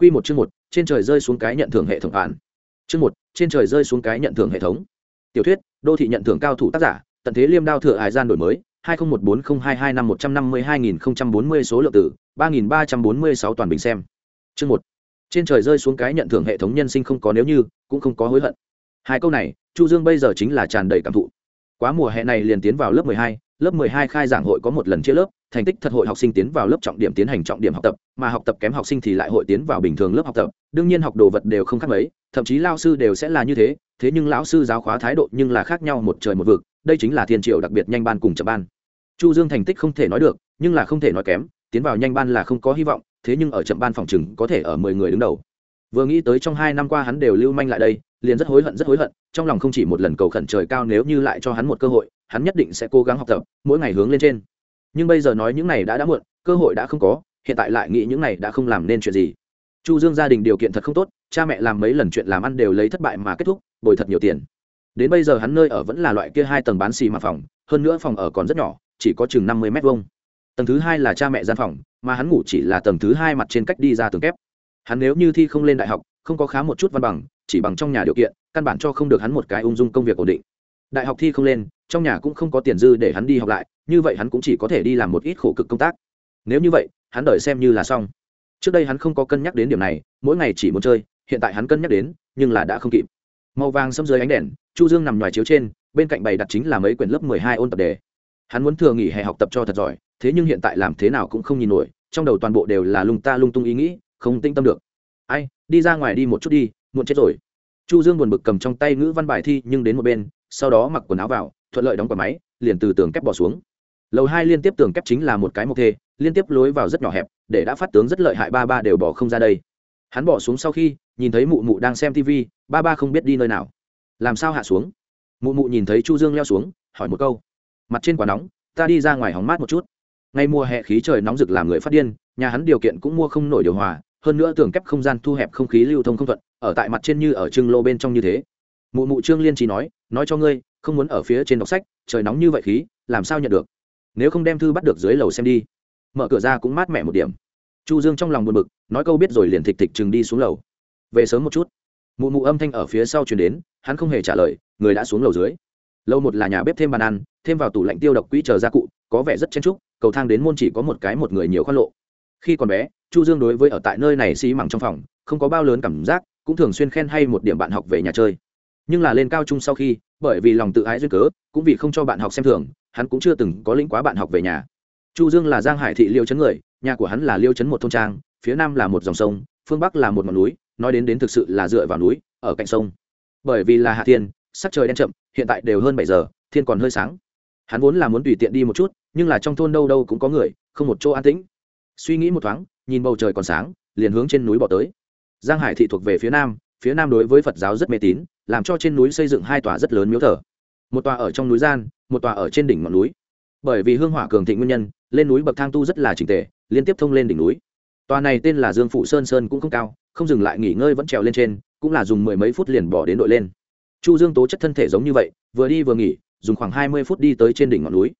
Quy một chương một, trên trời rơi xuống cái nhận thưởng hệ thống án. Chương một, trên trời rơi xuống cái nhận thưởng hệ thống. Tiểu thuyết, đô thị nhận thưởng cao thủ tác giả, tận thế liêm đao thừa hải gian đổi mới, 20140225152040 số lượng tử, 3346 toàn bình xem. Chương một, trên trời rơi xuống cái nhận thưởng hệ thống nhân sinh không có nếu như, cũng không có hối hận. Hai câu này, Chu Dương bây giờ chính là tràn đầy cảm thụ. Quá mùa hè này liền tiến vào lớp 12, lớp 12 khai giảng hội có một lần chia lớp, thành tích thật hội học sinh tiến vào lớp trọng điểm tiến hành trọng điểm học tập, mà học tập kém học sinh thì lại hội tiến vào bình thường lớp học tập. Đương nhiên học đồ vật đều không khác mấy, thậm chí lao sư đều sẽ là như thế, thế nhưng lão sư giáo khóa thái độ nhưng là khác nhau một trời một vực, đây chính là thiên triều đặc biệt nhanh ban cùng chậm ban. Chu Dương thành tích không thể nói được, nhưng là không thể nói kém, tiến vào nhanh ban là không có hy vọng, thế nhưng ở chậm ban phòng trừng có thể ở 10 người đứng đầu. Vừa nghĩ tới trong 2 năm qua hắn đều lưu manh lại đây, liền rất hối hận rất hối hận, trong lòng không chỉ một lần cầu khẩn trời cao nếu như lại cho hắn một cơ hội, hắn nhất định sẽ cố gắng học tập, mỗi ngày hướng lên trên. Nhưng bây giờ nói những này đã đã muộn cơ hội đã không có hiện tại lại nghĩ những này đã không làm nên chuyện gì. Chu dương gia đình điều kiện thật không tốt cha mẹ làm mấy lần chuyện làm ăn đều lấy thất bại mà kết thúc bồi thật nhiều tiền. Đến bây giờ hắn nơi ở vẫn là loại kia hai tầng bán xì mà phòng hơn nữa phòng ở còn rất nhỏ chỉ có chừng năm mươi mét vuông. Tầng thứ hai là cha mẹ gian phòng mà hắn ngủ chỉ là tầng thứ hai mặt trên cách đi ra tường kép hắn nếu như thi không lên đại học, không có khá một chút văn bằng, chỉ bằng trong nhà điều kiện, căn bản cho không được hắn một cái ung dung công việc ổn định. Đại học thi không lên, trong nhà cũng không có tiền dư để hắn đi học lại, như vậy hắn cũng chỉ có thể đi làm một ít khổ cực công tác. Nếu như vậy, hắn đợi xem như là xong. Trước đây hắn không có cân nhắc đến điểm này, mỗi ngày chỉ muốn chơi, hiện tại hắn cân nhắc đến, nhưng là đã không kịp. Màu vàng xâm dưới ánh đèn, chu dương nằm ngoài chiếu trên, bên cạnh bày đặt chính là mấy quyển lớp mười hai ôn tập đề. Hắn muốn thừa nghỉ hè học tập cho thật giỏi, thế nhưng hiện tại làm thế nào cũng không nhìn nổi, trong đầu toàn bộ đều là lung ta lung tung ý nghĩ không tinh tâm được. Ai, đi ra ngoài đi một chút đi, muộn chết rồi. Chu dương buồn bực cầm trong tay ngữ văn bài thi nhưng đến một bên, sau đó mặc quần áo vào, thuận lợi đóng quả máy, liền từ tường kép bỏ xuống. Lầu hai liên tiếp tường kép chính là một cái mộc thê, liên tiếp lối vào rất nhỏ hẹp, để đã phát tướng rất lợi hại ba ba đều bỏ không ra đây. Hắn bỏ xuống sau khi, nhìn thấy mụ mụ đang xem tv ba ba không biết đi nơi nào. Làm sao hạ xuống? Mụ mụ nhìn thấy chu dương leo xuống, hỏi một câu. Mặt trên quả nóng, ta đi ra ngoài hóng mát một chút. Ngay mùa hè khí trời nóng rực làm người phát điên, nhà hắn điều kiện cũng mua không nổi điều hòa hơn nữa tường kép không gian thu hẹp không khí lưu thông không thuận, ở tại mặt trên như ở trưng lô bên trong như thế. Mụ mụ trương liên trí nói nói cho ngươi, không muốn ở phía trên đọc sách, trời nóng như vậy khí, làm sao nhận được? Nếu không đem thư bắt được dưới lầu xem đi. Mở cửa ra cũng mát mẻ một điểm. Chu dương trong lòng buồn bực, nói câu biết rồi liền thịch thịch chừng đi xuống lầu. Về sớm một chút. Mụ mụ âm thanh ở phía sau chuyển đến, hắn không hề trả lời, người đã xuống lầu dưới. Lâu một là nhà bếp thêm bàn ăn, thêm vào tủ lạnh tiêu độc quỹ chờ gia cụ, có vẻ rất chen trúc cầu thang đến môn chỉ có một cái một người nhiều khoan lộ khi còn bé, chu dương đối với ở tại nơi này xí mẳng trong phòng, không có bao lớn cảm giác, cũng thường xuyên khen hay một điểm bạn học về nhà chơi. Nhưng là lên cao trung sau khi, bởi vì lòng tự ái duyên cớ, cũng vì không cho bạn học xem thường, hắn cũng chưa từng có lĩnh quá bạn học về nhà. Chu dương là giang hải thị liêu chấn người, nhà của hắn là liêu chấn một thôn trang, phía nam là một dòng sông, phương bắc là một ngọn núi, nói đến đến thực sự là dựa vào núi, ở cạnh sông. Bởi vì là hạ thiên, sắc trời đen chậm, hiện tại đều hơn bảy giờ, thiên còn hơi sáng. Hắn vốn là muốn tùy tiện đi một chút, nhưng là trong thôn đâu đâu cũng có người, không một chỗ an tĩnh suy nghĩ một thoáng, nhìn bầu trời còn sáng, liền hướng trên núi bỏ tới. Giang hải thị thuộc về phía nam phía nam đối với phật giáo rất mê tín, làm cho trên núi xây dựng hai tòa rất lớn miếu thờ. Một tòa ở trong núi gian, một tòa ở trên đỉnh ngọn núi. Bởi vì hương hỏa cường thịnh nguyên nhân, lên núi bậc thang tu rất là trình tề, liên tiếp thông lên đỉnh núi. Tòa này tên là dương phụ sơn sơn cũng không cao, không dừng lại nghỉ ngơi vẫn trèo lên trên, cũng là dùng mười mấy phút liền bỏ đến đội lên. Chu dương tố chất thân thể giống như vậy, vừa đi vừa nghỉ, dùng khoảng hai mươi phút đi tới trên đỉnh ngọn núi.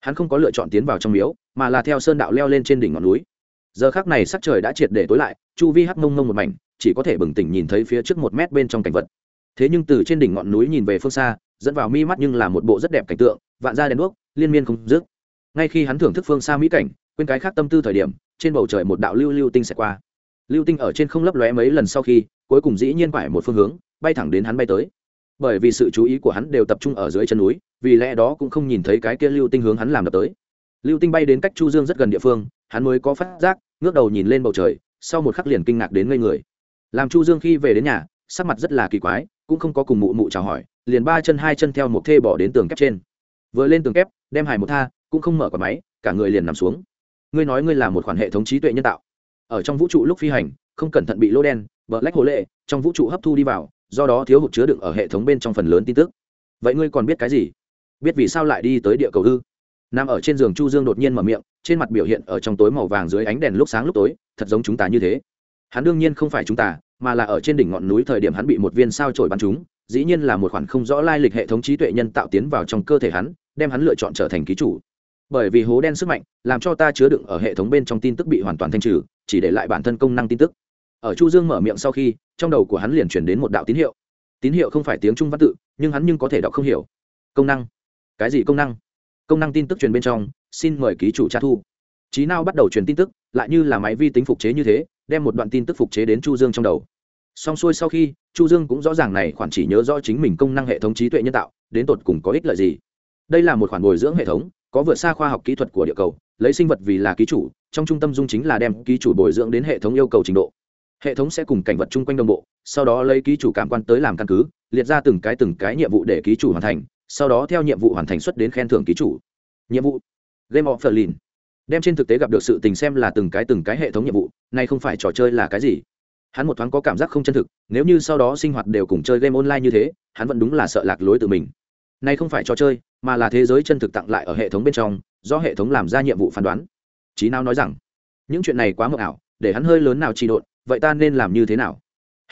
Hắn không có lựa chọn tiến vào trong miếu mà là theo sơn đạo leo lên trên đỉnh ngọn núi. Giờ khác này sắc trời đã triệt để tối lại, chu vi hắc mông mông một mảnh, chỉ có thể bừng tỉnh nhìn thấy phía trước một mét bên trong cảnh vật. Thế nhưng từ trên đỉnh ngọn núi nhìn về phương xa, dẫn vào mi mắt nhưng là một bộ rất đẹp cảnh tượng, vạn ra đèn đuốc, liên miên không dứt. Ngay khi hắn thưởng thức phương xa mỹ cảnh, quên cái khác tâm tư thời điểm, trên bầu trời một đạo lưu lưu tinh sẽ qua. Lưu tinh ở trên không lấp lóe mấy lần sau khi, cuối cùng dĩ nhiên phải một phương hướng, bay thẳng đến hắn bay tới. Bởi vì sự chú ý của hắn đều tập trung ở dưới chân núi, vì lẽ đó cũng không nhìn thấy cái kia lưu tinh hướng hắn làm đập tới lưu tinh bay đến cách chu dương rất gần địa phương, hắn mới có phát giác, ngước đầu nhìn lên bầu trời, sau một khắc liền kinh ngạc đến ngây người. Làm chu dương khi về đến nhà, sắc mặt rất là kỳ quái, cũng không có cùng mụ mụ chào hỏi, liền ba chân hai chân theo một thê bỏ đến tường kép trên. Vừa lên tường kép, đem hải một tha, cũng không mở quả máy, cả người liền nằm xuống. Ngươi nói ngươi là một khoản hệ thống trí tuệ nhân tạo. Ở trong vũ trụ lúc phi hành, không cẩn thận bị lô đen, bờ lách hồ lệ, trong vũ trụ hấp thu đi vào, do đó thiếu hụt chứa đựng ở hệ thống bên trong phần lớn tin tức. Vậy ngươi còn biết cái gì? Biết vì sao lại đi tới địa cầu ư? Nằm ở trên giường chu dương đột nhiên mở miệng, trên mặt biểu hiện ở trong tối màu vàng dưới ánh đèn lúc sáng lúc tối, thật giống chúng ta như thế. Hắn đương nhiên không phải chúng ta, mà là ở trên đỉnh ngọn núi thời điểm hắn bị một viên sao trổi bắn trúng, dĩ nhiên là một khoản không rõ lai lịch hệ thống trí tuệ nhân tạo tiến vào trong cơ thể hắn, đem hắn lựa chọn trở thành ký chủ. Bởi vì hố đen sức mạnh, làm cho ta chứa đựng ở hệ thống bên trong tin tức bị hoàn toàn thanh trừ, chỉ để lại bản thân công năng tin tức. Ở chu dương mở miệng sau khi, trong đầu của hắn liền chuyển đến một đạo tín hiệu. Tín hiệu không phải tiếng trung văn tự, nhưng hắn nhưng có thể đọc không hiểu. Công năng. Cái gì công năng? Công năng tin tức truyền bên trong, xin mời ký chủ tra thu. Trí nào bắt đầu truyền tin tức, lại như là máy vi tính phục chế như thế, đem một đoạn tin tức phục chế đến chu dương trong đầu. Xong xuôi sau khi, chu dương cũng rõ ràng này khoản chỉ nhớ rõ chính mình công năng hệ thống trí tuệ nhân tạo, đến tột cùng có ích lợi gì. Đây là một khoản bồi dưỡng hệ thống, có vượt xa khoa học kỹ thuật của địa cầu, lấy sinh vật vì là ký chủ, trong trung tâm dung chính là đem ký chủ bồi dưỡng đến hệ thống yêu cầu trình độ. Hệ thống sẽ cùng cảnh vật chung quanh đồng bộ, sau đó lấy ký chủ cảm quan tới làm căn cứ, liệt ra từng cái từng cái nhiệm vụ để ký chủ hoàn thành sau đó theo nhiệm vụ hoàn thành xuất đến khen thưởng ký chủ. Nhiệm vụ, game of berlin đem trên thực tế gặp được sự tình xem là từng cái từng cái hệ thống nhiệm vụ, nay không phải trò chơi là cái gì. Hắn một thoáng có cảm giác không chân thực, nếu như sau đó sinh hoạt đều cùng chơi game online như thế, hắn vẫn đúng là sợ lạc lối từ mình. Nay không phải trò chơi, mà là thế giới chân thực tặng lại ở hệ thống bên trong, do hệ thống làm ra nhiệm vụ phán đoán. Trí nào nói rằng, những chuyện này quá mờ ảo, để hắn hơi lớn nào trị độn, vậy ta nên làm như thế nào?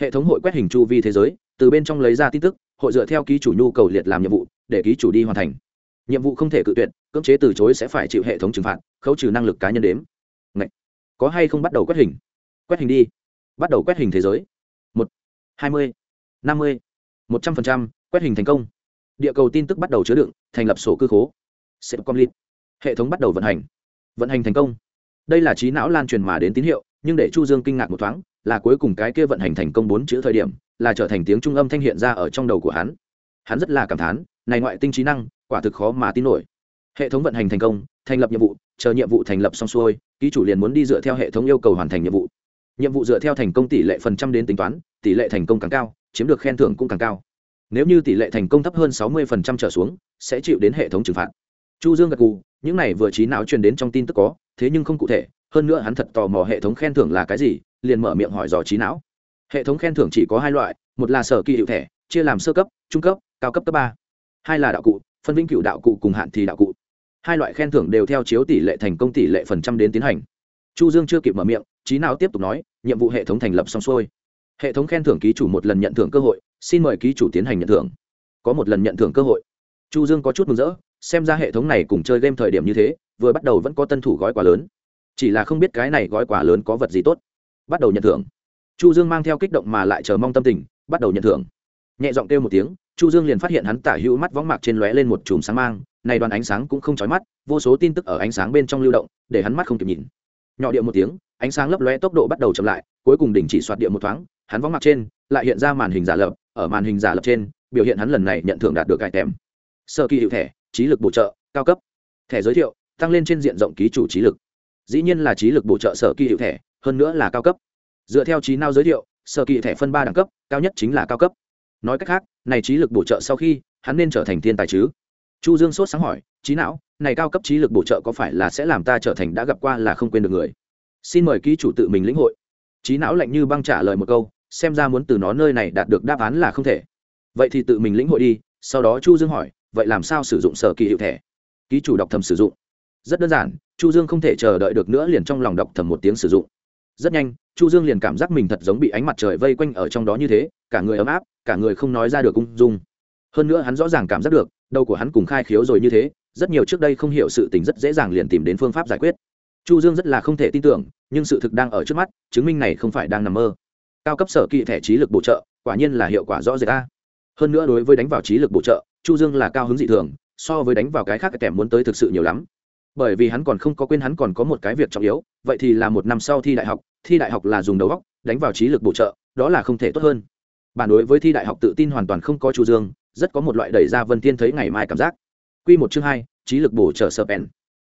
Hệ thống hội quét hình chu vi thế giới, từ bên trong lấy ra tin tức, hội dựa theo ký chủ nhu cầu liệt làm nhiệm vụ để ký chủ đi hoàn thành. Nhiệm vụ không thể cự tuyệt, cưỡng chế từ chối sẽ phải chịu hệ thống trừng phạt, khấu trừ năng lực cá nhân đếm. Ngậy! có hay không bắt đầu quét hình? Quét hình đi. Bắt đầu quét hình thế giới. Một. Hai mươi. Năm mươi. Một trăm phần trăm, quét hình thành công. Địa cầu tin tức bắt đầu chứa đựng, thành lập sổ cư khố. Sepcomlit. hệ thống bắt đầu vận hành. Vận hành thành công. Đây là trí não lan truyền mà đến tín hiệu, nhưng để chu dương kinh ngạc một thoáng, là cuối cùng cái kia vận hành thành công bốn chữ thời điểm, là trở thành tiếng trung âm thanh hiện ra ở trong đầu của hắn. Hắn rất là cảm thán này ngoại tinh trí năng, quả thực khó mà tin nổi. Hệ thống vận hành thành công, thành lập nhiệm vụ, chờ nhiệm vụ thành lập xong xuôi, ký chủ liền muốn đi dựa theo hệ thống yêu cầu hoàn thành nhiệm vụ. Nhiệm vụ dựa theo thành công tỷ lệ phần trăm đến tính toán, tỷ lệ thành công càng cao, chiếm được khen thưởng cũng càng cao. Nếu như tỷ lệ thành công thấp hơn sáu mươi phần trăm trở xuống, sẽ chịu đến hệ thống trừng phạt. Chu dương gật gù, những này vừa trí não truyền đến trong tin tức có, thế nhưng không cụ thể, hơn nữa hắn thật tò mò hệ thống khen thưởng là cái gì, liền mở miệng hỏi dò trí não. Hệ thống khen thưởng chỉ có hai loại, một là sở kỳ hiệu thẻ, chia làm sơ cấp, trung cấp, cao cấp cấp ba hai là đạo cụ, phân vĩnh cửu đạo cụ cùng hạn thì đạo cụ. Hai loại khen thưởng đều theo chiếu tỷ lệ thành công tỷ lệ phần trăm đến tiến hành. Chu dương chưa kịp mở miệng trí não tiếp tục nói, nhiệm vụ hệ thống thành lập xong xuôi. Hệ thống khen thưởng ký chủ một lần nhận thưởng cơ hội, xin mời ký chủ tiến hành nhận thưởng. Có một lần nhận thưởng cơ hội. Chu dương có chút mừng rỡ, xem ra hệ thống này cùng chơi game thời điểm như thế, vừa bắt đầu vẫn có tân thủ gói quà lớn. Chỉ là không biết cái này gói quà lớn có vật gì tốt. Bắt đầu nhận thưởng. Chu dương mang theo kích động mà lại chờ mong tâm tình, bắt đầu nhận thưởng. Nhẹ giọng kêu một tiếng chu dương liền phát hiện hắn tả hữu mắt võng mạc trên lóe lên một chùm sáng mang, này đoàn ánh sáng cũng không chói mắt, vô số tin tức ở ánh sáng bên trong lưu động, để hắn mắt không kịp nhìn. Nhỏ điệu một tiếng, ánh sáng lấp lóe tốc độ bắt đầu chậm lại, cuối cùng đỉnh chỉ soạt điệu một thoáng, hắn võng mạc trên, lại hiện ra màn hình giả lập, ở màn hình giả lập trên, biểu hiện hắn lần này nhận thưởng đạt được cải tèm sơ kỳ hiệu thẻ, trí lực bổ trợ, cao cấp. Thẻ giới thiệu, tăng lên trên diện rộng ký chủ trí lực. Dĩ nhiên là trí lực bổ trợ sở kỳ hiệu thẻ, hơn nữa là cao cấp. Dựa theo trí nào giới thiệu, sở kỳ thẻ phân ba đẳng cấp, cao nhất chính là cao cấp nói cách khác, này trí lực bổ trợ sau khi, hắn nên trở thành thiên tài chứ? Chu dương sốt sáng hỏi trí não, này cao cấp trí lực bổ trợ có phải là sẽ làm ta trở thành đã gặp qua là không quên được người? Xin mời ký chủ tự mình lĩnh hội. Trí não lạnh như băng trả lời một câu, xem ra muốn từ nó nơi này đạt được đáp án là không thể. Vậy thì tự mình lĩnh hội đi, sau đó chu dương hỏi, vậy làm sao sử dụng sở kỳ hiệu thẻ? Ký chủ đọc thầm sử dụng. Rất đơn giản, chu dương không thể chờ đợi được nữa liền trong lòng đọc thầm một tiếng sử dụng. Rất nhanh chu dương liền cảm giác mình thật giống bị ánh mặt trời vây quanh ở trong đó như thế, cả người ấm áp, cả người không nói ra được ung dung. Hơn nữa hắn rõ ràng cảm giác được, đầu của hắn cùng khai khiếu rồi như thế, rất nhiều trước đây không hiểu sự tình rất dễ dàng liền tìm đến phương pháp giải quyết. Chu dương rất là không thể tin tưởng, nhưng sự thực đang ở trước mắt, chứng minh này không phải đang nằm mơ. Cao cấp sở kỵ thẻ trí lực bổ trợ, quả nhiên là hiệu quả rõ rệt a. Hơn nữa đối với đánh vào trí lực bổ trợ, chu dương là cao hứng dị thường, so với đánh vào cái khác kèm muốn tới thực sự nhiều lắm. Bởi vì hắn còn không có quên hắn còn có một cái việc trọng yếu, vậy thì là một năm sau thi đại học thi đại học là dùng đầu óc, đánh vào trí lực bổ trợ, đó là không thể tốt hơn. Bản đối với thi đại học tự tin hoàn toàn không có chu dương, rất có một loại đẩy ra vân Thiên thấy ngày mai cảm giác. Quy một chương hai, trí lực bổ trợ sơ pen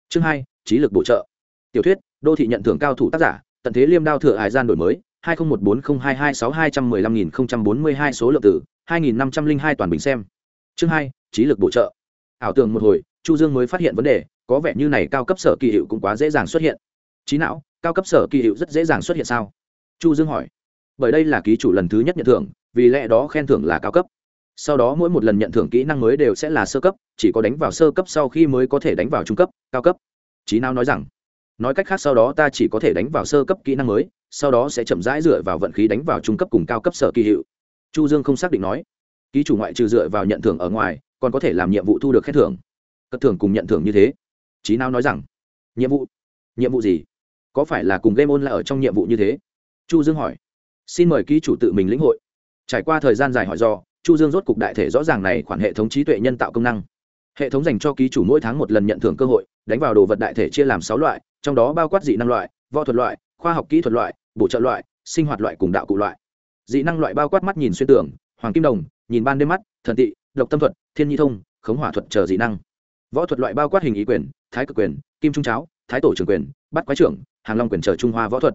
chương hai, trí lực bổ trợ. Tiểu thuyết, đô thị nhận thưởng cao thủ tác giả, tận thế liêm đao thừa hải gian đổi mới, hai nghìn một bốn không hai hai sáu hai trăm mười lăm nghìn không trăm bốn mươi hai số lượng tử hai nghìn năm trăm linh hai toàn bình xem. Chương hai, trí lực bổ trợ. Ảo tưởng một hồi, chu dương mới phát hiện vấn đề, có vẻ như này cao cấp sở kỳ hiệu cũng quá dễ dàng xuất hiện trí não, cao cấp sở kỳ hiệu rất dễ dàng xuất hiện sao? Chu dương hỏi. Bởi đây là ký chủ lần thứ nhất nhận thưởng, vì lẽ đó khen thưởng là cao cấp. Sau đó mỗi một lần nhận thưởng kỹ năng mới đều sẽ là sơ cấp, chỉ có đánh vào sơ cấp sau khi mới có thể đánh vào trung cấp, cao cấp. Trí não nói rằng, nói cách khác sau đó ta chỉ có thể đánh vào sơ cấp kỹ năng mới, sau đó sẽ chậm rãi dựa vào vận khí đánh vào trung cấp cùng cao cấp sở kỳ hiệu. Chu dương không xác định nói. Ký chủ ngoại trừ dựa vào nhận thưởng ở ngoài, còn có thể làm nhiệm vụ thu được khen thưởng. Cất thưởng cùng nhận thưởng như thế. Trí não nói rằng, nhiệm vụ? Nhiệm vụ gì? Có phải là cùng game on là ở trong nhiệm vụ như thế? Chu dương hỏi. Xin mời ký chủ tự mình lĩnh hội. Trải qua thời gian dài hỏi do, chu dương rốt cục đại thể rõ ràng này khoản hệ thống trí tuệ nhân tạo công năng. Hệ thống dành cho ký chủ mỗi tháng một lần nhận thưởng cơ hội, đánh vào đồ vật đại thể chia làm sáu loại, trong đó bao quát dị năng loại, võ thuật loại, khoa học kỹ thuật loại, bổ trợ loại, sinh hoạt loại cùng đạo cụ loại. Dị năng loại bao quát mắt nhìn xuyên tưởng hoàng kim đồng, nhìn ban đêm mắt, thần tị, độc tâm thuật, thiên nhi thông, khống hỏa thuật chờ dị năng. Võ thuật loại bao quát hình ý quyền, thái cực quyền, kim trung cháo, thái tổ trưởng quyền, bắt quái trưởng hàng long quyền chờ trung hoa võ thuật.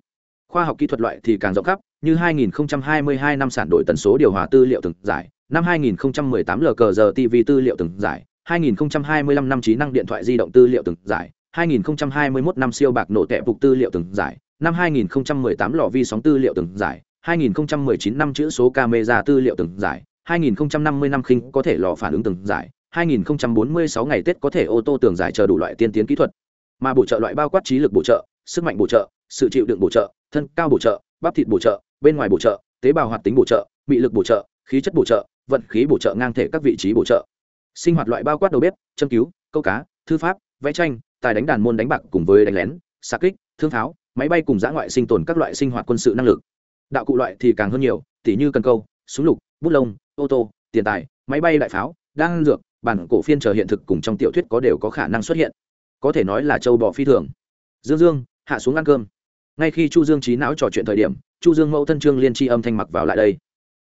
Khoa học kỹ thuật loại thì càng rộng khắp, như 2022 năm sản đổi tần số điều hòa tư liệu từng giải, năm 2018 lờ cờ giờ tv tư liệu từng giải 2025 năm trí năng điện thoại di động tư liệu từng giải 2021 năm siêu bạc nổ tệ phục tư liệu từng giải, năm 2018 lò vi sóng tư liệu từng giải 2019 năm chữ số camera tư liệu từng giải 2050 năm khinh có thể lò phản ứng từng giải 2046 ngày tết có thể ô tô tường giải chờ đủ loại tiên tiến kỹ thuật. Mà bổ trợ loại bao quát trí lực bổ trợ sức mạnh bổ trợ, sự chịu đựng bổ trợ, thân cao bổ trợ, bắp thịt bổ trợ, bên ngoài bổ trợ, tế bào hoạt tính bổ trợ bị lực bổ trợ, khí chất bổ trợ, vận khí bổ trợ ngang thể các vị trí bổ trợ. Sinh hoạt loại bao quát đầu bếp, châm cứu, câu cá, thư pháp, vẽ tranh, tài đánh đàn môn đánh bạc cùng với đánh lén, xạ kích, thương pháo máy bay cùng dã ngoại sinh tồn các loại sinh hoạt quân sự năng lực. Đạo cụ loại thì càng hơn nhiều, tỉ như cần câu, súng lục, bút lông, ô tô, tiền tài, máy bay đại pháo đang dược, bản cổ phiên chờ hiện thực cùng trong tiểu thuyết có đều có khả năng xuất hiện. Có thể nói là châu bò phi thường. Dương dương hạ xuống ăn cơm. Ngay khi chu dương trí não trò chuyện thời điểm, chu dương mẫu thân trương liên chi âm thanh mặc vào lại đây.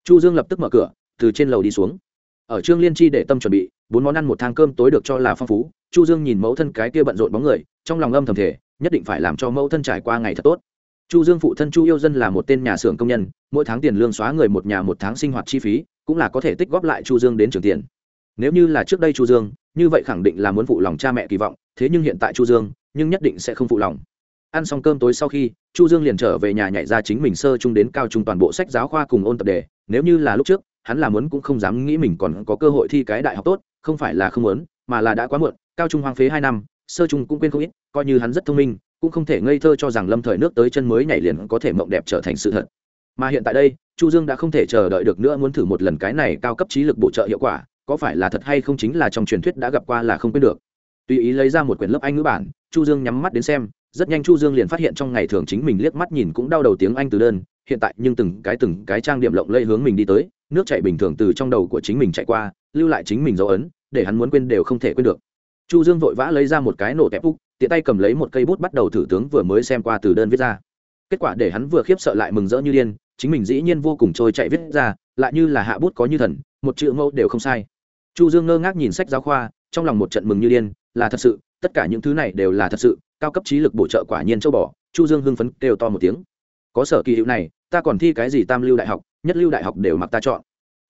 Chu dương lập tức mở cửa, từ trên lầu đi xuống. Ở trương liên chi để tâm chuẩn bị, bốn món ăn một thang cơm tối được cho là phong phú, chu dương nhìn mẫu thân cái kia bận rộn bóng người, trong lòng âm thầm thể nhất định phải làm cho mẫu thân trải qua ngày thật tốt. Chu dương phụ thân chu yêu dân là một tên nhà xưởng công nhân, mỗi tháng tiền lương xóa người một nhà một tháng sinh hoạt chi phí, cũng là có thể tích góp lại chu dương đến trường tiền. Nếu như là trước đây chu dương, như vậy khẳng định là muốn phụ lòng cha mẹ kỳ vọng, thế nhưng hiện tại chu dương, nhưng nhất định sẽ không phụ lòng ăn xong cơm tối sau khi, chu dương liền trở về nhà nhảy ra chính mình sơ trung đến cao trung toàn bộ sách giáo khoa cùng ôn tập đề. Nếu như là lúc trước, hắn là muốn cũng không dám nghĩ mình còn có cơ hội thi cái đại học tốt, không phải là không muốn, mà là đã quá muộn, cao trung hoang phế hai năm, sơ trung cũng quên không ít, coi như hắn rất thông minh, cũng không thể ngây thơ cho rằng lâm thời nước tới chân mới nhảy liền có thể mộng đẹp trở thành sự thật. Mà hiện tại đây, chu dương đã không thể chờ đợi được nữa muốn thử một lần cái này cao cấp trí lực bổ trợ hiệu quả, có phải là thật hay không chính là trong truyền thuyết đã gặp qua là không quên được. Tùy ý lấy ra một quyển lớp anh ngữ bản, chu dương nhắm mắt đến xem rất nhanh chu dương liền phát hiện trong ngày thường chính mình liếc mắt nhìn cũng đau đầu tiếng anh từ đơn, hiện tại nhưng từng cái từng cái trang điểm lộng lẫy hướng mình đi tới, nước chảy bình thường từ trong đầu của chính mình chạy qua, lưu lại chính mình dấu ấn, để hắn muốn quên đều không thể quên được. Chu dương vội vã lấy ra một cái nổ tép úc, tiện tay cầm lấy một cây bút bắt đầu thử tướng vừa mới xem qua từ đơn viết ra. Kết quả để hắn vừa khiếp sợ lại mừng rỡ như điên, chính mình dĩ nhiên vô cùng trôi chạy viết ra, lại như là hạ bút có như thần, một chữ mẫu đều không sai. Chu dương ngơ ngác nhìn sách giáo khoa, trong lòng một trận mừng như điên, là thật sự, tất cả những thứ này đều là thật sự cao cấp trí lực bổ trợ quả nhiên châu bò, chu dương hưng phấn kêu to một tiếng. Có sở kỳ hiệu này, ta còn thi cái gì tam lưu đại học, nhất lưu đại học đều mặc ta chọn.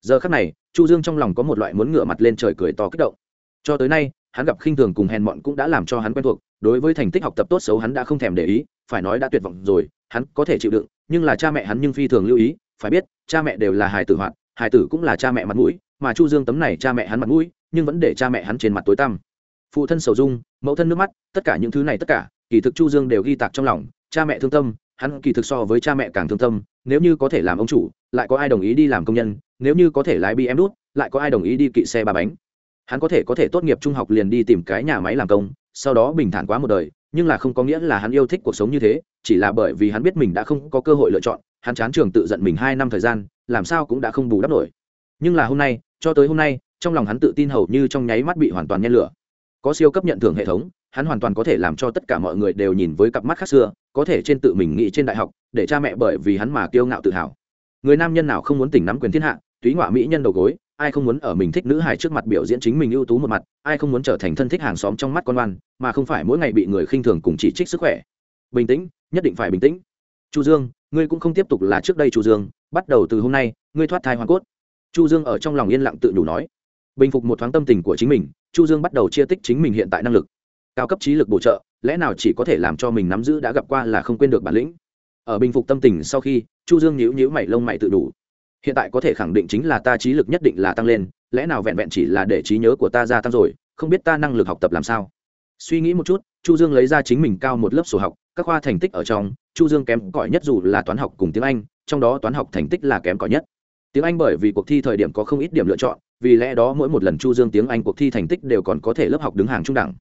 Giờ khắc này, chu dương trong lòng có một loại muốn ngửa mặt lên trời cười to kích động. Cho tới nay, hắn gặp khinh thường cùng hèn mọn cũng đã làm cho hắn quen thuộc, đối với thành tích học tập tốt xấu hắn đã không thèm để ý, phải nói đã tuyệt vọng rồi, hắn có thể chịu đựng, nhưng là cha mẹ hắn nhưng phi thường lưu ý, phải biết, cha mẹ đều là hài tử hoạt, hài tử cũng là cha mẹ mặt mũi, mà chu dương tấm này cha mẹ hắn mặt mũi, nhưng vẫn để cha mẹ hắn trên mặt tối tăm phụ thân sầu dung, mẫu thân nước mắt, tất cả những thứ này tất cả, kỳ thực chu dương đều ghi tạc trong lòng, cha mẹ thương tâm, hắn kỳ thực so với cha mẹ càng thương tâm, nếu như có thể làm ông chủ, lại có ai đồng ý đi làm công nhân, nếu như có thể lái bm đút lại có ai đồng ý đi kỵ xe ba bánh. Hắn có thể có thể tốt nghiệp trung học liền đi tìm cái nhà máy làm công, sau đó bình thản quá một đời, nhưng là không có nghĩa là hắn yêu thích cuộc sống như thế, chỉ là bởi vì hắn biết mình đã không có cơ hội lựa chọn, hắn chán trường tự giận mình hai năm thời gian, làm sao cũng đã không bù đắp nổi. Nhưng là hôm nay, cho tới hôm nay, trong lòng hắn tự tin hầu như trong nháy mắt bị hoàn toàn nhen lửa có siêu cấp nhận thưởng hệ thống, hắn hoàn toàn có thể làm cho tất cả mọi người đều nhìn với cặp mắt khác xưa, có thể trên tự mình nghĩ trên đại học, để cha mẹ bởi vì hắn mà kiêu ngạo tự hào. Người nam nhân nào không muốn tỉnh nắm quyền thiên hạ, túy ngoại mỹ nhân đầu gối, ai không muốn ở mình thích nữ hài trước mặt biểu diễn chính mình ưu tú một mặt, ai không muốn trở thành thân thích hàng xóm trong mắt con oan, mà không phải mỗi ngày bị người khinh thường cùng chỉ trích sức khỏe. Bình tĩnh, nhất định phải bình tĩnh. Chu dương, ngươi cũng không tiếp tục là trước đây chu dương, bắt đầu từ hôm nay, ngươi thoát thai hoàn cốt. Chu dương ở trong lòng yên lặng tự nhủ nói bình phục một thoáng tâm tình của chính mình, chu dương bắt đầu chia tích chính mình hiện tại năng lực. Cao cấp trí lực bổ trợ, lẽ nào chỉ có thể làm cho mình nắm giữ đã gặp qua là không quên được bản lĩnh? Ở bình phục tâm tình sau khi, chu dương nhíu nhíu mày lông mày tự đủ. Hiện tại có thể khẳng định chính là ta trí lực nhất định là tăng lên, lẽ nào vẹn vẹn chỉ là để trí nhớ của ta gia tăng rồi, không biết ta năng lực học tập làm sao? Suy nghĩ một chút, chu dương lấy ra chính mình cao một lớp sổ học, các khoa thành tích ở trong, chu dương kém cỏi nhất dù là toán học cùng tiếng anh, trong đó toán học thành tích là kém cỏi nhất. Tiếng anh bởi vì cuộc thi thời điểm có không ít điểm lựa chọn vì lẽ đó mỗi một lần chu dương tiếng anh cuộc thi thành tích đều còn có thể lớp học đứng hàng trung đẳng.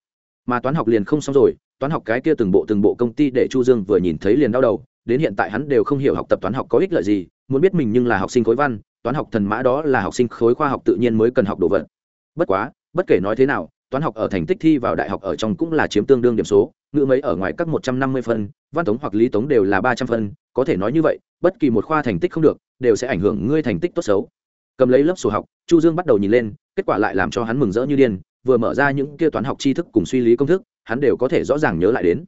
Mà toán học liền không xong rồi, toán học cái kia từng bộ từng bộ công ty để chu dương vừa nhìn thấy liền đau đầu, đến hiện tại hắn đều không hiểu học tập toán học có ích lợi gì, muốn biết mình nhưng là học sinh khối văn, toán học thần mã đó là học sinh khối khoa học tự nhiên mới cần học đồ vật. Bất quá, bất kể nói thế nào, toán học ở thành tích thi vào đại học ở trong cũng là chiếm tương đương điểm số, ngữ mấy ở ngoài các một trăm năm mươi phân, văn tống hoặc lý tống đều là ba trăm phân, có thể nói như vậy, bất kỳ một khoa thành tích không được, đều sẽ ảnh hưởng ngươi thành tích tốt xấu cầm lấy lớp sổ học, chu dương bắt đầu nhìn lên, kết quả lại làm cho hắn mừng rỡ như điên, vừa mở ra những kia toán học tri thức cùng suy lý công thức, hắn đều có thể rõ ràng nhớ lại đến.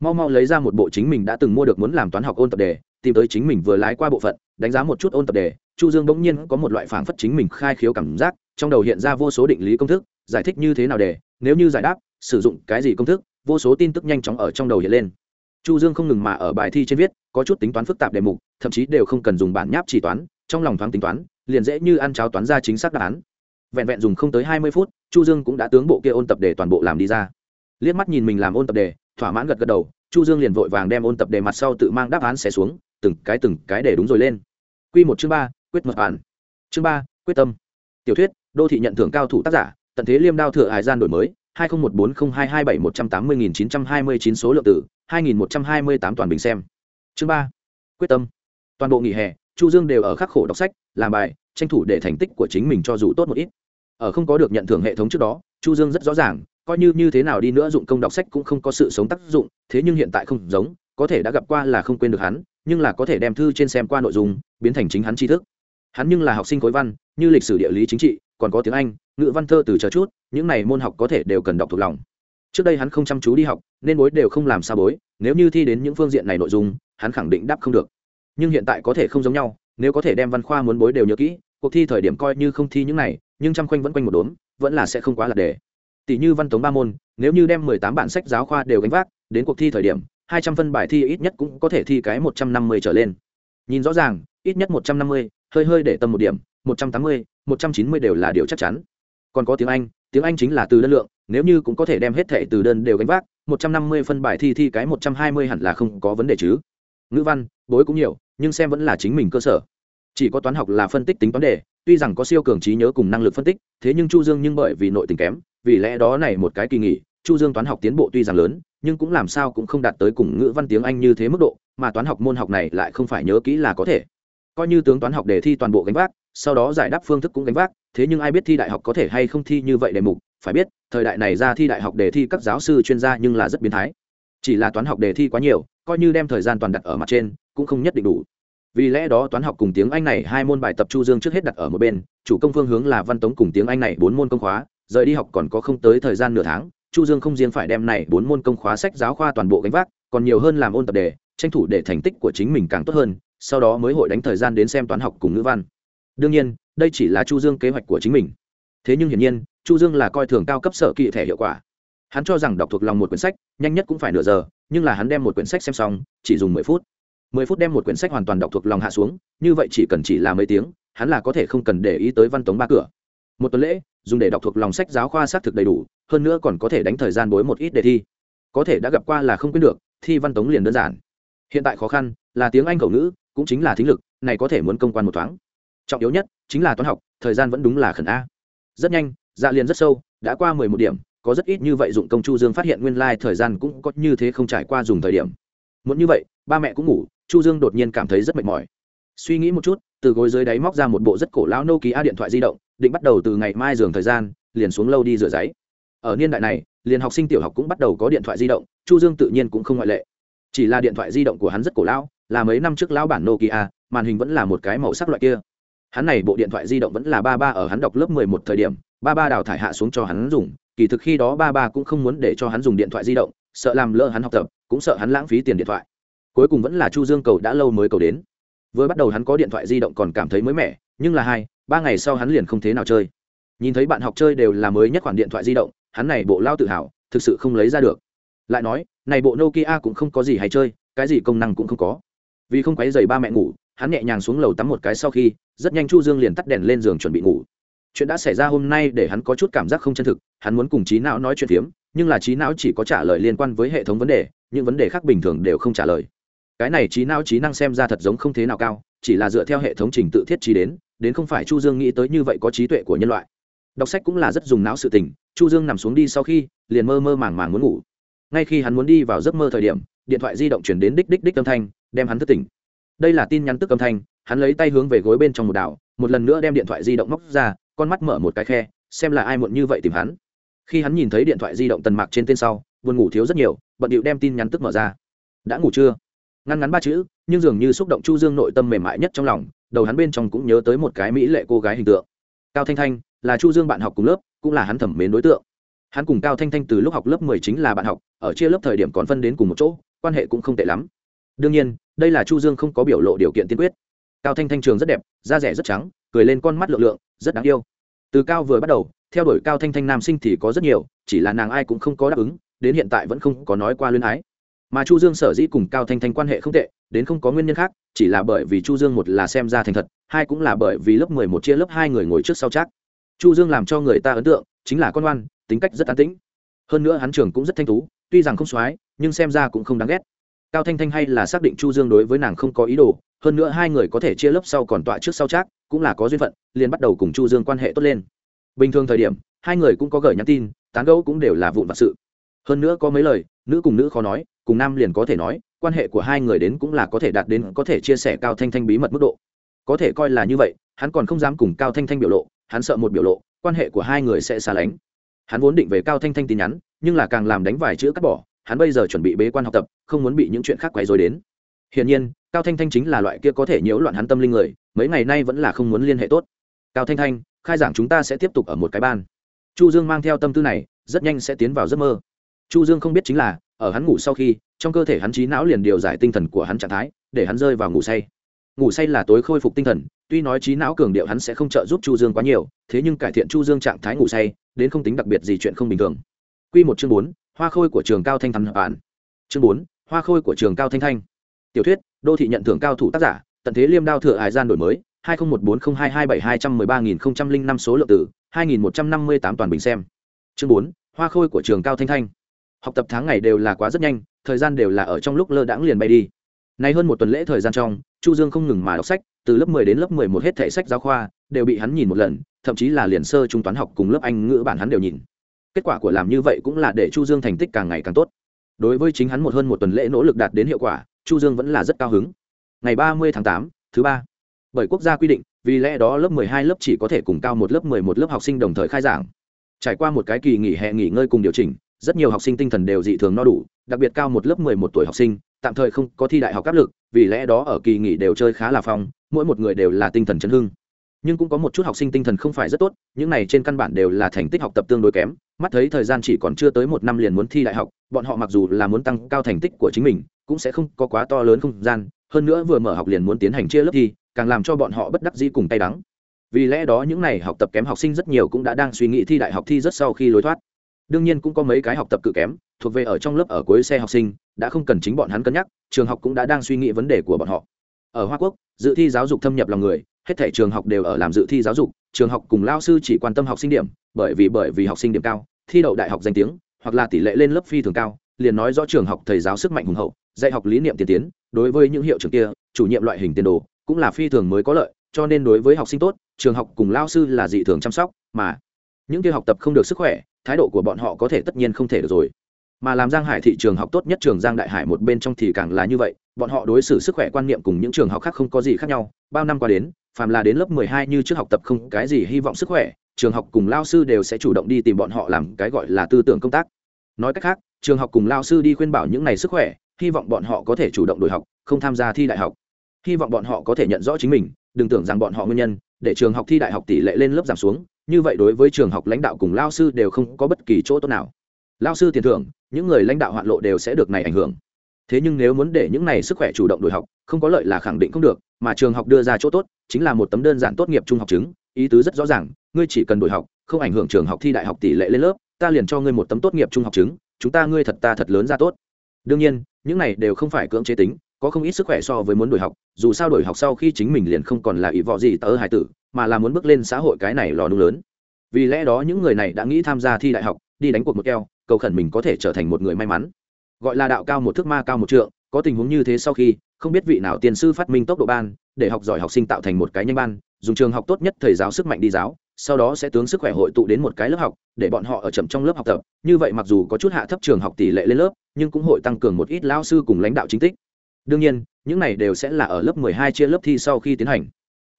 Mau mau lấy ra một bộ chính mình đã từng mua được muốn làm toán học ôn tập đề, tìm tới chính mình vừa lái qua bộ phận, đánh giá một chút ôn tập đề, chu dương bỗng nhiên có một loại phảng phất chính mình khai khiếu cảm giác, trong đầu hiện ra vô số định lý công thức, giải thích như thế nào đề nếu như giải đáp, sử dụng cái gì công thức, vô số tin tức nhanh chóng ở trong đầu hiện lên. Chu dương không ngừng mà ở bài thi trên viết, có chút tính toán phức tạp đề mục, thậm chí đều không cần dùng bản nháp chỉ toán, trong lòng thoáng tính toán liền dễ như ăn cháo toán ra chính xác đáp án. Vẹn vẹn dùng không tới hai mươi phút, chu dương cũng đã tướng bộ kia ôn tập đề toàn bộ làm đi ra. Liếc mắt nhìn mình làm ôn tập đề, thỏa mãn gật gật đầu, chu dương liền vội vàng đem ôn tập đề mặt sau tự mang đáp án xẻ xuống, từng cái từng cái để đúng rồi lên. Quy một chương ba, quyết mật bản. Chương ba, quyết tâm. Tiểu thuyết, đô thị nhận thưởng cao thủ tác giả, tận thế liêm đao thừa hải gian đổi mới, hai nghìn một bốn không hai hai bảy một trăm tám mươi nghìn chín trăm hai mươi chín số lượng tử, hai nghìn một trăm hai mươi tám toàn bình xem. Chương ba, quyết tâm. Toàn bộ nghỉ hè, chu dương đều ở khắc khổ đọc sách, làm bài tranh thủ để thành tích của chính mình cho dù tốt một ít. Ở không có được nhận thưởng hệ thống trước đó, chu dương rất rõ ràng, coi như như thế nào đi nữa dụng công đọc sách cũng không có sự sống tác dụng, thế nhưng hiện tại không giống, có thể đã gặp qua là không quên được hắn, nhưng là có thể đem thư trên xem qua nội dung, biến thành chính hắn tri thức. Hắn nhưng là học sinh khối văn, như lịch sử địa lý chính trị, còn có tiếng anh, ngữ văn thơ từ chờ chút, những này môn học có thể đều cần đọc thuộc lòng. Trước đây hắn không chăm chú đi học, nên bối đều không làm sao bối, nếu như thi đến những phương diện này nội dung, hắn khẳng định đáp không được. Nhưng hiện tại có thể không giống nhau nếu có thể đem văn khoa muốn bối đều nhớ kỹ, cuộc thi thời điểm coi như không thi những này, nhưng chăm quanh vẫn quanh một đốm, vẫn là sẽ không quá là đề tỷ như văn tống ba môn, nếu như đem mười tám bản sách giáo khoa đều gánh vác, đến cuộc thi thời điểm, hai trăm phân bài thi ít nhất cũng có thể thi cái một trăm năm mươi trở lên. Nhìn rõ ràng, ít nhất một trăm năm mươi, hơi hơi để tâm một điểm, một trăm tám mươi, một trăm chín mươi đều là điều chắc chắn. Còn có tiếng anh tiếng anh chính là từ đơn lượng, nếu như cũng có thể đem hết thẻ từ đơn đều gánh vác, một trăm năm mươi phân bài thi thi cái một trăm hai mươi hẳn là không có vấn đề chứ. Ngữ văn, bối cũng nhiều nhưng xem vẫn là chính mình cơ sở. Chỉ có toán học là phân tích tính toán đề, tuy rằng có siêu cường trí nhớ cùng năng lực phân tích, thế nhưng chu dương nhưng bởi vì nội tình kém, vì lẽ đó này một cái kỳ nghỉ, chu dương toán học tiến bộ tuy rằng lớn, nhưng cũng làm sao cũng không đạt tới cùng ngữ văn tiếng anh như thế mức độ, mà toán học môn học này lại không phải nhớ kỹ là có thể. Coi như tướng toán học đề thi toàn bộ gánh vác, sau đó giải đáp phương thức cũng gánh vác, thế nhưng ai biết thi đại học có thể hay không thi như vậy đề mục, phải biết, thời đại này ra thi đại học đề thi các giáo sư chuyên gia nhưng là rất biến thái. Chỉ là toán học đề thi quá nhiều, coi như đem thời gian toàn đặt ở mặt trên cũng không nhất định đủ. Vì lẽ đó toán học cùng tiếng anh này hai môn bài tập chu dương trước hết đặt ở một bên, chủ công phương hướng là văn tống cùng tiếng anh này bốn môn công khóa, rời đi học còn có không tới thời gian nửa tháng, chu dương không riêng phải đem này bốn môn công khóa sách giáo khoa toàn bộ gánh vác, còn nhiều hơn làm ôn tập đề, tranh thủ để thành tích của chính mình càng tốt hơn, sau đó mới hội đánh thời gian đến xem toán học cùng ngữ văn. Đương nhiên, đây chỉ là chu dương kế hoạch của chính mình. Thế nhưng hiển nhiên, chu dương là coi thường cao cấp sở kỵ thể hiệu quả. Hắn cho rằng đọc thuộc lòng một quyển sách, nhanh nhất cũng phải nửa giờ, nhưng là hắn đem một quyển sách xem xong, chỉ dùng mười phút mười phút đem một quyển sách hoàn toàn đọc thuộc lòng hạ xuống, như vậy chỉ cần chỉ là mấy tiếng, hắn là có thể không cần để ý tới văn tống ba cửa. Một tuần lễ, dùng để đọc thuộc lòng sách giáo khoa xác thực đầy đủ, hơn nữa còn có thể đánh thời gian bối một ít đề thi. Có thể đã gặp qua là không quyết được, thi văn tống liền đơn giản. Hiện tại khó khăn, là tiếng anh khẩu ngữ, cũng chính là thính lực, này có thể muốn công quan một thoáng. Trọng yếu nhất, chính là toán học, thời gian vẫn đúng là khẩn a. Rất nhanh dạ liền rất sâu, đã qua mười một điểm, có rất ít như vậy dụng công chu dương phát hiện nguyên lai thời gian cũng có như thế không trải qua dùng thời điểm. Muốn như vậy, ba mẹ cũng ngủ chu dương đột nhiên cảm thấy rất mệt mỏi. Suy nghĩ một chút, từ gối dưới đáy móc ra một bộ rất cổ lão nokia điện thoại di động, định bắt đầu từ ngày mai giường thời gian, liền xuống lâu đi rửa giấy. Ở niên đại này, liền học sinh tiểu học cũng bắt đầu có điện thoại di động, chu dương tự nhiên cũng không ngoại lệ. Chỉ là điện thoại di động của hắn rất cổ lão, là mấy năm trước lão bản nokia, màn hình vẫn là một cái màu sắc loại kia. Hắn này bộ điện thoại di động vẫn là ba ba ở hắn đọc lớp mười một thời điểm, ba ba đào thải hạ xuống cho hắn dùng, kỳ thực khi đó ba ba cũng không muốn để cho hắn dùng điện thoại di động, sợ làm lỡ hắn học tập, cũng sợ hắn lãng phí tiền điện thoại cuối cùng vẫn là chu dương cầu đã lâu mới cầu đến. Vừa bắt đầu hắn có điện thoại di động còn cảm thấy mới mẻ, nhưng là hai, ba ngày sau hắn liền không thế nào chơi. Nhìn thấy bạn học chơi đều là mới nhất khoản điện thoại di động, hắn này bộ lao tự hào, thực sự không lấy ra được. Lại nói, này bộ nokia cũng không có gì hay chơi, cái gì công năng cũng không có. Vì không quấy dày ba mẹ ngủ, hắn nhẹ nhàng xuống lầu tắm một cái sau khi, rất nhanh chu dương liền tắt đèn lên giường chuẩn bị ngủ. Chuyện đã xảy ra hôm nay để hắn có chút cảm giác không chân thực, hắn muốn cùng trí não nói chuyện phiếm, nhưng là trí não chỉ có trả lời liên quan với hệ thống vấn đề, những vấn đề khác bình thường đều không trả lời cái này trí não trí năng xem ra thật giống không thế nào cao, chỉ là dựa theo hệ thống trình tự thiết trí đến đến không phải chu dương nghĩ tới như vậy có trí tuệ của nhân loại. Đọc sách cũng là rất dùng não sự tình, chu dương nằm xuống đi sau khi, liền mơ mơ màng màng muốn ngủ. Ngay khi hắn muốn đi vào giấc mơ thời điểm, điện thoại di động chuyển đến đích đích đích âm thanh, đem hắn thức tỉnh. Đây là tin nhắn tức âm thanh, hắn lấy tay hướng về gối bên trong một đảo, một lần nữa đem điện thoại di động móc ra, con mắt mở một cái khe, xem là ai muộn như vậy tìm hắn. Khi hắn nhìn thấy điện thoại di động tần mạc trên tên sau, buồn ngủ thiếu rất nhiều, bận điệu đem tin nhắn tức mở ra. Đã ngủ chưa? Ngăn ngắn ba chữ, nhưng dường như xúc động chu dương nội tâm mềm mại nhất trong lòng, đầu hắn bên trong cũng nhớ tới một cái mỹ lệ cô gái hình tượng. Cao thanh thanh là chu dương bạn học cùng lớp, cũng là hắn thẩm mến đối tượng. Hắn cùng cao thanh thanh từ lúc học lớp mười chính là bạn học, ở chia lớp thời điểm còn phân đến cùng một chỗ, quan hệ cũng không tệ lắm. Đương nhiên, đây là chu dương không có biểu lộ điều kiện tiên quyết. Cao thanh thanh trường rất đẹp, da rẻ rất trắng, cười lên con mắt lượng lượng, rất đáng yêu. Từ cao vừa bắt đầu, theo đuổi cao thanh thanh nam sinh thì có rất nhiều, chỉ là nàng ai cũng không có đáp ứng, đến hiện tại vẫn không có nói qua luyến ái mà chu dương sở dĩ cùng cao thanh thanh quan hệ không tệ, đến không có nguyên nhân khác, chỉ là bởi vì chu dương một là xem ra thành thật, hai cũng là bởi vì lớp mười một chia lớp hai người ngồi trước sau chắc chu dương làm cho người ta ấn tượng chính là con ngoan tính cách rất an tĩnh. Hơn nữa hắn trường cũng rất thanh tú, tuy rằng không soái, nhưng xem ra cũng không đáng ghét. Cao thanh thanh hay là xác định chu dương đối với nàng không có ý đồ, hơn nữa hai người có thể chia lớp sau còn tọa trước sau chắc cũng là có duyên phận, liền bắt đầu cùng chu dương quan hệ tốt lên. Bình thường thời điểm, hai người cũng có gửi nhắn tin, tán gẫu cũng đều là vụn vặt sự. Hơn nữa có mấy lời, nữ cùng nữ khó nói cùng nam liền có thể nói, quan hệ của hai người đến cũng là có thể đạt đến có thể chia sẻ cao thanh thanh bí mật mức độ. Có thể coi là như vậy, hắn còn không dám cùng cao thanh thanh biểu lộ, hắn sợ một biểu lộ, quan hệ của hai người sẽ xa lánh. Hắn vốn định về cao thanh thanh tin nhắn, nhưng là càng làm đánh vài chữ cắt bỏ, hắn bây giờ chuẩn bị bế quan học tập, không muốn bị những chuyện khác quấy rối đến. Hiển nhiên, cao thanh thanh chính là loại kia có thể nhiễu loạn hắn tâm linh người, mấy ngày nay vẫn là không muốn liên hệ tốt. Cao thanh thanh, khai giảng chúng ta sẽ tiếp tục ở một cái ban. Chu dương mang theo tâm tư này, rất nhanh sẽ tiến vào giấc mơ. Chu dương không biết chính là ở hắn ngủ sau khi, trong cơ thể hắn trí não liền điều giải tinh thần của hắn trạng thái, để hắn rơi vào ngủ say. Ngủ say là tối khôi phục tinh thần, tuy nói trí não cường điệu hắn sẽ không trợ giúp chu dương quá nhiều, thế nhưng cải thiện chu dương trạng thái ngủ say, đến không tính đặc biệt gì chuyện không bình thường. Quy một chương bốn, hoa khôi của trường cao thanh thanh bản chương bốn, hoa khôi của trường cao thanh thanh. Tiểu thuyết, đô thị nhận thưởng cao thủ tác giả, tận thế liêm đao thừa hải gian đổi mới, hai nghìn một bốn không hai hai bảy hai trăm mười ba nghìn không trăm linh năm số lượng tử hai nghìn một trăm năm mươi tám toàn bình xem. Chương bốn, hoa khôi của trường cao thanh thanh học tập tháng ngày đều là quá rất nhanh thời gian đều là ở trong lúc lơ đãng liền bay đi. Nay hơn một tuần lễ thời gian trong chu dương không ngừng mà đọc sách từ lớp 10 đến lớp 11 hết thảy sách giáo khoa đều bị hắn nhìn một lần thậm chí là liền sơ trung toán học cùng lớp anh ngữ bản hắn đều nhìn. Kết quả của làm như vậy cũng là để chu dương thành tích càng ngày càng tốt. Đối với chính hắn một hơn một tuần lễ nỗ lực đạt đến hiệu quả chu dương vẫn là rất cao hứng. Ngày 30 tháng 8, thứ ba. Bởi quốc gia quy định vì lẽ đó lớp 12 lớp chỉ có thể cùng cao một lớp 11 lớp học sinh đồng thời khai giảng. Trải qua một cái kỳ nghỉ hè nghỉ ngơi cùng điều chỉnh rất nhiều học sinh tinh thần đều dị thường no đủ, đặc biệt cao một lớp 11 tuổi học sinh, tạm thời không có thi đại học áp lực, vì lẽ đó ở kỳ nghỉ đều chơi khá là phong, mỗi một người đều là tinh thần chấn hưng. Nhưng cũng có một chút học sinh tinh thần không phải rất tốt, những này trên căn bản đều là thành tích học tập tương đối kém, mắt thấy thời gian chỉ còn chưa tới một năm liền muốn thi đại học, bọn họ mặc dù là muốn tăng cao thành tích của chính mình, cũng sẽ không có quá to lớn không gian, hơn nữa vừa mở học liền muốn tiến hành chia lớp thi, càng làm cho bọn họ bất đắc dĩ cùng tay đắng. Vì lẽ đó những này học tập kém học sinh rất nhiều cũng đã đang suy nghĩ thi đại học thi rất sau khi lối thoát đương nhiên cũng có mấy cái học tập cự kém, thuộc về ở trong lớp ở cuối xe học sinh, đã không cần chính bọn hắn cân nhắc, trường học cũng đã đang suy nghĩ vấn đề của bọn họ. Ở hoa quốc, dự thi giáo dục thâm nhập lòng người, hết thể trường học đều ở làm dự thi giáo dục, trường học cùng lao sư chỉ quan tâm học sinh điểm, bởi vì bởi vì học sinh điểm cao, thi đậu đại học danh tiếng, hoặc là tỷ lệ lên lớp phi thường cao, liền nói rõ trường học thầy giáo sức mạnh hùng hậu, dạy học lý niệm tiên tiến, đối với những hiệu trường kia, chủ nhiệm loại hình tiền đồ, cũng là phi thường mới có lợi, cho nên đối với học sinh tốt, trường học cùng lao sư là dị thường chăm sóc, mà những kia học tập không được sức khỏe thái độ của bọn họ có thể tất nhiên không thể được rồi. Mà làm giang hải thị trường học tốt nhất trường giang đại hải một bên trong thì càng là như vậy, bọn họ đối xử sức khỏe quan niệm cùng những trường học khác không có gì khác nhau. Bao năm qua đến, phàm là đến lớp mười hai như trước học tập không cái gì hy vọng sức khỏe, trường học cùng lao sư đều sẽ chủ động đi tìm bọn họ làm cái gọi là tư tưởng công tác. Nói cách khác, trường học cùng lao sư đi khuyên bảo những ngày sức khỏe, hy vọng bọn họ có thể chủ động đổi học, không tham gia thi đại học. Hy vọng bọn họ có thể nhận rõ chính mình, đừng tưởng rằng bọn họ nguyên nhân, để trường học thi đại học tỷ lệ lên lớp giảm xuống như vậy đối với trường học lãnh đạo cùng lao sư đều không có bất kỳ chỗ tốt nào. Lao sư tiền thưởng, những người lãnh đạo hoạn lộ đều sẽ được này ảnh hưởng. Thế nhưng nếu muốn để những này sức khỏe chủ động đổi học, không có lợi là khẳng định không được, mà trường học đưa ra chỗ tốt, chính là một tấm đơn giản tốt nghiệp trung học chứng, ý tứ rất rõ ràng, ngươi chỉ cần đổi học, không ảnh hưởng trường học thi đại học tỷ lệ lên lớp, ta liền cho ngươi một tấm tốt nghiệp trung học chứng, chúng ta ngươi thật ta thật lớn ra tốt. Đương nhiên, những này đều không phải cưỡng chế tính, có không ít sức khỏe so với muốn đổi học, dù sao đổi học sau khi chính mình liền không còn là ý vọ gì tớ hải tử mà là muốn bước lên xã hội cái này lò nung lớn. Vì lẽ đó những người này đã nghĩ tham gia thi đại học, đi đánh cuộc một keo, cầu khẩn mình có thể trở thành một người may mắn. Gọi là đạo cao một thước ma cao một trượng, có tình huống như thế sau khi, không biết vị nào tiền sư phát minh tốc độ ban, để học giỏi học sinh tạo thành một cái nhanh ban, dùng trường học tốt nhất thầy giáo sức mạnh đi giáo, sau đó sẽ tướng sức khỏe hội tụ đến một cái lớp học, để bọn họ ở chậm trong lớp học tập. Như vậy mặc dù có chút hạ thấp trường học tỷ lệ lên lớp, nhưng cũng hội tăng cường một ít lao sư cùng lãnh đạo chính tích. Đương nhiên, những này đều sẽ là ở lớp 12 chia lớp thi sau khi tiến hành.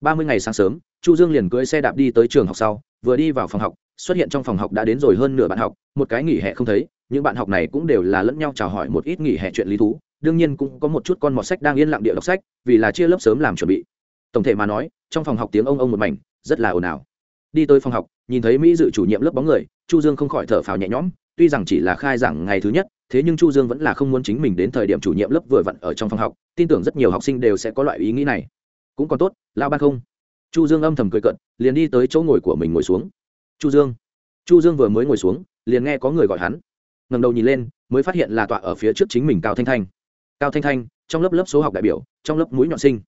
30 ngày sáng sớm chu dương liền cưỡi xe đạp đi tới trường học sau, vừa đi vào phòng học, xuất hiện trong phòng học đã đến rồi hơn nửa bạn học, một cái nghỉ hè không thấy, những bạn học này cũng đều là lẫn nhau chào hỏi một ít nghỉ hè chuyện lý thú, đương nhiên cũng có một chút con mọt sách đang yên lặng địa đọc sách, vì là chia lớp sớm làm chuẩn bị. Tổng thể mà nói, trong phòng học tiếng ông ông một mảnh, rất là ồn ào. Đi tới phòng học, nhìn thấy mỹ dự chủ nhiệm lớp bóng người, chu dương không khỏi thở phào nhẹ nhõm, tuy rằng chỉ là khai giảng ngày thứ nhất, thế nhưng chu dương vẫn là không muốn chính mình đến thời điểm chủ nhiệm lớp vừa vặn ở trong phòng học, tin tưởng rất nhiều học sinh đều sẽ có loại ý nghĩ này. Cũng còn tốt, lao ban không chu dương âm thầm cười cận liền đi tới chỗ ngồi của mình ngồi xuống. Chu dương. Chu dương vừa mới ngồi xuống, liền nghe có người gọi hắn. Ngẩng đầu nhìn lên, mới phát hiện là tọa ở phía trước chính mình cao thanh thanh. Cao thanh thanh, trong lớp lớp số học đại biểu, trong lớp mũi nhọn sinh.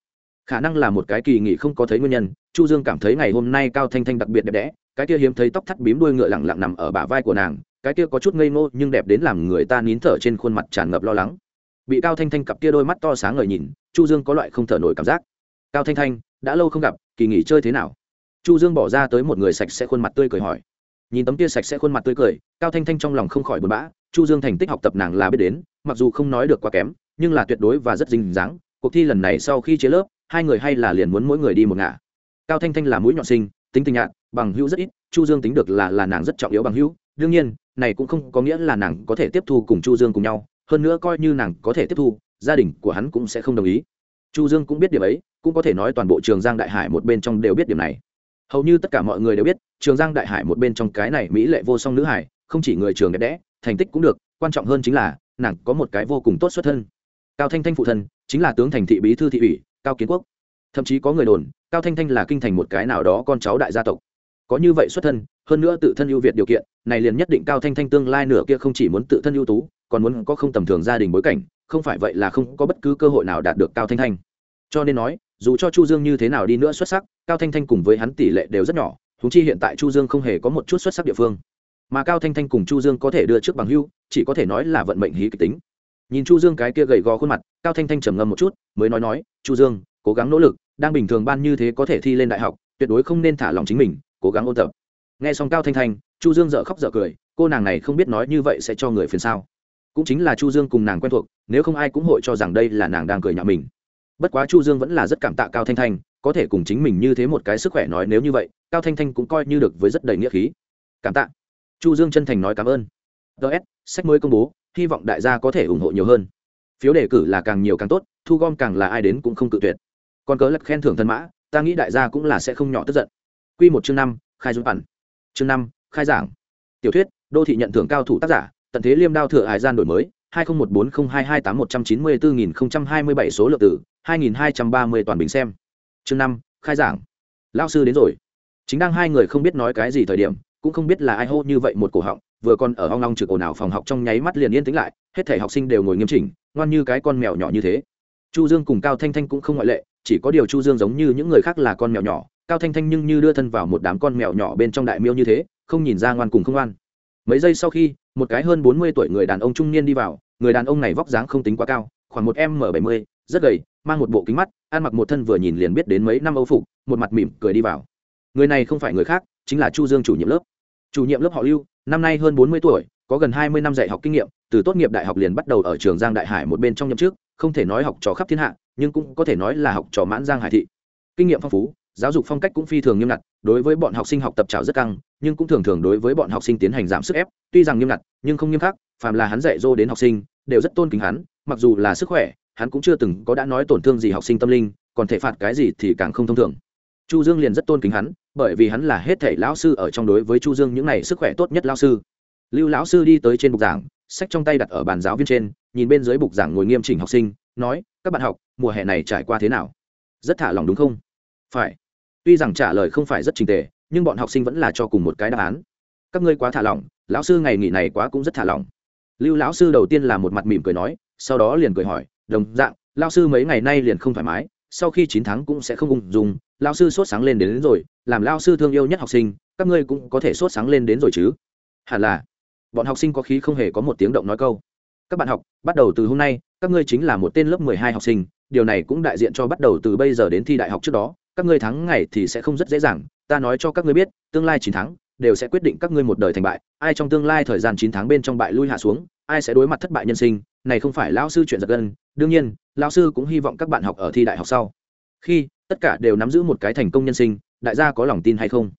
Khả năng là một cái kỳ nghỉ không có thấy nguyên nhân, chu dương cảm thấy ngày hôm nay cao thanh thanh đặc biệt đẹp đẽ, cái kia hiếm thấy tóc thắt bím đuôi ngựa lẳng lặng nằm ở bả vai của nàng, cái kia có chút ngây ngô nhưng đẹp đến làm người ta nín thở trên khuôn mặt tràn ngập lo lắng. Bị cao thanh thanh cặp kia đôi mắt to sáng ngời nhìn, chu dương có loại không thở nổi cảm giác. Cao thanh thanh đã lâu không gặp, kỳ nghỉ chơi thế nào? Chu dương bỏ ra tới một người sạch sẽ khuôn mặt tươi cười hỏi. Nhìn tấm kia sạch sẽ khuôn mặt tươi cười, cao thanh thanh trong lòng không khỏi buồn bã, chu dương thành tích học tập nàng là biết đến, mặc dù không nói được quá kém, nhưng là tuyệt đối và rất dinh dáng, cuộc thi lần này sau khi chế lớp, hai người hay là liền muốn mỗi người đi một ngả. Cao thanh thanh là mũi nhọn sinh, tính tình nhạn bằng hữu rất ít, chu dương tính được là là nàng rất trọng yếu bằng hữu, đương nhiên, này cũng không có nghĩa là nàng có thể tiếp thu cùng chu dương cùng nhau, hơn nữa coi như nàng có thể tiếp thu, gia đình của hắn cũng sẽ không đồng ý chu dương cũng biết điểm ấy, cũng có thể nói toàn bộ trường giang đại hải một bên trong đều biết điểm này. Hầu như tất cả mọi người đều biết, trường giang đại hải một bên trong cái này mỹ lệ vô song nữ hải, không chỉ người trường đẹp đẽ, thành tích cũng được, quan trọng hơn chính là, nàng có một cái vô cùng tốt xuất thân. Cao thanh thanh phụ thân, chính là tướng thành thị bí thư thị ủy, cao kiến quốc. Thậm chí có người đồn, cao thanh thanh là kinh thành một cái nào đó con cháu đại gia tộc. Có như vậy xuất thân, hơn nữa tự thân ưu việt điều kiện, này liền nhất định cao thanh thanh tương lai nửa kia không chỉ muốn tự thân ưu tú, còn muốn có không tầm thường gia đình bối cảnh không phải vậy là không có bất cứ cơ hội nào đạt được cao thanh thanh. Cho nên nói, dù cho chu dương như thế nào đi nữa xuất sắc, cao thanh thanh cùng với hắn tỷ lệ đều rất nhỏ thúng chi hiện tại chu dương không hề có một chút xuất sắc địa phương. Mà cao thanh thanh cùng chu dương có thể đưa trước bằng hưu, chỉ có thể nói là vận mệnh hí kịch tính. Nhìn chu dương cái kia gầy gò khuôn mặt, cao thanh thanh trầm ngâm một chút, mới nói nói, chu dương, cố gắng nỗ lực, đang bình thường ban như thế có thể thi lên đại học, tuyệt đối không nên thả lòng chính mình, cố gắng ôn tập. Nghe xong cao thanh thanh, chu dương dở khóc dở cười, cô nàng này không biết nói như vậy sẽ cho người phiền sao? Cũng chính là chu dương cùng nàng quen thuộc, nếu không ai cũng hội cho rằng đây là nàng đang cười nhạo mình. Bất quá chu dương vẫn là rất cảm tạ cao thanh thanh, có thể cùng chính mình như thế một cái sức khỏe nói nếu như vậy, cao thanh thanh cũng coi như được với rất đầy nghĩa khí. Cảm tạ. Chu dương chân thành nói cảm ơn. Ts sách mới công bố, hy vọng đại gia có thể ủng hộ nhiều hơn. Phiếu đề cử là càng nhiều càng tốt, thu gom càng là ai đến cũng không cự tuyệt. Còn cớ lật khen thưởng thân mã, ta nghĩ đại gia cũng là sẽ không nhỏ tức giận. Quy một chương năm, khai dũng ẩn chương năm, khai giảng. Tiểu thuyết, đô thị nhận thưởng cao thủ tác giả tận thế liêm đao thừa hải gian đổi mới, hai nghìn một bốn không hai hai tám một trăm chín mươi bốn nghìn không trăm hai mươi bảy số lượng tử, hai nghìn hai trăm ba mươi toàn bình xem. Chương năm, khai giảng. Lao sư đến rồi. Chính đang hai người không biết nói cái gì thời điểm, cũng không biết là ai hô như vậy một cổ họng, vừa còn ở ong long trực ồn ào phòng học trong nháy mắt liền yên tĩnh lại, hết thể học sinh đều ngồi nghiêm chỉnh, ngoan như cái con mèo nhỏ như thế. Chu dương cùng cao thanh thanh cũng không ngoại lệ, chỉ có điều chu dương giống như những người khác là con mèo nhỏ, cao thanh thanh nhưng như đưa thân vào một đám con mèo nhỏ bên trong đại miêu như thế, không nhìn ra ngoan cùng không ngoan. Mấy giây sau khi một cái hơn bốn mươi tuổi người đàn ông trung niên đi vào, người đàn ông này vóc dáng không tính quá cao, khoảng một m bảy mươi, rất gầy, mang một bộ kính mắt, ăn mặc một thân vừa nhìn liền biết đến mấy năm âu phục, một mặt mỉm cười đi vào. Người này không phải người khác, chính là chu dương chủ nhiệm lớp. Chủ nhiệm lớp họ lưu, năm nay hơn bốn mươi tuổi, có gần hai mươi năm dạy học kinh nghiệm, từ tốt nghiệp đại học liền bắt đầu ở trường giang đại hải một bên trong nhậm chức, không thể nói học trò khắp thiên hạ, nhưng cũng có thể nói là học trò mãn giang hải thị. Kinh nghiệm phong phú, giáo dục phong cách cũng phi thường nghiêm ngặt, đối với bọn học sinh học tập trào rất căng nhưng cũng thường thường đối với bọn học sinh tiến hành giảm sức ép, tuy rằng nghiêm ngặt, nhưng không nghiêm khắc, phàm là hắn dạy dỗ đến học sinh, đều rất tôn kính hắn, mặc dù là sức khỏe, hắn cũng chưa từng có đã nói tổn thương gì học sinh tâm linh, còn thể phạt cái gì thì càng không thông thường. Chu dương liền rất tôn kính hắn, bởi vì hắn là hết thể lão sư ở trong đối với chu dương những ngày sức khỏe tốt nhất lão sư. Lưu lão sư đi tới trên bục giảng, sách trong tay đặt ở bàn giáo viên trên, nhìn bên dưới bục giảng ngồi nghiêm chỉnh học sinh, nói, các bạn học, mùa hè này trải qua thế nào? Rất thả lòng đúng không? Phải. Tuy rằng trả lời không phải rất trình tề nhưng bọn học sinh vẫn là cho cùng một cái đáp án. Các ngươi quá thả lỏng lão sư ngày nghỉ này quá cũng rất thả lỏng. Lưu lão sư đầu tiên là một mặt mỉm cười nói sau đó liền cười hỏi đồng dạng lão sư mấy ngày nay liền không thoải mái sau khi chín tháng cũng sẽ không ung dung lão sư sốt sáng lên đến, đến rồi làm lão sư thương yêu nhất học sinh các ngươi cũng có thể sốt sáng lên đến rồi chứ? Hẳn là bọn học sinh có khí không hề có một tiếng động nói câu. Các bạn học bắt đầu từ hôm nay các ngươi chính là một tên lớp mười hai học sinh điều này cũng đại diện cho bắt đầu từ bây giờ đến thi đại học trước đó các ngươi thắng ngày thì sẽ không rất dễ dàng, ta nói cho các ngươi biết, tương lai chín tháng, đều sẽ quyết định các ngươi một đời thành bại, ai trong tương lai thời gian chín tháng bên trong bại lui hạ xuống, ai sẽ đối mặt thất bại nhân sinh, này không phải lão sư chuyện giật gân, đương nhiên lao sư cũng hy vọng các bạn học ở thi đại học sau. Khi, tất cả đều nắm giữ một cái thành công nhân sinh, đại gia có lòng tin hay không?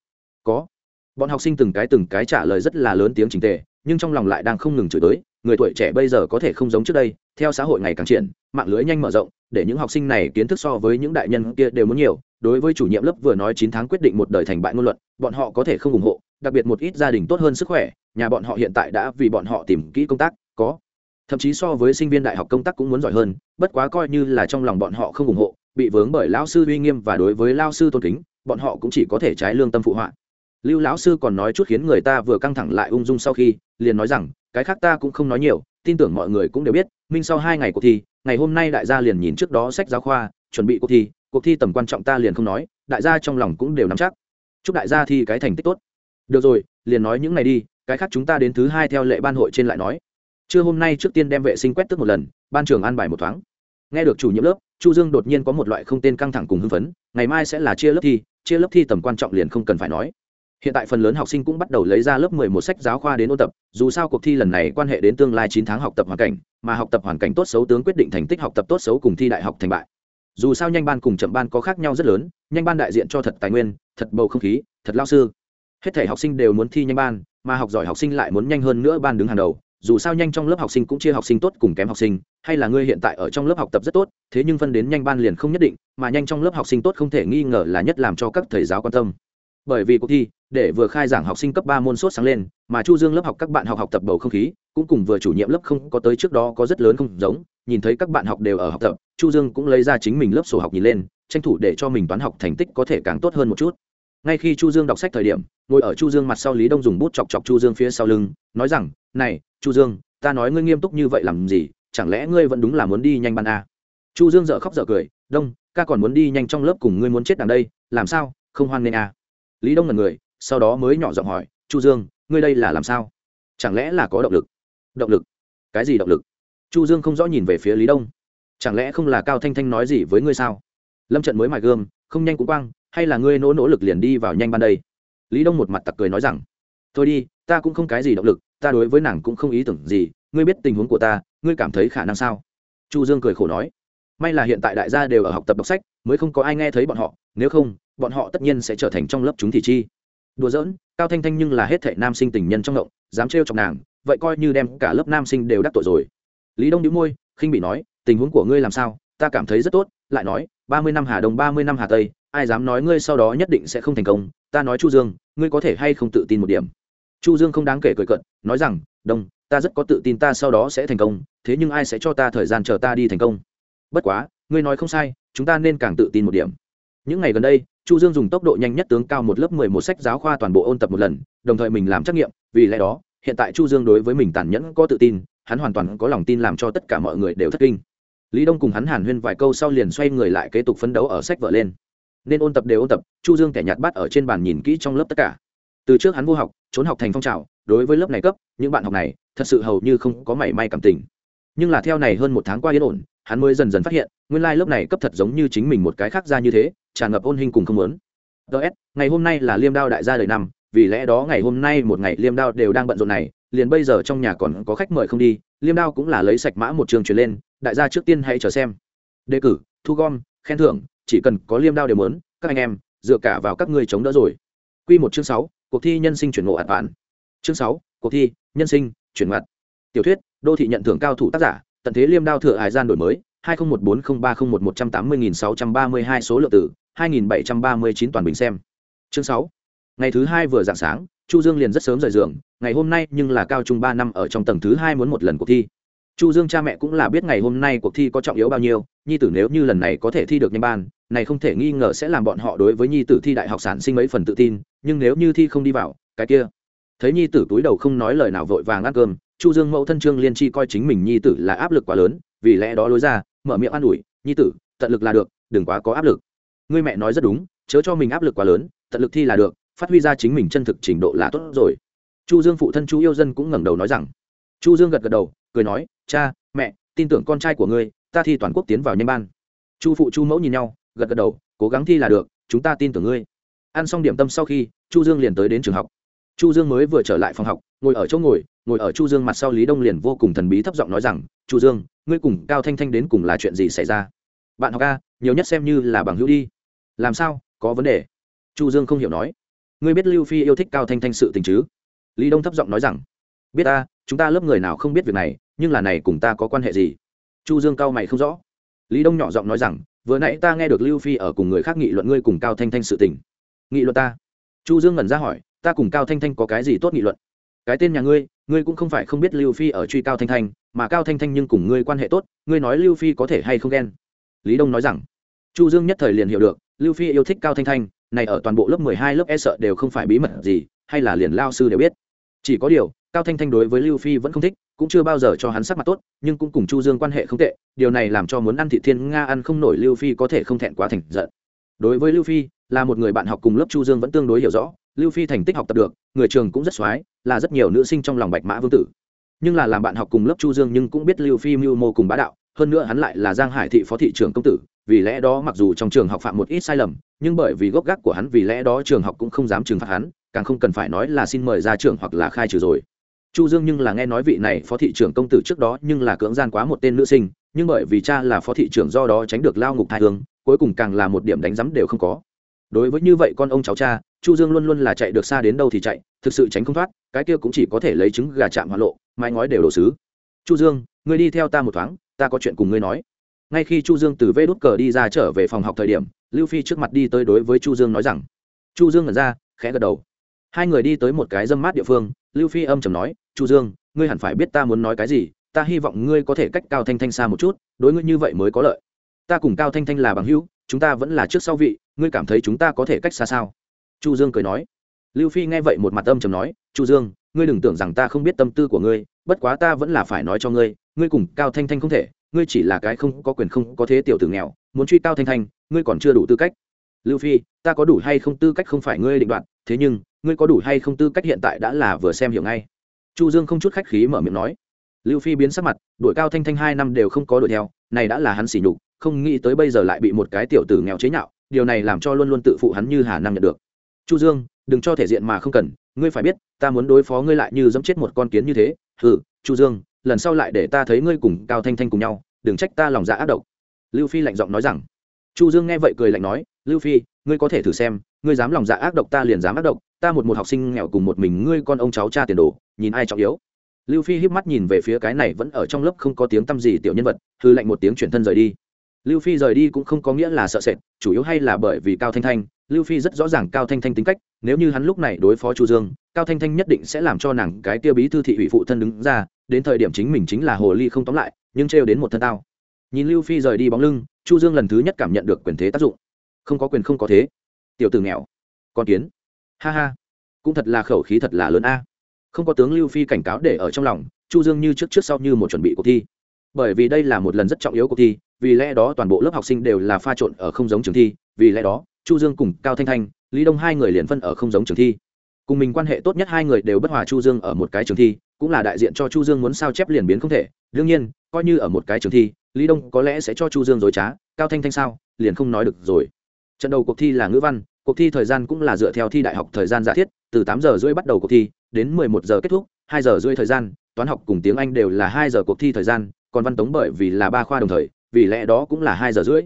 Có. Bọn học sinh từng cái từng cái trả lời rất là lớn tiếng trình tề, nhưng trong lòng lại đang không ngừng chửi tới, người tuổi trẻ bây giờ có thể không giống trước đây, theo xã hội ngày càng triển, mạng lưới nhanh mở rộng, để những học sinh này kiến thức so với những đại nhân kia đều muốn nhiều đối với chủ nhiệm lớp vừa nói chín tháng quyết định một đời thành bại ngôn luận, bọn họ có thể không ủng hộ, đặc biệt một ít gia đình tốt hơn sức khỏe, nhà bọn họ hiện tại đã vì bọn họ tìm kỹ công tác, có. Thậm chí so với sinh viên đại học công tác cũng muốn giỏi hơn, bất quá coi như là trong lòng bọn họ không ủng hộ, bị vướng bởi lão sư uy nghiêm và đối với lao sư tôn kính, bọn họ cũng chỉ có thể trái lương tâm phụ họa. Lưu lão sư còn nói chút khiến người ta vừa căng thẳng lại ung dung sau khi, liền nói rằng, cái khác ta cũng không nói nhiều, tin tưởng mọi người cũng đều biết, minh sau hai ngày cuộc thi, ngày hôm nay đại gia liền nhìn trước đó sách giáo khoa, chuẩn bị cuộc thi cuộc thi tầm quan trọng ta liền không nói, đại gia trong lòng cũng đều nắm chắc. Chúc đại gia thi cái thành tích tốt. Được rồi, liền nói những ngày đi, cái khác chúng ta đến thứ hai theo lệ ban hội trên lại nói. Trưa hôm nay trước tiên đem vệ sinh quét tức một lần, ban trường an bài một thoáng. Nghe được chủ nhiệm lớp, chu dương đột nhiên có một loại không tên căng thẳng cùng hưng phấn, ngày mai sẽ là chia lớp thi, chia lớp thi tầm quan trọng liền không cần phải nói. Hiện tại phần lớn học sinh cũng bắt đầu lấy ra lớp 11 sách giáo khoa đến ôn tập, dù sao cuộc thi lần này quan hệ đến tương lai 9 tháng học tập hoàn cảnh, mà học tập hoàn cảnh tốt xấu tướng quyết định thành tích học tập tốt xấu cùng thi đại học thành bại dù sao nhanh ban cùng chậm ban có khác nhau rất lớn, nhanh ban đại diện cho thật tài nguyên, thật bầu không khí, thật lao sư. Hết thể học sinh đều muốn thi nhanh ban, mà học giỏi học sinh lại muốn nhanh hơn nữa ban đứng hàng đầu. Dù sao nhanh trong lớp học sinh cũng chia học sinh tốt cùng kém học sinh, hay là ngươi hiện tại ở trong lớp học tập rất tốt, thế nhưng phân đến nhanh ban liền không nhất định, mà nhanh trong lớp học sinh tốt không thể nghi ngờ là nhất làm cho các thầy giáo quan tâm. Bởi vì cuộc thi, để vừa khai giảng học sinh cấp ba môn sốt sáng lên, mà chu dương lớp học các bạn học học tập bầu không khí cũng cùng vừa chủ nhiệm lớp không có tới trước đó có rất lớn không giống, nhìn thấy các bạn học đều ở học tập, chu dương cũng lấy ra chính mình lớp sổ học nhìn lên, tranh thủ để cho mình toán học thành tích có thể càng tốt hơn một chút. Ngay khi chu dương đọc sách thời điểm, ngồi ở chu dương mặt sau lý đông dùng bút chọc chọc chu dương phía sau lưng, nói rằng, này, chu dương, ta nói ngươi nghiêm túc như vậy làm gì, chẳng lẽ ngươi vẫn đúng là muốn đi nhanh ban a? Chu dương dở khóc dở cười, đông, ca còn muốn đi nhanh trong lớp cùng ngươi muốn chết đằng đây, làm sao, không hoan nên a? Lý đông là người, sau đó mới nhỏ giọng hỏi, chu dương, ngươi đây là làm sao? Chẳng lẽ là có động lực? Động lực. Cái gì động lực? Chu dương không rõ nhìn về phía lý đông. Chẳng lẽ không là cao thanh thanh nói gì với ngươi sao? Lâm trận mới mài gươm, không nhanh cũng quang hay là ngươi nỗ nỗ lực liền đi vào nhanh ban đây? Lý đông một mặt tặc cười nói rằng, thôi đi, ta cũng không cái gì động lực, ta đối với nàng cũng không ý tưởng gì, ngươi biết tình huống của ta, ngươi cảm thấy khả năng sao? Chu dương cười khổ nói, may là hiện tại đại gia đều ở học tập đọc sách, mới không có ai nghe thấy bọn họ, nếu không, bọn họ tất nhiên sẽ trở thành trong lớp chúng thị chi. Đùa giỡn, cao thanh thanh nhưng là hết thệ nam sinh tình nhân trong động, dám trêu chọc nàng vậy coi như đem cả lớp nam sinh đều đắc tội rồi. Lý đông đĩu môi, khinh bị nói, tình huống của ngươi làm sao? Ta cảm thấy rất tốt, lại nói, ba mươi năm hà đông, ba mươi năm hà tây, ai dám nói ngươi sau đó nhất định sẽ không thành công? Ta nói chu dương, ngươi có thể hay không tự tin một điểm? Chu dương không đáng kể cười cận nói rằng, đông, ta rất có tự tin ta sau đó sẽ thành công, thế nhưng ai sẽ cho ta thời gian chờ ta đi thành công? Bất quá, ngươi nói không sai, chúng ta nên càng tự tin một điểm. Những ngày gần đây, chu dương dùng tốc độ nhanh nhất tướng cao một lớp mười một sách giáo khoa toàn bộ ôn tập một lần, đồng thời mình làm trắc nghiệm, vì lẽ đó hiện tại chu dương đối với mình tàn nhẫn có tự tin, hắn hoàn toàn có lòng tin làm cho tất cả mọi người đều thất kinh. Lý đông cùng hắn hàn huyên vài câu sau liền xoay người lại kế tục phấn đấu ở sách vở lên. Nên ôn tập đều ôn tập, chu dương kẻ nhạt bắt ở trên bàn nhìn kỹ trong lớp tất cả. Từ trước hắn vô học, trốn học thành phong trào, đối với lớp này cấp, những bạn học này, thật sự hầu như không có mảy may cảm tình. Nhưng là theo này hơn một tháng qua yên ổn, hắn mới dần dần phát hiện, nguyên lai lớp này cấp thật giống như chính mình một cái khác ra như thế, tràn ngập ôn hình cùng không muốn. Ts ngày hôm nay là liêm đao đại gia đời năm vì lẽ đó ngày hôm nay một ngày liêm đao đều đang bận rộn này, liền bây giờ trong nhà còn có khách mời không đi, liêm đao cũng là lấy sạch mã một trường truyền lên, đại gia trước tiên hãy chờ xem. Đề cử, thu gom, khen thưởng, chỉ cần có liêm đao đều muốn, các anh em, dựa cả vào các ngươi chống đỡ rồi. Quy một chương sáu, cuộc thi nhân sinh chuyển ngộ ạt vạn chương sáu, cuộc thi nhân sinh chuyển ngặt tiểu thuyết, đô thị nhận thưởng cao thủ tác giả, tận thế liêm đao thừa hải gian đổi mới, hai nghìn một bốn không ba không một một trăm tám mươi nghìn sáu trăm ba mươi hai số lượng tử hai nghìn bảy trăm ba mươi chín toàn bình xem. Chương sáu ngày thứ hai vừa dạng sáng, chu dương liền rất sớm rời giường, ngày hôm nay nhưng là cao trung ba năm ở trong tầng thứ hai muốn một lần cuộc thi. Chu dương cha mẹ cũng là biết ngày hôm nay cuộc thi có trọng yếu bao nhiêu, nhi tử nếu như lần này có thể thi được nhanh ban, này không thể nghi ngờ sẽ làm bọn họ đối với nhi tử thi đại học sản sinh mấy phần tự tin, nhưng nếu như thi không đi vào, cái kia. Thấy nhi tử túi đầu không nói lời nào vội vàng ăn cơm, chu dương mẫu thân trương liên chi coi chính mình nhi tử là áp lực quá lớn, vì lẽ đó lối ra, mở miệng an ủi, nhi tử, tận lực là được, đừng quá có áp lực. Ngươi mẹ nói rất đúng, chớ cho mình áp lực quá lớn, tận lực thi là được phát huy ra chính mình chân thực trình độ là tốt rồi. Chu dương phụ thân chu yêu dân cũng ngẩng đầu nói rằng, chu dương gật gật đầu, cười nói, cha, mẹ, tin tưởng con trai của ngươi, ta thi toàn quốc tiến vào nhanh ban. Chu phụ chu mẫu nhìn nhau, gật gật đầu, cố gắng thi là được, chúng ta tin tưởng ngươi. Ăn xong điểm tâm sau khi, chu dương liền tới đến trường học. Chu dương mới vừa trở lại phòng học, ngồi ở chỗ ngồi ngồi ở chu dương mặt sau lý đông liền vô cùng thần bí thấp giọng nói rằng, chu dương, ngươi cùng cao thanh thanh đến cùng là chuyện gì xảy ra? Bạn học a, nhiều nhất xem như là bằng hữu đi. Làm sao? Có vấn đề? Chu dương không hiểu nói ngươi biết lưu phi yêu thích cao thanh thanh sự tình chứ? Lý đông thấp giọng nói rằng, biết ta, chúng ta lớp người nào không biết việc này, nhưng là này cùng ta có quan hệ gì? Chu dương cao mày không rõ. Lý đông nhỏ giọng nói rằng, vừa nãy ta nghe được lưu phi ở cùng người khác nghị luận ngươi cùng cao thanh thanh sự tình. Nghị luận ta? Chu dương ngẩn ra hỏi, ta cùng cao thanh thanh có cái gì tốt nghị luận? Cái tên nhà ngươi ngươi cũng không phải không biết lưu phi ở truy cao thanh thanh, mà cao thanh thanh nhưng cùng ngươi quan hệ tốt, ngươi nói lưu phi có thể hay không ghen? Lý đông nói rằng, chu dương nhất thời liền hiểu được, lưu phi yêu thích cao thanh thanh này ở toàn bộ lớp mười hai, lớp e sợ đều không phải bí mật gì, hay là liền lao sư đều biết. Chỉ có điều, cao thanh thanh đối với lưu phi vẫn không thích, cũng chưa bao giờ cho hắn sắc mặt tốt, nhưng cũng cùng chu dương quan hệ không tệ, điều này làm cho muốn ăn thị thiên nga ăn không nổi lưu phi có thể không thẹn quá thành giận. Đối với lưu phi, là một người bạn học cùng lớp chu dương vẫn tương đối hiểu rõ, lưu phi thành tích học tập được, người trường cũng rất xoái, là rất nhiều nữ sinh trong lòng bạch mã vương tử. Nhưng là làm bạn học cùng lớp chu dương nhưng cũng biết lưu phi mưu mô cùng bá đạo, hơn nữa hắn lại là giang hải thị phó thị trưởng công tử vì lẽ đó mặc dù trong trường học phạm một ít sai lầm, nhưng bởi vì gốc gác của hắn vì lẽ đó trường học cũng không dám trừng phạt hắn, càng không cần phải nói là xin mời ra trường hoặc là khai trừ rồi. Chu dương nhưng là nghe nói vị này phó thị trưởng công tử trước đó nhưng là cưỡng gian quá một tên nữ sinh, nhưng bởi vì cha là phó thị trưởng do đó tránh được lao ngục thai hương, cuối cùng càng là một điểm đánh giám đều không có. Đối với như vậy con ông cháu cha, chu dương luôn luôn là chạy được xa đến đâu thì chạy, thực sự tránh không thoát, cái kia cũng chỉ có thể lấy trứng gà chạm hoa lộ, mái ngói đều đổ xứ. Chu dương, ngươi đi theo ta một thoáng, ta có chuyện cùng ngươi nói ngay khi chu dương từ vê đút cờ đi ra trở về phòng học thời điểm, lưu phi trước mặt đi tới đối với chu dương nói rằng, chu dương ngẩn ra, khẽ gật đầu. Hai người đi tới một cái dâm mát địa phương, lưu phi âm trầm nói, chu dương, ngươi hẳn phải biết ta muốn nói cái gì, ta hy vọng ngươi có thể cách cao thanh thanh xa một chút, đối ngươi như vậy mới có lợi. Ta cùng cao thanh thanh là bằng hữu, chúng ta vẫn là trước sau vị, ngươi cảm thấy chúng ta có thể cách xa sao? Chu dương cười nói. Lưu phi nghe vậy một mặt âm trầm nói, chu dương, ngươi đừng tưởng rằng ta không biết tâm tư của ngươi, bất quá ta vẫn là phải nói cho ngươi ngươi cùng cao thanh thanh không thể ngươi chỉ là cái không có quyền không có thế tiểu tử nghèo, muốn truy cao thanh thanh, ngươi còn chưa đủ tư cách. Lưu phi, ta có đủ hay không tư cách không phải ngươi định đoạt, thế nhưng, ngươi có đủ hay không tư cách hiện tại đã là vừa xem hiểu ngay. Chu dương không chút khách khí mở miệng nói. Lưu phi biến sắc mặt, đuổi cao thanh thanh hai năm đều không có đuổi theo, này đã là hắn xỉ nhục, không nghĩ tới bây giờ lại bị một cái tiểu tử nghèo chế nhạo, điều này làm cho luôn luôn tự phụ hắn như hà năng nhận được. Chu dương, đừng cho thể diện mà không cần, ngươi phải biết, ta muốn đối phó ngươi lại như dẫm chết một con kiến như thế. Hừ, chu dương lần sau lại để ta thấy ngươi cùng cao thanh thanh cùng nhau, đừng trách ta lòng dạ ác độc. Lưu phi lạnh giọng nói rằng. Chu dương nghe vậy cười lạnh nói, lưu phi, ngươi có thể thử xem, ngươi dám lòng dạ ác độc ta liền dám ác độc, ta một một học sinh nghèo cùng một mình ngươi con ông cháu cha tiền đồ, nhìn ai trọng yếu. Lưu phi híp mắt nhìn về phía cái này vẫn ở trong lớp không có tiếng tăm gì tiểu nhân vật, hư lạnh một tiếng chuyển thân rời đi. Lưu phi rời đi cũng không có nghĩa là sợ sệt, chủ yếu hay là bởi vì cao thanh thanh lưu phi rất rõ ràng cao thanh thanh tính cách, nếu như hắn lúc này đối phó chu dương, cao thanh thanh nhất định sẽ làm cho nàng cái tiêu bí thư thị ủy phụ thân đứng ra, đến thời điểm chính mình chính là hồ ly không tóm lại, nhưng trêu đến một thân tao. Nhìn lưu phi rời đi bóng lưng, chu dương lần thứ nhất cảm nhận được quyền thế tác dụng. Không có quyền không có thế. Tiểu tử nghèo. Con kiến. Ha ha. Cũng thật là khẩu khí thật là lớn a. Không có tướng lưu phi cảnh cáo để ở trong lòng, chu dương như trước trước sau như một chuẩn bị cuộc thi. Bởi vì đây là một lần rất trọng yếu cuộc thi, vì lẽ đó toàn bộ lớp học sinh đều là pha trộn ở không giống trường thi, vì lẽ đó chu dương cùng cao thanh thanh, lý đông hai người liền phân ở không giống trường thi. Cùng mình quan hệ tốt nhất hai người đều bất hòa chu dương ở một cái trường thi, cũng là đại diện cho chu dương muốn sao chép liền biến không thể. Đương nhiên, coi như ở một cái trường thi, lý đông có lẽ sẽ cho chu dương dối trá, cao thanh thanh sao, liền không nói được rồi. Trận đầu cuộc thi là ngữ văn, cuộc thi thời gian cũng là dựa theo thi đại học thời gian giả thiết, từ tám giờ rưỡi bắt đầu cuộc thi, đến mười một giờ kết thúc, hai giờ rưỡi thời gian, toán học cùng tiếng anh đều là hai giờ cuộc thi thời gian, còn văn tống bởi vì là ba khoa đồng thời, vì lẽ đó cũng là hai giờ rưỡi.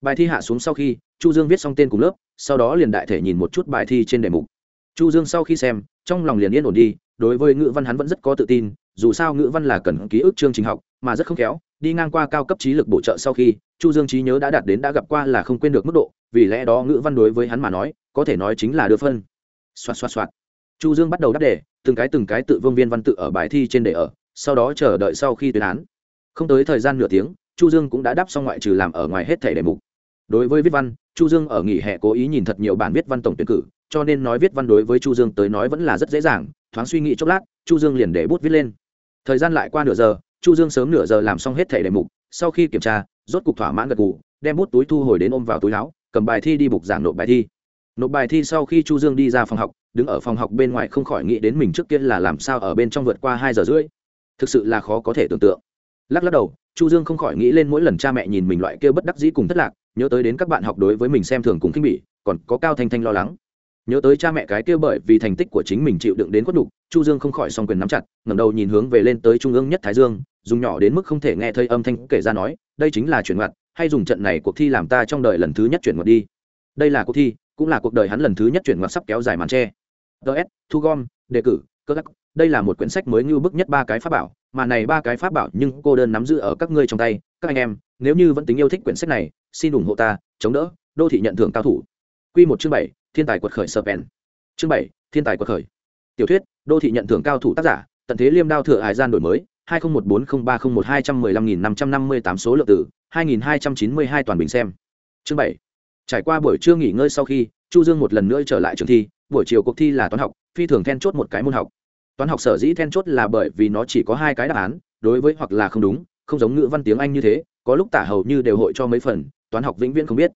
Bài thi hạ xuống sau khi chu dương viết xong tên cùng lớp, sau đó liền đại thể nhìn một chút bài thi trên đề mục. Chu dương sau khi xem, trong lòng liền yên ổn đi, đối với ngữ văn hắn vẫn rất có tự tin, dù sao ngữ văn là cần ký ức chương trình học, mà rất không khéo, đi ngang qua cao cấp trí lực bổ trợ sau khi, chu dương trí nhớ đã đạt đến đã gặp qua là không quên được mức độ, vì lẽ đó ngữ văn đối với hắn mà nói, có thể nói chính là đưa phân. Xoạt xoạt xoạt. Chu dương bắt đầu đáp đề, từng cái từng cái tự vương viên văn tự ở bài thi trên đề ở, sau đó chờ đợi sau khi tuyên án. Không tới thời gian nửa tiếng, chu dương cũng đã đáp xong ngoại trừ làm ở ngoài hết thể đề mục đối với viết văn, chu dương ở nghỉ hè cố ý nhìn thật nhiều bản viết văn tổng tuyển cử, cho nên nói viết văn đối với chu dương tới nói vẫn là rất dễ dàng, thoáng suy nghĩ chốc lát, chu dương liền để bút viết lên. Thời gian lại qua nửa giờ, chu dương sớm nửa giờ làm xong hết thẻ đề mục, sau khi kiểm tra, rốt cục thỏa mãn gật gù, đem bút túi thu hồi đến ôm vào túi áo, cầm bài thi đi bục giảng nộp bài thi. Nộp bài thi sau khi chu dương đi ra phòng học, đứng ở phòng học bên ngoài không khỏi nghĩ đến mình trước kia là làm sao ở bên trong vượt qua hai giờ rưỡi. Thực sự là khó có thể tưởng tượng. Lắc lắc đầu, chu dương không khỏi nghĩ lên mỗi lần cha mẹ nhìn mình loại kia bất đắc dĩ cùng thất lạc nhớ tới đến các bạn học đối với mình xem thường cùng khinh bỉ, còn có cao thanh thanh lo lắng. Nhớ tới cha mẹ cái kia bởi vì thành tích của chính mình chịu đựng đến khuất đục chu dương không khỏi song quyền nắm chặt, ngẩng đầu nhìn hướng về lên tới trung ương nhất thái dương, dùng nhỏ đến mức không thể nghe thấy âm thanh kể ra nói, đây chính là chuyển ngoặt, hay dùng trận này cuộc thi làm ta trong đời lần thứ nhất chuyển ngoặt đi. Đây là cuộc thi, cũng là cuộc đời hắn lần thứ nhất chuyển ngoặt sắp kéo dài màn tre. Ts thu gom, đề cử, cơ gắc đây là một quyển sách mới như bức nhất ba cái pháp bảo mà này ba cái pháp bảo nhưng cô đơn nắm giữ ở các ngươi trong tay, các anh em, nếu như vẫn tính yêu thích quyển sách này, xin ủng hộ ta, chống đỡ, đô thị nhận thưởng cao thủ. Q một chương bảy, thiên tài quật khởi sơ pen. Chương bảy, thiên tài quật khởi. Tiểu thuyết, đô thị nhận thưởng cao thủ tác giả, tận thế liêm đao thừa hải gian đổi mới, hai nghìn một bốn không ba không một hai trăm mười lăm nghìn năm trăm năm mươi tám số lượng tử hai nghìn hai trăm chín mươi hai toàn bình xem. Chương bảy, trải qua buổi trưa nghỉ ngơi sau khi, chu dương một lần nữa trở lại trường thi, buổi chiều cuộc thi là toán học, phi thường then chốt một cái môn học toán học sở dĩ then chốt là bởi vì nó chỉ có hai cái đáp án, đối với hoặc là không đúng, không giống ngữ văn tiếng anh như thế, có lúc tả hầu như đều hội cho mấy phần, toán học vĩnh viễn không biết.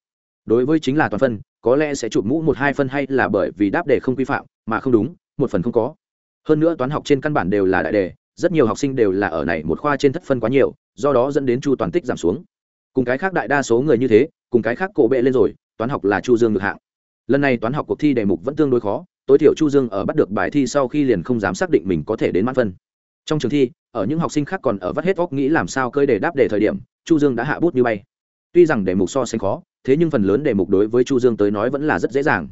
Đối với chính là toàn phân, có lẽ sẽ chụp mũ một hai phân hay là bởi vì đáp đề không quy phạm, mà không đúng, một phần không có. Hơn nữa toán học trên căn bản đều là đại đề, rất nhiều học sinh đều là ở này một khoa trên thất phân quá nhiều, do đó dẫn đến chu toàn tích giảm xuống. Cùng cái khác đại đa số người như thế, cùng cái khác cổ bệ lên rồi, toán học là chu dương ngược hạng. Lần này toán học cuộc thi đề mục vẫn tương đối khó tối thiểu chu dương ở bắt được bài thi sau khi liền không dám xác định mình có thể đến mãn phân. Trong trường thi, ở những học sinh khác còn ở vắt hết óc nghĩ làm sao cơi để đáp đề thời điểm, chu dương đã hạ bút như bay. Tuy rằng đề mục so sánh khó, thế nhưng phần lớn đề mục đối với chu dương tới nói vẫn là rất dễ dàng.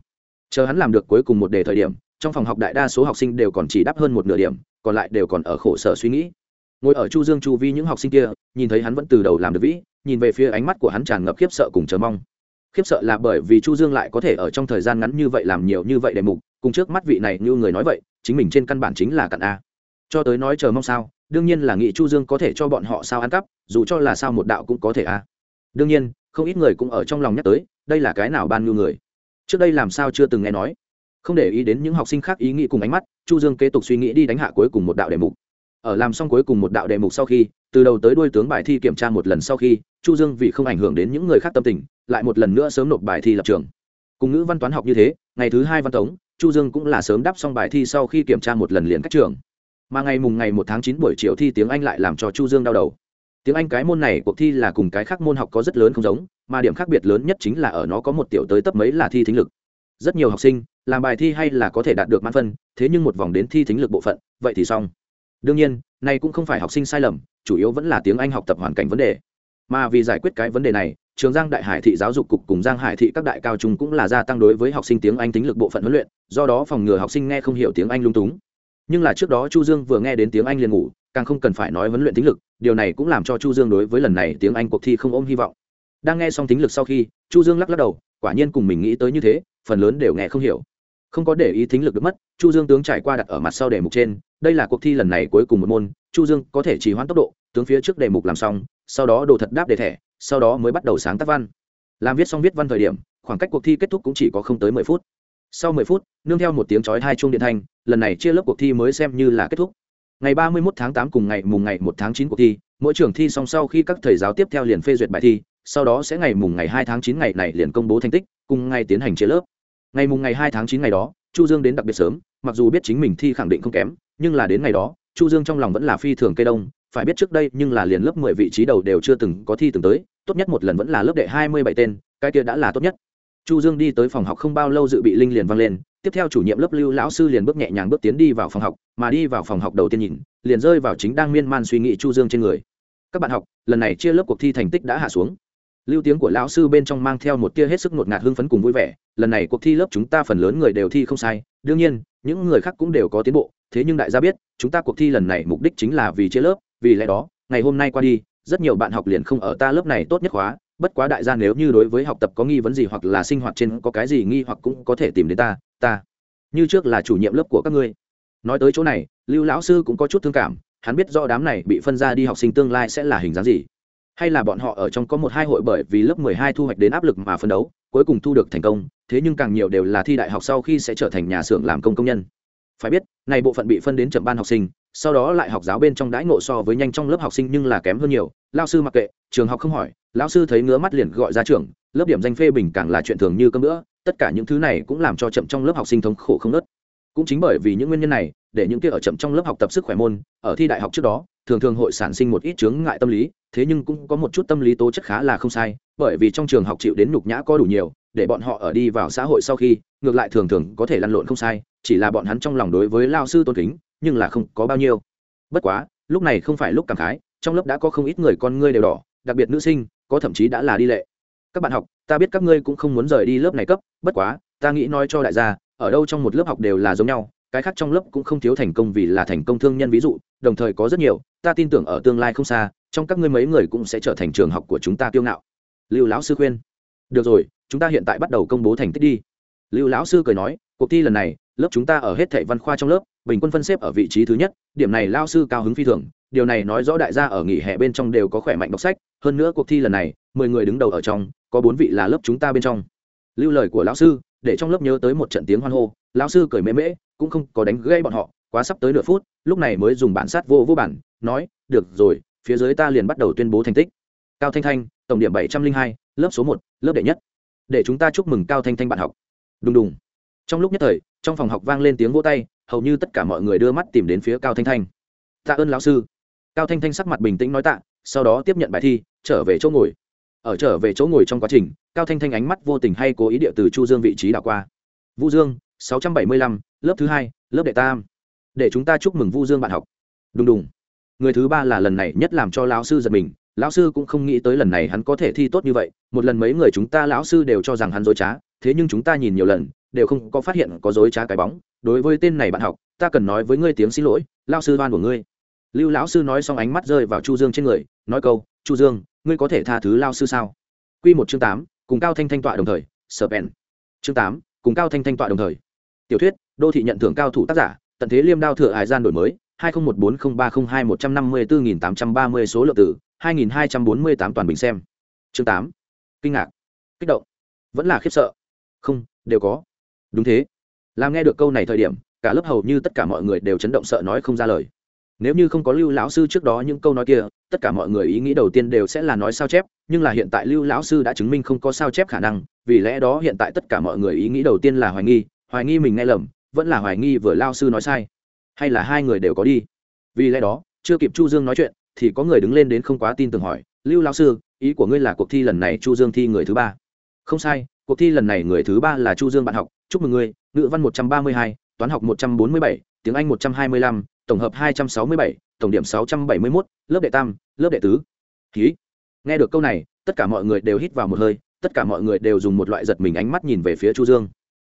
Chờ hắn làm được cuối cùng một đề thời điểm, trong phòng học đại đa số học sinh đều còn chỉ đáp hơn một nửa điểm, còn lại đều còn ở khổ sở suy nghĩ. Ngồi ở chu dương chu vi những học sinh kia, nhìn thấy hắn vẫn từ đầu làm được vĩ, nhìn về phía ánh mắt của hắn tràn ngập khiếp sợ cùng chờ mong khiếp sợ là bởi vì chu dương lại có thể ở trong thời gian ngắn như vậy làm nhiều như vậy đề mục, cùng trước mắt vị này như người nói vậy, chính mình trên căn bản chính là cặn a. Cho tới nói chờ mong sao, đương nhiên là nghĩ chu dương có thể cho bọn họ sao ăn cắp, dù cho là sao một đạo cũng có thể a. Đương nhiên, không ít người cũng ở trong lòng nhắc tới, đây là cái nào ban như người. Trước đây làm sao chưa từng nghe nói. Không để ý đến những học sinh khác ý nghĩ cùng ánh mắt, chu dương kế tục suy nghĩ đi đánh hạ cuối cùng một đạo đề mục. Ở làm xong cuối cùng một đạo đề mục sau khi, từ đầu tới đuôi tướng bài thi kiểm tra một lần sau khi, chu dương vì không ảnh hưởng đến những người khác tâm tình lại một lần nữa sớm nộp bài thi lập trường. Cùng ngữ văn toán học như thế, ngày thứ hai văn tống, chu dương cũng là sớm đáp xong bài thi sau khi kiểm tra một lần liền cách trường. Mà ngày mùng ngày một tháng chín buổi chiều thi tiếng anh lại làm cho chu dương đau đầu. Tiếng anh cái môn này cuộc thi là cùng cái khác môn học có rất lớn không giống, mà điểm khác biệt lớn nhất chính là ở nó có một tiểu tới tấp mấy là thi thính lực. Rất nhiều học sinh, làm bài thi hay là có thể đạt được mãn phân, thế nhưng một vòng đến thi thính lực bộ phận, vậy thì xong. Đương nhiên, này cũng không phải học sinh sai lầm, chủ yếu vẫn là tiếng anh học tập hoàn cảnh vấn đề. Mà vì giải quyết cái vấn đề này trường giang đại hải thị giáo dục cục cùng giang hải thị các đại cao trung cũng là gia tăng đối với học sinh tiếng anh tính lực bộ phận huấn luyện, do đó phòng ngừa học sinh nghe không hiểu tiếng anh lung túng. Nhưng là trước đó chu dương vừa nghe đến tiếng anh liền ngủ, càng không cần phải nói huấn luyện tính lực, điều này cũng làm cho chu dương đối với lần này tiếng anh cuộc thi không ôm hy vọng. Đang nghe xong tính lực sau khi, chu dương lắc lắc đầu, quả nhiên cùng mình nghĩ tới như thế, phần lớn đều nghe không hiểu. Không có để ý thính lực được mất, chu dương tướng trải qua đặt ở mặt sau đề mục trên, đây là cuộc thi lần này cuối cùng một môn, chu dương có thể trì hoãn tốc độ, tướng phía trước đề mục làm xong, sau đó đồ thật đáp đề thẻ sau đó mới bắt đầu sáng tác văn. Làm viết xong viết văn thời điểm, khoảng cách cuộc thi kết thúc cũng chỉ có không tới mười phút. Sau mười phút, nương theo một tiếng chói hai chuông điện thanh, lần này chia lớp cuộc thi mới xem như là kết thúc. Ngày ba mươi 31 tháng tám cùng ngày mùng ngày một tháng chín cuộc thi, mỗi trường thi xong sau khi các thầy giáo tiếp theo liền phê duyệt bài thi, sau đó sẽ ngày mùng ngày hai tháng chín ngày này liền công bố thành tích, cùng ngày tiến hành chia lớp. Ngày mùng ngày hai tháng chín ngày đó, chu dương đến đặc biệt sớm, mặc dù biết chính mình thi khẳng định không kém, nhưng là đến ngày đó, chu dương trong lòng vẫn là phi thường cây đông, phải biết trước đây nhưng là liền lớp mười vị trí đầu đều chưa từng có thi từng tới tốt nhất một lần vẫn là lớp đệ hai mươi bảy tên, cái kia đã là tốt nhất. Chu dương đi tới phòng học không bao lâu dự bị linh liền vang lên, tiếp theo chủ nhiệm lớp lưu lão sư liền bước nhẹ nhàng bước tiến đi vào phòng học, mà đi vào phòng học đầu tiên nhìn, liền rơi vào chính đang miên man suy nghĩ chu dương trên người. Các bạn học, lần này chia lớp cuộc thi thành tích đã hạ xuống. Lưu tiếng của lão sư bên trong mang theo một tia hết sức ngột ngạt hưng phấn cùng vui vẻ, lần này cuộc thi lớp chúng ta phần lớn người đều thi không sai, đương nhiên, những người khác cũng đều có tiến bộ, thế nhưng đại gia biết, chúng ta cuộc thi lần này mục đích chính là vì chia lớp, vì lẽ đó, ngày hôm nay qua đi rất nhiều bạn học liền không ở ta lớp này tốt nhất khóa, bất quá đại gia nếu như đối với học tập có nghi vấn gì hoặc là sinh hoạt trên có cái gì nghi hoặc cũng có thể tìm đến ta ta, như trước là chủ nhiệm lớp của các ngươi. Nói tới chỗ này, lưu lão sư cũng có chút thương cảm, hắn biết do đám này bị phân ra đi học sinh tương lai sẽ là hình dáng gì. Hay là bọn họ ở trong có một hai hội bởi vì lớp mười hai thu hoạch đến áp lực mà phân đấu, cuối cùng thu được thành công, thế nhưng càng nhiều đều là thi đại học sau khi sẽ trở thành nhà xưởng làm công công nhân. Phải biết, này bộ phận bị phân đến chậm ban học sinh sau đó lại học giáo bên trong đãi ngộ so với nhanh trong lớp học sinh nhưng là kém hơn nhiều. Lao sư mặc kệ, trường học không hỏi, lão sư thấy ngứa mắt liền gọi ra trường, lớp điểm danh phê bình càng là chuyện thường như cơm nữa tất cả những thứ này cũng làm cho chậm trong lớp học sinh thống khổ không nớt cũng chính bởi vì những nguyên nhân này, để những kia ở chậm trong lớp học tập sức khỏe môn, ở thi đại học trước đó, thường thường hội sản sinh một ít chướng ngại tâm lý, thế nhưng cũng có một chút tâm lý tố chất khá là không sai, bởi vì trong trường học chịu đến nhục nhã có đủ nhiều, để bọn họ ở đi vào xã hội sau khi, ngược lại thường thường có thể lăn lộn không sai, chỉ là bọn hắn trong lòng đối với lao sư tôn kính nhưng là không có bao nhiêu. Bất quá, lúc này không phải lúc cảm khái, trong lớp đã có không ít người con ngươi đều đỏ, đặc biệt nữ sinh, có thậm chí đã là đi lệ. Các bạn học, ta biết các ngươi cũng không muốn rời đi lớp này cấp, bất quá, ta nghĩ nói cho đại gia, ở đâu trong một lớp học đều là giống nhau, cái khác trong lớp cũng không thiếu thành công vì là thành công thương nhân ví dụ, đồng thời có rất nhiều, ta tin tưởng ở tương lai không xa, trong các ngươi mấy người cũng sẽ trở thành trường học của chúng ta kiêu ngạo. Lưu lão sư khuyên. Được rồi, chúng ta hiện tại bắt đầu công bố thành tích đi. Lưu lão sư cười nói, cuộc thi lần này lớp chúng ta ở hết thảy văn khoa trong lớp, bình quân phân xếp ở vị trí thứ nhất, điểm này lao sư cao hứng phi thường, điều này nói rõ đại gia ở nghỉ hè bên trong đều có khỏe mạnh đọc sách, hơn nữa cuộc thi lần này, mười người đứng đầu ở trong, có bốn vị là lớp chúng ta bên trong. Lưu lời của lão sư, để trong lớp nhớ tới một trận tiếng hoan hô, lão sư cười mễ mễ, cũng không có đánh gây bọn họ, quá sắp tới nửa phút, lúc này mới dùng bản sát vô vô bản, nói, được rồi, phía dưới ta liền bắt đầu tuyên bố thành tích. Cao thanh thanh, tổng điểm bảy trăm linh hai, lớp số một, lớp đệ nhất. Để chúng ta chúc mừng cao thanh thanh bạn học. Đùng đùng. Trong lúc nhất thời trong phòng học vang lên tiếng vỗ tay, hầu như tất cả mọi người đưa mắt tìm đến phía cao thanh thanh. Tạ ơn lão sư. Cao thanh thanh sắc mặt bình tĩnh nói tạ, sau đó tiếp nhận bài thi, trở về chỗ ngồi. Ở trở về chỗ ngồi trong quá trình, cao thanh thanh ánh mắt vô tình hay cố ý địa từ chu dương vị trí đảo qua. Vũ dương, sáu trăm bảy mươi lăm, lớp thứ hai, lớp đệ tam. Để chúng ta chúc mừng vu dương bạn học. Đùng đùng. Người thứ ba là lần này nhất làm cho lão sư giật mình, lão sư cũng không nghĩ tới lần này hắn có thể thi tốt như vậy, một lần mấy người chúng ta lão sư đều cho rằng hắn dối trá, thế nhưng chúng ta nhìn nhiều lần đều không có phát hiện có dối trá cái bóng. Đối với tên này bạn học, ta cần nói với ngươi tiếng xin lỗi lão sư đoan của ngươi. Lưu lão sư nói xong ánh mắt rơi vào chu dương trên người, nói câu, chu dương, ngươi có thể tha thứ lao sư sao? Quy một chương tám, cùng cao thanh thanh tọa đồng thời, sở bèn. Chương tám, cùng cao thanh thanh tọa đồng thời. Tiểu thuyết, đô thị nhận thưởng cao thủ tác giả, tận thế liêm đao thừa hải gian đổi mới, hai nghìn một bốn không ba không hai một trăm năm mươi bốn nghìn tám trăm ba mươi số lượng tử hai nghìn hai trăm bốn mươi tám toàn bình xem. Chương tám, kinh ngạc. Kích động. Vẫn là khiếp sợ. Không, đều có đúng thế. Làm nghe được câu này thời điểm, cả lớp hầu như tất cả mọi người đều chấn động sợ nói không ra lời. Nếu như không có lưu lão sư trước đó những câu nói kia, tất cả mọi người ý nghĩ đầu tiên đều sẽ là nói sao chép, nhưng là hiện tại lưu lão sư đã chứng minh không có sao chép khả năng, vì lẽ đó hiện tại tất cả mọi người ý nghĩ đầu tiên là hoài nghi hoài nghi mình nghe lầm, vẫn là hoài nghi vừa lao sư nói sai. Hay là hai người đều có đi. Vì lẽ đó, chưa kịp chu dương nói chuyện, thì có người đứng lên đến không quá tin tưởng hỏi, lưu lão sư, ý của ngươi là cuộc thi lần này chu dương thi người thứ ba. Không sai cuộc thi lần này người thứ ba là chu dương bạn học, chúc mừng ngươi, ngữ văn một trăm ba mươi hai, toán học một trăm bốn mươi bảy, tiếng anh một trăm hai mươi lăm, tổng hợp hai trăm sáu mươi bảy, tổng điểm sáu trăm bảy mươi mốt, lớp đệ tam, lớp đệ tứ. Ký nghe được câu này, tất cả mọi người đều hít vào một hơi, tất cả mọi người đều dùng một loại giật mình ánh mắt nhìn về phía chu dương.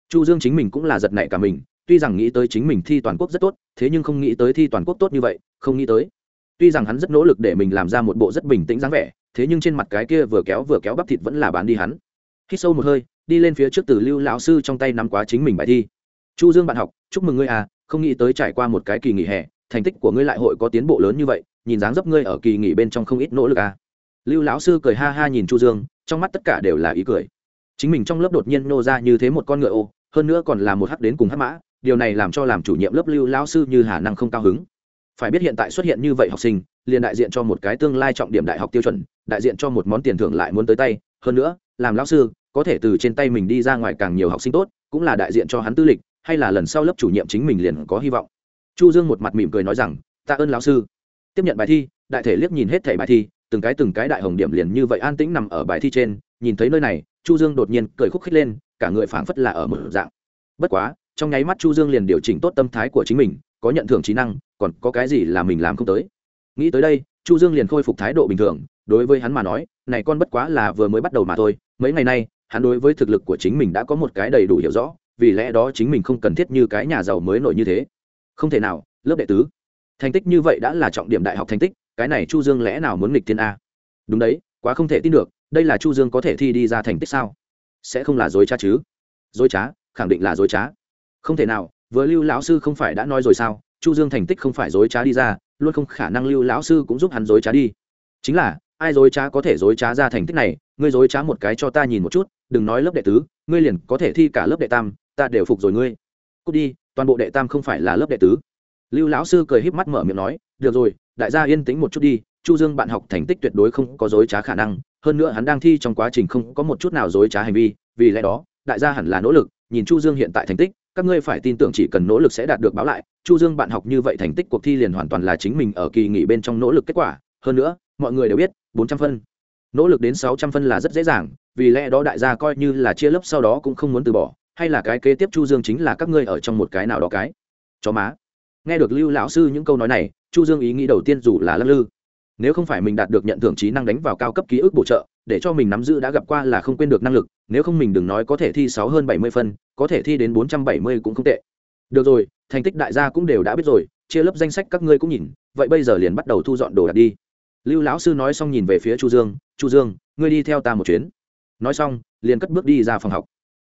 Chu dương chính mình cũng là giật nảy cả mình, tuy rằng nghĩ tới chính mình thi toàn quốc rất tốt, thế nhưng không nghĩ tới thi toàn quốc tốt như vậy, không nghĩ tới. Tuy rằng hắn rất nỗ lực để mình làm ra một bộ rất bình tĩnh dáng vẻ, thế nhưng trên mặt cái kia vừa kéo vừa kéo bắp thịt vẫn là bán đi hắn hít sâu một hơi, đi lên phía trước từ lưu lão sư trong tay nắm quá chính mình bài thi. Chu dương bạn học, chúc mừng ngươi à không nghĩ tới trải qua một cái kỳ nghỉ hè, thành tích của ngươi lại hội có tiến bộ lớn như vậy, nhìn dáng dấp ngươi ở kỳ nghỉ bên trong không ít nỗ lực à. Lưu lão sư cười ha ha nhìn chu dương, trong mắt tất cả đều là ý cười. Chính mình trong lớp đột nhiên nô ra như thế một con ngựa ô, hơn nữa còn là một hắc đến cùng hắc mã, điều này làm cho làm chủ nhiệm lớp lưu lão sư như hà năng không cao hứng. Phải biết hiện tại xuất hiện như vậy học sinh, liền đại diện cho một cái tương lai trọng điểm đại học tiêu chuẩn, đại diện cho một món tiền thưởng lại muốn tới tay, hơn nữa làm lão sư, có thể từ trên tay mình đi ra ngoài càng nhiều học sinh tốt, cũng là đại diện cho hắn tư lịch, hay là lần sau lớp chủ nhiệm chính mình liền có hy vọng. Chu dương một mặt mỉm cười nói rằng, tạ ơn lão sư. Tiếp nhận bài thi, đại thể liếc nhìn hết thẻ bài thi, từng cái từng cái đại hồng điểm liền như vậy an tĩnh nằm ở bài thi trên, nhìn thấy nơi này, chu dương đột nhiên cười khúc khích lên, cả người phảng phất là ở một dạng. Bất quá, trong nháy mắt chu dương liền điều chỉnh tốt tâm thái của chính mình, có nhận thưởng trí năng, còn có cái gì là mình làm không tới. Nghĩ tới đây, chu dương liền khôi phục thái độ bình thường đối với hắn mà nói, này con bất quá là vừa mới bắt đầu mà thôi, mấy ngày nay, hắn đối với thực lực của chính mình đã có một cái đầy đủ hiểu rõ, vì lẽ đó chính mình không cần thiết như cái nhà giàu mới nổi như thế. Không thể nào, lớp đệ tứ. Thành tích như vậy đã là trọng điểm đại học thành tích, cái này chu dương lẽ nào muốn nghịch thiên a? Đúng đấy, quá không thể tin được, đây là chu dương có thể thi đi ra thành tích sao? Sẽ không là dối trá chứ? Dối trá, khẳng định là dối trá. Không thể nào, vừa lưu lão sư không phải đã nói rồi sao? Chu dương thành tích không phải dối trá đi ra, luôn không khả năng lưu lão sư cũng giúp hắn dối trá đi. Chính là ai dối trá có thể dối trá ra thành tích này, ngươi dối trá một cái cho ta nhìn một chút, đừng nói lớp đệ tứ, ngươi liền có thể thi cả lớp đệ tam, ta đều phục rồi ngươi. Cút đi, toàn bộ đệ tam không phải là lớp đệ tứ. Lưu lão sư cười híp mắt mở miệng nói, được rồi, đại gia yên tĩnh một chút đi, chu dương bạn học thành tích tuyệt đối không có dối trá khả năng, hơn nữa hắn đang thi trong quá trình không có một chút nào dối trá hành vi, vì lẽ đó, đại gia hẳn là nỗ lực, nhìn chu dương hiện tại thành tích, các ngươi phải tin tưởng chỉ cần nỗ lực sẽ đạt được báo lại, chu dương bạn học như vậy thành tích cuộc thi liền hoàn toàn là chính mình ở kỳ nghỉ bên trong nỗ lực kết quả. Hơn nữa, mọi người đều biết bốn trăm phân. Nỗ lực đến sáu trăm phân là rất dễ dàng, vì lẽ đó đại gia coi như là chia lớp sau đó cũng không muốn từ bỏ, hay là cái kế tiếp chu dương chính là các ngươi ở trong một cái nào đó cái. Chó má. Nghe được lưu lão sư những câu nói này, chu dương ý nghĩ đầu tiên dù là lắc lư. Nếu không phải mình đạt được nhận thưởng trí năng đánh vào cao cấp ký ức bổ trợ, để cho mình nắm giữ đã gặp qua là không quên được năng lực, nếu không mình đừng nói có thể thi sáu hơn bảy mươi phân, có thể thi đến bốn trăm bảy mươi cũng không tệ. Được rồi, thành tích đại gia cũng đều đã biết rồi, chia lớp danh sách các ngươi cũng nhìn, vậy bây giờ liền bắt đầu thu dọn đồ đạc đi lưu lão sư nói xong nhìn về phía chu dương chu dương, ngươi đi theo ta một chuyến. Nói xong, liền cất bước đi ra phòng học.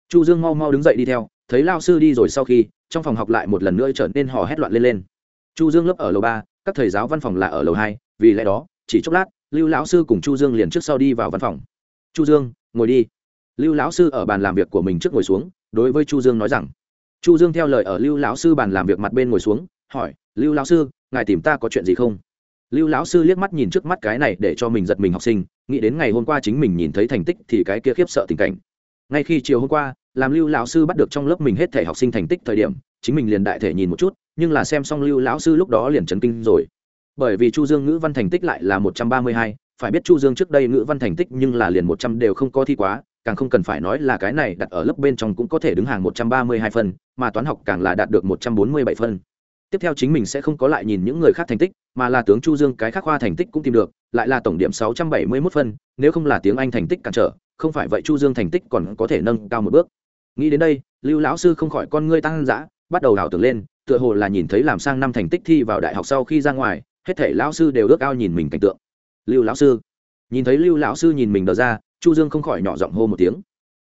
Chu dương mau mau đứng dậy đi theo, thấy lao sư đi rồi sau khi, trong phòng học lại một lần nữa trở nên hò hét loạn lên lên. Chu dương lớp ở lầu ba, các thầy giáo văn phòng là ở lầu hai, vì lẽ đó, chỉ chốc lát, lưu lão sư cùng chu dương liền trước sau đi vào văn phòng. Chu dương, ngồi đi. Lưu lão sư ở bàn làm việc của mình trước ngồi xuống, đối với chu dương nói rằng. Chu dương theo lời ở lưu lão sư bàn làm việc mặt bên ngồi xuống, hỏi, lưu lão sư, ngài tìm ta có chuyện gì không? Lưu lão sư liếc mắt nhìn trước mắt cái này để cho mình giật mình học sinh, nghĩ đến ngày hôm qua chính mình nhìn thấy thành tích thì cái kia khiếp sợ tình cảnh. Ngay khi chiều hôm qua, làm lưu lão sư bắt được trong lớp mình hết thể học sinh thành tích thời điểm, chính mình liền đại thể nhìn một chút, nhưng là xem xong lưu lão sư lúc đó liền chấn kinh rồi. Bởi vì chu dương ngữ văn thành tích lại là một trăm ba mươi hai, phải biết chu dương trước đây ngữ văn thành tích nhưng là liền một trăm đều không có thi quá, càng không cần phải nói là cái này đặt ở lớp bên trong cũng có thể đứng hàng một trăm ba mươi hai phân, mà toán học càng là đạt được một trăm bốn mươi bảy phân tiếp theo chính mình sẽ không có lại nhìn những người khác thành tích, mà là tướng chu dương cái khác khoa thành tích cũng tìm được, lại là tổng điểm sáu trăm bảy mươi 671 phân, nếu không là tiếng anh thành tích cản trở, không phải vậy chu dương thành tích còn có thể nâng cao một bước. Nghĩ đến đây, lưu lão sư không khỏi con ngươi tăng dã, bắt đầu đảo tưởng lên, tựa hồ là nhìn thấy làm sang năm thành tích thi vào đại học sau khi ra ngoài, hết thể lão sư đều ước ao nhìn mình cảnh tượng. Lưu lão sư, nhìn thấy lưu lão sư nhìn mình đờ ra, chu dương không khỏi nhỏ giọng hô một tiếng.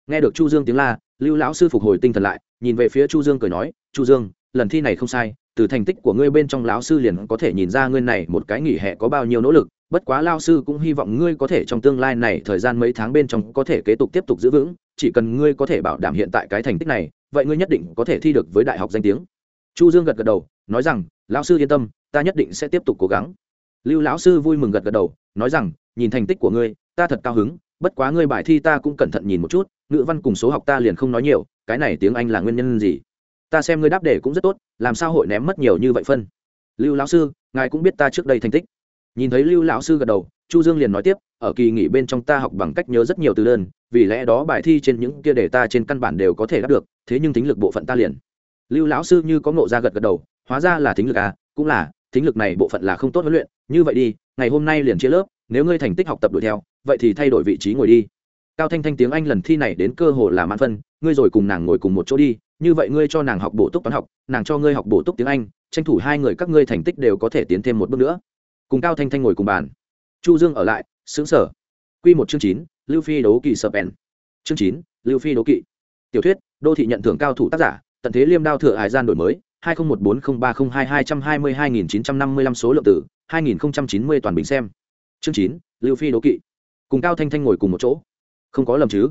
Nghe được chu dương tiếng la, lưu lão sư phục hồi tinh thần lại, nhìn về phía chu dương cười nói, chu dương, lần thi này không sai từ thành tích của ngươi bên trong lão sư liền có thể nhìn ra ngươi này một cái nghỉ hè có bao nhiêu nỗ lực, bất quá lao sư cũng hy vọng ngươi có thể trong tương lai này thời gian mấy tháng bên trong có thể kế tục tiếp tục giữ vững, chỉ cần ngươi có thể bảo đảm hiện tại cái thành tích này, vậy ngươi nhất định có thể thi được với đại học danh tiếng. Chu dương gật gật đầu, nói rằng, lão sư yên tâm, ta nhất định sẽ tiếp tục cố gắng. Lưu lão sư vui mừng gật gật đầu, nói rằng, nhìn thành tích của ngươi, ta thật cao hứng, bất quá ngươi bài thi ta cũng cẩn thận nhìn một chút, ngữ văn cùng số học ta liền không nói nhiều, cái này tiếng anh là nguyên nhân gì? Ta xem ngươi đáp đề cũng rất tốt, làm sao hội ném mất nhiều như vậy phân? Lưu lão sư, ngài cũng biết ta trước đây thành tích. Nhìn thấy lưu lão sư gật đầu, chu dương liền nói tiếp, ở kỳ nghỉ bên trong ta học bằng cách nhớ rất nhiều từ đơn, vì lẽ đó bài thi trên những kia đề ta trên căn bản đều có thể đáp được, thế nhưng tính lực bộ phận ta liền. Lưu lão sư như có ngộ ra gật gật đầu, hóa ra là tính lực à cũng là tính lực này bộ phận là không tốt huấn luyện, như vậy đi, ngày hôm nay liền chia lớp, nếu ngươi thành tích học tập đuổi theo, vậy thì thay đổi vị trí ngồi đi. Cao thanh thanh tiếng anh lần thi này đến cơ hồ là mãn phân, ngươi rồi cùng nàng ngồi cùng một chỗ đi như vậy ngươi cho nàng học bổ túc toán học, nàng cho ngươi học bổ túc tiếng anh, tranh thủ hai người các ngươi thành tích đều có thể tiến thêm một bước nữa. Cùng cao thanh thanh ngồi cùng bàn. Chu dương ở lại xứng sở q một chương chín, lưu phi đấu kỵ sơ pen chương chín, lưu phi đấu kỵ. Tiểu thuyết, đô thị nhận thưởng cao thủ tác giả, tận thế liêm đao thừa hải gian đổi mới, hai nghìn một bốn không ba không hai hai trăm hai mươi hai nghìn chín trăm năm mươi lăm số lượng tử, hai nghìn chín mươi toàn bình xem. Chương chín, lưu phi đấu kỵ. Cùng cao thanh thanh ngồi cùng một chỗ. Không có lầm chứ.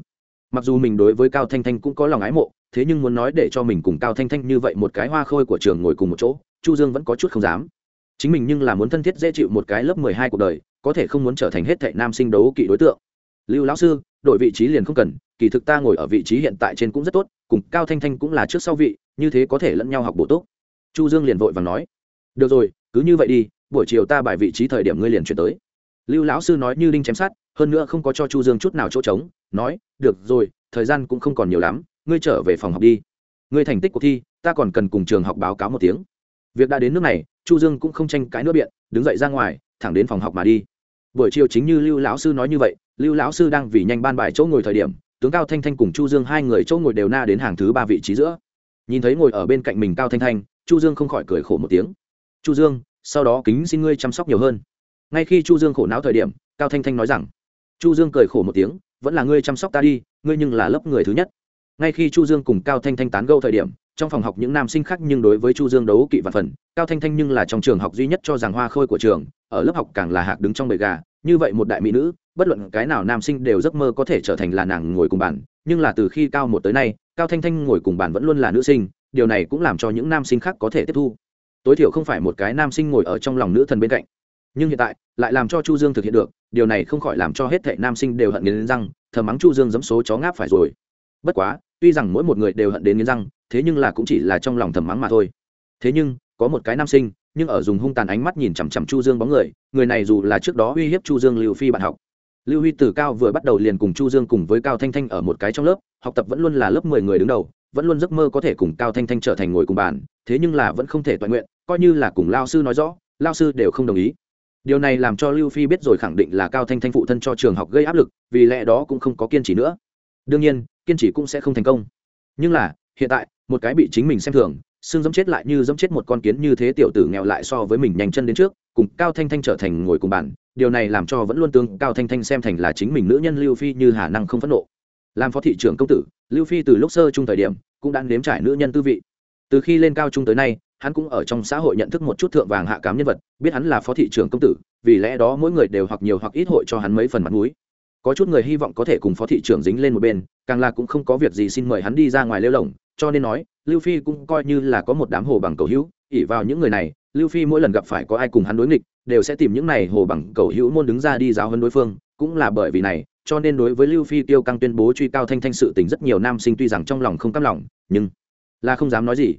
Mặc dù mình đối với cao thanh thanh cũng có lòng ái mộ thế nhưng muốn nói để cho mình cùng cao thanh thanh như vậy một cái hoa khôi của trường ngồi cùng một chỗ, chu dương vẫn có chút không dám. Chính mình nhưng là muốn thân thiết dễ chịu một cái lớp mười hai cuộc đời, có thể không muốn trở thành hết thệ nam sinh đấu kỵ đối tượng. Lưu lão sư, đổi vị trí liền không cần, kỳ thực ta ngồi ở vị trí hiện tại trên cũng rất tốt, cùng cao thanh thanh cũng là trước sau vị, như thế có thể lẫn nhau học bổ túc. Chu dương liền vội và nói, được rồi, cứ như vậy đi, buổi chiều ta bài vị trí thời điểm ngươi liền chuyển tới. Lưu lão sư nói như đinh chém sát hơn nữa không có cho chu dương chút nào chỗ trống, nói, được rồi, thời gian cũng không còn nhiều lắm ngươi trở về phòng học đi. Ngươi thành tích cuộc thi, ta còn cần cùng trường học báo cáo một tiếng. Việc đã đến nước này, chu dương cũng không tranh cãi nữa biện, đứng dậy ra ngoài, thẳng đến phòng học mà đi. Buổi chiều chính như lưu lão sư nói như vậy, lưu lão sư đang vì nhanh ban bài chỗ ngồi thời điểm, tướng cao thanh thanh cùng chu dương hai người chỗ ngồi đều na đến hàng thứ ba vị trí giữa. Nhìn thấy ngồi ở bên cạnh mình cao thanh thanh, chu dương không khỏi cười khổ một tiếng. Chu dương, sau đó kính xin ngươi chăm sóc nhiều hơn. Ngay khi chu dương khổ não thời điểm, cao thanh thanh nói rằng, chu dương cười khổ một tiếng, vẫn là ngươi chăm sóc ta đi, ngươi nhưng là lớp người thứ nhất ngay khi chu dương cùng cao thanh thanh tán gẫu thời điểm, trong phòng học những nam sinh khác nhưng đối với chu dương đấu kỵ và phần. Cao thanh thanh nhưng là trong trường học duy nhất cho rằng hoa khôi của trường, ở lớp học càng là hạc đứng trong bầy gà. Như vậy một đại mỹ nữ, bất luận cái nào nam sinh đều giấc mơ có thể trở thành là nàng ngồi cùng bàn. Nhưng là từ khi cao một tới nay, cao thanh thanh ngồi cùng bàn vẫn luôn là nữ sinh, điều này cũng làm cho những nam sinh khác có thể tiếp thu. Tối thiểu không phải một cái nam sinh ngồi ở trong lòng nữ thần bên cạnh. Nhưng hiện tại, lại làm cho chu dương thực hiện được, điều này không khỏi làm cho hết thệ nam sinh đều hận nghiến răng thờ mắng chu dương giấm số chó ngáp phải rồi. Bất quá tuy rằng mỗi một người đều hận đến nghiến răng, thế nhưng là cũng chỉ là trong lòng thầm mắng mà thôi. Thế nhưng, có một cái nam sinh, nhưng ở dùng hung tàn ánh mắt nhìn chằm chằm chu dương bóng người người này dù là trước đó uy hiếp chu dương lưu phi bạn học. Lưu huy từ cao vừa bắt đầu liền cùng chu dương cùng với cao thanh thanh ở một cái trong lớp, học tập vẫn luôn là lớp mười người đứng đầu, vẫn luôn giấc mơ có thể cùng cao thanh thanh trở thành ngồi cùng bàn, thế nhưng là vẫn không thể toàn nguyện, coi như là cùng lao sư nói rõ, lao sư đều không đồng ý. Điều này làm cho lưu phi biết rồi khẳng định là cao thanh thanh phụ thân cho trường học gây áp lực, vì lẽ đó cũng không có kiên trì nữa đương nhiên, kiên trì cũng sẽ không thành công. Nhưng là, hiện tại, một cái bị chính mình xem thường, xương dẫm chết lại như dẫm chết một con kiến như thế tiểu tử nghèo lại so với mình nhanh chân đến trước, cùng cao thanh thanh trở thành ngồi cùng bàn, điều này làm cho vẫn luôn tương cao thanh thanh xem thành là chính mình nữ nhân lưu phi như hà năng không phẫn nộ. Làm phó thị trưởng công tử, lưu phi từ lúc sơ trung thời điểm, cũng đã nếm trải nữ nhân tư vị. Từ khi lên cao trung tới nay, hắn cũng ở trong xã hội nhận thức một chút thượng vàng hạ cám nhân vật, biết hắn là phó thị trưởng công tử, vì lẽ đó mỗi người đều hoặc nhiều hoặc ít hội cho hắn mấy phần mặt mũi có chút người hy vọng có thể cùng phó thị trưởng dính lên một bên, càng là cũng không có việc gì xin mời hắn đi ra ngoài lêu lồng, cho nên nói, lưu phi cũng coi như là có một đám hồ bằng cầu hữu ỉ vào những người này, lưu phi mỗi lần gặp phải có ai cùng hắn đối nghịch, đều sẽ tìm những này hồ bằng cầu hữu môn đứng ra đi giáo hơn đối phương, cũng là bởi vì này, cho nên đối với lưu phi tiêu căng tuyên bố truy cao thanh thanh sự tình rất nhiều nam sinh tuy rằng trong lòng không căm lòng, nhưng là không dám nói gì.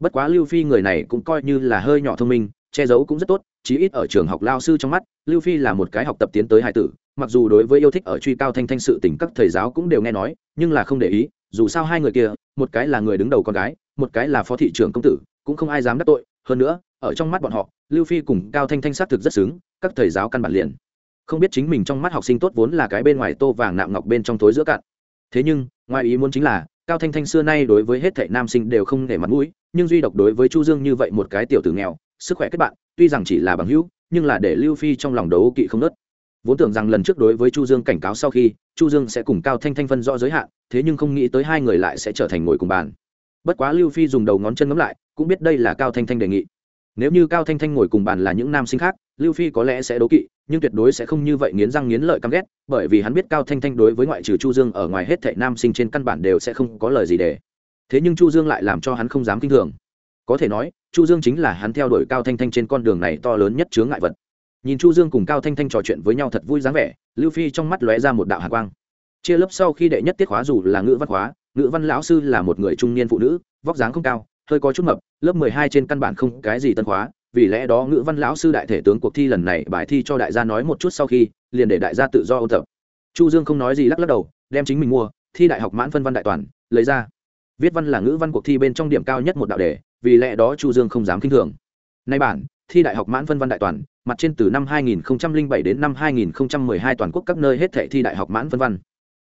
Bất quá lưu phi người này cũng coi như là hơi nhỏ thông minh, che giấu cũng rất tốt, chí ít ở trường học lao sư trong mắt, lưu phi là một cái học tập tiến tới hai tử mặc dù đối với yêu thích ở truy cao thanh thanh sự tình các thầy giáo cũng đều nghe nói, nhưng là không để ý, dù sao hai người kia, một cái là người đứng đầu con gái, một cái là phó thị trưởng công tử, cũng không ai dám đắc tội. Hơn nữa, ở trong mắt bọn họ, lưu phi cùng cao thanh thanh xác thực rất xứng, các thầy giáo căn bản liền không biết chính mình trong mắt học sinh tốt vốn là cái bên ngoài tô vàng nạm ngọc bên trong tối giữa cạn. Thế nhưng, ngoài ý muốn chính là, cao thanh thanh xưa nay đối với hết thảy nam sinh đều không để mặt mũi, nhưng duy độc đối với chu dương như vậy một cái tiểu tử nghèo, sức khỏe kết bạn, tuy rằng chỉ là bằng hữu, nhưng là để lưu phi trong lòng đấu kỵ không nớt vốn tưởng rằng lần trước đối với chu dương cảnh cáo sau khi, chu dương sẽ cùng cao thanh thanh phân rõ giới hạn, thế nhưng không nghĩ tới hai người lại sẽ trở thành ngồi cùng bàn. Bất quá lưu phi dùng đầu ngón chân ngấm lại, cũng biết đây là cao thanh thanh đề nghị. Nếu như cao thanh thanh ngồi cùng bàn là những nam sinh khác, lưu phi có lẽ sẽ đố kỵ, nhưng tuyệt đối sẽ không như vậy nghiến răng nghiến lợi căm ghét, bởi vì hắn biết cao thanh thanh đối với ngoại trừ chu dương ở ngoài hết thệ nam sinh trên căn bản đều sẽ không có lời gì để. Thế nhưng chu dương lại làm cho hắn không dám kinh thường. Có thể nói, chu dương chính là hắn theo đuổi cao thanh thanh trên con đường này to lớn nhất chướng ngại vật nhìn chu dương cùng cao thanh thanh trò chuyện với nhau thật vui dáng vẻ, lưu phi trong mắt lóe ra một đạo hạ quang. Chia lớp sau khi đệ nhất tiết khóa dù là ngữ văn khóa, ngữ văn lão sư là một người trung niên phụ nữ, vóc dáng không cao, hơi có chút mập, lớp mười hai trên căn bản không cái gì tân khóa, vì lẽ đó ngữ văn lão sư đại thể tướng cuộc thi lần này bài thi cho đại gia nói một chút sau khi, liền để đại gia tự do ôn tập. Chu dương không nói gì lắc lắc đầu, đem chính mình mua, thi đại học mãn phân văn đại toàn, lấy ra. Viết văn là ngữ văn cuộc thi bên trong điểm cao nhất một đạo đề, vì lẽ đó chu dương không dám kinh thường. Nay bản thi đại học mãn phân văn đại toàn, mặt trên từ năm 2007 đến năm 2012 toàn quốc các nơi hết thảy thi đại học mãn phân văn.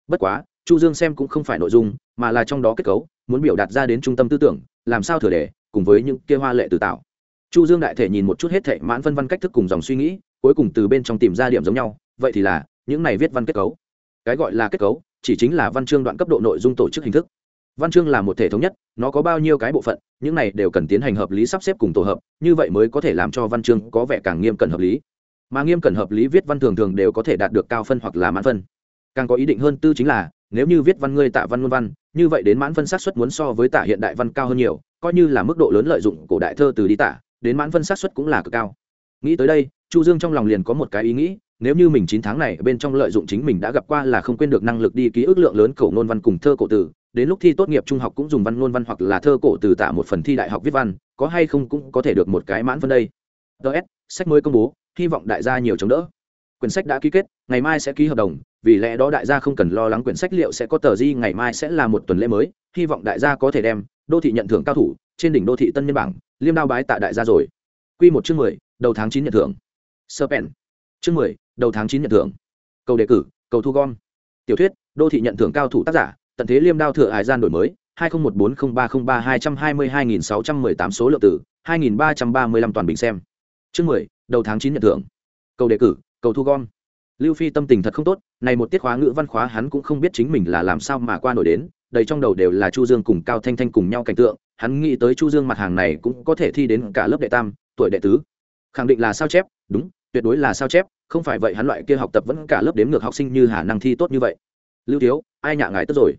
Bất quá, chu dương xem cũng không phải nội dung, mà là trong đó kết cấu, muốn biểu đạt ra đến trung tâm tư tưởng, làm sao thừa đề, cùng với những kia hoa lệ từ tạo. Chu dương đại thể nhìn một chút hết thảy mãn phân văn cách thức cùng dòng suy nghĩ, cuối cùng từ bên trong tìm ra điểm giống nhau, vậy thì là, những này viết văn kết cấu. Cái gọi là kết cấu, chỉ chính là văn chương đoạn cấp độ nội dung tổ chức hình thức văn chương là một thể thống nhất, nó có bao nhiêu cái bộ phận, những này đều cần tiến hành hợp lý sắp xếp cùng tổ hợp, như vậy mới có thể làm cho văn chương có vẻ càng nghiêm cẩn hợp lý. Mà nghiêm cẩn hợp lý viết văn thường thường đều có thể đạt được cao phân hoặc là mãn phân. Càng có ý định hơn tư chính là, nếu như viết văn ngươi tạ văn ngôn văn, như vậy đến mãn phân xác suất muốn so với tạ hiện đại văn cao hơn nhiều, coi như là mức độ lớn lợi dụng cổ đại thơ từ đi tả đến mãn phân xác suất cũng là cực cao. Nghĩ tới đây, chu dương trong lòng liền có một cái ý nghĩ, nếu như mình chín tháng này bên trong lợi dụng chính mình đã gặp qua là không quên được năng lực đi ký ức lượng lớn cổ ngôn văn cùng thơ cổ từ đến lúc thi tốt nghiệp trung học cũng dùng văn ngôn văn hoặc là thơ cổ từ tạ một phần thi đại học viết văn, có hay không cũng có thể được một cái mãn phân đây. Ts sách mới công bố, hy vọng đại gia nhiều chống đỡ. Quyển sách đã ký kết, ngày mai sẽ ký hợp đồng, vì lẽ đó đại gia không cần lo lắng quyển sách liệu sẽ có tờ di, ngày mai sẽ là một tuần lễ mới, hy vọng đại gia có thể đem đô thị nhận thưởng cao thủ, trên đỉnh đô thị tân nhân bảng, liêm đao bái tại đại gia rồi. Q một chương mười, đầu tháng chín nhận thưởng. Sơ pen chương mười, đầu tháng chín nhận thưởng. Cầu đề cử cầu thu gom. Tiểu thuyết, đô thị nhận thưởng cao thủ tác giả tận thế liêm đao thừa hải gian đổi mới, hai nghìn một bốn không ba không ba hai trăm hai mươi hai nghìn sáu trăm mười tám số lượng tử hai nghìn ba trăm ba mươi lăm toàn bình xem. Chương mười, đầu tháng chín nhận thưởng. Cầu đề cử, cầu thu gom. Lưu phi tâm tình thật không tốt, này một tiết khóa ngữ văn khóa hắn cũng không biết chính mình là làm sao mà qua nổi đến, đầy trong đầu đều là chu dương cùng cao thanh thanh cùng nhau cảnh tượng, hắn nghĩ tới chu dương mặt hàng này cũng có thể thi đến cả lớp đệ tam, tuổi đệ tứ. Khẳng định là sao chép, đúng, tuyệt đối là sao chép, không phải vậy hắn loại kia học tập vẫn cả lớp đếm ngược học sinh như hà năng thi tốt như vậy. Lưu thiếu, ai nhạ ngài tức rồi?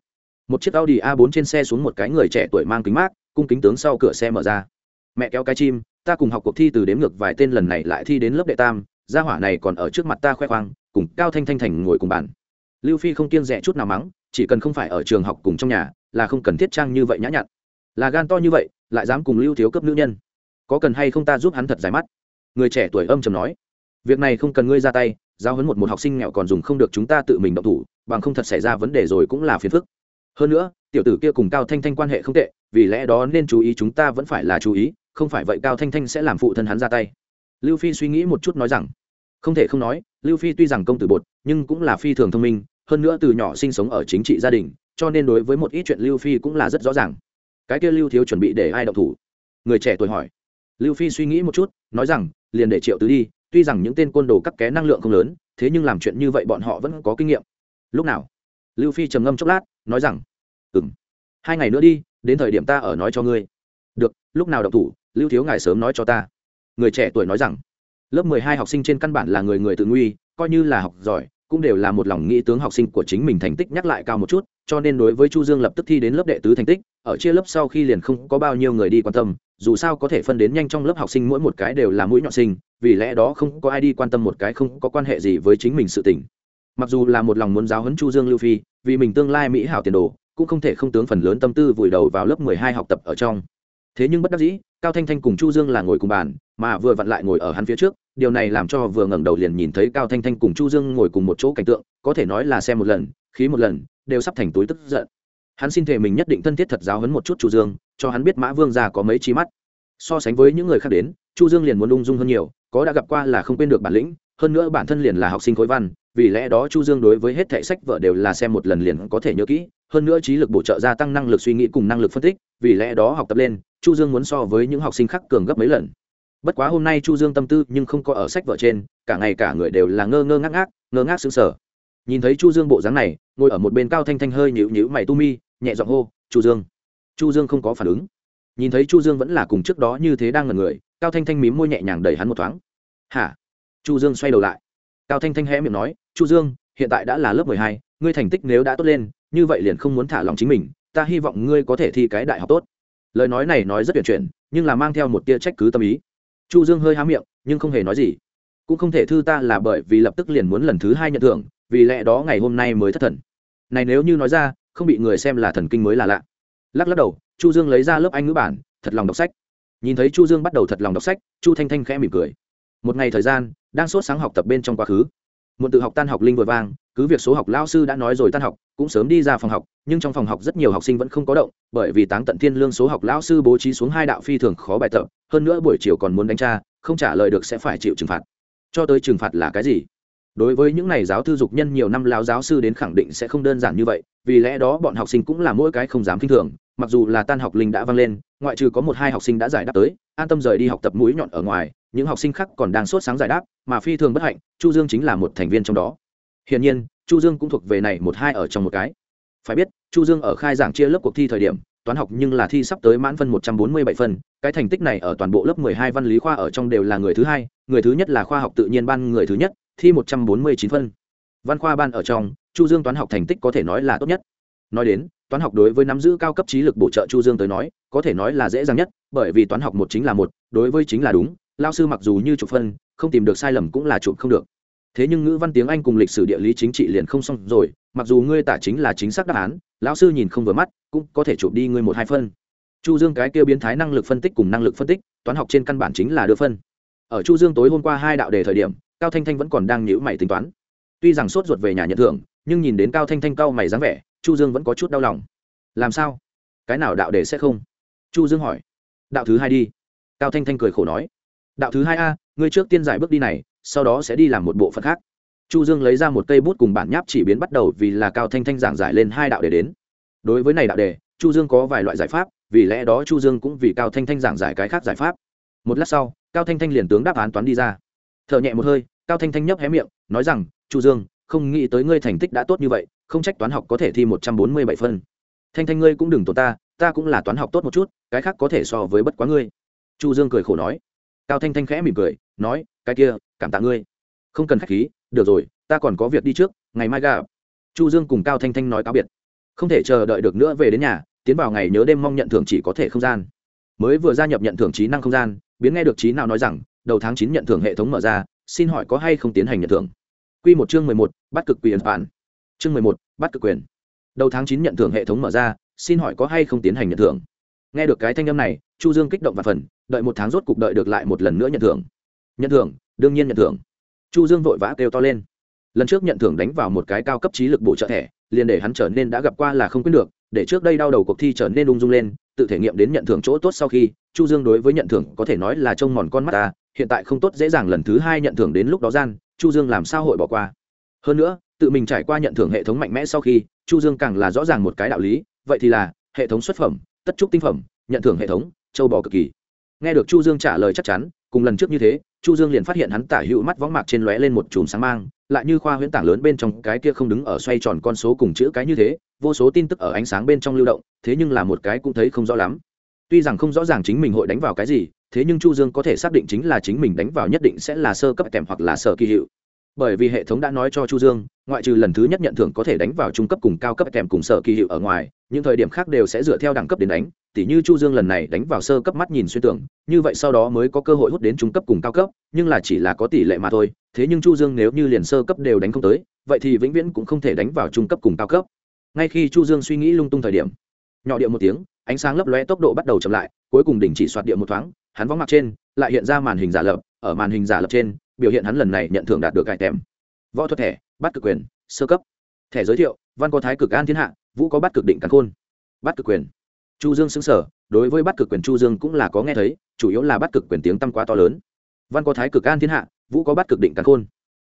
Một chiếc audi a 4 trên xe xuống một cái người trẻ tuổi mang kính mát, cung kính tướng sau cửa xe mở ra. Mẹ kéo cái chim, ta cùng học cuộc thi từ đếm ngược vài tên lần này lại thi đến lớp đệ tam, gia hỏa này còn ở trước mặt ta khoe khoang, cùng cao thanh thanh thành ngồi cùng bàn. Lưu phi không kiêng rẻ chút nào mắng, chỉ cần không phải ở trường học cùng trong nhà, là không cần thiết trang như vậy nhã nhặn. Là gan to như vậy, lại dám cùng lưu thiếu cấp nữ nhân. Có cần hay không ta giúp hắn thật giải mắt? Người trẻ tuổi âm trầm nói. Việc này không cần ngươi ra tay giao hấn một một học sinh nghèo còn dùng không được chúng ta tự mình động thủ, bằng không thật xảy ra vấn đề rồi cũng là phiền phức hơn nữa, tiểu tử kia cùng cao thanh thanh quan hệ không tệ, vì lẽ đó nên chú ý chúng ta vẫn phải là chú ý, không phải vậy cao thanh thanh sẽ làm phụ thân hắn ra tay. Lưu phi suy nghĩ một chút nói rằng, không thể không nói, lưu phi tuy rằng công tử bột, nhưng cũng là phi thường thông minh, hơn nữa từ nhỏ sinh sống ở chính trị gia đình, cho nên đối với một ít chuyện lưu phi cũng là rất rõ ràng. Cái kia lưu thiếu chuẩn bị để ai động thủ? Người trẻ tuổi hỏi. Lưu phi suy nghĩ một chút, nói rằng, liền để triệu tứ đi, tuy rằng những tên côn đồ cắt ké năng lượng không lớn, thế nhưng làm chuyện như vậy bọn họ vẫn có kinh nghiệm. Lúc nào? Lưu phi trầm ngâm chốc lát nói rằng ừ m hai ngày nữa đi, đến thời điểm ta ở nói cho ngươi. Được, lúc nào động thủ, lưu thiếu ngài sớm nói cho ta. Người trẻ tuổi nói rằng, lớp mười hai học sinh trên căn bản là người người tự nguy, coi như là học giỏi, cũng đều là một lòng nghĩ tướng học sinh của chính mình thành tích nhắc lại cao một chút, cho nên đối với chu dương lập tức thi đến lớp đệ tứ thành tích, ở chia lớp sau khi liền không có bao nhiêu người đi quan tâm, dù sao có thể phân đến nhanh trong lớp học sinh mỗi một cái đều là mũi nhọn sinh, vì lẽ đó không có ai đi quan tâm một cái không có quan hệ gì với chính mình sự tình mặc dù là một lòng muốn giáo huấn chu dương lưu phi, vì mình tương lai mỹ hảo tiền đồ, cũng không thể không tướng phần lớn tâm tư vùi đầu vào lớp mười hai học tập ở trong. Thế nhưng bất đắc dĩ, cao thanh thanh cùng chu dương là ngồi cùng bàn, mà vừa vặn lại ngồi ở hắn phía trước, điều này làm cho vừa ngẩng đầu liền nhìn thấy cao thanh thanh cùng chu dương ngồi cùng một chỗ cảnh tượng, có thể nói là xem một lần, khí một lần, đều sắp thành túi tức giận. Hắn xin thể mình nhất định thân thiết thật giáo huấn một chút chu dương, cho hắn biết mã vương già có mấy chi mắt. So sánh với những người khác đến, chu dương liền muốn ung dung hơn nhiều, có đã gặp qua là không quên được bản lĩnh, hơn nữa bản thân liền là học sinh khối văn vì lẽ đó chu dương đối với hết thảy sách vở đều là xem một lần liền có thể nhớ kỹ, hơn nữa trí lực bổ trợ gia tăng năng lực suy nghĩ cùng năng lực phân tích, vì lẽ đó học tập lên, chu dương muốn so với những học sinh khác cường gấp mấy lần. Bất quá hôm nay chu dương tâm tư nhưng không có ở sách vở trên, cả ngày cả người đều là ngơ ngơ ngác ngác, ngơ ngác sững sờ. Nhìn thấy chu dương bộ dáng này, ngồi ở một bên cao thanh thanh hơi nhíu nhíu mày tu mi, nhẹ giọng hô, chu dương. Chu dương không có phản ứng. Nhìn thấy chu dương vẫn là cùng trước đó như thế đang ngẩn người, cao thanh thanh mím môi nhẹ nhàng đẩy hắn một thoáng. Hả? Chu dương xoay đầu lại cao thanh thanh hé miệng nói chu dương hiện tại đã là lớp mười hai, ngươi thành tích nếu đã tốt lên như vậy liền không muốn thả lòng chính mình ta hy vọng ngươi có thể thi cái đại học tốt. Lời nói này nói rất tuyệt chuyển nhưng là mang theo một tia trách cứ tâm ý. Chu dương hơi há miệng nhưng không hề nói gì. Cũng không thể thư ta là bởi vì lập tức liền muốn lần thứ hai nhận thưởng vì lẽ đó ngày hôm nay mới thất thần. Này nếu như nói ra không bị người xem là thần kinh mới là lạ. Lắc lắc đầu chu dương lấy ra lớp anh ngữ bản thật lòng đọc sách. Nhìn thấy chu dương bắt đầu thật lòng đọc sách chu thanh thanh khẽ mỉm cười một ngày thời gian, đang sốt sáng học tập bên trong quá khứ. Muộn tự học tan học linh vừa vang, cứ việc số học lao sư đã nói rồi tan học, cũng sớm đi ra phòng học, nhưng trong phòng học rất nhiều học sinh vẫn không có động, bởi vì táng tận thiên lương số học lao sư bố trí xuống hai đạo phi thường khó bài tập, hơn nữa buổi chiều còn muốn đánh tra, không trả lời được sẽ phải chịu trừng phạt. Cho tới trừng phạt là cái gì? Đối với những này giáo thư dục nhân nhiều năm lao giáo sư đến khẳng định sẽ không đơn giản như vậy, vì lẽ đó bọn học sinh cũng là mỗi cái không dám k i n h thường, mặc dù là tan học linh đã vang lên, ngoại trừ có một hai học sinh đã giải đáp tới, an tâm rời đi học tập mũi nhọn ở ngoài, những học sinh khác còn đang sốt sáng giải đáp, mà phi thường bất hạnh, chu dương chính là một thành viên trong đó. Hiển nhiên, chu dương cũng thuộc về này một hai ở trong một cái. Phải biết, chu dương ở khai giảng chia lớp cuộc thi thời điểm, toán học nhưng là thi sắp tới mãn phân một trăm bốn mươi bảy phân, cái thành tích này ở toàn bộ lớp mười hai văn lý khoa ở trong đều là người thứ hai, người thứ nhất là khoa học tự nhiên ban người thứ nhất thi một trăm bốn mươi chín phân. Văn khoa ban ở trong, chu dương toán học thành tích có thể nói là tốt nhất. Nói đến, toán học đối với nắm giữ cao cấp trí lực bổ trợ chu dương tới nói, có thể nói là dễ dàng nhất, bởi vì toán học một chính là một, đối với chính là đúng, lao sư mặc dù như chụp phân, không tìm được sai lầm cũng là chụp không được. Thế nhưng ngữ văn tiếng anh cùng lịch sử địa lý chính trị liền không xong rồi, mặc dù ngươi tả chính là chính xác đáp án, lão sư nhìn không vừa mắt, cũng có thể chụp đi ngươi một hai phân. Chu dương cái kia biến thái năng lực phân tích cùng năng lực phân tích, toán học trên căn bản chính là đưa phân. Ở chu dương tối hôm qua hai đạo đề thời điểm cao thanh thanh vẫn còn đang nhữ mày tính toán. Tuy rằng sốt ruột về nhà nhận thưởng, nhưng nhìn đến cao thanh thanh cao mày dáng vẻ, chu dương vẫn có chút đau lòng. Làm sao? Cái nào đạo để sẽ không? Chu dương hỏi. Đạo thứ hai đi. Cao thanh thanh cười khổ nói. Đạo thứ hai a, ngươi trước tiên giải bước đi này, sau đó sẽ đi làm một bộ phận khác. Chu dương lấy ra một cây bút cùng bản nháp chỉ biến bắt đầu vì là cao thanh thanh giảng giải lên hai đạo đề đến. Đối với này đạo đề, chu dương có vài loại giải pháp, vì lẽ đó chu dương cũng vì cao thanh thanh giảng giải cái khác giải pháp. Một lát sau, cao thanh thanh liền tướng đáp án toán đi ra. Thở nhẹ một hơi cao thanh thanh nhấp hé miệng, nói rằng, chu dương, không nghĩ tới ngươi thành tích đã tốt như vậy, không trách toán học có thể thi một trăm bốn mươi bảy phân. Thanh thanh ngươi cũng đừng tổn ta ta cũng là toán học tốt một chút, cái khác có thể so với bất quá ngươi. Chu dương cười khổ nói. Cao thanh thanh khẽ mỉm cười, nói, cái kia, cảm tạ ngươi. Không cần khách khí, được rồi, ta còn có việc đi trước, ngày mai gặp. Chu dương cùng cao thanh thanh nói cáo biệt. Không thể chờ đợi được nữa về đến nhà, tiến vào ngày nhớ đêm mong nhận thưởng chỉ có thể không gian. Mới vừa gia nhập nhận thưởng trí năng không gian, biến nghe được trí nào nói rằng, đầu tháng chín nhận thưởng hệ thống mở ra xin hỏi có hay không tiến hành nhận thưởng Quy một chương mười một, bắt cực quyền bản. Chương mười một, bắt cực quyền. Đầu tháng chín nhận thưởng hệ thống mở ra, xin hỏi có hay không tiến hành nhận thưởng. Nghe được cái thanh âm này, Chu Dương kích động và phần, đợi một tháng rốt cục đợi được lại một lần nữa nhận thưởng. Nhận thưởng, đương nhiên nhận thưởng. Chu Dương vội vã kêu to lên. Lần trước nhận thưởng đánh vào một cái cao cấp trí lực bổ trợ thẻ, liền để hắn trở nên đã gặp qua là không quên được, để trước đây đau đầu cuộc thi trở nên ung dung lên, tự thể nghiệm đến nhận thưởng chỗ tốt sau khi, Chu Dương đối với nhận thưởng có thể nói là trông mòn con mắt ta, hiện tại không tốt dễ dàng lần thứ hai nhận thưởng đến lúc đó gian, chu dương làm sao hội bỏ qua? Hơn nữa, tự mình trải qua nhận thưởng hệ thống mạnh mẽ sau khi, chu dương càng là rõ ràng một cái đạo lý, vậy thì là, hệ thống xuất phẩm, tất trúc tinh phẩm, nhận thưởng hệ thống, châu bò cực kỳ. Nghe được chu dương trả lời chắc chắn, cùng lần trước như thế, chu dương liền phát hiện hắn tả hữu mắt võng mạc trên lóe lên một chùm sáng mang, lại như khoa huyễn tảng lớn bên trong cái kia không đứng ở xoay tròn con số cùng chữ cái như thế, vô số tin tức ở ánh sáng bên trong lưu động, thế nhưng là một cái cũng thấy không rõ lắm. Tuy rằng không rõ ràng chính mình hội đánh vào cái gì thế nhưng chu dương có thể xác định chính là chính mình đánh vào nhất định sẽ là sơ cấp kèm hoặc là sở kỳ hiệu. Bởi vì hệ thống đã nói cho chu dương, ngoại trừ lần thứ nhất nhận thưởng có thể đánh vào trung cấp cùng cao cấp kèm cùng sở kỳ hiệu ở ngoài, những thời điểm khác đều sẽ dựa theo đẳng cấp đến đánh. Tỉ như chu dương lần này đánh vào sơ cấp mắt nhìn xuyên tưởng như vậy sau đó mới có cơ hội hút đến trung cấp cùng cao cấp, nhưng là chỉ là có tỷ lệ mà thôi. Thế nhưng chu dương nếu như liền sơ cấp đều đánh không tới, vậy thì vĩnh viễn cũng không thể đánh vào trung cấp cùng cao cấp. Ngay khi chu dương suy nghĩ lung tung thời điểm, nhỏ điệu một tiếng, ánh sáng lấp lóe tốc độ bắt đầu chậm lại, cuối cùng đỉnh chỉ soạt điệu một thoáng hắn võng mặt trên, lại hiện ra màn hình giả lập, ở màn hình giả lập trên, biểu hiện hắn lần này nhận thưởng đạt được cải tèm. Võ thuật thẻ, bắt cực quyền, sơ cấp. Thẻ giới thiệu, văn có thái cực an thiên hạ, vũ có bắt cực định cắn khôn. Bắt cực quyền. Chu dương xứng sở, đối với bắt cực quyền chu dương cũng là có nghe thấy, chủ yếu là bắt cực quyền tiếng tăng quá to lớn. Văn có thái cực an thiên hạ, vũ có bắt cực định cắn khôn.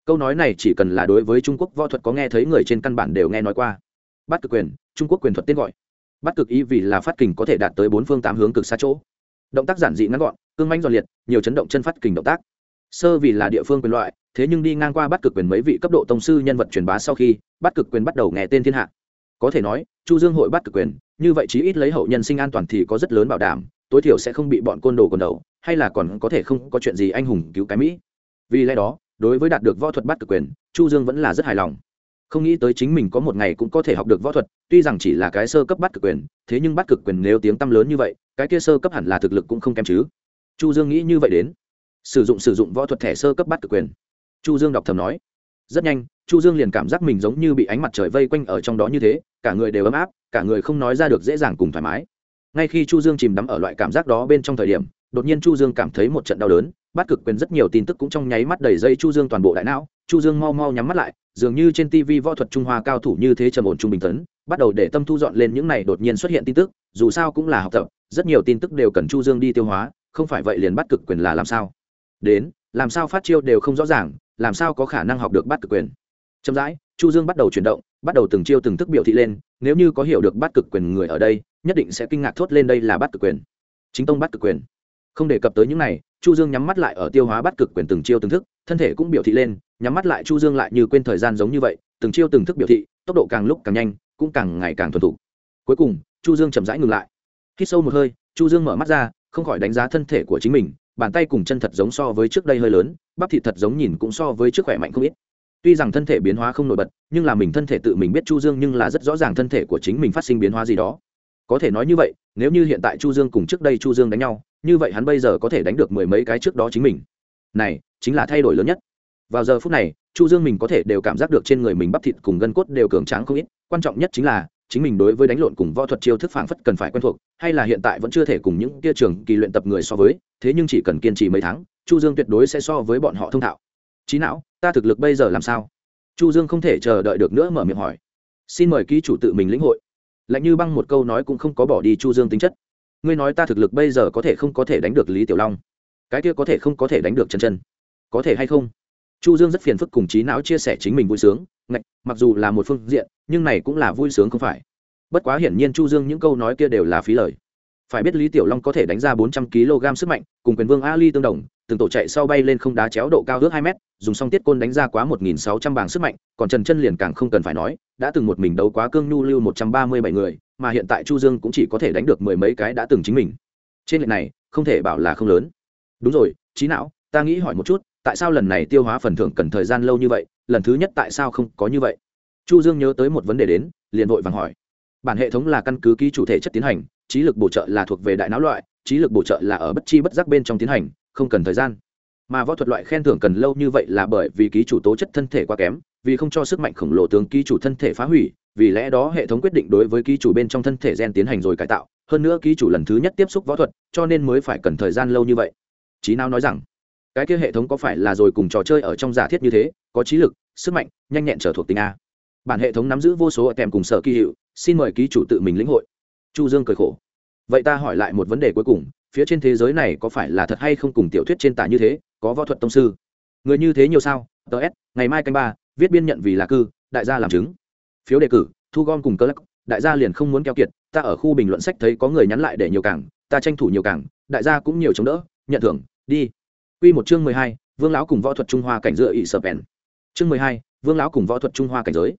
Câu nói này chỉ cần là đối với trung quốc võ thuật có nghe thấy người trên căn bản đều nghe nói qua. Bắt cực quyền, trung quốc quyền thuật tên gọi. Bắt cực ý vì là phát kình có thể đạt tới bốn phương tám hướng cực xa chỗ động tác giản dị ngắn gọn, cương manh giòn liệt, nhiều chấn động chân phát kình động tác. Sơ vì là địa phương quyền loại, thế nhưng đi ngang qua bắt cực quyền mấy vị cấp độ tông sư nhân vật truyền bá sau khi, bắt cực quyền bắt đầu nghe tên thiên hạ. Có thể nói, chu dương hội bắt cực quyền, như vậy chí ít lấy hậu nhân sinh an toàn thì có rất lớn bảo đảm, tối thiểu sẽ không bị bọn côn đồ còn đầu, hay là còn có thể không có chuyện gì anh hùng cứu cái mỹ. Vì lẽ đó, đối với đạt được võ thuật bắt cực quyền, chu dương vẫn là rất hài lòng không nghĩ tới chính mình có một ngày cũng có thể học được võ thuật, tuy rằng chỉ là cái sơ cấp bắt cực quyền, thế nhưng bắt cực quyền nếu tiếng tăm lớn như vậy, cái kia sơ cấp hẳn là thực lực cũng không kém chứ. Chu dương nghĩ như vậy đến. Sử dụng sử dụng võ thuật thẻ sơ cấp bắt cực quyền. Chu dương đọc thầm nói. Rất nhanh, chu dương liền cảm giác mình giống như bị ánh mặt trời vây quanh ở trong đó như thế, cả người đều ấm áp, cả người không nói ra được dễ dàng cùng thoải mái. Ngay khi chu dương chìm đắm ở loại cảm giác đó bên trong thời điểm, đột nhiên chu dương cảm thấy một trận đau đớn, bắt cực quyền rất nhiều tin tức cũng trong nháy mắt đầy dây chu dương toàn bộ đại não chu dương mau mau nhắm mắt lại, dường như trên tv võ thuật trung hoa cao thủ như thế trầm ổn trung bình tấn, bắt đầu để tâm thu dọn lên những này đột nhiên xuất hiện tin tức, dù sao cũng là học tập, rất nhiều tin tức đều cần chu dương đi tiêu hóa, không phải vậy liền bắt cực quyền là làm sao? Đến, làm sao phát chiêu đều không rõ ràng, làm sao có khả năng học được bắt cực quyền? Chậm rãi, chu dương bắt đầu chuyển động, bắt đầu từng chiêu từng thức biểu thị lên, nếu như có hiểu được bắt cực quyền người ở đây, nhất định sẽ kinh ngạc thốt lên đây là bắt cực quyền. Chính tông bắt cực quyền. Không đề cập tới những này, chu dương nhắm mắt lại ở tiêu hóa bắt cực quyền từng chiêu từng thức thân thể cũng biểu thị lên, nhắm mắt lại chu dương lại như quên thời gian giống như vậy, từng chiêu từng thức biểu thị, tốc độ càng lúc càng nhanh, cũng càng ngày càng thuần thủ cuối cùng, chu dương chậm rãi ngừng lại. Hít sâu một hơi, chu dương mở mắt ra, không khỏi đánh giá thân thể của chính mình, bàn tay cùng chân thật giống so với trước đây hơi lớn, bắp thịt thật giống nhìn cũng so với trước khỏe mạnh không ít. Tuy rằng thân thể biến hóa không nổi bật, nhưng là mình thân thể tự mình biết chu dương nhưng là rất rõ ràng thân thể của chính mình phát sinh biến hóa gì đó. Có thể nói như vậy, nếu như hiện tại chu dương cùng trước đây chu dương đánh nhau, như vậy hắn bây giờ có thể đánh được mười mấy cái trước đó chính mình. Này chính là thay đổi lớn nhất. Vào giờ phút này, chu dương mình có thể đều cảm giác được trên người mình bắp thịt cùng gân cốt đều cường tráng không ít, quan trọng nhất chính là, chính mình đối với đánh lộn cùng võ thuật chiêu thức phảng phất cần phải quen thuộc, hay là hiện tại vẫn chưa thể cùng những kia trường kỳ luyện tập người so với, thế nhưng chỉ cần kiên trì mấy tháng, chu dương tuyệt đối sẽ so với bọn họ thông thạo. Trí não, ta thực lực bây giờ làm sao? Chu dương không thể chờ đợi được nữa mở miệng hỏi. Xin mời ký chủ tự mình lĩnh hội. Lạnh như băng một câu nói cũng không có bỏ đi chu dương tính chất. Ngươi nói ta thực lực bây giờ có thể không có thể đánh được lý tiểu long. Cái kia có thể không có thể đánh được chân chân có thể hay không? Chu dương rất phiền phức cùng trí não chia sẻ chính mình vui sướng, ngạch, mặc dù là một phương diện, nhưng này cũng là vui sướng không phải. Bất quá hiển nhiên chu dương những câu nói kia đều là phí lời. Phải biết lý tiểu long có thể đánh ra 400 kg sức mạnh, cùng quyền vương ali tương đồng, từng tổ chạy sau bay lên không đá chéo độ cao ước 2 mét, dùng song tiết côn đánh ra quá 1.600 bảng sức mạnh, còn trần chân liền càng không cần phải nói, đã từng một mình đấu quá cương nhu lưu 137 người, mà hiện tại chu dương cũng chỉ có thể đánh được mười mấy cái đã từng chính mình. Trên lệch này, không thể bảo là không lớn. Đúng rồi trí não, ta nghĩ hỏi một chút tại sao lần này tiêu hóa phần thưởng cần thời gian lâu như vậy, lần thứ nhất tại sao không có như vậy? Chu dương nhớ tới một vấn đề đến, liền vội vàng hỏi. Bản hệ thống là căn cứ ký chủ thể chất tiến hành, trí lực bổ trợ là thuộc về đại não loại, trí lực bổ trợ là ở bất chi bất giác bên trong tiến hành, không cần thời gian. Mà võ thuật loại khen thưởng cần lâu như vậy là bởi vì ký chủ tố chất thân thể quá kém, vì không cho sức mạnh khổng lồ tướng ký chủ thân thể phá hủy, vì lẽ đó hệ thống quyết định đối với ký chủ bên trong thân thể gen tiến hành rồi cải tạo, hơn nữa ký chủ lần thứ nhất tiếp xúc võ thuật, cho nên mới phải cần thời gian lâu như vậy. Trí não nói rằng cái kia hệ thống có phải là rồi cùng trò chơi ở trong giả thiết như thế, có trí lực, sức mạnh, nhanh nhẹn trở thuộc tính a. Bản hệ thống nắm giữ vô số ở kèm cùng sở kỳ hiệu, xin mời ký chủ tự mình lĩnh hội. Chu dương cười khổ. Vậy ta hỏi lại một vấn đề cuối cùng, phía trên thế giới này có phải là thật hay không cùng tiểu thuyết trên tả như thế, có võ thuật tông sư? Người như thế nhiều sao? Ts ngày mai canh ba, viết biên nhận vì là cư, đại gia làm chứng. Phiếu đề cử, thu gom cùng cơ lắc đại gia liền không muốn keo kiệt, ta ở khu bình luận sách thấy có người nhắn lại để nhiều cảng ta tranh thủ nhiều cảng đại gia cũng nhiều chống đỡ, nhận thưởng, đi. Quy một chương mười hai, vương lão cùng võ thuật trung hoa cảnh dựa ỷ sở pèn chương mười hai, vương lão cùng võ thuật trung hoa cảnh giới.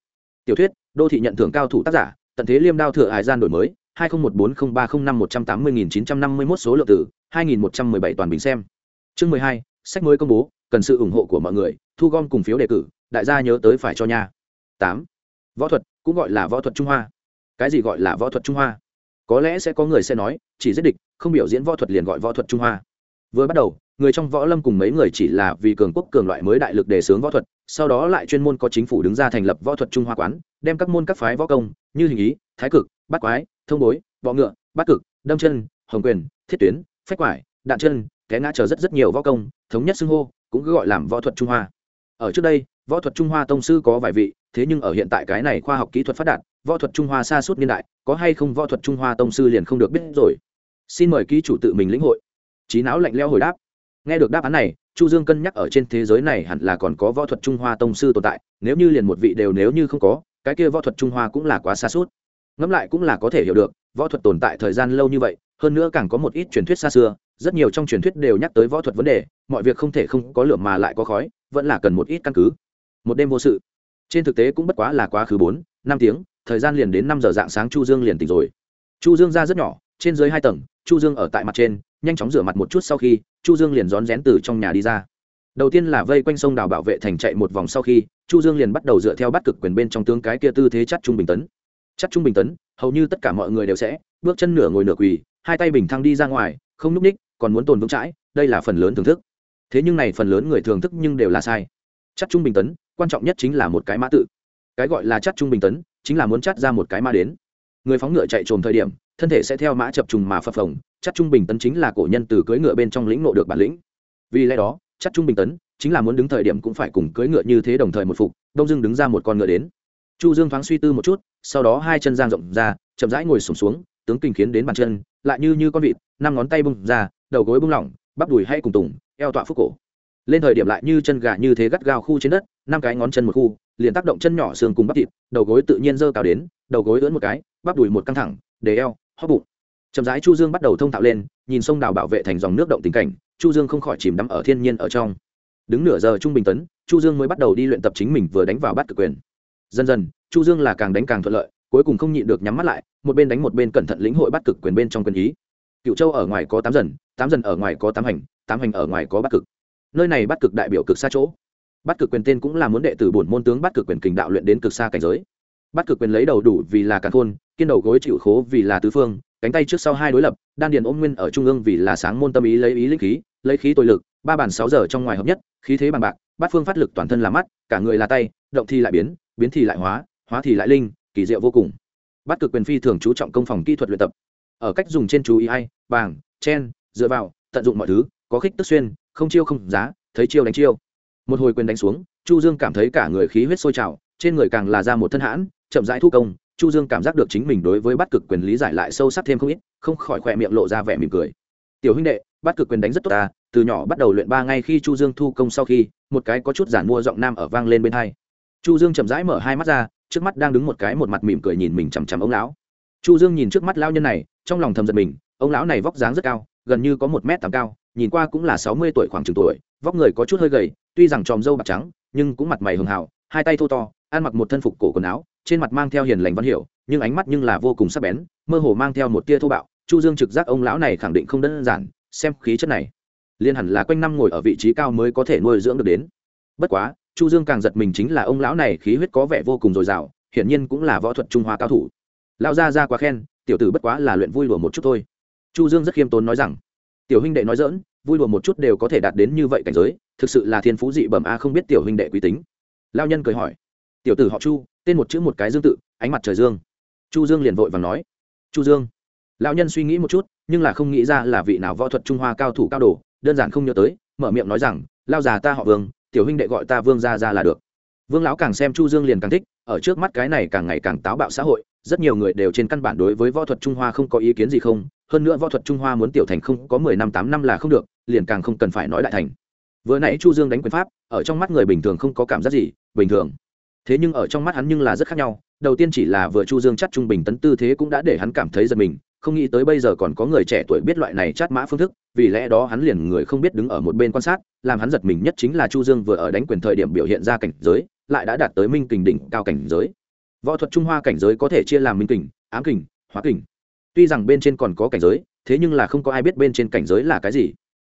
Tiểu thuyết, đô thị nhận thưởng cao thủ tác giả, tận thế liêm đao thừa hải gian đổi mới, hai nghìn một bốn không ba không năm một trăm tám mươi nghìn chín trăm năm mươi mốt số lượng tử hai nghìn một trăm mười bảy toàn bình xem. Chương mười hai, sách mới công bố, cần sự ủng hộ của mọi người, thu gom cùng phiếu đề cử, đại gia nhớ tới phải cho nha. Tám, võ thuật, cũng gọi là võ thuật trung hoa. Cái gì gọi là võ thuật trung hoa? Có lẽ sẽ có người sẽ nói, chỉ giết địch, không biểu diễn võ thuật liền gọi võ thuật trung hoa. Vừa bắt đầu người trong võ lâm cùng mấy người chỉ là vì cường quốc cường loại mới đại lực đề xướng võ thuật, sau đó lại chuyên môn có chính phủ đứng ra thành lập võ thuật trung hoa quán, đem các môn các phái võ công như hình ý, thái cực bắt quái, thông bối, võ ngựa bắt cực, đâm chân, hồng quyền, thiết tuyến, phách quải, đạn chân, té ngã chờ rất rất nhiều võ công, thống nhất xưng hô, cũng cứ gọi làm võ thuật trung hoa. Ở trước đây, võ thuật trung hoa tông sư có vài vị, thế nhưng ở hiện tại cái này khoa học kỹ thuật phát đạt, võ thuật trung hoa xa suốt niên đại, có hay không võ thuật trung hoa tông sư liền không được biết rồi. Xin mời ký chủ tự mình lĩnh hội. Trí não lạnh leo hồi đáp nghe được đáp án này, chu dương cân nhắc ở trên thế giới này hẳn là còn có võ thuật trung hoa tông sư tồn tại, nếu như liền một vị đều nếu như không có, cái kia võ thuật trung hoa cũng là quá xa suốt. Ngẫm lại cũng là có thể hiểu được, võ thuật tồn tại thời gian lâu như vậy, hơn nữa càng có một ít truyền thuyết xa xưa, rất nhiều trong truyền thuyết đều nhắc tới võ thuật vấn đề, mọi việc không thể không có lửa mà lại có khói, vẫn là cần một ít căn cứ. Một đêm vô sự. Trên thực tế cũng bất quá là quá khứ bốn, năm tiếng, thời gian liền đến năm giờ dạng sáng chu dương liền tỉnh rồi. Chu dương ra rất nhỏ, trên dưới hai tầng, chu dương ở tại mặt trên nhanh chóng rửa mặt một chút sau khi, chu dương liền rón rén từ trong nhà đi ra. Đầu tiên là vây quanh sông đảo bảo vệ thành chạy một vòng sau khi, chu dương liền bắt đầu dựa theo bắt cực quyền bên trong tướng cái kia tư thế chắc trung bình tấn. Chắc trung bình tấn, hầu như tất cả mọi người đều sẽ bước chân nửa ngồi nửa quỳ, hai tay bình thăng đi ra ngoài, không núp ních, còn muốn tồn vững chãi, đây là phần lớn thưởng thức. Thế nhưng này phần lớn người thưởng thức nhưng đều là sai. Chắc trung bình tấn, quan trọng nhất chính là một cái mã tự. Cái gọi là chắc trung bình tấn, chính là muốn chắt ra một cái mã đến. Người phóng ngựa chạy trồm thời điểm, thân thể sẽ theo mã chập trùng mà phập phồng chắc trung bình tấn chính là cổ nhân từ cưỡi ngựa bên trong lĩnh nộ được bản lĩnh. Vì lẽ đó chắc trung bình tấn chính là muốn đứng thời điểm cũng phải cùng cưỡi ngựa như thế đồng thời một phục đông dương đứng ra một con ngựa đến. Chu dương thoáng suy tư một chút sau đó hai chân giang rộng ra chậm rãi ngồi sụp xuống, xuống tướng kinh khiến đến bàn chân lại như như con vịt năm ngón tay bung ra đầu gối bung lỏng bắp đùi hay cùng tùng eo tọa phúc cổ. Lên thời điểm lại như chân gà như thế gắt gao khu trên đất năm cái ngón chân một khu liền tác động chân nhỏ xương cùng bắp thịt đầu gối tự nhiên dơ cao đến đầu gối ưỡn một cái bắp đùi một căng thẳng để eo hóp bụng chậm rãi chu dương bắt đầu thông thạo lên nhìn sông đào bảo vệ thành dòng nước động tình cảnh chu dương không khỏi chìm đắm ở thiên nhiên ở trong đứng nửa giờ trung bình tấn chu dương mới bắt đầu đi luyện tập chính mình vừa đánh vào bắt cực quyền dần dần chu dương là càng đánh càng thuận lợi cuối cùng không nhịn được nhắm mắt lại một bên đánh một bên cẩn thận lĩnh hội bắt cực quyền bên trong quyền ý cựu châu ở ngoài có tám dần tám dần ở ngoài có tám hành tám hành ở ngoài có bắt cực nơi này bắt cực đại biểu cực xa chỗ bắt cực quyền tên cũng là muốn đệ tử bổn môn tướng bắt cực quyền kình đạo luyện đến cực xa cảnh giới bắt cực quyền lấy đầu đủ vì là càn khôn kiên đầu gối chịu khố vì là tứ phương cánh tay trước sau hai đối lập đan điền ôm nguyên ở trung ương vì là sáng môn tâm ý lấy ý linh khí lấy khí tội lực ba bàn sáu giờ trong ngoài hợp nhất khí thế bằng bạc bát phương phát lực toàn thân là mắt cả người là tay động thì lại biến biến thì lại hóa hóa thì lại linh kỳ diệu vô cùng. Bát cực quyền phi thường chú trọng công phòng kỹ thuật luyện tập. Ở cách dùng trên chú ý ai bảng, chen dựa vào tận dụng mọi thứ có khích tức xuyên không chiêu không giá thấy chiêu đánh chiêu. Một hồi quyền đánh xuống chu dương cảm thấy cả người khí huyết sôi trào trên người càng là ra một thân hãn chậm rãi thu công chu dương cảm giác được chính mình đối với bắt cực quyền lý giải lại sâu sắc thêm không ít, không khỏi khỏe miệng lộ ra vẻ mỉm cười. Tiểu huynh đệ, bắt cực quyền đánh rất tốt ta, từ nhỏ bắt đầu luyện ba ngay khi chu dương thu công sau khi, một cái có chút giản mua giọng nam ở vang lên bên hai. Chu dương chậm rãi mở hai mắt ra, trước mắt đang đứng một cái một mặt mỉm cười nhìn mình chằm chằm ông lão. Chu dương nhìn trước mắt lão nhân này, trong lòng thầm giật mình, ông lão này vóc dáng rất cao, gần như có một mét tám cao, nhìn qua cũng là sáu mươi tuổi khoảng chừng tuổi, vóc người có chút hơi gầy, tuy rằng tròm râu bạc trắng, nhưng cũng mặt mày hường hào, hai tay thô to, ăn mặc một thân phục cổ quần áo trên mặt mang theo hiền lành văn hiệu nhưng ánh mắt nhưng là vô cùng sắc bén, mơ hồ mang theo một tia thô bạo. Chu dương trực giác ông lão này khẳng định không đơn giản, xem khí chất này liên hẳn là quanh năm ngồi ở vị trí cao mới có thể nuôi dưỡng được đến. Bất quá, chu dương càng giật mình chính là ông lão này khí huyết có vẻ vô cùng dồi dào, hiển nhiên cũng là võ thuật trung hoa cao thủ. Lão gia ra quá khen, tiểu tử bất quá là luyện vui đùa một chút thôi. Chu dương rất khiêm tốn nói rằng, tiểu huynh đệ nói dỡn vui đùa một chút đều có thể đạt đến như vậy cảnh giới, thực sự là thiên phú dị bẩm a không biết tiểu huynh đệ quý tính. Lao nhân cười hỏi, tiểu tử họ chu tên một chữ một cái dương tự, ánh mặt trời dương. Chu dương liền vội và nói, chu dương. Lão nhân suy nghĩ một chút, nhưng là không nghĩ ra là vị nào võ thuật trung hoa cao thủ cao đồ, đơn giản không nhớ tới, mở miệng nói rằng, lao già ta họ vương, tiểu huynh đệ gọi ta vương ra ra là được. Vương lão càng xem chu dương liền càng thích, ở trước mắt cái này càng ngày càng táo bạo xã hội, rất nhiều người đều trên căn bản đối với võ thuật trung hoa không có ý kiến gì không, hơn nữa võ thuật trung hoa muốn tiểu thành không có mười năm tám năm là không được, liền càng không cần phải nói đại thành. Vừa nãy chu dương đánh quyền pháp, ở trong mắt người bình thường không có cảm giác gì, bình thường thế nhưng ở trong mắt hắn nhưng là rất khác nhau, đầu tiên chỉ là vừa chu dương chắt trung bình tấn tư thế cũng đã để hắn cảm thấy giật mình, không nghĩ tới bây giờ còn có người trẻ tuổi biết loại này chát mã phương thức, vì lẽ đó hắn liền người không biết đứng ở một bên quan sát, làm hắn giật mình nhất chính là chu dương vừa ở đánh quyền thời điểm biểu hiện ra cảnh giới, lại đã đạt tới minh kình đỉnh cao cảnh giới. Võ thuật trung hoa cảnh giới có thể chia làm minh kình, ám kình, hóa kình. Tuy rằng bên trên còn có cảnh giới, thế nhưng là không có ai biết bên trên cảnh giới là cái gì.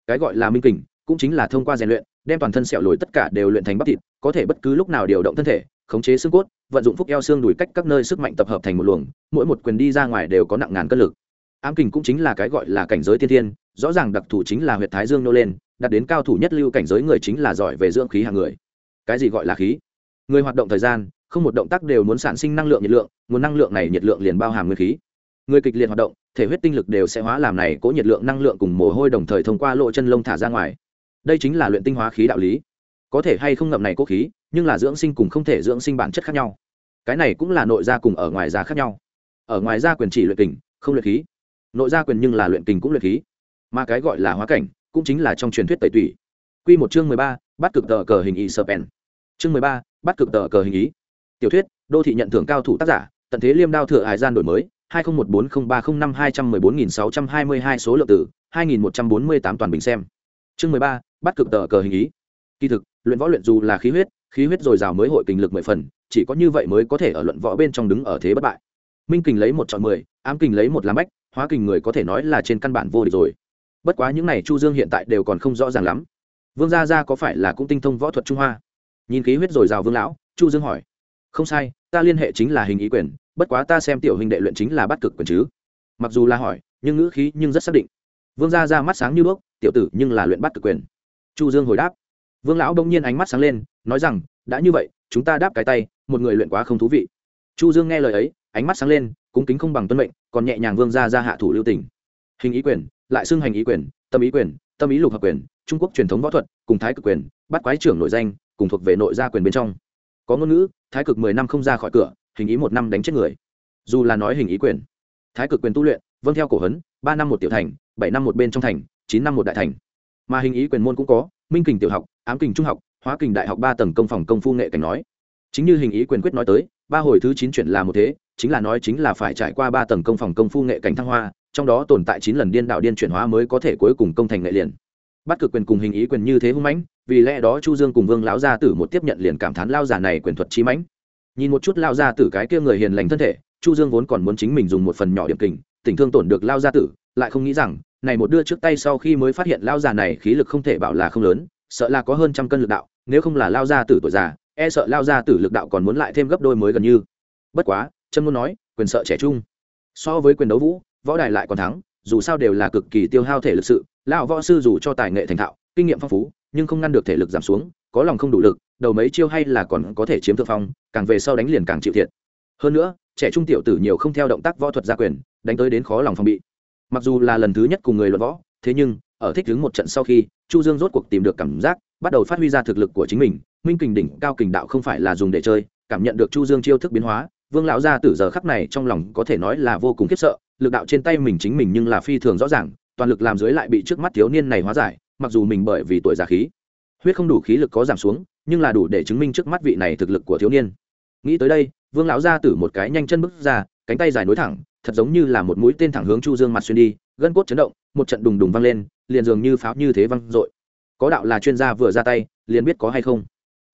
Cái gọi là minh kình cũng chính là thông qua rèn luyện, đem toàn thân sẹo lồi tất cả đều luyện thành bắp thịt, có thể bất cứ lúc nào điều động thân thể khống chế xương cốt, vận dụng phúc eo xương đùi cách các nơi sức mạnh tập hợp thành một luồng, mỗi một quyền đi ra ngoài đều có nặng ngàn cân lực. Ám kình cũng chính là cái gọi là cảnh giới tiên thiên, rõ ràng đặc thù chính là huyệt thái dương nô lên đạt đến cao thủ nhất lưu cảnh giới người chính là giỏi về dưỡng khí hàng người. Cái gì gọi là khí? Người hoạt động thời gian, không một động tác đều muốn sản sinh năng lượng nhiệt lượng, nguồn năng lượng này nhiệt lượng liền bao hàm nguyên khí. Người kịch liệt hoạt động, thể huyết tinh lực đều sẽ hóa làm này cố nhiệt lượng năng lượng cùng mồ hôi đồng thời thông qua lỗ chân lông thả ra ngoài. Đây chính là luyện tinh hóa khí đạo lý có thể hay không ngậm này cố khí nhưng là dưỡng sinh cùng không thể dưỡng sinh bản chất khác nhau cái này cũng là nội gia cùng ở ngoài gia khác nhau ở ngoài gia quyền chỉ luyện kình không luyện khí nội gia quyền nhưng là luyện kình cũng luyện khí mà cái gọi là hóa cảnh cũng chính là trong truyền thuyết tẩy tủy Quy một chương mười ba, bắt cực tờ cờ hình ý sơ pen Chương mười ba, bắt cực tờ cờ hình ý. Tiểu thuyết, đô thị nhận thưởng cao thủ tác giả, tận thế liêm đao thừa hải gian đổi mới, 20140305214622 số lượng tử, 2148 toàn bình xem. Chương mười ba, bắt cực tờ cờ hình ý. Kỳ thực, luyện võ luyện dù là khí huyết, khí huyết dồi dào mới hội kinh lực mười phần, chỉ có như vậy mới có thể ở luận võ bên trong đứng ở thế bất bại. Minh kình lấy một chọn mười, ám kình lấy một làm bách, hóa kình người có thể nói là trên căn bản vô địch rồi. Bất quá những này chu dương hiện tại đều còn không rõ ràng lắm. Vương gia gia có phải là cũng tinh thông võ thuật trung hoa? Nhìn khí huyết dồi dào vương lão chu dương hỏi. Không sai ta liên hệ chính là hình ý quyền bất quá ta xem tiểu hình đệ luyện chính là bắt cực quyền chứ. Mặc dù là hỏi nhưng ngữ khí nhưng rất xác định. Vương gia ra mắt sáng như bước tiểu tử nhưng là luyện bắt cực quyền. Chu dương hồi đáp vương lão đông nhiên ánh mắt sáng lên, nói rằng, đã như vậy, chúng ta đáp cái tay, một người luyện quá không thú vị. Chu dương nghe lời ấy, ánh mắt sáng lên cúng kính không bằng tuân mệnh, còn nhẹ nhàng vương gia ra hạ thủ lưu tình. Hình ý quyền, lại xưng hành ý quyền, tâm ý quyền, tâm ý lục hợp quyền, trung quốc truyền thống võ thuật, cùng thái cực quyền, bắt quái trưởng nội danh, cùng thuộc về nội gia quyền bên trong. Có ngôn ngữ, thái cực mười năm không ra khỏi cửa, hình ý một năm đánh chết người. Dù là nói hình ý quyền, thái cực quyền tu luyện vâng theo cổ hấn ba năm một tiểu thành, bảy năm một bên trong thành, chín năm một đại thành. Mà hình ý quyền môn cũng có minh kình tiểu học, ám kình trung học, hóa kình đại học ba tầng công phòng công phu nghệ cảnh nói. Chính như hình ý quyền quyết nói tới, ba hồi thứ chín chuyển là một thế, chính là nói chính là phải trải qua ba tầng công phòng công phu nghệ cảnh thăng hoa, trong đó tồn tại chín lần điên đạo điên chuyển hóa mới có thể cuối cùng công thành nghệ liền. Bắt cực quyền cùng hình ý quyền như thế hung mãnh, vì lẽ đó chu dương cùng vương lão gia tử một tiếp nhận liền cảm thán lao giả này quyền thuật chi mãnh. Nhìn một chút lao gia tử cái kia người hiền lành thân thể, chu dương vốn còn muốn chính mình dùng một phần nhỏ điểm kình tình thương tổn được lao gia tử, lại không nghĩ rằng này một đưa trước tay sau khi mới phát hiện lao già này khí lực không thể bảo là không lớn, sợ là có hơn trăm cân lực đạo, nếu không là lao gia tử tuổi già e sợ lao gia tử lực đạo còn muốn lại thêm gấp đôi mới gần như. Bất quá, trâm muốn nói, quyền sợ trẻ trung. So với quyền đấu vũ, võ đài lại còn thắng, dù sao đều là cực kỳ tiêu hao thể lực sự, lão võ sư dù cho tài nghệ thành thạo, kinh nghiệm phong phú, nhưng không ngăn được thể lực giảm xuống, có lòng không đủ lực, đầu mấy chiêu hay là còn có thể chiếm thượng phong, càng về sau đánh liền càng chịu thiệt. Hơn nữa, trẻ trung tiểu tử nhiều không theo động tác võ thuật gia quyền, đánh tới đến khó lòng phòng bị mặc dù là lần thứ nhất cùng người luận võ, thế nhưng, ở thích đứng một trận sau khi, chu dương rốt cuộc tìm được cảm giác, bắt đầu phát huy ra thực lực của chính mình. Minh kình đỉnh, cao kình đạo không phải là dùng để chơi, cảm nhận được chu dương chiêu thức biến hóa, vương lão gia tử giờ khắc này trong lòng có thể nói là vô cùng khiếp sợ, lực đạo trên tay mình chính mình nhưng là phi thường rõ ràng, toàn lực làm dưới lại bị trước mắt thiếu niên này hóa giải, mặc dù mình bởi vì tuổi già khí, huyết không đủ khí lực có giảm xuống, nhưng là đủ để chứng minh trước mắt vị này thực lực của thiếu niên. Nghĩ tới đây, vương lão gia tử một cái nhanh chân bước ra, cánh tay dài nối thẳng thật giống như là một mũi tên thẳng hướng chu dương mặt xuyên đi gân cốt chấn động một trận đùng đùng vang lên liền dường như pháo như thế văng dội. Có đạo là chuyên gia vừa ra tay liền biết có hay không.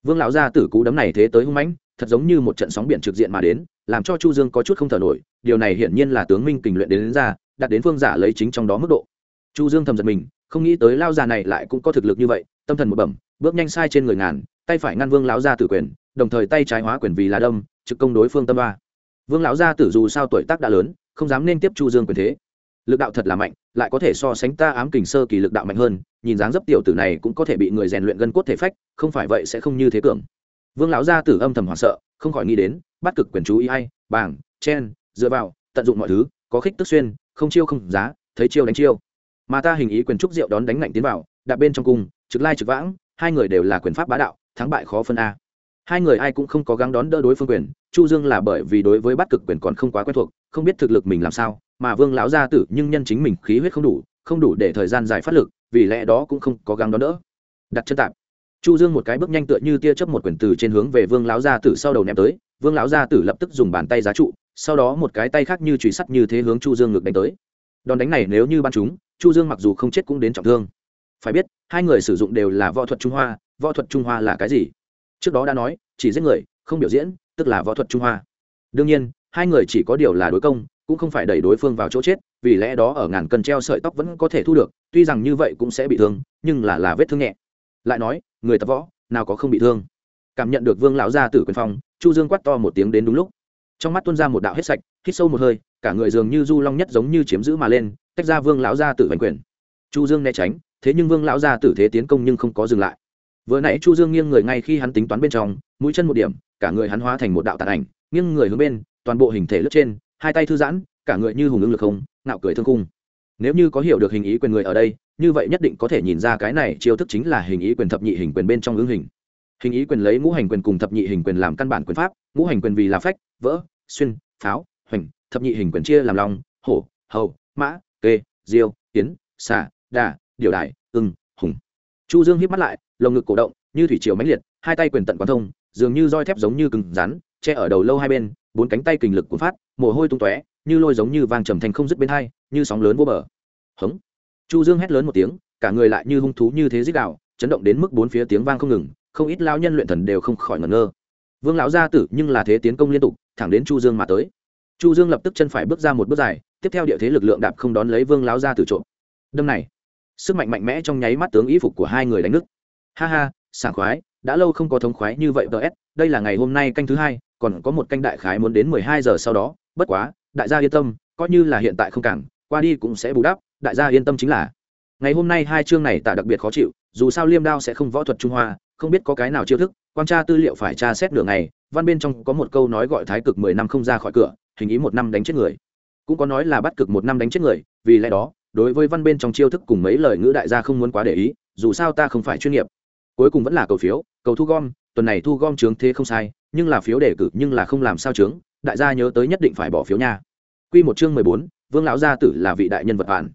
Vương lão gia tử cú đấm này thế tới hung mãnh thật giống như một trận sóng biển trực diện mà đến làm cho chu dương có chút không thở nổi điều này hiển nhiên là tướng minh kình luyện đến, đến ra đặt đến phương giả lấy chính trong đó mức độ. Chu dương thầm giật mình không nghĩ tới lao già này lại cũng có thực lực như vậy tâm thần một bẩm bước nhanh sai trên người ngàn tay phải ngăn vương lão gia tử quyền đồng thời tay trái hóa quyền vì là đâm trực công đối phương tâm ba vương lão gia tử dù sao tuổi tác đã lớn không dám nên tiếp chu dương quyền thế. Lực đạo thật là mạnh lại có thể so sánh ta ám kình sơ kỳ lực đạo mạnh hơn nhìn dáng dấp tiểu tử này cũng có thể bị người rèn luyện gân cốt thể phách không phải vậy sẽ không như thế cường vương lão gia tử âm thầm hoảng sợ không khỏi nghĩ đến bắt cực quyền chú ý ai, bảng chen dựa vào tận dụng mọi thứ có khích tức xuyên không chiêu không giá thấy chiêu đánh chiêu. Mà ta hình ý quyền trúc diệu đón đánh ngạnh tiến vào đạp bên trong cung trực lai trực vãng hai người đều là quyền pháp bá đạo thắng bại khó phân a. Hai người ai cũng không có gắng đón đỡ đối phương quyền chu dương là bởi vì đối với bắt cực quyền còn không quá quen thuộc, không biết thực lực mình làm sao, mà vương lão gia tử nhưng nhân chính mình khí huyết không đủ không đủ để thời gian dài phát lực, vì lẽ đó cũng không có gắng đón đỡ. Đặt chân tạp chu dương một cái bước nhanh tựa như tia chớp một quyền từ trên hướng về vương lão gia tử sau đầu ném tới, vương lão gia tử lập tức dùng bàn tay giá trụ, sau đó một cái tay khác như chùy sắt như thế hướng chu dương ngược đánh tới. Đòn đánh này nếu như ban chúng chu dương mặc dù không chết cũng đến trọng thương. Phải biết, hai người sử dụng đều là võ thuật trung hoa, võ thuật trung hoa là cái gì? Trước đó đã nói, chỉ giết người, không biểu diễn tức là võ thuật trung hoa. Đương nhiên, hai người chỉ có điều là đối công, cũng không phải đẩy đối phương vào chỗ chết, vì lẽ đó ở ngàn cân treo sợi tóc vẫn có thể thu được, tuy rằng như vậy cũng sẽ bị thương, nhưng là là vết thương nhẹ. Lại nói, người tập võ, nào có không bị thương. Cảm nhận được vương lão gia tử quyền phong, chu dương quát to một tiếng đến đúng lúc. Trong mắt tuôn ra một đạo hết sạch, hít sâu một hơi, cả người dường như du long nhất giống như chiếm giữ mà lên, tách ra vương lão gia tử vành quyền. Chu dương né tránh, thế nhưng vương lão gia tử thế tiến công nhưng không có dừng lại vừa nãy chu dương nghiêng người ngay khi hắn tính toán bên trong, mũi chân một điểm, cả người hắn hóa thành một đạo tàn ảnh, nghiêng người hướng bên, toàn bộ hình thể lướt trên, hai tay thư giãn, cả người như hùng ưng lực không nạo cười thương cung nếu như có hiểu được hình ý quyền người ở đây, như vậy nhất định có thể nhìn ra cái này chiêu thức chính là hình ý quyền thập nhị hình quyền bên trong ứng hình. Hình ý quyền lấy ngũ hành quyền cùng thập nhị hình quyền làm căn bản quyền pháp, ngũ hành quyền vì là phách, vỡ, xuyên, pháo, hoành, thập nhị hình quyền chia làm long, hổ, hầu, mã, kê, diêu tiến xà, đà, điều đại, ưng, hùng. Chu dương hiếp mắt lại lồng ngực cổ động, như thủy triều mãnh liệt, hai tay quyền tận quán thông, dường như roi thép giống như cứng rắn, che ở đầu lâu hai bên, bốn cánh tay kình lực cuốn phát, mồ hôi tung tóe, như lôi giống như vang trầm thành không dứt bên hai, như sóng lớn vô bờ. Hống. Chu dương hét lớn một tiếng, cả người lại như hung thú như thế dích đạo, chấn động đến mức bốn phía tiếng vang không ngừng, không ít lao nhân luyện thần đều không khỏi ngẩn ngơ. Vương lão gia tử nhưng là thế tiến công liên tục, thẳng đến chu dương mà tới. Chu dương lập tức chân phải bước ra một bước dài, tiếp theo địa thế lực lượng đạp không đón lấy vương lão gia tử trộm. Đâm này, sức mạnh mạnh mẽ trong nháy mắt tướng ý phục của hai người đánh nứt ha ha, sảng khoái, đã lâu không có thống khoái như vậy ts đây là ngày hôm nay canh thứ hai, còn có một canh đại khái muốn đến mười hai giờ sau đó, bất quá, đại gia yên tâm, coi như là hiện tại không cảng, qua đi cũng sẽ bù đắp, đại gia yên tâm chính là. Ngày hôm nay hai chương này tả đặc biệt khó chịu, dù sao liêm đao sẽ không võ thuật trung hoa, không biết có cái nào chiêu thức, quan tra tư liệu phải tra xét nửa ngày, văn bên trong có một câu nói gọi thái cực mười năm không ra khỏi cửa, hình ý một năm đánh chết người. Cũng có nói là bắt cực một năm đánh chết người, vì lẽ đó, đối với văn bên trong chiêu thức cùng mấy lời ngữ đại gia không muốn quá để ý, dù sao ta không phải chuyên nghiệp cuối cùng vẫn là cầu phiếu, cầu thu gom, tuần này thu gom trướng thế không sai, nhưng là phiếu đề cử nhưng là không làm sao trướng đại gia nhớ tới nhất định phải bỏ phiếu nha. Quy một chương mười bốn, vương lão gia tử là vị đại nhân vật bản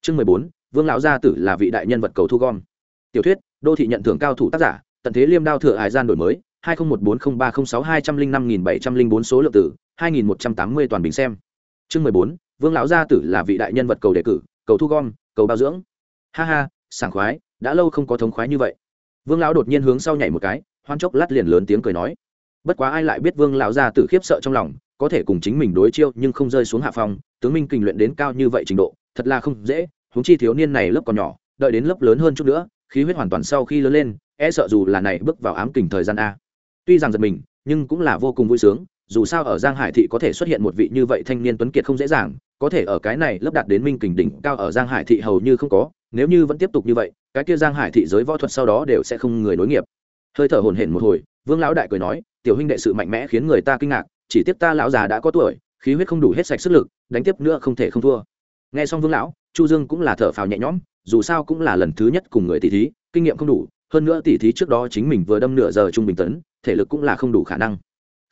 chương mười bốn, vương lão gia tử là vị đại nhân vật cầu thu gom. Tiểu thuyết, đô thị nhận thưởng cao thủ tác giả, tận thế liêm đao thừa hải gian đổi mới, hai nghìn một bốn không ba không sáu hai trăm linh năm nghìn bảy trăm linh bốn số lượng tử, hai nghìn một trăm tám mươi toàn bình xem. Chương mười bốn, vương lão gia tử là vị đại nhân vật cầu đề cử, cầu thu gom, cầu bao dưỡng. Ha ha, sảng khoái, đã lâu không có thống khoái như vậy vương lão đột nhiên hướng sau nhảy một cái, hoan chốc lát liền lớn tiếng cười nói. Bất quá ai lại biết vương lão ra tử khiếp sợ trong lòng, có thể cùng chính mình đối chiêu nhưng không rơi xuống hạ phong, tướng minh kình luyện đến cao như vậy trình độ, thật là không dễ, huống chi thiếu niên này lớp còn nhỏ, đợi đến lớp lớn hơn chút nữa, khí huyết hoàn toàn sau khi lớn lên e sợ dù là này bước vào ám kình thời gian a. Tuy rằng giật mình, nhưng cũng là vô cùng vui sướng, dù sao ở giang hải thị có thể xuất hiện một vị như vậy thanh niên tuấn kiệt không dễ dàng, có thể ở cái này lớp đạt đến minh kình đỉnh cao ở giang hải thị hầu như không có nếu như vẫn tiếp tục như vậy, cái kia giang hải thị giới võ thuật sau đó đều sẽ không người nối nghiệp. Hơi thở hồn hển một hồi, vương lão đại cười nói, tiểu huynh đệ sự mạnh mẽ khiến người ta kinh ngạc, chỉ tiếc ta lão già đã có tuổi, khí huyết không đủ hết sạch sức lực, đánh tiếp nữa không thể không thua. Nghe xong vương lão, chu dương cũng là thở phào nhẹ nhõm, dù sao cũng là lần thứ nhất cùng người tỷ thí, kinh nghiệm không đủ, hơn nữa tỷ thí trước đó chính mình vừa đâm nửa giờ trung bình tấn, thể lực cũng là không đủ khả năng.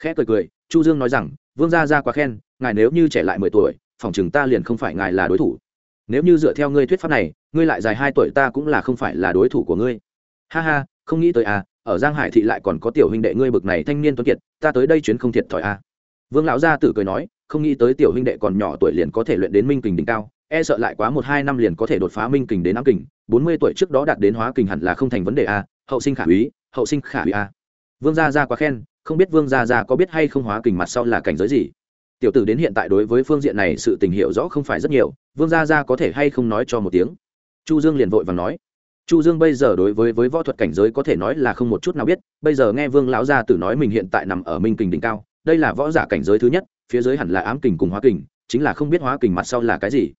Khẽ cười cười, chu dương nói rằng, vương gia gia quá khen, ngài nếu như trẻ lại mười tuổi, phòng chừng ta liền không phải ngài là đối thủ nếu như dựa theo ngươi thuyết pháp này, ngươi lại dài hai tuổi ta cũng là không phải là đối thủ của ngươi. Ha ha, không nghĩ tới à ở giang hải thị lại còn có tiểu huynh đệ ngươi bực này thanh niên tuấn kiệt, ta tới đây chuyến không thiệt thòi à. Vương lão gia tử cười nói, không nghĩ tới tiểu huynh đệ còn nhỏ tuổi liền có thể luyện đến minh kình đỉnh cao e sợ lại quá một hai năm liền có thể đột phá minh kình đến ám kình, bốn mươi tuổi trước đó đạt đến hóa kình hẳn là không thành vấn đề a hậu sinh khả úy, hậu sinh khả úy a vương gia gia quá khen, không biết vương gia gia có biết hay không hóa kình mặt sau là cảnh giới gì tiểu tử đến hiện tại đối với phương diện này sự tình hiểu rõ không phải rất nhiều, vương gia gia có thể hay không nói cho một tiếng. Chu dương liền vội và nói. Chu dương bây giờ đối với với võ thuật cảnh giới có thể nói là không một chút nào biết, bây giờ nghe vương lão gia tử nói mình hiện tại nằm ở minh kình đỉnh cao, đây là võ giả cảnh giới thứ nhất, phía dưới hẳn là ám kình cùng hóa kình, chính là không biết hóa kình mặt sau là cái gì.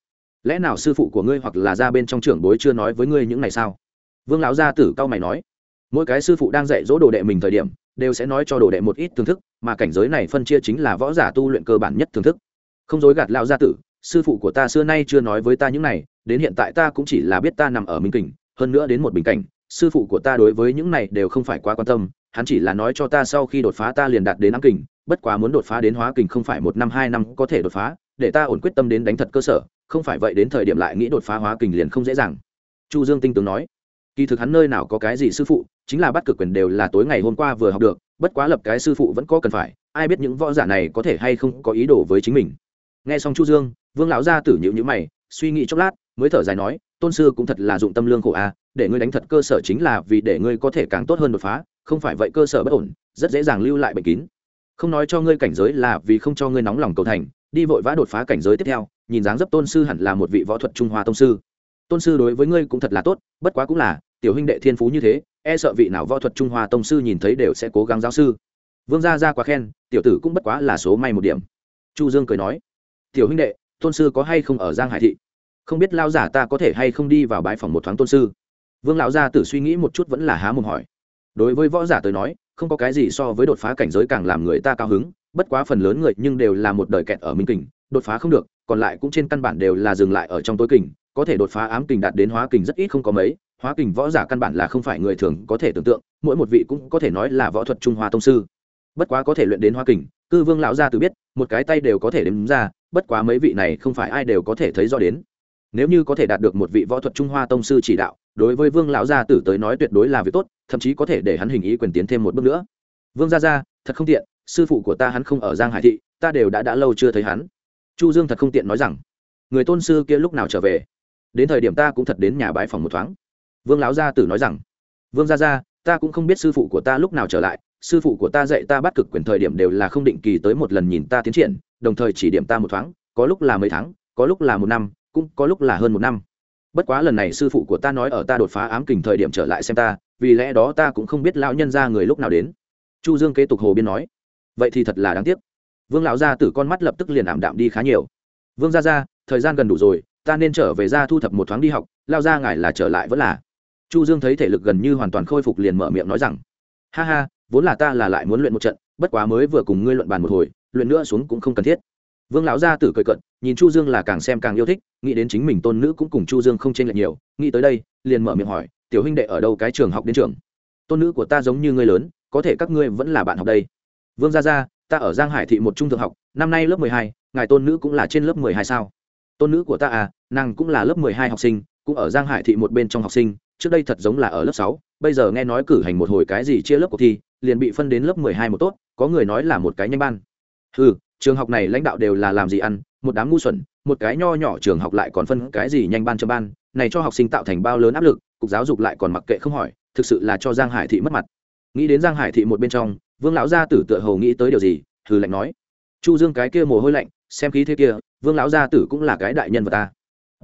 Lẽ nào sư phụ của ngươi hoặc là ra bên trong trưởng bối chưa nói với ngươi những này sao? Vương lão gia tử cao mày nói. Mỗi cái sư phụ đang dạy dỗ đồ đệ mình thời điểm, đều sẽ nói cho đồ đệ một ít thưởng thức mà cảnh giới này phân chia chính là võ giả tu luyện cơ bản nhất thưởng thức. Không dối gạt lão gia tử, sư phụ của ta xưa nay chưa nói với ta những này, đến hiện tại ta cũng chỉ là biết ta nằm ở minh kình hơn nữa đến một bình cảnh, sư phụ của ta đối với những này đều không phải quá quan tâm, hắn chỉ là nói cho ta sau khi đột phá ta liền đạt đến ám kình, bất quá muốn đột phá đến hóa kình không phải một năm hai năm có thể đột phá, để ta ổn quyết tâm đến đánh thật cơ sở, không phải vậy đến thời điểm lại nghĩ đột phá hóa kình liền không dễ dàng. Chu dương tinh tướng nói, kỳ thực hắn nơi nào có cái gì sư phụ, chính là bắt cực quyền đều là tối ngày hôm qua vừa học được bất quá lập cái sư phụ vẫn có cần phải, ai biết những võ giả này có thể hay không có ý đồ với chính mình. Nghe xong chu dương, vương lão gia tử nhịu nhữ mày, suy nghĩ chốc lát, mới thở dài nói, tôn sư cũng thật là dụng tâm lương khổ a để ngươi đánh thật cơ sở chính là vì để ngươi có thể càng tốt hơn đột phá, không phải vậy cơ sở bất ổn, rất dễ dàng lưu lại bệnh kín. Không nói cho ngươi cảnh giới là vì không cho ngươi nóng lòng cầu thành, đi vội vã đột phá cảnh giới tiếp theo, nhìn dáng dấp tôn sư hẳn là một vị võ thuật trung hoa tông sư. Tôn sư đối với ngươi cũng thật là tốt, bất quá cũng là, tiểu huynh đệ thiên phú như thế e sợ vị nào võ thuật trung hoa tông sư nhìn thấy đều sẽ cố gắng giáo sư. Vương gia ra quá khen, tiểu tử cũng bất quá là số may một điểm. Chu dương cười nói, tiểu huynh đệ, tôn sư có hay không ở giang hải thị? Không biết lao giả ta có thể hay không đi vào bãi phòng một thoáng tôn sư? Vương lão gia tử suy nghĩ một chút vẫn là há mồm hỏi. Đối với võ giả tới nói, không có cái gì so với đột phá cảnh giới càng làm người ta cao hứng, bất quá phần lớn người nhưng đều là một đời kẹt ở minh kình, đột phá không được, còn lại cũng trên căn bản đều là dừng lại ở trong tối kình, có thể đột phá ám kình đạt đến hóa kình rất ít không có mấy hóa kình võ giả căn bản là không phải người thường có thể tưởng tượng, mỗi một vị cũng có thể nói là võ thuật trung hoa tông sư. Bất quá có thể luyện đến hóa kình, cư vương lão gia tự biết, một cái tay đều có thể đếm ra, bất quá mấy vị này không phải ai đều có thể thấy rõ đến. Nếu như có thể đạt được một vị võ thuật trung hoa tông sư chỉ đạo, đối với vương lão gia tử tới nói tuyệt đối là việc tốt, thậm chí có thể để hắn hình ý quyền tiến thêm một bước nữa. Vương gia gia, thật không tiện, sư phụ của ta hắn không ở giang hải thị, ta đều đã đã lâu chưa thấy hắn. Chu dương thật không tiện nói rằng, người tôn sư kia lúc nào trở về? Đến thời điểm ta cũng thật đến nhà bái phòng một thoáng vương lão gia tử nói rằng, vương gia gia, ta cũng không biết sư phụ của ta lúc nào trở lại. Sư phụ của ta dạy ta bắt cực quyền thời điểm đều là không định kỳ tới một lần nhìn ta tiến triển, đồng thời chỉ điểm ta một thoáng, có lúc là mấy tháng, có lúc là một năm, cũng có lúc là hơn một năm. Bất quá lần này sư phụ của ta nói ở ta đột phá ám kình thời điểm trở lại xem ta, vì lẽ đó ta cũng không biết lão nhân ra người lúc nào đến. Chu dương kế tục hồ biên nói. Vậy thì thật là đáng tiếc. Vương lão gia tử con mắt lập tức liền ảm đạm đi khá nhiều. Vương gia gia, thời gian gần đủ rồi, ta nên trở về ra thu thập một thoáng đi học lao ra ngài là trở lại vẫn là chu dương thấy thể lực gần như hoàn toàn khôi phục liền mở miệng nói rằng, ha ha, vốn là ta là lại muốn luyện một trận, bất quá mới vừa cùng ngươi luận bàn một hồi, luyện nữa xuống cũng không cần thiết. Vương lão gia tử cười cận nhìn chu dương là càng xem càng yêu thích, nghĩ đến chính mình tôn nữ cũng cùng chu dương không chênh lệch nhiều, nghĩ tới đây, liền mở miệng hỏi, tiểu huynh đệ ở đâu cái trường học đến trường? Tôn nữ của ta giống như ngươi lớn, có thể các ngươi vẫn là bạn học đây. Vương gia gia, ta ở giang hải thị một trung thượng học, năm nay lớp mười hai, ngài tôn nữ cũng là trên lớp mười hai sao? Tôn nữ của ta à nàng cũng là lớp mười hai học sinh cũng ở giang hải thị một bên trong học sinh, trước đây thật giống là ở lớp sáu, bây giờ nghe nói cử hành một hồi cái gì chia lớp cuộc thi, liền bị phân đến lớp mười hai một tốt, có người nói là một cái nhanh ban. Ừ trường học này lãnh đạo đều là làm gì ăn, một đám ngu xuẩn, một cái nho nhỏ trường học lại còn phân cái gì nhanh ban cho ban, này cho học sinh tạo thành bao lớn áp lực, cục giáo dục lại còn mặc kệ không hỏi, thực sự là cho giang hải thị mất mặt. Nghĩ đến giang hải thị một bên trong, vương lão gia tử tựa hầu nghĩ tới điều gì, hừ lạnh nói. Chu dương cái kia mồ hôi lạnh, xem khí thế kia, vương lão gia tử cũng là cái đại nhân vật ta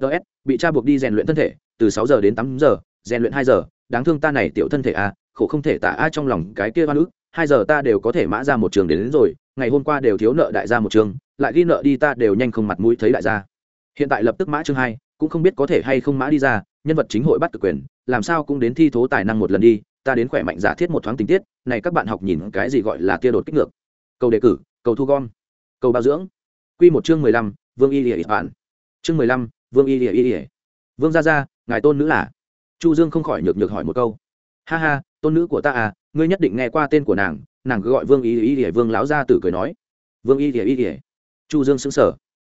ts bị cha buộc đi rèn luyện thân thể từ sáu giờ đến tám giờ rèn luyện hai giờ. Đáng thương ta này tiểu thân thể a khổ không thể tả ai trong lòng cái kia oan ức. Hai giờ ta đều có thể mã ra một trường đến, đến rồi ngày hôm qua đều thiếu nợ đại gia một trường lại ghi nợ đi ta đều nhanh không mặt mũi thấy đại gia. Hiện tại lập tức mã chương hai cũng không biết có thể hay không mã đi ra nhân vật chính hội bắt cực quyền làm sao cũng đến thi thố tài năng một lần đi ta đến khỏe mạnh giả thiết một thoáng tình tiết này các bạn học nhìn cái gì gọi là tia đột kích ngược. Cầu đề cử cầu thu gom cầu bao dưỡng. Quy một chương mười lăm vương y lìa bản chương mười lăm vương y ỉa y ỉa. Vương gia gia, ngài tôn nữ là? Chu dương không khỏi nhược nhược hỏi một câu. Ha ha, tôn nữ của ta à ngươi nhất định nghe qua tên của nàng nàng cứ gọi vương y y ỉa, vương lão gia tử cười nói. Vương y ỉa y ỉa. Chu dương sững sờ.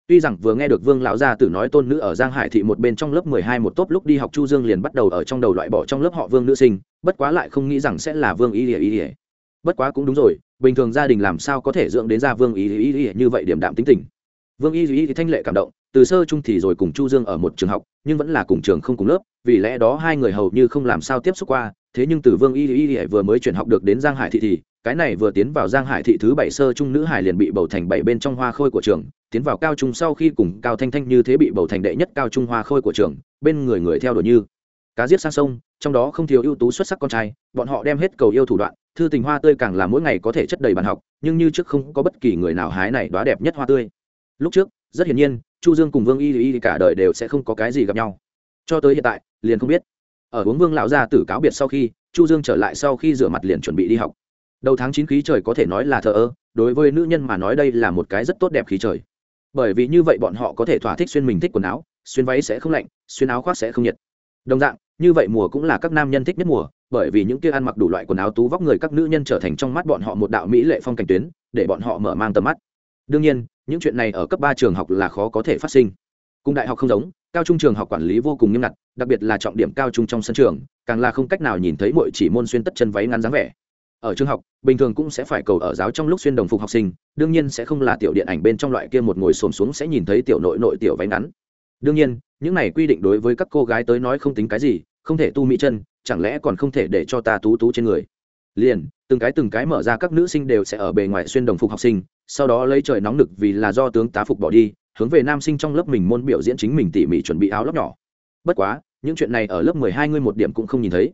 Tuy rằng vừa nghe được vương lão gia tử nói tôn nữ ở giang hải thị một bên trong lớp mười hai một tốp lúc đi học, chu dương liền bắt đầu ở trong đầu loại bỏ trong lớp họ vương nữ sinh, bất quá lại không nghĩ rằng sẽ là vương y ỉa y ỉa. Bất quá cũng đúng rồi, bình thường gia đình làm sao có thể dưỡng đến ra vương y y ỉa như vậy điểm đạm tính tình. Vương y y thanh lệ cảm động từ sơ trung thì rồi cùng chu dương ở một trường học, nhưng vẫn là cùng trường không cùng lớp, vì lẽ đó hai người hầu như không làm sao tiếp xúc qua. Thế nhưng từ vương y y y vừa mới chuyển học được đến giang hải thị thì, cái này vừa tiến vào giang hải thị thứ bảy sơ trung nữ hải liền bị bầu thành bảy bên trong hoa khôi của trường, tiến vào cao trung sau khi cùng cao thanh thanh như thế bị bầu thành đệ nhất cao trung hoa khôi của trường, bên người người theo đuổi như cá giết sang sông, trong đó không thiếu ưu tú xuất sắc con trai, bọn họ đem hết cầu yêu thủ đoạn, thư tình hoa tươi càng là mỗi ngày có thể chất đầy bàn học, nhưng như trước không có bất kỳ người nào hái này đoá đẹp nhất hoa tươi. Lúc trước, rất hiển nhiên chu dương cùng vương y y cả đời đều sẽ không có cái gì gặp nhau. Cho tới hiện tại, liền không biết. Ở uống vương lão gia tử cáo biệt sau khi, chu dương trở lại sau khi rửa mặt liền chuẩn bị đi học. Đầu tháng chín khí trời có thể nói là thờ ơ, đối với nữ nhân mà nói đây là một cái rất tốt đẹp khí trời. Bởi vì như vậy bọn họ có thể thỏa thích xuyên mình thích quần áo, xuyên váy sẽ không lạnh, xuyên áo khoác sẽ không nhiệt. Đồng dạng, như vậy mùa cũng là các nam nhân thích nhất mùa, bởi vì những kia ăn mặc đủ loại quần áo tú vóc người các nữ nhân trở thành trong mắt bọn họ một đạo mỹ lệ phong cảnh tuyến, để bọn họ mở mang tầm mắt. Đương nhiên những chuyện này ở cấp ba trường học là khó có thể phát sinh. Cùng đại học không giống, cao trung trường học quản lý vô cùng nghiêm ngặt, đặc biệt là trọng điểm cao trung trong sân trường, càng là không cách nào nhìn thấy mọi chỉ môn xuyên tất chân váy ngắn dáng vẻ. Ở trường học, bình thường cũng sẽ phải cầu ở giáo trong lúc xuyên đồng phục học sinh, đương nhiên sẽ không là tiểu điện ảnh bên trong loại kia một ngồi xổm xuống sẽ nhìn thấy tiểu nội nội tiểu váy ngắn. Đương nhiên, những này quy định đối với các cô gái tới nói không tính cái gì, không thể tu mỹ chân, chẳng lẽ còn không thể để cho ta tú tú trên người? Liền, từng cái từng cái mở ra các nữ sinh đều sẽ ở bề ngoài xuyên đồng phục học sinh, sau đó lấy trời nóng nực vì là do tướng tá phục bỏ đi, hướng về nam sinh trong lớp mình môn biểu diễn chính mình tỉ mỉ chuẩn bị áo lớp nhỏ. Bất quá, những chuyện này ở lớp mười hai ngươi một điểm cũng không nhìn thấy.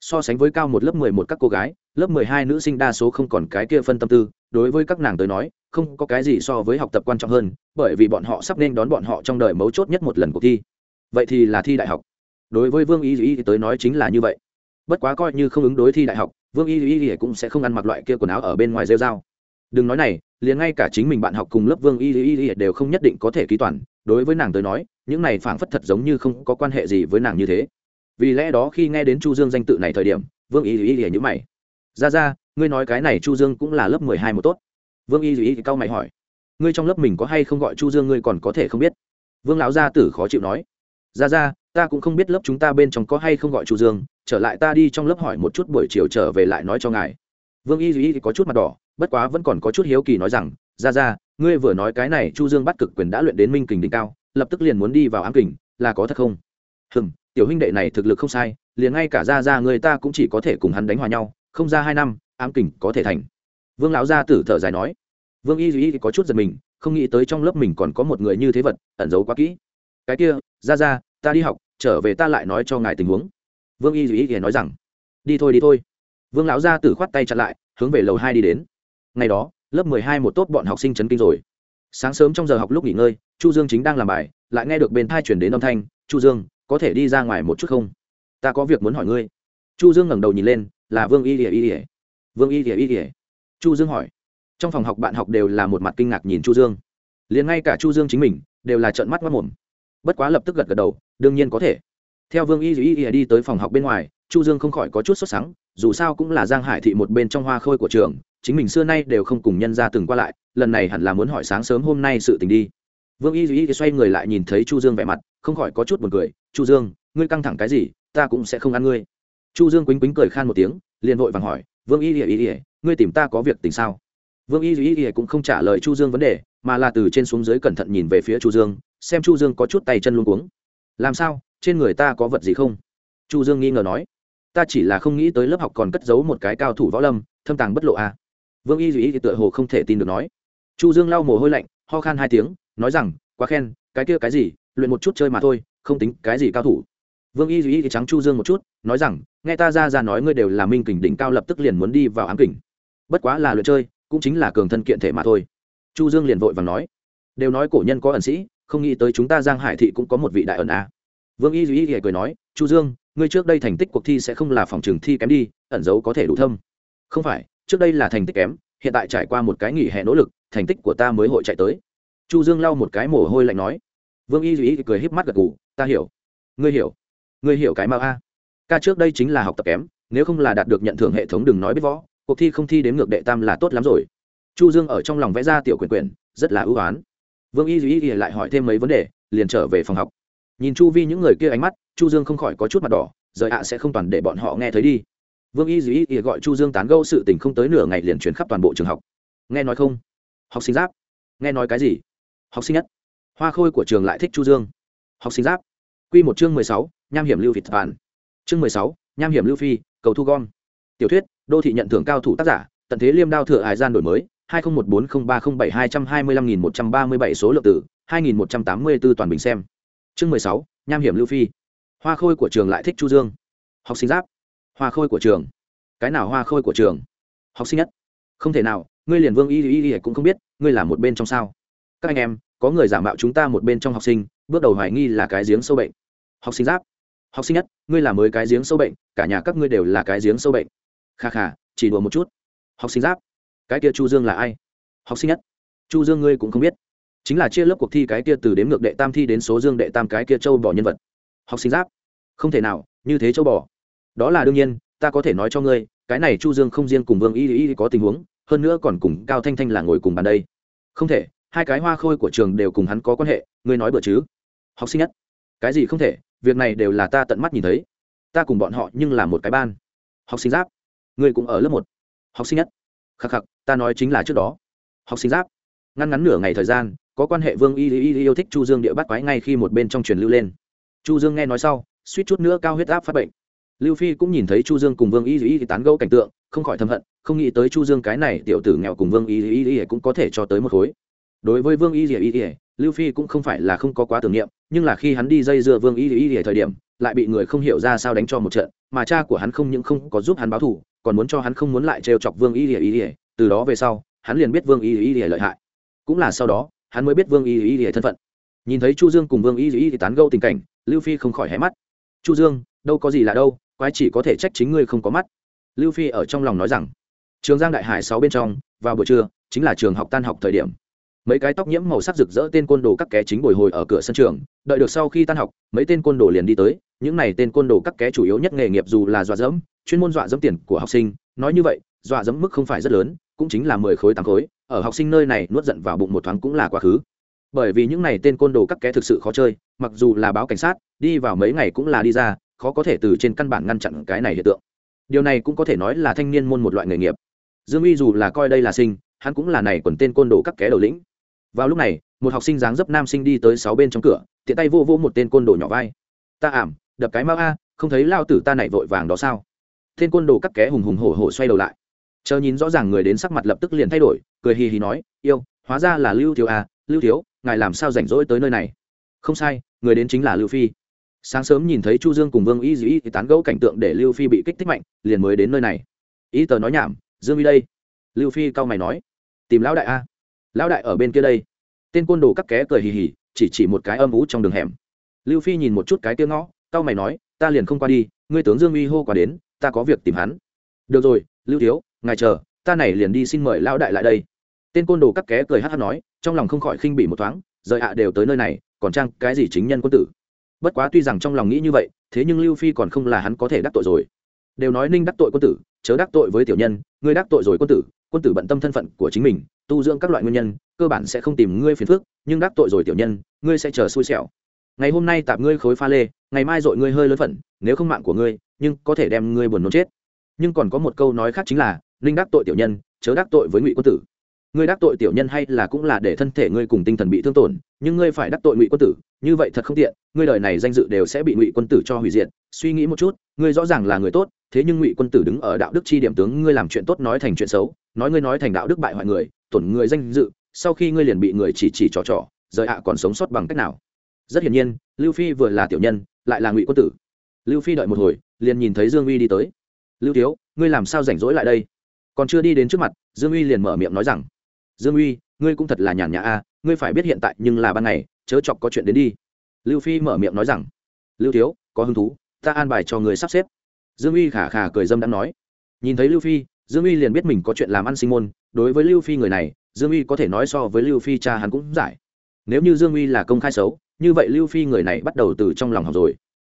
So sánh với cao một lớp mười một các cô gái, lớp mười hai nữ sinh đa số không còn cái kia phân tâm tư, đối với các nàng tới nói, không có cái gì so với học tập quan trọng hơn, bởi vì bọn họ sắp nên đón bọn họ trong đời mấu chốt nhất một lần cuộc thi. Vậy thì là thi đại học. Đối với vương Ý Ý tới nói chính là như vậy. Bất quá coi như không ứng đối thi đại học vương y y cũng sẽ không ăn mặc loại kia quần áo ở bên ngoài rêu dao đừng nói này, liền ngay cả chính mình bạn học cùng lớp vương y y y đều không nhất định có thể ký toàn. Đối với nàng tới nói, những này phảng phất thật giống như không có quan hệ gì với nàng như thế. Vì lẽ đó khi nghe đến chu dương danh tự này thời điểm, vương y y y nhữ mày. Ra ra, ngươi nói cái này chu dương cũng là lớp mười hai một tốt. Vương y y cao mày hỏi. Ngươi trong lớp mình có hay không gọi chu dương ngươi còn có thể không biết? Vương lão gia tử khó chịu nói. Ra ra, ta cũng không biết lớp chúng ta bên trong có hay không gọi chu dương trở lại ta đi trong lớp hỏi một chút buổi chiều trở về lại nói cho ngài. Vương y duy có chút mặt đỏ, bất quá vẫn còn có chút hiếu kỳ nói rằng, ra ra, ngươi vừa nói cái này chu dương bắt cực quyền đã luyện đến minh kình đỉnh cao, lập tức liền muốn đi vào ám kình, là có thật không? Hừm, tiểu huynh đệ này thực lực không sai, liền ngay cả ra ra người ta cũng chỉ có thể cùng hắn đánh hòa nhau, không ra hai năm, ám kình có thể thành. Vương lão gia tử thở dài nói. Vương y duy có chút giật mình, không nghĩ tới trong lớp mình còn có một người như thế vật, ẩn giấu quá kỹ. Cái kia, ra ra, ta đi học, trở về ta lại nói cho ngài tình huống vương y duy thì nói rằng, đi thôi đi thôi. Vương lão gia tử khoát tay chặn lại, hướng về lầu hai đi đến. Ngày đó, lớp mười hai một tốt bọn học sinh chấn kinh rồi. Sáng sớm trong giờ học lúc nghỉ ngơi, chu dương chính đang làm bài, lại nghe được bên thai chuyển đến âm thanh, chu dương, có thể đi ra ngoài một chút không? Ta có việc muốn hỏi ngươi. Chu dương ngẩng đầu nhìn lên, là vương y ỉa y. Ỉa vương y ỉa y. Ỉa chu dương hỏi. Trong phòng học bạn học đều là một mặt kinh ngạc nhìn chu dương. Liền ngay cả chu dương chính mình, đều là trợn mắt mất mồm. Bất quá lập tức gật gật đầu, đương nhiên có thể theo vương y y y đi tới phòng học bên ngoài, chu dương không khỏi có chút sốt sắng, dù sao cũng là giang hải thị một bên trong hoa khôi của trường, chính mình xưa nay đều không cùng nhân ra từng qua lại, lần này hẳn là muốn hỏi sáng sớm hôm nay sự tình đi. Vương y y xoay người lại nhìn thấy chu dương vẻ mặt, không khỏi có chút buồn cười, chu dương, ngươi căng thẳng cái gì, ta cũng sẽ không ăn ngươi. Chu dương quýnh quýnh cười khan một tiếng, liền vội vàng hỏi, vương y y y ngươi tìm ta có việc tình sao? Vương y y y cũng không trả lời chu dương vấn đề, mà là từ trên xuống dưới cẩn thận nhìn về phía chu dương, xem chu dương có chút tay chân luôn cuống làm sao, trên người ta có vật gì không? Chu dương nghi ngờ nói. Ta chỉ là không nghĩ tới lớp học còn cất giấu một cái cao thủ võ lâm, thâm tàng bất lộ à. vương y duy thì tựa hồ không thể tin được nói. Chu dương lau mồ hôi lạnh, ho khan hai tiếng, nói rằng, quá khen, cái kia cái gì, luyện một chút chơi mà thôi, không tính cái gì cao thủ. Vương y duy thì trắng chu dương một chút, nói rằng, nghe ta ra ra nói ngươi đều là minh kình đỉnh cao lập tức liền muốn đi vào ám kình. Bất quá là luyện chơi, cũng chính là cường thân kiện thể mà thôi. Chu dương liền vội vàng nói. Đều nói cổ nhân có ẩn sĩ không nghĩ tới chúng ta giang hải thị cũng có một vị đại ẩn à. vương y duy cười nói, chu dương, ngươi trước đây thành tích cuộc thi sẽ không là phòng trường thi kém đi, ẩn dấu có thể đủ thâm. Không phải, trước đây là thành tích kém, hiện tại trải qua một cái nghỉ hè nỗ lực, thành tích của ta mới hội chạy tới. Chu dương lau một cái mồ hôi lạnh nói. Vương y duy cười híp mắt gật gù, ta hiểu. Ngươi hiểu. Ngươi hiểu cái mà a. Ca trước đây chính là học tập kém, nếu không là đạt được nhận thưởng hệ thống đừng nói biết võ, cuộc thi không thi đến ngược đệ tam là tốt lắm rồi. Chu dương ở trong lòng vẽ ra tiểu quyền quyền rất là ưu ái vương y duy lại hỏi thêm mấy vấn đề liền trở về phòng học. Nhìn chu vi những người kia ánh mắt chu dương không khỏi có chút mặt đỏ rời ạ sẽ không toàn để bọn họ nghe thấy đi. Vương y duy gọi chu dương tán gẫu sự tình không tới nửa ngày liền chuyển khắp toàn bộ trường học. Nghe nói không? Học sinh giáp. Nghe nói cái gì? Học sinh nhất. Hoa khôi của trường lại thích chu dương. Học sinh giáp. Quy một chương mười sáu, nham hiểm lưu vịt bản chương mười sáu, nham hiểm lưu phi cầu thu gom. Tiểu thuyết đô thị nhận thưởng cao thủ tác giả tận thế liêm đao thừa hải gian đổi mới hai nghìn một bốn không ba không bảy hai trăm hai mươi lăm nghìn một trăm ba mươi bảy số lượng tử hai nghìn một trăm tám mươi b toàn bình xem. Chương mười sáu, nham hiểm lưu phi. Hoa khôi của trường lại thích chu dương. Học sinh giáp. Hoa khôi của trường. Cái nào hoa khôi của trường? Học sinh nhất. Không thể nào, ngươi liền vương y y y cũng không biết, ngươi là một bên trong sao. Các anh em, có người giả mạo chúng ta một bên trong học sinh, bước đầu hoài nghi là cái giếng sâu bệnh. Học sinh giáp. Học sinh nhất, ngươi là mới cái giếng sâu bệnh, cả nhà các ngươi đều là cái giếng sâu bệnh. Kha kha, chỉ đùa một chút. Học sinh giáp cái kia chu dương là ai? Học sinh nhất. Chu dương ngươi cũng không biết. Chính là chia lớp cuộc thi cái kia từ đếm ngược đệ tam thi đến số dương đệ tam cái kia châu bỏ nhân vật. Học sinh giáp. Không thể nào, như thế châu bỏ đó là đương nhiên, ta có thể nói cho ngươi, cái này chu dương không riêng cùng vương y y có tình huống, hơn nữa còn cùng cao thanh thanh là ngồi cùng bàn đây. Không thể, hai cái hoa khôi của trường đều cùng hắn có quan hệ, ngươi nói bữa chứ? Học sinh nhất. Cái gì không thể, việc này đều là ta tận mắt nhìn thấy. Ta cùng bọn họ nhưng là một cái ban. Học sinh giáp. Ngươi cũng ở lớp một. Học sinh nhất khắc khắc, ta nói chính là trước đó. Học sinh giáp. Ngăn ngắn nửa ngày thời gian, có quan hệ vương y y yêu thích chu dương địa bắt quái ngay khi một bên trong truyền lưu lên. Chu dương nghe nói sau, suýt chút nữa cao huyết áp phát bệnh. Lưu phi cũng nhìn thấy chu dương cùng vương y y tán gẫu cảnh tượng, không khỏi thầm hận, không nghĩ tới chu dương cái này tiểu tử nghèo cùng vương y y y cũng có thể cho tới một khối. Đối với vương y y y, lưu phi cũng không phải là không có quá tưởng niệm, nhưng là khi hắn đi dây dưa vương y y y thời điểm, lại bị người không hiểu ra sao đánh cho một trận, mà cha của hắn không những không có giúp hắn báo thù còn muốn cho hắn không muốn lại trêu chọc vương y ý y từ đó về sau, hắn liền biết vương y y lợi hại. Cũng là sau đó, hắn mới biết vương y y thân phận. Nhìn thấy chu dương cùng vương y y tán gẫu tình cảnh, lưu phi không khỏi hé mắt. Chu dương, đâu có gì là đâu, quái chỉ có thể trách chính ngươi không có mắt. Lưu phi ở trong lòng nói rằng. Trường giang đại hải sáu bên trong, vào buổi trưa, chính là trường học tan học thời điểm. Mấy cái tóc nhiễm màu sắc rực rỡ tên côn đồ các ké chính bồi hồi ở cửa sân trường, đợi được sau khi tan học, mấy tên côn đồ liền đi tới những này tên côn đồ các ké chủ yếu nhất nghề nghiệp dù là dọa dẫm, chuyên môn dọa dẫm tiền của học sinh. Nói như vậy, dọa dẫm mức không phải rất lớn, cũng chính là mười khối tám khối. Ở học sinh nơi này nuốt giận vào bụng một thoáng cũng là quá khứ. Bởi vì những này tên côn đồ các ké thực sự khó chơi, mặc dù là báo cảnh sát, đi vào mấy ngày cũng là đi ra, khó có thể từ trên căn bản ngăn chặn cái này hiện tượng. Điều này cũng có thể nói là thanh niên môn một loại nghề nghiệp. Dương uy dù là coi đây là sinh, hắn cũng là này quần tên côn đồ các ké đầu lĩnh. Vào lúc này, một học sinh dáng dấp nam sinh đi tới sáu bên trong cửa, tiện tay vô vô một tên côn đồ nhỏ vai. Ta ảm đập cái mau a, không thấy lao tử ta này vội vàng đó sao? Tên côn đồ cắt ké hùng hùng hổ hổ xoay đầu lại. Chờ nhìn rõ ràng người đến sắc mặt lập tức liền thay đổi, cười hì hì nói, yêu, hóa ra là lưu thiếu a lưu thiếu, ngài làm sao rảnh rỗi tới nơi này? Không sai, người đến chính là lưu phi. Sáng sớm nhìn thấy chu dương cùng vương y dĩ thì tán gẫu cảnh tượng để lưu phi bị kích thích mạnh, liền mới đến nơi này. Y tờ nói nhảm, dương y đây. Lưu phi cau mày nói, tìm lão đại a. Lão đại ở bên kia đây. Tên côn đồ cắt ké cười hì hì, chỉ chỉ một cái âm ú trong đường hẻm. Lưu phi nhìn một chút cái tiếng ngõ cau mày nói, ta liền không qua đi, ngươi tướng dương uy hô qua đến, ta có việc tìm hắn. Được rồi, lưu thiếu, ngài chờ, ta này liền đi xin mời lão đại lại đây. Tên côn đồ cắt ké cười hát hát nói, trong lòng không khỏi khinh bỉ một thoáng, rời ạ đều tới nơi này, còn trang cái gì chính nhân quân tử? Bất quá tuy rằng trong lòng nghĩ như vậy, thế nhưng lưu phi còn không là hắn có thể đắc tội rồi. Đều nói ninh đắc tội quân tử, chớ đắc tội với tiểu nhân, ngươi đắc tội rồi quân tử quân tử bận tâm thân phận của chính mình, tu dưỡng các loại nguyên nhân, cơ bản sẽ không tìm ngươi phiền phức, nhưng đắc tội rồi tiểu nhân, ngươi sẽ chờ xui xẻo ngày hôm nay tạm ngươi khối pha lê, ngày mai dội ngươi hơi lớn phận, nếu không mạng của ngươi, nhưng có thể đem ngươi buồn nôn chết. Nhưng còn có một câu nói khác chính là, linh đắc tội tiểu nhân, chớ đắc tội với ngụy quân tử. Ngươi đắc tội tiểu nhân hay là cũng là để thân thể ngươi cùng tinh thần bị thương tổn, nhưng ngươi phải đắc tội ngụy quân tử, như vậy thật không tiện, ngươi đời này danh dự đều sẽ bị ngụy quân tử cho hủy diệt. Suy nghĩ một chút, ngươi rõ ràng là người tốt, thế nhưng ngụy quân tử đứng ở đạo đức chi điểm tướng, ngươi làm chuyện tốt nói thành chuyện xấu, nói ngươi nói thành đạo đức bại hoại người, tổn người danh dự, sau khi ngươi liền bị người chỉ chỉ trò trò, rời ạ còn sống sót bằng cách nào? Rất hiển nhiên, lưu phi vừa là tiểu nhân, lại là ngụy quân tử. Lưu phi đợi một hồi, liền nhìn thấy dương uy đi tới. Lưu thiếu, ngươi làm sao rảnh rỗi lại đây? Còn chưa đi đến trước mặt, dương uy liền mở miệng nói rằng, dương uy, ngươi cũng thật là nhàn nhã a ngươi phải biết hiện tại nhưng là ban ngày, chớ chọc có chuyện đến đi. Lưu phi mở miệng nói rằng, lưu thiếu, có hứng thú, ta an bài cho người sắp xếp. Dương uy khả khả cười dâm đã nói. Nhìn thấy lưu phi, dương uy liền biết mình có chuyện làm ăn sinh môn, đối với lưu phi người này, dương uy có thể nói so với lưu phi cha hắn cũng giải. Nếu như dương uy là công khai xấu như vậy lưu phi người này bắt đầu từ trong lòng học rồi.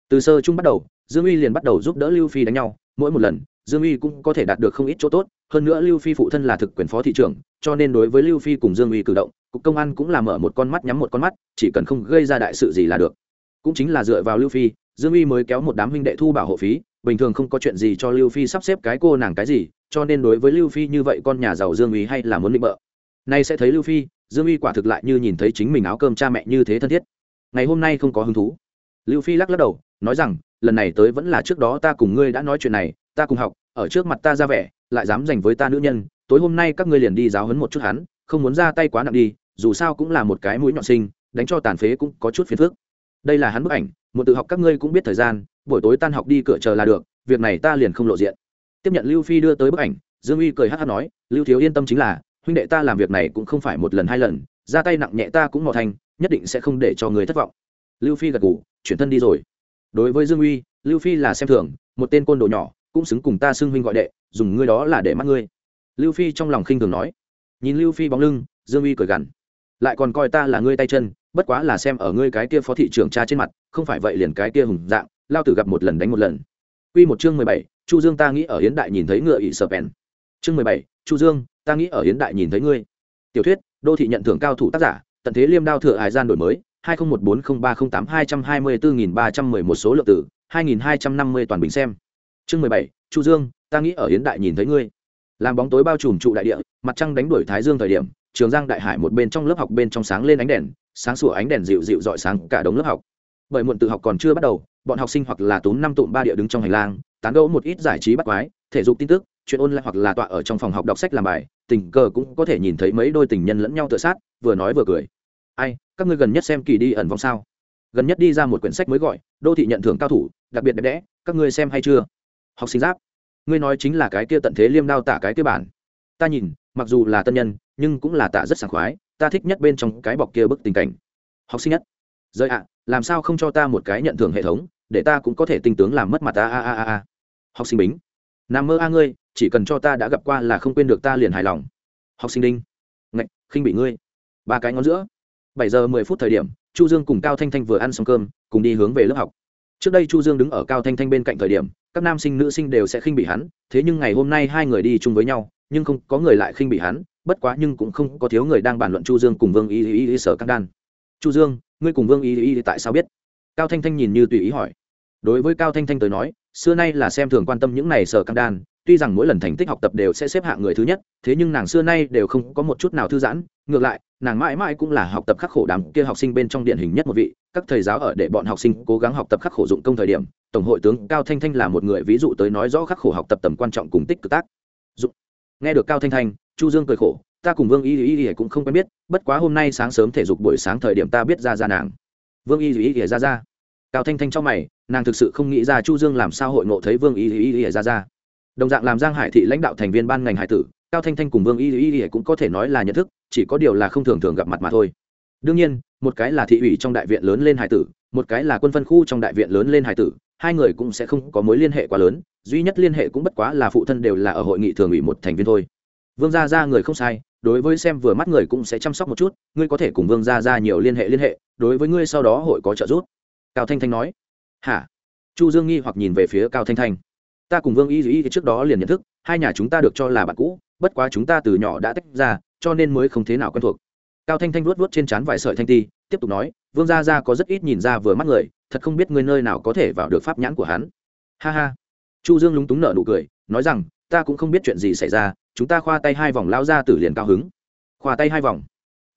Từ sơ chung bắt đầu, dương uy liền bắt đầu giúp đỡ lưu phi đánh nhau. Mỗi một lần, dương uy cũng có thể đạt được không ít chỗ tốt. Hơn nữa lưu phi phụ thân là thực quyền phó thị trưởng, cho nên đối với lưu phi cùng dương uy cử động, cục công an cũng là mở một con mắt nhắm một con mắt, chỉ cần không gây ra đại sự gì là được. Cũng chính là dựa vào lưu phi, dương uy mới kéo một đám huynh đệ thu bảo hộ phí, bình thường không có chuyện gì cho lưu phi sắp xếp cái cô nàng cái gì, cho nên đối với lưu phi như vậy con nhà giàu dương uy hay là muốn định bợ. Nay sẽ thấy lưu phi, dương uy quả thực lại như nhìn thấy chính mình áo cơm cha mẹ như thế thân thiết ngày hôm nay không có hứng thú. Lưu phi lắc lắc đầu, nói rằng, lần này tới vẫn là trước đó ta cùng ngươi đã nói chuyện này, ta cùng học, ở trước mặt ta ra vẻ, lại dám giành với ta nữ nhân, tối hôm nay các ngươi liền đi giáo hấn một chút hắn, không muốn ra tay quá nặng đi, dù sao cũng là một cái mũi nhọn sinh, đánh cho tàn phế cũng có chút phiền phức. Đây là hắn bức ảnh, một tự học các ngươi cũng biết thời gian, buổi tối tan học đi cửa chờ là được, việc này ta liền không lộ diện. Tiếp nhận lưu phi đưa tới bức ảnh, dương uy cười hát hát nói, lưu thiếu yên tâm chính là, huynh đệ ta làm việc này cũng không phải một lần hai lần, ra tay nặng nhẹ ta cũng mò thành nhất định sẽ không để cho người thất vọng. Lưu phi gật gù chuyển thân đi rồi. Đối với dương uy lưu phi là xem thường một tên côn đồ nhỏ cũng xứng cùng ta xưng huynh gọi đệ dùng ngươi đó là để mắt ngươi. Lưu phi trong lòng khinh thường nói. Nhìn lưu phi bóng lưng dương uy cười gằn. Lại còn coi ta là ngươi tay chân bất quá là xem ở ngươi cái kia phó thị trưởng cha trên mặt không phải vậy liền cái kia hùng dạng lao tử gặp một lần đánh một lần. Quy một chương mười bảy, Chu Dương ta nghĩ ở Hiến Đại nhìn thấy ngựa ỷ sờ bèn. Chương mười bảy, Chu Dương, ta nghĩ ở Hiến Đại nhìn thấy ngươi. Tiểu thuyết, đô thị nhận thưởng cao thủ tác giả, tận thế liêm đao thừa hải gian đổi mới, hai nghìn một bốn không ba không tám hai trăm hai mươi bốn nghìn ba trăm mười một số lượng tử hai nghìn hai trăm năm mươi toàn bình xem. Chương mười bảy chu dương ta nghĩ ở hiến đại nhìn thấy ngươi. Làm bóng tối bao trùm trụ đại địa mặt trăng đánh đuổi thái dương thời điểm trường giang đại hải một bên trong lớp học bên trong sáng lên ánh đèn sáng sủa ánh đèn dịu dịu dọi sáng cả đống lớp học. Bởi muộn tự học còn chưa bắt đầu bọn học sinh hoặc là túm năm tụm ba địa đứng trong hành lang tán gẫu một ít giải trí bắt quái thể dục tin tức chuyện ôn lại hoặc là tọa ở trong phòng học đọc sách làm bài tình cờ cũng có thể nhìn thấy mấy đôi tình nhân lẫn nhau tự sát vừa nói vừa cười ai, các ngươi gần nhất xem kỳ đi ẩn vòng sao? Gần nhất đi ra một quyển sách mới gọi, đô thị nhận thưởng cao thủ, đặc biệt đẹp đẽ, các ngươi xem hay chưa? Học sinh giáp, ngươi nói chính là cái kia tận thế liêm đao tả cái kia bản. Ta nhìn, mặc dù là tân nhân, nhưng cũng là tả rất sảng khoái, ta thích nhất bên trong cái bọc kia bức tình cảnh. Học sinh nhất rơi ạ, làm sao không cho ta một cái nhận thưởng hệ thống, để ta cũng có thể tinh tướng làm mất mặt ta, a a a a. Học sinh bính nằm mơ a ngươi, chỉ cần cho ta đã gặp qua là không quên được ta liền hài lòng. Học sinh đinh, ngạch, khinh bị ngươi. Ba cái ngón giữa bảy giờ mười phút thời điểm, chu dương cùng cao thanh thanh vừa ăn xong cơm, cùng đi hướng về lớp học. Trước đây chu dương đứng ở cao thanh thanh bên cạnh thời điểm, các nam sinh nữ sinh đều sẽ khinh bị hắn, thế nhưng ngày hôm nay hai người đi chung với nhau, nhưng không có người lại khinh bị hắn, bất quá nhưng cũng không có thiếu người đang bàn luận chu dương cùng vương y y y sở các đan. Chu dương, ngươi cùng vương y y tại sao biết? Cao thanh thanh nhìn như tùy ý hỏi. Đối với cao thanh thanh tới nói, xưa nay là xem thường quan tâm những này sở căng đan tuy rằng mỗi lần thành tích học tập đều sẽ xếp hạng người thứ nhất, thế nhưng nàng xưa nay đều không có một chút nào thư giãn. Ngược lại, nàng mãi mãi cũng là học tập khắc khổ đám kia học sinh bên trong điển hình nhất một vị. Các thầy giáo ở để bọn học sinh cố gắng học tập khắc khổ dụng công thời điểm, tổng hội tướng cao thanh thanh là một người ví dụ tới nói rõ khắc khổ học tập tầm quan trọng cùng tích cực tác. Dụng. Nghe được cao thanh thanh, chu dương cười khổ, ta cùng vương y y y cũng không quen biết, bất quá hôm nay sáng sớm thể dục buổi sáng thời điểm ta biết ra ra nàng. Vương y y y ra ra. Cao thanh thanh trong mày, nàng thực sự không nghĩ ra chu dương làm sao hội ngộ thấy vương y y y ra ra đồng dạng làm giang hải thị lãnh đạo thành viên ban ngành hải tử, cao thanh thanh cùng vương y y y cũng có thể nói là nhận thức, chỉ có điều là không thường thường gặp mặt mà thôi. đương nhiên, một cái là thị ủy trong đại viện lớn lên hải tử, một cái là quân phân khu trong đại viện lớn lên hải tử, hai người cũng sẽ không có mối liên hệ quá lớn, duy nhất liên hệ cũng bất quá là phụ thân đều là ở hội nghị thường ủy một thành viên thôi. vương gia gia người không sai, đối với xem vừa mắt người cũng sẽ chăm sóc một chút, ngươi có thể cùng vương gia gia nhiều liên hệ liên hệ, đối với ngươi sau đó hội có trợ giúp. cao thanh thanh nói. hả? chu dương nghi hoặc nhìn về phía cao thanh thanh ta cùng vương y y trước đó liền nhận thức, hai nhà chúng ta được cho là bạn cũ, bất quá chúng ta từ nhỏ đã tách ra, cho nên mới không thế nào quen thuộc. Cao thanh thanh luốt luốt trên trán vài sợi thanh ti, tiếp tục nói, vương gia gia có rất ít nhìn ra vừa mắt người, thật không biết người nơi nào có thể vào được pháp nhãn của hắn. Ha ha. Chu dương lúng túng nở nụ cười, nói rằng, ta cũng không biết chuyện gì xảy ra, chúng ta khoa tay hai vòng lao ra tử liền cao hứng. Khoa tay hai vòng.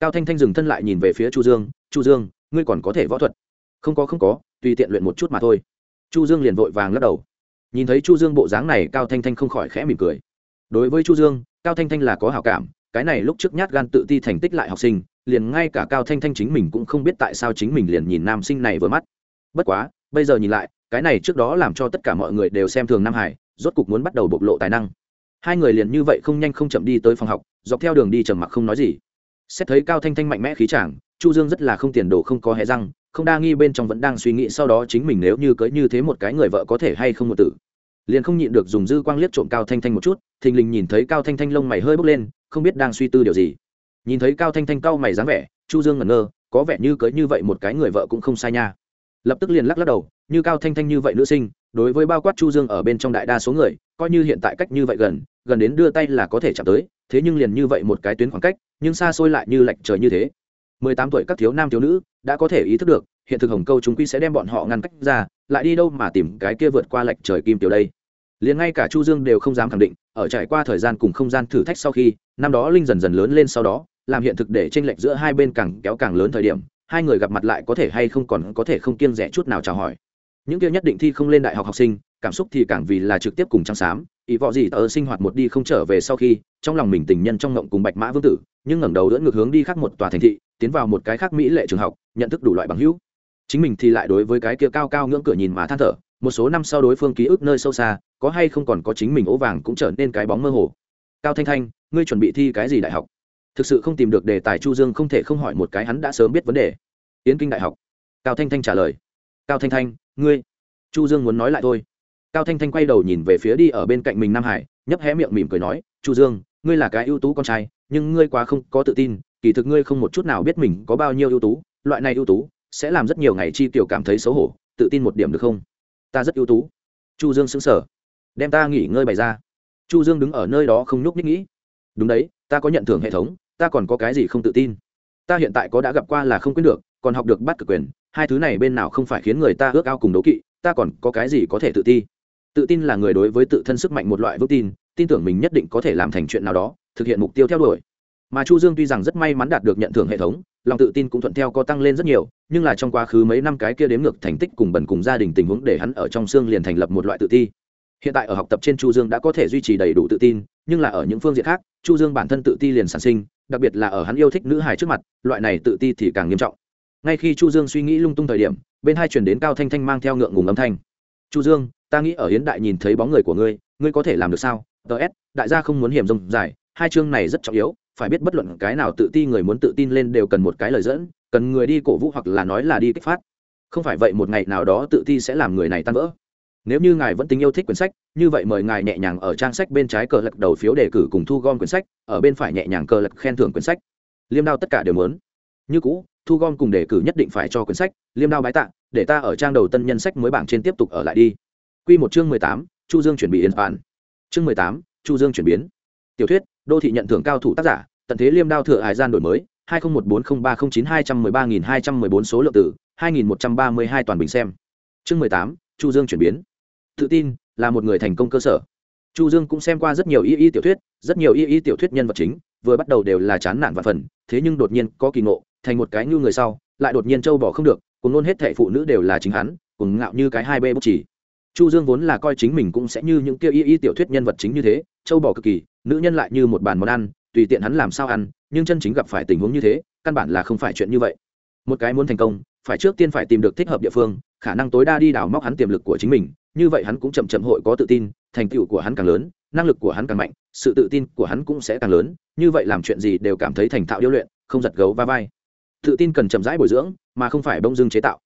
Cao thanh thanh dừng thân lại nhìn về phía chu dương chu dương, ngươi còn có thể võ thuật? Không có không có, tùy tiện luyện một chút mà thôi. Chu dương liền vội vàng lắc đầu nhìn thấy chu dương bộ dáng này, cao thanh thanh không khỏi khẽ mỉm cười. Đối với chu dương, cao thanh thanh là có hảo cảm, cái này lúc trước nhát gan tự ti thành tích lại học sinh, liền ngay cả cao thanh thanh chính mình cũng không biết tại sao chính mình liền nhìn nam sinh này vừa mắt. Bất quá, bây giờ nhìn lại, cái này trước đó làm cho tất cả mọi người đều xem thường nam hải, rốt cục muốn bắt đầu bộc lộ tài năng. Hai người liền như vậy không nhanh không chậm đi tới phòng học, dọc theo đường đi trầm mặc không nói gì. Xét thấy cao thanh thanh mạnh mẽ khí chàng, chu dương rất là không tiền đồ không có hệ răng không đa nghi bên trong vẫn đang suy nghĩ sau đó chính mình nếu như cưới như thế một cái người vợ có thể hay không một tử. Liền không nhịn được dùng dư quang liếc trộm cao thanh thanh một chút, thình lình nhìn thấy cao thanh thanh lông mày hơi bốc lên, không biết đang suy tư điều gì. Nhìn thấy cao thanh thanh cau mày dáng vẻ, chu dương ngẩn ngơ, có vẻ như cưới như vậy một cái người vợ cũng không sai nha. Lập tức liền lắc lắc đầu, như cao thanh thanh như vậy nữ sinh, đối với bao quát chu dương ở bên trong đại đa số người, coi như hiện tại cách như vậy gần gần đến đưa tay là có thể chạm tới, thế nhưng liền như vậy một cái tuyến khoảng cách, nhưng xa xôi lại như lệch trời như thế mười tám tuổi các thiếu nam thiếu nữ đã có thể ý thức được, hiện thực hồng câu chúng quy sẽ đem bọn họ ngăn cách ra, lại đi đâu mà tìm cái kia vượt qua lệch trời kim tiểu đây. Liền ngay cả chu dương đều không dám khẳng định, ở trải qua thời gian cùng không gian thử thách sau khi, năm đó linh dần dần lớn lên sau đó, làm hiện thực để tranh lệch giữa hai bên càng kéo càng lớn thời điểm, hai người gặp mặt lại có thể hay không còn có thể không kiêng rẻ chút nào chào hỏi. Những kia nhất định thi không lên đại học học sinh, cảm xúc thì càng vì là trực tiếp cùng trăng xám, ý vọ gì tờ sinh hoạt một đi không trở về sau khi, trong lòng mình tình nhân trong ngộng cùng bạch mã vương tử, nhưng ngẩng đầu đỡ ngược hướng đi khác một tòa thành thị tiến vào một cái khác mỹ lệ trường học, nhận thức đủ loại bằng hữu. Chính mình thì lại đối với cái kia cao cao ngưỡng cửa nhìn mà than thở, một số năm sau đối phương ký ức nơi sâu xa, có hay không còn có chính mình ố vàng cũng trở nên cái bóng mơ hồ. Cao thanh thanh, ngươi chuẩn bị thi cái gì đại học? Thực sự không tìm được đề tài chu dương không thể không hỏi một cái hắn đã sớm biết vấn đề. Yến kinh đại học. Cao thanh thanh trả lời. Cao thanh thanh, ngươi. Chu dương muốn nói lại thôi. Cao thanh thanh quay đầu nhìn về phía đi ở bên cạnh mình nam hải, nhấp hé miệng mỉm cười nói, chu dương, ngươi là cái ưu tú con trai, nhưng ngươi quá không có tự tin kỳ thực ngươi không một chút nào biết mình có bao nhiêu ưu tú, loại này ưu tú sẽ làm rất nhiều ngày chi tiểu cảm thấy xấu hổ, tự tin một điểm được không? Ta rất ưu tú. Chu dương sững sờ. Đem ta nghỉ ngơi bày ra. Chu dương đứng ở nơi đó không nhúc nhích nghĩ. Đúng đấy, ta có nhận thưởng hệ thống, ta còn có cái gì không tự tin? Ta hiện tại có đã gặp qua là không quyết được, còn học được bắt cực quyền, hai thứ này bên nào không phải khiến người ta ước ao cùng đấu kỵ, ta còn có cái gì có thể tự ti? Tự tin là người đối với tự thân sức mạnh một loại vững tin tin tưởng mình nhất định có thể làm thành chuyện nào đó, thực hiện mục tiêu theo đuổi mà chu dương tuy rằng rất may mắn đạt được nhận thưởng hệ thống, lòng tự tin cũng thuận theo có tăng lên rất nhiều, nhưng là trong quá khứ mấy năm cái kia đếm ngược thành tích cùng bần cùng gia đình tình huống để hắn ở trong xương liền thành lập một loại tự ti. Hiện tại ở học tập trên chu dương đã có thể duy trì đầy đủ tự tin, nhưng là ở những phương diện khác, chu dương bản thân tự ti liền sản sinh, đặc biệt là ở hắn yêu thích nữ hài trước mặt, loại này tự ti thì càng nghiêm trọng. Ngay khi chu dương suy nghĩ lung tung thời điểm, bên hai chuyển đến cao thanh thanh mang theo ngượng ngùng âm thanh. Chu dương, ta nghĩ ở hiến đại nhìn thấy bóng người của ngươi ngươi có thể làm được sao? Ts đại gia không muốn hiểm rông dài, hai chương này rất trọng yếu phải biết bất luận cái nào tự ti người muốn tự tin lên đều cần một cái lời dẫn, cần người đi cổ vũ hoặc là nói là đi kích phát. Không phải vậy một ngày nào đó tự ti sẽ làm người này tan vỡ. Nếu như ngài vẫn tính yêu thích quyển sách, như vậy mời ngài nhẹ nhàng ở trang sách bên trái cờ lật đầu phiếu đề cử cùng thu gom quyển sách, ở bên phải nhẹ nhàng cờ lật khen thưởng quyển sách. Liêm đao tất cả đều muốn. Như cũ, thu gom cùng đề cử nhất định phải cho quyển sách, liêm đao bái tạ, để ta ở trang đầu tân nhân sách mới bảng trên tiếp tục ở lại đi. Q một chương mười tám, chu dương chuẩn bị yên phản chương mười tám, chu dương chuyển biến. Tiểu thuyết, đô thị nhận thưởng cao thủ tác giả tận thế liêm đao thừa hải gian đổi mới, hai nghìn một bốn không ba không chín hai trăm mười ba nghìn hai trăm mười bốn số lượng tử hai nghìn một trăm ba mươi hai toàn bình xem. Chương mười tám, chu dương chuyển biến. Tự tin là một người thành công cơ sở. Chu dương cũng xem qua rất nhiều y y tiểu thuyết, rất nhiều y y tiểu thuyết nhân vật chính, vừa bắt đầu đều là chán nản và phần, thế nhưng đột nhiên có kỳ ngộ, thành một cái như người sau, lại đột nhiên trâu bỏ không được, cùng luôn hết thệ phụ nữ đều là chính hắn, cùng ngạo như cái hai bê bút chỉ. Chu dương vốn là coi chính mình cũng sẽ như những kia y y tiểu thuyết nhân vật chính như thế, trâu bỏ cực kỳ, nữ nhân lại như một bàn món ăn tùy tiện hắn làm sao ăn, nhưng chân chính gặp phải tình huống như thế, căn bản là không phải chuyện như vậy. Một cái muốn thành công, phải trước tiên phải tìm được thích hợp địa phương, khả năng tối đa đi đào móc hắn tiềm lực của chính mình, như vậy hắn cũng chậm chậm hội có tự tin, thành tựu của hắn càng lớn, năng lực của hắn càng mạnh, sự tự tin của hắn cũng sẽ càng lớn, như vậy làm chuyện gì đều cảm thấy thành thạo điêu luyện, không giật gấu va vai. Tự tin cần chậm rãi bồi dưỡng, mà không phải bông dưng chế tạo.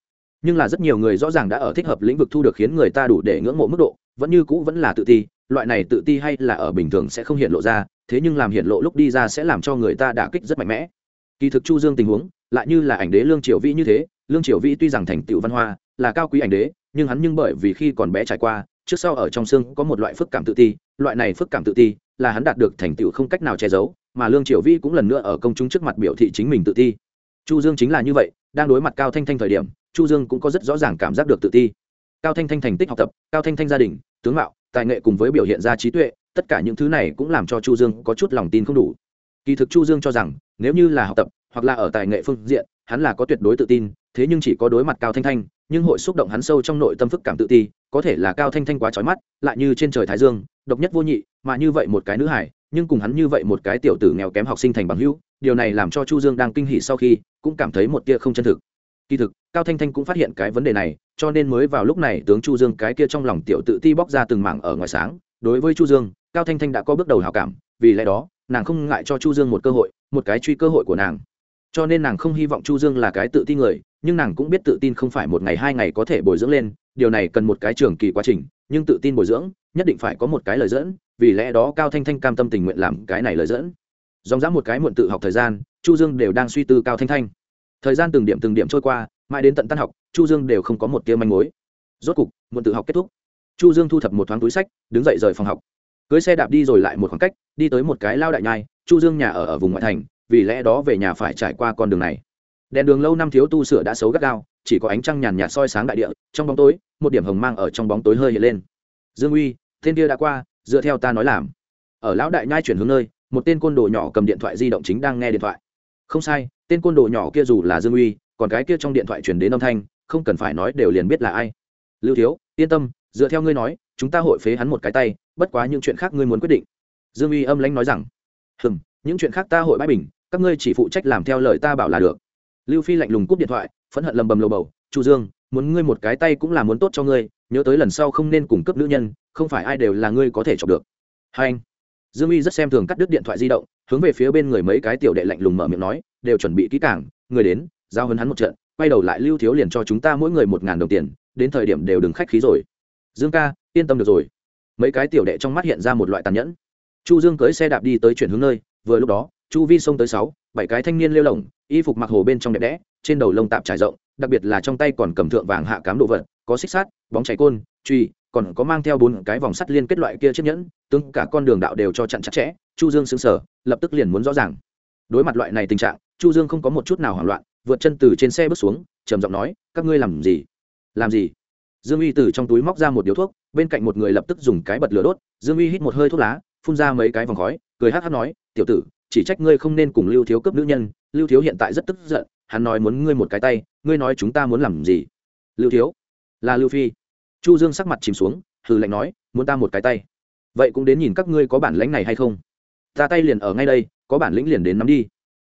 Nhưng là rất nhiều người rõ ràng đã ở thích hợp lĩnh vực thu được khiến người ta đủ để ngưỡng mộ mức độ, vẫn như cũ vẫn là tự ti loại này tự ti hay là ở bình thường sẽ không hiện lộ ra, thế nhưng làm hiện lộ lúc đi ra sẽ làm cho người ta đả kích rất mạnh mẽ. Kỳ thực chu dương tình huống, lại như là ảnh đế lương triều vĩ như thế, lương triều vĩ tuy rằng thành tựu văn hoa, là cao quý ảnh đế, nhưng hắn nhưng bởi vì khi còn bé trải qua, trước sau ở trong xương có một loại phức cảm tự ti, loại này phức cảm tự ti là hắn đạt được thành tựu không cách nào che giấu, mà lương triều vĩ cũng lần nữa ở công chúng trước mặt biểu thị chính mình tự ti. Chu dương chính là như vậy, đang đối mặt cao thanh thanh thời điểm, chu dương cũng có rất rõ ràng cảm giác được tự ti. Cao thanh thanh thành tích học tập, cao thanh thanh gia đình, tướng mạo tài nghệ cùng với biểu hiện ra trí tuệ, tất cả những thứ này cũng làm cho chu dương có chút lòng tin không đủ. Kỳ thực chu dương cho rằng, nếu như là học tập, hoặc là ở tài nghệ phương diện, hắn là có tuyệt đối tự tin, thế nhưng chỉ có đối mặt cao thanh thanh, nhưng hội xúc động hắn sâu trong nội tâm phức cảm tự ti, có thể là cao thanh thanh quá trói mắt, lại như trên trời thái dương, độc nhất vô nhị, mà như vậy một cái nữ hải nhưng cùng hắn như vậy một cái tiểu tử nghèo kém học sinh thành bằng hữu, điều này làm cho chu dương đang kinh hỉ sau khi, cũng cảm thấy một tia không chân thực kỳ thực, cao thanh thanh cũng phát hiện cái vấn đề này, cho nên mới vào lúc này tướng chu dương cái kia trong lòng tiểu tự ti bóc ra từng mảng ở ngoài sáng. Đối với chu dương, cao thanh thanh đã có bước đầu hào cảm, vì lẽ đó, nàng không ngại cho chu dương một cơ hội, một cái truy cơ hội của nàng. Cho nên nàng không hy vọng chu dương là cái tự tin người, nhưng nàng cũng biết tự tin không phải một ngày hai ngày có thể bồi dưỡng lên, điều này cần một cái trường kỳ quá trình, nhưng tự tin bồi dưỡng, nhất định phải có một cái lời dẫn, vì lẽ đó cao thanh thanh cam tâm tình nguyện làm cái này lời dẫn. Dòng dã một cái muộn tự học thời gian, chu dương đều đang suy tư cao thanh thanh thời gian từng điểm từng điểm trôi qua, mãi đến tận tan học, chu dương đều không có một tia manh mối. Rốt cục, muộn tự học kết thúc. Chu dương thu thập một thoáng túi sách, đứng dậy rời phòng học. Cưới xe đạp đi rồi lại một khoảng cách, đi tới một cái lao đại nhai, chu dương nhà ở ở vùng ngoại thành, vì lẽ đó về nhà phải trải qua con đường này. Đèn đường lâu năm thiếu tu sửa đã xấu gắt gao, chỉ có ánh trăng nhàn nhạt soi sáng đại địa, trong bóng tối, một điểm hồng mang ở trong bóng tối hơi hiện lên. Dương uy tên kia đã qua, dựa theo ta nói làm. Ở lão đại nhai chuyển hướng nơi, một tên côn đồ nhỏ cầm điện thoại di động chính đang nghe điện thoại không sai, tên côn đồ nhỏ kia dù là dương uy, còn cái kia trong điện thoại truyền đến âm thanh, không cần phải nói đều liền biết là ai. Lưu thiếu, yên tâm, dựa theo ngươi nói, chúng ta hội phế hắn một cái tay, bất quá những chuyện khác ngươi muốn quyết định. Dương uy âm lãnh nói rằng hừng những chuyện khác ta hội bãi bình, các ngươi chỉ phụ trách làm theo lời ta bảo là được. Lưu phi lạnh lùng cúp điện thoại, phẫn hận lầm bầm lầu bầu, chu dương, muốn ngươi một cái tay cũng là muốn tốt cho ngươi, nhớ tới lần sau không nên cung cấp nữ nhân, không phải ai đều là ngươi có thể chọc được. Hai anh dương uy rất xem thường cắt đứt điện thoại di động, hướng về phía bên người mấy cái tiểu đệ lạnh lùng mở miệng nói, đều chuẩn bị kỹ cảng người đến, giao hấn hắn một trận, quay đầu lại lưu thiếu liền cho chúng ta mỗi người một ngàn đồng tiền, đến thời điểm đều đừng khách khí rồi. Dương ca, yên tâm được rồi. Mấy cái tiểu đệ trong mắt hiện ra một loại tàn nhẫn. Chu dương cưới xe đạp đi tới chuyển hướng nơi, vừa lúc đó, chu vi xông tới sáu, bảy cái thanh niên lêu lồng y phục mặc hồ bên trong đẹp đẽ, trên đầu lông tạp trải rộng, đặc biệt là trong tay còn cầm thượng vàng hạ cám đồ vật, có xích sắt, bóng chảy côn, truy còn có mang theo bốn cái vòng sắt liên kết loại kia chiếc nhẫn, tướng cả con đường đạo đều cho chặn chặt chẽ, chu dương sững sờ, lập tức liền muốn rõ ràng. Đối mặt loại này tình trạng, chu dương không có một chút nào hoảng loạn, vượt chân từ trên xe bước xuống, trầm giọng nói, các ngươi làm gì? Làm gì? Dương uy từ trong túi móc ra một điếu thuốc, bên cạnh một người lập tức dùng cái bật lửa đốt, dương uy hít một hơi thuốc lá, phun ra mấy cái vòng khói, cười hát hát nói, tiểu tử, chỉ trách ngươi không nên cùng lưu thiếu cướp nữ nhân, lưu thiếu hiện tại rất tức giận, hắn nói muốn ngươi một cái tay, ngươi nói chúng ta muốn làm gì? Lưu thiếu, là lưu phi chu dương sắc mặt chìm xuống, hừ lạnh nói, muốn ta một cái tay? Vậy cũng đến nhìn các ngươi có bản lãnh này hay không? Ta tay liền ở ngay đây, có bản lĩnh liền đến nắm đi.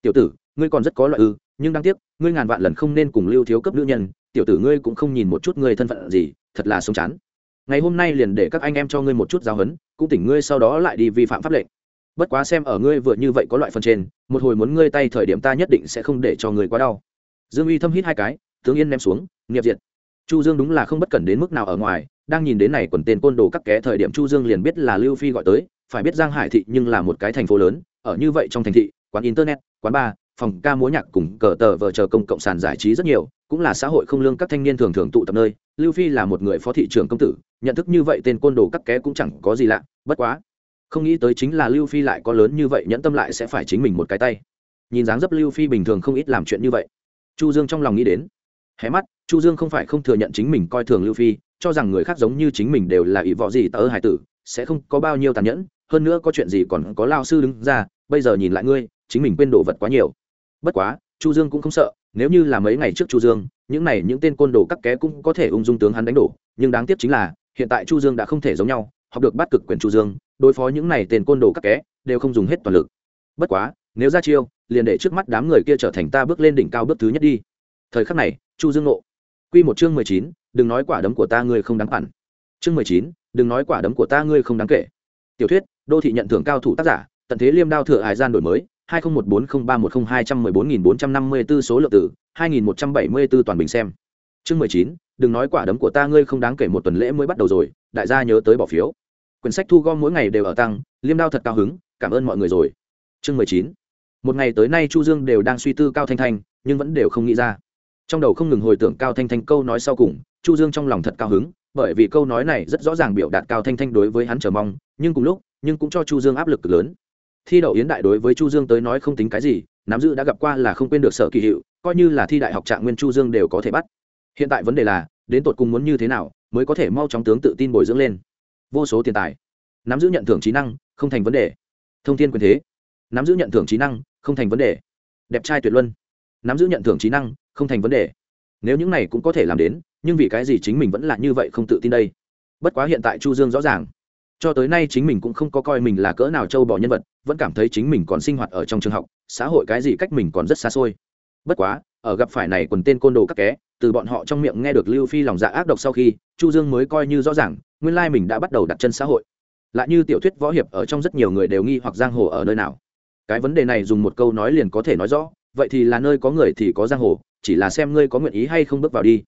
Tiểu tử, ngươi còn rất có loại ư, nhưng đáng tiếc, ngươi ngàn vạn lần không nên cùng lưu thiếu cấp nữ nhân, tiểu tử ngươi cũng không nhìn một chút ngươi thân phận gì, thật là sống chán. Ngày hôm nay liền để các anh em cho ngươi một chút giáo huấn, cũng tỉnh ngươi sau đó lại đi vi phạm pháp lệnh. Bất quá xem ở ngươi vừa như vậy có loại phần trên, một hồi muốn ngươi tay thời điểm ta nhất định sẽ không để cho ngươi quá đau. Dương uy thâm hít hai cái, tướng yên ném xuống, nghiệp diệt chu dương đúng là không bất cần đến mức nào ở ngoài, đang nhìn đến này quần tên côn đồ các ké thời điểm chu dương liền biết là lưu phi gọi tới, phải biết giang hải thị nhưng là một cái thành phố lớn, ở như vậy trong thành thị, quán internet, quán bar, phòng ca múa nhạc cùng cờ tờ vờ chờ công cộng sàn giải trí rất nhiều, cũng là xã hội không lương các thanh niên thường thường tụ tập nơi, lưu phi là một người phó thị trưởng công tử, nhận thức như vậy tên côn đồ các ké cũng chẳng có gì lạ, bất quá, không nghĩ tới chính là lưu phi lại có lớn như vậy nhẫn tâm lại sẽ phải chính mình một cái tay. Nhìn dáng dấp lưu phi bình thường không ít làm chuyện như vậy. Chu dương trong lòng nghĩ đến hé mắt, chu dương không phải không thừa nhận chính mình coi thường lưu phi, cho rằng người khác giống như chính mình đều là ý võ gì tớ hải tử, sẽ không có bao nhiêu tàn nhẫn, hơn nữa có chuyện gì còn có lao sư đứng ra, bây giờ nhìn lại ngươi, chính mình quên đồ vật quá nhiều. Bất quá, chu dương cũng không sợ, nếu như là mấy ngày trước chu dương, những này những tên côn đồ các ké cũng có thể ung dung tướng hắn đánh đổ, nhưng đáng tiếc chính là, hiện tại chu dương đã không thể giống nhau, học được bắt cực quyền chu dương, đối phó những này tên côn đồ các ké đều không dùng hết toàn lực. Bất quá, nếu ra chiêu, liền để trước mắt đám người kia trở thành ta bước lên đỉnh cao bước thứ nhất đi. Thời khắc này chu dương nộ quy một chương mười chín, đừng nói quả đấm của ta ngươi không đáng phản. Chương mười chín, đừng nói quả đấm của ta ngươi không đáng kể. Tiểu thuyết đô thị nhận thưởng cao thủ tác giả tận thế liêm đao thừa hải gian đổi mới hai nghìn một bốn không ba một không hai trăm mười bốn nghìn bốn trăm năm mươi b ố số lượng tử hai nghìn một trăm bảy mươi b ố toàn bình xem. Chương mười chín đừng nói quả đấm của ta ngươi không đáng kể một tuần lễ mới bắt đầu rồi đại gia nhớ tới bỏ phiếu. Quyển sách thu gom mỗi ngày đều ở tăng liêm đao thật cao hứng cảm ơn mọi người rồi. Chương mười chín một ngày tới nay chu dương đều đang suy tư cao thanh thanh nhưng vẫn đều không nghĩ ra trong đầu không ngừng hồi tưởng cao thanh thanh câu nói sau cùng, chu dương trong lòng thật cao hứng, bởi vì câu nói này rất rõ ràng biểu đạt cao thanh thanh đối với hắn chờ mong, nhưng cùng lúc, nhưng cũng cho chu dương áp lực lớn. Thi đậu yến đại đối với chu dương tới nói không tính cái gì, nắm giữ đã gặp qua là không quên được sở kỳ hiệu, coi như là thi đại học trạng nguyên chu dương đều có thể bắt. Hiện tại vấn đề là, đến tột cùng muốn như thế nào mới có thể mau chóng tướng tự tin bồi dưỡng lên. Vô số tiền tài, nắm giữ nhận thưởng trí năng, không thành vấn đề. Thông tin quyền thế, nắm giữ nhận thưởng trí năng, không thành vấn đề. Đẹp trai tuyệt luân, nắm giữ nhận thưởng trí năng không thành vấn đề. Nếu những này cũng có thể làm đến, nhưng vì cái gì chính mình vẫn là như vậy không tự tin đây? Bất quá hiện tại chu dương rõ ràng. Cho tới nay chính mình cũng không có coi mình là cỡ nào trâu bò nhân vật, vẫn cảm thấy chính mình còn sinh hoạt ở trong trường học, xã hội cái gì cách mình còn rất xa xôi. Bất quá, ở gặp phải này quần tên côn đồ các ké từ bọn họ trong miệng nghe được lưu phi lòng dạ ác độc sau khi, chu dương mới coi như rõ ràng, nguyên lai mình đã bắt đầu đặt chân xã hội. Lại như tiểu thuyết võ hiệp ở trong rất nhiều người đều nghi hoặc giang hồ ở nơi nào. Cái vấn đề này dùng một câu nói liền có thể nói rõ, vậy thì là nơi có người thì có giang hồ chỉ là xem ngươi có nguyện ý hay không bước vào đi.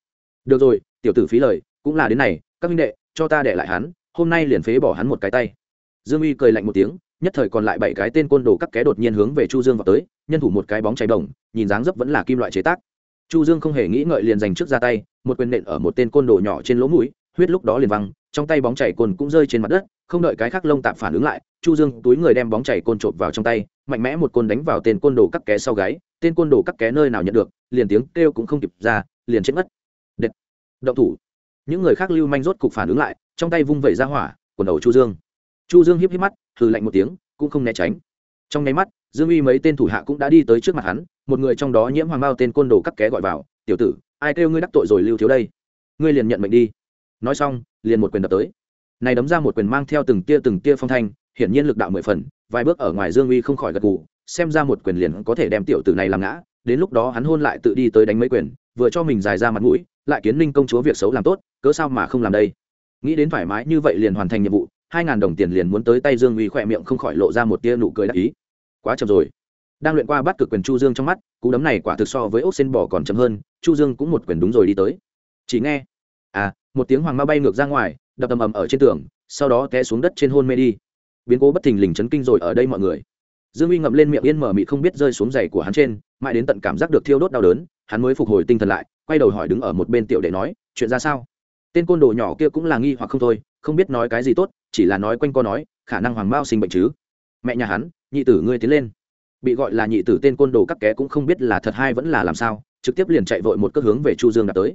Được rồi, tiểu tử phí lời, cũng là đến này, các minh đệ, cho ta để lại hắn, hôm nay liền phế bỏ hắn một cái tay. Dương uy cười lạnh một tiếng, nhất thời còn lại bảy cái tên côn đồ các ké đột nhiên hướng về chu dương vào tới, nhân thủ một cái bóng cháy đồng nhìn dáng dấp vẫn là kim loại chế tác. Chu dương không hề nghĩ ngợi liền giành trước ra tay, một quyền nện ở một tên côn đồ nhỏ trên lỗ mũi, huyết lúc đó liền văng, trong tay bóng chảy côn cũng rơi trên mặt đất, không đợi cái khác lông tạm phản ứng lại, chu dương túi người đem bóng chảy côn trộm vào trong tay, mạnh mẽ một côn đánh vào tên côn đồ cắt ké sau gáy, tên côn đồ cắt ké nơi nào nhận được liền tiếng kêu cũng không kịp ra, liền chết mất. Đệt. Động thủ. Những người khác lưu manh rốt cục phản ứng lại, trong tay vung vẩy ra hỏa, quần đầu chu dương. Chu dương hiếp hiếp mắt, hừ lạnh một tiếng, cũng không né tránh. Trong nháy mắt, dương uy mấy tên thủ hạ cũng đã đi tới trước mặt hắn, một người trong đó nhiễm hoàng bao tên côn đồ cắt ké gọi vào, tiểu tử, ai kêu ngươi đắc tội rồi lưu thiếu đây? Ngươi liền nhận mệnh đi. Nói xong, liền một quyền đập tới. Này đấm ra một quyền mang theo từng tia từng tia phong thanh, hiển nhiên lực đạo mười phần, vài bước ở ngoài dương uy không khỏi gật gù, xem ra một quyền liền có thể đem tiểu tử này làm ngã đến lúc đó hắn hôn lại tự đi tới đánh mấy quyền, vừa cho mình dài ra mặt mũi, lại kiến ninh công chúa việc xấu làm tốt, cớ sao mà không làm đây? Nghĩ đến thoải mái như vậy liền hoàn thành nhiệm vụ, hai ngàn đồng tiền liền muốn tới tay dương uy khỏe miệng không khỏi lộ ra một tia nụ cười đắc ý. Quá chậm rồi. Đang luyện qua bắt cực quyền chu dương trong mắt, cú đấm này quả thực so với ốc sen bò còn chậm hơn, chu dương cũng một quyền đúng rồi đi tới. Chỉ nghe à một tiếng hoàng ma bay ngược ra ngoài, đập tầm ầm ở trên tường, sau đó té xuống đất trên hôn mê đi. Biến cố bất thình lình chấn kinh rồi ở đây mọi người. Dương uy ngậm lên miệng yên mở mị không biết rơi xuống giày của hắn trên mãi đến tận cảm giác được thiêu đốt đau đớn, hắn mới phục hồi tinh thần lại, quay đầu hỏi đứng ở một bên tiểu đệ nói, chuyện ra sao? Tên côn đồ nhỏ kia cũng là nghi hoặc không thôi, không biết nói cái gì tốt, chỉ là nói quanh co nói, khả năng hoàng mao sinh bệnh chứ? Mẹ nhà hắn, nhị tử ngươi tiến lên. Bị gọi là nhị tử tên côn đồ các ké cũng không biết là thật hay vẫn là làm sao, trực tiếp liền chạy vội một cước hướng về chu dương đã tới.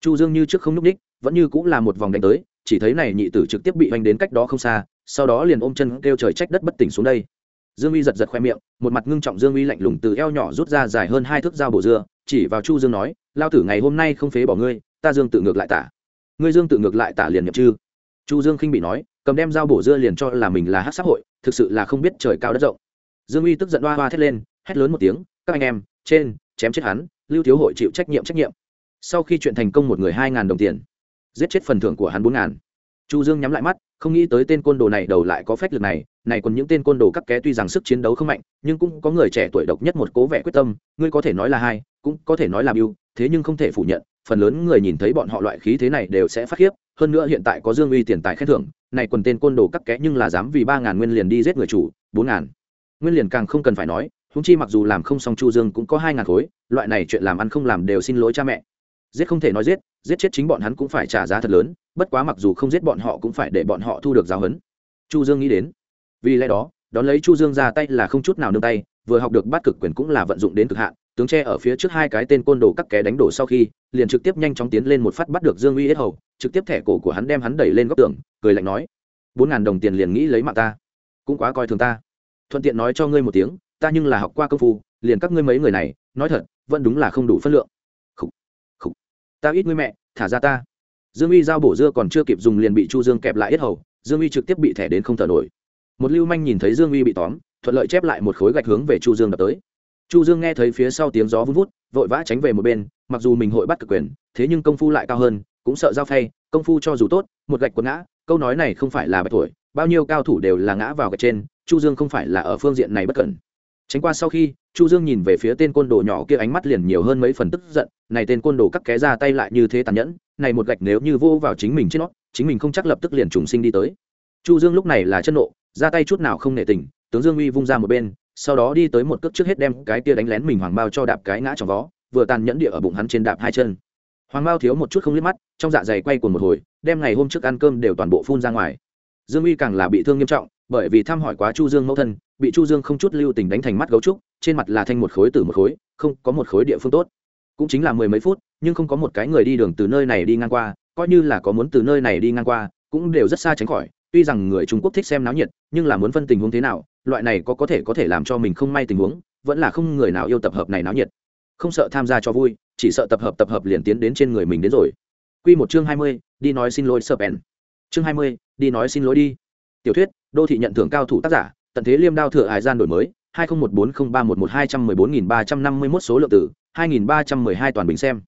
Chu dương như trước không nhúc ních vẫn như cũng là một vòng đánh tới, chỉ thấy này nhị tử trực tiếp bị hoành đến cách đó không xa, sau đó liền ôm chân kêu trời trách đất bất tỉnh xuống đây dương uy giật giật khoe miệng, một mặt ngưng trọng dương uy lạnh lùng từ eo nhỏ rút ra dài hơn hai thước dao bổ dưa, chỉ vào chu dương nói, lao tử ngày hôm nay không phế bỏ ngươi, ta dương tự ngược lại tả. Ngươi dương tự ngược lại tả liền nhập chư chu dương khinh bị nói, cầm đem dao bổ dưa liền cho là mình là hát xã hội, thực sự là không biết trời cao đất rộng. Dương uy tức giận hoa hoa thét lên, hét lớn một tiếng, các anh em, trên, chém chết hắn, lưu thiếu hội chịu trách nhiệm trách nhiệm. Sau khi chuyện thành công một người hai ngàn đồng tiền, giết chết phần thưởng của hắn bốn ngàn chu dương nhắm lại mắt, không nghĩ tới tên côn đồ này đầu lại có phách lực này này còn những tên côn đồ các ké tuy rằng sức chiến đấu không mạnh, nhưng cũng có người trẻ tuổi độc nhất một cố vẻ quyết tâm, ngươi có thể nói là hai, cũng có thể nói là mưu thế nhưng không thể phủ nhận, phần lớn người nhìn thấy bọn họ loại khí thế này đều sẽ phát khiếp, hơn nữa hiện tại có dương uy tiền tài khen thưởng, này quần tên côn đồ các ké nhưng là dám vì ba ngàn nguyên liền đi giết người chủ, bốn ngàn. Nguyên liền càng không cần phải nói húng chi mặc dù làm không xong chu dương cũng có hai ngàn khối, loại này chuyện làm ăn không làm đều xin lỗi cha mẹ. Giết không thể nói giết giết chết chính bọn hắn cũng phải trả giá thật lớn, bất quá mặc dù không giết bọn họ cũng phải để bọn họ thu được giáo huấn chu dương nghĩ đến, vì lẽ đó, đón lấy chu dương ra tay là không chút nào nương tay, vừa học được bát cực quyền cũng là vận dụng đến cực hạn, tướng tre ở phía trước hai cái tên côn đồ cắt kẻ đánh đổ sau khi, liền trực tiếp nhanh chóng tiến lên một phát bắt được dương uy yết hầu, trực tiếp thẻ cổ của hắn đem hắn đẩy lên góc tường, cười lạnh nói, bốn ngàn đồng tiền liền nghĩ lấy mạng ta, cũng quá coi thường ta thuận tiện nói cho ngươi một tiếng, ta nhưng là học qua công phu, liền các ngươi mấy người này, nói thật, vẫn đúng là không đủ phân lượng ta ít ngươi mẹ, thả ra ta. Dương uy giao bổ dưa còn chưa kịp dùng liền bị chu dương kẹp lại ít hầu, dương uy trực tiếp bị thẻ đến không thở nổi. Một lưu manh nhìn thấy dương uy bị tóm, thuận lợi chép lại một khối gạch hướng về chu dương đập tới. Chu dương nghe thấy phía sau tiếng gió vun vút, vội vã tránh về một bên, mặc dù mình hội bắt cực quyền, thế nhưng công phu lại cao hơn, cũng sợ giao phay, công phu cho dù tốt, một gạch quần ngã, câu nói này không phải là bạch tuổi bao nhiêu cao thủ đều là ngã vào gạch trên, chu dương không phải là ở phương diện này bất cẩn tránh qua sau khi, chu dương nhìn về phía tên côn đồ nhỏ kia ánh mắt liền nhiều hơn mấy phần tức giận, này tên côn đồ cắt ké ra tay lại như thế tàn nhẫn, này một gạch nếu như vô vào chính mình trên nó, chính mình không chắc lập tức liền trùng sinh đi tới. Chu dương lúc này là chân nộ, ra tay chút nào không nể tình, tướng dương uy vung ra một bên, sau đó đi tới một cước trước hết đem cái kia đánh lén mình hoàng bao cho đạp cái ngã trong vó, vừa tàn nhẫn địa ở bụng hắn trên đạp hai chân. Hoàng bao thiếu một chút không liếc mắt, trong dạ dày quay cuồng một hồi, đem ngày hôm trước ăn cơm đều toàn bộ phun ra ngoài. Dương uy càng là bị thương nghiêm trọng bởi vì thăm hỏi quá chu dương mẫu thân bị chu dương không chút lưu tình đánh thành mắt gấu trúc trên mặt là thanh một khối từ một khối không có một khối địa phương tốt cũng chính là mười mấy phút nhưng không có một cái người đi đường từ nơi này đi ngang qua coi như là có muốn từ nơi này đi ngang qua cũng đều rất xa tránh khỏi tuy rằng người trung quốc thích xem náo nhiệt nhưng là muốn phân tình huống thế nào loại này có có thể có thể làm cho mình không may tình huống vẫn là không người nào yêu tập hợp này náo nhiệt không sợ tham gia cho vui chỉ sợ tập hợp tập hợp liền tiến đến trên người mình đến rồi Quy một chương hai mươi, đi nói xin lỗi Serpent. Chương hai mươi, đi nói xin lỗi đi. Tiểu thuyết, đô thị nhận thưởng cao thủ tác giả, tận thế liêm đao thừa hải gian đổi mới, hai nghìn một bốn không ba một một hai trăm mười bốn nghìn ba trăm năm mươi mốt số lượng tử, hai nghìn ba trăm mười hai toàn bình xem.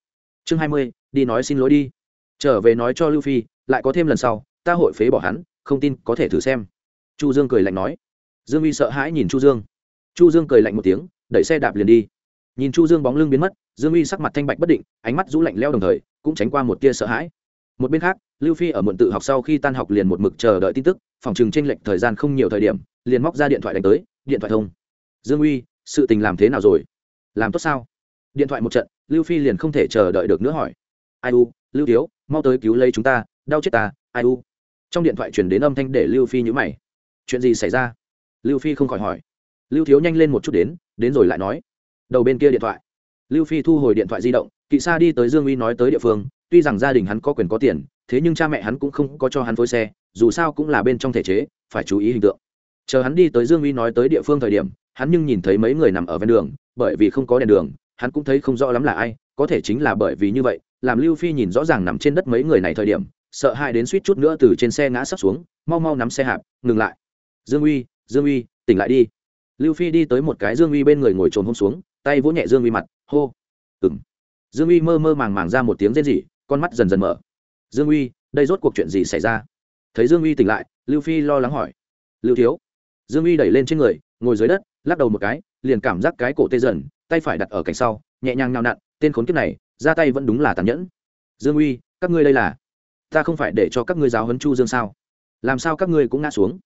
Chương hai mươi, đi nói xin lỗi đi. Trở về nói cho Lưu Phi, lại có thêm lần sau, ta hội phế bỏ hắn, không tin có thể thử xem. Chu Dương cười lạnh nói dương uy sợ hãi nhìn chu dương chu dương cười lạnh một tiếng đẩy xe đạp liền đi nhìn chu dương bóng lưng biến mất dương uy sắc mặt thanh bạch bất định ánh mắt rũ lạnh leo đồng thời cũng tránh qua một tia sợ hãi một bên khác lưu phi ở muộn tự học sau khi tan học liền một mực chờ đợi tin tức phòng chừng tranh lệch thời gian không nhiều thời điểm, liền móc ra điện thoại đánh tới, điện thoại thông. Dương uy, sự tình làm thế nào rồi? Làm tốt sao? Điện thoại một trận, lưu phi liền không thể chờ đợi được nữa hỏi. Ai u, lưu thiếu, mau tới cứu lấy chúng ta, đau chết ta, ai u. Trong điện thoại truyền đến âm thanh để lưu phi nhữ mày. Chuyện gì xảy ra? Lưu phi không khỏi hỏi. Lưu thiếu nhanh lên một chút đến đến rồi lại nói. Đầu bên kia điện thoại. Lưu phi thu hồi điện thoại di động, kỵ xa đi tới dương uy nói tới địa phương, tuy rằng gia đình hắn có quyền có tiền, thế nhưng cha mẹ hắn cũng không có cho hắn phối xe dù sao cũng là bên trong thể chế, phải chú ý hình tượng. Chờ hắn đi tới dương uy nói tới địa phương thời điểm, hắn nhưng nhìn thấy mấy người nằm ở ven đường, bởi vì không có đèn đường, hắn cũng thấy không rõ lắm là ai, có thể chính là bởi vì như vậy, làm lưu phi nhìn rõ ràng nằm trên đất mấy người này thời điểm, sợ hãi đến suýt chút nữa từ trên xe ngã sắp xuống, mau mau nắm xe hạp, ngừng lại. Dương uy dương uy, tỉnh lại đi. Lưu phi đi tới một cái dương uy bên người ngồi trồn hôm xuống, tay vỗ nhẹ dương uy mặt, hô. Ừng dương uy mơ mơ màng màng ra một tiếng rên rỉ, con mắt dần dần mở. Dương uy, đây rốt cuộc chuyện gì xảy ra? Thấy dương uy tỉnh lại, lưu phi lo lắng hỏi. Lưu thiếu. Dương uy đẩy lên trên người, ngồi dưới đất, lắc đầu một cái, liền cảm giác cái cổ tê dần, tay phải đặt ở cạnh sau, nhẹ nhàng nào nặn, tên khốn kiếp này, ra tay vẫn đúng là tàn nhẫn. Dương uy, các ngươi đây là? Ta không phải để cho các ngươi giáo huấn chu dương sao? Làm sao các ngươi cũng ngã xuống?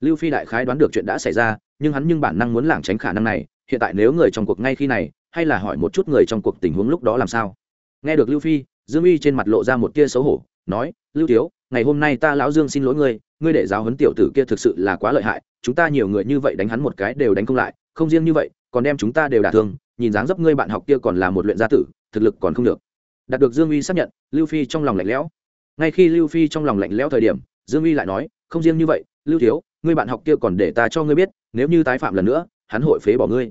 Lưu phi đại khái đoán được chuyện đã xảy ra, nhưng hắn nhưng bản năng muốn lảng tránh khả năng này, hiện tại nếu người trong cuộc ngay khi này, hay là hỏi một chút người trong cuộc tình huống lúc đó làm sao? Nghe được lưu phi, dương uy trên mặt lộ ra một tia xấu hổ, nói, lưu thiếu ngày hôm nay ta lão dương xin lỗi ngươi ngươi để giáo huấn tiểu tử kia thực sự là quá lợi hại, chúng ta nhiều người như vậy đánh hắn một cái đều đánh không lại, không riêng như vậy, còn đem chúng ta đều đả thương, nhìn dáng dấp ngươi bạn học kia còn là một luyện gia tử, thực lực còn không được. Đạt được dương uy xác nhận, lưu phi trong lòng lạnh lẽo. Ngay khi lưu phi trong lòng lạnh lẽo thời điểm, dương uy lại nói, không riêng như vậy, lưu thiếu, ngươi bạn học kia còn để ta cho ngươi biết, nếu như tái phạm lần nữa, hắn hội phế bỏ ngươi.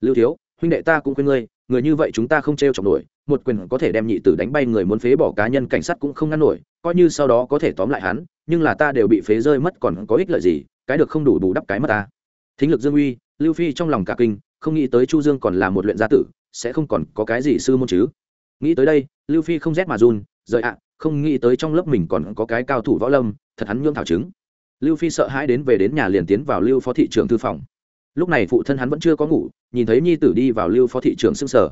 Lưu thiếu, huynh đệ ta cũng khuyên ngươi, người như vậy chúng ta không t r chọc nổi, một quyền có thể đem nhị tử đánh bay người muốn phế bỏ cá nhân cảnh sát cũng không ngăn nổi coi như sau đó có thể tóm lại hắn, nhưng là ta đều bị phế rơi mất còn có ích lợi gì, cái được không đủ bù đắp cái mất ta. Thính lực dương uy, lưu phi trong lòng cả kinh, không nghĩ tới chu dương còn là một luyện gia tử, sẽ không còn có cái gì sư môn chứ. Nghĩ tới đây, lưu phi không rét mà run, rời ạ à, không nghĩ tới trong lớp mình còn có cái cao thủ võ lâm, thật hắn nhương thảo chứng lưu phi sợ hãi đến về đến nhà liền tiến vào lưu phó thị trưởng thư phòng. Lúc này phụ thân hắn vẫn chưa có ngủ, nhìn thấy nhi tử đi vào lưu phó thị trưởng xưng sở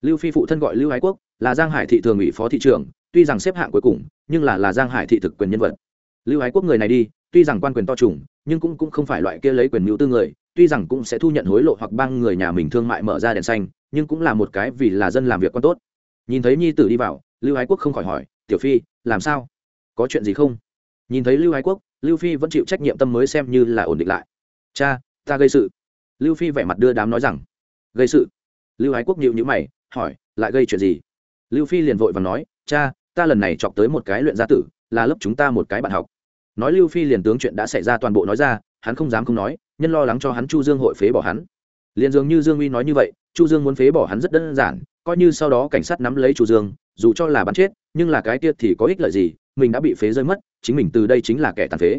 lưu phi phụ thân gọi lưu ái quốc, là giang hải thị thường ủy phó thị trưởng tuy rằng xếp hạng cuối cùng, nhưng là là giang hải thị thực quyền nhân vật. Lưu ái quốc người này đi, tuy rằng quan quyền to trùng, nhưng cũng cũng không phải loại kia lấy quyền mưu tư người, tuy rằng cũng sẽ thu nhận hối lộ hoặc băng người nhà mình thương mại mở ra đèn xanh, nhưng cũng là một cái vì là dân làm việc quan tốt. Nhìn thấy nhi tử đi vào, lưu ái quốc không khỏi hỏi, tiểu phi, làm sao? Có chuyện gì không? Nhìn thấy lưu ái quốc, lưu phi vẫn chịu trách nhiệm tâm mới xem như là ổn định lại. Cha, ta gây sự. Lưu phi vẻ mặt đưa đám nói rằng, gây sự? Lưu ái quốc nhịu nhữ mày, hỏi, lại gây chuyện gì? Lưu phi liền vội và nói, cha ta lần này chọc tới một cái luyện gia tử, là lớp chúng ta một cái bạn học. Nói lưu phi liền tướng chuyện đã xảy ra toàn bộ nói ra, hắn không dám không nói, nhân lo lắng cho hắn chu dương hội phế bỏ hắn. Liền dường như dương uy nói như vậy, chu dương muốn phế bỏ hắn rất đơn giản, coi như sau đó cảnh sát nắm lấy chu dương, dù cho là bắn chết, nhưng là cái kia thì có ích lợi gì, mình đã bị phế rơi mất, chính mình từ đây chính là kẻ tàn phế.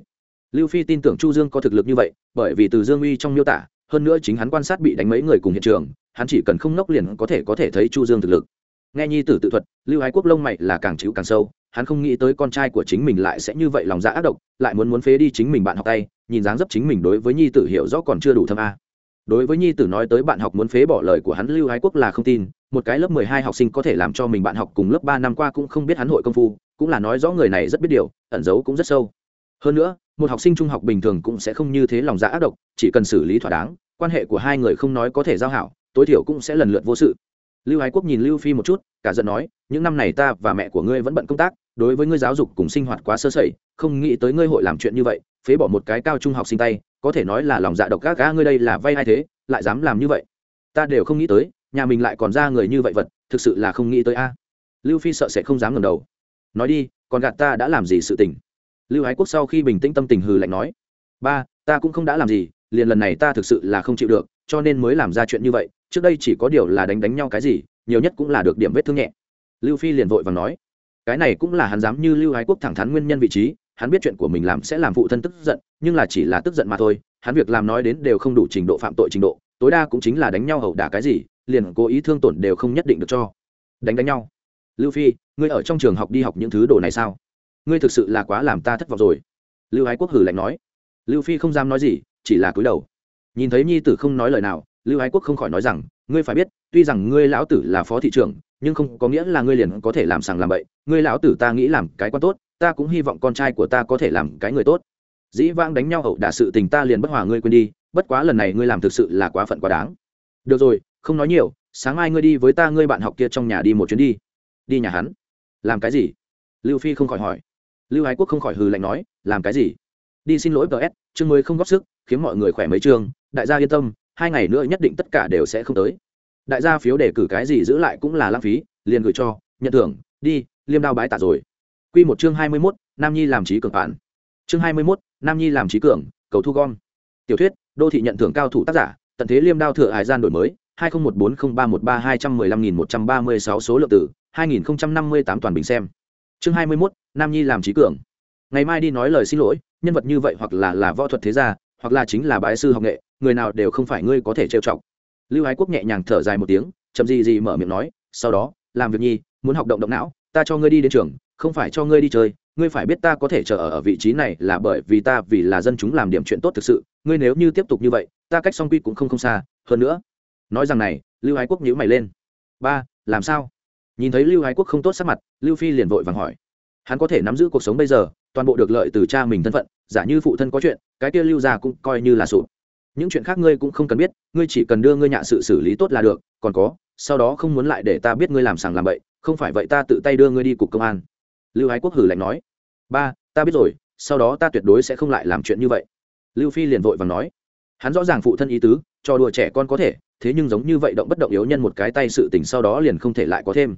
Lưu phi tin tưởng chu dương có thực lực như vậy, bởi vì từ dương uy trong miêu tả, hơn nữa chính hắn quan sát bị đánh mấy người cùng hiện trường, hắn chỉ cần không nốc liền có thể có thể thấy chu dương thực lực nghe nhi tử tự thuật, lưu ái quốc lông mày là càng chịu càng sâu, hắn không nghĩ tới con trai của chính mình lại sẽ như vậy lòng dạ ác độc, lại muốn muốn phế đi chính mình bạn học tay, nhìn dáng dấp chính mình đối với nhi tử hiểu rõ còn chưa đủ thâm a. Đối với nhi tử nói tới bạn học muốn phế bỏ lời của hắn, lưu ái quốc là không tin, một cái lớp mười hai học sinh có thể làm cho mình bạn học cùng lớp ba năm qua cũng không biết hắn hội công phu, cũng là nói rõ người này rất biết điều, ẩn giấu cũng rất sâu. Hơn nữa, một học sinh trung học bình thường cũng sẽ không như thế lòng dạ ác độc, chỉ cần xử lý thỏa đáng, quan hệ của hai người không nói có thể giao hảo, tối thiểu cũng sẽ lần lượt vô sự lưu ái quốc nhìn lưu phi một chút, cả giận nói, những năm này ta và mẹ của ngươi vẫn bận công tác, đối với ngươi giáo dục cùng sinh hoạt quá sơ sẩy, không nghĩ tới ngươi hội làm chuyện như vậy, phế bỏ một cái cao trung học sinh tay, có thể nói là lòng dạ độc gác gã ngươi đây là vay hay thế, lại dám làm như vậy. Ta đều không nghĩ tới, nhà mình lại còn ra người như vậy vật, thực sự là không nghĩ tới a. Lưu phi sợ sẽ không dám ngẩng đầu. Nói đi, còn gạt ta đã làm gì sự tình? Lưu ái quốc sau khi bình tĩnh tâm tình hừ lạnh nói, ba, ta cũng không đã làm gì, liền lần này ta thực sự là không chịu được cho nên mới làm ra chuyện như vậy, trước đây chỉ có điều là đánh đánh nhau cái gì, nhiều nhất cũng là được điểm vết thương nhẹ. Lưu phi liền vội và nói, cái này cũng là hắn dám như lưu ái quốc thẳng thắn nguyên nhân vị trí, hắn biết chuyện của mình làm sẽ làm phụ thân tức giận, nhưng là chỉ là tức giận mà thôi, hắn việc làm nói đến đều không đủ trình độ phạm tội trình độ, tối đa cũng chính là đánh nhau hậu đả cái gì, liền cố ý thương tổn đều không nhất định được cho. Đánh đánh nhau. Lưu phi, ngươi ở trong trường học đi học những thứ đồ này sao? Ngươi thực sự là quá làm ta thất vọng rồi. Lưu ái quốc hử lạnh nói. Lưu phi không dám nói gì, chỉ là cúi đầu nhìn thấy nhi tử không nói lời nào, lưu ái quốc không khỏi nói rằng, ngươi phải biết, tuy rằng ngươi lão tử là phó thị trưởng, nhưng không có nghĩa là ngươi liền có thể làm sàng làm bậy. Ngươi lão tử ta nghĩ làm cái quan tốt, ta cũng hy vọng con trai của ta có thể làm cái người tốt. Dĩ vãng đánh nhau hậu đả sự tình ta liền bất hòa ngươi quên đi, bất quá lần này ngươi làm thực sự là quá phận quá đáng. Được rồi, không nói nhiều, sáng mai ngươi đi với ta ngươi bạn học kia trong nhà đi một chuyến đi. Đi nhà hắn? Làm cái gì? Lưu phi không khỏi hỏi. Lưu ái quốc không khỏi hừ lạnh nói, làm cái gì? Đi xin lỗi ts chương mới không góp sức, khiến mọi người khỏe mấy chương đại gia yên tâm, hai ngày nữa nhất định tất cả đều sẽ không tới. Đại gia phiếu đề cử cái gì giữ lại cũng là lãng phí, liền gửi cho, nhận thưởng, đi, liêm đao bái tạ rồi. Q một chương hai mươi mốt, nam nhi làm trí cường bản chương hai mươi mốt, nam nhi làm trí cường, cầu thu gom. Tiểu thuyết, đô thị nhận thưởng cao thủ tác giả, tận thế liêm đao thừa hải gian đổi mới, hai nghìn một bốn không ba một ba hai trăm mười lăm nghìn một trăm ba mươi sáu số lượng tử hai nghìn năm mươi tám toàn bình xem. Chương hai mươi mốt, nam nhi làm trí cường. Ngày mai đi nói lời xin lỗi, nhân vật như vậy hoặc là là võ thuật thế gia hoặc là chính là bái sư học nghệ người nào đều không phải ngươi có thể trêu chọc. Lưu ái quốc nhẹ nhàng thở dài một tiếng chậm gì gì mở miệng nói sau đó làm việc nhi muốn học động động não ta cho ngươi đi đến trường không phải cho ngươi đi chơi ngươi phải biết ta có thể chờ ở, vị trí này là bởi vì ta vì là dân chúng làm điểm chuyện tốt thực sự ngươi nếu như tiếp tục như vậy ta cách song quy cũng không không xa hơn nữa. Nói rằng này lưu ái quốc nhíu mày lên. Ba làm sao? Nhìn thấy lưu ái quốc không tốt sắc mặt lưu phi liền vội vàng hỏi. Hắn có thể nắm giữ cuộc sống bây giờ toàn bộ được lợi từ cha mình thân phận giả như phụ thân có chuyện, cái kia lưu ra cũng coi như là sụp. Những chuyện khác ngươi cũng không cần biết, ngươi chỉ cần đưa ngươi nhạ sự xử lý tốt là được, còn có, sau đó không muốn lại để ta biết ngươi làm sàng làm bậy, không phải vậy ta tự tay đưa ngươi đi cục công an. Lưu ái quốc hử lạnh nói. Ba, ta biết rồi, sau đó ta tuyệt đối sẽ không lại làm chuyện như vậy. Lưu phi liền vội và nói. Hắn rõ ràng phụ thân ý tứ, cho đùa trẻ con có thể, thế nhưng giống như vậy động bất động yếu nhân một cái tay sự tình sau đó liền không thể lại có thêm.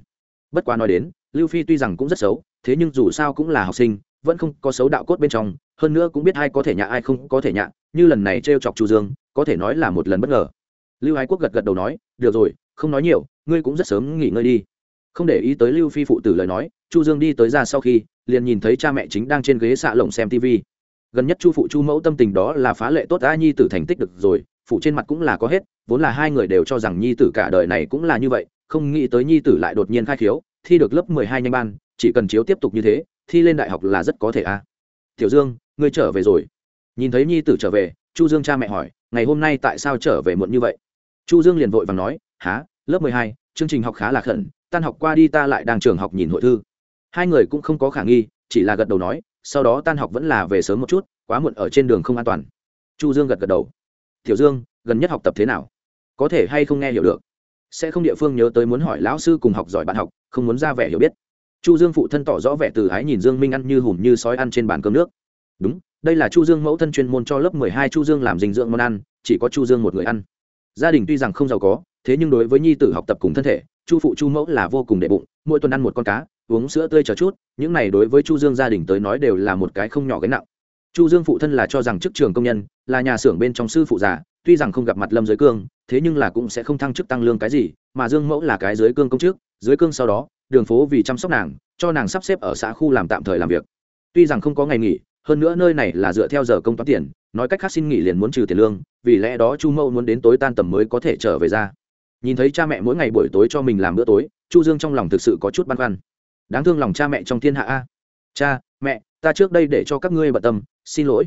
Bất quá nói đến, lưu phi tuy rằng cũng rất xấu, thế nhưng dù sao cũng là học sinh vẫn không có xấu đạo cốt bên trong, hơn nữa cũng biết ai có thể nhạ ai không có thể nhạ, như lần này t r e o chọc chu dương, có thể nói là một lần bất ngờ. Lưu ái quốc gật gật đầu nói, được rồi, không nói nhiều, ngươi cũng rất sớm nghỉ ngơi đi. Không để ý tới lưu phi phụ tử lời nói, chu dương đi tới ra sau khi, liền nhìn thấy cha mẹ chính đang trên ghế xạ lồng xem tv gần nhất chu phụ chu mẫu tâm tình đó là phá lệ tốt, a nhi tử thành tích được rồi, phụ trên mặt cũng là có hết, vốn là hai người đều cho rằng nhi tử cả đời này cũng là như vậy, không nghĩ tới nhi tử lại đột nhiên khai khiếu, thi được lớp mười hai nhanh ban chỉ cần chiếu tiếp tục như thế, thi lên đại học là rất có thể a tiểu dương, ngươi trở về rồi. Nhìn thấy nhi tử trở về, chu dương cha mẹ hỏi, ngày hôm nay tại sao trở về muộn như vậy? Chu dương liền vội và nói há lớp mười hai, chương trình học khá là khẩn, tan học qua đi ta lại đang trường học nhìn hội thư. Hai người cũng không có khả nghi, chỉ là gật đầu nói, sau đó tan học vẫn là về sớm một chút, quá muộn ở trên đường không an toàn. Chu dương gật gật đầu. Tiểu dương, gần nhất học tập thế nào? Có thể hay không nghe hiểu được? Sẽ không địa phương nhớ tới muốn hỏi lão sư cùng học giỏi bạn học, không muốn ra vẻ hiểu biết chu dương phụ thân tỏ rõ vẻ từ ái nhìn dương minh ăn như hùm như sói ăn trên bàn cơm nước. Đúng, đây là chu dương mẫu thân chuyên môn cho lớp mười hai chu dương làm dinh dưỡng món ăn, chỉ có chu dương một người ăn. Gia đình tuy rằng không giàu có, thế nhưng đối với nhi tử học tập cùng thân thể, chu phụ chu mẫu là vô cùng đệ bụng, mỗi tuần ăn một con cá, uống sữa tươi chờ chút, những này đối với chu dương gia đình tới nói đều là một cái không nhỏ gánh nặng chu dương phụ thân là cho rằng chức trường công nhân, là nhà xưởng bên trong sư phụ già, tuy rằng không gặp mặt lâm giới cương, thế nhưng là cũng sẽ không thăng chức tăng lương cái gì, mà dương mẫu là cái dưới cương công chức dưới cương sau đó, đường phố vì chăm sóc nàng, cho nàng sắp xếp ở xã khu làm tạm thời làm việc. Tuy rằng không có ngày nghỉ, hơn nữa nơi này là dựa theo giờ công toán tiền, nói cách khác xin nghỉ liền muốn trừ tiền lương, vì lẽ đó chu mẫu muốn đến tối tan tầm mới có thể trở về ra. Nhìn thấy cha mẹ mỗi ngày buổi tối cho mình làm bữa tối, chu dương trong lòng thực sự có chút băn khoăn. Đáng thương lòng cha mẹ trong thiên hạ a. Cha, mẹ, ta trước đây để cho các ngươi bận tâm xin lỗi.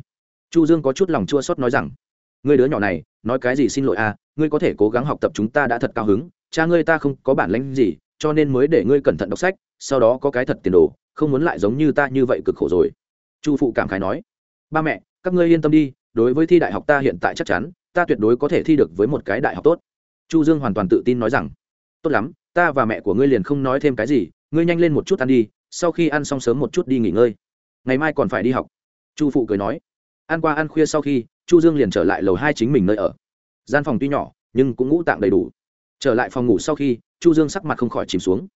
Chu dương có chút lòng chua xót nói rằng, ngươi đứa nhỏ này, nói cái gì xin lỗi à? ngươi có thể cố gắng học tập chúng ta đã thật cao hứng. Cha ngươi ta không có bản lĩnh gì, cho nên mới để ngươi cẩn thận đọc sách, sau đó có cái thật tiền đồ, không muốn lại giống như ta như vậy cực khổ rồi. Chu phụ cảm khái nói, ba mẹ, các ngươi yên tâm đi, đối với thi đại học ta hiện tại chắc chắn, ta tuyệt đối có thể thi được với một cái đại học tốt. Chu dương hoàn toàn tự tin nói rằng, tốt lắm, ta và mẹ của ngươi liền không nói thêm cái gì, ngươi nhanh lên một chút ăn đi, sau khi ăn xong sớm một chút đi nghỉ ngơi. Ngày mai còn phải đi học chu phụ cười nói, ăn qua ăn khuya sau khi, chu dương liền trở lại lầu hai chính mình nơi ở. Gian phòng tuy nhỏ, nhưng cũng ngũ tạng đầy đủ. Trở lại phòng ngủ sau khi, chu dương sắc mặt không khỏi chìm xuống.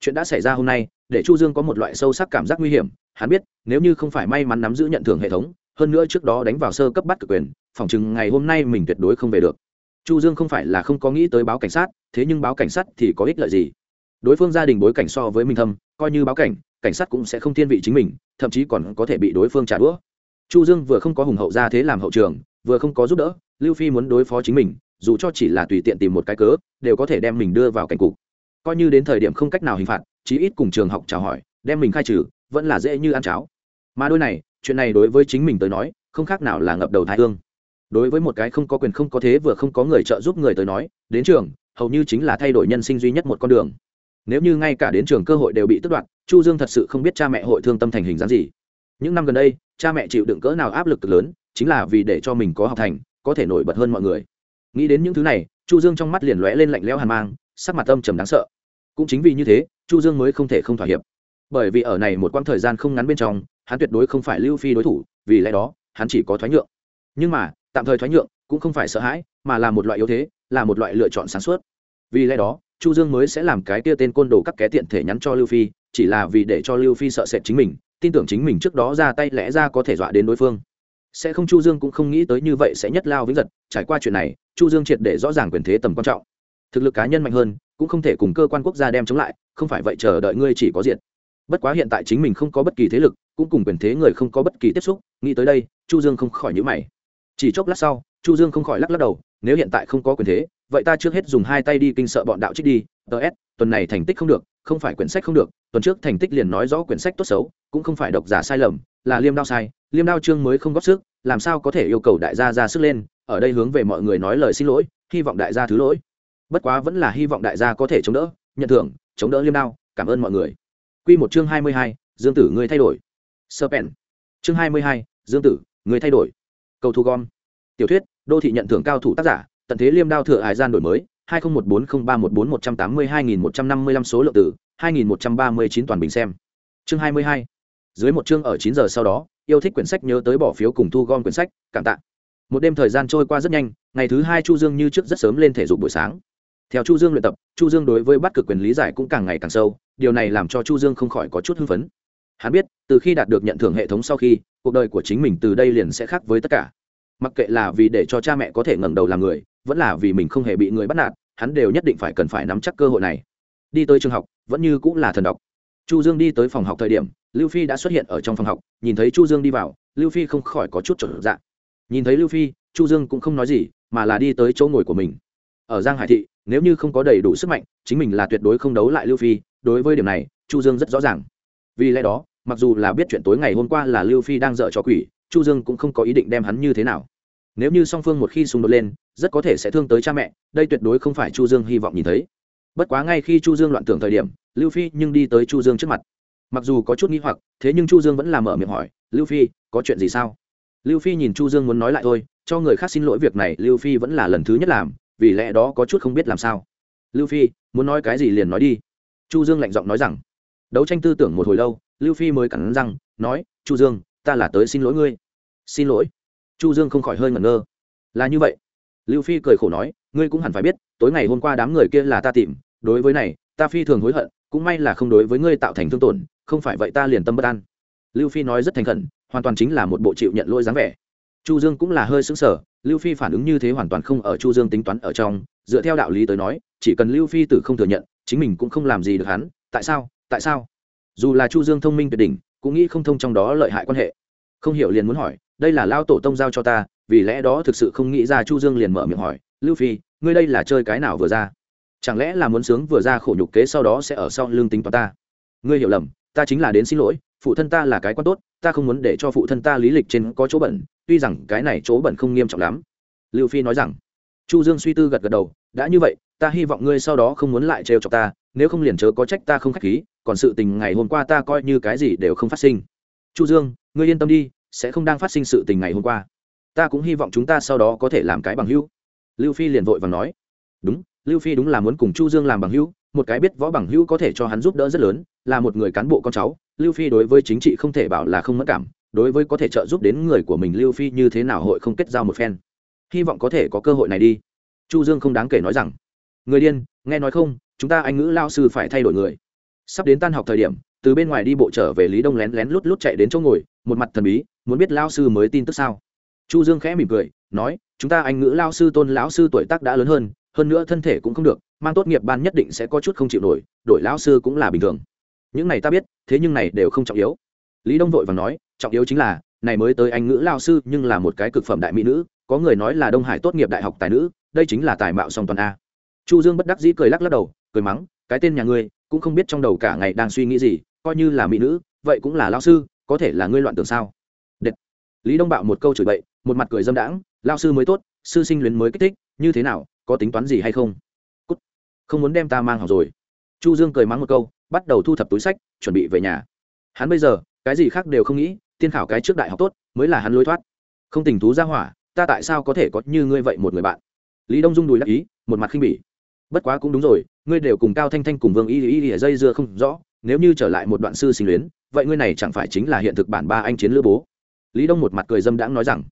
Chuyện đã xảy ra hôm nay, để chu dương có một loại sâu sắc cảm giác nguy hiểm. Hắn biết, nếu như không phải may mắn nắm giữ nhận thưởng hệ thống, hơn nữa trước đó đánh vào sơ cấp bắt cực quyền, phòng chừng ngày hôm nay mình tuyệt đối không về được. Chu dương không phải là không có nghĩ tới báo cảnh sát, thế nhưng báo cảnh sát thì có ích lợi gì? Đối phương gia đình bối cảnh so với mình thâm, coi như báo cảnh cảnh sát cũng sẽ không thiên vị chính mình, thậm chí còn có thể bị đối phương trả đũa chu dương vừa không có hùng hậu ra thế làm hậu trường, vừa không có giúp đỡ, lưu phi muốn đối phó chính mình, dù cho chỉ là tùy tiện tìm một cái cớ, đều có thể đem mình đưa vào cảnh cục. Coi như đến thời điểm không cách nào hình phạt, chí ít cùng trường học chào hỏi, đem mình khai trừ, vẫn là dễ như ăn cháo. Mà đôi này, chuyện này đối với chính mình tới nói, không khác nào là ngập đầu thái hương. Đối với một cái không có quyền không có thế vừa không có người trợ giúp người tới nói, đến trường, hầu như chính là thay đổi nhân sinh duy nhất một con đường. Nếu như ngay cả đến trường cơ hội đều bị tước đoạt, chu dương thật sự không biết cha mẹ hội thương tâm thành hình dáng gì những năm gần đây, cha mẹ chịu đựng cỡ nào áp lực lớn, chính là vì để cho mình có học thành, có thể nổi bật hơn mọi người. Nghĩ đến những thứ này, chu dương trong mắt liền lóe lên lạnh lẽo hàn mang, sắc mặt âm trầm đáng sợ. Cũng chính vì như thế, chu dương mới không thể không thỏa hiệp. Bởi vì ở này một quãng thời gian không ngắn bên trong, hắn tuyệt đối không phải lưu phi đối thủ, vì lẽ đó, hắn chỉ có thoái nhượng. Nhưng mà, tạm thời thoái nhượng cũng không phải sợ hãi, mà là một loại yếu thế, là một loại lựa chọn sáng suốt. Vì lẽ đó, chu dương mới sẽ làm cái kia tên côn đồ các kẻ tiện thể nhắn cho lưu phi, chỉ là vì để cho lưu phi sợ sệt chính mình tin tưởng chính mình trước đó ra tay lẽ ra có thể dọa đến đối phương. Sẽ không chu dương cũng không nghĩ tới như vậy sẽ nhất lao vĩnh giật, trải qua chuyện này, chu dương triệt để rõ ràng quyền thế tầm quan trọng. Thực lực cá nhân mạnh hơn, cũng không thể cùng cơ quan quốc gia đem chống lại, không phải vậy chờ đợi ngươi chỉ có diện. Bất quá hiện tại chính mình không có bất kỳ thế lực, cũng cùng quyền thế người không có bất kỳ tiếp xúc, nghĩ tới đây, chu dương không khỏi nhíu mày. Chỉ chốc lát sau, chu dương không khỏi lắc lắc đầu, nếu hiện tại không có quyền thế, vậy ta trước hết dùng hai tay đi kinh sợ bọn đạo trích đi ts tuần này thành tích không được không phải quyển sách không được, tuần trước thành tích liền nói rõ quyển sách tốt xấu, cũng không phải độc giả sai lầm, là liêm đao sai, liêm đao chương mới không góp sức, làm sao có thể yêu cầu đại gia ra sức lên, ở đây hướng về mọi người nói lời xin lỗi, hy vọng đại gia thứ lỗi. Bất quá vẫn là hy vọng đại gia có thể chống đỡ, nhận thưởng, chống đỡ liêm đao, cảm ơn mọi người. Q một chương hai mươi hai, dương tử người thay đổi. Sơ pen chương hai mươi hai, dương tử người thay đổi. Cầu thu gom. Tiểu thuyết, đô thị nhận thưởng cao thủ tác giả, tận thế liêm đao thừa hải gian đổi mới hai nghìn một bốn không ba một bốn một trăm tám mươi hai nghìn một trăm năm mươi lăm số lượng tử hai nghìn một trăm ba mươi chín toàn bình xem. Chương hai mươi hai. Dưới một chương ở chín giờ sau đó, yêu thích quyển sách nhớ tới bỏ phiếu cùng thu gom quyển sách, cảm tạ. Một đêm thời gian trôi qua rất nhanh, ngày thứ hai chu dương như trước rất sớm lên thể dục buổi sáng. Theo chu dương luyện tập, chu dương đối với bắt cực quyền lý giải cũng càng ngày càng sâu, điều này làm cho chu dương không khỏi có chút hưng phấn. Hắn biết, từ khi đạt được nhận thưởng hệ thống sau khi, cuộc đời của chính mình từ đây liền sẽ khác với tất cả. Mặc kệ là vì để cho cha mẹ có thể ngẩng đầu làm người, vẫn là vì mình không hề bị người bắt nạt hắn đều nhất định phải cần phải nắm chắc cơ hội này. Đi tới trường học, vẫn như cũng là thần đọc chu dương đi tới phòng học thời điểm, lưu phi đã xuất hiện ở trong phòng học, nhìn thấy chu dương đi vào, lưu phi không khỏi có chút trở dạ. Nhìn thấy lưu phi, chu dương cũng không nói gì, mà là đi tới chỗ ngồi của mình. Ở giang hải thị, nếu như không có đầy đủ sức mạnh, chính mình là tuyệt đối không đấu lại lưu phi, đối với điểm này, chu dương rất rõ ràng. Vì lẽ đó, mặc dù là biết chuyện tối ngày hôm qua là lưu phi đang dợ cho quỷ, chu dương cũng không có ý định đem hắn như thế nào. Nếu như song phương một khi xung đột lên rất có thể sẽ thương tới cha mẹ, đây tuyệt đối không phải chu dương hy vọng nhìn thấy. Bất quá ngay khi chu dương loạn tưởng thời điểm, lưu phi nhưng đi tới chu dương trước mặt. Mặc dù có chút nghi hoặc, thế nhưng chu dương vẫn làm mở miệng hỏi, lưu phi, có chuyện gì sao? Lưu phi nhìn chu dương muốn nói lại thôi, cho người khác xin lỗi việc này, lưu phi vẫn là lần thứ nhất làm, vì lẽ đó có chút không biết làm sao. Lưu phi, muốn nói cái gì liền nói đi. Chu dương lạnh giọng nói rằng. Đấu tranh tư tưởng một hồi lâu, lưu phi mới cắn răng, nói, chu dương, ta là tới xin lỗi ngươi. Xin lỗi? Chu dương không khỏi hơi ngẩn ngơ. Là như vậy lưu phi cười khổ nói, ngươi cũng hẳn phải biết, tối ngày hôm qua đám người kia là ta tìm, đối với này, ta phi thường hối hận, cũng may là không đối với ngươi tạo thành thương tổn, không phải vậy ta liền tâm bất an. Lưu phi nói rất thành khẩn, hoàn toàn chính là một bộ chịu nhận lỗi dáng vẻ. Chu dương cũng là hơi sững sờ, lưu phi phản ứng như thế hoàn toàn không ở chu dương tính toán ở trong, dựa theo đạo lý tới nói, chỉ cần lưu phi tử không thừa nhận, chính mình cũng không làm gì được hắn, tại sao tại sao? Dù là chu dương thông minh tuyệt đỉnh, cũng nghĩ không thông trong đó lợi hại quan hệ. Không hiểu liền muốn hỏi, đây là lao tổ tông giao cho ta vì lẽ đó thực sự không nghĩ ra chu dương liền mở miệng hỏi, lưu phi, ngươi đây là chơi cái nào vừa ra? Chẳng lẽ là muốn sướng vừa ra khổ nhục kế sau đó sẽ ở sau lưng tính toán ta? Ngươi hiểu lầm, ta chính là đến xin lỗi, phụ thân ta là cái quan tốt, ta không muốn để cho phụ thân ta lý lịch trên có chỗ bẩn, tuy rằng cái này chỗ bẩn không nghiêm trọng lắm. Lưu phi nói rằng. Chu dương suy tư gật gật đầu, đã như vậy, ta hy vọng ngươi sau đó không muốn lại trêu chọc ta, nếu không liền chớ có trách ta không khách khí, còn sự tình ngày hôm qua ta coi như cái gì đều không phát sinh. Chu dương, ngươi yên tâm đi, sẽ không đang phát sinh sự tình ngày hôm qua ta cũng hy vọng chúng ta sau đó có thể làm cái bằng hữu. Lưu phi liền vội và nói. Đúng, lưu phi đúng là muốn cùng chu dương làm bằng hữu, một cái biết võ bằng hữu có thể cho hắn giúp đỡ rất lớn, là một người cán bộ con cháu. Lưu phi đối với chính trị không thể bảo là không mất cảm, đối với có thể trợ giúp đến người của mình lưu phi như thế nào hội không kết giao một phen. Hy vọng có thể có cơ hội này đi. Chu dương không đáng kể nói rằng, người điên, nghe nói không, chúng ta anh ngữ lao sư phải thay đổi người. Sắp đến tan học thời điểm, từ bên ngoài đi bộ trở về lý đông lén lén lút lút chạy đến chỗ ngồi, một mặt thần bí, muốn biết lao sư mới tin tức sao? Chu dương khẽ mỉm cười, nói, chúng ta anh ngữ lao sư tôn lão sư tuổi tác đã lớn hơn hơn nữa thân thể cũng không được, mang tốt nghiệp ban nhất định sẽ có chút không chịu nổi, đổi lão sư cũng là bình thường. Những này ta biết, thế nhưng này đều không trọng yếu. Lý đông vội và nói, trọng yếu chính là, này mới tới anh ngữ lao sư nhưng là một cái cực phẩm đại mỹ nữ, có người nói là đông hải tốt nghiệp đại học tài nữ, đây chính là tài mạo song toàn a. Chu dương bất đắc dĩ cười lắc lắc đầu, cười mắng, cái tên nhà ngươi, cũng không biết trong đầu cả ngày đang suy nghĩ gì, coi như là mỹ nữ, vậy cũng là lao sư, có thể là ngươi loạn tưởng sao? Đệt. lý đông bạo một câu chửi bậy một mặt cười dâm đãng, lao sư mới tốt, sư sinh luyến mới kích thích, như thế nào, có tính toán gì hay không? Cút. không muốn đem ta mang học rồi. Chu dương cười mắng một câu, bắt đầu thu thập túi sách, chuẩn bị về nhà. Hắn bây giờ, cái gì khác đều không nghĩ, tiên khảo cái trước đại học tốt, mới là hắn lối thoát. Không tình thú ra hỏa, ta tại sao có thể có như ngươi vậy một người bạn? Lý đông dung đùi đắc ý, một mặt khinh bỉ. Bất quá cũng đúng rồi, ngươi đều cùng cao thanh thanh cùng vương y y y dây dưa không rõ, nếu như trở lại một đoạn sư sinh luyến, vậy ngươi này chẳng phải chính là hiện thực bản ba anh chiến lữ bố? Lý đông một mặt cười dâm đãng nói rằng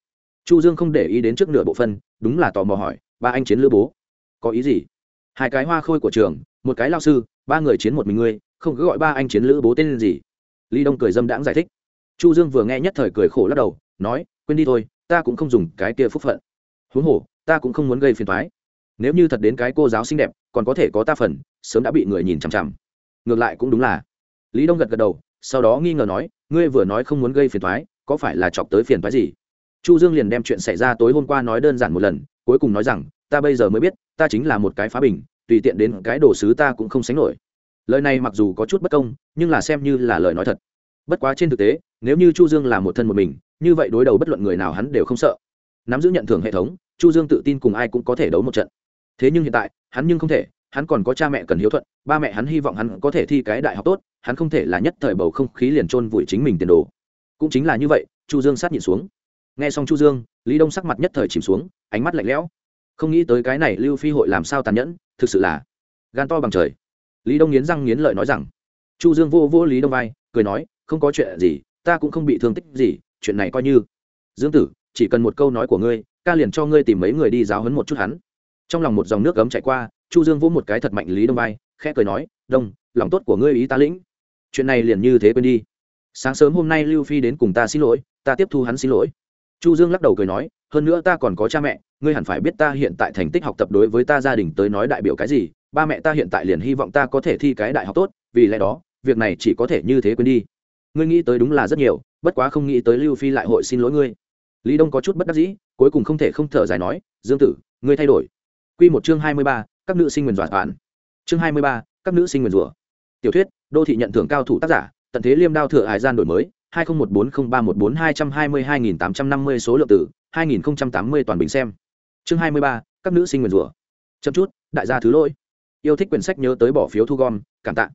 chu dương không để ý đến trước nửa bộ phân, đúng là tò mò hỏi, ba anh chiến lữ bố, có ý gì? Hai cái hoa khôi của trường, một cái lao sư, ba người chiến một mình ngươi, không cứ gọi ba anh chiến lữ bố tên gì. Lý đông cười dâm đãng giải thích. Chu dương vừa nghe nhất thời cười khổ lắc đầu, nói, quên đi thôi, ta cũng không dùng cái kia phúc phận. Huống hồ, ta cũng không muốn gây phiền toái. Nếu như thật đến cái cô giáo xinh đẹp, còn có thể có ta phần, sớm đã bị người nhìn chằm chằm. Ngược lại cũng đúng là. Lý đông gật gật đầu, sau đó nghi ngờ nói, ngươi vừa nói không muốn gây phiền toái, có phải là chọc tới phiền toái gì? Chu dương liền đem chuyện xảy ra tối hôm qua nói đơn giản một lần, cuối cùng nói rằng, ta bây giờ mới biết, ta chính là một cái phá bình, tùy tiện đến cái đồ sứ ta cũng không sánh nổi. Lời này mặc dù có chút bất công, nhưng là xem như là lời nói thật. Bất quá trên thực tế, nếu như chu dương là một thân một mình, như vậy đối đầu bất luận người nào hắn đều không sợ. Nắm giữ nhận thưởng hệ thống, chu dương tự tin cùng ai cũng có thể đấu một trận. Thế nhưng hiện tại, hắn nhưng không thể, hắn còn có cha mẹ cần hiếu thuận, ba mẹ hắn hy vọng hắn có thể thi cái đại học tốt, hắn không thể là nhất thời bầu không khí liền trôn vùi chính mình tiền đồ. Cũng chính là như vậy, chu dương sát nhịn xuống nghe xong chu dương, lý đông sắc mặt nhất thời chìm xuống, ánh mắt lạnh lẽo. Không nghĩ tới cái này lưu phi hội làm sao tàn nhẫn, thực sự là gan to bằng trời. Lý đông nghiến răng nghiến lợi nói rằng, chu dương vô vô lý đông vai, cười nói, không có chuyện gì, ta cũng không bị thương tích gì, chuyện này coi như. Dương tử, chỉ cần một câu nói của ngươi, ca liền cho ngươi tìm mấy người đi giáo hấn một chút hắn. Trong lòng một dòng nước gấm chạy qua, chu dương vỗ một cái thật mạnh lý đông vai, khẽ cười nói, đông, lòng tốt của ngươi ý ta lĩnh. Chuyện này liền như thế quên đi. Sáng sớm hôm nay lưu phi đến cùng ta xin lỗi, ta tiếp thu hắn xin lỗi chu dương lắc đầu cười nói hơn nữa ta còn có cha mẹ ngươi hẳn phải biết ta hiện tại thành tích học tập đối với ta gia đình tới nói đại biểu cái gì ba mẹ ta hiện tại liền hy vọng ta có thể thi cái đại học tốt vì lẽ đó việc này chỉ có thể như thế quên đi. Ngươi nghĩ tới đúng là rất nhiều bất quá không nghĩ tới lưu phi lại hội xin lỗi ngươi. Lý đông có chút bất đắc dĩ cuối cùng không thể không thở dài nói dương tử ngươi thay đổi. Quy một chương hai mươi ba, các nữ sinh nguyền rủa toàn. Chương hai mươi ba, các nữ sinh nguyền rủa. Tiểu thuyết, đô thị nhận thưởng cao thủ tác giả, tận thế liêm đao thừa hải gian đổi mới, 20140314222850 số lượng tử, 2080 toàn bình xem. Chương hai mươi ba, các nữ sinh nguyên rủa. Chậm chút, đại gia thứ lỗi. Yêu thích quyển sách nhớ tới bỏ phiếu thu gom, cảm tạ.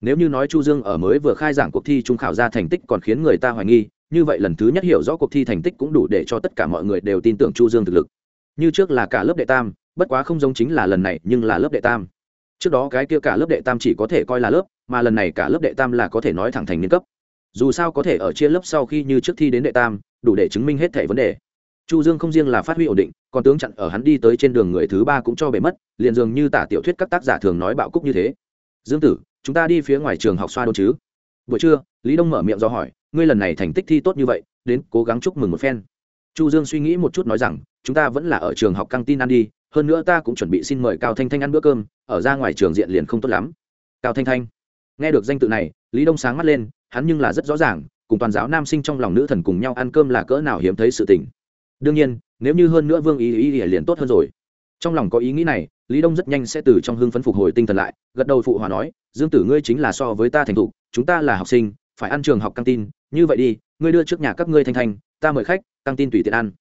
Nếu như nói Chu Dương ở mới vừa khai giảng cuộc thi trung khảo ra thành tích còn khiến người ta hoài nghi, như vậy lần thứ nhất hiểu rõ cuộc thi thành tích cũng đủ để cho tất cả mọi người đều tin tưởng Chu Dương thực lực. Như trước là cả lớp đệ tam, bất quá không giống chính là lần này nhưng là lớp đệ tam trước đó cái kia cả lớp đệ tam chỉ có thể coi là lớp mà lần này cả lớp đệ tam là có thể nói thẳng thành niên cấp dù sao có thể ở chia lớp sau khi như trước thi đến đệ tam, đủ để chứng minh hết thẻ vấn đề. Chu dương không riêng là phát huy ổn định, còn tướng chặn ở hắn đi tới trên đường người thứ ba cũng cho bể mất, liền dường như tả tiểu thuyết các tác giả thường nói bạo cúc như thế. Dương tử, chúng ta đi phía ngoài trường học xoa đôn chứ? Buổi trưa, lý đông mở miệng do hỏi, ngươi lần này thành tích thi tốt như vậy, đến cố gắng chúc mừng một phen. Chu dương suy nghĩ một chút nói rằng, chúng ta vẫn là ở trường học căng tin ăn đi, hơn nữa ta cũng chuẩn bị xin mời cao thanh thanh ăn bữa cơm, ở ra ngoài trường diện liền không tốt lắm. Cao thanh thanh, nghe được danh tự này, lý đông sáng mắt lên hắn nhưng là rất rõ ràng, cùng toàn giáo nam sinh trong lòng nữ thần cùng nhau ăn cơm là cỡ nào hiếm thấy sự tình. Đương nhiên, nếu như hơn nữa vương ý ý ý liền tốt hơn rồi. Trong lòng có ý nghĩ này, lý đông rất nhanh sẽ từ trong hưng phấn phục hồi tinh thần lại, gật đầu phụ hòa nói, dương tử ngươi chính là so với ta thành thục, chúng ta là học sinh, phải ăn trường học căng tin. Như vậy đi, ngươi đưa trước nhà các ngươi thanh thanh, ta mời khách, căng tin tùy tiện ăn.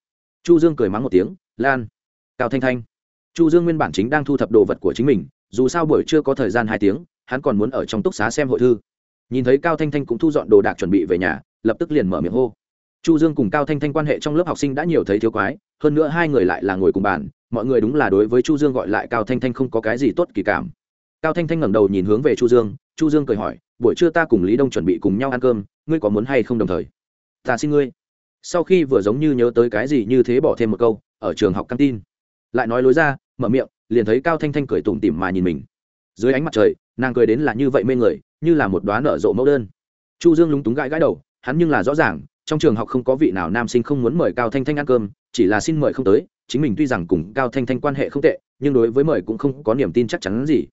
Chu dương cười mắng một tiếng, lan, cao thanh thanh. Chu dương nguyên bản chính đang thu thập đồ vật của chính mình, dù sao buổi chưa có thời gian hai tiếng, hắn còn muốn ở trong túc xá xem hội thư nhìn thấy cao thanh thanh cũng thu dọn đồ đạc chuẩn bị về nhà, lập tức liền mở miệng hô. Chu dương cùng cao thanh thanh quan hệ trong lớp học sinh đã nhiều thấy thiếu quái, hơn nữa hai người lại là ngồi cùng bàn, mọi người đúng là đối với chu dương gọi lại cao thanh thanh không có cái gì tốt kỳ cảm. Cao thanh thanh ngẩng đầu nhìn hướng về chu dương chu dương cười hỏi, buổi trưa ta cùng lý đông chuẩn bị cùng nhau ăn cơm, ngươi có muốn hay không đồng thời? Ta xin ngươi. Sau khi vừa giống như nhớ tới cái gì như thế bỏ thêm một câu, ở trường học căng tin. Lại nói lối ra, mở miệng, liền thấy cao thanh thanh cười tủm tỉm mà nhìn mình. Dưới ánh mặt trời, nàng cười đến là như vậy mê người như là một đoá nở rộ mẫu đơn. Chu dương lúng túng gãi gãi đầu, hắn nhưng là rõ ràng, trong trường học không có vị nào nam sinh không muốn mời cao thanh thanh ăn cơm, chỉ là xin mời không tới, chính mình tuy rằng cùng cao thanh thanh quan hệ không tệ, nhưng đối với mời cũng không có niềm tin chắc chắn gì.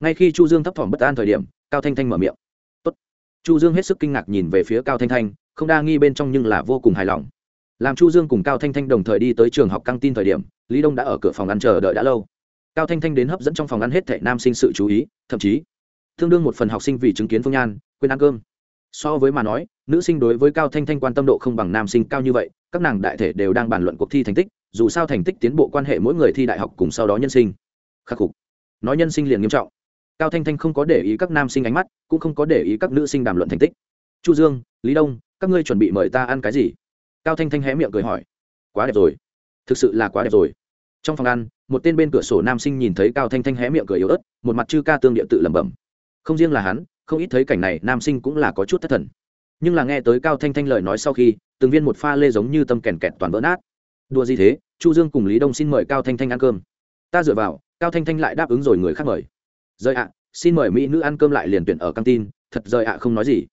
Ngay khi chu dương thấp thỏm bất an thời điểm, cao thanh thanh mở miệng. Tốt. chu dương hết sức kinh ngạc nhìn về phía cao thanh thanh, không đa nghi bên trong nhưng là vô cùng hài lòng. Làm chu dương cùng cao thanh thanh đồng thời đi tới trường học căng tin thời điểm, lý đông đã ở cửa phòng ăn chờ đợi đã lâu. Cao thanh thanh đến hấp dẫn trong phòng ăn hết thảy nam sinh sự chú ý, thậm chí tương đương một phần học sinh vì chứng kiến phương nhan, quên ăn cơm. So với mà nói, nữ sinh đối với cao thanh thanh quan tâm độ không bằng nam sinh cao như vậy, các nàng đại thể đều đang bàn luận cuộc thi thành tích, dù sao thành tích tiến bộ quan hệ mỗi người thi đại học cùng sau đó nhân sinh. Khắc phục. Nói nhân sinh liền nghiêm trọng. Cao thanh thanh không có để ý các nam sinh ánh mắt, cũng không có để ý các nữ sinh đàm luận thành tích. Chu dương, lý đông, các ngươi chuẩn bị mời ta ăn cái gì? Cao thanh thanh hé miệng cười hỏi. Quá đẹp rồi. Thực sự là quá đẹp rồi. Trong phòng ăn, một tên bên cửa sổ nam sinh nhìn thấy cao thanh thanh hé miệng cười yếu ớt, một mặt chư ca tương địa tự lẩm bẩm không riêng là hắn, không ít thấy cảnh này, nam sinh cũng là có chút thất thần. Nhưng là nghe tới cao thanh thanh lời nói sau khi, từng viên một pha lê giống như tâm kèn kẹt toàn vỡ nát. Đùa gì thế? Chu dương cùng lý đông xin mời cao thanh thanh ăn cơm. Ta dựa vào, cao thanh thanh lại đáp ứng rồi người khác mời. Rời ạ, xin mời mỹ nữ ăn cơm lại liền tuyển ở căng tin, thật rời ạ không nói gì.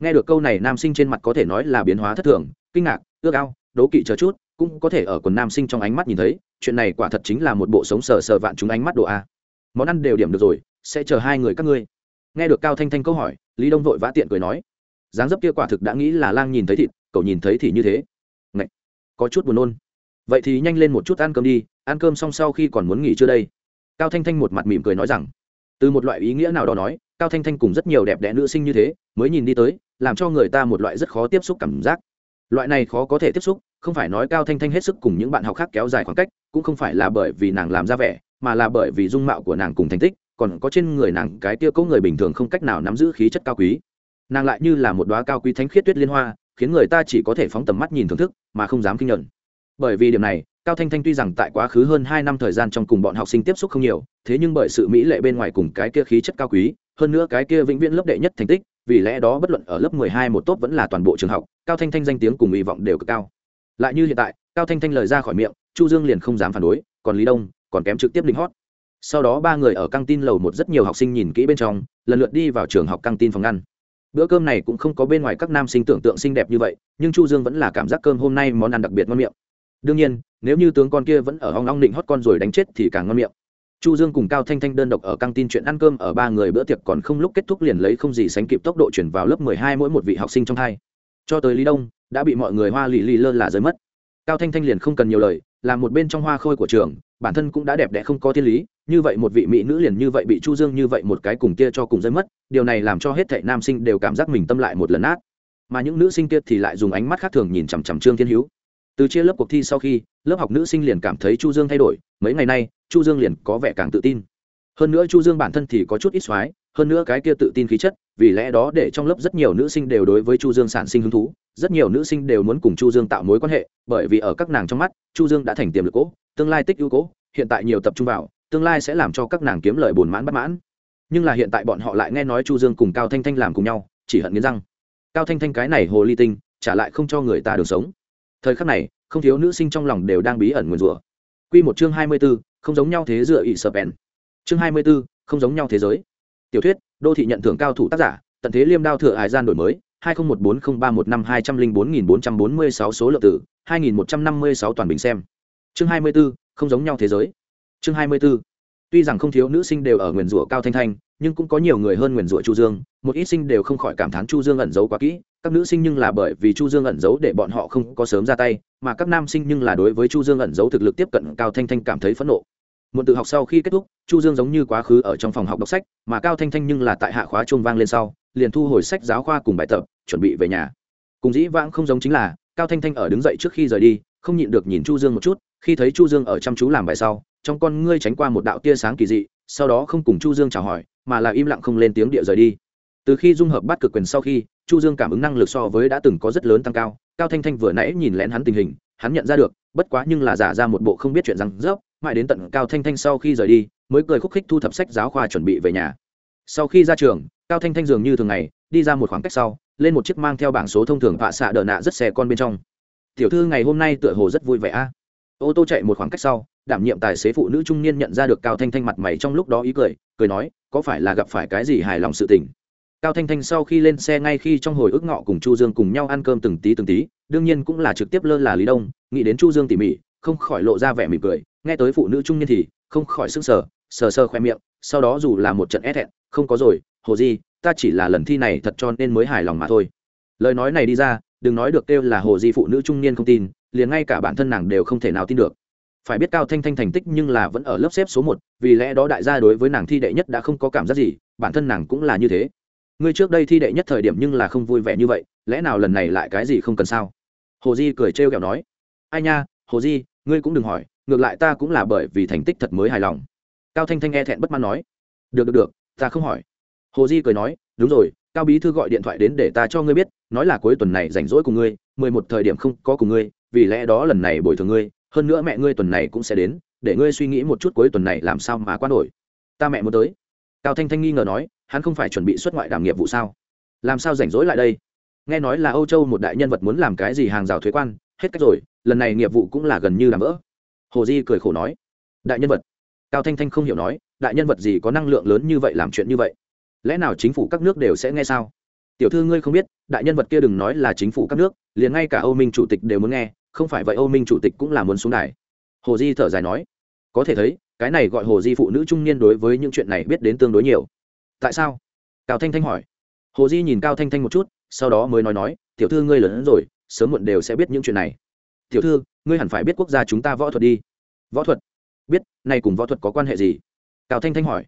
Nghe được câu này, nam sinh trên mặt có thể nói là biến hóa thất thường, kinh ngạc, ước ao, đố kỵ chờ chút, cũng có thể ở quần nam sinh trong ánh mắt nhìn thấy, chuyện này quả thật chính là một bộ sống sờ sờ vạn chúng ánh mắt độ a. Món ăn đều điểm được rồi, sẽ chờ hai người các ngươi nghe được cao thanh thanh câu hỏi, lý đông vội vã tiện cười nói, dáng dấp kia quả thực đã nghĩ là lang nhìn thấy thịt, cậu nhìn thấy thì như thế. Ngậy! có chút buồn nôn. Vậy thì nhanh lên một chút ăn cơm đi, ăn cơm xong sau khi còn muốn nghỉ chưa đây. Cao thanh thanh một mặt mỉm cười nói rằng, từ một loại ý nghĩa nào đó nói, cao thanh thanh cùng rất nhiều đẹp đẽ nữ sinh như thế, mới nhìn đi tới, làm cho người ta một loại rất khó tiếp xúc cảm giác. Loại này khó có thể tiếp xúc, không phải nói cao thanh thanh hết sức cùng những bạn học khác kéo dài khoảng cách, cũng không phải là bởi vì nàng làm ra vẻ, mà là bởi vì dung mạo của nàng cùng thành tích còn có trên người nàng cái tia cỗ người bình thường không cách nào nắm giữ khí chất cao quý. Nàng lại như là một đoá cao quý thánh khiết tuyết liên hoa, khiến người ta chỉ có thể phóng tầm mắt nhìn thưởng thức, mà không dám kinh nhận bởi vì điểm này, cao thanh thanh tuy rằng tại quá khứ hơn hai năm thời gian trong cùng bọn học sinh tiếp xúc không nhiều, thế nhưng bởi sự mỹ lệ bên ngoài cùng cái kia khí chất cao quý, hơn nữa cái kia vĩnh viễn lớp đệ nhất thành tích, vì lẽ đó bất luận ở lớp mười hai một tốt vẫn là toàn bộ trường học, cao thanh thanh danh tiếng cùng hy vọng đều cực cao. Lại như hiện tại, cao thanh thanh lời ra khỏi miệng, chu dương liền không dám phản đối, còn lý đông, còn kém trực tiếp linh hót sau đó ba người ở căng tin lầu một rất nhiều học sinh nhìn kỹ bên trong, lần lượt đi vào trường học căng tin phòng ngăn bữa cơm này cũng không có bên ngoài các nam sinh tưởng tượng xinh đẹp như vậy, nhưng chu dương vẫn là cảm giác cơm hôm nay món ăn đặc biệt ngon miệng. Đương nhiên, nếu như tướng con kia vẫn ở hong long định hót con rồi đánh chết thì càng ngon miệng. Chu dương cùng cao thanh thanh đơn độc ở căng tin chuyện ăn cơm ở ba người bữa tiệc còn không lúc kết thúc liền lấy không gì sánh kịp tốc độ chuyển vào lớp 12 mỗi một vị học sinh trong hai. Cho tới lý đông, đã bị mọi người hoa lì lì lơ là rơi mất. Cao thanh thanh liền không cần nhiều lời là một bên trong hoa khôi của trường, bản thân cũng đã đẹp đẽ không có thiên lý, như vậy một vị mỹ nữ liền như vậy bị chu dương như vậy một cái cùng kia cho cùng rơi mất, điều này làm cho hết thảy nam sinh đều cảm giác mình tâm lại một lần nát. Mà những nữ sinh kia thì lại dùng ánh mắt khác thường nhìn chằm chằm trương thiên hữu. Từ chia lớp cuộc thi sau khi, lớp học nữ sinh liền cảm thấy chu dương thay đổi, mấy ngày nay, chu dương liền có vẻ càng tự tin. Hơn nữa chu dương bản thân thì có chút ít xoái hơn nữa cái kia tự tin khí chất, vì lẽ đó để trong lớp rất nhiều nữ sinh đều đối với chu dương sản sinh hứng thú rất nhiều nữ sinh đều muốn cùng chu dương tạo mối quan hệ bởi vì ở các nàng trong mắt chu dương đã thành tiềm lực cố tương lai tích ưu cố hiện tại nhiều tập trung vào tương lai sẽ làm cho các nàng kiếm lời buồn mãn bất mãn. Nhưng là hiện tại bọn họ lại nghe nói chu dương cùng cao thanh thanh làm cùng nhau chỉ hận nghiến răng. Cao thanh thanh cái này hồ ly tinh trả lại không cho người ta được sống. Thời khắc này không thiếu nữ sinh trong lòng đều đang bí ẩn nguyền rủa. Quy một chương hai mươi 24, không giống nhau thế dựa ỵ sợ bèn. Chương hai mươi 24, không giống nhau thế giới. Tiểu thuyết đô thị nhận thưởng cao thủ tác giả tận thế liêm đao thừa hải gian đổi mới hai nghìn một bốn không ba một năm hai trăm linh bốn nghìn bốn trăm bốn mươi sáu số lượng tử hai nghìn một trăm năm mươi sáu toàn bình xem chương 24, không giống nhau thế giới chương 24. tuy rằng không thiếu nữ sinh đều ở nguyền rủa cao thanh thanh nhưng cũng có nhiều người hơn nguyền rủa chu dương một ít sinh đều không khỏi cảm thán chu dương ẩn giấu quá kỹ các nữ sinh nhưng là bởi vì chu dương ẩn giấu để bọn họ không có sớm ra tay mà các nam sinh nhưng là đối với chu dương ẩn giấu thực lực tiếp cận cao thanh thanh cảm thấy phẫn nộ Muộn tự học sau khi kết thúc chu dương giống như quá khứ ở trong phòng học đọc sách mà cao thanh thanh nhưng là tại hạ khóa chuông vang lên sau liền thu hồi sách giáo khoa cùng bài tập chuẩn bị về nhà. Cùng dĩ vãng không giống chính là, cao thanh thanh ở đứng dậy trước khi rời đi, không nhịn được nhìn chu dương một chút, khi thấy chu dương ở chăm chú làm bài sau, trong con ngươi tránh qua một đạo tia sáng kỳ dị, sau đó không cùng chu dương chào hỏi, mà là im lặng không lên tiếng địa rời đi. Từ khi dung hợp bắt cực quyền sau khi, chu dương cảm ứng năng lực so với đã từng có rất lớn tăng cao cao thanh thanh vừa nãy nhìn lén hắn tình hình, hắn nhận ra được, bất quá nhưng là giả ra một bộ không biết chuyện rằng dốc mãi đến tận cao thanh thanh sau khi rời đi, mới cười khúc khích thu thập sách giáo khoa chuẩn bị về nhà. Sau khi ra trường, cao thanh thanh dường như thường ngày, đi ra một khoảng cách sau lên một chiếc mang theo bảng số thông thường vạ xạ đờ nạ rất xe con bên trong. Tiểu thư ngày hôm nay tựa hồ rất vui vẻ a. Ô tô chạy một khoảng cách sau, đảm nhiệm tài xế phụ nữ trung niên nhận ra được cao thanh thanh mặt mày trong lúc đó ý cười cười nói, có phải là gặp phải cái gì hài lòng sự tình? Cao thanh thanh sau khi lên xe ngay khi trong hồi ức ngọ cùng chu dương cùng nhau ăn cơm từng tí từng tí, đương nhiên cũng là trực tiếp lơ là lý đông, nghĩ đến chu dương tỉ mỉ, không khỏi lộ ra vẻ mỉm cười, nghe tới phụ nữ trung niên thì không khỏi sững sờ sờ sờ khoe miệng, sau đó dù là một trận é thẹn, không có rồi hồ Di, ta chỉ là lần thi này thật cho nên mới hài lòng mà thôi. Lời nói này đi ra đừng nói được kêu là hồ di phụ nữ trung niên không tin liền ngay cả bản thân nàng đều không thể nào tin được. Phải biết cao thanh thanh thành tích nhưng là vẫn ở lớp xếp số một vì lẽ đó đại gia đối với nàng thi đệ nhất đã không có cảm giác gì bản thân nàng cũng là như thế. Ngươi trước đây thi đệ nhất thời điểm nhưng là không vui vẻ như vậy lẽ nào lần này lại cái gì không cần sao? Hồ di cười trêu kẹo nói. Ai nha hồ di ngươi cũng đừng hỏi ngược lại ta cũng là bởi vì thành tích thật mới hài lòng. Cao thanh thanh e thẹn bất mãn nói. Được được được ta không hỏi hồ di cười nói, đúng rồi, cao bí thư gọi điện thoại đến để ta cho ngươi biết, nói là cuối tuần này rảnh rỗi cùng ngươi, mười một thời điểm không có cùng ngươi, vì lẽ đó lần này bồi thường ngươi, hơn nữa mẹ ngươi tuần này cũng sẽ đến, để ngươi suy nghĩ một chút cuối tuần này làm sao mà quan nổi. Ta mẹ muốn tới. Cao thanh thanh nghi ngờ nói, hắn không phải chuẩn bị xuất ngoại đảm nghiệp vụ sao? Làm sao rảnh rỗi lại đây? Nghe nói là âu châu một đại nhân vật muốn làm cái gì hàng rào thuế quan, hết cách rồi, lần này nghiệp vụ cũng là gần như làm vỡ hồ di cười khổ nói, đại nhân vật. Cao thanh thanh không hiểu nói, đại nhân vật gì có năng lượng lớn như vậy làm chuyện như vậy? Lẽ nào chính phủ các nước đều sẽ nghe sao? Tiểu thư ngươi không biết, đại nhân vật kia đừng nói là chính phủ các nước, liền ngay cả âu minh chủ tịch đều muốn nghe, không phải vậy âu minh chủ tịch cũng là muốn xuống đài. Hồ di thở dài nói, có thể thấy, cái này gọi hồ di phụ nữ trung niên đối với những chuyện này biết đến tương đối nhiều. Tại sao? Cao thanh thanh hỏi. Hồ di nhìn cao thanh thanh một chút, sau đó mới nói nói, tiểu thư ngươi lớn hơn rồi, sớm muộn đều sẽ biết những chuyện này. Tiểu thư, ngươi hẳn phải biết quốc gia chúng ta võ thuật đi. Võ thuật? Biết này cùng võ thuật có quan hệ gì? Cao thanh thanh hỏi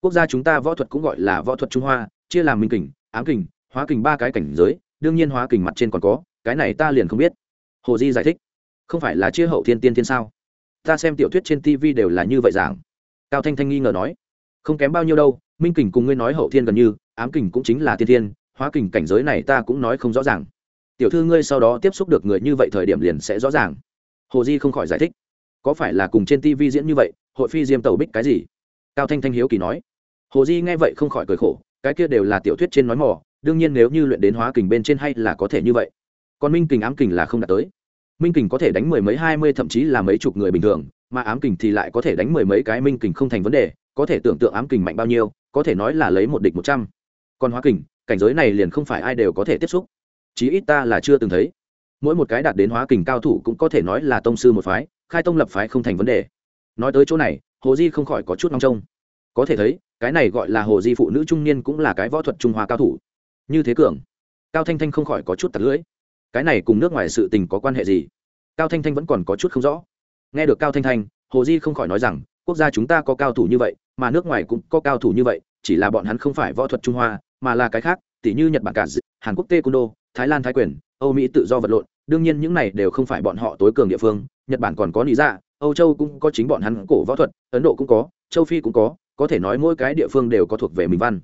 quốc gia chúng ta võ thuật cũng gọi là võ thuật trung hoa, chia làm minh kình, ám kình, hóa kình ba cái cảnh giới, đương nhiên hóa kình mặt trên còn có, cái này ta liền không biết. Hồ di giải thích, không phải là chia hậu thiên tiên thiên sao? Ta xem tiểu thuyết trên tv đều là như vậy giảng cao thanh thanh nghi ngờ nói, không kém bao nhiêu đâu, minh kình cùng ngươi nói hậu thiên gần như, ám kình cũng chính là tiên thiên, hóa kình cảnh giới này ta cũng nói không rõ ràng. Tiểu thư ngươi sau đó tiếp xúc được người như vậy thời điểm liền sẽ rõ ràng. Hồ di không khỏi giải thích, có phải là cùng trên tv diễn như vậy, hội phi diêm tàu bích cái gì? Cao thanh thanh hiếu kỳ nói hồ di nghe vậy không khỏi cười khổ, cái kia đều là tiểu thuyết trên nói mỏ đương nhiên nếu như luyện đến hóa kình bên trên hay là có thể như vậy. Còn minh kình ám kình là không đạt tới. Minh kình có thể đánh mười mấy, hai mươi, thậm chí là mấy chục người bình thường, mà ám kình thì lại có thể đánh mười mấy cái minh kình không thành vấn đề, có thể tưởng tượng ám kình mạnh bao nhiêu, có thể nói là lấy một địch một trăm. Còn hóa kình, cảnh giới này liền không phải ai đều có thể tiếp xúc. Chí ít ta là chưa từng thấy. Mỗi một cái đạt đến hóa kình cao thủ cũng có thể nói là tông sư một phái, khai tông lập phái không thành vấn đề. Nói tới chỗ này, hồ di không khỏi có chút ngóng trông. Có thể thấy cái này gọi là hồ di phụ nữ trung niên cũng là cái võ thuật trung hoa cao thủ. Như thế cường, cao thanh thanh không khỏi có chút tặc lưỡi. Cái này cùng nước ngoài sự tình có quan hệ gì? Cao thanh thanh vẫn còn có chút không rõ. Nghe được cao thanh thanh, hồ di không khỏi nói rằng, quốc gia chúng ta có cao thủ như vậy, mà nước ngoài cũng có cao thủ như vậy, chỉ là bọn hắn không phải võ thuật trung hoa, mà là cái khác, tỉ như nhật bản cả hàn quốc tê cung đô thái lan thái quyền, âu mỹ tự do vật lộn, đương nhiên những này đều không phải bọn họ tối cường địa phương, nhật bản còn có lý ra âu châu cũng có chính bọn hắn cổ võ thuật, ấn độ cũng có, châu phi cũng có có thể nói mỗi cái địa phương đều có thuộc về mình văn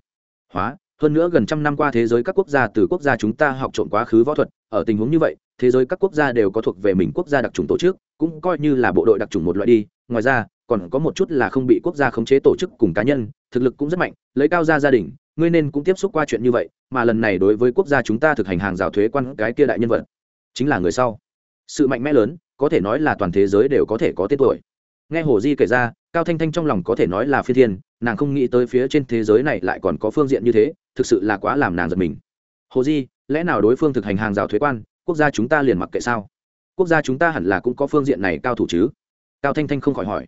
hóa. Hơn nữa gần trăm năm qua thế giới các quốc gia, từ quốc gia chúng ta học trộn quá khứ võ thuật, ở tình huống như vậy, thế giới các quốc gia đều có thuộc về mình quốc gia đặc trùng tổ chức, cũng coi như là bộ đội đặc trùng một loại đi. Ngoài ra, còn có một chút là không bị quốc gia khống chế tổ chức cùng cá nhân, thực lực cũng rất mạnh, lấy cao ra gia đình, ngươi nên cũng tiếp xúc qua chuyện như vậy, mà lần này đối với quốc gia chúng ta thực hành hàng rào thuế quan cái kia đại nhân vật, chính là người sau. Sự mạnh mẽ lớn, có thể nói là toàn thế giới đều có thể có tên tuổi. Nghe hồ di kể ra, cao thanh thanh trong lòng có thể nói là phi thiên nàng không nghĩ tới phía trên thế giới này lại còn có phương diện như thế, thực sự là quá làm nàng giật mình. Hồ di, lẽ nào đối phương thực hành hàng rào thuế quan, quốc gia chúng ta liền mặc kệ sao? Quốc gia chúng ta hẳn là cũng có phương diện này cao thủ chứ? Cao thanh thanh không khỏi hỏi.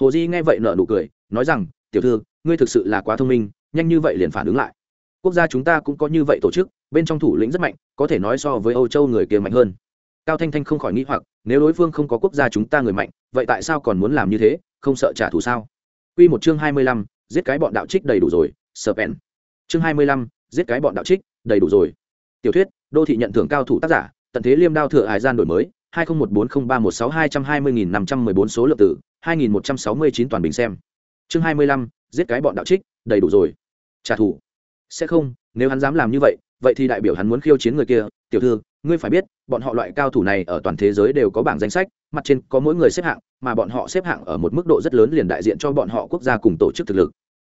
Hồ di nghe vậy nở nụ cười, nói rằng, tiểu thư, ngươi thực sự là quá thông minh, nhanh như vậy liền phản ứng lại. Quốc gia chúng ta cũng có như vậy tổ chức, bên trong thủ lĩnh rất mạnh, có thể nói so với âu châu người kia mạnh hơn. Cao thanh thanh không khỏi nghĩ hoặc, nếu đối phương không có quốc gia chúng ta người mạnh, vậy tại sao còn muốn làm như thế, không sợ trả thù sao? Quy một chương hai mươi lăm, giết cái bọn đạo trích đầy đủ rồi, Serpent. Chương hai mươi lăm, giết cái bọn đạo trích, đầy đủ rồi. Tiểu thuyết, đô thị nhận thưởng cao thủ tác giả, tận thế liêm đao thừa hải gian đổi mới, hai nghìn một bốn không ba một sáu hai trăm hai mươi nghìn năm trăm mười bốn số lượng tử, hai nghìn một trăm sáu mươi chín toàn bình xem. Chương hai mươi lăm, giết cái bọn đạo trích, đầy đủ rồi. Trả thù. Sẽ không, nếu hắn dám làm như vậy, vậy thì đại biểu hắn muốn khiêu chiến người kia, tiểu thư, ngươi phải biết bọn họ loại cao thủ này ở toàn thế giới đều có bảng danh sách mặt trên có mỗi người xếp hạng, mà bọn họ xếp hạng ở một mức độ rất lớn liền đại diện cho bọn họ quốc gia cùng tổ chức thực lực.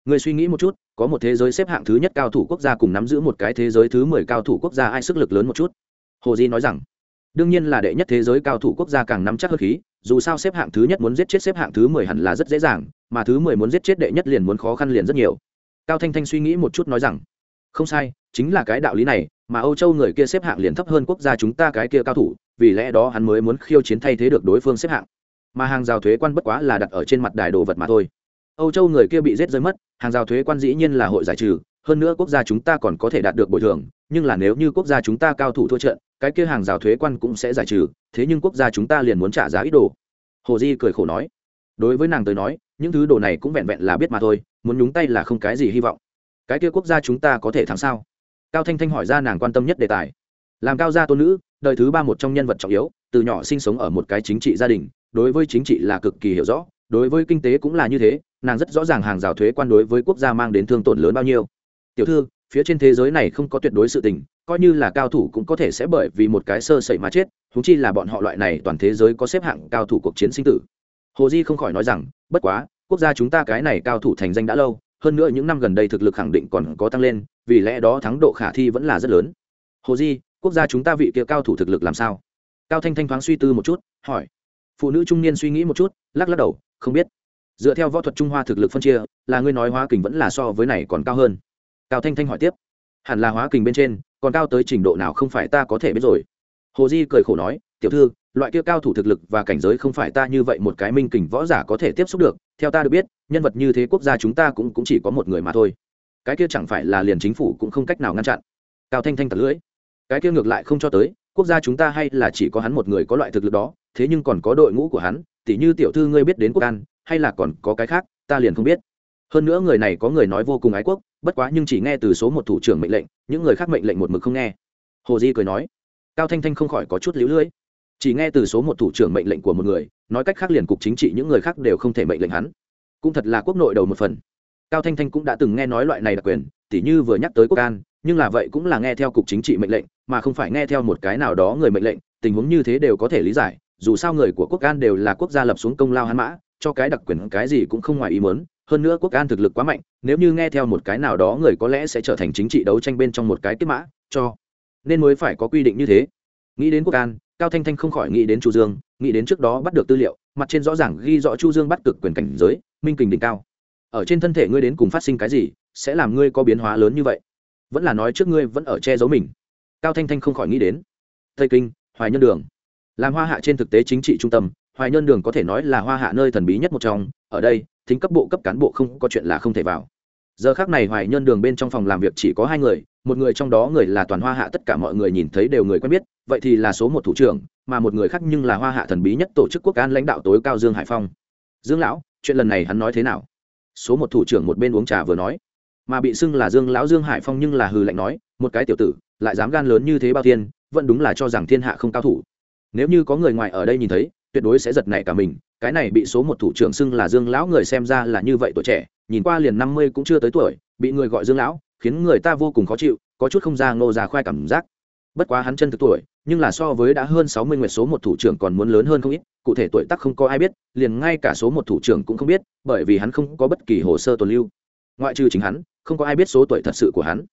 Người suy nghĩ một chút, có một thế giới xếp hạng thứ nhất cao thủ quốc gia cùng nắm giữ một cái thế giới thứ mười cao thủ quốc gia ai sức lực lớn một chút? Hồ di nói rằng, đương nhiên là đệ nhất thế giới cao thủ quốc gia càng nắm chắc hơn khí, dù sao xếp hạng thứ nhất muốn giết chết xếp hạng thứ mười hẳn là rất dễ dàng, mà thứ mười muốn giết chết đệ nhất liền muốn khó khăn liền rất nhiều. Cao thanh thanh suy nghĩ một chút nói rằng, không sai, chính là cái đạo lý này, mà âu châu người kia xếp hạng liền thấp hơn quốc gia chúng ta cái kia cao thủ vì lẽ đó hắn mới muốn khiêu chiến thay thế được đối phương xếp hạng. Mà hàng rào thuế quan bất quá là đặt ở trên mặt đài đồ vật mà thôi. Âu châu người kia bị rết rơi mất, hàng rào thuế quan dĩ nhiên là hội giải trừ, hơn nữa quốc gia chúng ta còn có thể đạt được bồi thường, nhưng là nếu như quốc gia chúng ta cao thủ thua trận, cái kia hàng rào thuế quan cũng sẽ giải trừ, thế nhưng quốc gia chúng ta liền muốn trả giá ít đồ. Hồ di cười khổ nói. Đối với nàng tới nói, những thứ đồ này cũng vẹn vẹn là biết mà thôi, muốn nhúng tay là không cái gì hy vọng. Cái kia quốc gia chúng ta có thể thắng sao? Cao thanh thanh hỏi ra nàng quan tâm nhất đề tài làm cao gia tôn nữ, đời thứ ba một trong nhân vật trọng yếu, từ nhỏ sinh sống ở một cái chính trị gia đình, đối với chính trị là cực kỳ hiểu rõ, đối với kinh tế cũng là như thế, nàng rất rõ ràng hàng rào thuế quan đối với quốc gia mang đến thương tổn lớn bao nhiêu. Tiểu thư, phía trên thế giới này không có tuyệt đối sự tình, coi như là cao thủ cũng có thể sẽ bởi vì một cái sơ sẩy mà chết húng chi là bọn họ loại này toàn thế giới có xếp hạng cao thủ cuộc chiến sinh tử. Hồ di không khỏi nói rằng, bất quá, quốc gia chúng ta cái này cao thủ thành danh đã lâu, hơn nữa những năm gần đây thực lực khẳng định còn có tăng lên, vì lẽ đó thắng độ khả thi vẫn là rất lớn. Hồ di quốc gia chúng ta vị kia cao thủ thực lực làm sao? Cao thanh thanh thoáng suy tư một chút hỏi. Phụ nữ trung niên suy nghĩ một chút lắc lắc đầu không biết. Dựa theo võ thuật trung hoa thực lực phân chia là ngươi nói hóa kình vẫn là so với này còn cao hơn? Cao thanh thanh hỏi tiếp. Hẳn là hóa kình bên trên còn cao tới trình độ nào không phải ta có thể biết rồi. Hồ di cười khổ nói tiểu thư loại kia cao thủ thực lực và cảnh giới không phải ta như vậy một cái minh kình võ giả có thể tiếp xúc được theo ta được biết nhân vật như thế quốc gia chúng ta cũng, cũng chỉ có một người mà thôi. Cái kia chẳng phải là liền chính phủ cũng không cách nào ngăn chặn. Cao thanh thanh tật lưỡi cái kia ngược lại không cho tới, quốc gia chúng ta hay là chỉ có hắn một người có loại thực lực đó, thế nhưng còn có đội ngũ của hắn, tỉ như tiểu thư ngươi biết đến quốc an, hay là còn có cái khác, ta liền không biết. Hơn nữa người này có người nói vô cùng ái quốc, bất quá nhưng chỉ nghe từ số một thủ trưởng mệnh lệnh, những người khác mệnh lệnh một mực không nghe. Hồ di cười nói, cao thanh thanh không khỏi có chút lũ lưỡi chỉ nghe từ số một thủ trưởng mệnh lệnh của một người, nói cách khác liền cục chính trị những người khác đều không thể mệnh lệnh hắn. Cũng thật là quốc nội đầu một phần. Cao thanh thanh cũng đã từng nghe nói loại này đặc quyền, tỉ như vừa nhắc tới quốc an, nhưng là vậy cũng là nghe theo cục chính trị mệnh lệnh mà không phải nghe theo một cái nào đó người mệnh lệnh, tình huống như thế đều có thể lý giải, dù sao người của quốc an đều là quốc gia lập xuống công lao hắn mã, cho cái đặc quyền cái gì cũng không ngoài ý muốn. hơn nữa quốc an thực lực quá mạnh, nếu như nghe theo một cái nào đó người có lẽ sẽ trở thành chính trị đấu tranh bên trong một cái kết mã, cho nên mới phải có quy định như thế. Nghĩ đến quốc an, cao thanh thanh không khỏi nghĩ đến chu dương, nghĩ đến trước đó bắt được tư liệu, mặt trên rõ ràng ghi rõ chu dương bắt cực quyền cảnh giới, minh kình đỉnh cao. Ở trên thân thể ngươi đến cùng phát sinh cái gì, sẽ làm ngươi có biến hóa lớn như vậy? Vẫn là nói trước ngươi vẫn ở che giấu mình cao thanh thanh không khỏi nghĩ đến. Tây kinh, hoài nhân đường. Làm hoa hạ trên thực tế chính trị trung tâm, hoài nhân đường có thể nói là hoa hạ nơi thần bí nhất một trong. Ở đây, thính cấp bộ cấp cán bộ không có chuyện là không thể vào. Giờ khác này hoài nhân đường bên trong phòng làm việc chỉ có hai người, một người trong đó người là toàn hoa hạ tất cả mọi người nhìn thấy đều người quen biết, vậy thì là số một thủ trưởng, mà một người khác nhưng là hoa hạ thần bí nhất tổ chức quốc an lãnh đạo tối cao dương hải phong. Dương lão, chuyện lần này hắn nói thế nào? Số một thủ trưởng một bên uống trà vừa nói mà bị xưng là dương lão dương hải phong nhưng là hừ lạnh nói, một cái tiểu tử, lại dám gan lớn như thế bao thiên, vẫn đúng là cho rằng thiên hạ không cao thủ. Nếu như có người ngoài ở đây nhìn thấy, tuyệt đối sẽ giật nảy cả mình, cái này bị số một thủ trưởng xưng là dương lão người xem ra là như vậy tuổi trẻ, nhìn qua liền năm mươi cũng chưa tới tuổi, bị người gọi dương lão, khiến người ta vô cùng khó chịu, có chút không ra ngô ra khoai cảm giác. Bất quá hắn chân thực tuổi, nhưng là so với đã hơn sáu mươi nguyệt số một thủ trưởng còn muốn lớn hơn không ít, cụ thể tuổi tác không có ai biết, liền ngay cả số một thủ trưởng cũng không biết, bởi vì hắn không có bất kỳ hồ sơ tồn lưu. Ngoại trừ chính hắn không có ai biết số tuổi thật sự của hắn.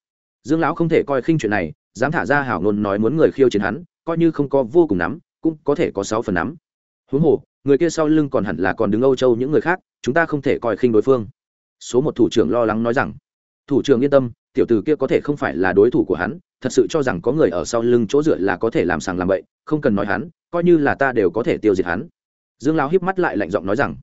Dương lão không thể coi khinh chuyện này, dám thả ra hảo ngôn nói muốn người khiêu chiến hắn, coi như không có vô cùng nắm, cũng có thể có sáu phần nắm. Huống hồ, người kia sau lưng còn hẳn là còn đứng âu châu những người khác, chúng ta không thể coi khinh đối phương. Số một thủ trưởng lo lắng nói rằng, thủ trưởng yên tâm, tiểu tử kia có thể không phải là đối thủ của hắn, thật sự cho rằng có người ở sau lưng chỗ dựa là có thể làm sàng làm bậy, không cần nói hắn, coi như là ta đều có thể tiêu diệt hắn. Dương lão híp mắt lại lạnh giọng nói rằng,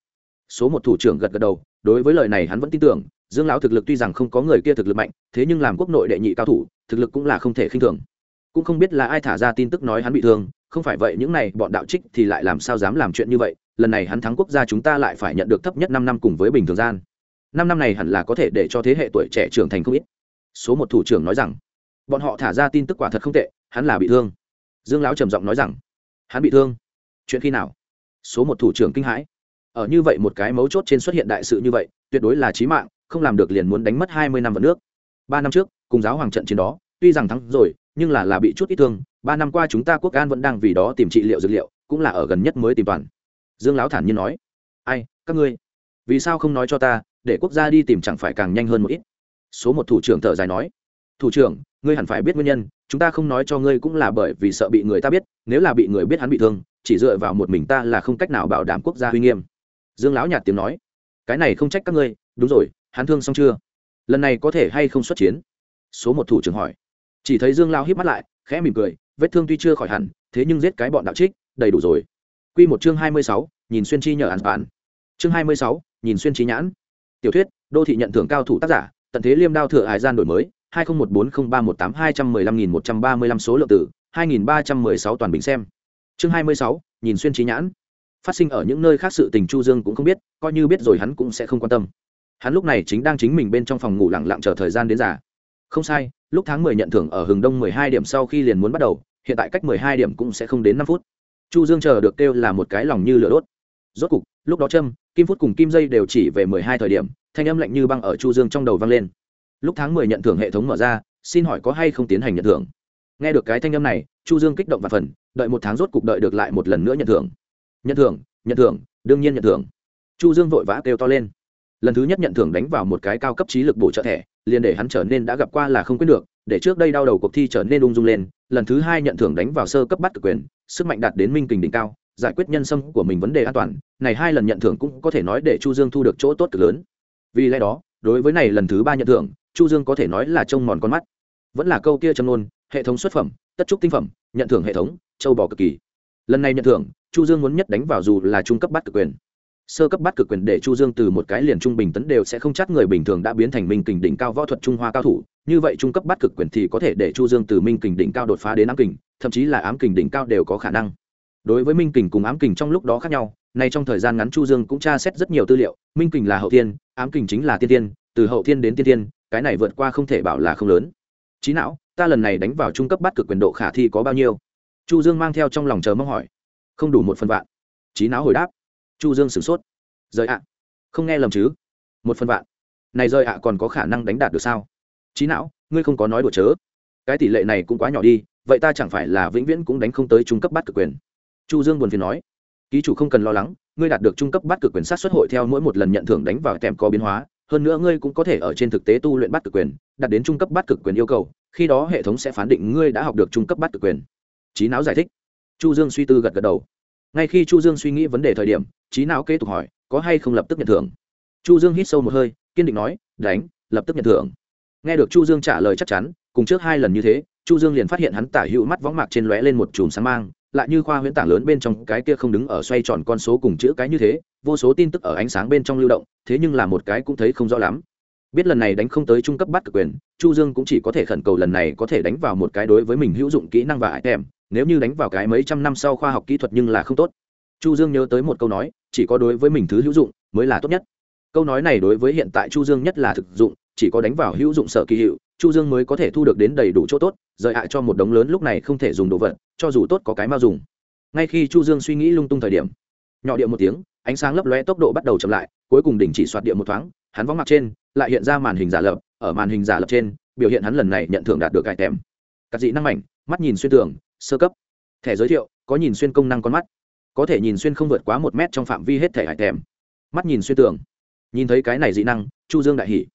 số một thủ trưởng gật gật đầu, đối với lời này hắn vẫn tin tưởng dương lão thực lực tuy rằng không có người kia thực lực mạnh, thế nhưng làm quốc nội đệ nhị cao thủ, thực lực cũng là không thể khinh thường. Cũng không biết là ai thả ra tin tức nói hắn bị thương, không phải vậy những này bọn đạo trích thì lại làm sao dám làm chuyện như vậy, lần này hắn thắng quốc gia chúng ta lại phải nhận được thấp nhất năm năm cùng với bình thường gian. Năm năm này hẳn là có thể để cho thế hệ tuổi trẻ trưởng thành không ít. Số một thủ trưởng nói rằng, bọn họ thả ra tin tức quả thật không tệ, hắn là bị thương. Dương lão trầm giọng nói rằng, hắn bị thương? Chuyện khi nào? Số một thủ trưởng kinh hãi. Ở như vậy một cái mấu chốt trên xuất hiện đại sự như vậy, tuyệt đối là trí mạng không làm được liền muốn đánh mất hai mươi năm vận nước. Ba năm trước, cùng giáo hoàng trận chiến đó, tuy rằng thắng rồi, nhưng là là bị chút ít thương. Ba năm qua chúng ta quốc an vẫn đang vì đó tìm trị liệu dược liệu, cũng là ở gần nhất mới tìm toàn. Dương lão thản nhiên nói, ai, các ngươi, vì sao không nói cho ta, để quốc gia đi tìm chẳng phải càng nhanh hơn một ít? Số một thủ trưởng thở dài nói, thủ trưởng, ngươi hẳn phải biết nguyên nhân, chúng ta không nói cho ngươi cũng là bởi vì sợ bị người ta biết, nếu là bị người biết hắn bị thương, chỉ dựa vào một mình ta là không cách nào bảo đảm quốc gia uy nghiêm. Dương lão nhạt tiếng nói, cái này không trách các ngươi, đúng rồi hắn thương xong chưa? Lần này có thể hay không xuất chiến? Số một thủ trưởng hỏi. Chỉ thấy dương lao híp mắt lại, khẽ mỉm cười, vết thương tuy chưa khỏi hẳn, thế nhưng giết cái bọn đạo trích, đầy đủ rồi. Q một chương hai mươi sáu, nhìn xuyên chi nhờ ăn bản chương hai mươi sáu, nhìn xuyên trí nhãn. Tiểu thuyết, đô thị nhận thưởng cao thủ tác giả, tận thế liêm đao thừa hải gian đổi mới, hai nghìn một bốn không ba một tám hai trăm mười lăm nghìn một trăm ba mươi lăm số lượng tử, hai nghìn ba trăm mười sáu toàn bình xem. Chương hai mươi sáu, nhìn xuyên trí nhãn. Phát sinh ở những nơi khác sự tình chu dương cũng không biết, coi như biết rồi hắn cũng sẽ không quan tâm hắn lúc này chính đang chính mình bên trong phòng ngủ lặng lặng chờ thời gian đến giả không sai, lúc tháng mười nhận thưởng ở hừng đông mười hai điểm sau khi liền muốn bắt đầu, hiện tại cách mười hai điểm cũng sẽ không đến năm phút. Chu dương chờ được kêu là một cái lòng như lửa đốt. Rốt cục, lúc đó trâm, kim phút cùng kim dây đều chỉ về mười hai thời điểm, thanh âm lạnh như băng ở chu dương trong đầu vang lên. Lúc tháng mười nhận thưởng hệ thống mở ra, xin hỏi có hay không tiến hành nhận thưởng? Nghe được cái thanh âm này, chu dương kích động và phần, đợi một tháng rốt cục đợi được lại một lần nữa nhận thưởng. Nhận thưởng nhận thưởng, đương nhiên nhận thưởng. Chu dương vội vã kêu to lên lần thứ nhất nhận thưởng đánh vào một cái cao cấp trí lực bổ trợ thẻ, liền để hắn trở nên đã gặp qua là không quyết được, để trước đây đau đầu cuộc thi trở nên ung dung lên, lần thứ hai nhận thưởng đánh vào sơ cấp bắt cực quyền, sức mạnh đạt đến minh kình đỉnh cao, giải quyết nhân sâm của mình vấn đề an toàn, này hai lần nhận thưởng cũng có thể nói để chu dương thu được chỗ tốt cực lớn. Vì lẽ đó, đối với này lần thứ ba nhận thưởng, chu dương có thể nói là trông mòn con mắt. Vẫn là câu kia châm ngôn, hệ thống xuất phẩm, tất trúc tinh phẩm, nhận thưởng hệ thống, châu bò cực kỳ. Lần này nhận thưởng, chu dương muốn nhất đánh vào dù là trung cấp bắt cực quyền sơ cấp bắt cực quyền để chu dương từ một cái liền trung bình tấn đều sẽ không chắc người bình thường đã biến thành minh kình đỉnh cao võ thuật trung hoa cao thủ. Như vậy trung cấp bắt cực quyền thì có thể để chu dương từ minh kình đỉnh cao đột phá đến ám kình, thậm chí là ám kình đỉnh cao đều có khả năng. Đối với minh kình cùng ám kình trong lúc đó khác nhau, nay trong thời gian ngắn chu dương cũng tra xét rất nhiều tư liệu, minh kình là hậu thiên, ám kình chính là tiên tiên từ hậu thiên đến tiên tiên cái này vượt qua không thể bảo là không lớn. Trí não, ta lần này đánh vào trung cấp bắt cực quyền độ khả thi có bao nhiêu? Chu dương mang theo trong lòng chờ mong hỏi. Không đủ một phần vạn. Trí não hồi đáp chu dương sửng sốt. Rời ạ. Không nghe lầm chứ? Một phần vạn. Này rời ạ còn có khả năng đánh đạt được sao? Trí não, ngươi không có nói đùa chớ. Cái tỷ lệ này cũng quá nhỏ đi, vậy ta chẳng phải là vĩnh viễn cũng đánh không tới trung cấp bắt cực quyền. Chu dương buồn phiền nói. Ký chủ không cần lo lắng, ngươi đạt được trung cấp bắt cực quyền sát xuất hội theo mỗi một lần nhận thưởng đánh vào kèm có biến hóa, hơn nữa ngươi cũng có thể ở trên thực tế tu luyện bắt cực quyền, đạt đến trung cấp bắt cực quyền yêu cầu, khi đó hệ thống sẽ phán định ngươi đã học được trung cấp bắt cực quyền. Trí não giải thích. Chu dương suy tư gật gật đầu. Ngay khi chu dương suy nghĩ vấn đề thời điểm trí não kế tục hỏi, có hay không lập tức nhận thưởng? Chu dương hít sâu một hơi, kiên định nói, đánh, lập tức nhận thưởng. Nghe được chu dương trả lời chắc chắn, cùng trước hai lần như thế, chu dương liền phát hiện hắn tả hữu mắt võng mạc trên lóe lên một chùm sáng mang, lại như khoa huyễn tảng lớn bên trong cái kia không đứng ở xoay tròn con số cùng chữ cái như thế, vô số tin tức ở ánh sáng bên trong lưu động, thế nhưng là một cái cũng thấy không rõ lắm. Biết lần này đánh không tới trung cấp bắt cực quyền, chu dương cũng chỉ có thể khẩn cầu lần này có thể đánh vào một cái đối với mình hữu dụng kỹ năng và ải thèm nếu như đánh vào cái mấy trăm năm sau khoa học kỹ thuật nhưng là không tốt chu dương nhớ tới một câu nói, chỉ có đối với mình thứ hữu dụng mới là tốt nhất. Câu nói này đối với hiện tại chu dương nhất là thực dụng, chỉ có đánh vào hữu dụng sở kỳ hiệu, chu dương mới có thể thu được đến đầy đủ chỗ tốt, rời hại cho một đống lớn lúc này không thể dùng đồ vật, cho dù tốt có cái mau dùng. Ngay khi chu dương suy nghĩ lung tung thời điểm, nhỏ điệu một tiếng, ánh sáng lấp lóe tốc độ bắt đầu chậm lại, cuối cùng đỉnh chỉ soạt địa một thoáng, hắn vóng mặt trên, lại hiện ra màn hình giả lập, ở màn hình giả lập trên, biểu hiện hắn lần này nhận thưởng đạt được cải tèm. Các dị năng mảnh, mắt nhìn xuyên tường, sơ cấp. Thẻ giới thiệu, có nhìn xuyên công năng con mắt có thể nhìn xuyên không vượt quá một mét trong phạm vi hết thể hải tèm. Mắt nhìn xuyên tường. Nhìn thấy cái này dị năng, chu dương đại hỉ.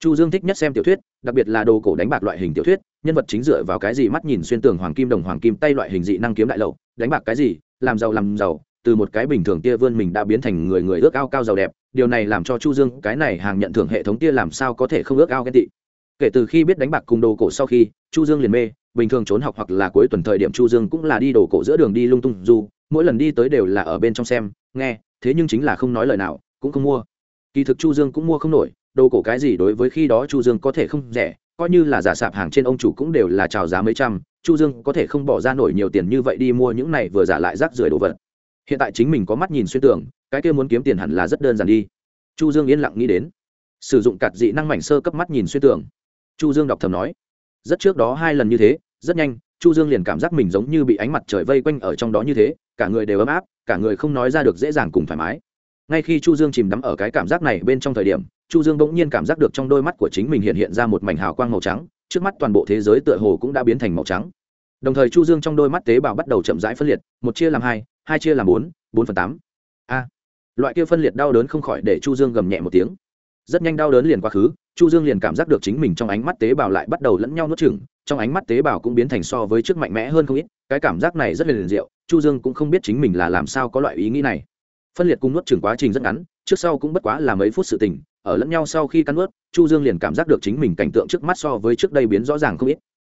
Chu dương thích nhất xem tiểu thuyết, đặc biệt là đồ cổ đánh bạc loại hình tiểu thuyết, nhân vật chính dựa vào cái gì mắt nhìn xuyên tường hoàng kim đồng hoàng kim tay loại hình dị năng kiếm đại lậu, đánh bạc cái gì, làm giàu làm giàu, từ một cái bình thường tia vươn mình đã biến thành người người ước ao cao giàu đẹp, điều này làm cho chu dương cái này hàng nhận thưởng hệ thống tia làm sao có thể không ước ao ghen tị. Kể từ khi biết đánh bạc cùng đồ cổ sau khi, chu dương liền mê, bình thường trốn học hoặc là cuối tuần thời điểm chu dương cũng là đi đồ cổ giữa đường đi lung tung dù mỗi lần đi tới đều là ở bên trong xem, nghe, thế nhưng chính là không nói lời nào, cũng không mua. Kỳ thực chu dương cũng mua không nổi, đồ cổ cái gì đối với khi đó chu dương có thể không rẻ, coi như là giả sạp hàng trên ông chủ cũng đều là chào giá mấy trăm, chu dương có thể không bỏ ra nổi nhiều tiền như vậy đi mua những này vừa giả lại rác rưởi đồ vật. Hiện tại chính mình có mắt nhìn xuyên tưởng cái kia muốn kiếm tiền hẳn là rất đơn giản đi. Chu dương yên lặng nghĩ đến. Sử dụng cạt dị năng mảnh sơ cấp mắt nhìn xuyên tưởng chu dương đọc thầm nói, rất trước đó hai lần như thế, rất nhanh chu dương liền cảm giác mình giống như bị ánh mặt trời vây quanh ở trong đó như thế, cả người đều ấm áp, cả người không nói ra được dễ dàng cùng thoải mái. Ngay khi chu dương chìm đắm ở cái cảm giác này bên trong thời điểm, chu dương bỗng nhiên cảm giác được trong đôi mắt của chính mình hiện hiện ra một mảnh hào quang màu trắng, trước mắt toàn bộ thế giới tựa hồ cũng đã biến thành màu trắng. Đồng thời chu dương trong đôi mắt tế bào bắt đầu chậm rãi phân liệt, một chia làm hai hai chia làm bốn bốn phần tám. A! Loại kia phân liệt đau đớn không khỏi để chu dương gầm nhẹ một tiếng. Rất nhanh đau đớn liền quá khứ, chu dương liền cảm giác được chính mình trong ánh mắt tế bào lại bắt đầu lẫn nhau nuốt chửng trong ánh mắt tế bào cũng biến thành so với trước mạnh mẽ hơn không ít, cái cảm giác này rất là liền diệu, chu dương cũng không biết chính mình là làm sao có loại ý nghĩ này. Phân liệt cung nuốt trường quá trình rất ngắn, trước sau cũng bất quá là mấy phút sự tình, ở lẫn nhau sau khi cắn nuốt, chu dương liền cảm giác được chính mình cảnh tượng trước mắt so với trước đây biến rõ ràng không ít.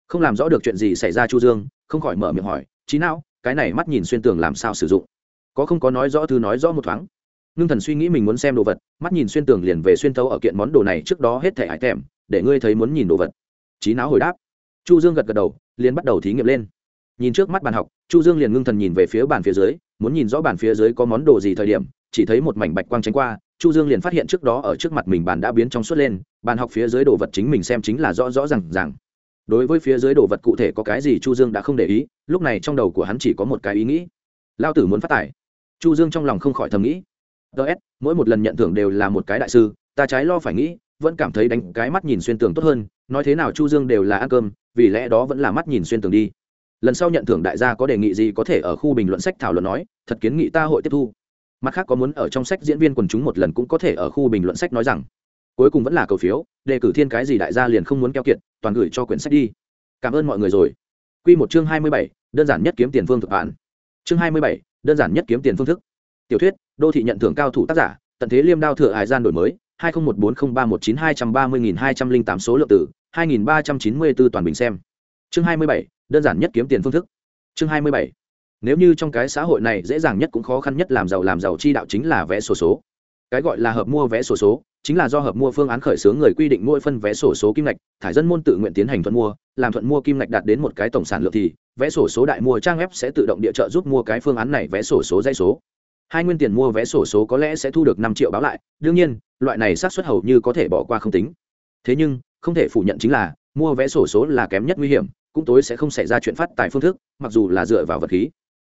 Không làm rõ được chuyện gì xảy ra chu dương, không khỏi mở miệng hỏi trí não cái này mắt nhìn xuyên tường làm sao sử dụng? Có không có nói rõ thứ nói rõ một thoáng? Ngưng thần suy nghĩ mình muốn xem đồ vật, mắt nhìn xuyên tường liền về xuyên thấu ở kiện món đồ này trước đó hết thể hải thèm để ngươi thấy muốn nhìn đồ vật. Trí não hồi đáp chu dương gật gật đầu, liền bắt đầu thí nghiệm lên. Nhìn trước mắt bàn học, chu dương liền ngưng thần nhìn về phía bàn phía dưới, muốn nhìn rõ bàn phía dưới có món đồ gì thời điểm, chỉ thấy một mảnh bạch quang tránh qua, chu dương liền phát hiện trước đó ở trước mặt mình bàn đã biến trong suốt lên, bàn học phía dưới đồ vật chính mình xem chính là rõ rõ rằng rằng đối với phía dưới đồ vật cụ thể có cái gì chu dương đã không để ý, lúc này trong đầu của hắn chỉ có một cái ý nghĩ. Lao tử muốn phát tài. Chu dương trong lòng không khỏi thầm nghĩ. Ts mỗi một lần nhận thưởng đều là một cái đại sư, ta trái lo phải nghĩ vẫn cảm thấy đánh cái mắt nhìn xuyên tường tốt hơn nói thế nào chu dương đều là ăn cơm vì lẽ đó vẫn là mắt nhìn xuyên tường đi. Lần sau nhận thưởng đại gia có đề nghị gì có thể ở khu bình luận sách thảo luận nói thật kiến nghị ta hội tiếp thu. Mặt khác có muốn ở trong sách diễn viên quần chúng một lần cũng có thể ở khu bình luận sách nói rằng cuối cùng vẫn là cầu phiếu đề cử thiên cái gì đại gia liền không muốn keo kiệt toàn gửi cho quyển sách đi. Cảm ơn mọi người rồi. Quy một chương hai mươi bảy, đơn giản nhất kiếm tiền phương thực bản chương hai mươi bảy, đơn giản nhất kiếm tiền phương thức. Tiểu thuyết đô thị nhận thưởng cao thủ tác giả tận thế liêm đao thừa hải gian đổi mới hai nghìn một bốn không ba một chín hai trăm ba mươi nghìn hai trăm linh tám số lượng tử hai nghìn ba trăm chín mươi bốn toàn bình xem. Chương hai mươi bảy đơn giản nhất kiếm tiền phương thức. Chương hai mươi bảy nếu như trong cái xã hội này dễ dàng nhất cũng khó khăn nhất làm giàu làm giàu chi đạo chính là vẽ sổ số, số cái gọi là hợp mua vé sổ số, số chính là do hợp mua phương án khởi xướng người quy định mỗi phân vé sổ số kim ngạch thải dân môn tự nguyện tiến hành thuận mua làm thuận mua kim ngạch đạt đến một cái tổng sản lượng thì vé sổ số đại mua trang web sẽ tự động địa trợ giúp mua cái phương án này vé sổ số dây số hai nguyên tiền mua vé sổ số có lẽ sẽ thu được năm triệu báo lại, đương nhiên, loại này xác suất hầu như có thể bỏ qua không tính. Thế nhưng, không thể phủ nhận chính là, mua vé sổ số là kém nhất nguy hiểm, cũng tối sẽ không xảy ra chuyện phát tài phương thức, mặc dù là dựa vào vật khí.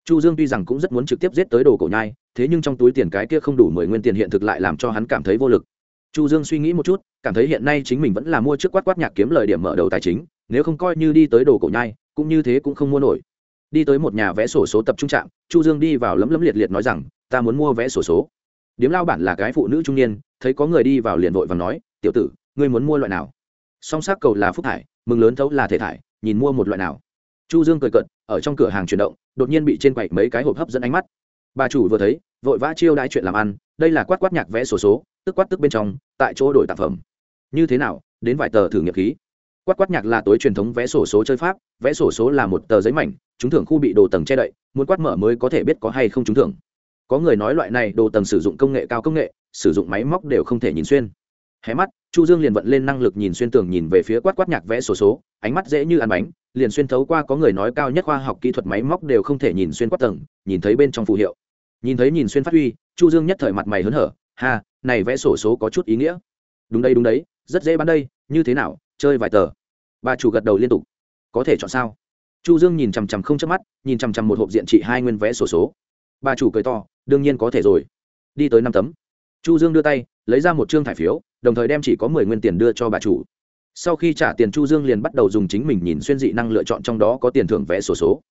Chu dương tuy rằng cũng rất muốn trực tiếp giết tới đồ cổ nhai, thế nhưng trong túi tiền cái kia không đủ mười nguyên tiền hiện thực lại làm cho hắn cảm thấy vô lực. Chu dương suy nghĩ một chút, cảm thấy hiện nay chính mình vẫn là mua trước quát quát nhạc kiếm lời điểm mở đầu tài chính, nếu không coi như đi tới đồ cổ nhai, cũng như thế cũng không mua nổi. Đi tới một nhà vẽ sổ số tập trung trạm, chu dương đi vào lấm lấm liệt liệt nói rằng ta muốn mua vé sổ số. Điếm lao bản là cái phụ nữ trung niên, thấy có người đi vào liền vội và nói, tiểu tử, ngươi muốn mua loại nào? Song sắc cầu là phúc thải, mừng lớn thấu là thể thải, nhìn mua một loại nào. Chu dương cười cận ở trong cửa hàng chuyển động, đột nhiên bị trên quầy mấy cái hộp hấp dẫn ánh mắt. Bà chủ vừa thấy, vội vã chiêu đãi chuyện làm ăn, đây là quát quát nhạc vẽ sổ số, tức quát tức bên trong, tại chỗ đổi tạp phẩm. Như thế nào, đến vài tờ thử nghiệm khí. Quát quát nhạc là tối truyền thống vẽ sổ số chơi pháp vẽ sổ số là một tờ giấy mảnh chúng thưởng khu bị đồ tầng che đậy, muốn quát mở mới có thể biết có hay không trúng thưởng có người nói loại này đồ tầng sử dụng công nghệ cao công nghệ, sử dụng máy móc đều không thể nhìn xuyên. Hé mắt, chu dương liền vận lên năng lực nhìn xuyên tường nhìn về phía quát quát nhạc vẽ sổ số, ánh mắt dễ như ăn bánh, liền xuyên thấu qua có người nói cao nhất khoa học kỹ thuật máy móc đều không thể nhìn xuyên quát tầng, nhìn thấy bên trong phù hiệu. Nhìn thấy nhìn xuyên phát huy, chu dương nhất thời mặt mày hớn hở, ha, này vẽ sổ số có chút ý nghĩa. Đúng đây đúng đấy, rất dễ bán đây, như thế nào, chơi vài tờ. Bà chủ gật đầu liên tục. Có thể chọn sao? Chu dương nhìn chằm chằm không chớp mắt, nhìn chằm chằm một hộp diện trị hai nguyên vé sổ số. Bà chủ cười to đương nhiên có thể rồi. Đi tới năm tấm. Chu dương đưa tay, lấy ra một trương thải phiếu, đồng thời đem chỉ có mười nguyên tiền đưa cho bà chủ. Sau khi trả tiền, chu dương liền bắt đầu dùng chính mình nhìn xuyên dị năng lựa chọn trong đó có tiền thưởng vé sổ số.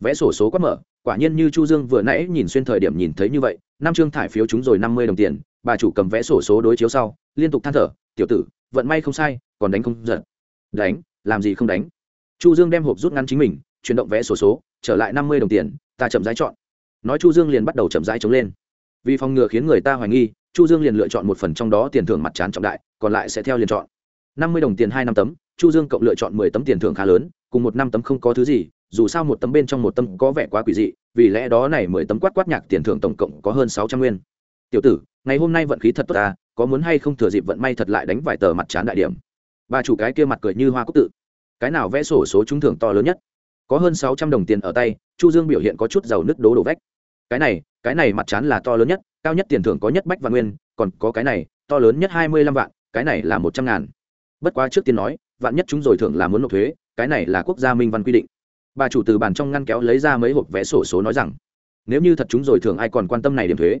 Vé sổ số quát mở, quả nhiên như chu dương vừa nãy nhìn xuyên thời điểm nhìn thấy như vậy, năm trương thải phiếu chúng rồi năm mươi đồng tiền, bà chủ cầm vé sổ số đối chiếu sau, liên tục than thở, tiểu tử, vận may không sai, còn đánh không giật đánh? Làm gì không đánh? Chu dương đem hộp rút ngắn chính mình, chuyển động vé sổ số, trở lại năm mươi đồng tiền, ta chậm rãi chọn nói chu dương liền bắt đầu chậm rãi chống lên vì phòng ngừa khiến người ta hoài nghi chu dương liền lựa chọn một phần trong đó tiền thưởng mặt trán trọng đại còn lại sẽ theo liền chọn năm mươi đồng tiền hai năm tấm chu dương cộng lựa chọn mười tấm tiền thưởng khá lớn cùng một năm tấm không có thứ gì dù sao một tấm bên trong một tấm có vẻ quá quỷ dị vì lẽ đó này mười tấm quát quát nhạc tiền thưởng tổng cộng có hơn sáu trăm nguyên tiểu tử ngày hôm nay vận khí thật tốt ta có muốn hay không thừa dịp vận may thật lại đánh vài tờ mặt trán đại điểm bà chủ cái kia mặt cười như hoa cúc tự cái nào vẽ sổ số trúng thưởng to lớn nhất có hơn sáu trăm đồng tiền ở tay chu dương biểu hiện có chút giàu nứt đố đổ vách cái này cái này mặt trán là to lớn nhất, cao nhất tiền thưởng có nhất bách và nguyên, còn có cái này, to lớn nhất hai mươi lăm vạn, cái này là một trăm ngàn. Bất quá trước tiên nói, vạn nhất chúng rồi thưởng là muốn nộp thuế, cái này là quốc gia minh văn quy định. Bà chủ từ bàn trong ngăn kéo lấy ra mấy hộp vé sổ số nói rằng, nếu như thật chúng rồi thưởng ai còn quan tâm này điểm thuế?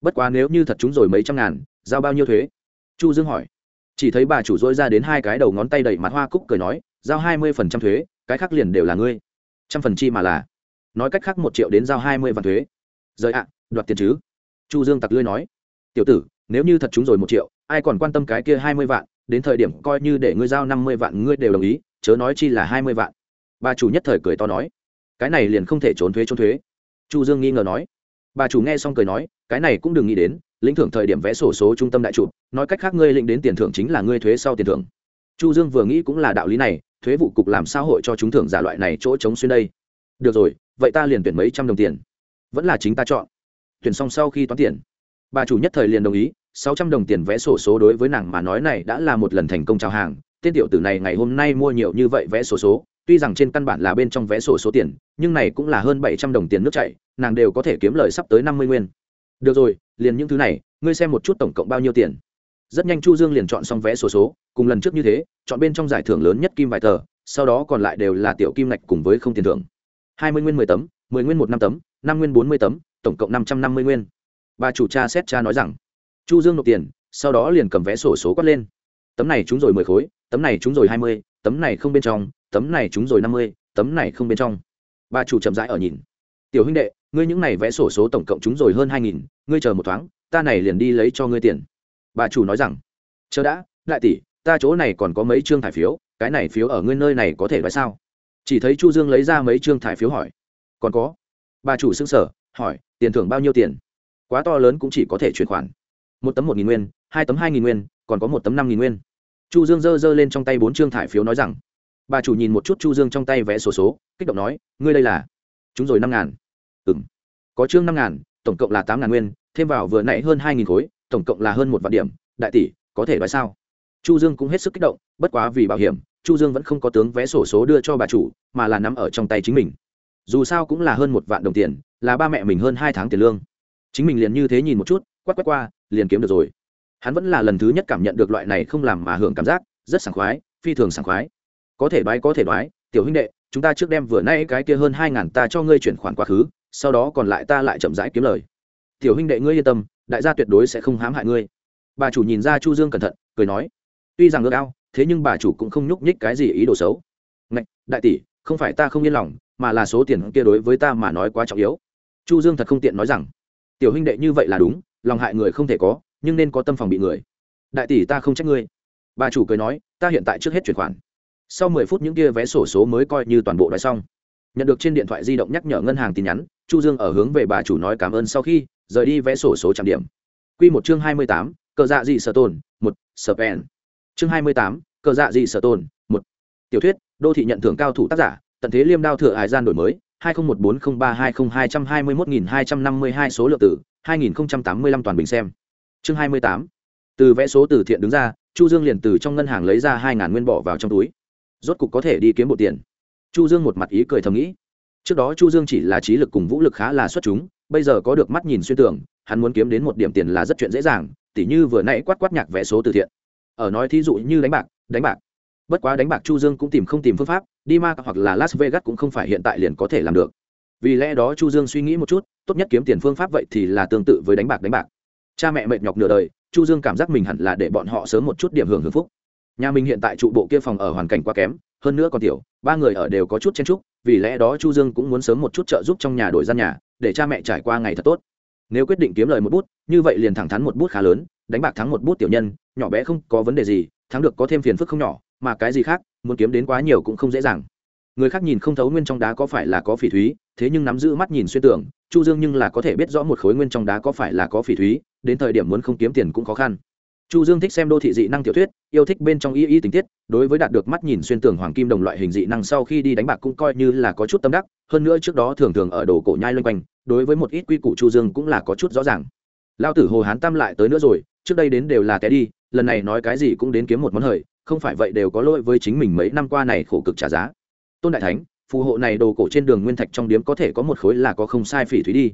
Bất quá nếu như thật chúng rồi mấy trăm ngàn, giao bao nhiêu thuế? Chu dương hỏi. Chỉ thấy bà chủ dỗi ra đến hai cái đầu ngón tay đầy mặt hoa cúc cười nói, giao hai mươi phần trăm thuế, cái khác liền đều là ngươi. Trăm phần chi mà là. Nói cách khác một triệu đến giao hai mươi vạn thuế rời ạ, đoạt tiền chứ? Chu dương tặc lưới nói. Tiểu tử, nếu như thật chúng rồi một triệu, ai còn quan tâm cái kia hai mươi vạn? Đến thời điểm coi như để ngươi giao năm mươi vạn, ngươi đều đồng ý, chớ nói chi là hai mươi vạn. Bà chủ nhất thời cười to nói. Cái này liền không thể trốn thuế trốn thuế. Chu dương nghi ngờ nói. Bà chủ nghe xong cười nói, cái này cũng đừng nghĩ đến, lĩnh thưởng thời điểm vẽ sổ số trung tâm đại chủ nói cách khác ngươi lĩnh đến tiền thưởng chính là ngươi thuế sau tiền thưởng. Chu dương vừa nghĩ cũng là đạo lý này, thuế vụ cục làm sao hội cho chúng thưởng giả loại này chỗ chống xuyên đây? Được rồi, vậy ta liền tuyển mấy trăm đồng tiền vẫn là chính ta chọn. Tuyển xong sau khi toán tiền. Bà chủ nhất thời liền đồng ý, sáu trăm đồng tiền vé sổ số đối với nàng mà nói này đã là một lần thành công chào hàng. Tên tiểu tử này ngày hôm nay mua nhiều như vậy vé sổ số, tuy rằng trên căn bản là bên trong vé sổ số tiền, nhưng này cũng là hơn bảy trăm đồng tiền nước chảy, nàng đều có thể kiếm lời sắp tới năm mươi nguyên. Được rồi, liền những thứ này, ngươi xem một chút tổng cộng bao nhiêu tiền. Rất nhanh chu dương liền chọn xong vé sổ số, cùng lần trước như thế, chọn bên trong giải thưởng lớn nhất kim vài tờ, sau đó còn lại đều là tiểu kim ngạch cùng với không tiền thưởng. hai mươi nguyên mười tấm, mười nguyên một năm tấm năm nguyên bốn mươi tấm, tổng cộng năm trăm năm mươi nguyên. Bà chủ cha xét cha nói rằng, chu dương nộp tiền, sau đó liền cầm vé sổ số quát lên. Tấm này trúng rồi mười khối, tấm này trúng rồi hai mươi, tấm này không bên trong, tấm này trúng rồi năm mươi, tấm này không bên trong. Bà chủ chậm rãi ở nhìn. Tiểu huynh đệ, ngươi những này vẽ sổ số tổng cộng trúng rồi hơn hai nghìn, ngươi chờ một thoáng, ta này liền đi lấy cho ngươi tiền. Bà chủ nói rằng, chờ đã, đại tỷ, ta chỗ này còn có mấy chương thải phiếu, cái này phiếu ở ngươi nơi này có thể nói sao? Chỉ thấy chu dương lấy ra mấy chương thải phiếu hỏi, còn có? Bà chủ xưng sở hỏi, tiền thưởng bao nhiêu tiền? Quá to lớn cũng chỉ có thể chuyển khoản. Một tấm một nghìn nguyên, hai tấm hai nghìn nguyên, còn có một tấm năm nghìn nguyên. Chu dương giơ giơ lên trong tay bốn chương thải phiếu nói rằng. Bà chủ nhìn một chút chu dương trong tay vẽ sổ số, kích động nói, ngươi đây là? Chúng rồi năm ngàn. Ừm. Có chương năm ngàn, tổng cộng là tám ngàn nguyên, thêm vào vừa nãy hơn hai nghìn khối, tổng cộng là hơn một vạn điểm, đại tỷ, có thể nói sao? Chu dương cũng hết sức kích động, bất quá vì bảo hiểm, chu dương vẫn không có tướng vé sổ số đưa cho bà chủ, mà là nắm ở trong tay chính mình dù sao cũng là hơn một vạn đồng tiền, là ba mẹ mình hơn hai tháng tiền lương. Chính mình liền như thế nhìn một chút, quát quát qua, liền kiếm được rồi. Hắn vẫn là lần thứ nhất cảm nhận được loại này không làm mà hưởng cảm giác, rất sảng khoái, phi thường sảng khoái. Có thể đoái có thể đoái tiểu huynh đệ, chúng ta trước đem vừa nay cái kia hơn hai ngàn ta cho ngươi chuyển khoản quá khứ, sau đó còn lại ta lại chậm rãi kiếm lời. Tiểu huynh đệ ngươi yên tâm, đại gia tuyệt đối sẽ không hãm hại ngươi. Bà chủ nhìn ra chu dương cẩn thận, cười nói, tuy rằng ước ao, thế nhưng bà chủ cũng không nhúc nhích cái gì ý đồ xấu. Ngạch, đại tỷ, không phải ta không yên lòng mà là số tiền kia đối với ta mà nói quá trọng yếu. Chu dương thật không tiện nói rằng tiểu huynh đệ như vậy là đúng lòng hại người không thể có nhưng nên có tâm phòng bị người. Đại tỷ ta không trách ngươi. Bà chủ cười nói ta hiện tại trước hết chuyển khoản. Sau mười phút những kia vé sổ số mới coi như toàn bộ đã xong. Nhận được trên điện thoại di động nhắc nhở ngân hàng tin nhắn chu dương ở hướng về bà chủ nói cảm ơn sau khi rời đi vẽ sổ số trạm điểm. Quy một chương hai mươi tám, cờ dạ dị sở tồn một sở pen chương hai mươi tám, cờ dạ dị sở tồn một. Tiểu thuyết đô thị nhận thưởng cao thủ tác giả tận thế liêm đao thừa hải gian đổi mới hai nghìn một bốn không ba hai không hai trăm hai mươi một nghìn hai trăm năm mươi hai số lượng tử hai nghìn tám mươi lăm toàn bình xem chương hai mươi tám từ vẽ số từ thiện đứng ra chu dương liền từ trong ngân hàng lấy ra hai ngàn nguyên bỏ vào trong túi rốt cục có thể đi kiếm bộ tiền chu dương một mặt ý cười thầm nghĩ trước đó chu dương chỉ là trí lực cùng vũ lực khá là xuất chúng bây giờ có được mắt nhìn xuyên tưởng hắn muốn kiếm đến một điểm tiền là rất chuyện dễ dàng tỉ như vừa nãy quát quát nhạc vẽ số từ thiện ở nói thí dụ như đánh bạc đánh bạc bất quá đánh bạc chu dương cũng tìm không tìm phương pháp, đi ma hoặc là las vegas cũng không phải hiện tại liền có thể làm được. Vì lẽ đó chu dương suy nghĩ một chút, tốt nhất kiếm tiền phương pháp vậy thì là tương tự với đánh bạc đánh bạc. Cha mẹ mệt nhọc nửa đời, chu dương cảm giác mình hẳn là để bọn họ sớm một chút điểm hưởng hưởng phúc. Nhà mình hiện tại trụ bộ kia phòng ở hoàn cảnh quá kém, hơn nữa còn tiểu, ba người ở đều có chút chen trúc vì lẽ đó chu dương cũng muốn sớm một chút trợ giúp trong nhà đổi gian nhà, để cha mẹ trải qua ngày thật tốt. Nếu quyết định kiếm lời một bút, như vậy liền thẳng thắn một bút khá lớn, đánh bạc thắng một bút tiểu nhân, nhỏ bé không có vấn đề gì, thắng được có thêm phiền phức không nhỏ mà cái gì khác, muốn kiếm đến quá nhiều cũng không dễ dàng. Người khác nhìn không thấu nguyên trong đá có phải là có phỉ thúy, thế nhưng nắm giữ mắt nhìn xuyên tưởng chu dương nhưng là có thể biết rõ một khối nguyên trong đá có phải là có phỉ thúy, đến thời điểm muốn không kiếm tiền cũng khó khăn. Chu dương thích xem đô thị dị năng tiểu thuyết, yêu thích bên trong y y tình tiết, đối với đạt được mắt nhìn xuyên tưởng hoàng kim đồng loại hình dị năng sau khi đi đánh bạc cũng coi như là có chút tâm đắc, hơn nữa trước đó thường thường ở đồ cổ nhai loanh quanh, đối với một ít quy củ chu dương cũng là có chút rõ ràng. Lao tử hồ hán tam lại tới nữa rồi, trước đây đến đều là té đi, lần này nói cái gì cũng đến kiếm một món hời không phải vậy đều có lỗi với chính mình mấy năm qua này khổ cực trả giá. Tôn đại thánh, phù hộ này đồ cổ trên đường nguyên thạch trong điếm có thể có một khối là có không sai phỉ thúy đi.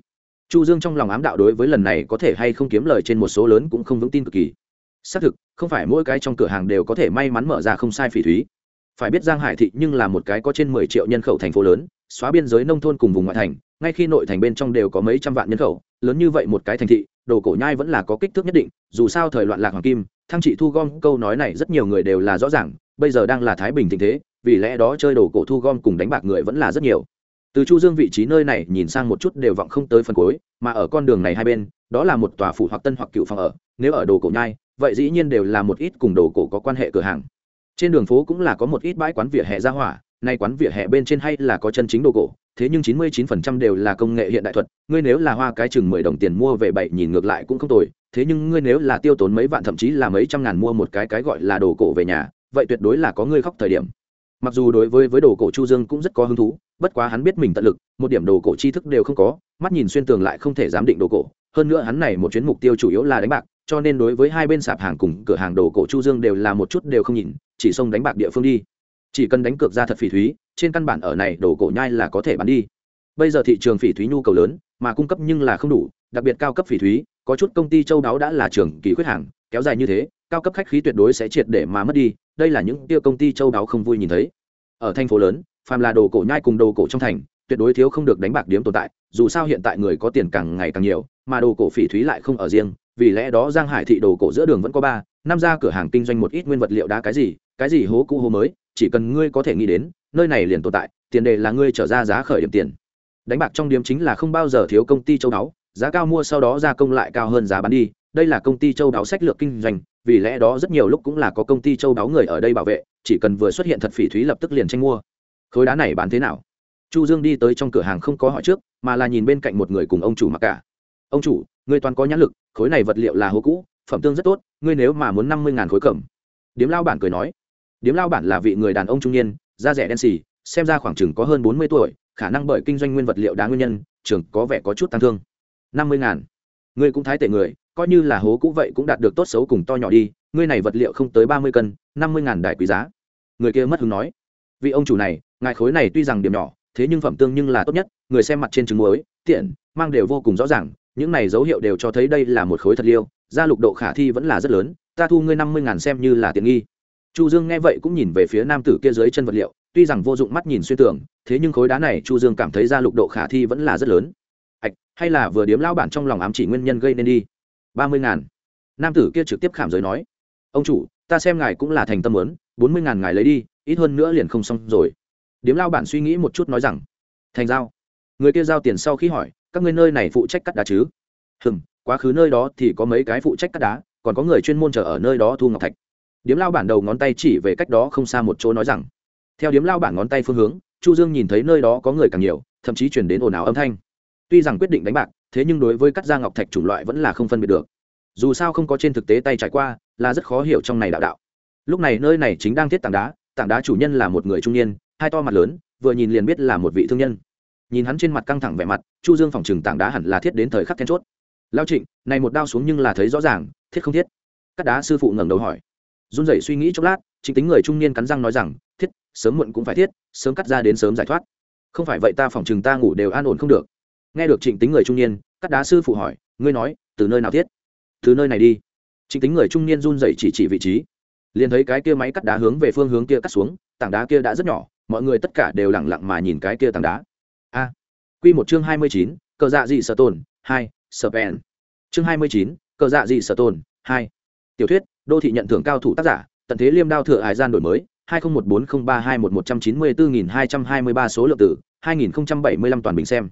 Chu dương trong lòng ám đạo đối với lần này có thể hay không kiếm lời trên một số lớn cũng không vững tin cực kỳ. Xác thực, không phải mỗi cái trong cửa hàng đều có thể may mắn mở ra không sai phỉ thúy. Phải biết giang hải thị nhưng là một cái có trên mười triệu nhân khẩu thành phố lớn, xóa biên giới nông thôn cùng vùng ngoại thành, ngay khi nội thành bên trong đều có mấy trăm vạn nhân khẩu, lớn như vậy một cái thành thị đồ cổ nhai vẫn là có kích thước nhất định, dù sao thời loạn lạc hoàng kim, thăng trị thu gom câu nói này rất nhiều người đều là rõ ràng, bây giờ đang là thái bình tình thế, vì lẽ đó chơi đồ cổ thu gom cùng đánh bạc người vẫn là rất nhiều. Từ chu dương vị trí nơi này nhìn sang một chút đều vọng không tới phần cuối, mà ở con đường này hai bên, đó là một tòa phủ hoặc tân hoặc cựu phòng ở, nếu ở đồ cổ nhai, vậy dĩ nhiên đều là một ít cùng đồ cổ có quan hệ cửa hàng. Trên đường phố cũng là có một ít bãi quán vỉa hè ra hỏa nay quán vỉa hè bên trên hay là có chân chính đồ cổ, thế nhưng chín mươi 99% đều là công nghệ hiện đại thuật, ngươi nếu là hoa cái chừng mười đồng tiền mua về bảy nhìn ngược lại cũng không tồi, thế nhưng ngươi nếu là tiêu tốn mấy vạn thậm chí là mấy trăm ngàn mua một cái cái gọi là đồ cổ về nhà, vậy tuyệt đối là có ngươi khóc thời điểm. Mặc dù đối với với đồ cổ chu dương cũng rất có hứng thú, bất quá hắn biết mình tận lực, một điểm đồ cổ tri thức đều không có, mắt nhìn xuyên tường lại không thể giám định đồ cổ, hơn nữa hắn này một chuyến mục tiêu chủ yếu là đánh bạc, cho nên đối với hai bên sạp hàng cùng cửa hàng đồ cổ chu dương đều là một chút đều không nhìn, chỉ xông đánh bạc địa phương đi chỉ cần đánh cược ra thật phỉ thúy, trên căn bản ở này đồ cổ nhai là có thể bán đi. Bây giờ thị trường phỉ thúy nhu cầu lớn, mà cung cấp nhưng là không đủ, đặc biệt cao cấp phỉ thúy, có chút công ty châu đáo đã là trường kỳ khuyết hàng, kéo dài như thế, cao cấp khách khí tuyệt đối sẽ triệt để mà mất đi, đây là những tiêu công ty châu đáo không vui nhìn thấy. Ở thành phố lớn, phàm là đồ cổ nhai cùng đồ cổ trong thành, tuyệt đối thiếu không được đánh bạc điếm tồn tại, dù sao hiện tại người có tiền càng ngày càng nhiều, mà đồ cổ phỉ thúy lại không ở riêng, vì lẽ đó giang hải thị đồ cổ giữa đường vẫn có ba, năm ra cửa hàng kinh doanh một ít nguyên vật liệu đá cái gì cái gì hố cũ hố mới chỉ cần ngươi có thể nghĩ đến, nơi này liền tồn tại, tiền đề là ngươi trở ra giá khởi điểm tiền. Đánh bạc trong điểm chính là không bao giờ thiếu công ty châu đáo, giá cao mua sau đó gia công lại cao hơn giá bán đi, đây là công ty châu đáo sách lược kinh doanh, vì lẽ đó rất nhiều lúc cũng là có công ty châu đáo người ở đây bảo vệ, chỉ cần vừa xuất hiện thật phỉ thúy lập tức liền tranh mua. Khối đá này bán thế nào? Chu dương đi tới trong cửa hàng không có hỏi trước, mà là nhìn bên cạnh một người cùng ông chủ mặc cả. Ông chủ người toàn có nhãn lực, khối này vật liệu là hố cũ, phẩm tương rất tốt, ngươi nếu mà muốn năm mươi ngàn khối cẩm điếm lao bản cười nói điếm lao bản là vị người đàn ông trung niên, da rẻ đen xì, xem ra khoảng chừng có hơn bốn mươi tuổi, khả năng bởi kinh doanh nguyên vật liệu đá nguyên nhân, trường có vẻ có chút tăng thương. Năm mươi ngàn. Ngươi cũng thái tệ người, coi như là hố cũ vậy cũng đạt được tốt xấu cùng to nhỏ đi, ngươi này vật liệu không tới ba mươi cân, năm mươi ngàn đại quý giá. Người kia mất hứng nói. Vị ông chủ này, ngài khối này tuy rằng điểm nhỏ, thế nhưng phẩm tương nhưng là tốt nhất, người xem mặt trên trứng muối, tiện, mang đều vô cùng rõ ràng, những này dấu hiệu đều cho thấy đây là một khối thật liêu, gia lục độ khả thi vẫn là rất lớn, ta thu ngươi năm mươi ngàn xem như là tiện nghi chu dương nghe vậy cũng nhìn về phía nam tử kia dưới chân vật liệu, tuy rằng vô dụng mắt nhìn xuyên tưởng thế nhưng khối đá này chu dương cảm thấy gia lục độ khả thi vẫn là rất lớn. Ạch hay là vừa điếm lao bản trong lòng ám chỉ nguyên nhân gây nên đi. Ba mươi ngàn. Nam tử kia trực tiếp khảm giới nói, ông chủ, ta xem ngài cũng là thành tâm lớn bốn mươi ngàn ngài lấy đi, ít hơn nữa liền không xong rồi. Điếm lao bản suy nghĩ một chút nói rằng, thành giao. Người kia giao tiền sau khi hỏi, các ngươi nơi này phụ trách cắt đá chứ? Hừm, quá khứ nơi đó thì có mấy cái phụ trách cắt đá, còn có người chuyên môn chờ ở nơi đó thu ngọc thạch điếm lao bản đầu ngón tay chỉ về cách đó không xa một chỗ nói rằng, theo điếm lao bản ngón tay phương hướng, chu dương nhìn thấy nơi đó có người càng nhiều, thậm chí chuyển đến ồn ào âm thanh. Tuy rằng quyết định đánh bạc, thế nhưng đối với cắt da ngọc thạch chủng loại vẫn là không phân biệt được. Dù sao không có trên thực tế tay trải qua, là rất khó hiểu trong này đạo đạo. Lúc này nơi này chính đang thiết tảng đá tảng đá chủ nhân là một người trung niên, hai to mặt lớn, vừa nhìn liền biết là một vị thương nhân. Nhìn hắn trên mặt căng thẳng vẻ mặt, chu dương phòng trừng tảng đá hẳn là thiết đến thời khắc then chốt. Lao trịnh, này một đao xuống nhưng là thấy rõ ràng, thiết không thiết? Cắt đá sư phụ ngẩng đầu hỏi run rẩy suy nghĩ chốc lát chính tính người trung niên cắn răng nói rằng thiết sớm muộn cũng phải thiết sớm cắt ra đến sớm giải thoát. Không phải vậy ta phòng chừng ta ngủ đều an ổn không được. Nghe được trịnh tính người trung niên cắt đá sư phụ hỏi ngươi nói từ nơi nào thiết? Từ nơi này đi. Trịnh tính người trung niên run rẩy chỉ chỉ vị trí. Liền thấy cái kia máy cắt đá hướng về phương hướng kia cắt xuống tảng đá kia đã rất nhỏ mọi người tất cả đều lẳng lặng mà nhìn cái kia tảng đá. A. À, q một chương hai mươi chín cờ dạ dị sở tồn hai sở bèn. Chương hai mươi chín cờ dạ dị sở tồn hai. Tiểu thuyết đô thị nhận thưởng cao thủ tác giả, tận thế liêm đao thừa hải gian đổi mới, hai nghìn một bốn không ba hai một một trăm chín mươi bốn nghìn hai trăm hai mươi ba số lượng tử hai nghìn bảy mươi lăm toàn bình xem.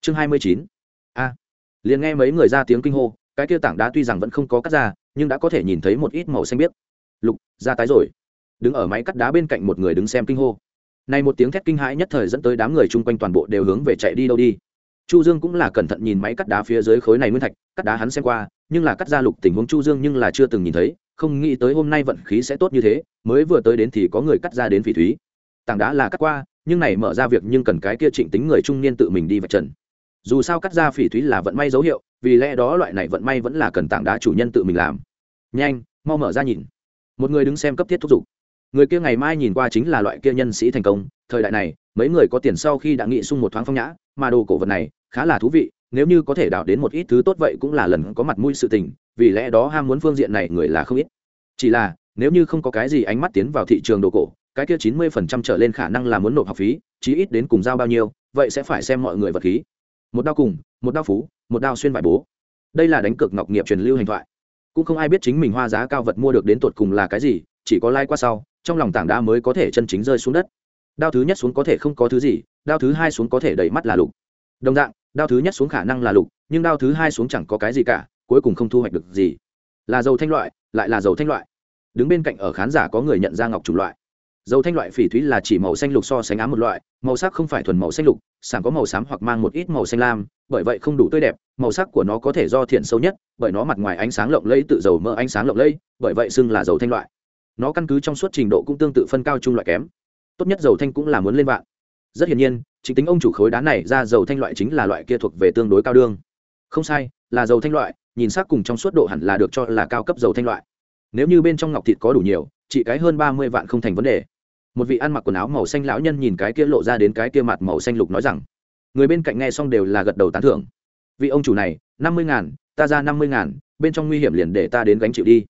Chương hai mươi chín. A. Liền nghe mấy người ra tiếng kinh hô, cái kia tảng đá tuy rằng vẫn không có cắt ra, nhưng đã có thể nhìn thấy một ít màu xanh biếc. Lục, ra tái rồi. Đứng ở máy cắt đá bên cạnh một người đứng xem kinh hô. Này một tiếng thét kinh hãi nhất thời dẫn tới đám người chung quanh toàn bộ đều hướng về chạy đi đâu đi. Chu dương cũng là cẩn thận nhìn máy cắt đá phía dưới khối này nguyên thạch, cắt đá hắn xem qua nhưng là cắt ra lục tình huống chu dương nhưng là chưa từng nhìn thấy, không nghĩ tới hôm nay vận khí sẽ tốt như thế, mới vừa tới đến thì có người cắt ra đến phỉ thúy. Tảng đá là cắt qua, nhưng này mở ra việc nhưng cần cái kia trịnh tính người trung niên tự mình đi vạch trần. Dù sao cắt ra phỉ thúy là vận may dấu hiệu, vì lẽ đó loại này vận may vẫn là cần tảng đá chủ nhân tự mình làm. Nhanh, mau mở ra nhìn. Một người đứng xem cấp thiết thúc giục. Người kia ngày mai nhìn qua chính là loại kia nhân sĩ thành công, thời đại này, mấy người có tiền sau khi đã nghị sung một thoáng phong nhã, mà đồ cổ vật này khá là thú vị nếu như có thể đào đến một ít thứ tốt vậy cũng là lần có mặt mũi sự tình, vì lẽ đó ham muốn phương diện này người là không ít. Chỉ là, nếu như không có cái gì ánh mắt tiến vào thị trường đồ cổ, cái kia chín mươi phần trăm trở lên khả năng là muốn nộp học phí, chí ít đến cùng giao bao nhiêu, vậy sẽ phải xem mọi người vật khí. Một đao cùng, một đao phú, một đao xuyên vải bố. Đây là đánh cược ngọc nghiệp truyền lưu hành thoại. Cũng không ai biết chính mình hoa giá cao vật mua được đến tột cùng là cái gì, chỉ có lai qua sau, trong lòng tảng đá mới có thể chân chính rơi xuống đất. Đao thứ nhất xuống có thể không có thứ gì, đao thứ hai xuống có thể đầy mắt là lục. Đồng dạng đao thứ nhất xuống khả năng là lục, nhưng đao thứ hai xuống chẳng có cái gì cả, cuối cùng không thu hoạch được gì. Là dầu thanh loại, lại là dầu thanh loại. Đứng bên cạnh ở khán giả có người nhận ra ngọc chủng loại. Dầu thanh loại phỉ thúy là chỉ màu xanh lục so sánh ám một loại, màu sắc không phải thuần màu xanh lục, sảng có màu xám hoặc mang một ít màu xanh lam, bởi vậy không đủ tươi đẹp, màu sắc của nó có thể do thiện sâu nhất, bởi nó mặt ngoài ánh sáng lộng lẫy tự dầu mỡ ánh sáng lộng lẫy, bởi vậy xưng là dầu thanh loại. Nó căn cứ trong suốt trình độ cũng tương tự phân cao chung loại kém. Tốt nhất dầu thanh cũng là muốn lên vạn rất hiển nhiên, chính tính ông chủ khối đá này ra dầu thanh loại chính là loại kia thuộc về tương đối cao đương. Không sai, là dầu thanh loại, nhìn sắc cùng trong suốt độ hẳn là được cho là cao cấp dầu thanh loại. Nếu như bên trong ngọc thịt có đủ nhiều, chỉ cái hơn ba mươi vạn không thành vấn đề. Một vị ăn mặc quần áo màu xanh lão nhân nhìn cái kia lộ ra đến cái kia mặt màu xanh lục nói rằng, người bên cạnh nghe xong đều là gật đầu tán thưởng. Vị ông chủ này, năm mươi ngàn, ta ra năm mươi ngàn, bên trong nguy hiểm liền để ta đến gánh chịu đi.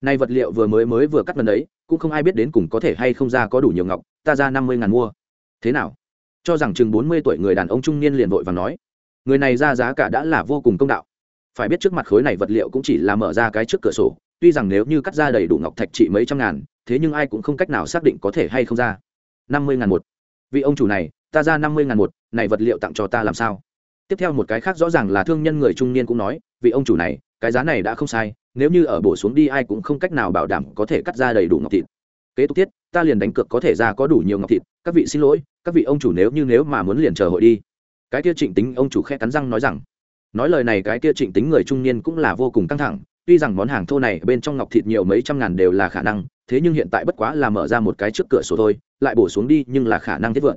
Nay vật liệu vừa mới mới vừa cắt lần đấy cũng không ai biết đến cùng có thể hay không ra có đủ nhiều ngọc, ta ra năm mươi ngàn mua. Thế nào? Cho rằng chừng bốn mươi tuổi người đàn ông trung niên liền vội và nói, người này ra giá cả đã là vô cùng công đạo. Phải biết trước mặt khối này vật liệu cũng chỉ là mở ra cái trước cửa sổ, tuy rằng nếu như cắt ra đầy đủ ngọc thạch trị mấy trăm ngàn, thế nhưng ai cũng không cách nào xác định có thể hay không ra. năm mươi ngàn một. Vị ông chủ này, ta ra năm mươi ngàn một, này vật liệu tặng cho ta làm sao? Tiếp theo một cái khác rõ ràng là thương nhân người trung niên cũng nói, vị ông chủ này, cái giá này đã không sai, nếu như ở bổ xuống đi ai cũng không cách nào bảo đảm có thể cắt ra đầy đủ ngọc thịt kế tục tiết ta liền đánh cược có thể ra có đủ nhiều ngọc thịt, các vị xin lỗi, các vị ông chủ nếu như nếu mà muốn liền chờ hội đi. Cái kia trịnh tính, ông chủ khe cắn răng nói rằng, nói lời này cái kia trịnh tính người trung niên cũng là vô cùng căng thẳng, tuy rằng món hàng thô này bên trong ngọc thịt nhiều mấy trăm ngàn đều là khả năng, thế nhưng hiện tại bất quá là mở ra một cái trước cửa sổ thôi, lại bổ xuống đi nhưng là khả năng thiết vượn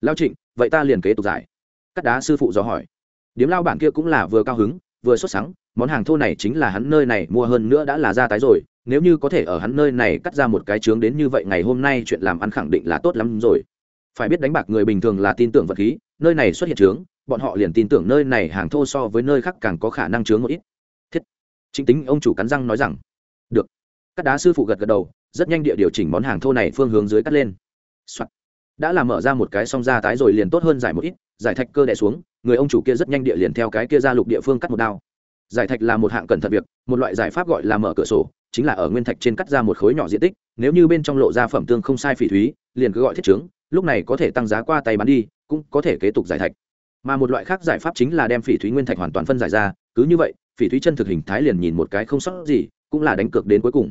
lao trịnh, vậy ta liền kế tục giải. Cắt đá sư phụ dò hỏi. Điếm lao bản kia cũng là vừa cao hứng, vừa xuất sáng món hàng thô này chính là hắn nơi này mua hơn nữa đã là ra tái rồi nếu như có thể ở hắn nơi này cắt ra một cái trướng đến như vậy ngày hôm nay chuyện làm ăn khẳng định là tốt lắm rồi. Phải biết đánh bạc người bình thường là tin tưởng vật khí, nơi này xuất hiện trướng bọn họ liền tin tưởng nơi này hàng thô so với nơi khác càng có khả năng trướng một ít. Thiết. Chính tính ông chủ cắn răng nói rằng, được. Cắt đá sư phụ gật gật đầu, rất nhanh địa điều chỉnh món hàng thô này phương hướng dưới cắt lên、Soạn. đã làm mở ra một cái song ra tái rồi liền tốt hơn giải một ít, giải thạch cơ đẻ xuống, người ông chủ kia rất nhanh địa liền theo cái kia ra lục địa phương cắt một đao. Giải thạch là một hạng cẩn thận việc, một loại giải pháp gọi là mở cửa sổ chính là ở nguyên thạch trên cắt ra một khối nhỏ diện tích, nếu như bên trong lộ ra phẩm tương không sai phỉ thúy, liền cứ gọi thiết trướng, lúc này có thể tăng giá qua tay bán đi, cũng có thể kế tục giải thạch. Mà một loại khác giải pháp chính là đem phỉ thúy nguyên thạch hoàn toàn phân giải ra, cứ như vậy, phỉ thúy chân thực hình thái liền nhìn một cái không sót gì, cũng là đánh cược đến cuối cùng.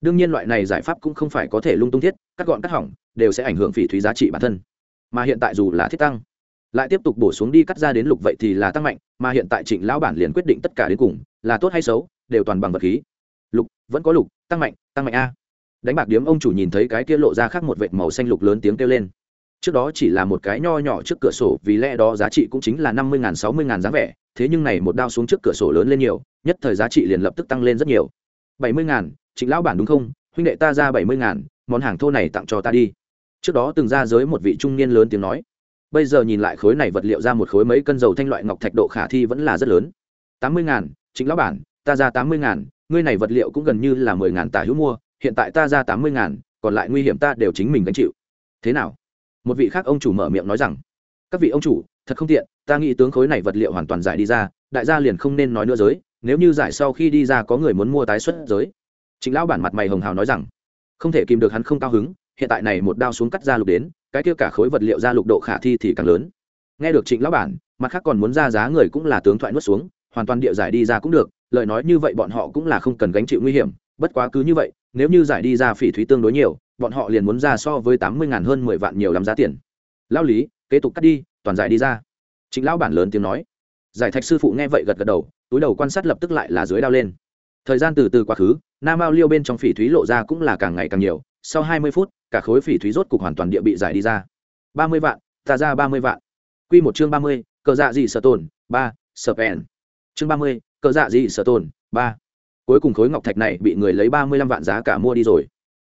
Đương nhiên loại này giải pháp cũng không phải có thể lung tung thiết, cắt gọn cắt hỏng, đều sẽ ảnh hưởng phỉ thúy giá trị bản thân. Mà hiện tại dù là thiết tăng, lại tiếp tục bổ xuống đi cắt ra đến lục vậy thì là tăng mạnh, mà hiện tại trịnh lão bản liền quyết định tất cả đến cùng, là tốt hay xấu, đều toàn bằng vật khí lục, vẫn có lục, tăng mạnh tăng mạnh a. Đánh bạc điếm ông chủ nhìn thấy cái kia lộ ra khác một vệt màu xanh lục lớn tiếng kêu lên. Trước đó chỉ là một cái nho nhỏ trước cửa sổ, vì lẽ đó giá trị cũng chính là năm mươi ngàn, sáu mươi ngàn giá vẻ, thế nhưng này một đao xuống trước cửa sổ lớn lên nhiều, nhất thời giá trị liền lập tức tăng lên rất nhiều. bảy mươi ngàn, trịnh lão bản đúng không? Huynh đệ ta ra bảy mươi ngàn, món hàng thô này tặng cho ta đi. Trước đó từng ra giới một vị trung niên lớn tiếng nói. Bây giờ nhìn lại khối này vật liệu ra một khối mấy cân dầu thanh loại ngọc thạch độ khả thi vẫn là rất lớn. tám mươi ngàn chính lão bản, ta ra tám mươi ngàn ngươi này vật liệu cũng gần như là mười ngàn tả hữu mua, hiện tại ta ra tám mươi ngàn, còn lại nguy hiểm ta đều chính mình gánh chịu. Thế nào? Một vị khác ông chủ mở miệng nói rằng, các vị ông chủ, thật không tiện, ta nghĩ tướng khối này vật liệu hoàn toàn giải đi ra, đại gia liền không nên nói nữa giới, nếu như giải sau khi đi ra có người muốn mua tái xuất giới. Chính lão bản mặt mày hồng hào nói rằng, không thể kìm được hắn không cao hứng, hiện tại này một đao xuống cắt ra lục đến, cái kia cả khối vật liệu ra lục độ khả thi thì càng lớn. Nghe được trịnh lão bản, mặt khác còn muốn ra giá người cũng là tướng thoại nuốt xuống, hoàn toàn địa giải đi ra cũng được lời nói như vậy bọn họ cũng là không cần gánh chịu nguy hiểm, bất quá cứ như vậy, nếu như giải đi ra phỉ thúy tương đối nhiều, bọn họ liền muốn ra so với tám mươi ngàn hơn mười vạn nhiều lắm giá tiền. Lao lý, kế tục cắt đi, toàn giải đi ra. Chính lão bản lớn tiếng nói. Giải thạch sư phụ nghe vậy gật gật đầu, túi đầu quan sát lập tức lại là dưới đao lên. Thời gian từ từ quá khứ, nam ao liêu bên trong phỉ thúy lộ ra cũng là càng ngày càng nhiều, sau hai mươi phút, cả khối phỉ thúy rốt cục hoàn toàn địa bị giải đi ra. ba mươi vạn, ta ra ba mươi vạn. Q một chương ba mươi, cờ dạ dị sở tồn ba, sợ pèn chương ba mươi cờ dạ gì sở tồn, ba. Cuối cùng khối ngọc thạch này bị người lấy ba mươi lăm vạn giá cả mua đi rồi.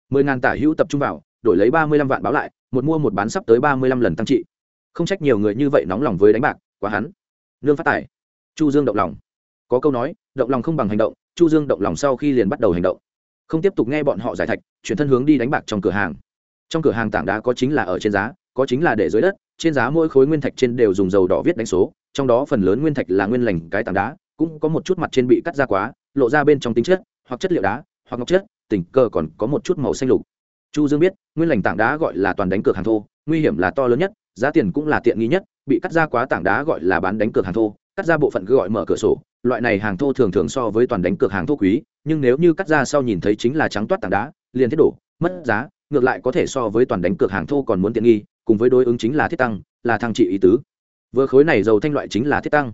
mười ngàn tả hữu tập trung vào, đổi lấy ba mươi lăm vạn báo lại, một mua một bán sắp tới ba mươi lăm lần tăng trị. Không trách nhiều người như vậy nóng lòng với đánh bạc, quá hắn. Nương phát tài. Chu dương động lòng. Có câu nói, động lòng không bằng hành động, chu dương động lòng sau khi liền bắt đầu hành động. Không tiếp tục nghe bọn họ giải thạch, chuyển thân hướng đi đánh bạc trong cửa hàng. Trong cửa hàng tảng đá có chính là ở trên giá, có chính là để dưới đất, trên giá mỗi khối nguyên thạch trên đều dùng dầu đỏ viết đánh số, trong đó phần lớn nguyên thạch là nguyên lành cái tảng đá cũng có một chút mặt trên bị cắt ra quá, lộ ra bên trong tính chất, hoặc chất liệu đá, hoặc ngọc chất, tình cờ còn có một chút màu xanh lục. Chu dương biết, nguyên lành tảng đá gọi là toàn đánh cược hàng thô, nguy hiểm là to lớn nhất, giá tiền cũng là tiện nghi nhất, bị cắt ra quá tảng đá gọi là bán đánh cược hàng thô, cắt ra bộ phận cứ gọi mở cửa sổ, loại này hàng thô thường thường so với toàn đánh cược hàng thô quý, nhưng nếu như cắt ra sau nhìn thấy chính là trắng toát tảng đá, liền thiết đổ, mất giá, ngược lại có thể so với toàn đánh cược hàng thô còn muốn tiện nghi, cùng với đối ứng chính là thiết tăng, là thăng trị ý tứ. Vừa khối này dầu thanh loại chính là thiết tăng.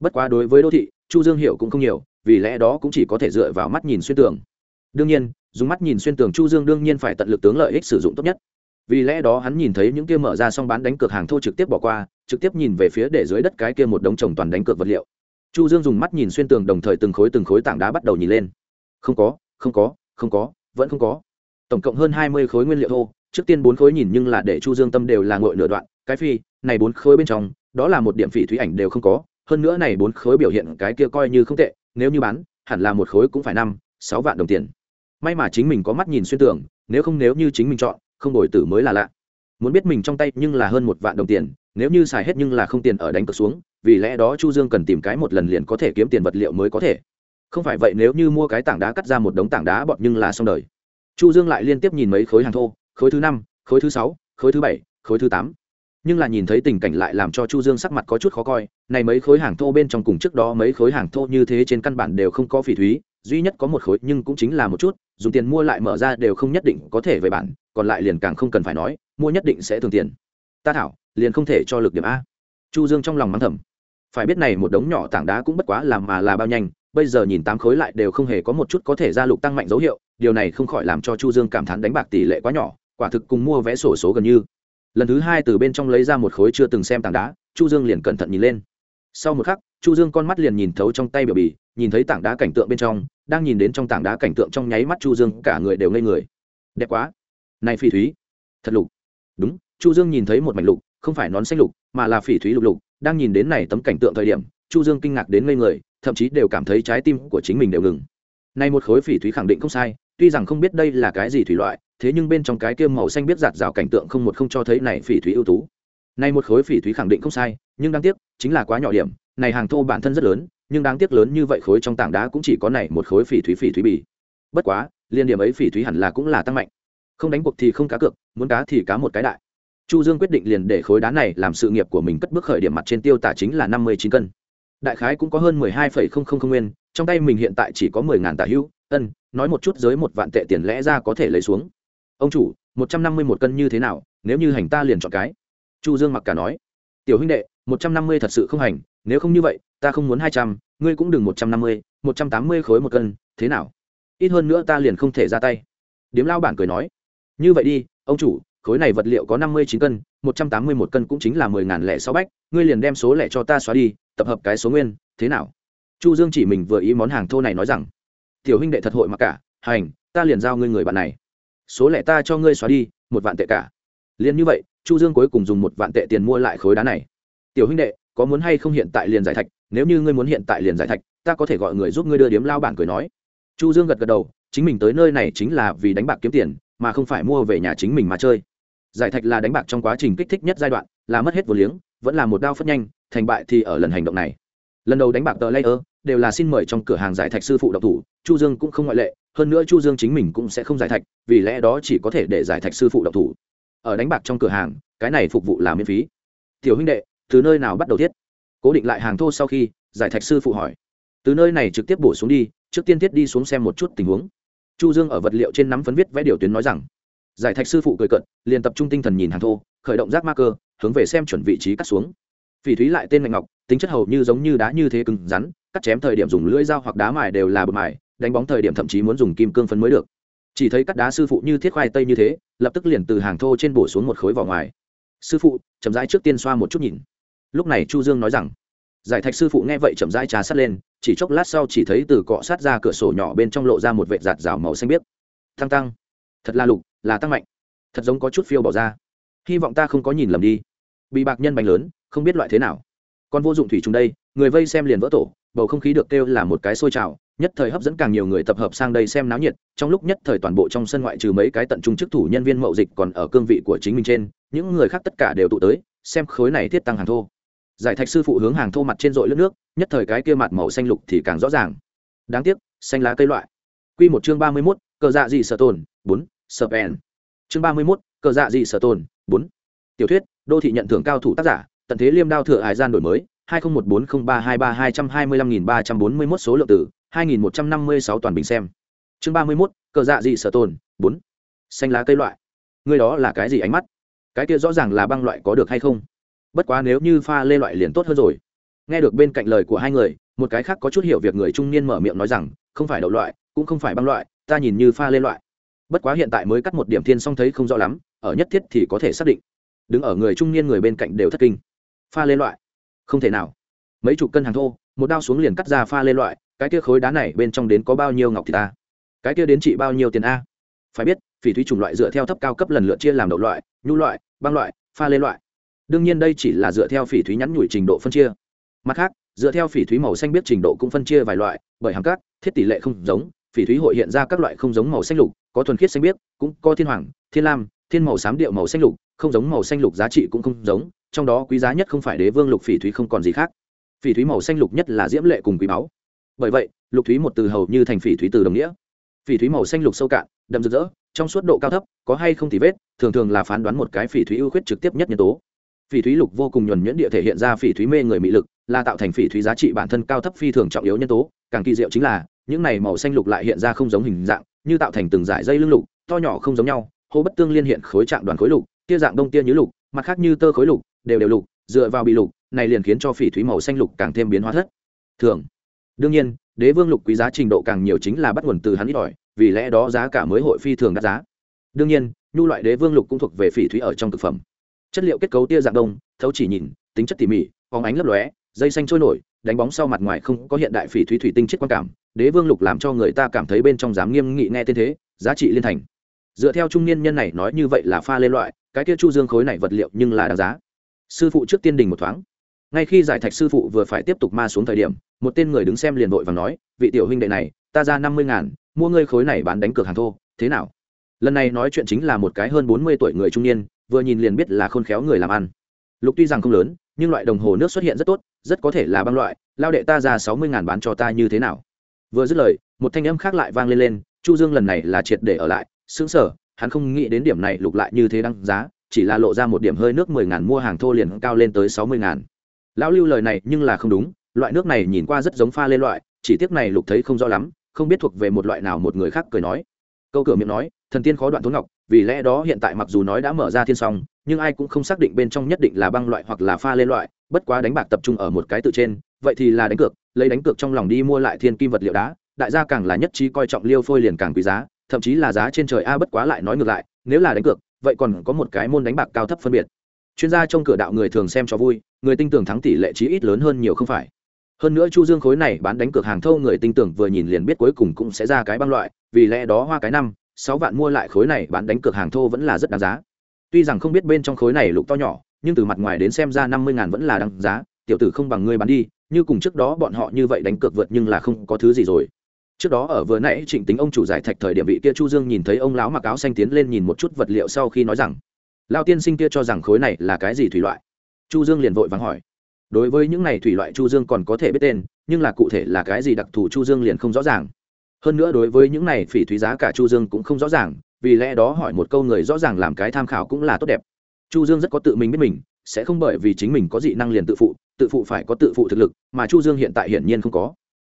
Bất quá đối với đô thị chu dương hiệu cũng không nhiều, vì lẽ đó cũng chỉ có thể dựa vào mắt nhìn xuyên tường. Đương nhiên, dùng mắt nhìn xuyên tường chu dương đương nhiên phải tận lực tướng lợi ích sử dụng tốt nhất. Vì lẽ đó hắn nhìn thấy những kia mở ra xong bán đánh cược hàng thô trực tiếp bỏ qua, trực tiếp nhìn về phía để dưới đất cái kia một đống trồng toàn đánh cược vật liệu. Chu dương dùng mắt nhìn xuyên tường đồng thời từng khối từng khối tảng đá bắt đầu nhìn lên. Không có không có không có, vẫn không có. Tổng cộng hơn hai mươi khối nguyên liệu thô, trước tiên bốn khối nhìn nhưng là để chu dương tâm đều là ngội nửa đoạn. Cái phi, này bốn khối bên trong, đó là một điểm phỉ thúy ảnh đều không có hơn nữa này bốn khối biểu hiện cái kia coi như không tệ, nếu như bán, hẳn là một khối cũng phải năm, sáu vạn đồng tiền. May mà chính mình có mắt nhìn xuyên tường, nếu không nếu như chính mình chọn, không đổi tử mới là lạ. Muốn biết mình trong tay nhưng là hơn một vạn đồng tiền, nếu như xài hết nhưng là không tiền ở đánh cược xuống, vì lẽ đó chu dương cần tìm cái một lần liền có thể kiếm tiền vật liệu mới có thể. Không phải vậy nếu như mua cái tảng đá cắt ra một đống tảng đá bọt nhưng là xong đời. Chu dương lại liên tiếp nhìn mấy khối hàng thô, khối thứ năm, khối thứ sáu, khối thứ bảy, khối thứ tám nhưng là nhìn thấy tình cảnh lại làm cho chu dương sắc mặt có chút khó coi, này mấy khối hàng thô bên trong cùng trước đó mấy khối hàng thô như thế trên căn bản đều không có phỉ thúy, duy nhất có một khối nhưng cũng chính là một chút, dùng tiền mua lại mở ra đều không nhất định có thể về bản, còn lại liền càng không cần phải nói, mua nhất định sẽ thường tiền. Ta thảo, liền không thể cho lực điểm a. Chu dương trong lòng mắng thầm. Phải biết này một đống nhỏ tảng đá cũng bất quá làm mà là bao nhanh, bây giờ nhìn tám khối lại đều không hề có một chút có thể ra lục tăng mạnh dấu hiệu, điều này không khỏi làm cho chu dương cảm thán đánh bạc tỷ lệ quá nhỏ, quả thực cùng mua vé sổ số gần như lần thứ hai từ bên trong lấy ra một khối chưa từng xem tảng đá, chu dương liền cẩn thận nhìn lên. Sau một khắc, chu dương con mắt liền nhìn thấu trong tay biểu bì, nhìn thấy tảng đá cảnh tượng bên trong, đang nhìn đến trong tảng đá cảnh tượng trong nháy mắt chu dương cả người đều ngây người. Đẹp quá. Này phỉ thúy. Thật lục. Đúng, chu dương nhìn thấy một mảnh lục, không phải nón xanh lục, mà là phỉ thúy lục lục, đang nhìn đến này tấm cảnh tượng thời điểm, chu dương kinh ngạc đến ngây người, thậm chí đều cảm thấy trái tim của chính mình đều ngừng. Này một khối phỉ thúy khẳng định không sai, tuy rằng không biết đây là cái gì thủy loại thế nhưng bên trong cái kia màu xanh biết giạt rào cảnh tượng không một không cho thấy này phỉ thúy ưu tú. Nay một khối phỉ thúy khẳng định không sai, nhưng đáng tiếc, chính là quá nhỏ điểm, này hàng thô bản thân rất lớn, nhưng đáng tiếc lớn như vậy khối trong tảng đá cũng chỉ có này một khối phỉ thúy phỉ thúy bì. Bất quá, liên điểm ấy phỉ thúy hẳn là cũng là tăng mạnh. Không đánh cuộc thì không cá cược, muốn cá thì cá một cái đại. Chu dương quyết định liền để khối đá này làm sự nghiệp của mình cất bước khởi điểm mặt trên tiêu tả chính là năm mươi chín cân. Đại khái cũng có hơn mười hai phẩy không không không nguyên, trong tay mình hiện tại chỉ có mười ngàn tả hữu ân, nói một chút giới một vạn tệ tiền lẽ ra có thể lấy xuống ông chủ, một trăm năm mươi một cân như thế nào, nếu như hành ta liền chọn cái? Chu dương mặc cả nói. Tiểu huynh đệ, một trăm năm mươi thật sự không hành, nếu không như vậy, ta không muốn hai trăm, ngươi cũng đừng một trăm năm mươi, một trăm tám mươi khối một cân, thế nào? Ít hơn nữa ta liền không thể ra tay. Điếm lao bản cười nói. Như vậy đi, ông chủ, khối này vật liệu có năm mươi chín cân, một trăm tám mươi một cân cũng chính là mười ngàn lẻ sáu bách, ngươi liền đem số lẻ cho ta xóa đi, tập hợp cái số nguyên, thế nào? Chu dương chỉ mình vừa ý món hàng thô này nói rằng. Tiểu huynh đệ thật hội mặc cả, hành, ta liền giao ngươi người bạn này số lẻ ta cho ngươi xóa đi, một vạn tệ cả. Liền như vậy, chu dương cuối cùng dùng một vạn tệ tiền mua lại khối đá này. Tiểu huynh đệ, có muốn hay không hiện tại liền giải thạch? Nếu như ngươi muốn hiện tại liền giải thạch, ta có thể gọi người giúp ngươi đưa điếm lao bản cười nói. Chu dương gật gật đầu, chính mình tới nơi này chính là vì đánh bạc kiếm tiền, mà không phải mua về nhà chính mình mà chơi. Giải thạch là đánh bạc trong quá trình kích thích nhất giai đoạn, là mất hết vô liếng, vẫn là một đao phất nhanh, thành bại thì ở lần hành động này. Lần đầu đánh bạc tờ layer, đều là xin mời trong cửa hàng giải thạch sư phụ độc thủ chu dương cũng không ngoại lệ, hơn nữa chu dương chính mình cũng sẽ không giải thạch, vì lẽ đó chỉ có thể để giải thạch sư phụ độc thủ. Ở đánh bạc trong cửa hàng, cái này phục vụ là miễn phí. Tiểu huynh đệ, từ nơi nào bắt đầu thiết? Cố định lại hàng thô sau khi, giải thạch sư phụ hỏi. Từ nơi này trực tiếp bổ xuống đi, trước tiên thiết đi xuống xem một chút tình huống. Chu dương ở vật liệu trên nắm phấn viết vẽ điều tuyến nói rằng, giải thạch sư phụ cười cận liền tập trung tinh thần nhìn hàng thô, khởi động rác ma cơ hướng về xem chuẩn vị trí cắt xuống. Phỉ thúy lại tên ngạch ngọc, tính chất hầu như giống như đá như thế cứng rắn, cắt chém thời điểm dùng lưỡi dao hoặc đá mài đều là bột mài đánh bóng thời điểm thậm chí muốn dùng kim cương phấn mới được. Chỉ thấy cắt đá sư phụ như thiết khoai tây như thế, lập tức liền từ hàng thô trên bổ xuống một khối vỏ ngoài. Sư phụ, chậm rãi trước tiên xoa một chút nhìn. Lúc này chu dương nói rằng, giải thạch sư phụ nghe vậy chậm rãi trà sát lên, chỉ chốc lát sau chỉ thấy từ cọ sát ra cửa sổ nhỏ bên trong lộ ra một vệt giạt rào màu xanh biếc. Tăng tăng. Thật là lục, là tăng mạnh. Thật giống có chút phiêu bỏ ra. Hy vọng ta không có nhìn lầm đi. Bị bạc nhân bánh lớn, không biết loại thế nào. Còn vô dụng thủy trùng đây, người vây xem liền vỡ tổ, bầu không khí được kêu là một cái sôi trào nhất thời hấp dẫn càng nhiều người tập hợp sang đây xem náo nhiệt, trong lúc nhất thời toàn bộ trong sân ngoại trừ mấy cái tận trung chức thủ nhân viên mậu dịch còn ở cương vị của chính mình trên, những người khác tất cả đều tụ tới, xem khối này thiết tăng hàng thô. Giải thạch sư phụ hướng hàng thô mặt trên dội lướt nước, nhất thời cái kia mặt màu xanh lục thì càng rõ ràng. Đáng tiếc, xanh lá cây loại. Q một chương ba mươi mốt, cờ dạ dị sở tồn, bốn, sở pen chương ba mươi mốt, cờ dạ dị sở tồn, bốn. Tiểu thuyết, đô thị nhận thưởng cao thủ tác giả, tận thế liêm đao thừa hải gian đổi mới, hai nghìn một bốn không ba hai ba hai trăm hai mươi lăm nghìn ba trăm bốn mươi mốt số lượng tử hai nghìn một trăm năm mươi sáu toàn bình xem. Chương ba mươi mốt, cờ dạ dị sở tồn, bốn. Xanh lá cây loại. Người đó là cái gì ánh mắt? Cái kia rõ ràng là băng loại có được hay không? Bất quá nếu như pha lê loại liền tốt hơn rồi. Nghe được bên cạnh lời của hai người, một cái khác có chút hiểu việc người trung niên mở miệng nói rằng, không phải đậu loại, cũng không phải băng loại, ta nhìn như pha lê loại. Bất quá hiện tại mới cắt một điểm thiên xong thấy không rõ lắm, ở nhất thiết thì có thể xác định. Đứng ở người trung niên người bên cạnh đều thất kinh. Pha lê loại. Không thể nào. Mấy chục cân hàng thô, một đao xuống liền cắt ra pha lê loại cái kia khối đá này bên trong đến có bao nhiêu ngọc thì ta? Cái kia đến trị bao nhiêu tiền a? Phải biết, phỉ thúy chủng loại dựa theo thấp cao cấp lần lượt chia làm đậu loại, nhu loại, băng loại, pha lê loại. Đương nhiên đây chỉ là dựa theo phỉ thúy nhắn nhủi trình độ phân chia. Mặt khác, dựa theo phỉ thúy màu xanh biết trình độ cũng phân chia vài loại, bởi hàng các, thiết tỷ lệ không giống, phỉ thúy hội hiện ra các loại không giống màu xanh lục, có thuần khiết xanh biếc cũng có thiên hoàng, thiên lam, thiên màu xám điệu màu xanh lục, không giống màu xanh lục giá trị cũng không giống, trong đó quý giá nhất không phải đế vương lục phỉ thúy không còn gì khác. Phỉ thúy màu xanh lục nhất là diễm lệ cùng quý báu bởi vậy, lục thúy một từ hầu như thành phỉ thúy từ đồng nghĩa. Phỉ thúy màu xanh lục sâu cạn, đậm rực rỡ, trong suốt độ cao thấp, có hay không thì vết, thường thường là phán đoán một cái phỉ thúy ưu khuyết trực tiếp nhất nhân tố. Phỉ thúy lục vô cùng nhuần nhuyễn địa thể hiện ra phỉ thúy mê người mỹ lực, là tạo thành phỉ thúy giá trị bản thân cao thấp phi thường trọng yếu nhân tố. Càng kỳ diệu chính là, những này màu xanh lục lại hiện ra không giống hình dạng, như tạo thành từng dải dây lưng lục, to nhỏ không giống nhau, hô bất tương liên hiện khối trạng đoàn khối lục, tia dạng đông tia như lục, mặt khác như tơ khối lục, đều đều lục, dựa vào bị lục, này liền khiến cho phỉ thúy màu xanh lục càng thêm biến hóa thất. Thường đương nhiên, đế vương lục quý giá trình độ càng nhiều chính là bắt nguồn từ hắn ít ỏi, vì lẽ đó giá cả mới hội phi thường đắt giá. Đương nhiên, nhu loại đế vương lục cũng thuộc về phỉ thúy ở trong thực phẩm. Chất liệu kết cấu tia dạng đông, thấu chỉ nhìn, tính chất tỉ mỉ, phóng ánh lấp lóe, dây xanh trôi nổi, đánh bóng sau mặt ngoài không có hiện đại phỉ thúy thủy tinh chất quan cảm, đế vương lục làm cho người ta cảm thấy bên trong dám nghiêm nghị nghe tên thế, giá trị liên thành. Dựa theo trung niên nhân này nói như vậy là pha lên loại, cái kia chu dương khối này vật liệu nhưng là đáng giá. Sư phụ trước tiên đình một thoáng ngay khi giải thạch sư phụ vừa phải tiếp tục ma xuống thời điểm, một tên người đứng xem liền vội và nói, vị tiểu huynh đệ này, ta ra năm mươi ngàn, mua ngươi khối này bán đánh cược hàng thô, thế nào? Lần này nói chuyện chính là một cái hơn bốn mươi tuổi người trung niên, vừa nhìn liền biết là khôn khéo người làm ăn. Lục tuy rằng không lớn, nhưng loại đồng hồ nước xuất hiện rất tốt, rất có thể là băng loại, lao đệ ta ra sáu mươi ngàn bán cho ta như thế nào? Vừa dứt lời, một thanh âm khác lại vang lên lên, chu dương lần này là triệt để ở lại xứng sở hắn không nghĩ đến điểm này lục lại như thế đăng giá, chỉ là lộ ra một điểm hơi nước mười ngàn mua hàng thô liền cao lên tới sáu mươi ngàn lão lưu lời này nhưng là không đúng, loại nước này nhìn qua rất giống pha lên loại, chỉ tiếc này lục thấy không rõ lắm, không biết thuộc về một loại nào một người khác cười nói. Câu cửa miệng nói, thần tiên khó đoạn thốn ngọc, vì lẽ đó hiện tại mặc dù nói đã mở ra thiên song, nhưng ai cũng không xác định bên trong nhất định là băng loại hoặc là pha lên loại, bất quá đánh bạc tập trung ở một cái tự trên, vậy thì là đánh cược, lấy đánh cược trong lòng đi mua lại thiên kim vật liệu đá, đại gia càng là nhất trí coi trọng liêu phôi liền càng quý giá, thậm chí là giá trên trời a bất quá lại nói ngược lại, nếu là đánh cược, vậy còn có một cái môn đánh bạc cao thấp phân biệt chuyên gia trong cửa đạo người thường xem cho vui, người tin tưởng thắng tỷ lệ chí ít lớn hơn nhiều không phải. Hơn nữa chu dương khối này bán đánh cược hàng thâu người tin tưởng vừa nhìn liền biết cuối cùng cũng sẽ ra cái băng loại, vì lẽ đó hoa cái năm, sáu vạn mua lại khối này bán đánh cược hàng thô vẫn là rất đáng giá. Tuy rằng không biết bên trong khối này lục to nhỏ, nhưng từ mặt ngoài đến xem ra năm mươi ngàn vẫn là đáng giá, tiểu tử không bằng ngươi bán đi, như cùng trước đó bọn họ như vậy đánh cược vượt nhưng là không có thứ gì rồi. Trước đó ở vừa nãy trịnh tính ông chủ giải thạch thời điểm vị kia chu dương nhìn thấy ông lão mặc áo xanh tiến lên nhìn một chút vật liệu sau khi nói rằng lao tiên sinh kia cho rằng khối này là cái gì thủy loại? Chu dương liền vội vàng hỏi. Đối với những này thủy loại chu dương còn có thể biết tên, nhưng là cụ thể là cái gì đặc thù chu dương liền không rõ ràng. Hơn nữa đối với những này phỉ thúy giá cả chu dương cũng không rõ ràng, vì lẽ đó hỏi một câu người rõ ràng làm cái tham khảo cũng là tốt đẹp. Chu dương rất có tự mình biết mình, sẽ không bởi vì chính mình có dị năng liền tự phụ tự phụ phải có tự phụ thực lực, mà chu dương hiện tại hiển nhiên không có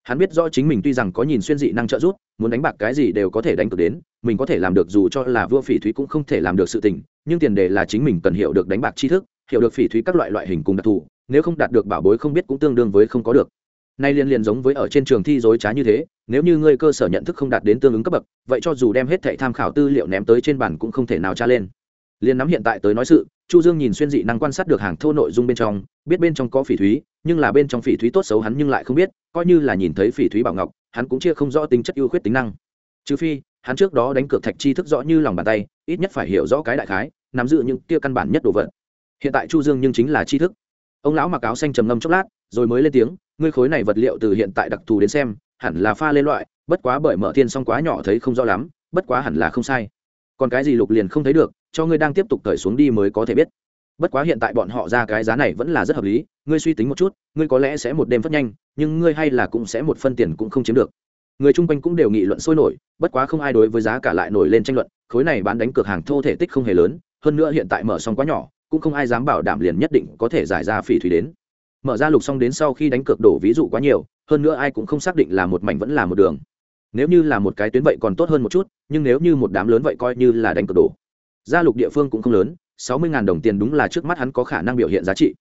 hắn biết rõ chính mình tuy rằng có nhìn xuyên dị năng trợ giúp, muốn đánh bạc cái gì đều có thể đánh cược đến, mình có thể làm được dù cho là vua phỉ thúy cũng không thể làm được sự tình, nhưng tiền đề là chính mình cần hiểu được đánh bạc tri thức, hiểu được phỉ thúy các loại loại hình cùng đặc thù, nếu không đạt được bảo bối không biết cũng tương đương với không có được. Nay liên liên giống với ở trên trường thi dối trá như thế, nếu như ngươi cơ sở nhận thức không đạt đến tương ứng cấp bậc, vậy cho dù đem hết thệ tham khảo tư liệu ném tới trên bàn cũng không thể nào tra lên liên nắm hiện tại tới nói sự, chu dương nhìn xuyên dị năng quan sát được hàng thô nội dung bên trong, biết bên trong có phỉ thúy, nhưng là bên trong phỉ thúy tốt xấu hắn nhưng lại không biết, coi như là nhìn thấy phỉ thúy bảo ngọc, hắn cũng chia không rõ tính chất ưu khuyết tính năng. Trừ phi, hắn trước đó đánh cược thạch chi thức rõ như lòng bàn tay, ít nhất phải hiểu rõ cái đại khái, nắm giữ những kia căn bản nhất đồ vật. Hiện tại chu dương nhưng chính là tri thức. Ông lão mặc áo xanh trầm ngâm chốc lát, rồi mới lên tiếng, ngươi khối này vật liệu từ hiện tại đặc thù đến xem, hẳn là pha lên loại, bất quá bởi mở thiên xong quá nhỏ thấy không rõ lắm, bất quá hẳn là không sai. Còn cái gì lục liền không thấy được cho ngươi đang tiếp tục cởi xuống đi mới có thể biết. Bất quá hiện tại bọn họ ra cái giá này vẫn là rất hợp lý, ngươi suy tính một chút, ngươi có lẽ sẽ một đêm phất nhanh, nhưng ngươi hay là cũng sẽ một phân tiền cũng không chiếm được. Người chung quanh cũng đều nghị luận sôi nổi, bất quá không ai đối với giá cả lại nổi lên tranh luận, khối này bán đánh cược hàng thô thể tích không hề lớn, hơn nữa hiện tại mở xong quá nhỏ, cũng không ai dám bảo đảm liền nhất định có thể giải ra phỉ thủy đến. Mở ra lục xong đến sau khi đánh cược đổ ví dụ quá nhiều, hơn nữa ai cũng không xác định là một mảnh vẫn là một đường. Nếu như là một cái tuyến vậy còn tốt hơn một chút, nhưng nếu như một đám lớn vậy coi như là đánh cược đổ gia lục địa phương cũng không lớn, sáu mươi đồng tiền đúng là trước mắt hắn có khả năng biểu hiện giá trị.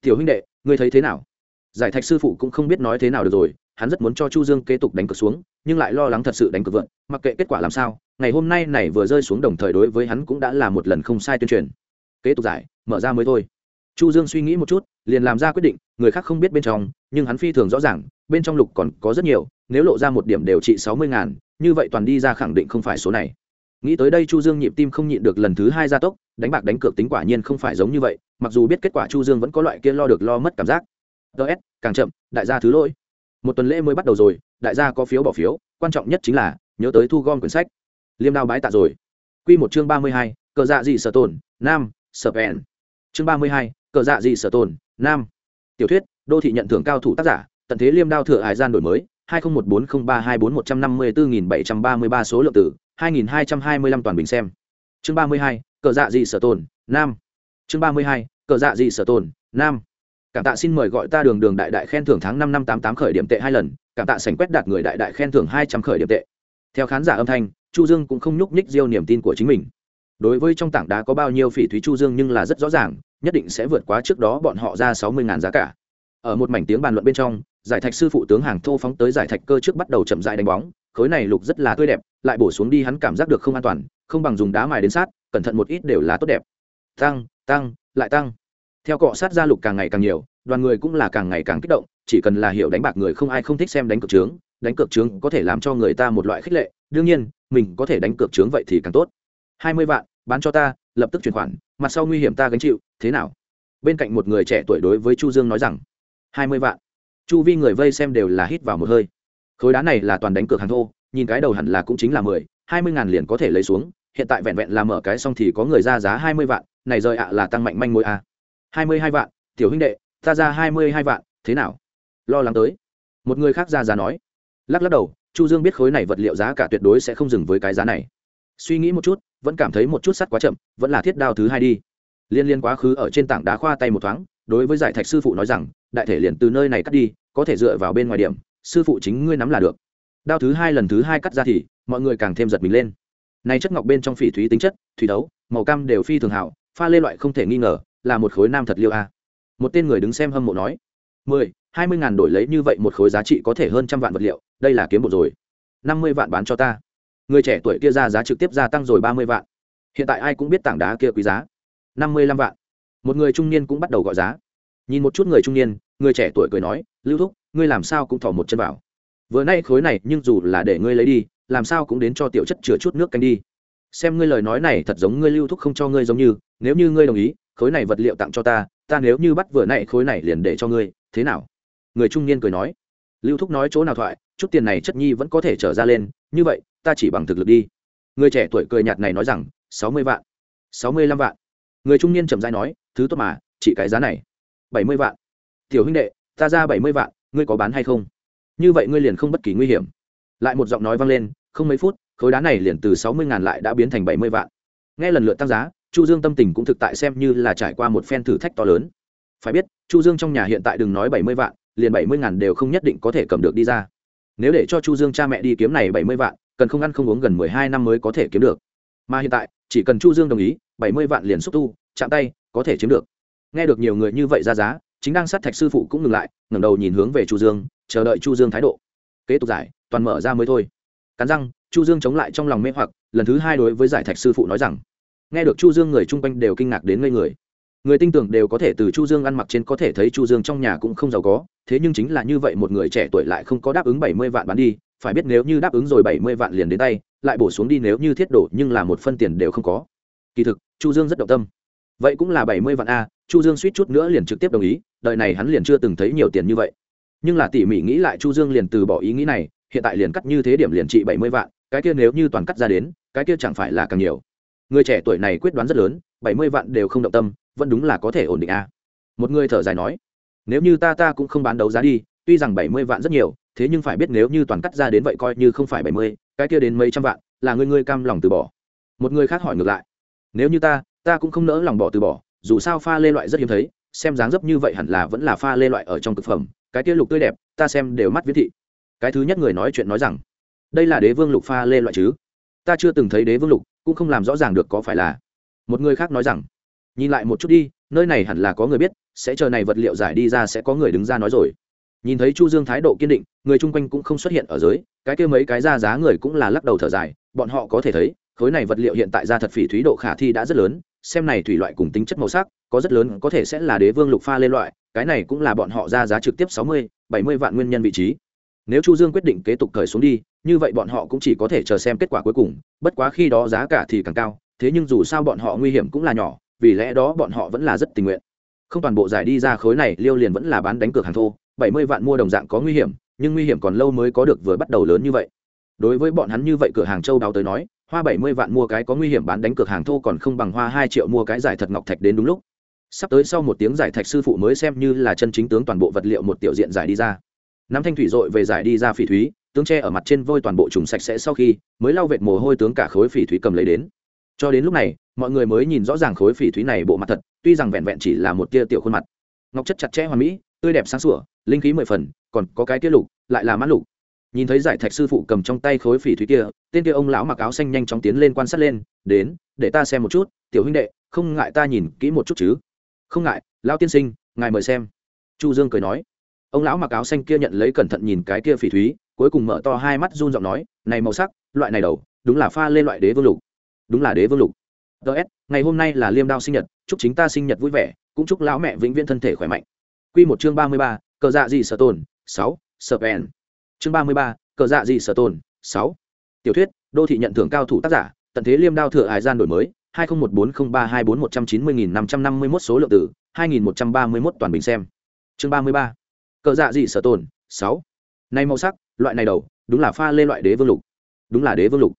Tiểu huynh đệ, ngươi thấy thế nào? Giải thạch sư phụ cũng không biết nói thế nào được rồi, hắn rất muốn cho chu dương kế tục đánh cược xuống, nhưng lại lo lắng thật sự đánh cược vượn, mặc kệ kết quả làm sao, ngày hôm nay này vừa rơi xuống đồng thời đối với hắn cũng đã là một lần không sai tuyên truyền. Kế tục giải, mở ra mới thôi. Chu dương suy nghĩ một chút, liền làm ra quyết định, người khác không biết bên trong, nhưng hắn phi thường rõ ràng, bên trong lục còn có rất nhiều, nếu lộ ra một điểm đều trị sáu mươi ngàn, như vậy toàn đi ra khẳng định không phải số này nghĩ tới đây chu dương nhịp tim không nhịn được lần thứ hai gia tốc đánh bạc đánh cược tính quả nhiên không phải giống như vậy mặc dù biết kết quả chu dương vẫn có loại kia lo được lo mất cảm giác. Ts càng chậm đại gia thứ lỗi. Một tuần lễ mới bắt đầu rồi đại gia có phiếu bỏ phiếu quan trọng nhất chính là nhớ tới thu gom quyển sách. Liêm đao bái tạ rồi. Quy một chương ba mươi hai, cờ dạ gì sở tồn nam sở vẹn. Chương ba mươi hai, cờ dạ gì sở tồn nam. Tiểu thuyết đô thị nhận thưởng cao thủ tác giả tận thế liêm đao thừa hải gian đổi mới hai nghìn một bốn không ba hai bốn một trăm năm mươi bốn nghìn bảy trăm ba mươi ba số lượng tử hai nghìn hai trăm hai mươi lăm toàn bình xem. Chương ba mươi hai, cờ dạ gì sở tồn, nam. Chương ba mươi hai, cờ dạ gì sở tồn, nam. Cảm tạ xin mời gọi ta đường đường đại đại khen thưởng tháng năm năm tám tám khởi điểm tệ hai lần, cảm tạ sảnh quét đạt người đại đại khen thưởng hai trăm khởi điểm tệ. Theo khán giả âm thanh, chu dương cũng không nhúc nhích diêu niềm tin của chính mình. Đối với trong tảng đá có bao nhiêu phỉ thúy chu dương nhưng là rất rõ ràng, nhất định sẽ vượt quá trước đó bọn họ ra sáu mươi ngàn giá cả. Ở một mảnh tiếng bàn luận bên trong, giải thạch sư phụ tướng hàng thô phóng tới giải thạch cơ trước bắt đầu chậm rãi đánh bóng khối này lục rất là tươi đẹp, lại bổ xuống đi hắn cảm giác được không an toàn, không bằng dùng đá mài đến sát, cẩn thận một ít đều là tốt đẹp. Tăng tăng, lại tăng. Theo cọ sát ra lục càng ngày càng nhiều, đoàn người cũng là càng ngày càng kích động, chỉ cần là hiểu đánh bạc người không ai không thích xem đánh cược trướng đánh cược trướng có thể làm cho người ta một loại khích lệ, đương nhiên, mình có thể đánh cược trướng vậy thì càng tốt. Hai mươi vạn, bán cho ta, lập tức chuyển khoản, mặt sau nguy hiểm ta gánh chịu, thế nào? Bên cạnh một người trẻ tuổi đối với chu dương nói rằng, hai mươi vạn. Chu vi người vây xem đều là hít vào một hơi khối đá này là toàn đánh cược hàng thô, nhìn cái đầu hẳn là cũng chính là mười, hai mươi ngàn liền có thể lấy xuống, hiện tại vẹn vẹn là mở cái xong thì có người ra giá hai mươi vạn, này rời ạ là tăng mạnh manh mối a hai mươi hai vạn, tiểu huynh đệ, ta ra hai mươi hai vạn, thế nào? Lo lắng tới. Một người khác ra giá nói. Lắc lắc đầu, chu dương biết khối này vật liệu giá cả tuyệt đối sẽ không dừng với cái giá này. Suy nghĩ một chút, vẫn cảm thấy một chút sắt quá chậm, vẫn là thiết đao thứ hai đi. Liên liên quá khứ ở trên tảng đá khoa tay một thoáng, đối với giải thạch sư phụ nói rằng, đại thể liền từ nơi này cắt đi, có thể dựa vào bên ngoài điểm sư phụ chính ngươi nắm là được. Đao thứ hai lần thứ hai cắt ra thì, mọi người càng thêm giật mình lên. Này chất ngọc bên trong phỉ thúy tính chất, thủy đấu, màu cam đều phi thường hảo, pha lê loại không thể nghi ngờ, là một khối nam thật liêu a. Một tên người đứng xem hâm mộ nói, mười, hai mươi ngàn đổi lấy như vậy một khối giá trị có thể hơn trăm vạn vật liệu, đây là kiếm bộ rồi. Năm mươi vạn bán cho ta. Người trẻ tuổi kia ra giá trực tiếp gia tăng rồi ba mươi vạn. Hiện tại ai cũng biết tảng đá kia quý giá. Năm mươi lăm vạn. Một người trung niên cũng bắt đầu gọi giá. Nhìn một chút người trung niên, người trẻ tuổi cười nói, lưu thúc ngươi làm sao cũng thỏ một chân vào. Vừa nay khối này nhưng dù là để ngươi lấy đi, làm sao cũng đến cho tiểu chất chừa chút nước canh đi. Xem ngươi lời nói này thật giống ngươi lưu thúc không cho ngươi giống như, nếu như ngươi đồng ý, khối này vật liệu tặng cho ta ta nếu như bắt vừa nay khối này liền để cho ngươi, thế nào? Người trung niên cười nói. Lưu thúc nói chỗ nào thoại, chút tiền này chất nhi vẫn có thể trở ra lên, như vậy, ta chỉ bằng thực lực đi. Người trẻ tuổi cười nhạt này nói rằng, sáu mươi vạn. sáu mươi lăm vạn. Người trung niên trầm dai nói, thứ tốt mà, chỉ cái giá này. bảy mươi vạn. Tiểu huynh đệ, ta ra bảy mươi vạn ngươi có bán hay không? Như vậy ngươi liền không bất kỳ nguy hiểm. Lại một giọng nói vang lên, không mấy phút, khối đá này liền từ sáu mươi ngàn lại đã biến thành bảy mươi vạn. Nghe lần lượt tăng giá, chu dương tâm tình cũng thực tại xem như là trải qua một phen thử thách to lớn. Phải biết, chu dương trong nhà hiện tại đừng nói bảy mươi vạn, liền bảy mươi ngàn đều không nhất định có thể cầm được đi ra. Nếu để cho chu dương cha mẹ đi kiếm này bảy mươi vạn, cần không ăn không uống gần mười hai năm mới có thể kiếm được. Mà hiện tại, chỉ cần chu dương đồng ý, bảy mươi vạn liền xúc tu, chạm tay, có thể chiếm được. Nghe được nhiều người như vậy ra giá chính đang sát thạch sư phụ cũng ngừng lại, ngẩng đầu nhìn hướng về chu dương, chờ đợi chu dương thái độ. Kế tục giải, toàn mở ra mới thôi. Cắn răng, chu dương chống lại trong lòng mê hoặc, lần thứ hai đối với giải thạch sư phụ nói rằng, nghe được chu dương người chung quanh đều kinh ngạc đến ngây người. Người tin tưởng đều có thể từ chu dương ăn mặc trên có thể thấy chu dương trong nhà cũng không giàu có, thế nhưng chính là như vậy một người trẻ tuổi lại không có đáp ứng bảy mươi vạn bán đi, phải biết nếu như đáp ứng rồi bảy mươi vạn liền đến tay, lại bổ xuống đi nếu như thiết đổ nhưng là một phân tiền đều không có. Kỳ thực, chu dương rất động tâm. Vậy cũng là bảy mươi vạn a chu dương suýt chút nữa liền trực tiếp đồng ý đời này hắn liền chưa từng thấy nhiều tiền như vậy. Nhưng là tỉ mỉ nghĩ lại chu dương liền từ bỏ ý nghĩ này, hiện tại liền cắt như thế điểm liền trị bảy mươi vạn, cái kia nếu như toàn cắt ra đến, cái kia chẳng phải là càng nhiều. Người trẻ tuổi này quyết đoán rất lớn, bảy mươi vạn đều không động tâm, vẫn đúng là có thể ổn định a. Một người thở dài nói, nếu như ta ta cũng không bán đấu giá đi, tuy rằng bảy mươi vạn rất nhiều, thế nhưng phải biết nếu như toàn cắt ra đến vậy coi như không phải bảy mươi, cái kia đến mấy trăm vạn, là người ngươi cam lòng từ bỏ. Một người khác hỏi ngược lại, nếu như ta ta cũng không nỡ lòng bỏ từ bỏ dù sao pha lê loại rất hiếm thấy, xem dáng dấp như vậy hẳn là vẫn là pha lê loại ở trong thực phẩm, cái kia lục tươi đẹp, ta xem đều mắt viết thị. Cái thứ nhất người nói chuyện nói rằng, đây là đế vương lục pha lê loại chứ? Ta chưa từng thấy đế vương lục, cũng không làm rõ ràng được có phải là. Một người khác nói rằng, nhìn lại một chút đi, nơi này hẳn là có người biết, sẽ chờ này vật liệu giải đi ra sẽ có người đứng ra nói rồi. Nhìn thấy chu dương thái độ kiên định, người chung quanh cũng không xuất hiện ở giới, cái kia mấy cái ra giá người cũng là lắc đầu thở dài, bọn họ có thể thấy, khối này vật liệu hiện tại ra thật phỉ thúy độ khả thi đã rất lớn xem này thủy loại cùng tính chất màu sắc, có rất lớn, có thể sẽ là đế vương lục pha lên loại, cái này cũng là bọn họ ra giá trực tiếp sáu mươi, bảy mươi vạn nguyên nhân vị trí. Nếu chu dương quyết định kế tục cởi xuống đi, như vậy bọn họ cũng chỉ có thể chờ xem kết quả cuối cùng, bất quá khi đó giá cả thì càng cao, thế nhưng dù sao bọn họ nguy hiểm cũng là nhỏ, vì lẽ đó bọn họ vẫn là rất tình nguyện. Không toàn bộ giải đi ra khối này, liêu liền vẫn là bán đánh cược hàng thô, bảy mươi vạn mua đồng dạng có nguy hiểm, nhưng nguy hiểm còn lâu mới có được vừa bắt đầu lớn như vậy. Đối với bọn hắn như vậy cửa hàng châu đáo tới nói hoa bảy mươi vạn mua cái có nguy hiểm bán đánh cược hàng thô còn không bằng hoa hai triệu mua cái giải thật ngọc thạch đến đúng lúc. Sắp tới sau một tiếng giải thạch sư phụ mới xem như là chân chính tướng toàn bộ vật liệu một tiểu diện giải đi ra. Nắm thanh thủy dội về giải đi ra phỉ thúy, tướng tre ở mặt trên vôi toàn bộ trùng sạch sẽ sau khi, mới lau vệt mồ hôi tướng cả khối phỉ thúy cầm lấy đến. Cho đến lúc này, mọi người mới nhìn rõ ràng khối phỉ thúy này bộ mặt thật, tuy rằng vẹn vẹn chỉ là một tia tiểu khuôn mặt. Ngọc chất chặt chẽ hoàn mỹ, tươi đẹp sáng sủa, linh khí mười phần, còn có cái tia lục, lại là mãn lục nhìn thấy giải thạch sư phụ cầm trong tay khối phỉ thúy kia tên kia ông lão mặc áo xanh nhanh chóng tiến lên quan sát lên đến để ta xem một chút tiểu huynh đệ không ngại ta nhìn kỹ một chút chứ? Không ngại lão tiên sinh ngài mời xem. Chu dương cười nói. Ông lão mặc áo xanh kia nhận lấy cẩn thận nhìn cái kia phỉ thúy cuối cùng mở to hai mắt run giọng nói này màu sắc loại này đầu đúng là pha lên loại đế vương lục. Đúng là đế vương lục. Ts ngày hôm nay là liêm đao sinh nhật chúc chính ta sinh nhật vui vẻ cũng chúc lão mẹ vĩnh viễn thân thể khỏe mạnh. Quy một chương ba mươi ba, cờ dạ gì sở tồn sáu sở bèn chương ba mươi ba, cờ dạ gì sở tồn sáu. Tiểu thuyết đô thị nhận thưởng cao thủ tác giả tận thế liêm đao thừa hải gian đổi mới hai nghìn một bốn không ba hai bốn một trăm chín mươi nghìn năm trăm năm mươi mốt số lượng tử hai nghìn một trăm ba mươi mốt toàn bình xem. Chương ba mươi ba cờ dạ dị sở tồn sáu. Nay màu sắc loại này đầu đúng là pha lê loại đế vương lục. Đúng là đế vương lục.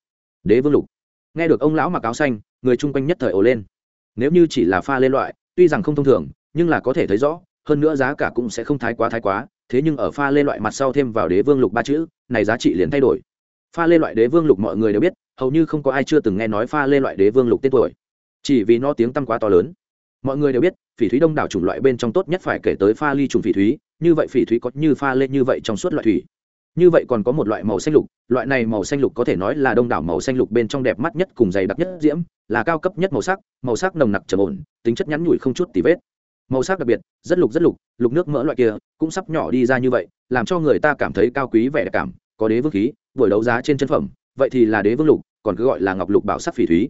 Đế vương lục. Nghe được ông lão mặc áo xanh người chung quanh nhất thời ồ lên. Nếu như chỉ là pha lê loại tuy rằng không thông thường nhưng là có thể thấy rõ hơn nữa giá cả cũng sẽ không thái quá thái quá thế nhưng ở pha lê loại mặt sau thêm vào đế vương lục ba chữ, này giá trị liền thay đổi. Pha lê loại đế vương lục mọi người đều biết, hầu như không có ai chưa từng nghe nói pha lê loại đế vương lục tên tuổi. Chỉ vì nó tiếng tăm quá to lớn. Mọi người đều biết, phỉ thúy đông đảo chủng loại bên trong tốt nhất phải kể tới pha ly trùng phỉ thúy, như vậy phỉ thúy có như pha lê như vậy trong suốt loại thủy. Như vậy còn có một loại màu xanh lục, loại này màu xanh lục có thể nói là đông đảo màu xanh lục bên trong đẹp mắt nhất cùng dày đặc nhất diễm, là cao cấp nhất màu sắc màu sắc nồng nặc trầm ổn, tính chất nhắn nhủi không chút tì vết màu sắc đặc biệt, rất lục rất lục lục nước mỡ loại kia, cũng sắp nhỏ đi ra như vậy, làm cho người ta cảm thấy cao quý vẻ đẹp cảm, có đế vương khí, buổi đấu giá trên chân phẩm, vậy thì là đế vương lục, còn cứ gọi là ngọc lục bảo sắc phỉ thúy.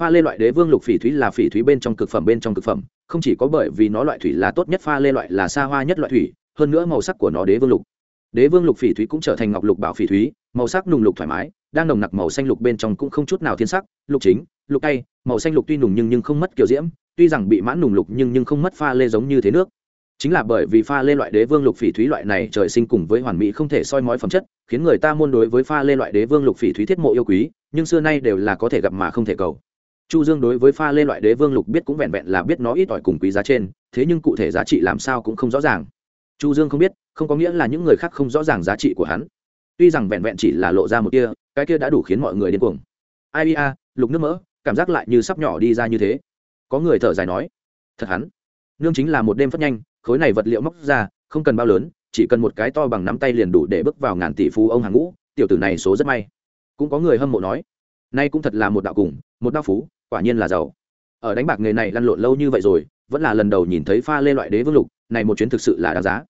Pha lê loại đế vương lục phỉ thúy là phỉ thúy bên trong cực phẩm bên trong cực phẩm, không chỉ có bởi vì nó loại thủy là tốt nhất, pha lê loại là xa hoa nhất loại thủy, hơn nữa màu sắc của nó đế vương lục. Đế vương lục phỉ thúy cũng trở thành ngọc lục bảo phỉ thúy, màu sắc nùng lục thoải mái, đang nồng nặc màu xanh lục bên trong cũng không chút nào thiên sắc, lục chính, lục tay, màu xanh lục tuy nùng nhưng nhưng không mất kiểu diễm tuy rằng bị mãn nùng lục nhưng nhưng không mất pha lê giống như thế nước. Chính là bởi vì pha lê loại đế vương lục phỉ thúy loại này trời sinh cùng với hoàn mỹ không thể soi mói phẩm chất, khiến người ta muôn đối với pha lê loại đế vương lục phỉ thúy thiết mộ yêu quý, nhưng xưa nay đều là có thể gặp mà không thể cầu. Chu dương đối với pha lê loại đế vương lục biết cũng vẹn vẹn là biết nó ít ỏi cùng quý giá trên, thế nhưng cụ thể giá trị làm sao cũng không rõ ràng. Chu dương không biết, không có nghĩa là những người khác không rõ ràng giá trị của hắn. Tuy rằng vẹn vẹn chỉ là lộ ra một kia cái kia đã đủ khiến mọi người điên cuồng. Ai a, lục nước mỡ, cảm giác lại như sắp nhỏ đi ra như thế có người thở dài nói, thật hắn, nương chính là một đêm phát nhanh, khối này vật liệu móc ra, không cần bao lớn, chỉ cần một cái to bằng nắm tay liền đủ để bước vào ngàn tỷ phú ông hàng ngũ, tiểu tử này số rất may. Cũng có người hâm mộ nói, nay cũng thật là một đạo cùng, một đạo phú, quả nhiên là giàu. Ở đánh bạc nghề này lăn lộn lâu như vậy rồi, vẫn là lần đầu nhìn thấy pha lê loại đế vương lục, này một chuyến thực sự là đáng giá.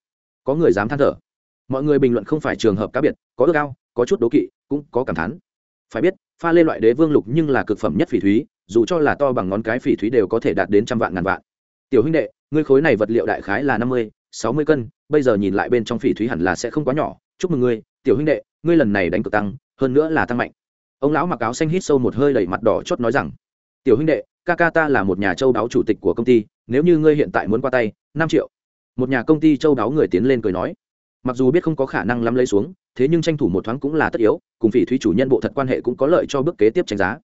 Có người dám than thở, mọi người bình luận không phải trường hợp cá biệt, có ước cao có chút đố kỵ, cũng có cảm thán. Phải biết, pha lê loại đế vương lục nhưng là cực phẩm nhất phỉ thúy dù cho là to bằng ngón cái phỉ thúy đều có thể đạt đến trăm vạn ngàn vạn. Tiểu huynh đệ, ngươi khối này vật liệu đại khái là năm mươi, sáu mươi cân, bây giờ nhìn lại bên trong phỉ thúy hẳn là sẽ không quá nhỏ. Chúc mừng ngươi, tiểu huynh đệ, ngươi lần này đánh cực tăng, hơn nữa là tăng mạnh. Ông lão mặc áo xanh hít sâu một hơi đầy mặt đỏ chót nói rằng, tiểu huynh đệ, ca ca ta là một nhà châu đáo chủ tịch của công ty, nếu như ngươi hiện tại muốn qua tay, năm triệu. Một nhà công ty châu đáo người tiến lên cười nói, mặc dù biết không có khả năng lắm lấy xuống, thế nhưng tranh thủ một thoáng cũng là tất yếu, cùng phỉ thúy chủ nhân bộ thật quan hệ cũng có lợi cho bước kế tiếp tranh giá.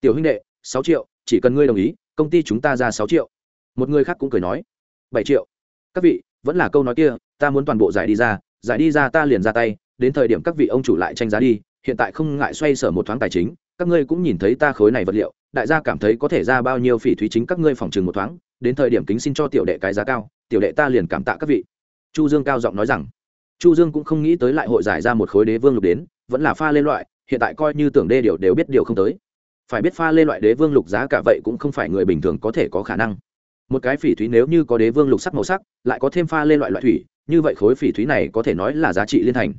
Tiểu huynh đệ sáu triệu, chỉ cần ngươi đồng ý, công ty chúng ta ra sáu triệu. Một người khác cũng cười nói, bảy triệu. Các vị, vẫn là câu nói kia, ta muốn toàn bộ giải đi ra, giải đi ra ta liền ra tay, đến thời điểm các vị ông chủ lại tranh giá đi, hiện tại không ngại xoay sở một thoáng tài chính, các ngươi cũng nhìn thấy ta khối này vật liệu, đại gia cảm thấy có thể ra bao nhiêu phỉ thúy chính các ngươi phòng trừng một thoáng, đến thời điểm kính xin cho tiểu đệ cái giá cao, tiểu đệ ta liền cảm tạ các vị. Chu dương cao giọng nói rằng, chu dương cũng không nghĩ tới lại hội giải ra một khối đế vương lục đến, vẫn là pha lên loại, hiện tại coi như tưởng đê điều đều biết điều không tới phải biết pha lên loại đế vương lục giá cả vậy cũng không phải người bình thường có thể có khả năng. Một cái phỉ thúy nếu như có đế vương lục sắc màu sắc, lại có thêm pha lên loại loại thủy, như vậy khối phỉ thúy này có thể nói là giá trị liên thành.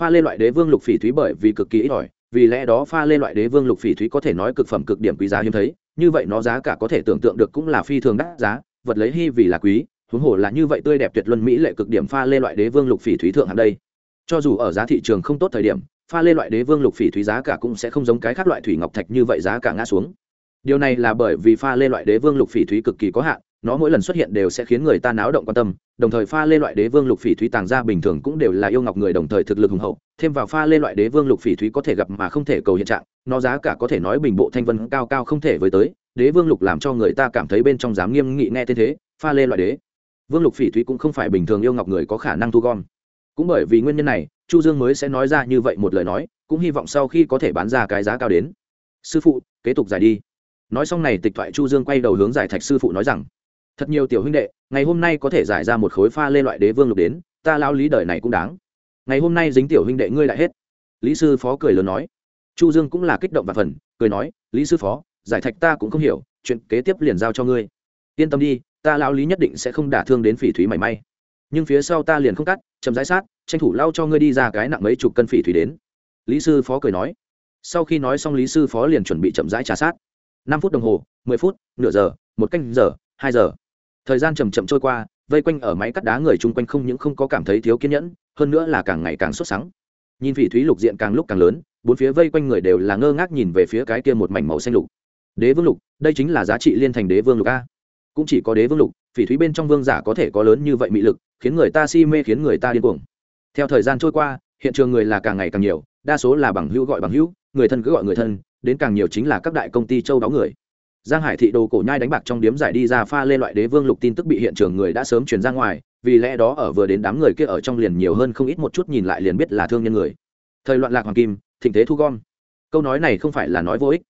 Pha lên loại đế vương lục phỉ thúy bởi vì cực kỳ ít ỏi, vì lẽ đó pha lên loại đế vương lục phỉ thúy có thể nói cực phẩm cực điểm quý giá hiếm thấy, như vậy nó giá cả có thể tưởng tượng được cũng là phi thường đắt giá, vật lấy hy vì là quý, huống hồ là như vậy tươi đẹp tuyệt luân mỹ lệ cực điểm pha lê loại đế vương lục phỉ thúy thượng hạng đây. Cho dù ở giá thị trường không tốt thời điểm pha lê loại đế vương lục phỉ thúy giá cả cũng sẽ không giống cái khác loại thủy ngọc thạch như vậy giá cả ngã xuống. Điều này là bởi vì pha lê loại đế vương lục phỉ thúy cực kỳ có hạn, nó mỗi lần xuất hiện đều sẽ khiến người ta náo động quan tâm, đồng thời pha lê loại đế vương lục phỉ thúy tàng ra bình thường cũng đều là yêu ngọc người đồng thời thực lực hùng hậu, thêm vào pha lê loại đế vương lục phỉ thúy có thể gặp mà không thể cầu hiện trạng, nó giá cả có thể nói bình bộ thanh vân cao cao không thể với tới, đế vương lục làm cho người ta cảm thấy bên trong dám nghiêm nghị nghe tên thế, pha lê loại đế vương lục phỉ thúy cũng không phải bình thường yêu ngọc người có khả năng thu gom. Cũng bởi vì nguyên nhân này chu dương mới sẽ nói ra như vậy một lời nói, cũng hy vọng sau khi có thể bán ra cái giá cao đến. Sư phụ, kế tục giải đi. Nói xong này, tịch thoại chu dương quay đầu hướng giải thạch sư phụ nói rằng, thật nhiều tiểu huynh đệ, ngày hôm nay có thể giải ra một khối pha lê loại đế vương lục đến, ta lao lý đời này cũng đáng. Ngày hôm nay dính tiểu huynh đệ ngươi lại hết. Lý sư phó cười lớn nói. Chu dương cũng là kích động và phần, cười nói, lý sư phó, giải thạch ta cũng không hiểu, chuyện kế tiếp liền giao cho ngươi. Yên tâm đi, ta lao lý nhất định sẽ không đả thương đến phỉ thúy mảy may. Nhưng phía sau ta liền không cắt, chậm rãi sát tranh thủ lao cho ngươi đi ra cái nặng mấy chục cân phỉ thủy đến. Lý sư phó cười nói. Sau khi nói xong, lý sư phó liền chuẩn bị chậm rãi trả sát. Năm phút đồng hồ, mười phút, nửa giờ, một canh giờ, hai giờ. Thời gian chầm chậm trôi qua, vây quanh ở máy cắt đá người chung quanh không những không có cảm thấy thiếu kiên nhẫn, hơn nữa là càng ngày càng sốt sắng. Nhìn phỉ thúy lục diện càng lúc càng lớn, bốn phía vây quanh người đều là ngơ ngác nhìn về phía cái kia một mảnh màu xanh lục. Đế vương lục, đây chính là giá trị liên thành đế vương lục a. Cũng chỉ có đế vương lục, phỉ thúy bên trong vương giả có thể có lớn như vậy mị lực, khiến người ta si mê, khiến người ta điên cuồng theo thời gian trôi qua, hiện trường người là càng ngày càng nhiều, đa số là bằng hữu gọi bằng hữu, người thân cứ gọi người thân, đến càng nhiều chính là các đại công ty châu đáo người. Giang hải thị đồ cổ nhai đánh bạc trong điếm giải đi ra pha lê loại đế vương lục tin tức bị hiện trường người đã sớm truyền ra ngoài, vì lẽ đó ở vừa đến đám người kia ở trong liền nhiều hơn không ít một chút nhìn lại liền biết là thương nhân người. Thời loạn lạc hoàng kim, thịnh thế thu gom. Câu nói này không phải là nói vô ích.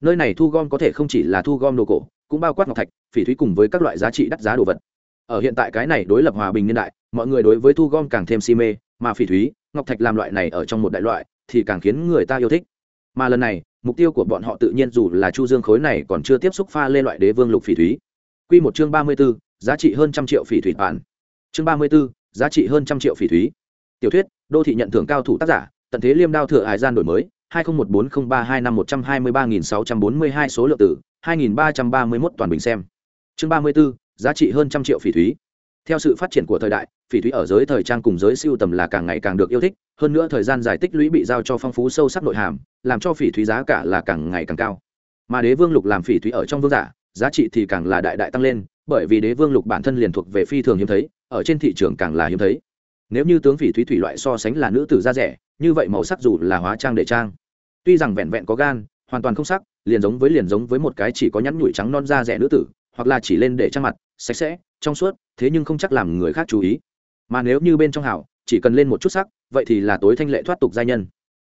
Nơi này thu gom có thể không chỉ là thu gom đồ cổ, cũng bao quát ngọc thạch, phỉ thúy cùng với các loại giá trị đắt giá đồ vật. Ở hiện tại cái này đối lập hòa bình niên đại, mọi người đối với thu gom càng thêm si mê mà phỉ thúy ngọc thạch làm loại này ở trong một đại loại thì càng khiến người ta yêu thích. Mà lần này mục tiêu của bọn họ tự nhiên dù là chu dương khối này còn chưa tiếp xúc pha lên loại đế vương lục phỉ thúy. Quy một chương ba mươi 34, giá trị hơn trăm triệu phỉ thủy bản. Chương ba mươi 34, giá trị hơn trăm triệu phỉ thúy. Tiểu thuyết đô thị nhận thưởng cao thủ tác giả tận thế liêm đao thừa hải gian đổi mới hai nghìn một bốn không ba hai năm một trăm hai mươi ba nghìn sáu trăm bốn mươi hai số lượng tử hai nghìn ba trăm ba mươi mốt toàn bình xem. Chương ba mươi 34, giá trị hơn trăm triệu phỉ thúy theo sự phát triển của thời đại, phỉ thúy ở giới thời trang cùng giới siêu tầm là càng ngày càng được yêu thích, hơn nữa thời gian dài tích lũy bị giao cho phong phú sâu sắc nội hàm, làm cho phỉ thúy giá cả là càng ngày càng cao. Mà đế vương lục làm phỉ thúy ở trong vương giả, giá trị thì càng là đại đại tăng lên, bởi vì đế vương lục bản thân liền thuộc về phi thường hiếm thấy, ở trên thị trường càng là hiếm thấy. Nếu như tướng phỉ thúy thủy loại so sánh là nữ tử da rẻ, như vậy màu sắc dù là hóa trang để trang, tuy rằng vẹn vẹn có gan, hoàn toàn không sắc, liền giống với liền giống với một cái chỉ có nhắn nhủi trắng non da rẻ nữ tử hoặc là chỉ lên để trang mặt, sạch sẽ, trong suốt, thế nhưng không chắc làm người khác chú ý. Mà nếu như bên trong hảo, chỉ cần lên một chút sắc, vậy thì là tối thanh lệ thoát tục gia nhân.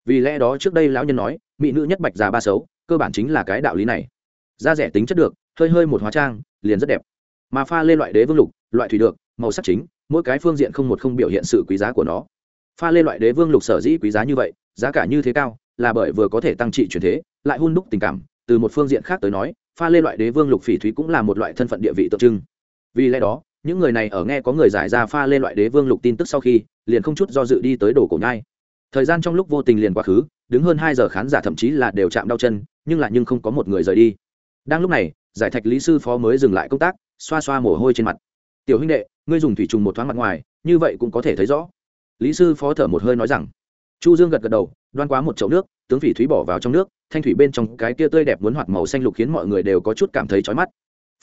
Vì lẽ đó trước đây lão nhân nói, mỹ nữ nhất bạch già ba xấu, cơ bản chính là cái đạo lý này. Da rẻ tính chất được, hơi hơi một hóa trang, liền rất đẹp. Mà pha lên loại đế vương lục, loại thủy được, màu sắc chính, mỗi cái phương diện không một không biểu hiện sự quý giá của nó. Pha lên loại đế vương lục sở dĩ quý giá như vậy, giá cả như thế cao, là bởi vừa có thể tăng trị truyền thế, lại hun đúc tình cảm, từ một phương diện khác tới nói pha lên loại đế vương lục phỉ thúy cũng là một loại thân phận địa vị tượng trưng. Vì lẽ đó, những người này ở nghe có người giải ra pha lên loại đế vương lục tin tức sau khi, liền không chút do dự đi tới đổ cổ nhai. Thời gian trong lúc vô tình liền quá khứ, đứng hơn hai giờ khán giả thậm chí là đều chạm đau chân, nhưng lại nhưng không có một người rời đi. Đang lúc này, giải thạch lý sư phó mới dừng lại công tác, xoa xoa mồ hôi trên mặt. Tiểu huynh đệ, ngươi dùng thủy trùng một thoáng mặt ngoài, như vậy cũng có thể thấy rõ. Lý sư phó thở một hơi nói rằng. Chu dương gật gật đầu, đoan quá một chậu nước, tướng phỉ thúy bỏ vào trong nước thanh thủy bên trong cái kia tươi đẹp muốn hoạt màu xanh lục khiến mọi người đều có chút cảm thấy chói mắt.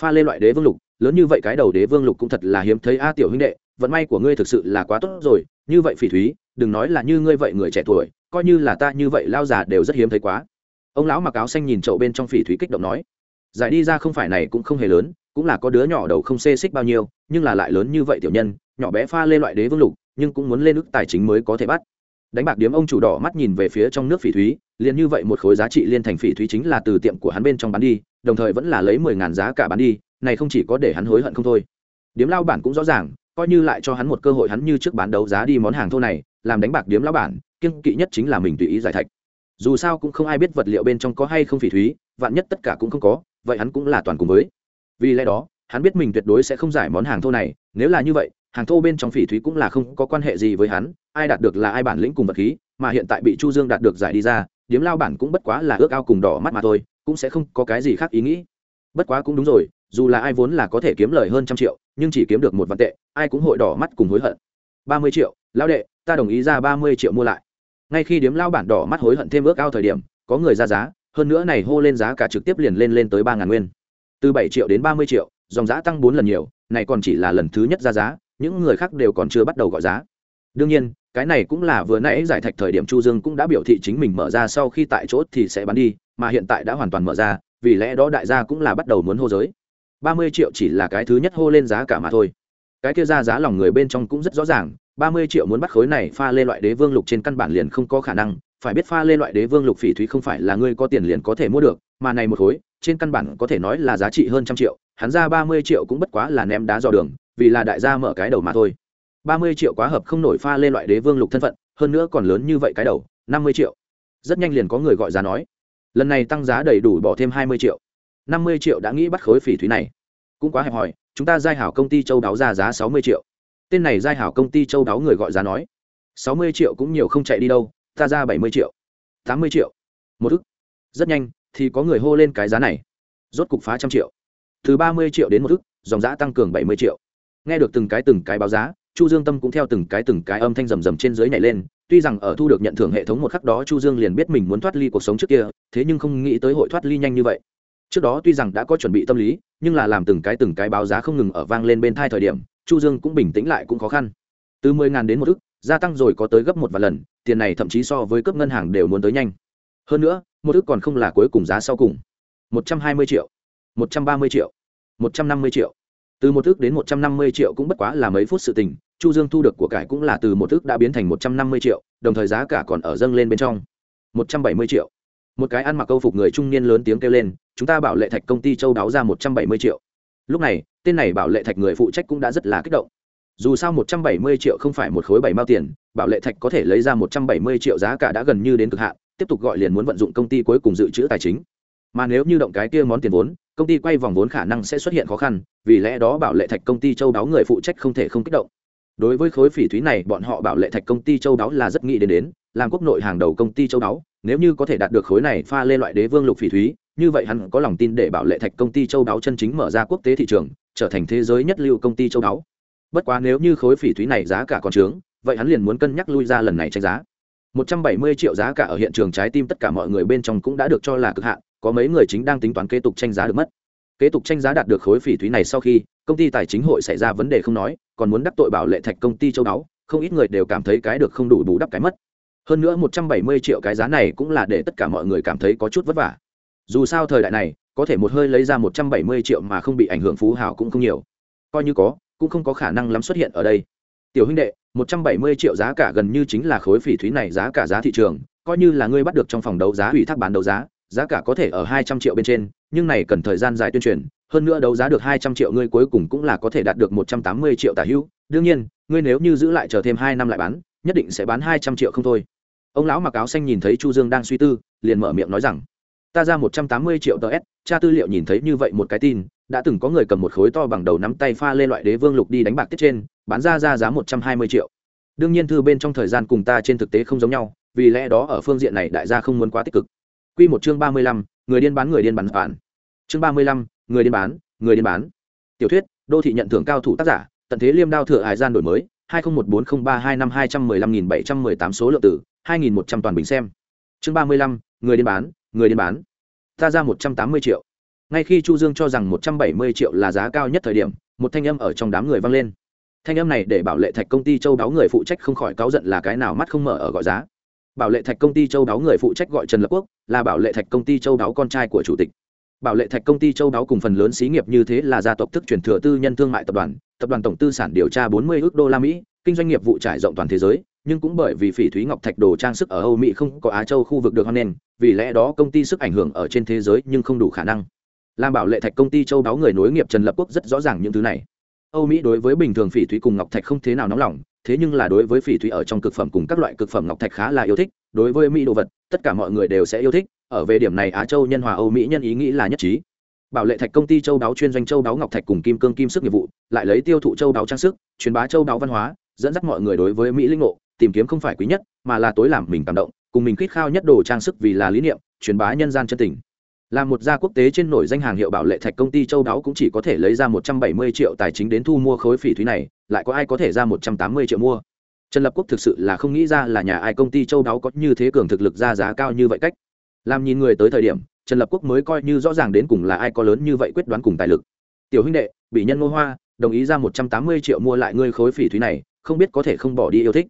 Pha lên loại đế vương lục, lớn như vậy cái đầu đế vương lục cũng thật là hiếm thấy a tiểu huynh đệ, vận may của ngươi thực sự là quá tốt rồi, như vậy phỉ thúy, đừng nói là như ngươi vậy người trẻ tuổi, coi như là ta như vậy lao già đều rất hiếm thấy quá. Ông lão mặc áo xanh nhìn chậu bên trong phỉ thúy kích động nói, giải đi ra không phải này cũng không hề lớn, cũng là có đứa nhỏ đầu không xê xích bao nhiêu, nhưng là lại lớn như vậy tiểu nhân, nhỏ bé pha lên loại đế vương lục, nhưng cũng muốn lên ức tài chính mới có thể bắt đánh bạc điếm ông chủ đỏ mắt nhìn về phía trong nước phỉ thúy, liền như vậy một khối giá trị liên thành phỉ thúy chính là từ tiệm của hắn bên trong bán đi, đồng thời vẫn là lấy mười ngàn giá cả bán đi, này không chỉ có để hắn hối hận không thôi. Điếm lao bản cũng rõ ràng, coi như lại cho hắn một cơ hội hắn như trước bán đấu giá đi món hàng thô này, làm đánh bạc điếm lao bản kiên kỵ nhất chính là mình tùy ý giải thạch. Dù sao cũng không ai biết vật liệu bên trong có hay không phỉ thúy, vạn nhất tất cả cũng không có, vậy hắn cũng là toàn cùng với. Vì lẽ đó hắn biết mình tuyệt đối sẽ không giải món hàng thô này, nếu là như vậy, hàng thô bên trong phỉ thúy cũng là không có quan hệ gì với hắn, ai đạt được là ai bản lĩnh cùng vật khí, mà hiện tại bị chu dương đạt được giải đi ra, điếm lao bản cũng bất quá là ước ao cùng đỏ mắt mà thôi, cũng sẽ không có cái gì khác ý nghĩ. Bất quá cũng đúng rồi, dù là ai vốn là có thể kiếm lời hơn trăm triệu, nhưng chỉ kiếm được một vạn tệ, ai cũng hội đỏ mắt cùng hối hận. Ba mươi triệu, lao đệ, ta đồng ý ra ba mươi triệu mua lại. Ngay khi điếm lao bản đỏ mắt hối hận thêm ước ao thời điểm, có người ra giá, hơn nữa này hô lên giá cả trực tiếp liền lên lên tới ba ngàn nguyên. Từ bảy triệu đến ba mươi triệu dòng giá tăng bốn lần nhiều, này còn chỉ là lần thứ nhất ra giá, những người khác đều còn chưa bắt đầu gọi giá. Đương nhiên, cái này cũng là vừa nãy giải thạch thời điểm chu dương cũng đã biểu thị chính mình mở ra sau khi tại chỗ thì sẽ bán đi, mà hiện tại đã hoàn toàn mở ra, vì lẽ đó đại gia cũng là bắt đầu muốn hô giới. Ba mươi triệu chỉ là cái thứ nhất hô lên giá cả mà thôi. Cái kia ra giá lòng người bên trong cũng rất rõ ràng, ba mươi triệu muốn bắt khối này pha lên loại đế vương lục trên căn bản liền không có khả năng, phải biết pha lên loại đế vương lục phỉ thúy không phải là ngươi có tiền liền có thể mua được, mà này một khối trên căn bản có thể nói là giá trị hơn trăm triệu, hắn ra ba mươi triệu cũng bất quá là ném đá dò đường, vì là đại gia mở cái đầu mà thôi. Ba mươi triệu quá hợp không nổi pha lên loại đế vương lục thân phận, hơn nữa còn lớn như vậy cái đầu, năm mươi triệu. Rất nhanh liền có người gọi giá nói. Lần này tăng giá đầy đủ bỏ thêm hai mươi triệu. Năm mươi triệu đã nghĩ bắt khối phỉ thúy này. Cũng quá hẹp hòi, chúng ta giai hảo công ty châu đáo ra giá sáu mươi triệu. Tên này giai hảo công ty châu đáo người gọi giá nói. Sáu mươi triệu cũng nhiều không chạy đi đâu, ta ra bảy mươi triệu. Tám mươi triệu. Một ức. Rất nhanh thì có người hô lên cái giá này. Rốt cục phá trăm triệu. Từ ba mươi triệu đến một ức, dòng giá tăng cường bảy mươi triệu. Nghe được từng cái từng cái báo giá, chu dương tâm cũng theo từng cái từng cái âm thanh rầm rầm trên dưới nhảy lên, tuy rằng ở thu được nhận thưởng hệ thống một khắc đó chu dương liền biết mình muốn thoát ly cuộc sống trước kia, thế nhưng không nghĩ tới hội thoát ly nhanh như vậy. Trước đó tuy rằng đã có chuẩn bị tâm lý, nhưng là làm từng cái từng cái báo giá không ngừng ở vang lên bên thai thời điểm, chu dương cũng bình tĩnh lại cũng khó khăn. Từ mười ngàn đến một ức, gia tăng rồi có tới gấp một vài lần, tiền này thậm chí so với cấp ngân hàng đều muốn tới nhanh hơn nữa, một ước còn không là cuối cùng giá sau cùng. Một trăm hai mươi triệu, một trăm ba mươi triệu, một trăm năm mươi triệu. Từ một ước đến một trăm năm mươi triệu cũng bất quá là mấy phút sự tình, chu dương thu được của cải cũng là từ một ước đã biến thành một trăm năm mươi triệu, đồng thời giá cả còn ở dâng lên bên trong. Một trăm bảy mươi triệu. Một cái ăn mặc câu phục người trung niên lớn tiếng kêu lên, chúng ta bảo lệ thạch công ty châu đáo ra một trăm bảy mươi triệu. Lúc này, tên này bảo lệ thạch người phụ trách cũng đã rất là kích động. Dù sao một trăm bảy mươi triệu không phải một khối bảy mao tiền, bảo lệ thạch có thể lấy ra một trăm bảy mươi triệu giá cả đã gần như đến cực hạn tiếp tục gọi liền muốn vận dụng công ty cuối cùng dự trữ tài chính. Mà nếu như động cái kia món tiền vốn, công ty quay vòng vốn khả năng sẽ xuất hiện khó khăn, vì lẽ đó bảo lệ thạch công ty châu đáo người phụ trách không thể không kích động. Đối với khối phỉ thúy này, bọn họ bảo lệ thạch công ty châu đáo là rất nghĩ đến đến, làm quốc nội hàng đầu công ty châu đáo, nếu như có thể đạt được khối này pha lên loại đế vương lục phỉ thúy, như vậy hắn có lòng tin để bảo lệ thạch công ty châu đáo chân chính mở ra quốc tế thị trường, trở thành thế giới nhất lưu công ty châu đáo. Bất quá nếu như khối phỉ thúy này giá cả còn trướng, vậy hắn liền muốn cân nhắc lui ra lần này tranh giá. 170 triệu giá cả ở hiện trường trái tim tất cả mọi người bên trong cũng đã được cho là cực hạn, có mấy người chính đang tính toán kế tục tranh giá được mất. Kế tục tranh giá đạt được khối phỉ thúy này sau khi, công ty tài chính hội xảy ra vấn đề không nói, còn muốn đắc tội bảo lệ thạch công ty châu đáo không ít người đều cảm thấy cái được không đủ bù đắp cái mất. Hơn nữa 170 triệu cái giá này cũng là để tất cả mọi người cảm thấy có chút vất vả. Dù sao thời đại này, có thể một hơi lấy ra 170 triệu mà không bị ảnh hưởng phú hào cũng không nhiều. Coi như có, cũng không có khả năng lắm xuất hiện ở đây tiểu huynh đệ 170 triệu giá cả gần như chính là khối phỉ thúy này giá cả giá thị trường, coi như là ngươi bắt được trong phòng đấu giá, ủy thác bán đấu giá giá cả có thể ở 200 triệu bên trên, nhưng này cần thời gian dài tuyên truyền, hơn nữa đấu giá được 200 triệu ngươi cuối cùng cũng là có thể đạt được 180 triệu tả hữu đương nhiên, ngươi nếu như giữ lại chờ thêm hai năm lại bán, nhất định sẽ bán 200 triệu không thôi. Ông lão mặc áo xanh nhìn thấy chu dương đang suy tư, liền mở miệng nói rằng, ta ra 180 triệu ts tra tư liệu nhìn thấy như vậy một cái tin đã từng có người cầm một khối to bằng đầu nắm tay pha lên loại đế vương lục đi đánh bạc tiết trên bán ra ra giá 120 triệu đương nhiên thư bên trong thời gian cùng ta trên thực tế không giống nhau vì lẽ đó ở phương diện này đại gia không muốn quá tích cực Quy một chương 35, người điên bán người điên bán phản. Chương 35, người điên bán, người điên bán. Tiểu thuyết, đô thị nhận thưởng cao thủ tác giả, tận thế liêm đao thừa hải gian đổi mới, 20140325215718 số lượng tử, 2100 toàn bình xem. Chương 35, người điên bán, người điên bán. Ta ra 180 triệu. Ngay khi Chu Dương cho rằng 170 triệu là giá cao nhất thời điểm, một thanh âm ở trong đám người vang lên. Thanh âm này để bảo lệ thạch công ty châu đáo người phụ trách không khỏi cáu giận là cái nào mắt không mở ở gọi giá. Bảo lệ thạch công ty châu đáo người phụ trách gọi trần lập quốc là bảo lệ thạch công ty châu đáo con trai của chủ tịch. Bảo lệ thạch công ty châu đáo cùng phần lớn xí nghiệp như thế là gia tộc thức truyền thừa tư nhân thương mại tập đoàn tập đoàn tổng tư sản điều tra 40 ước đô la mỹ kinh doanh nghiệp vụ trải rộng toàn thế giới nhưng cũng bởi vì phỉ thúy ngọc thạch đồ trang sức ở âu mỹ không có á châu khu vực được hoan nghênh vì lẽ đó công ty sức ảnh hưởng ở trên thế giới nhưng không đủ khả năng làm bảo lệ thạch công ty châu đáo người nối nghiệp trần lập quốc rất rõ ràng những thứ này. Âu mỹ đối với bình thường phỉ thúy cùng ngọc thạch không thế nào nóng lòng, thế nhưng là đối với phỉ thúy ở trong cực phẩm cùng các loại cực phẩm ngọc thạch khá là yêu thích, đối với mỹ đồ vật, tất cả mọi người đều sẽ yêu thích, ở về điểm này á châu nhân hòa âu mỹ nhân ý nghĩ là nhất trí. Bảo lệ thạch công ty châu đáo chuyên doanh châu đáo ngọc thạch cùng kim cương kim sức nghiệp vụ, lại lấy tiêu thụ châu đáo trang sức, truyền bá châu đáo văn hóa, dẫn dắt mọi người đối với mỹ linh ngộ, tìm kiếm không phải quý nhất, mà là tối làm mình cảm động, cùng mình khít khao nhất đồ trang sức vì là lý niệm, truyền bá nhân gian chân tình là một gia quốc tế trên nổi danh hàng hiệu bảo lệ thạch công ty châu đáo cũng chỉ có thể lấy ra một trăm bảy mươi triệu tài chính đến thu mua khối phỉ thúy này, lại có ai có thể ra một trăm tám mươi triệu mua? Trần lập quốc thực sự là không nghĩ ra là nhà ai công ty châu đáo có như thế cường thực lực ra giá cao như vậy cách. Làm nhìn người tới thời điểm, trần lập quốc mới coi như rõ ràng đến cùng là ai có lớn như vậy quyết đoán cùng tài lực. Tiểu huynh đệ, bị nhân ngô hoa, đồng ý ra một trăm tám mươi triệu mua lại ngươi khối phỉ thúy này, không biết có thể không bỏ đi yêu thích.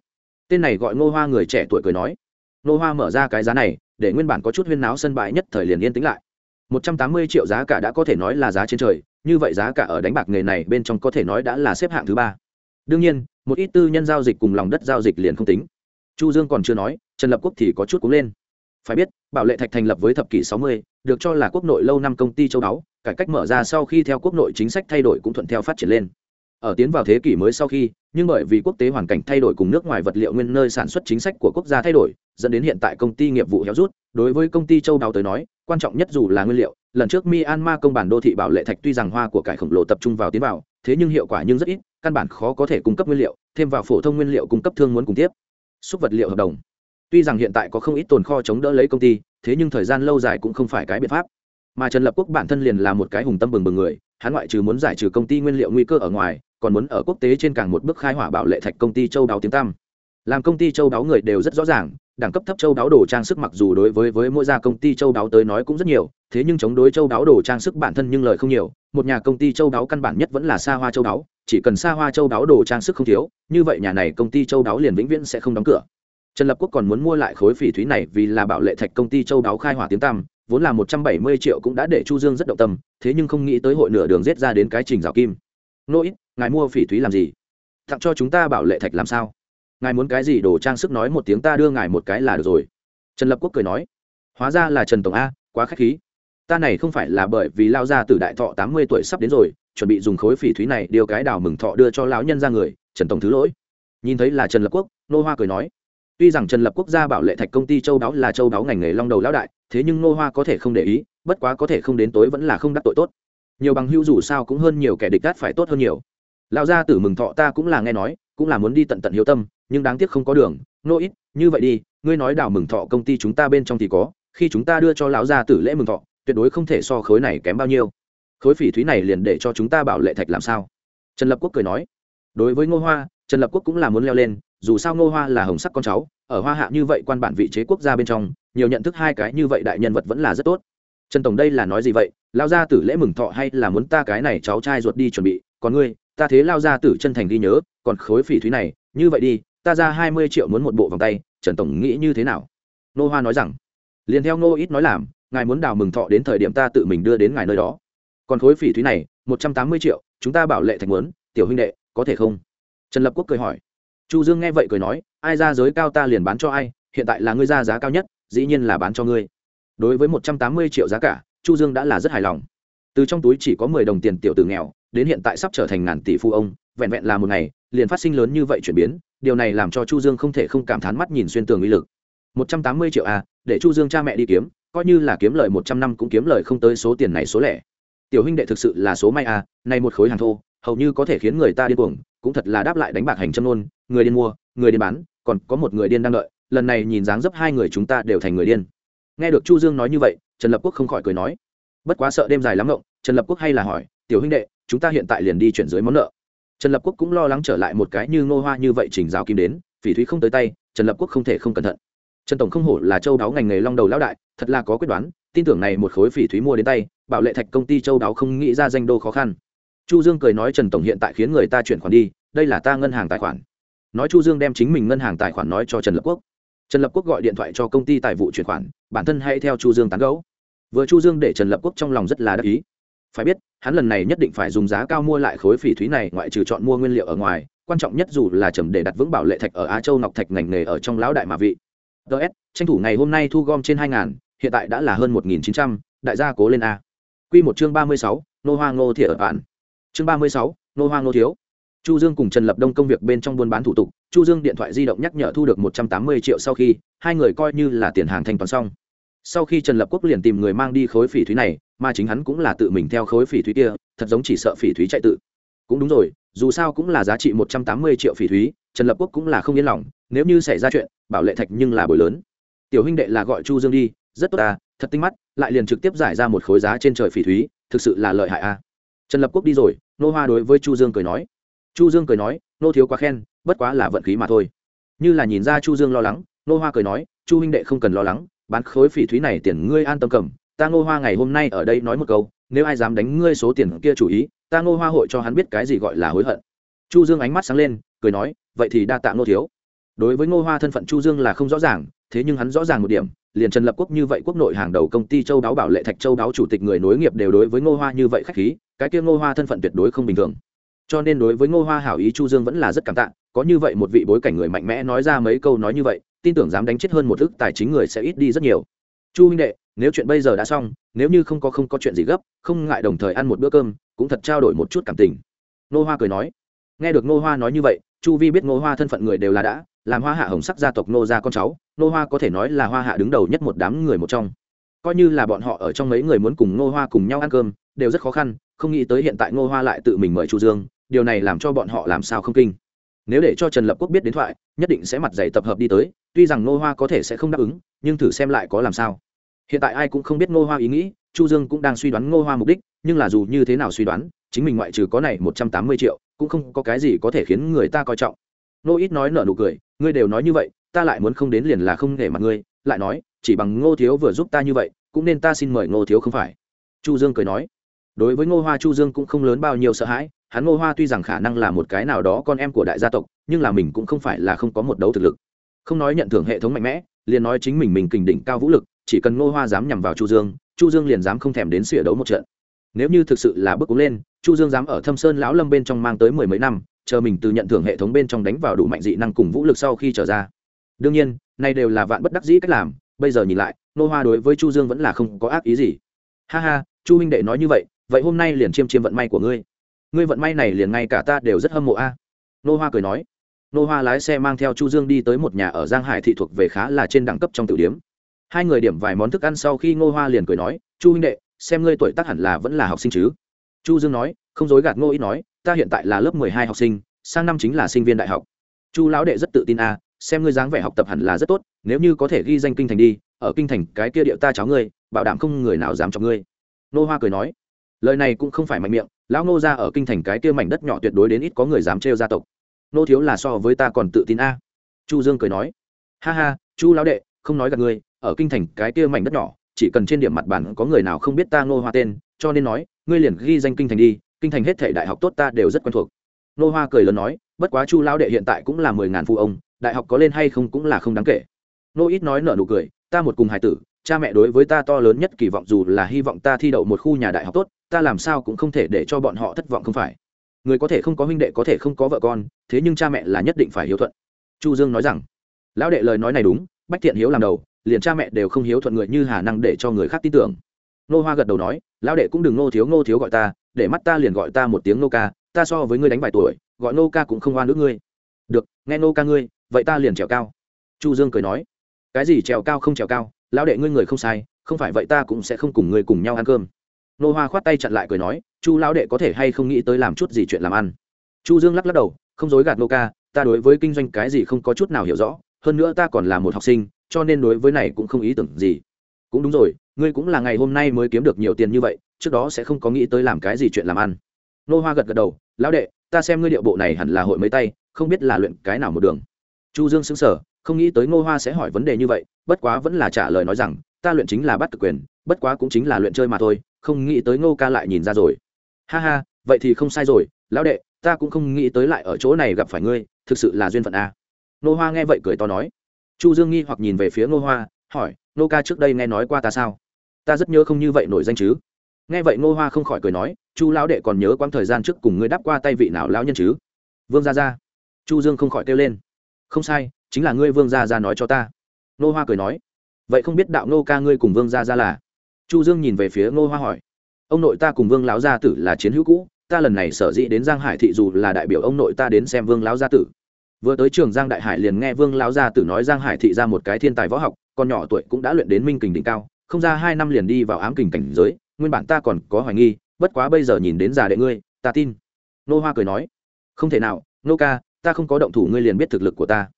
Tên này gọi ngô hoa người trẻ tuổi cười nói. Ngô hoa mở ra cái giá này, để nguyên bản có chút huyên náo sân bãi nhất thời liền yên tĩnh lại một trăm tám mươi triệu giá cả đã có thể nói là giá trên trời như vậy giá cả ở đánh bạc nghề này bên trong có thể nói đã là xếp hạng thứ ba. Đương nhiên một ít tư nhân giao dịch cùng lòng đất giao dịch liền không tính. Chu dương còn chưa nói trần lập quốc thì có chút cũng lên. Phải biết bảo lệ thạch thành lập với thập kỷ 60, được cho là quốc nội lâu năm công ty châu đáo cải cách mở ra sau khi theo quốc nội chính sách thay đổi cũng thuận theo phát triển lên. Ở tiến vào thế kỷ mới sau khi nhưng bởi vì quốc tế hoàn cảnh thay đổi cùng nước ngoài vật liệu nguyên nơi sản xuất chính sách của quốc gia thay đổi dẫn đến hiện tại công ty nghiệp vụ héo rút đối với công ty châu đáo tới nói quan trọng nhất dù là nguyên liệu, lần trước myanmar công bản đô thị bảo lệ thạch tuy rằng hoa của cải khổng lồ tập trung vào tiến vào, thế nhưng hiệu quả nhưng rất ít, căn bản khó có thể cung cấp nguyên liệu, thêm vào phổ thông nguyên liệu cung cấp thương muốn cùng tiếp. Xúc vật liệu hợp đồng. Tuy rằng hiện tại có không ít tồn kho chống đỡ lấy công ty, thế nhưng thời gian lâu dài cũng không phải cái biện pháp. Mà trần lập quốc bản thân liền là một cái hùng tâm bừng bừng người, hắn ngoại trừ muốn giải trừ công ty nguyên liệu nguy cơ ở ngoài, còn muốn ở quốc tế trên càng một bước khai hỏa bảo lệ thạch công ty châu đáo tiếng tam làm công ty châu đáo người đều rất rõ ràng đẳng cấp thấp châu đáo đồ trang sức mặc dù đối với với mỗi gia công ty châu đáo tới nói cũng rất nhiều, thế nhưng chống đối châu đáo đồ trang sức bản thân nhưng lời không nhiều. Một nhà công ty châu đáo căn bản nhất vẫn là xa hoa châu đáo, chỉ cần xa hoa châu đáo đồ trang sức không thiếu, như vậy nhà này công ty châu đáo liền vĩnh viễn sẽ không đóng cửa. Trần lập quốc còn muốn mua lại khối phỉ thúy này vì là bảo lệ thạch công ty châu đáo khai hỏa tiếng tam vốn là một trăm bảy mươi triệu cũng đã để chu dương rất động tâm, thế nhưng không nghĩ tới hội nửa đường rết ra đến cái trình rào kim. Nỗi ngài mua phỉ thúy làm gì? Tặng cho chúng ta bảo lệ thạch làm sao? Ngài muốn cái gì đồ trang sức nói một tiếng ta đưa ngài một cái là được rồi. Trần lập quốc cười nói, hóa ra là trần tổng a, quá k h á c h khí. Ta này không phải là bởi vì lao ra từ đại thọ tám mươi tuổi sắp đến rồi, chuẩn bị dùng khối phỉ thúy này điều cái đào mừng thọ đưa cho lão nhân ra người, trần tổng thứ lỗi. Nhìn thấy là trần lập quốc, nô hoa cười nói, tuy rằng trần lập quốc gia bảo lệ thạch công ty châu đáo là châu đáo ngành nghề long đầu lão đại, thế nhưng nô hoa có thể không để ý, bất quá có thể không đến tối vẫn là không đắc tội tốt. Nhiều bằng hữu dù sao cũng hơn nhiều kẻ địch đắt phải tốt hơn nhiều. Lão gia tử mừng thọ ta cũng là nghe nói, cũng là muốn đi tận tận hiếu tâm nhưng đáng tiếc không có đường. Nô ít, như vậy đi, ngươi nói đào mừng thọ công ty chúng ta bên trong thì có, khi chúng ta đưa cho lão gia tử lễ mừng thọ, tuyệt đối không thể so khối này kém bao nhiêu. Khối phỉ thúy này liền để cho chúng ta bảo lệ thạch làm sao? Trần lập quốc cười nói. Đối với ngô hoa, trần lập quốc cũng là muốn leo lên, dù sao ngô hoa là hồng sắc con cháu, ở hoa hạ như vậy quan bản vị chế quốc gia bên trong, nhiều nhận thức hai cái như vậy đại nhân vật vẫn là rất tốt. Trần tổng đây là nói gì vậy? Lao gia tử lễ mừng thọ hay là muốn ta cái này cháu trai ruột đi chuẩn bị? Còn ngươi, ta thế lao gia tử chân thành ghi nhớ, còn khối phỉ thúy này, như vậy đi ta ra hai mươi triệu muốn một bộ vòng tay, trần tổng nghĩ như thế nào? Nô hoa nói rằng, liền theo nô ít nói làm, ngài muốn đào mừng thọ đến thời điểm ta tự mình đưa đến ngài nơi đó. Còn khối phỉ thúy này, một trăm tám mươi triệu, chúng ta bảo lệ thành muốn, tiểu huynh đệ, có thể không? Trần lập quốc cười hỏi. Chu dương nghe vậy cười nói, ai ra giới cao ta liền bán cho ai, hiện tại là ngươi ra giá cao nhất, dĩ nhiên là bán cho ngươi. Đối với một trăm tám mươi triệu giá cả, chu dương đã là rất hài lòng. Từ trong túi chỉ có mười đồng tiền tiểu tử nghèo, đến hiện tại sắp trở thành ngàn tỷ phu ông, vẹn vẹn là một ngày, liền phát sinh lớn như vậy chuyển biến điều này làm cho chu dương không thể không cảm thán mắt nhìn xuyên tường uy lực. Một trăm tám mươi triệu a để chu dương cha mẹ đi kiếm, coi như là kiếm lời một trăm năm cũng kiếm lời không tới số tiền này số lẻ. Tiểu huynh đệ thực sự là số may à, a này một khối hàng thô, hầu như có thể khiến người ta điên cuồng, cũng thật là đáp lại đánh bạc hành châm nôn người điên mua, người điên bán, còn có một người điên đang đợi, lần này nhìn dáng dấp hai người chúng ta đều thành người điên. Nghe được chu dương nói như vậy, trần lập quốc không khỏi cười nói, bất quá sợ đêm dài lắm ngộng, trần lập quốc hay là hỏi, tiểu huynh đệ, chúng ta hiện tại liền đi chuyển dưới món nợ trần lập quốc cũng lo lắng trở lại một cái như ngô hoa như vậy chỉnh giáo kim đến, phỉ thúy không tới tay, trần lập quốc không thể không cẩn thận. Trần tổng không hổ là châu đáo ngành nghề long đầu lão đại, thật là có quyết đoán, tin tưởng này một khối phỉ thúy mua đến tay, bảo lệ thạch công ty châu đáo không nghĩ ra danh đô khó khăn. Chu dương cười nói trần tổng hiện tại khiến người ta chuyển khoản đi, đây là ta ngân hàng tài khoản. Nói chu dương đem chính mình ngân hàng tài khoản nói cho trần lập quốc. Trần lập quốc gọi điện thoại cho công ty tài vụ chuyển khoản, bản thân hãy theo chu dương tán gẫu. Vừa chu dương để trần lập quốc trong lòng rất là đắc ý phải biết, hắn lần này nhất định phải dùng giá cao mua lại khối phỉ thúy này, ngoại trừ chọn mua nguyên liệu ở ngoài, quan trọng nhất dù là trầm để đặt vững bảo lệ thạch ở á châu ngọc thạch ngành nghề ở trong lão đại mạ vị. Ts tranh thủ ngày hôm nay thu gom trên hai ngàn, hiện tại đã là hơn một nghìn chín trăm, đại gia cố lên a. Quy một chương ba mươi sáu, nô hoa ngô thiện ở bản chương ba mươi sáu, nô hoa ngô thiếu. Chu dương cùng trần lập đông công việc bên trong buôn bán thủ tục, chu dương điện thoại di động nhắc nhở thu được một trăm tám mươi triệu sau khi hai người coi như là tiền hàng thanh toán xong. Sau khi trần lập quốc liền tìm người mang đi khối phỉ thúy này mà chính hắn cũng là tự mình theo khối phỉ thúy kia, thật giống chỉ sợ phỉ thúy chạy tự. Cũng đúng rồi, dù sao cũng là giá trị một trăm tám mươi triệu phỉ thúy, trần lập quốc cũng là không yên lòng, nếu như xảy ra chuyện, bảo lệ thạch nhưng là bồi lớn. Tiểu huynh đệ là gọi chu dương đi, rất tốt à thật tinh mắt, lại liền trực tiếp giải ra một khối giá trên trời phỉ thúy, thực sự là lợi hại à. Trần lập quốc đi rồi, nô hoa đối với chu dương cười nói. Chu dương cười nói, nô thiếu quá khen, bất quá là vận khí mà thôi. Như là nhìn ra chu dương lo lắng, nô hoa cười nói, chu huynh đệ không cần lo lắng, bán khối phỉ thúy này tiền ngươi an tâm cầm ta ngô hoa ngày hôm nay ở đây nói một câu, nếu ai dám đánh ngươi số tiền kia chủ ý, ta ngô hoa hội cho hắn biết cái gì gọi là hối hận. Chu dương ánh mắt sáng lên, cười nói, vậy thì đa tạ ngô thiếu. Đối với ngô hoa thân phận chu dương là không rõ ràng, thế nhưng hắn rõ ràng một điểm, liền trần lập quốc như vậy quốc nội hàng đầu công ty châu đáo bảo lệ thạch châu đáo chủ tịch người nối nghiệp đều đối với ngô hoa như vậy khách khí, cái kia ngô hoa thân phận tuyệt đối không bình thường. Cho nên đối với ngô hoa hảo ý chu dương vẫn là rất cảm tạ, có như vậy một vị bối cảnh người mạnh mẽ nói ra mấy câu nói như vậy, tin tưởng dám đánh chết hơn một ức tài chính người sẽ ít đi rất nhiều chu huynh đệ, nếu chuyện bây giờ đã xong, nếu như không có không có chuyện gì gấp, không ngại đồng thời ăn một bữa cơm, cũng thật trao đổi một chút cảm tình. Nô hoa cười nói. Nghe được nô hoa nói như vậy, chu vi biết nô hoa thân phận người đều là đã, làm hoa hạ hồng sắc gia tộc nô gia con cháu, nô hoa có thể nói là hoa hạ đứng đầu nhất một đám người một trong. Coi như là bọn họ ở trong mấy người muốn cùng nô hoa cùng nhau ăn cơm, đều rất khó khăn, không nghĩ tới hiện tại nô hoa lại tự mình mời chu dương, điều này làm cho bọn họ làm sao không kinh nếu để cho trần lập quốc biết đến thoại, nhất định sẽ mặt dày tập hợp đi tới, tuy rằng nô hoa có thể sẽ không đáp ứng, nhưng thử xem lại có làm sao. Hiện tại ai cũng không biết ngô hoa ý nghĩ, chu dương cũng đang suy đoán ngô hoa mục đích, nhưng là dù như thế nào suy đoán, chính mình ngoại trừ có này một trăm tám mươi triệu, cũng không có cái gì có thể khiến người ta coi trọng. Ngô ít nói nở nụ cười, ngươi đều nói như vậy, ta lại muốn không đến liền là không để mặt ngươi, lại nói, chỉ bằng ngô thiếu vừa giúp ta như vậy, cũng nên ta xin mời ngô thiếu không phải. Chu dương cười nói. Đối với ngô hoa, chu dương cũng không lớn bao nhiêu sợ hãi hắn ngô hoa tuy rằng khả năng là một cái nào đó con em của đại gia tộc, nhưng là mình cũng không phải là không có một đấu thực lực. Không nói nhận thưởng hệ thống mạnh mẽ, liền nói chính mình mình kình đỉnh cao vũ lực, chỉ cần ngô hoa dám nhằm vào chu dương chu dương liền dám không thèm đến xỉa đấu một trận. Nếu như thực sự là bước cúng lên, chu dương dám ở thâm sơn lão lâm bên trong mang tới mười mấy năm, chờ mình từ nhận thưởng hệ thống bên trong đánh vào đủ mạnh dị năng cùng vũ lực sau khi trở ra. Đương nhiên, này đều là vạn bất đắc dĩ cách làm, bây giờ nhìn lại nô hoa đối với chu dương vẫn là không có ác ý gì. Ha ha, chu huynh đệ nói như vậy vậy hôm nay liền chiêm chiêm vận may của ngươi ngươi vận may này liền ngay cả ta đều rất hâm mộ a. Nô hoa cười nói. Nô hoa lái xe mang theo chu dương đi tới một nhà ở giang hải thị thuộc về khá là trên đẳng cấp trong tiểu điếm hai người điểm vài món thức ăn sau khi ngô hoa liền cười nói chu huynh đệ xem ngươi tuổi tác hẳn là vẫn là học sinh chứ? Chu dương nói không dối gạt ngô ít nói ta hiện tại là lớp mười hai học sinh sang năm chính là sinh viên đại học. Chu lão đệ rất tự tin a à, xem ngươi dáng vẻ học tập hẳn là rất tốt nếu như có thể ghi danh kinh thành đi ở kinh thành cái kia điệu ta cháu ngươi bảo đảm không người nào dám cho ngươi. Nô hoa cười nói lời này cũng không phải mạnh miệng lão ngô ra ở kinh thành cái kia mảnh đất nhỏ tuyệt đối đến ít có người dám trêu gia tộc. Nô thiếu là so với ta còn tự tin a. Chu dương cười nói, ha ha, chu lão đệ, không nói gặp ngươi, ở kinh thành cái kia mảnh đất nhỏ, chỉ cần trên điểm mặt bản có người nào không biết ta ngô hoa tên, cho nên nói, ngươi liền ghi danh kinh thành đi, kinh thành hết thể đại học tốt ta đều rất quen thuộc. Nô hoa cười lớn nói, bất quá chu lão đệ hiện tại cũng là mười ngàn phụ ông, đại học có lên hay không cũng là không đáng kể. Nô ít nói nở nụ cười, ta một cùng hải tử, cha mẹ đối với ta to lớn nhất kỳ vọng dù là hy vọng ta thi đậu một khu nhà đại học tốt ta làm sao cũng không thể để cho bọn họ thất vọng không phải. Người có thể không có huynh đệ có thể không có vợ con, thế nhưng cha mẹ là nhất định phải hiếu thuận. Chu dương nói rằng, lão đệ lời nói này đúng, bách thiện hiếu làm đầu, liền cha mẹ đều không hiếu thuận người như hà năng để cho người khác tin tưởng. Nô hoa gật đầu nói, lão đệ cũng đừng nô thiếu nô thiếu gọi ta, để mắt ta liền gọi ta một tiếng nô ca, ta so với ngươi đánh vài tuổi, gọi nô ca cũng không oan nữa ngươi. Được, nghe nô ca ngươi, vậy ta liền trèo cao. Chu dương cười nói, cái gì trèo cao không trèo cao, lão đệ ngươi người không sai, không phải vậy ta cũng sẽ không cùng ngươi cùng nhau ăn cơm nô hoa khoát tay chặn lại cười nói, chu lão đệ có thể hay không nghĩ tới làm chút gì chuyện làm ăn? Chu dương lắc lắc đầu, không dối gạt nô ca, ta đối với kinh doanh cái gì không có chút nào hiểu rõ, hơn nữa ta còn là một học sinh, cho nên đối với này cũng không ý tưởng gì. Cũng đúng rồi, ngươi cũng là ngày hôm nay mới kiếm được nhiều tiền như vậy, trước đó sẽ không có nghĩ tới làm cái gì chuyện làm ăn. Nô hoa gật gật đầu, lão đệ, ta xem ngươi điệu bộ này hẳn là hội mấy tay, không biết là luyện cái nào một đường. Chu dương xứng sở không nghĩ tới ngô hoa sẽ hỏi vấn đề như vậy, bất quá vẫn là trả lời nói rằng ta luyện chính là bắt cực quyền, bất quá cũng chính là luyện chơi mà thôi, không nghĩ tới ngô ca lại nhìn ra rồi. Ha ha, vậy thì không sai rồi, lão đệ, ta cũng không nghĩ tới lại ở chỗ này gặp phải ngươi, thực sự là duyên phận a. Nô hoa nghe vậy cười to nói. Chu dương nghi hoặc nhìn về phía ngô hoa, hỏi, ngô ca trước đây nghe nói qua ta sao? Ta rất nhớ không như vậy nổi danh chứ. Nghe vậy ngô hoa không khỏi cười nói, chu lão đệ còn nhớ quãng thời gian trước cùng ngươi đáp qua tay vị nào lão nhân chứ? Vương gia gia. Chu dương không khỏi kêu lên. Không sai, chính là ngươi vương gia gia nói cho ta. Ngô hoa cười nói vậy không biết đạo nô ca ngươi cùng vương gia ra là? Chu dương nhìn về phía ngô hoa hỏi. Ông nội ta cùng vương lão gia tử là chiến hữu cũ, ta lần này sở dĩ đến giang hải thị dù là đại biểu ông nội ta đến xem vương lão gia tử. Vừa tới trường giang đại hải liền nghe vương lão gia tử nói giang hải thị ra một cái thiên tài võ học, còn nhỏ tuổi cũng đã luyện đến minh kình đỉnh cao, không ra hai năm liền đi vào ám kình cảnh giới, nguyên bản ta còn có hoài nghi, bất quá bây giờ nhìn đến già đệ ngươi, ta tin. Nô hoa cười nói. Không thể nào nô ca, ta không có động thủ, ngươi liền biết thực lực của ta.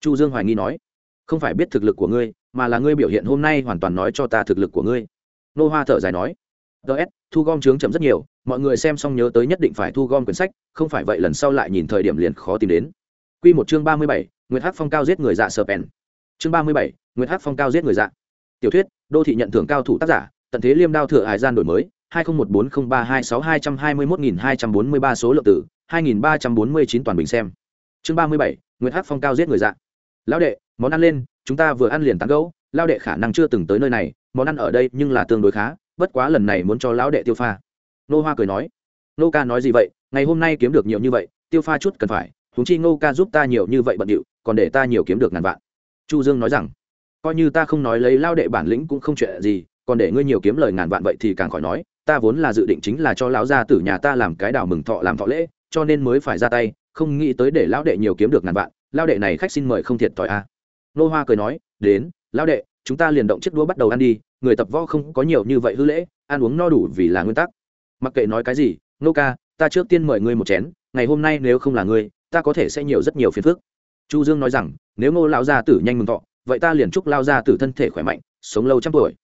Chu dương hoài nghi nói. Không phải biết thực lực của ngươi mà là ngươi biểu hiện hôm nay hoàn toàn nói cho ta thực lực của ngươi nô hoa thở dài nói ts thu gom trướng chậm rất nhiều mọi người xem xong nhớ tới nhất định phải thu gom quyển sách không phải vậy lần sau lại nhìn thời điểm liền khó tìm đến Quy một chương ba mươi bảy, Nguyệt Hắc Phong cao giết người dạ Serpent. Chương ba mươi bảy, Nguyệt Hắc Phong cao giết người dạ. Tiểu thuyết, đô thị nhận thưởng cao thủ tác giả, tận thế liêm đao thừa hải gian đổi mới, 20140326221243 số lượng tử, 2349 toàn bình xem. Chương ba mươi bảy, Nguyệt Hắc Phong cao giết người dạ. Lão đệ, món ăn lên, chúng ta vừa ăn liền tán gẫu, lão đệ khả năng chưa từng tới nơi này, món ăn ở đây nhưng là tương đối khá, bất quá lần này muốn cho lão đệ tiêu pha. Nô Hoa cười nói. Nô ca nói gì vậy, ngày hôm nay kiếm được nhiều như vậy, tiêu pha chút cần phải, huống chi Ngô ca giúp ta nhiều như vậy bận điệu, còn để ta nhiều kiếm được ngàn vạn. Chu Dương nói rằng, coi như ta không nói lấy lao đệ bản lĩnh cũng không chuyện gì, còn để ngươi nhiều kiếm lời ngàn vạn vậy thì càng khỏi nói, ta vốn là dự định chính là cho lão gia tử nhà ta làm cái đào mừng thọ làm thọ lễ, cho nên mới phải ra tay, không nghĩ tới để lão đệ nhiều kiếm được ngàn vạn, lao đệ này khách xin mời không thiệt thòi a. À. Nô Hoa cười nói, đến, lão đệ, chúng ta liền động chiếc đũa bắt đầu ăn đi, người tập võ không có nhiều như vậy hư lễ, ăn uống no đủ vì là nguyên tắc. Mặc kệ nói cái gì, Nô ca, ta trước tiên mời ngươi một chén, ngày hôm nay nếu không là ngươi, ta có thể sẽ nhiều rất nhiều phiền phức chu dương nói rằng nếu ngô lão gia tử nhanh mừng thọ vậy ta liền chúc lao gia tử thân thể khỏe mạnh sống lâu trăm tuổi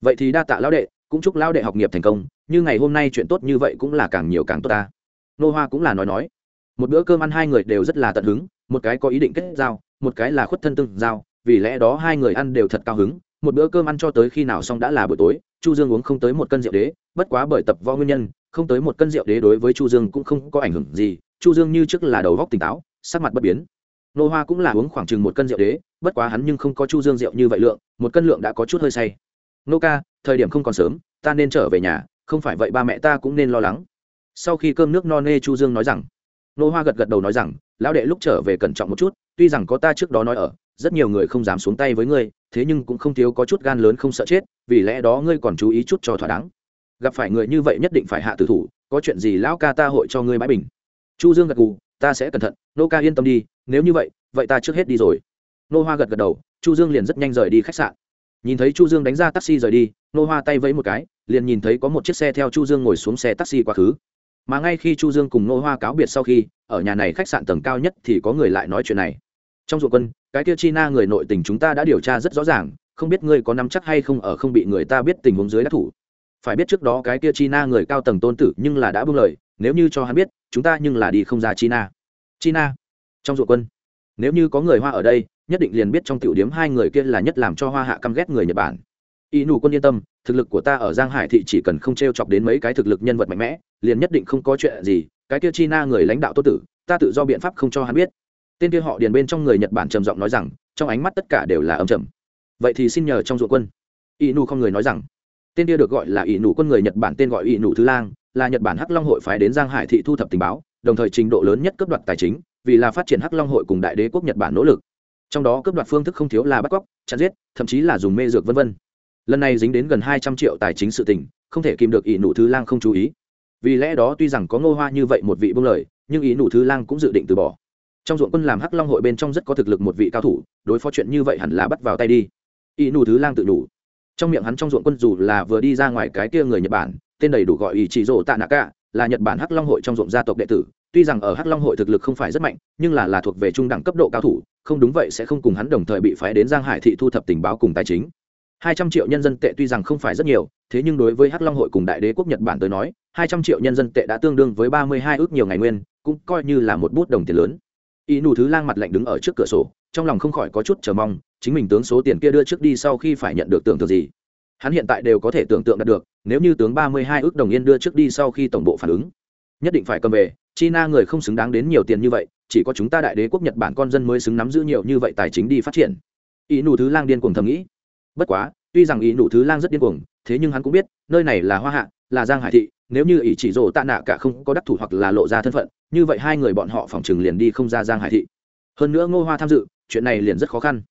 vậy thì đa tạ lão đệ cũng chúc lão đệ học nghiệp thành công như ngày hôm nay chuyện tốt như vậy cũng là càng nhiều càng tốt ta nô hoa cũng là nói nói một bữa cơm ăn hai người đều rất là tận hứng một cái có ý định kết giao, một cái là khuất thân tương giao, vì lẽ đó hai người ăn đều thật cao hứng, một bữa cơm ăn cho tới khi nào xong đã là buổi tối, chu dương uống không tới một cân rượu đế, bất quá bởi tập võ nguyên nhân, không tới một cân rượu đế đối với chu dương cũng không có ảnh hưởng gì, chu dương như trước là đầu góc tỉnh táo, sắc mặt bất biến. Nô hoa cũng là uống khoảng chừng một cân rượu đế, bất quá hắn nhưng không có chu dương rượu như vậy lượng, một cân lượng đã có chút hơi say. Nô ca, thời điểm không còn sớm, ta nên trở về nhà, không phải vậy ba mẹ ta cũng nên lo lắng. Sau khi cơm nước no nê chu dương nói rằng, nô hoa gật gật đầu nói rằng lão đệ lúc trở về cẩn trọng một chút, tuy rằng có ta trước đó nói ở, rất nhiều người không dám xuống tay với ngươi, thế nhưng cũng không thiếu có chút gan lớn không sợ chết, vì lẽ đó ngươi còn chú ý chút cho thỏa đáng. Gặp phải người như vậy nhất định phải hạ tử thủ, có chuyện gì lão ca ta hội cho ngươi bãi bình. Chu dương gật gù, ta sẽ cẩn thận, nô ca yên tâm đi, nếu như vậy vậy ta trước hết đi rồi. Nô hoa gật gật đầu, chu dương liền rất nhanh rời đi khách sạn. Nhìn thấy chu dương đánh ra taxi rời đi, nô hoa tay vẫy một cái, liền nhìn thấy có một chiếc xe theo chu dương ngồi xuống xe taxi quá khứ mà ngay khi chu dương cùng nô hoa cáo biệt sau khi, ở nhà này khách sạn tầng cao nhất thì có người lại nói chuyện này. Trong ruộng quân, cái kia china người nội tình chúng ta đã điều tra rất rõ ràng, không biết ngươi có nắm chắc hay không ở không bị người ta biết tình huống dưới đắc thủ. Phải biết trước đó cái kia china người cao tầng tôn tử nhưng là đã buông lời, nếu như cho hắn biết, chúng ta nhưng là đi không ra china. China, trong ruộng quân, nếu như có người hoa ở đây, nhất định liền biết trong tiểu điếm hai người kia là nhất làm cho hoa hạ căm ghét người nhật bản y nụ quân yên tâm, thực lực của ta ở giang hải thị chỉ cần không t r e o chọc đến mấy cái thực lực nhân vật mạnh mẽ, liền nhất định không có chuyện gì, cái kia china người lãnh đạo tốt tử, ta tự do biện pháp không cho hắn biết. Tên kia họ điền bên trong người nhật bản trầm giọng nói rằng, trong ánh mắt tất cả đều là âm trầm. Vậy thì xin nhờ trong ruộng quân. Y nụ không người nói rằng, tên kia được gọi là y nụ quân người nhật bản, tên gọi y nụ thứ lang, là nhật bản hắc long hội phái đến giang hải thị thu thập tình báo, đồng thời trình độ lớn nhất cấp đoạt tài chính, vì là phát triển hắc long hội cùng đại đế quốc nhật bản nỗ lực. Trong đó cấp đoạt phương thức không thiếu là bắt cóc chặt giết, thậm chí là dùng mê dược vân vân lần này dính đến gần hai trăm triệu tài chính sự tình, không thể kìm được ỷ nụ thứ lang không chú ý. Vì lẽ đó tuy rằng có ngô hoa như vậy một vị bưng lời, nhưng ý nụ thứ lang cũng dự định từ bỏ. Trong ruộng quân làm hắc long hội bên trong rất có thực lực một vị cao thủ, đối phó chuyện như vậy hẳn là bắt vào tay đi. Ý nụ thứ lang tự đủ. Trong miệng hắn trong ruộng quân dù là vừa đi ra ngoài cái kia người nhật bản, tên đầy đủ gọi ý chỉ rộ tạ nạ cả là nhật bản hắc long hội trong ruộng gia tộc đệ tử. Tuy rằng ở hắc long hội thực lực không phải rất mạnh, nhưng là là thuộc về trung đẳng cấp độ cao thủ, không đúng vậy sẽ không cùng hắn đồng thời bị phái đến giang hải thị thu thập tình báo cùng tài chính hai trăm triệu nhân dân tệ tuy rằng không phải rất nhiều, thế nhưng đối với hắc long hội cùng đại đế quốc nhật bản tới nói, hai trăm triệu nhân dân tệ đã tương đương với ba mươi hai ước nhiều ngày nguyên, cũng coi như là một bút đồng tiền lớn. Y nụ thứ lang mặt lạnh đứng ở trước cửa sổ, trong lòng không khỏi có chút chờ mong, chính mình tướng số tiền kia đưa trước đi sau khi phải nhận được tưởng tượng gì. Hắn hiện tại đều có thể tưởng tượng được, nếu như tướng ba mươi hai ước đồng yên đưa trước đi sau khi tổng bộ phản ứng, nhất định phải cầm về, china người không xứng đáng đến nhiều tiền như vậy, chỉ có chúng ta đại đế quốc nhật bản con dân mới xứng nắm giữ nhiều như vậy tài chính đi phát triển. Ý nụ thứ lang điên cuồng thầm nghĩ bất quá, tuy rằng ý nụ thứ lang rất điên cuồng, thế nhưng hắn cũng biết, nơi này là hoa hạ, là giang hải thị, nếu như ý chỉ rồ tạ nạ cả không có đắc thủ hoặc là lộ ra thân phận, như vậy hai người bọn họ phòng chừng liền đi không ra giang hải thị. Hơn nữa ngô hoa tham dự, chuyện này liền rất khó khăn.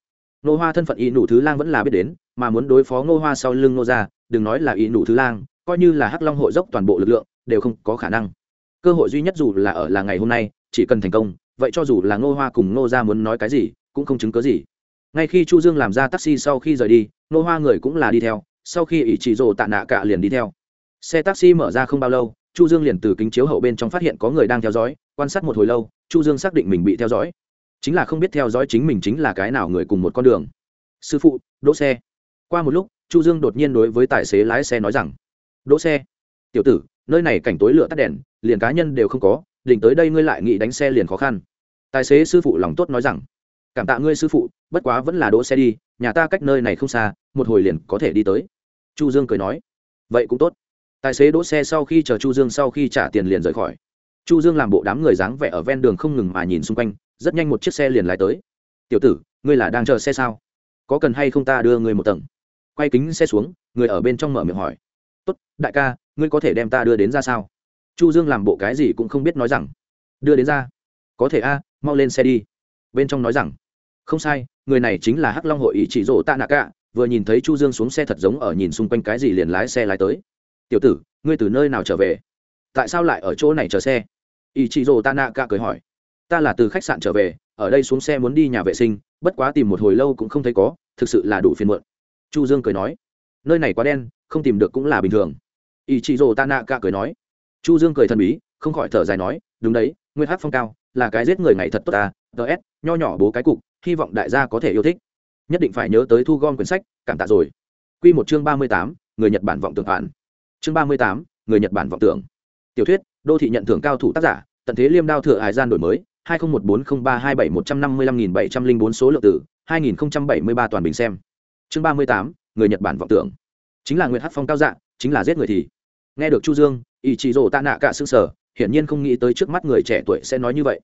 Ngô hoa thân phận ý nụ thứ lang vẫn là biết đến, mà muốn đối phó ngô hoa sau lưng ngô ra đừng nói là ý nụ thứ lang, coi như là hắc long hội dốc toàn bộ lực lượng, đều không có khả năng. Cơ hội duy nhất dù là ở là ngày hôm nay, chỉ cần thành công, vậy cho dù là ngô hoa cùng ngô ra muốn nói cái gì, cũng không chứng cớ gì ngay khi chu dương làm ra taxi sau khi rời đi, Nô hoa người cũng là đi theo, sau khi ỷ chỉ rồ tạ nạ cả liền đi theo. Xe taxi mở ra không bao lâu, chu dương liền từ kính chiếu hậu bên trong phát hiện có người đang theo dõi, quan sát một hồi lâu, chu dương xác định mình bị theo dõi. Chính là không biết theo dõi chính mình chính là cái nào người cùng một con đường. Sư phụ, đỗ xe. Qua một lúc, chu dương đột nhiên đối với tài xế lái xe nói rằng, đỗ xe. Tiểu tử, nơi này cảnh tối lửa tắt đèn, liền cá nhân đều không có, đỉnh tới đây ngươi lại nghĩ đánh xe liền khó khăn. Tài xế sư phụ lòng tốt nói rằng cảm tạ ngươi sư phụ, bất quá vẫn là đỗ xe đi, nhà ta cách nơi này không xa, một hồi liền có thể đi tới. Chu dương cười nói. Vậy cũng tốt. Tài xế đỗ xe sau khi chờ chu dương sau khi trả tiền liền rời khỏi. Chu dương làm bộ đám người dáng vẻ ở ven đường không ngừng mà nhìn xung quanh, rất nhanh một chiếc xe liền lái tới. Tiểu tử, ngươi là đang chờ xe sao? Có cần hay không ta đưa ngươi một tầng? Quay kính xe xuống, người ở bên trong mở miệng hỏi. Tốt, đại ca, ngươi có thể đem ta đưa đến ra sao? Chu dương làm bộ cái gì cũng không biết nói rằng. Đưa đến ra. Có thể a, mau lên xe đi. Bên trong nói rằng không sai, người này chính là hắc long hội ý chỉ rỗ tạ nạ cả, vừa nhìn thấy chu dương xuống xe thật giống ở nhìn xung quanh cái gì liền lái xe lái tới. Tiểu tử, ngươi từ nơi nào trở về? Tại sao lại ở chỗ này chờ xe? Ý chị rồ ta nạ cả cười hỏi. Ta là từ khách sạn trở về, ở đây xuống xe muốn đi nhà vệ sinh, bất quá tìm một hồi lâu cũng không thấy có, thực sự là đủ phiền muộn. Chu dương cười nói. Nơi này quá đen, không tìm được cũng là bình thường. Ý chị rồ ta nạ cả cười nói. Chu dương cười thần bí, không khỏi thở dài nói. Đúng đấy nguyên hát phong cao, là cái giết người ngày thật tốt à, ta ts nho nhỏ bố cái cục hy vọng đại gia có thể yêu thích. Nhất định phải nhớ tới thu gom quyển sách cảm tạ rồi. Quy một chương ba mươi tám, người nhật bản vọng tưởng phản. Chương ba mươi tám người nhật bản vọng tưởng. Tiểu thuyết đô thị nhận thưởng cao thủ tác giả tận thế liêm đao thừa hải gian đổi mới hai nghìn một bốn không ba hai bảy một trăm năm mươi lăm nghìn bảy trăm linh bốn số lượng tử hai nghìn bảy mươi ba toàn bình xem. Chương ba mươi tám người nhật bản vọng tưởng. Chính là nguyệt hát phong cao dạng chính là giết người thì. Nghe được chu dương ý chí rổ tạ nạ cả xương sở hiển nhiên không nghĩ tới trước mắt người trẻ tuổi sẽ nói như vậy.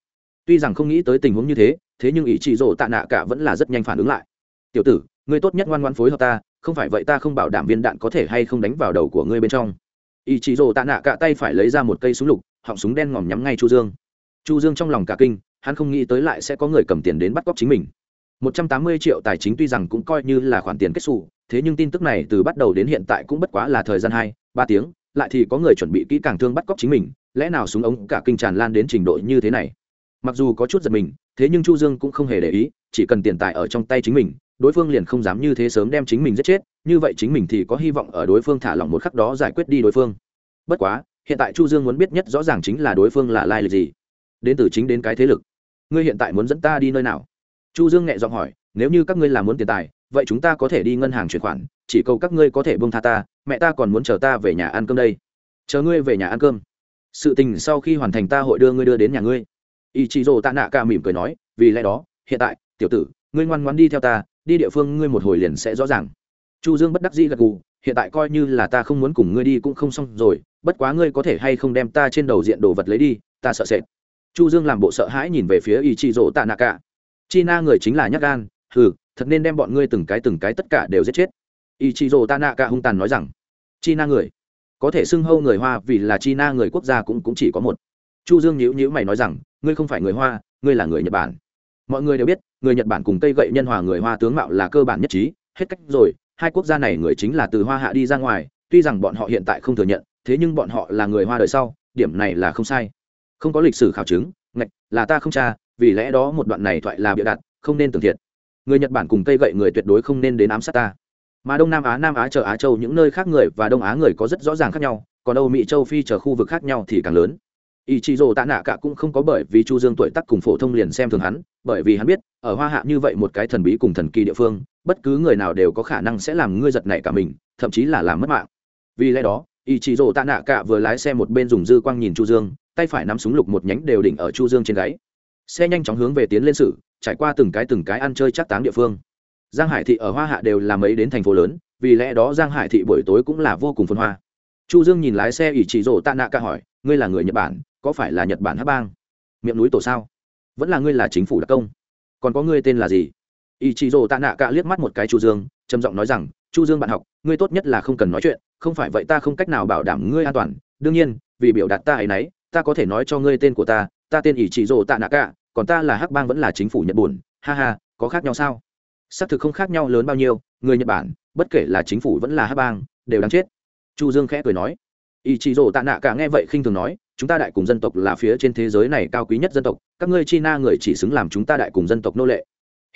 Tuy rằng không nghĩ tới tình huống như thế thế nhưng ý chí rồ tạ nạ cả vẫn là rất nhanh phản ứng lại. Tiểu tử, ngươi tốt nhất ngoan ngoan phối hợp ta, không phải vậy ta không bảo đảm viên đạn có thể hay không đánh vào đầu của ngươi bên trong. Ý chí rồ tạ nạ cả tay phải lấy ra một cây súng lục, họng súng đen ngòm nhắm ngay chu dương. Chu dương trong lòng cả kinh, hắn không nghĩ tới lại sẽ có người cầm tiền đến bắt cóc chính mình. Một trăm tám mươi triệu tài chính tuy rằng cũng coi như là khoản tiền kết xù, thế nhưng tin tức này từ bắt đầu đến hiện tại cũng bất quá là thời gian hai, ba tiếng, lại thì có người chuẩn bị kỹ càng thương bắt cóc chính mình, lẽ nào súng ống cả kinh tràn lan đến trình độ như thế này? Mặc dù có chút giật mình thế nhưng chu dương cũng không hề để ý, chỉ cần tiền tài ở trong tay chính mình, đối phương liền không dám như thế sớm đem chính mình giết chết, như vậy chính mình thì có hy vọng ở đối phương thả lỏng một khắc đó giải quyết đi đối phương. Bất quá, hiện tại chu dương muốn biết nhất rõ ràng chính là đối phương là lai lịch gì. Đến từ chính đến cái thế lực. Ngươi hiện tại muốn dẫn ta đi nơi nào? Chu dương nhẹ giọng hỏi, nếu như các ngươi là muốn tiền tài, vậy chúng ta có thể đi ngân hàng chuyển khoản, chỉ cầu các ngươi có thể buông tha ta, mẹ ta còn muốn chờ ta về nhà ăn cơm đây. Chờ ngươi về nhà ăn cơm. Sự tình sau khi hoàn thành ta hội đưa ngươi đưa đến nhà ngươi ý chí rồ tạ nạ cả mỉm cười nói, vì lẽ đó, hiện tại, tiểu tử, ngươi ngoan ngoan đi theo ta, đi địa phương ngươi một hồi liền sẽ rõ ràng. Chu dương bất đắc dĩ gật gù, hiện tại coi như là ta không muốn cùng ngươi đi cũng không xong rồi, bất quá ngươi có thể hay không đem ta trên đầu diện đồ vật lấy đi, ta sợ sệt. Chu dương làm bộ sợ hãi nhìn về phía ý chí rồ tạ nạ cả. Chi na người chính là nhắc gan, hừ, thật nên đem bọn ngươi từng cái từng cái tất cả đều giết chết. Ý chí rồ tạ nạ cả hung tàn nói rằng chi na người, có thể xưng hâu người hoa vì là chi na người quốc gia cũng cũng chỉ có một chu dương nhíu nhíu mày nói rằng, ngươi không phải người hoa, ngươi là người nhật bản. Mọi người đều biết, người nhật bản cùng cây gậy nhân hòa người hoa tướng mạo là cơ bản nhất trí, hết cách rồi, hai quốc gia này người chính là từ hoa hạ đi ra ngoài, tuy rằng bọn họ hiện tại không thừa nhận, thế nhưng bọn họ là người hoa đời sau, điểm này là không sai. Không có lịch sử khảo chứng, ngạch, là ta không tra, vì lẽ đó một đoạn này thoại là bịa đặt, không nên tưởng thiệt. Người nhật bản cùng cây gậy người tuyệt đối không nên đến ám sát ta. Mà đông nam á nam á chờ á châu, những nơi khác người và đông á người có rất rõ ràng khác nhau, còn âu mỹ, châu phi chờ khu vực khác nhau thì càng lớn ý chí rồ tạ nạ cả cũng không có bởi vì chu dương tuổi tác cùng phổ thông liền xem thường hắn, bởi vì hắn biết, ở hoa hạ như vậy một cái thần bí cùng thần kỳ địa phương, bất cứ người nào đều có khả năng sẽ làm ngươi giật nảy cả mình, thậm chí là làm mất mạng. Vì lẽ đó ý chí rồ tạ nạ cả vừa lái xe một bên dùng dư quang nhìn chu dương, tay phải nắm súng lục một nhánh đều đỉnh ở chu dương trên gáy. Xe nhanh chóng hướng về tiến lên sự, trải qua từng cái từng cái ăn chơi chắc táng địa phương. Giang hải thị ở hoa hạ đều là mấy đến thành phố lớn, vì lẽ đó giang hải thị buổi tối cũng là vô cùng phân hoa. Chu dương nhìn lái xe ỷ chỉ rổ tạ nạ cả hỏi, ngươi là người nhật bản? Có phải là nhật bản hát bang? Miệng núi tổ sao? Vẫn là ngươi là chính phủ đặc công. Còn có ngươi tên là gì? Ý chỉ rồ tạ nạ cả liếc mắt một cái chu dương, trầm giọng nói rằng, chu dương bạn học, ngươi tốt nhất là không cần nói chuyện, không phải vậy ta không cách nào bảo đảm ngươi an toàn. Đương nhiên, vì biểu đạt ta ấy nấy, ta có thể nói cho ngươi tên của ta ta tên Ý chỉ rồ tạ nạ cả còn ta là hắc bang vẫn là chính phủ nhật bản. Ha ha, có khác nhau sao? Xác thực không khác nhau lớn bao nhiêu, người nhật bản, bất kể là chính phủ vẫn là hắc bang, đều đáng chết. Chu dương khẽ cười nói ý chí rổ tạ nạ cả nghe vậy khinh thường nói, chúng ta đại cùng dân tộc là phía trên thế giới này cao quý nhất dân tộc, các ngươi china người chỉ xứng làm chúng ta đại cùng dân tộc nô lệ.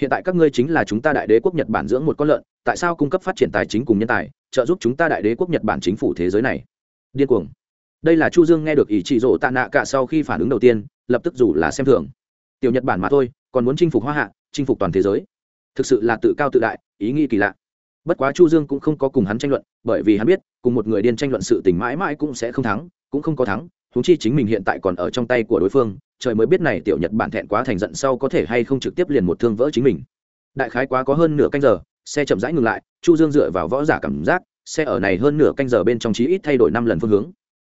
Hiện tại các ngươi chính là chúng ta đại đế quốc nhật bản dưỡng một con lợn, tại sao cung cấp phát triển tài chính cùng nhân tài, trợ giúp chúng ta đại đế quốc nhật bản chính phủ thế giới này? Điên cuồng. Đây là chu dương nghe được ý chỉ rổ tạ nạ cả sau khi phản ứng đầu tiên, lập tức dù là xem thường. Tiểu nhật bản mà thôi, còn muốn chinh phục hoa hạ, chinh phục toàn thế giới. Thực sự là tự cao tự đại, ý nghĩ kỳ lạ bất quá chu dương cũng không có cùng hắn tranh luận, bởi vì hắn biết, cùng một người điên tranh luận sự tình mãi mãi cũng sẽ không thắng, cũng không có thắng, huống chi chính mình hiện tại còn ở trong tay của đối phương, trời mới biết này tiểu nhật bản thẹn quá thành giận sau có thể hay không trực tiếp liền một thương vỡ chính mình. Đại khái quá có hơn nửa canh giờ, xe chậm rãi ngừng lại, chu dương dựa vào võ giả cảm giác, xe ở này hơn nửa canh giờ bên trong chí ít thay đổi năm lần phương hướng.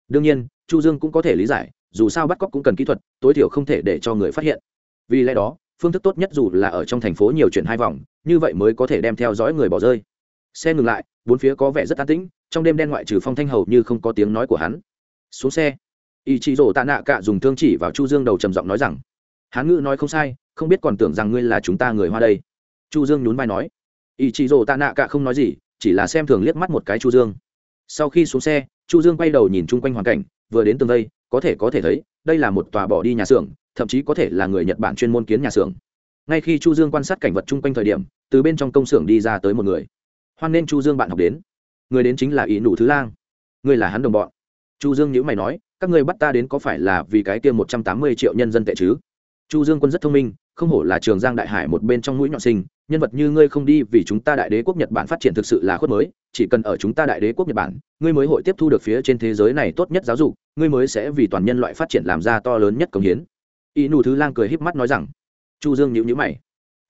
Đương nhiên, chu dương cũng có thể lý giải, dù sao bắt cóc cũng cần kỹ thuật, tối thiểu không thể để cho người phát hiện. Vì lẽ đó, phương thức tốt nhất dù là ở trong thành phố nhiều chuyển hai vòng, như vậy mới có thể đem theo dõi người bỏ rơi xe ngừng lại, bốn phía có vẻ rất an tĩnh, trong đêm đen ngoại trừ phong thanh hầu như không có tiếng nói của hắn. Xuống xe ý chị rổ tạ nạ cạ dùng thương chỉ vào chu dương đầu trầm giọng nói rằng, hán ngữ nói không sai, không biết còn tưởng rằng ngươi là chúng ta người hoa đây. Chu dương nhún vai nói ý chị rổ tạ nạ cạ không nói gì, chỉ là xem thường liếc mắt một cái chu dương. Sau khi xuống xe, chu dương quay đầu nhìn chung quanh hoàn cảnh, vừa đến tường đây, có thể có thể thấy, đây là một tòa bỏ đi nhà xưởng, thậm chí có thể là người nhật bản chuyên môn kiến nhà xưởng. Ngay khi chu dương quan sát cảnh vật chung quanh thời điểm, từ bên trong công xưởng đi ra tới một người hoan nên chu dương bạn học đến. Người đến chính là ý nụ thứ lang. Người là hắn đồng bọn. Chu dương nhữ mày nói, các ngươi bắt ta đến có phải là vì cái kia một trăm tám mươi triệu nhân dân tệ chứ? Chu dương quân rất thông minh, không hổ là trường giang đại hải một bên trong mũi nhọn sinh, nhân vật như ngươi không đi vì chúng ta đại đế quốc nhật bản phát triển thực sự là khuất mới, chỉ cần ở chúng ta đại đế quốc nhật bản, ngươi mới hội tiếp thu được phía trên thế giới này tốt nhất giáo dục, ngươi mới sẽ vì toàn nhân loại phát triển làm ra to lớn nhất công hiến. Y nụ thứ lang cười híp mắt nói rằng, chu dương nhữ nhíu mày.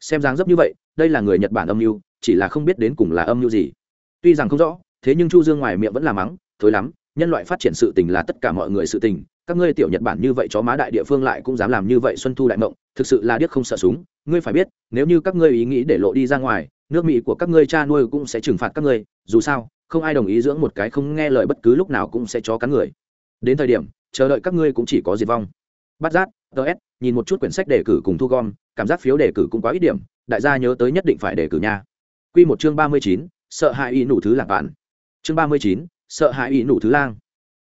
Xem dáng dấp như vậy, đây là người nhật bản âm mưu chỉ là không biết đến cùng là âm mưu gì. Tuy rằng không rõ, thế nhưng chu dương ngoài miệng vẫn là mắng thối lắm, nhân loại phát triển sự tình là tất cả mọi người sự tình, các ngươi tiểu nhật bản như vậy chó má đại địa phương lại cũng dám làm như vậy xuân thu đại mộng, thực sự là điếc không sợ súng, ngươi phải biết, nếu như các ngươi ý nghĩ để lộ đi ra ngoài, nước mỹ của các ngươi cha nuôi cũng sẽ trừng phạt các ngươi, dù sao, không ai đồng ý dưỡng một cái không nghe lời bất cứ lúc nào cũng sẽ chó cắn người. Đến thời điểm, chờ đợi các ngươi cũng chỉ có diệt vong. Bắt giác ts nhìn một chút quyển sách đề cử cùng thu gom, cảm giác phiếu đề cử cũng quá ít điểm, đại gia nhớ tới nhất định phải đề cử nha. Quy một chương ba mươi chín, sợ hãi ý nủ thứ lạc bạn chương ba mươi chín, sợ hãi ý nủ thứ lang.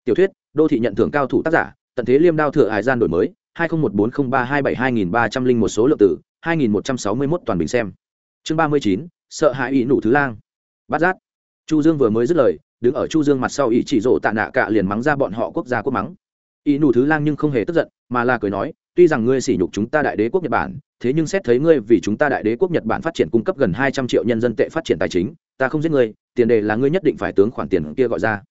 Tiểu thuyết, đô thị nhận thưởng cao thủ tác giả, tận thế liêm đao thừa hải gian đổi mới, hai nghìn một bốn không ba hai bảy hai nghìn ba trăm linh một số lượng tử, hai nghìn một trăm sáu mươi mốt toàn bình xem. Chương ba mươi chín, sợ hãi ý nụ thứ lang. Bát giác. Chu dương vừa mới dứt lời, đứng ở chu dương mặt sau ý chỉ rộ tạ nạ cả liền mắng ra bọn họ quốc gia quốc mắng. Ý nụ thứ lang nhưng không hề tức giận, mà là cười nói tuy rằng ngươi sỉ nhục chúng ta đại đế quốc nhật bản, thế nhưng xét thấy ngươi vì chúng ta đại đế quốc nhật bản phát triển cung cấp gần hai trăm triệu nhân dân tệ phát triển tài chính, ta không giết ngươi, tiền đề là ngươi nhất định phải tướng khoản tiền kia gọi ra.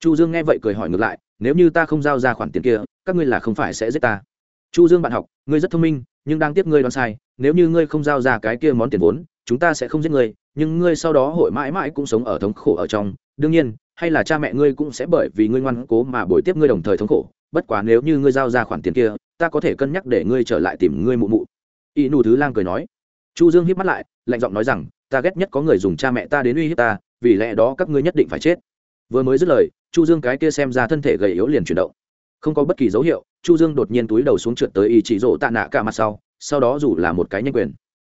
Chu dương nghe vậy cười hỏi ngược lại, nếu như ta không giao ra khoản tiền kia, các ngươi là không phải sẽ giết ta. Chu dương bạn học, ngươi rất thông minh, nhưng đang tiếp ngươi đoán sai, nếu như ngươi không giao ra cái kia món tiền vốn, chúng ta sẽ không giết ngươi, nhưng ngươi sau đó hội mãi mãi cũng sống ở thống khổ ở trong. Đương nhiên, hay là cha mẹ ngươi cũng sẽ bởi vì ngươi ngoan cố mà bồi tiếp ngươi đồng thời thống khổ bất quá nếu như ngươi giao ra khoản tiền kia, ta có thể cân nhắc để ngươi trở lại tìm ngươi mụ mụ. Y nù thứ lang cười nói. Chu dương hiếp mắt lại, lạnh giọng nói rằng, ta ghét nhất có người dùng cha mẹ ta đến uy hiếp ta, vì lẽ đó các ngươi nhất định phải chết. Vừa mới dứt lời, chu dương cái kia xem ra thân thể gầy yếu liền chuyển động. Không có bất kỳ dấu hiệu, chu dương đột nhiên túi đầu xuống trượt tới ý chỉ rộ tạ nạ cả mặt sau sau đó dù là một cái nhanh quyền.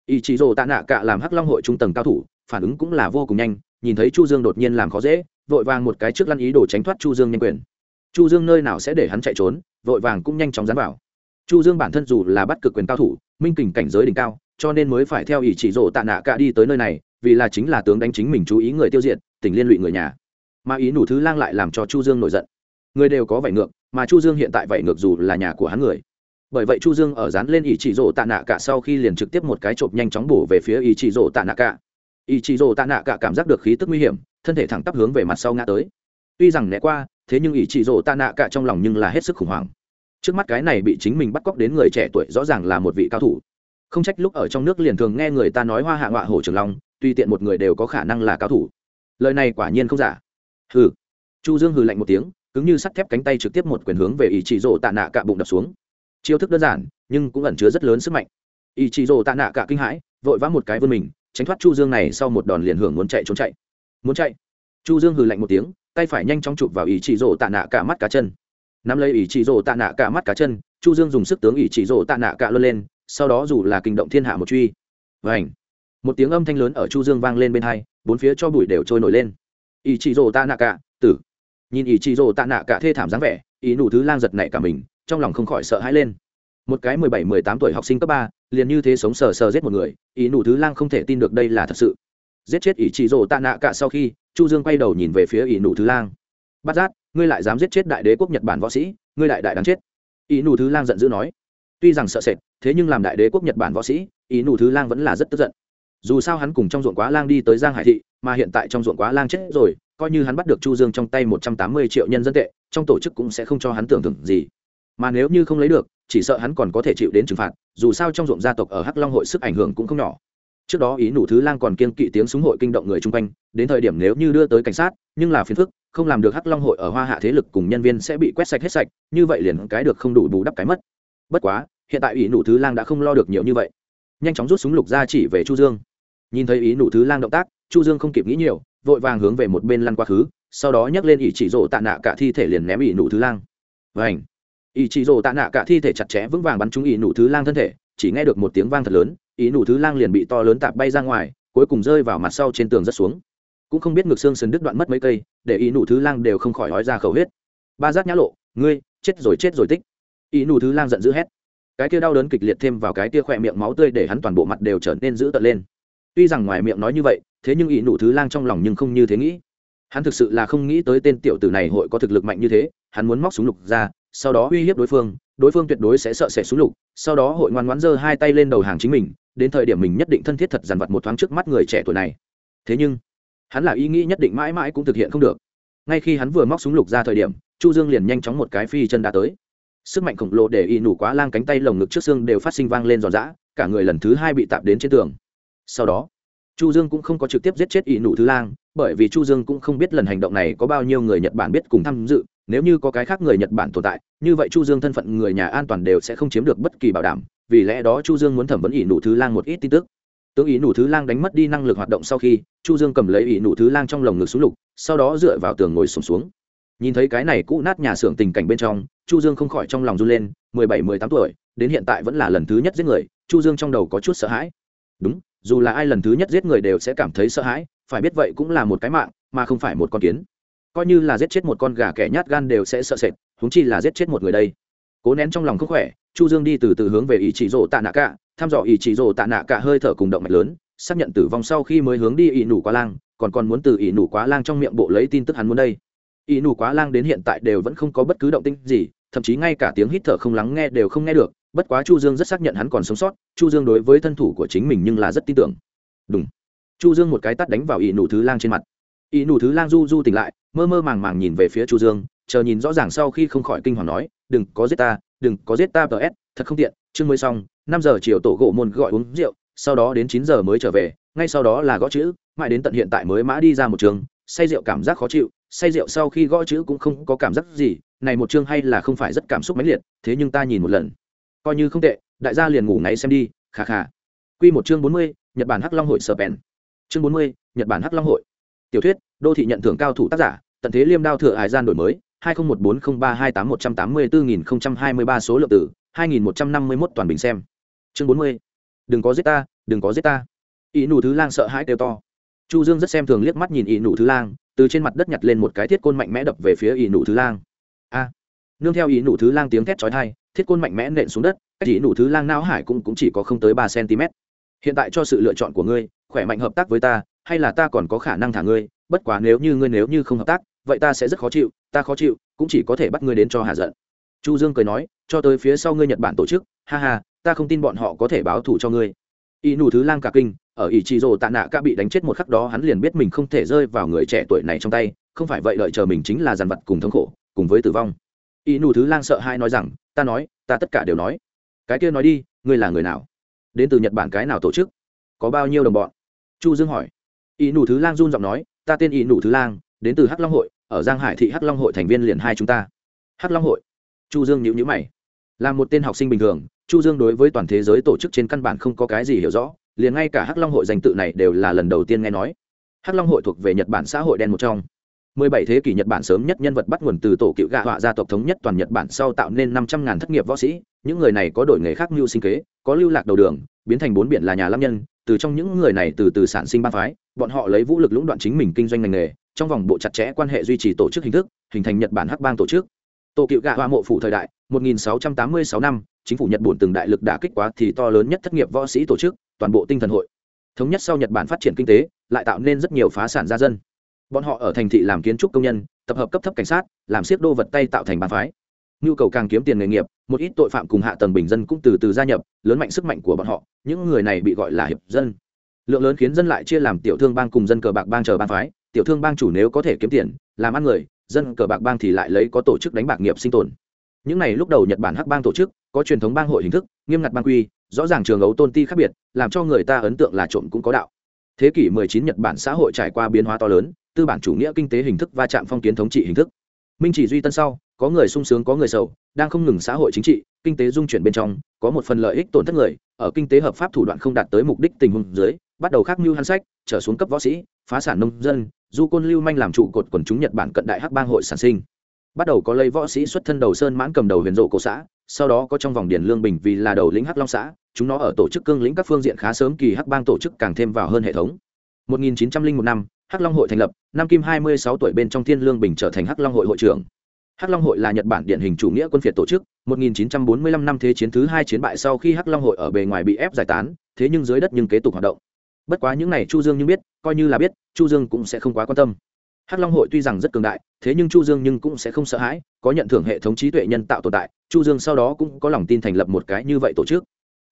Ý chỉ rộ tạ nạ cả làm hắc long hội trung tầng cao thủ, phản ứng cũng là vô cùng nhanh, nhìn thấy chu dương đột nhiên làm khó dễ, vội vàng một cái trước lăn ý đồ tránh thoát chu dương nhanh quyền chu dương nơi nào sẽ để hắn chạy trốn, vội vàng cũng nhanh chóng dán vào. Chu dương bản thân dù là bắt cực quyền cao thủ, minh kình cảnh giới đỉnh cao, cho nên mới phải theo ý chỉ rộ tạ nạ cả đi tới nơi này, vì là chính là tướng đánh chính mình chú ý người tiêu diệt tình liên lụy người nhà. Mà ý nủ thứ lang lại làm cho chu dương nổi giận. Người đều có vảy ngược, mà chu dương hiện tại vảy ngược dù là nhà của hắn người. Bởi vậy chu dương ở dán lên ý chỉ rộ tạ nạ cả sau khi liền trực tiếp một cái chộp nhanh chóng bổ về phía ý chỉ rộ tạ nạ cả. Ý chỉ rộ tạ nạ cả cảm giác được khí tức nguy hiểm, thân thể thẳng tắp hướng về mặt sau ngã tới tuy rằng né qua, thế nhưng ý chỉ rổ tạ nạ cả trong lòng nhưng là hết sức khủng hoảng. Trước mắt cái này bị chính mình bắt cóc đến người trẻ tuổi rõ ràng là một vị cao thủ. Không trách lúc ở trong nước liền thường nghe người ta nói hoa hạ ngọa hổ trường long tùy tiện một người đều có khả năng là cao thủ. Lời này quả nhiên không giả. Hừ. Chu dương hừ lạnh một tiếng, cứng như sắt thép cánh tay trực tiếp một quyền hướng về ý chỉ rổ tạ nạ cả bụng đập xuống. Chiêu thức đơn giản, nhưng cũng ẩn chứa rất lớn sức mạnh. Ý chỉ rổ tạ nạ cả kinh hãi, vội vã một cái vươn mình, tránh thoát chu dương này sau một đòn liền hưởng muốn chạy trốn chạy. Muốn chạy. Chu dương hừ lạnh một tiếng tay phải nhanh chóng chụp vào ý chỉ rổ tạ nạ cả mắt cá chân. Nắm lấy ý chỉ rổ tạ nạ cả mắt cá chân, chu dương dùng sức tướng ý chỉ rổ tạ nạ cả luôn lên, sau đó dù là kinh động thiên hạ một truy. Vành! Một tiếng âm thanh lớn ở chu dương vang lên bên hai, bốn phía cho bụi đều trôi nổi lên. Ý chỉ rổ tạ nạ cả, tử! Nhìn ý chỉ rổ tạ nạ cả thê thảm dáng vẻ, ý nụ thứ lang giật nảy cả mình, trong lòng không khỏi sợ hãi lên. Một cái mười bảy, mười tám tuổi học sinh cấp ba, liền như thế sống sờ sờ giết một người, ý nụ thứ lang không thể tin được đây là thật sự. Giết chết ý chỉ rổ tạ nạ cả sau khi chu dương quay đầu nhìn về phía ỷ nụ thứ lang. Bát giác, ngươi lại dám giết chết đại đế quốc nhật bản võ sĩ, ngươi đại đại đáng chết. Ỷ nụ thứ lang giận dữ nói. Tuy rằng sợ sệt, thế nhưng làm đại đế quốc nhật bản võ sĩ ỷ nụ thứ lang vẫn là rất tức giận. Dù sao hắn cùng trong ruộng quá lang đi tới giang hải thị, mà hiện tại trong ruộng quá lang chết rồi, coi như hắn bắt được chu dương trong tay một trăm tám mươi triệu nhân dân tệ, trong tổ chức cũng sẽ không cho hắn tưởng tượng gì. Mà nếu như không lấy được, chỉ sợ hắn còn có thể chịu đến trừng phạt, dù sao trong ruộng gia tộc ở hắc long hội sức ảnh hưởng cũng không nhỏ trước đó ý nụ thứ lang còn kiên kỵ tiếng súng hội kinh động người chung quanh, đến thời điểm nếu như đưa tới cảnh sát, nhưng là phiền phức, không làm được hắc long hội ở hoa hạ thế lực cùng nhân viên sẽ bị quét sạch hết sạch, như vậy liền cái được không đủ bù đắp cái mất. Bất quá, hiện tại ý nụ thứ lang đã không lo được nhiều như vậy. Nhanh chóng rút súng lục ra chỉ về chu dương. Nhìn thấy ý nụ thứ lang động tác, chu dương không kịp nghĩ nhiều, vội vàng hướng về một bên lăn quá khứ, sau đó nhấc lên ý chỉ rổ tạ nạ cả thi thể liền ném ý nụ thứ lang. Vảnh ý chỉ rổ tạ nạ cả thi thể chặt chẽ vững vàng bắn trúng ý nụ thứ lang thân thể chỉ nghe được một tiếng vang thật lớn, ý nụ thứ lang liền bị to lớn tạp bay ra ngoài, cuối cùng rơi vào mặt sau trên tường rất xuống. Cũng không biết ngực xương sần đứt đoạn mất mấy cây, để ý nụ thứ lang đều không khỏi nói ra khẩu huyết. Ba giác nhã lộ, ngươi, chết rồi chết rồi, tích. Ý nụ thứ lang giận dữ hét. Cái kia đau đớn kịch liệt thêm vào cái kia khỏe miệng máu tươi để hắn toàn bộ mặt đều trở nên dữ tợn lên. Tuy rằng ngoài miệng nói như vậy, thế nhưng ý nụ thứ lang trong lòng nhưng không như thế nghĩ. Hắn thực sự là không nghĩ tới tên tiểu tử này hội có thực lực mạnh như thế, hắn muốn móc súng lục ra, sau đó uy hiếp đối phương đối phương tuyệt đối sẽ sợ sệt xuống lục, sau đó hội ngoan ngoãn giơ hai tay lên đầu hàng chính mình, đến thời điểm mình nhất định thân thiết thật dằn vặt một thoáng trước mắt người trẻ tuổi này. Thế nhưng, hắn là ý nghĩ nhất định mãi mãi cũng thực hiện không được. Ngay khi hắn vừa móc súng lục ra thời điểm, chu dương liền nhanh chóng một cái phi chân đã tới. Sức mạnh khổng lồ để y nủ quá lang cánh tay lồng ngực trước xương đều phát sinh vang lên giòn giã, cả người lần thứ hai bị tạp đến trên tường. Sau đó, chu dương cũng không có trực tiếp giết chết y nụ thứ lang, bởi vì chu dương cũng không biết lần hành động này có bao nhiêu người nhật bản biết cùng tham dự nếu như có cái khác người nhật bản tồn tại như vậy chu dương thân phận người nhà an toàn đều sẽ không chiếm được bất kỳ bảo đảm vì lẽ đó chu dương muốn thẩm vấn ỷ nụ thứ lang một ít tin tức. Tướng ỷ nụ thứ lang đánh mất đi năng lực hoạt động sau khi chu dương cầm lấy ỷ nụ thứ lang trong lồng ngực xuống lục sau đó dựa vào tường ngồi sùng xuống, xuống. Nhìn thấy cái này cũ nát nhà xưởng tình cảnh bên trong chu dương không khỏi trong lòng run lên mười bảy mười tám tuổi đến hiện tại vẫn là lần thứ nhất giết người chu dương trong đầu có chút sợ hãi. Đúng dù là ai lần thứ nhất giết người đều sẽ cảm thấy sợ hãi phải biết vậy cũng là một cái mạng mà không phải một con kiến coi như là giết chết một con gà kẻ nhát gan đều sẽ sợ sệt húng chi là giết chết một người đây. Cố nén trong lòng không khỏe, chu dương đi từ từ hướng về ý chỉ rổ tạ nạ cả thăm dò ý chỉ rổ tạ nạ cả hơi thở cùng động mạch lớn, xác nhận tử vong sau khi mới hướng đi ỷ nủ quá lang, còn còn muốn từ ỷ nủ quá lang trong miệng bộ lấy tin tức hắn muốn đây. Ỷ nủ quá lang đến hiện tại đều vẫn không có bất cứ động tĩnh gì, thậm chí ngay cả tiếng hít thở không lắng nghe đều không nghe được, bất quá chu dương rất xác nhận hắn còn sống sót, chu dương đối với thân thủ của chính mình nhưng là rất tin tưởng. Đúng chu dương một cái tắt đánh vào ỷ nủ thứ lang trên mặt ý nủ thứ lang du du tỉnh lại, mơ mơ màng màng nhìn về phía chu dương, chờ nhìn rõ ràng sau khi không khỏi kinh hoàng nói, đừng có giết ta, đừng có giết ta ts thật không tiện, chương mới xong, năm giờ chiều tổ gỗ môn gọi uống rượu, sau đó đến chín giờ mới trở về, ngay sau đó là gõ chữ, mãi đến tận hiện tại mới mã đi ra một trường, say rượu cảm giác khó chịu, say rượu sau khi gõ chữ cũng không có cảm giác gì, này một chương hay là không phải rất cảm xúc mãnh liệt, thế nhưng ta nhìn một lần, coi như không tệ, đại gia liền ngủ ngáy xem đi khà khà quy một chương bốn mươi, nhật bản hắc long hội sở bèn. Chương bốn mươi, nhật bản hắc long hội tiểu thuyết đô thị nhận thưởng cao thủ tác giả tận thế liêm đao thừa hải gian đổi mới hai nghìn một bốn không ba hai tám một trăm tám mươi bốn nghìn hai mươi ba số lượng tử hai nghìn một trăm năm mươi mốt toàn bình xem. Chương bốn mươi. Đừng có giết ta đừng có giết ta. Ỷ nụ thứ lang sợ hãi kêu to. Chu dương rất xem thường liếc mắt nhìn ỷ nụ thứ lang từ trên mặt đất nhặt lên một cái thiết côn mạnh mẽ đập về phía ỷ nụ thứ lang. A. Nương theo ỷ nụ thứ lang tiếng thét chói tai thiết côn mạnh mẽ nện xuống đất cách ỷ nụ thứ lang não hải cũng, cũng chỉ có không tới ba cm hiện tại cho sự lựa chọn của ngươi khỏe mạnh hợp tác với ta hay là ta còn có khả năng thả ngươi, bất quá nếu như ngươi nếu như không hợp tác, vậy ta sẽ rất khó chịu, ta khó chịu, cũng chỉ có thể bắt ngươi đến cho hạ giận. Chu dương cười nói, cho tới phía sau ngươi nhật bản tổ chức, ha ha, ta không tin bọn họ có thể báo thù cho ngươi. Y nụ thứ lang cả kinh, ở ỷ trị rồ tạ nạ ca bị đánh chết một khắc đó hắn liền biết mình không thể rơi vào người trẻ tuổi này trong tay, không phải vậy đợi chờ mình chính là dàn vật cùng thống khổ, cùng với tử vong. Y nụ thứ lang sợ hai nói rằng, ta nói, ta tất cả đều nói. Cái kia nói đi, ngươi là người nào? Đến từ nhật bản cái nào tổ chức? Có bao nhiêu đồng bọn? Chu dương hỏi y nụ thứ lang run giọng nói ta tên y nụ thứ lang đến từ hắc long hội ở giang hải thị hắc long hội thành viên liền hai chúng ta. Hắc long hội. Chu dương nhữ nhữ mày. Là một tên học sinh bình thường chu dương đối với toàn thế giới tổ chức trên căn bản không có cái gì hiểu rõ liền ngay cả hắc long hội danh tự này đều là lần đầu tiên nghe nói. Hắc long hội thuộc về nhật bản xã hội đen một trong. 17 thế kỷ Nhật Bản sớm nhất nhân vật bắt nguồn từ tổ cựu gạ họa gia tộc thống nhất toàn Nhật Bản sau tạo nên 500.000 thất nghiệp võ sĩ, những người này có đổi nghề khác mưu sinh kế, có lưu lạc đầu đường, biến thành bốn biển là nhà lâm nhân, từ trong những người này từ từ sản sinh ba phái, bọn họ lấy vũ lực lũng đoạn chính mình kinh doanh ngành nghề, trong vòng bộ chặt chẽ quan hệ duy trì tổ chức hình thức, hình thành Nhật Bản hắc bang tổ chức. Tổ cựu gạ hoa mộ phủ thời đại, 1686 năm, chính phủ Nhật Bản từng đại lực đã kích quá thì to lớn nhất thất nghiệp võ sĩ tổ chức, toàn bộ tinh thần hội. Thống nhất sau Nhật Bản phát triển kinh tế, lại tạo nên rất nhiều phá sản gia dân. Bọn họ ở thành thị làm kiến trúc công nhân, tập hợp cấp thấp cảnh sát, làm siết đô vật tay tạo thành bàn phái. Nhu cầu càng kiếm tiền nghề nghiệp, một ít tội phạm cùng hạ tầng bình dân cũng từ từ gia nhập, lớn mạnh sức mạnh của bọn họ, những người này bị gọi là hiệp dân. Lượng lớn khiến dân lại chia làm tiểu thương bang cùng dân cờ bạc bang chờ bang phái, tiểu thương bang chủ nếu có thể kiếm tiền, làm ăn người, dân cờ bạc bang thì lại lấy có tổ chức đánh bạc nghiệp sinh tồn. Những này lúc đầu nhật bản hắc bang tổ chức có truyền thống bang hội hình thức nghiêm ngặt bang quy rõ ràng trường ấu tôn ti khác biệt làm cho người ta ấn tượng là trộm cũng có đạo. Thế kỷ 19 nhật bản xã hội trải qua biến hóa to lớn tư bản chủ nghĩa kinh tế hình thức va chạm phong kiến thống trị hình thức. Minh chỉ duy tân sau có người sung sướng có người giàu đang không ngừng xã hội chính trị kinh tế dung chuyển bên trong có một phần lợi ích tổn thất người ở kinh tế hợp pháp thủ đoạn không đạt tới mục đích tình huống dưới bắt đầu khắc mưu hắn sách, trở xuống cấp võ sĩ, phá sản nông dân, du côn lưu manh làm trụ cột quần chúng nhật bản cận đại hắc bang hội sản sinh. Bắt đầu có lấy võ sĩ xuất thân đầu sơn mãn cầm đầu huyền rộ cổ xã, sau đó có trong vòng điền lương bình vì là đầu lĩnh hắc long xã, chúng nó ở tổ chức cương lĩnh các phương diện khá sớm kỳ hắc bang tổ chức càng thêm vào hơn hệ thống. 1901 năm, hắc long hội thành lập, năm kim 26 tuổi bên trong thiên lương bình trở thành hắc long hội hội trưởng. Hắc long hội là nhật bản điển hình chủ nghĩa quân phiệt tổ chức 1945 năm thế chiến thứ hai chiến bại sau khi hắc long hội ở bề ngoài bị ép giải tán, thế nhưng dưới đất nhưng kế tục hoạt động bất quá những này chu dương nhưng biết, coi như là biết, chu dương cũng sẽ không quá quan tâm. Hắc long hội tuy rằng rất cường đại, thế nhưng chu dương nhưng cũng sẽ không sợ hãi, có nhận thưởng hệ thống trí tuệ nhân tạo tồn tại, chu dương sau đó cũng có lòng tin thành lập một cái như vậy tổ chức.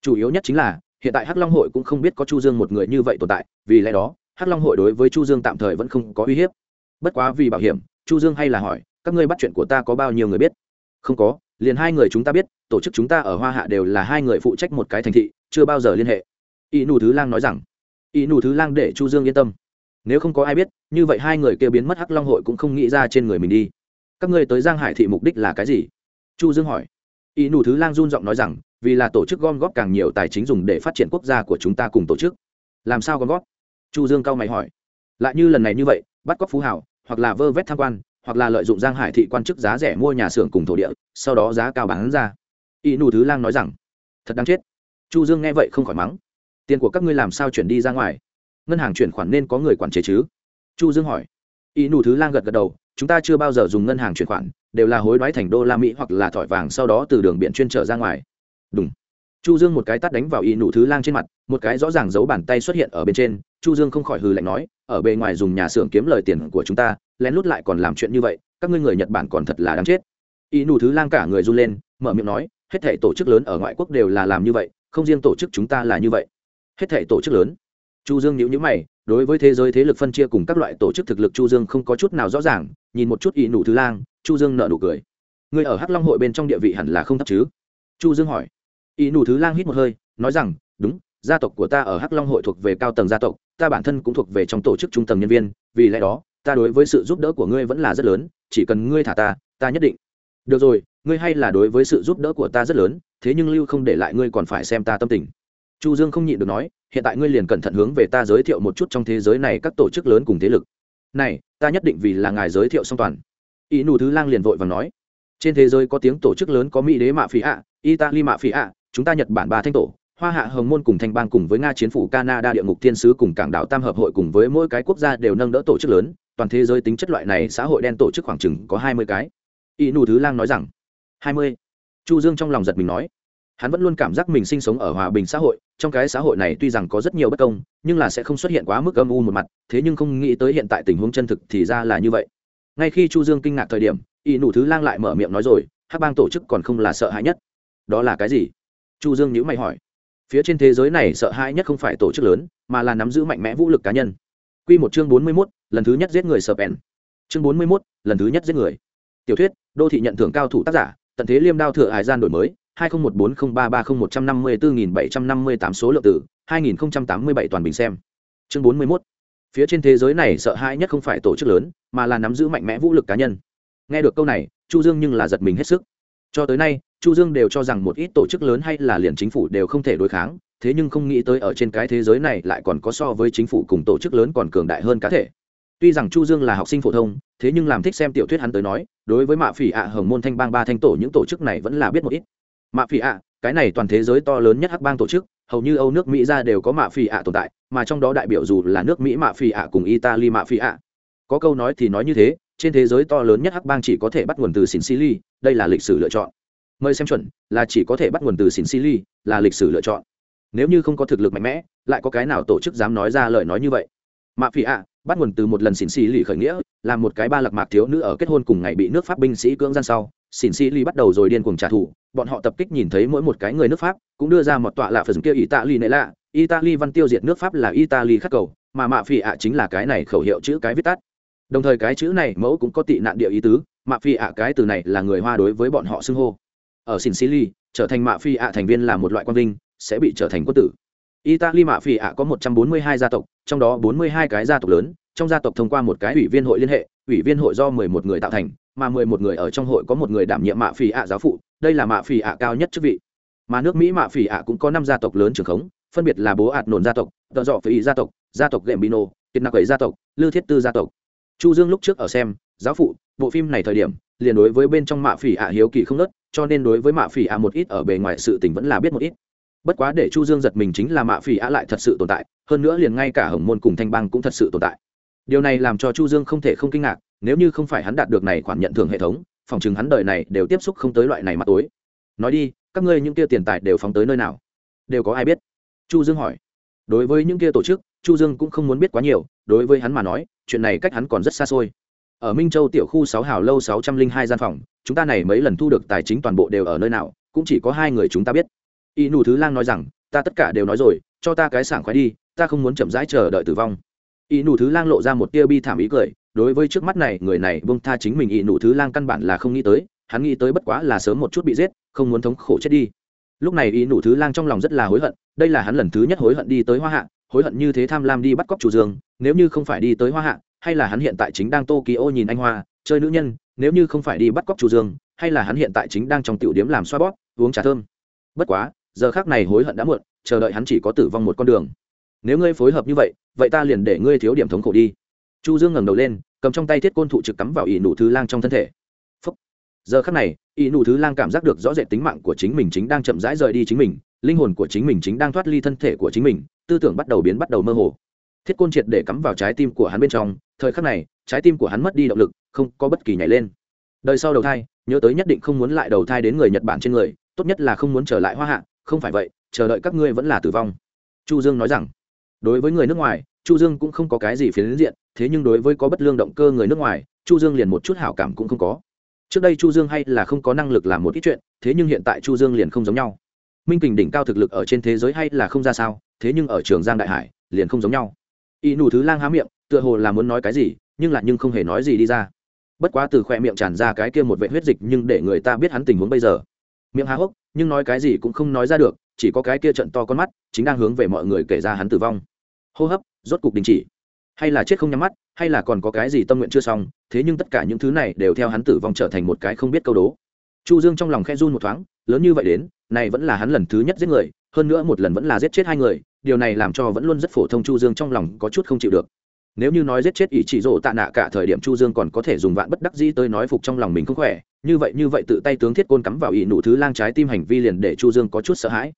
Chủ yếu nhất chính là, hiện tại hắc long hội cũng không biết có chu dương một người như vậy tồn tại, vì lẽ đó, hắc long hội đối với chu dương tạm thời vẫn không có uy hiếp. Bất quá vì bảo hiểm, chu dương hay là hỏi, các ngươi bắt chuyện của ta có bao nhiêu người biết? Không có, liền hai người chúng ta biết, tổ chức chúng ta ở hoa hạ đều là hai người phụ trách một cái thành thị, chưa bao giờ liên hệ. Y nù thứ lang nói rằng y nụ thứ lang để chu dương yên tâm. Nếu không có ai biết, như vậy hai người kia biến mất hắc long hội cũng không nghĩ ra trên người mình đi. Các ngươi tới giang hải thị mục đích là cái gì? Chu dương hỏi. Y nụ thứ lang run giọng nói rằng, vì là tổ chức gom góp càng nhiều tài chính dùng để phát triển quốc gia của chúng ta cùng tổ chức. Làm sao gom góp? Chu dương cao mày hỏi. Lại như lần này như vậy, bắt cóc phú hảo hoặc là vơ vét tham quan, hoặc là lợi dụng giang hải thị quan chức giá rẻ mua nhà xưởng cùng thổ địa, sau đó giá cao bán ra. Y nụ thứ lang nói rằng, thật đáng chết. Chu dương nghe vậy không khỏi mắng tiền của các ngươi làm sao chuyển đi ra ngoài? Ngân hàng chuyển khoản nên có người quản chế chứ? Chu dương hỏi. Y nụ thứ lang gật gật đầu, chúng ta chưa bao giờ dùng ngân hàng chuyển khoản, đều là hối đoái thành đô la mỹ hoặc là thỏi vàng sau đó từ đường biển chuyên trở ra ngoài. Đúng chu dương một cái tát đánh vào y nụ thứ lang trên mặt, một cái rõ ràng dấu bàn tay xuất hiện ở bên trên. Chu dương không khỏi hừ lạnh nói, ở bề ngoài dùng nhà xưởng kiếm lời tiền của chúng ta, lén lút lại còn làm chuyện như vậy, các ngươi người nhật bản còn thật là đáng chết. Y nụ thứ lang cả người run lên, mở miệng nói, hết thể tổ chức lớn ở ngoại quốc đều là làm như vậy, không riêng tổ chức chúng ta là như vậy hết thảy tổ chức lớn. Chu dương nhíu nhíu mày, đối với thế giới thế lực phân chia cùng các loại tổ chức thực lực chu dương không có chút nào rõ ràng, nhìn một chút y nụ thứ lang, chu dương nở nụ cười. Người ở hắc long hội bên trong địa vị hẳn là không thấp chứ? Chu dương hỏi. Y nụ thứ lang hít một hơi, nói rằng, đúng, gia tộc của ta ở hắc long hội thuộc về cao tầng gia tộc, ta bản thân cũng thuộc về trong tổ chức trung tầng nhân viên, vì lẽ đó, ta đối với sự giúp đỡ của ngươi vẫn là rất lớn, chỉ cần ngươi thả ta ta nhất định. Được rồi, ngươi hay là đối với sự giúp đỡ của ta rất lớn, thế nhưng lưu không để lại ngươi còn phải xem ta tâm tình chu dương không nhịn được nói, hiện tại ngươi liền cẩn thận hướng về ta giới thiệu một chút trong thế giới này các tổ chức lớn cùng thế lực. Này, ta nhất định vì là ngài giới thiệu song toàn. Ý nụ thứ lang liền vội và nói, trên thế giới có tiếng tổ chức lớn có mỹ đế mạ phí ạ, italy mạ phí ạ, chúng ta nhật bản ba thanh tổ, hoa hạ hồng môn cùng thanh bang cùng với nga chiến phủ, canada địa ngục thiên sứ cùng cảng đảo tam hợp hội cùng với mỗi cái quốc gia đều nâng đỡ tổ chức lớn, toàn thế giới tính chất loại này xã hội đen tổ chức khoảng chừng có hai mươi cái. Y nụ thứ lang nói rằng, hai mươi. Chu dương trong lòng giật mình nói hắn vẫn luôn cảm giác mình sinh sống ở hòa bình xã hội trong cái xã hội này tuy rằng có rất nhiều bất công nhưng là sẽ không xuất hiện quá mức âm u một mặt thế nhưng không nghĩ tới hiện tại tình huống chân thực thì ra là như vậy. Ngay khi chu dương kinh ngạc thời điểm y nụ thứ lang lại mở miệng nói rồi hắc bang tổ chức còn không là sợ hãi nhất? Đó là cái gì? Chu dương nhữ mày hỏi. Phía trên thế giới này sợ hãi nhất không phải tổ chức lớn mà là nắm giữ mạnh mẽ vũ lực cá nhân. Quy một chương bốn mươi 41, lần thứ nhất giết người sợ pèn chương bốn mươi 41, lần thứ nhất giết người. Tiểu thuyết đô thị nhận thưởng cao thủ tác giả tận thế liêm đao thừa hải gian đổi mới hai nghìn một bốn không ba ba không một trăm năm mươi bốn nghìn bảy trăm năm mươi tám số lượng tử hai nghìn tám mươi bảy toàn bình xem. Chương 41. phía trên thế giới này sợ hãi nhất không phải tổ chức lớn, mà là nắm giữ mạnh mẽ vũ lực cá nhân. Nghe được câu này, chu dương nhưng là giật mình hết sức. Cho tới nay, chu dương đều cho rằng một ít tổ chức lớn hay là liền chính phủ đều không thể đối kháng, thế nhưng không nghĩ tới ở trên cái thế giới này lại còn có so với chính phủ cùng tổ chức lớn còn cường đại hơn cá thể. Tuy rằng chu dương là học sinh phổ thông, thế nhưng làm thích xem tiểu thuyết hắn tới nói, đối với mạ phỉ ạ hồng môn thanh bang ba thanh tổ, những tổ chức này vẫn là biết một ít mạ phỉ ạ cái này toàn thế giới to lớn nhất hắc bang tổ chức hầu như âu nước mỹ ra đều có mạ phỉ ạ tồn tại mà trong đó đại biểu dù là nước mỹ mạ phỉ ạ cùng italy mạ phỉ ạ. Có câu nói thì nói như thế trên thế giới to lớn nhất hắc bang chỉ có thể bắt nguồn từ Sicily, đây là lịch sử lựa chọn. Mời xem chuẩn là chỉ có thể bắt nguồn từ Sicily, là lịch sử lựa chọn. Nếu như không có thực lực mạnh mẽ lại có cái nào tổ chức dám nói ra lời nói như vậy? Mạ phỉ ạ bắt nguồn từ một lần xỉn xì lì khởi nghĩa là một cái ba lạc mạc thiếu nữ ở kết hôn cùng ngày bị nước pháp binh sĩ cưỡng gian sau. Xỉn xì lì bắt đầu rồi điên cuồng trả thù bọn họ tập kích nhìn thấy mỗi một cái người nước pháp, cũng đưa ra một tọa lạ phần kia italy nệ lạ. Italy văn tiêu diệt nước pháp là italy khắc cầu, mà mạ phi ạ chính là cái này khẩu hiệu chữ cái viết tắt. Đồng thời cái chữ này mẫu cũng có tị nạn địa ý tứ, mạ phi ạ cái từ này là người hoa đối với bọn họ xưng hô. Ở xin trở thành mạ phi ạ thành viên là một loại quang vinh, sẽ bị trở thành quân tử. Italy mạ phi ạ có một trăm bốn mươi hai gia tộc, trong đó bốn mươi hai cái gia tộc lớn, trong gia tộc thông qua một cái ủy viên hội liên hệ, ủy viên hội do mười một người tạo thành mà mười một người ở trong hội có một người đảm nhiệm mạ phỉ ạ giáo phụ, đây là mạ phỉ ạ cao nhất chức vị. Mà nước mỹ mạ phỉ ạ cũng có năm gia tộc lớn trường khống, phân biệt là bố ạt nổn gia tộc, tợ dọ phỉ gia tộc gia tộc gembino kiệt nạc ấy gia tộc, lư thiết tư gia tộc. Chu dương lúc trước ở xem, giáo phụ, bộ phim này thời điểm, liền đối với bên trong mạ phỉ ạ hiếu kỳ không nớt cho nên đối với mạ phỉ ạ một ít ở bề ngoài sự tình vẫn là biết một ít. Bất quá để chu dương giật mình chính là mạ phỉ ạ lại thật sự tồn tại, hơn nữa liền ngay cả hồng môn cùng thanh bang cũng thật sự tồn tại. Điều này làm cho chu dương không thể không kinh ngạc nếu như không phải hắn đạt được này khoản nhận thưởng hệ thống, phòng chừng hắn đời này đều tiếp xúc không tới loại này mặt tối. Nói đi, các ngươi những kia tiền tài đều phóng tới nơi nào? Đều có ai biết? Chu dương hỏi. Đối với những kia tổ chức, chu dương cũng không muốn biết quá nhiều, đối với hắn mà nói, chuyện này cách hắn còn rất xa xôi. Ở minh châu tiểu khu sáu hào lâu sáu trăm linh hai gian phòng, chúng ta này mấy lần thu được tài chính toàn bộ đều ở nơi nào, cũng chỉ có hai người chúng ta biết. Y nù thứ lang nói rằng, ta tất cả đều nói rồi, cho ta cái sảng khoái đi, ta không muốn chậm rãi chờ đợi tử vong. Y nù thứ lang lộ ra một tia bi thảm ý cười đối với trước mắt này, người này bông tha chính mình y nụ thứ lang căn bản là không nghĩ tới, hắn nghĩ tới bất quá là sớm một chút bị giết, không muốn thống khổ chết đi. Lúc này y nụ thứ lang trong lòng rất là hối hận, đây là hắn lần thứ nhất hối hận đi tới hoa hạ, hối hận như thế tham lam đi bắt cóc chủ dương, nếu như không phải đi tới hoa hạ, hay là hắn hiện tại chính đang tokyo nhìn anh hoa, chơi nữ nhân, nếu như không phải đi bắt cóc chủ dương, hay là hắn hiện tại chính đang trong tiểu điếm làm xoa bóp, uống trà thơm. Bất quá, giờ khác này hối hận đã muộn, chờ đợi hắn chỉ có tử vong một con đường. Nếu ngươi phối hợp như vậy vậy ta liền để ngươi thiếu điểm thống khổ đi chu dương ngẩng đầu lên, cầm trong tay thiết côn thụ trực cắm vào ỷ nụ thứ lang trong thân thể. Phúc. giờ khắc này, ỷ nụ thứ lang cảm giác được rõ rệt tính mạng của chính mình chính đang chậm rãi rời đi chính mình, linh hồn của chính mình chính đang thoát ly thân thể của chính mình, tư tưởng bắt đầu biến bắt đầu mơ hồ. Thiết côn triệt để cắm vào trái tim của hắn bên trong, thời khắc này, trái tim của hắn mất đi động lực, không có bất kỳ nhảy lên. Đời sau đầu thai, nhớ tới nhất định không muốn lại đầu thai đến người nhật bản trên người, tốt nhất là không muốn trở lại hoa hạ, không phải vậy, chờ đợi các ngươi vẫn là tử vong. Chu dương nói rằng, đối với người nước ngoài chu dương cũng không có cái gì phiến diện, thế nhưng đối với có bất lương động cơ người nước ngoài, chu dương liền một chút hảo cảm cũng không có. Trước đây chu dương hay là không có năng lực làm một ít chuyện, thế nhưng hiện tại chu dương liền không giống nhau. Minh kình đỉnh cao thực lực ở trên thế giới hay là không ra sao, thế nhưng ở trường giang đại hải, liền không giống nhau. Y nụ thứ lang há miệng, tựa hồ là muốn nói cái gì, nhưng lại nhưng không hề nói gì đi ra. Bất quá từ khoe miệng tràn ra cái kia một vệ huyết dịch nhưng để người ta biết hắn tình huống bây giờ. Miệng há hốc, nhưng nói cái gì cũng không nói ra được, chỉ có cái kia trận to con mắt, chính đang hướng về mọi người kể ra hắn tử vong. Hô hấp rốt cục đình chỉ. Hay là chết không nhắm mắt, hay là còn có cái gì tâm nguyện chưa xong, thế nhưng tất cả những thứ này đều theo hắn tử vong trở thành một cái không biết câu đố. Chu dương trong lòng khe run một thoáng, lớn như vậy đến, này vẫn là hắn lần thứ nhất giết người, hơn nữa một lần vẫn là giết chết hai người, điều này làm cho vẫn luôn rất phổ thông chu dương trong lòng có chút không chịu được. Nếu như nói giết chết ý chỉ rộ tạ nạ cả thời điểm chu dương còn có thể dùng vạn bất đắc dĩ tới nói phục trong lòng mình không khỏe, như vậy như vậy tự tay tướng thiết côn cắm vào ý nụ thứ lang trái tim hành vi liền để chu dương có chút sợ hãi.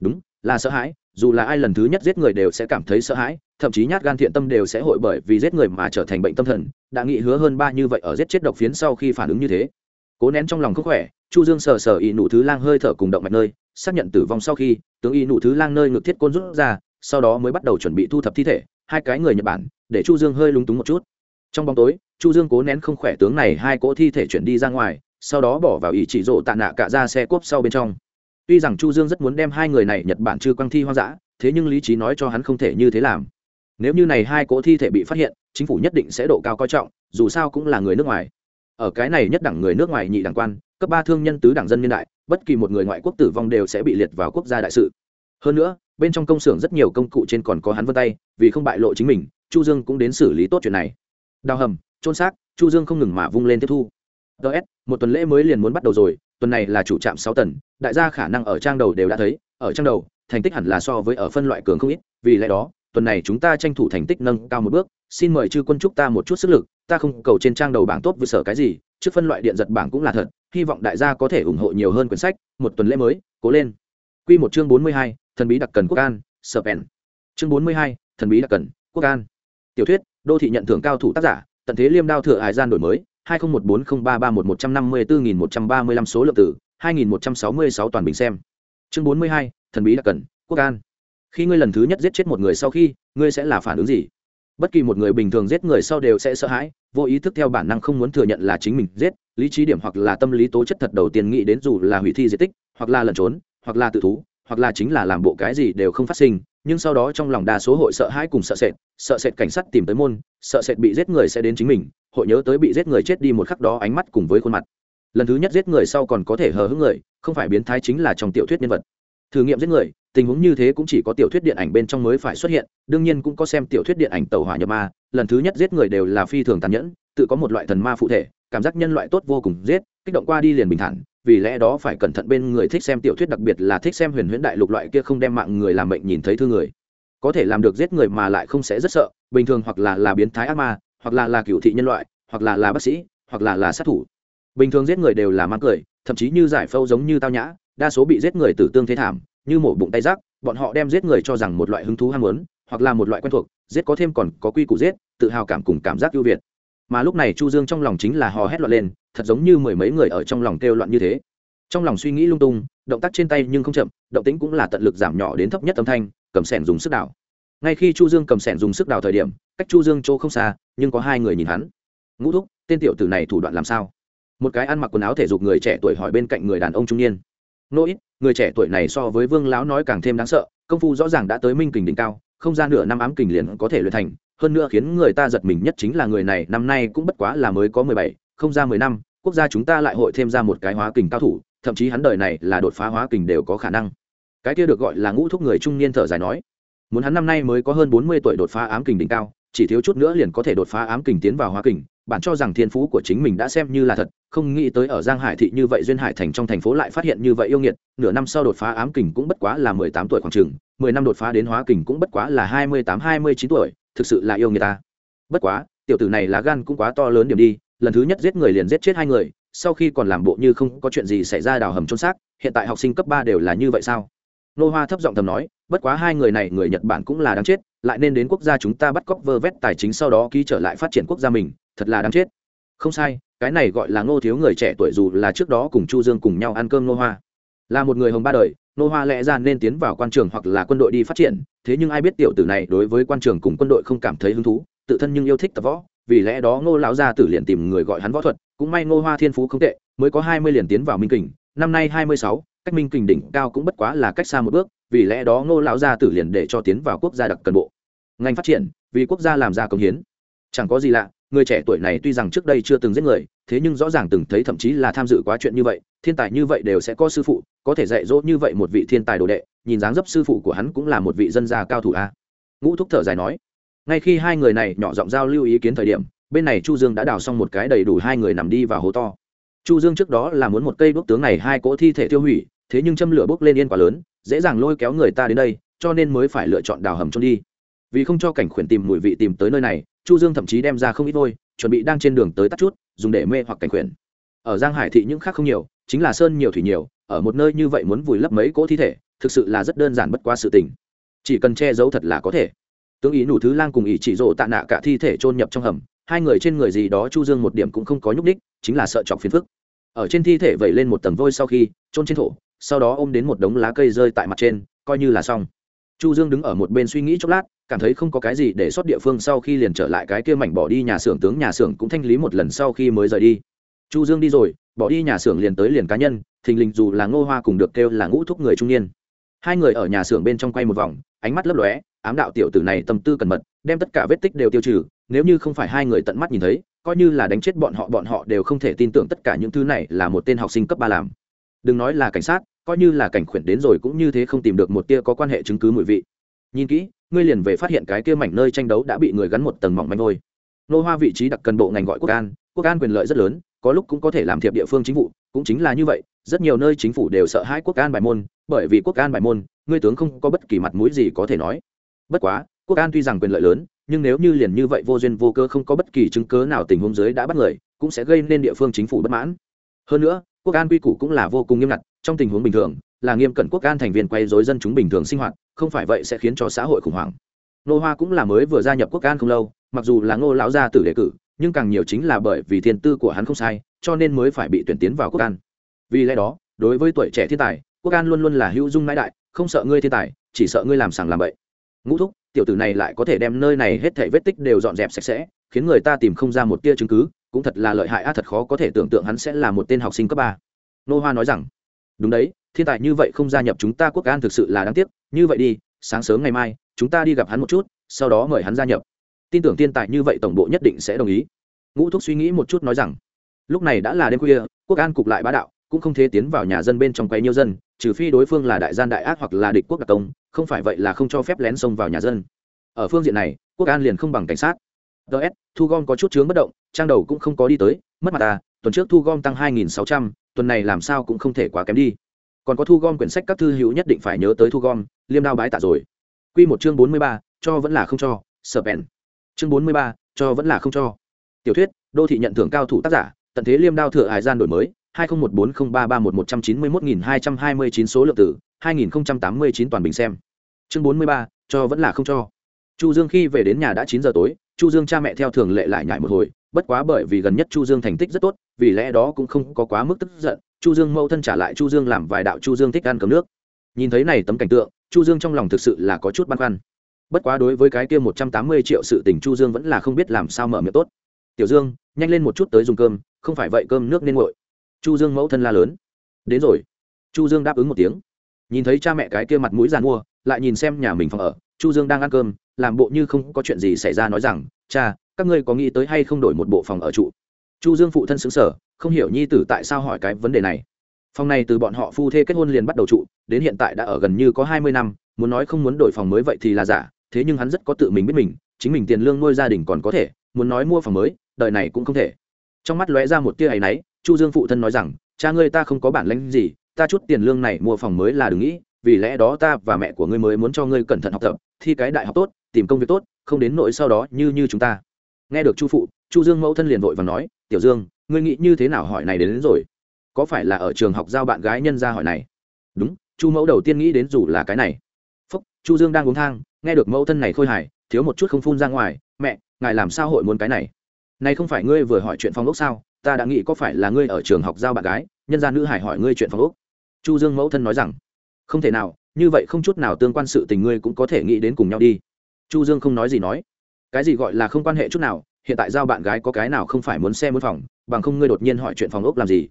Đúng, là sợ hãi dù là ai lần thứ nhất giết người đều sẽ cảm thấy sợ hãi, thậm chí nhát gan thiện tâm đều sẽ hội bởi vì giết người mà trở thành bệnh tâm thần, đã nghĩ hứa hơn ba như vậy ở giết chết độc phiến sau khi phản ứng như thế. Cố nén trong lòng không khỏe, chu dương sờ sờ y nụ thứ lang hơi thở cùng động mạch nơi, xác nhận tử vong sau khi, tướng y nụ thứ lang nơi ngực thiết côn rút ra, sau đó mới bắt đầu chuẩn bị thu thập thi thể, hai cái người nhật bản, để chu dương hơi lúng túng một chút. Trong bóng tối, chu dương cố nén không khỏe tướng này hai cỗ thi thể chuyển đi ra ngoài, sau đó bỏ vào ý chỉ rộ tạ nạ cả ra xe cốp sau bên trong tuy rằng chu dương rất muốn đem hai người này nhật bản chưa quăng thi hoang dã, thế nhưng lý trí nói cho hắn không thể như thế làm. Nếu như này hai cỗ thi thể bị phát hiện, chính phủ nhất định sẽ độ cao coi trọng, dù sao cũng là người nước ngoài. Ở cái này nhất đẳng người nước ngoài nhị đẳng quan, cấp ba thương nhân tứ đẳng dân niên đại, bất kỳ một người ngoại quốc tử vong đều sẽ bị liệt vào quốc gia đại sự. Hơn nữa, bên trong công xưởng rất nhiều công cụ trên còn có hắn vân tay, vì không bại lộ chính mình, chu dương cũng đến xử lý tốt chuyện này. Đào hầm trôn xác, chu dương không ngừng mà vung lên tiếp thu. Ts một tuần lễ mới liền muốn bắt đầu rồi tuần này là chủ trạm sáu tần đại gia khả năng ở trang đầu đều đã thấy ở trang đầu thành tích hẳn là so với ở phân loại cường không ít vì lẽ đó tuần này chúng ta tranh thủ thành tích nâng cao một bước xin mời chư quân chúc ta một chút sức lực ta không cầu trên trang đầu bảng tốt vừa sở cái gì trước phân loại điện giật bảng cũng là thật hy vọng đại gia có thể ủng hộ nhiều hơn quyển sách một tuần lễ mới cố lên. Quy một chương bốn mươi hai, thần bí đặc cần quốc an serpent chương bốn mươi hai, thần bí đặc cần quốc an. Tiểu thuyết đô thị nhận thưởng cao thủ tác giả tận thế liêm đao thừa hải gian đổi mới hai nghìn một bốn không ba ba một một trăm năm mươi bốn nghìn một trăm ba mươi lăm số lượng tử hai nghìn một trăm sáu mươi sáu toàn bình xem. Chương bốn mươi hai, thần bí đặc cần, quốc an. Khi ngươi lần thứ nhất giết chết một người sau khi, ngươi sẽ là phản ứng gì? Bất kỳ một người bình thường giết người sau đều sẽ sợ hãi, vô ý thức theo bản năng không muốn thừa nhận là chính mình giết, lý trí điểm hoặc là tâm lý tố chất thật đầu tiên nghĩ đến dù là hủy thi di tích, hoặc là lẩn trốn, hoặc là tự thú hoặc là chính là làm bộ cái gì đều không phát sinh, nhưng sau đó trong lòng đa số hội sợ hãi cùng sợ sệt sợ sệt cảnh sát tìm tới môn, sợ sệt bị giết người sẽ đến chính mình, hội nhớ tới bị giết người chết đi một khắc đó ánh mắt cùng với khuôn mặt. Lần thứ nhất giết người sau còn có thể hờ hững người, không phải biến thái chính là trong tiểu thuyết nhân vật. Thử nghiệm giết người, tình huống như thế cũng chỉ có tiểu thuyết điện ảnh bên trong mới phải xuất hiện, đương nhiên cũng có xem tiểu thuyết điện ảnh tàu hỏa nhập ma, lần thứ nhất giết người đều là phi thường tàn nhẫn, tự có một loại thần ma phụ thể cảm giác nhân loại tốt vô cùng giết, kích động qua đi liền bình thản, vì lẽ đó phải cẩn thận bên người thích xem tiểu thuyết, đặc biệt là thích xem huyền huyễn đại lục loại kia không đem mạng người làm mệnh nhìn thấy thương người. Có thể làm được giết người mà lại không sẽ rất sợ, bình thường hoặc là là biến thái ác ma, hoặc là là cựu thị nhân loại, hoặc là là bác sĩ, hoặc là là sát thủ. Bình thường giết người đều là mang cười, thậm chí như giải phâu giống như tao nhã, đa số bị giết người tử tương thế thảm, như mổ bụng tay rác, bọn họ đem giết người cho rằng một loại hứng thú ham muốn, hoặc là một loại quen thuộc, giết có thêm còn có quy củ giết, tự hào cảm cùng cảm giác ưu việt mà lúc này chu dương trong lòng chính là hò hét loạn lên, thật giống như mười mấy người ở trong lòng kêu loạn như thế. Trong lòng suy nghĩ lung tung, động tác trên tay nhưng không chậm, động tĩnh cũng là tận lực giảm nhỏ đến thấp nhất âm thanh, cầm sẻn dùng sức đào ngay khi chu dương cầm sẻn dùng sức đào thời điểm, cách chu dương chỗ không xa, nhưng có hai người nhìn hắn. Ngũ thúc, tên tiểu tử này thủ đoạn làm sao? Một cái ăn mặc quần áo thể dục người trẻ tuổi hỏi bên cạnh người đàn ông trung niên. Nỗi người trẻ tuổi này so với vương lão nói càng thêm đáng sợ, công phu rõ ràng đã tới minh kình đỉnh cao, không ra nửa năm ám kình liền có thể luyện thành hơn nữa khiến người ta giật mình nhất chính là người này, năm nay cũng bất quá là mới có mười bảy, không ra mười năm, quốc gia chúng ta lại hội thêm ra một cái hóa kình cao thủ, thậm chí hắn đời này là đột phá hóa kình đều có khả năng. Cái kia được gọi là ngũ thúc người trung niên thở dài nói, muốn hắn năm nay mới có hơn bốn mươi tuổi đột phá ám kình đỉnh cao, chỉ thiếu chút nữa liền có thể đột phá ám kình tiến vào hóa kình bạn cho rằng thiên phú của chính mình đã xem như là thật, không nghĩ tới ở giang hải thị như vậy duyên hải thành trong thành phố lại phát hiện như vậy yêu nghiệt, nửa năm sau đột phá ám kình cũng bất quá là mười tám tuổi khoảng chừng, mười năm đột phá đến hóa kình cũng bất quá là hai mươi tám, hai mươi chín tuổi thực sự là yêu người ta. Bất quá, tiểu tử này lá gan cũng quá to lớn điểm đi, lần thứ nhất giết người liền giết chết hai người, sau khi còn làm bộ như không có chuyện gì xảy ra đào hầm trôn xác, hiện tại học sinh cấp ba đều là như vậy sao? Nô hoa thấp giọng thầm nói, bất quá hai người này người nhật bản cũng là đáng chết, lại nên đến quốc gia chúng ta bắt cóc vơ vét tài chính sau đó ký trở lại phát triển quốc gia mình, thật là đáng chết. Không sai, cái này gọi là ngô thiếu người trẻ tuổi dù là trước đó cùng chu dương cùng nhau ăn cơm ngô hoa. Là một người hồng ba đời nô hoa lẽ ra nên tiến vào quan trường hoặc là quân đội đi phát triển, thế nhưng ai biết tiểu tử này đối với quan trường cùng quân đội không cảm thấy hứng thú, tự thân nhưng yêu thích tập võ, vì lẽ đó ngô lão gia tử liền tìm người gọi hắn võ thuật, cũng may ngô hoa thiên phú không tệ, mới có hai mươi liền tiến vào minh kình, năm nay hai mươi sáu, cách minh kình đỉnh cao cũng bất quá là cách xa một bước, vì lẽ đó ngô lão gia tử liền để cho tiến vào quốc gia đặc cần bộ. Ngành phát triển, vì quốc gia làm ra công hiến. Chẳng có gì lạ người trẻ tuổi này tuy rằng trước đây chưa từng giết người, thế nhưng rõ ràng từng thấy thậm chí là tham dự quá chuyện như vậy, thiên tài như vậy đều sẽ có sư phụ, có thể dạy dỗ như vậy một vị thiên tài đồ đệ, nhìn dáng dấp sư phụ của hắn cũng là một vị dân gia cao thủ a. Ngũ thúc thở dài nói, ngay khi hai người này nhỏ giọng giao lưu ý kiến thời điểm, bên này chu dương đã đào xong một cái đầy đủ hai người nằm đi vào hố to. Chu dương trước đó là muốn một cây đốt tướng này hai cỗ thi thể tiêu hủy, thế nhưng châm lửa bốc lên yên quá lớn, dễ dàng lôi kéo người ta đến đây, cho nên mới phải lựa chọn đào hầm trôn đi. Vì không cho cảnh khuyển tìm mùi vị tìm tới nơi này chu dương thậm chí đem ra không ít vôi, chuẩn bị đang trên đường tới tắt chút, dùng để mê hoặc cảnh quyền. ở giang hải thị những khác không nhiều, chính là sơn nhiều thủy nhiều, ở một nơi như vậy muốn vùi lấp mấy cỗ thi thể, thực sự là rất đơn giản bất qua sự tình. Chỉ cần che giấu thật là có thể. Tướng ý nủ thứ lang cùng ý chỉ rộ tạ nạ cả thi thể chôn nhập trong hầm, hai người trên người gì đó chu dương một điểm cũng không có nhúc đích chính là sợ chọc phiền phức. Ở trên thi thể vẩy lên một tầng vôi sau khi, chôn trên thổ, sau đó ôm đến một đống lá cây rơi tại mặt trên, coi như là xong chu dương đứng ở một bên suy nghĩ chốc lát, cảm thấy không có cái gì để xuất địa phương sau khi liền trở lại cái kia mảnh bỏ đi nhà xưởng tướng nhà xưởng cũng thanh lý một lần sau khi mới rời đi. Chu dương đi rồi, bỏ đi nhà xưởng liền tới liền cá nhân, thình lình dù là ngô hoa cùng được kêu là ngũ thúc người trung niên. Hai người ở nhà xưởng bên trong quay một vòng, ánh mắt lấp lóe, ám đạo tiểu tử này tâm tư cẩn mật, đem tất cả vết tích đều tiêu trừ, nếu như không phải hai người tận mắt nhìn thấy, coi như là đánh chết bọn họ bọn họ đều không thể tin tưởng tất cả những thứ này là một tên học sinh cấp ba làm. Đừng nói là cảnh sát coi như là cảnh khuyển đến rồi cũng như thế không tìm được một tia có quan hệ chứng cứ mùi vị. Nhìn kỹ, ngươi liền về phát hiện cái kia mảnh nơi tranh đấu đã bị người gắn một tầng mỏng manh vôi nô hoa vị trí đặc cần bộ ngành gọi quốc an quốc an quyền lợi rất lớn, có lúc cũng có thể làm thiệp địa phương chính vụ, cũng chính là như vậy, rất nhiều nơi chính phủ đều sợ hãi quốc an bài môn, bởi vì quốc an bài môn, ngươi tướng không có bất kỳ mặt mũi gì có thể nói. Bất quá, quốc an tuy rằng quyền lợi lớn, nhưng nếu như liền như vậy vô duyên vô cơ không có bất kỳ chứng cớ nào tình huống dưới đã bắt người, cũng sẽ gây nên địa phương chính phủ bất mãn. Hơn nữa, quốc an quy củ cũng là vô cùng nghiêm ngặt trong tình huống bình thường, là nghiêm cẩn quốc an thành viên quay dối dân chúng bình thường sinh hoạt, không phải vậy sẽ khiến cho xã hội khủng hoảng. Nô hoa cũng là mới vừa gia nhập quốc an không lâu, mặc dù là ngô lão gia tử đề cử, nhưng càng nhiều chính là bởi vì thiên tư của hắn không sai, cho nên mới phải bị tuyển tiến vào quốc an. Vì lẽ đó, đối với tuổi trẻ thiên tài, quốc an luôn luôn là hữu dung mãi đại, không sợ ngươi thiên tài, chỉ sợ ngươi làm sàng làm bậy. Ngũ thúc, tiểu tử này lại có thể đem nơi này hết thảy vết tích đều dọn dẹp sạch sẽ, khiến người ta tìm không ra một tia chứng cứ, cũng thật là lợi hại, a, thật khó có thể tưởng tượng hắn sẽ là một tên học sinh cấp ba. Nô hoa nói rằng đúng đấy thiên tài như vậy không gia nhập chúng ta quốc an thực sự là đáng tiếc như vậy đi sáng sớm ngày mai chúng ta đi gặp hắn một chút sau đó mời hắn gia nhập. Tin tưởng thiên tài như vậy tổng bộ nhất định sẽ đồng ý. Ngũ thúc suy nghĩ một chút nói rằng lúc này đã là đêm khuya quốc an cục lại bá đạo cũng không thể tiến vào nhà dân bên trong quấy nhiêu dân trừ phi đối phương là đại gian đại ác hoặc là địch quốc đặc công không phải vậy là không cho phép lén xông vào nhà dân. Ở phương diện này quốc an liền không bằng cảnh sát. Ts thu gom có chút chướng bất động trang đầu cũng không có đi tới mất mặt ta tuần trước thu gom tăng 2.600, tuần này làm sao cũng không thể quá kém đi. Còn có thu gom quyển sách các thư hữu nhất định phải nhớ tới thu gom, liêm đao bái tạ rồi. Q một chương bốn mươi ba, cho vẫn là không cho, sở bèn. Chương bốn mươi ba, cho vẫn là không cho. Tiểu thuyết, đô thị nhận thưởng cao thủ tác giả, tận thế liêm đao thừa hải gian đổi mới, hai nghìn một bốn không ba ba một một trăm chín mươi một nghìn hai trăm hai mươi chín số lượng tử, hai nghìn tám mươi chín toàn bình xem. Chương bốn mươi ba, cho vẫn là không cho chu dương khi về đến nhà đã chín giờ tối chu dương cha mẹ theo thường lệ lại nhảy một hồi bất quá bởi vì gần nhất chu dương thành tích rất tốt vì lẽ đó cũng không có quá mức tức giận chu dương mâu thân trả lại chu dương làm vài đạo chu dương thích ăn cấm nước nhìn thấy này tấm cảnh tượng chu dương trong lòng thực sự là có chút băn khoăn bất quá đối với cái kia một trăm tám mươi triệu sự tình chu dương vẫn là không biết làm sao mở miệng tốt tiểu dương nhanh lên một chút tới dùng cơm không phải vậy cơm nước nên nguội chu dương mẫu thân la lớn đến rồi chu dương đáp ứng một tiếng nhìn thấy cha mẹ cái kia mặt mũi giàn mua lại nhìn xem nhà mình phòng ở chu dương đang ăn cơm làm bộ như không có chuyện gì xảy ra nói rằng, cha, các ngươi có nghĩ tới hay không đổi một bộ phòng ở trụ? Chu dương phụ thân xứng sở không hiểu nhi tử tại sao hỏi cái vấn đề này. Phòng này từ bọn họ phu thê kết hôn liền bắt đầu trụ, đến hiện tại đã ở gần như có hai mươi năm, muốn nói không muốn đổi phòng mới vậy thì là giả, thế nhưng hắn rất có tự mình biết mình, chính mình tiền lương nuôi gia đình còn có thể, muốn nói mua phòng mới, đời này cũng không thể. Trong mắt lóe ra một tia áy náy, chu dương phụ thân nói rằng, cha ngươi ta không có bản lãnh gì, ta chút tiền lương này mua phòng mới là đừng nghĩ, vì lẽ đó ta và mẹ của ngươi mới muốn cho ngươi cẩn thận học tập, thi cái đại học tốt tìm công việc tốt không đến nỗi sau đó như như chúng ta. Nghe được chu phụ chu dương mẫu thân liền vội và nói tiểu dương ngươi nghĩ như thế nào hỏi này đến, đến rồi? Có phải là ở trường học giao bạn gái nhân ra hỏi này? Đúng chu mẫu đầu tiên nghĩ đến dù là cái này. Phúc chu dương đang uống thang nghe được mẫu thân này khôi hài thiếu một chút không phun ra ngoài mẹ ngài làm sao hội muốn cái này? Này không phải ngươi vừa hỏi chuyện phong ốc sao? Ta đã nghĩ có phải là ngươi ở trường học giao bạn gái nhân gia nữ hải hỏi ngươi chuyện phong ốc. Chu dương mẫu thân nói rằng không thể nào như vậy không chút nào tương quan sự tình ngươi cũng có thể nghĩ đến cùng nhau đi chu dương không nói gì nói. Cái gì gọi là không quan hệ chút nào, hiện tại giao bạn gái có cái nào không phải muốn xe muốn phòng, bằng không ngươi đột nhiên hỏi chuyện phòng ốc làm gì?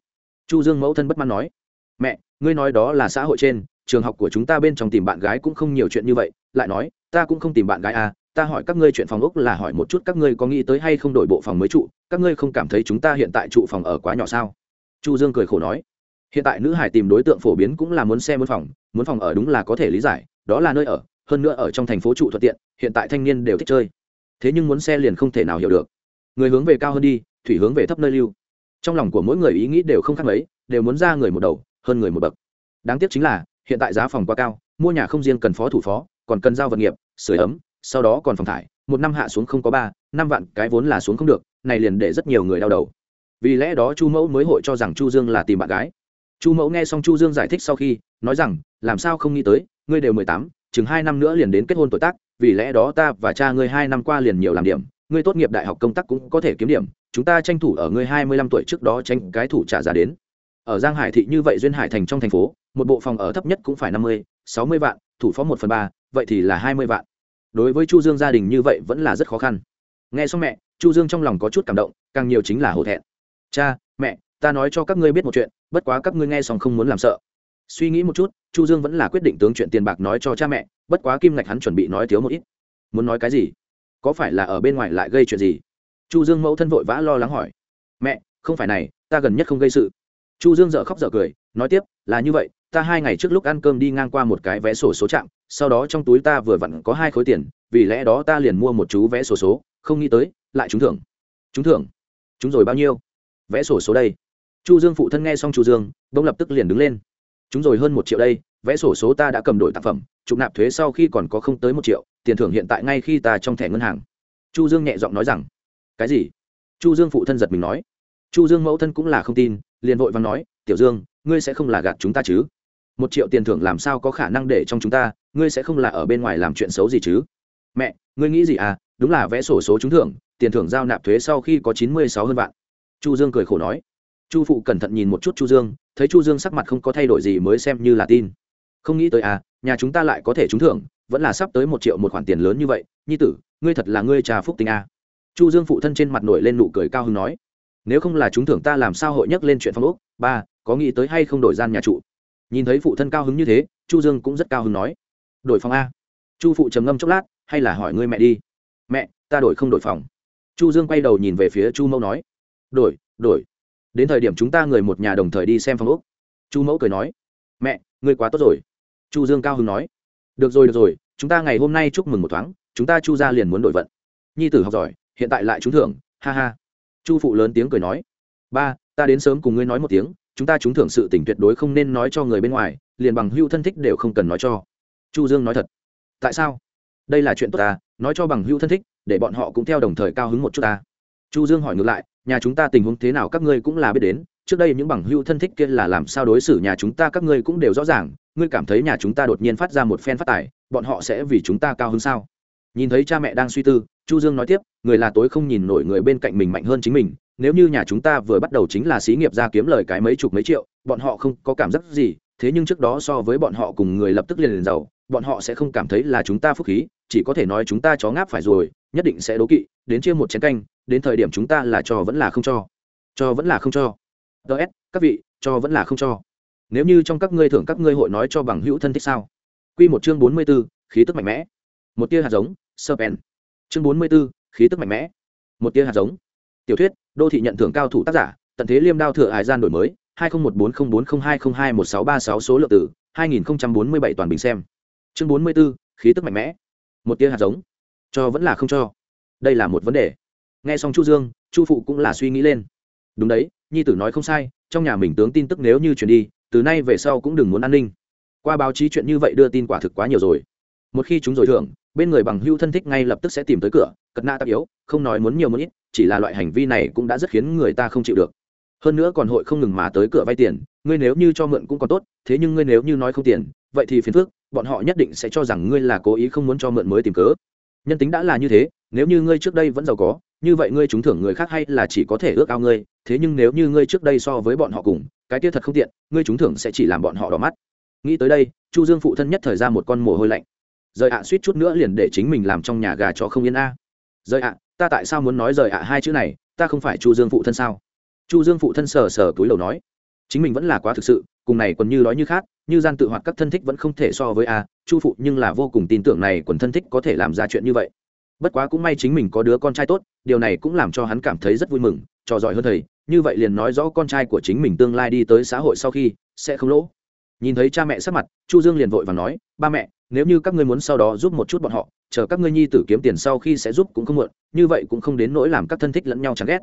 Chu dương mẫu thân bất mãn nói. Mẹ, ngươi nói đó là xã hội trên, trường học của chúng ta bên trong tìm bạn gái cũng không nhiều chuyện như vậy, lại nói, ta cũng không tìm bạn gái à ta hỏi các ngươi chuyện phòng ốc là hỏi một chút các ngươi có nghĩ tới hay không đổi bộ phòng mới trụ, các ngươi không cảm thấy chúng ta hiện tại trụ phòng ở quá nhỏ sao? Chu dương cười khổ nói. Hiện tại nữ hải tìm đối tượng phổ biến cũng là muốn xe muốn phòng muốn phòng ở đúng là có thể lý giải, đó là nơi ở hơn nữa ở trong thành phố trụ thuận tiện, hiện tại thanh niên đều thích chơi. Thế nhưng muốn xe liền không thể nào hiểu được. Người hướng về cao hơn đi, thủy hướng về thấp nơi lưu. Trong lòng của mỗi người ý nghĩ đều không khác mấy, đều muốn ra người một đầu, hơn người một bậc. Đáng tiếc chính là, hiện tại giá phòng quá cao, mua nhà không riêng cần phó thủ phó, còn cần giao vật nghiệp sửa ấm, sau đó còn phòng thải, một năm hạ xuống không có ba, năm vạn cái vốn là xuống không được, này liền để rất nhiều người đau đầu. Vì lẽ đó chu mẫu mới hội cho rằng chu dương là tìm bạn gái. Chu mẫu nghe xong chu dương giải thích sau khi, nói rằng, làm sao không nghĩ tới, ngươi đều mười tám chừng hai năm nữa liền đến kết hôn tuổi tác, vì lẽ đó ta và cha ngươi hai năm qua liền nhiều làm điểm, ngươi tốt nghiệp đại học công tác cũng có thể kiếm điểm, chúng ta tranh thủ ở ngươi hai mươi lăm tuổi trước đó tranh cái thủ trả giá đến. Ở giang hải thị như vậy duyên hải thành trong thành phố, một bộ phòng ở thấp nhất cũng phải năm mươi, sáu mươi vạn, thủ phó một phần ba, vậy thì là hai mươi vạn. Đối với chu dương gia đình như vậy vẫn là rất khó khăn. Nghe xong mẹ, chu dương trong lòng có chút cảm động, càng nhiều chính là hổ thẹn. Cha, mẹ, ta nói cho các ngươi biết một chuyện, bất quá các ngươi nghe xong không muốn làm sợ suy nghĩ một chút, chu dương vẫn là quyết định tướng chuyện tiền bạc nói cho cha mẹ, bất quá kim ngạch hắn chuẩn bị nói thiếu một ít. Muốn nói cái gì? Có phải là ở bên ngoài lại gây chuyện gì? Chu dương mẫu thân vội vã lo lắng hỏi. Mẹ, không phải này, ta gần nhất không gây sự. Chu dương dở khóc dở cười, nói tiếp, là như vậy, ta hai ngày trước lúc ăn cơm đi ngang qua một cái vé sổ số trạm, sau đó trong túi ta vừa vặn có hai khối tiền, vì lẽ đó ta liền mua một chú vé sổ số, không nghĩ tới, lại trúng thưởng. Trúng thưởng? Trúng rồi bao nhiêu? Vé sổ số đây. Chu dương phụ thân nghe xong chu dương bỗng lập tức liền đứng lên chúng rồi hơn một triệu đây vẽ sổ số ta đã cầm đổi tác phẩm, chụp nạp thuế sau khi còn có không tới một triệu, tiền thưởng hiện tại ngay khi ta trong thẻ ngân hàng. Chu dương nhẹ giọng nói rằng, cái gì? Chu dương phụ thân giật mình nói. Chu dương mẫu thân cũng là không tin, liền vội vàng nói, tiểu dương, ngươi sẽ không là gạt chúng ta chứ? Một triệu tiền thưởng làm sao có khả năng để trong chúng ta, ngươi sẽ không là ở bên ngoài làm chuyện xấu gì chứ? Mẹ, ngươi nghĩ gì à? Đúng là vẽ sổ số trúng thưởng, tiền thưởng giao nạp thuế sau khi có chín mươi sáu hơn vạn. Chu dương cười khổ nói chu phụ cẩn thận nhìn một chút chu dương, thấy chu dương sắc mặt không có thay đổi gì mới xem như là tin. Không nghĩ tới à nhà chúng ta lại có thể trúng thưởng, vẫn là sắp tới một triệu một khoản tiền lớn như vậy, nhi tử, ngươi thật là ngươi trà phúc tinh à. chu dương phụ thân trên mặt nổi lên nụ cười cao hứng nói, nếu không là trúng thưởng ta làm sao hội nhắc lên chuyện phong ốc, ba, có nghĩ tới hay không đổi gian nhà trụ? Nhìn thấy phụ thân cao hứng như thế, chu dương cũng rất cao hứng nói, đổi phòng a. Chu phụ trầm ngâm chốc lát, hay là hỏi ngươi mẹ đi. Mẹ, ta đổi không đổi phòng. Chu dương quay đầu nhìn về phía chu mẫu nói, đổi đổi đến thời điểm chúng ta người một nhà đồng thời đi xem phòng úc chu mẫu cười nói, mẹ, ngươi quá tốt rồi. Chu dương cao hứng nói, được rồi được rồi, chúng ta ngày hôm nay chúc mừng một thoáng, chúng ta chu ra liền muốn đổi vận. Nhi tử học giỏi, hiện tại lại trúng thưởng, ha ha. Chu phụ lớn tiếng cười nói, ba, ta đến sớm cùng ngươi nói một tiếng, chúng ta trúng thưởng sự tỉnh tuyệt đối không nên nói cho người bên ngoài, liền bằng hưu thân thích đều không cần nói cho. Chu dương nói thật, tại sao? Đây là chuyện tốt ta, nói cho bằng hưu thân thích, để bọn họ cũng theo đồng thời cao hứng một chút ta. Chu dương hỏi ngược lại nhà chúng ta tình huống thế nào các ngươi cũng là biết đến, trước đây những bằng hữu thân thích kia là làm sao đối xử nhà chúng ta các ngươi cũng đều rõ ràng, ngươi cảm thấy nhà chúng ta đột nhiên phát ra một phen phát tài, bọn họ sẽ vì chúng ta cao hơn sao? Nhìn thấy cha mẹ đang suy tư, chu dương nói tiếp, người là tối không nhìn nổi người bên cạnh mình mạnh hơn chính mình, nếu như nhà chúng ta vừa bắt đầu chính là xí nghiệp ra kiếm lời cái mấy chục mấy triệu, bọn họ không có cảm giác gì, thế nhưng trước đó so với bọn họ cùng người lập tức liền liền giàu bọn họ sẽ không cảm thấy là chúng ta phúc khí, chỉ có thể nói chúng ta chó ngáp phải rồi, nhất định sẽ đố kỵ, đến chia một chén canh, đến thời điểm chúng ta là cho vẫn là không cho. Cho vẫn là không cho. Ts các vị, cho vẫn là không cho. Nếu như trong các ngươi thưởng các ngươi hội nói cho bằng hữu thân thích sao? Q một chương bốn mươi b ố khí tức mạnh mẽ. Một tia hạt giống, sơ pen chương bốn mươi b ố khí tức mạnh mẽ. Một tia hạt giống. Tiểu thuyết, đô thị nhận thưởng cao thủ tác giả, tận thế liêm đao thừa hải gian đổi mới, hai nghìn một bốn không bốn không hai không hai một sáu ba sáu số lượng tử hai nghìn bốn mươi bảy toàn bình xem chương bốn mươi b ố khí tức mạnh mẽ. Một tia hạt giống. Cho vẫn là không cho. Đây là một vấn đề. Nghe xong chu dương, chu phụ cũng là suy nghĩ lên. Đúng đấy, nhi tử nói không sai, trong nhà mình tướng tin tức nếu như chuyển đi, từ nay về sau cũng đừng muốn an ninh. Qua báo chí chuyện như vậy đưa tin quả thực quá nhiều rồi. Một khi chúng rồi thưởng, bên người bằng hưu thân thích ngay lập tức sẽ tìm tới cửa, cật na tạp yếu, không nói muốn nhiều muốn ít, chỉ là loại hành vi này cũng đã rất khiến người ta không chịu được. Hơn nữa còn hội không ngừng mà tới cửa vay tiền, ngươi nếu như cho mượn cũng còn tốt, thế nhưng ngươi nếu như nói không tiền, vậy thì phiền phức bọn họ nhất định sẽ cho rằng ngươi là cố ý không muốn cho mượn mới tìm cớ. Nhân tính đã là như thế, nếu như ngươi trước đây vẫn giàu có, như vậy ngươi trúng thưởng người khác hay là chỉ có thể ước ao ngươi, thế nhưng nếu như ngươi trước đây so với bọn họ cùng, cái kia thật không tiện, ngươi trúng thưởng sẽ chỉ làm bọn họ đỏ mắt. Nghĩ tới đây, chu dương phụ thân nhất thời ra một con mồ hôi lạnh. Rời ạ, suýt chút nữa liền để chính mình làm trong nhà gà chó không yên a. Rời ạ, ta tại sao muốn nói rời ạ hai chữ này, ta không phải chu dương phụ thân sao? Chu dương phụ thân sờ sờ túi lầu nói, chính mình vẫn là quá thực sự cùng này còn như nói như khác như gian tự hoạt các thân thích vẫn không thể so với a, chu phụ nhưng là vô cùng tin tưởng này quần thân thích có thể làm ra chuyện như vậy. Bất quá cũng may chính mình có đứa con trai tốt, điều này cũng làm cho hắn cảm thấy rất vui mừng, trò giỏi hơn thầy, như vậy liền nói rõ con trai của chính mình tương lai đi tới xã hội sau khi sẽ không lỗ. Nhìn thấy cha mẹ sắp mặt, chu dương liền vội và nói, ba mẹ, nếu như các ngươi muốn sau đó giúp một chút bọn họ, chờ các ngươi nhi tử kiếm tiền sau khi sẽ giúp cũng không muộn, như vậy cũng không đến nỗi làm các thân thích lẫn nhau chán ghét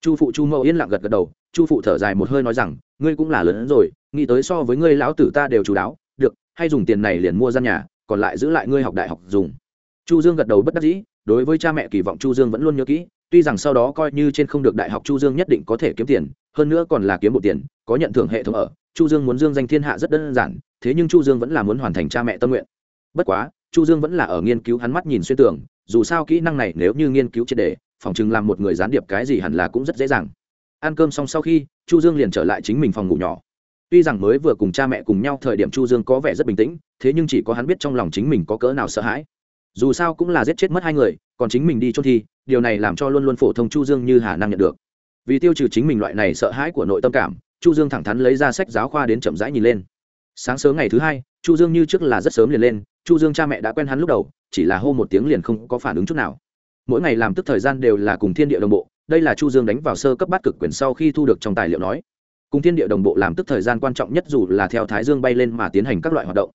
chu phụ chu mẫu yên lặng gật gật đầu, chu phụ thở dài một hơi nói rằng, ngươi cũng là lớn hơn rồi, nghĩ tới so với ngươi lão tử ta đều chú đáo, được, hay dùng tiền này liền mua gian nhà, còn lại giữ lại ngươi học đại học dùng. Chu dương gật đầu bất đắc dĩ, đối với cha mẹ kỳ vọng chu dương vẫn luôn nhớ kỹ, tuy rằng sau đó coi như trên không được đại học chu dương nhất định có thể kiếm tiền, hơn nữa còn là kiếm một tiền, có nhận thưởng hệ thống ở, chu dương muốn dương danh thiên hạ rất đơn giản, thế nhưng chu dương vẫn là muốn hoàn thành cha mẹ tâm nguyện. Bất quá, chu dương vẫn là ở nghiên cứu hắn mắt nhìn xuyên tưởng dù sao kỹ năng này nếu như nghiên cứu triệt đề, phòng chừng làm một người gián điệp cái gì hẳn là cũng rất dễ dàng. Ăn cơm xong sau khi, chu dương liền trở lại chính mình phòng ngủ nhỏ. Tuy rằng mới vừa cùng cha mẹ cùng nhau, thời điểm chu dương có vẻ rất bình tĩnh, thế nhưng chỉ có hắn biết trong lòng chính mình có cỡ nào sợ hãi. Dù sao cũng là giết chết mất hai người, còn chính mình đi chôn thi, điều này làm cho luôn luôn phổ thông chu dương như hà năng nhận được. Vì tiêu trừ chính mình loại này sợ hãi của nội tâm cảm, chu dương thẳng thắn lấy ra sách giáo khoa đến chậm rãi nhìn lên. Sáng sớm ngày thứ hai, chu dương như trước là rất sớm liền lên, chu dương cha mẹ đã quen hắn lúc đầu chỉ là hô một tiếng liền không có phản ứng chút nào. Mỗi ngày làm tức thời gian đều là cùng thiên địa đồng bộ, đây là chu dương đánh vào sơ cấp bát cực quyền sau khi thu được trong tài liệu nói. Cùng thiên địa đồng bộ làm tức thời gian quan trọng nhất dù là theo thái dương bay lên mà tiến hành các loại hoạt động.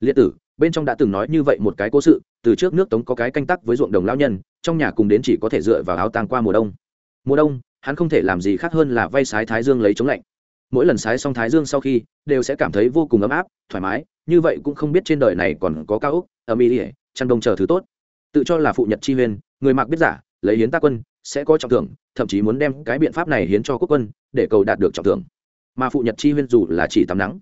Liệt tử, bên trong đã từng nói như vậy một cái cố sự, từ trước nước tống có cái canh tác với ruộng đồng lao nhân, trong nhà cùng đến chỉ có thể dựa vào áo tang qua mùa đông. Mùa đông, hắn không thể làm gì khác hơn là vay sái thái dương lấy chống lạnh. Mỗi lần sái xong thái dương sau khi, đều sẽ cảm thấy vô cùng ấm áp, thoải mái, như vậy cũng không biết trên đời này còn có cao ốc ỉa chăn đông chờ thứ tốt. Tự cho là phụ nhật chi huyên người mạc biết giả, lấy hiến tác quân, sẽ có trọng thưởng, thậm chí muốn đem cái biện pháp này hiến cho quốc quân, để cầu đạt được trọng thưởng. Mà phụ nhật chi huyên dù là chỉ tắm nắng,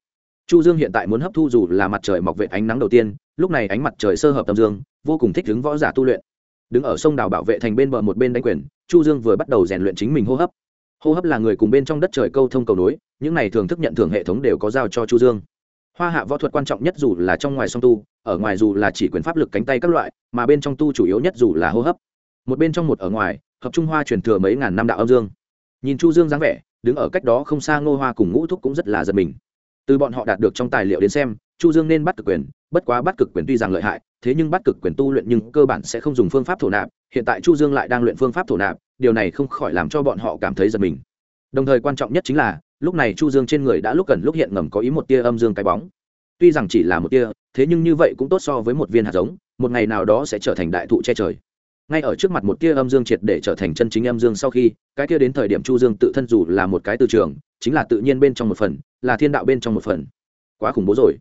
chu dương hiện tại muốn hấp thu dù là mặt trời mọc vệ ánh nắng đầu tiên, lúc này ánh mặt trời sơ hợp tâm dương, vô cùng thích ứng võ giả tu luyện. Đứng ở sông đào bảo vệ thành bên bờ một bên đánh quyền, chu dương vừa bắt đầu rèn luyện chính mình hô hấp. Hô hấp là người cùng bên trong đất trời câu thông cầu nối, những này thường thức nhận thưởng hệ thống đều có giao cho chu dương hoa hạ võ thuật quan trọng nhất dù là trong ngoài song tu, ở ngoài dù là chỉ quyền pháp lực cánh tay các loại, mà bên trong tu chủ yếu nhất dù là hô hấp. Một bên trong một ở ngoài, hợp trung hoa truyền thừa mấy ngàn năm đạo âm dương. Nhìn chu dương dáng vẻ, đứng ở cách đó không xa ngô hoa cùng ngũ thúc cũng rất là giật mình. Từ bọn họ đạt được trong tài liệu đến xem, chu dương nên bắt cực quyền, bất quá bắt cực quyền tuy rằng lợi hại, thế nhưng bắt cực quyền tu luyện nhưng cơ bản sẽ không dùng phương pháp thổ nạp, hiện tại chu dương lại đang luyện phương pháp thổ nạp, điều này không khỏi làm cho bọn họ cảm thấy giật mình. Đồng thời quan trọng nhất chính là lúc này chu dương trên người đã lúc gần lúc hiện ngầm có ý một tia âm dương cái bóng. Tuy rằng chỉ là một tia, thế nhưng như vậy cũng tốt so với một viên hạt giống, một ngày nào đó sẽ trở thành đại thụ che trời. Ngay ở trước mặt một tia âm dương triệt để trở thành chân chính âm dương sau khi, cái kia đến thời điểm chu dương tự thân dù là một cái từ trường, chính là tự nhiên bên trong một phần, là thiên đạo bên trong một phần. Quá khủng bố rồi.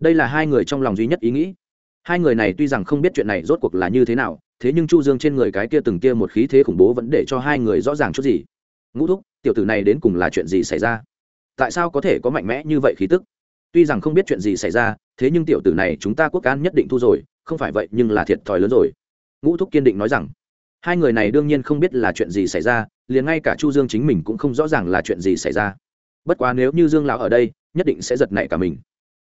Đây là hai người trong lòng duy nhất ý nghĩ. Hai người này tuy rằng không biết chuyện này rốt cuộc là như thế nào, thế nhưng chu dương trên người cái kia từng kia một khí thế khủng bố vẫn để cho hai người rõ ràng chút gì. Ngũ thúc tiểu tử này đến cùng là chuyện gì xảy ra? Tại sao có thể có mạnh mẽ như vậy khí tức? Tuy rằng không biết chuyện gì xảy ra, thế nhưng tiểu tử này chúng ta quốc can nhất định thu rồi, không phải vậy nhưng là thiệt thòi lớn rồi. Ngũ thúc kiên định nói rằng, hai người này đương nhiên không biết là chuyện gì xảy ra, liền ngay cả chu dương chính mình cũng không rõ ràng là chuyện gì xảy ra. Bất quá nếu như dương lão ở đây, nhất định sẽ giật nảy cả mình.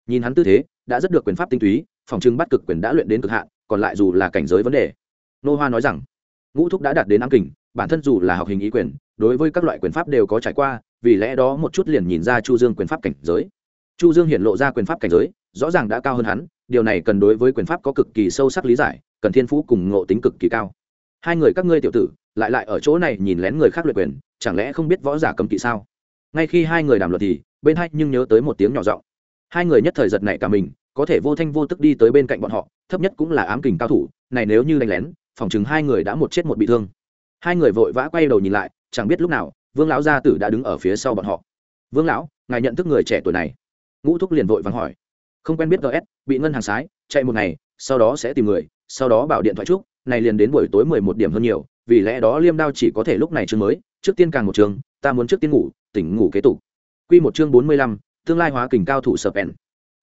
Nhìn hắn tư thế, đã rất được quyền pháp tinh túy, phòng trưng bắt cực quyền đã luyện đến cực hạn, còn lại dù là cảnh giới vấn đề. Nô hoa nói rằng, ngũ thúc đã đạt đến ám kình, bản thân dù là học hình ý quyền đối với các loại quyền pháp đều có trải qua, vì lẽ đó một chút liền nhìn ra chu dương quyền pháp cảnh giới. Chu dương hiện lộ ra quyền pháp cảnh giới, rõ ràng đã cao hơn hắn, điều này cần đối với quyền pháp có cực kỳ sâu sắc lý giải, cần thiên phú cùng ngộ tính cực kỳ cao. Hai người các ngươi tiểu tử, lại lại ở chỗ này nhìn lén người khác luyện quyền, chẳng lẽ không biết võ giả cấm kỵ sao? Ngay khi hai người đàm luận thì, bên hai nhưng nhớ tới một tiếng nhỏ giọng. Hai người nhất thời giật này cả mình, có thể vô thanh vô tức đi tới bên cạnh bọn họ, thấp nhất cũng là ám kình cao thủ, này nếu như đánh lén, phòng chừng hai người đã một chết một bị thương. Hai người vội vã quay đầu nhìn lại chẳng biết lúc nào, vương lão gia tử đã đứng ở phía sau bọn họ. Vương lão, ngài nhận thức người trẻ tuổi này? Ngũ thúc liền vội vắng hỏi. Không quen biết gs bị ngân hàng sái, chạy một ngày, sau đó sẽ tìm người, sau đó bảo điện thoại trúc này liền đến buổi tối mười một điểm hơn nhiều, vì lẽ đó liêm đao chỉ có thể lúc này chương mới, trước tiên càng một chương ta muốn trước tiên ngủ, tỉnh ngủ kế tục. Quy một chương bốn mươi lăm, tương lai hóa kình cao thủ sập pèn.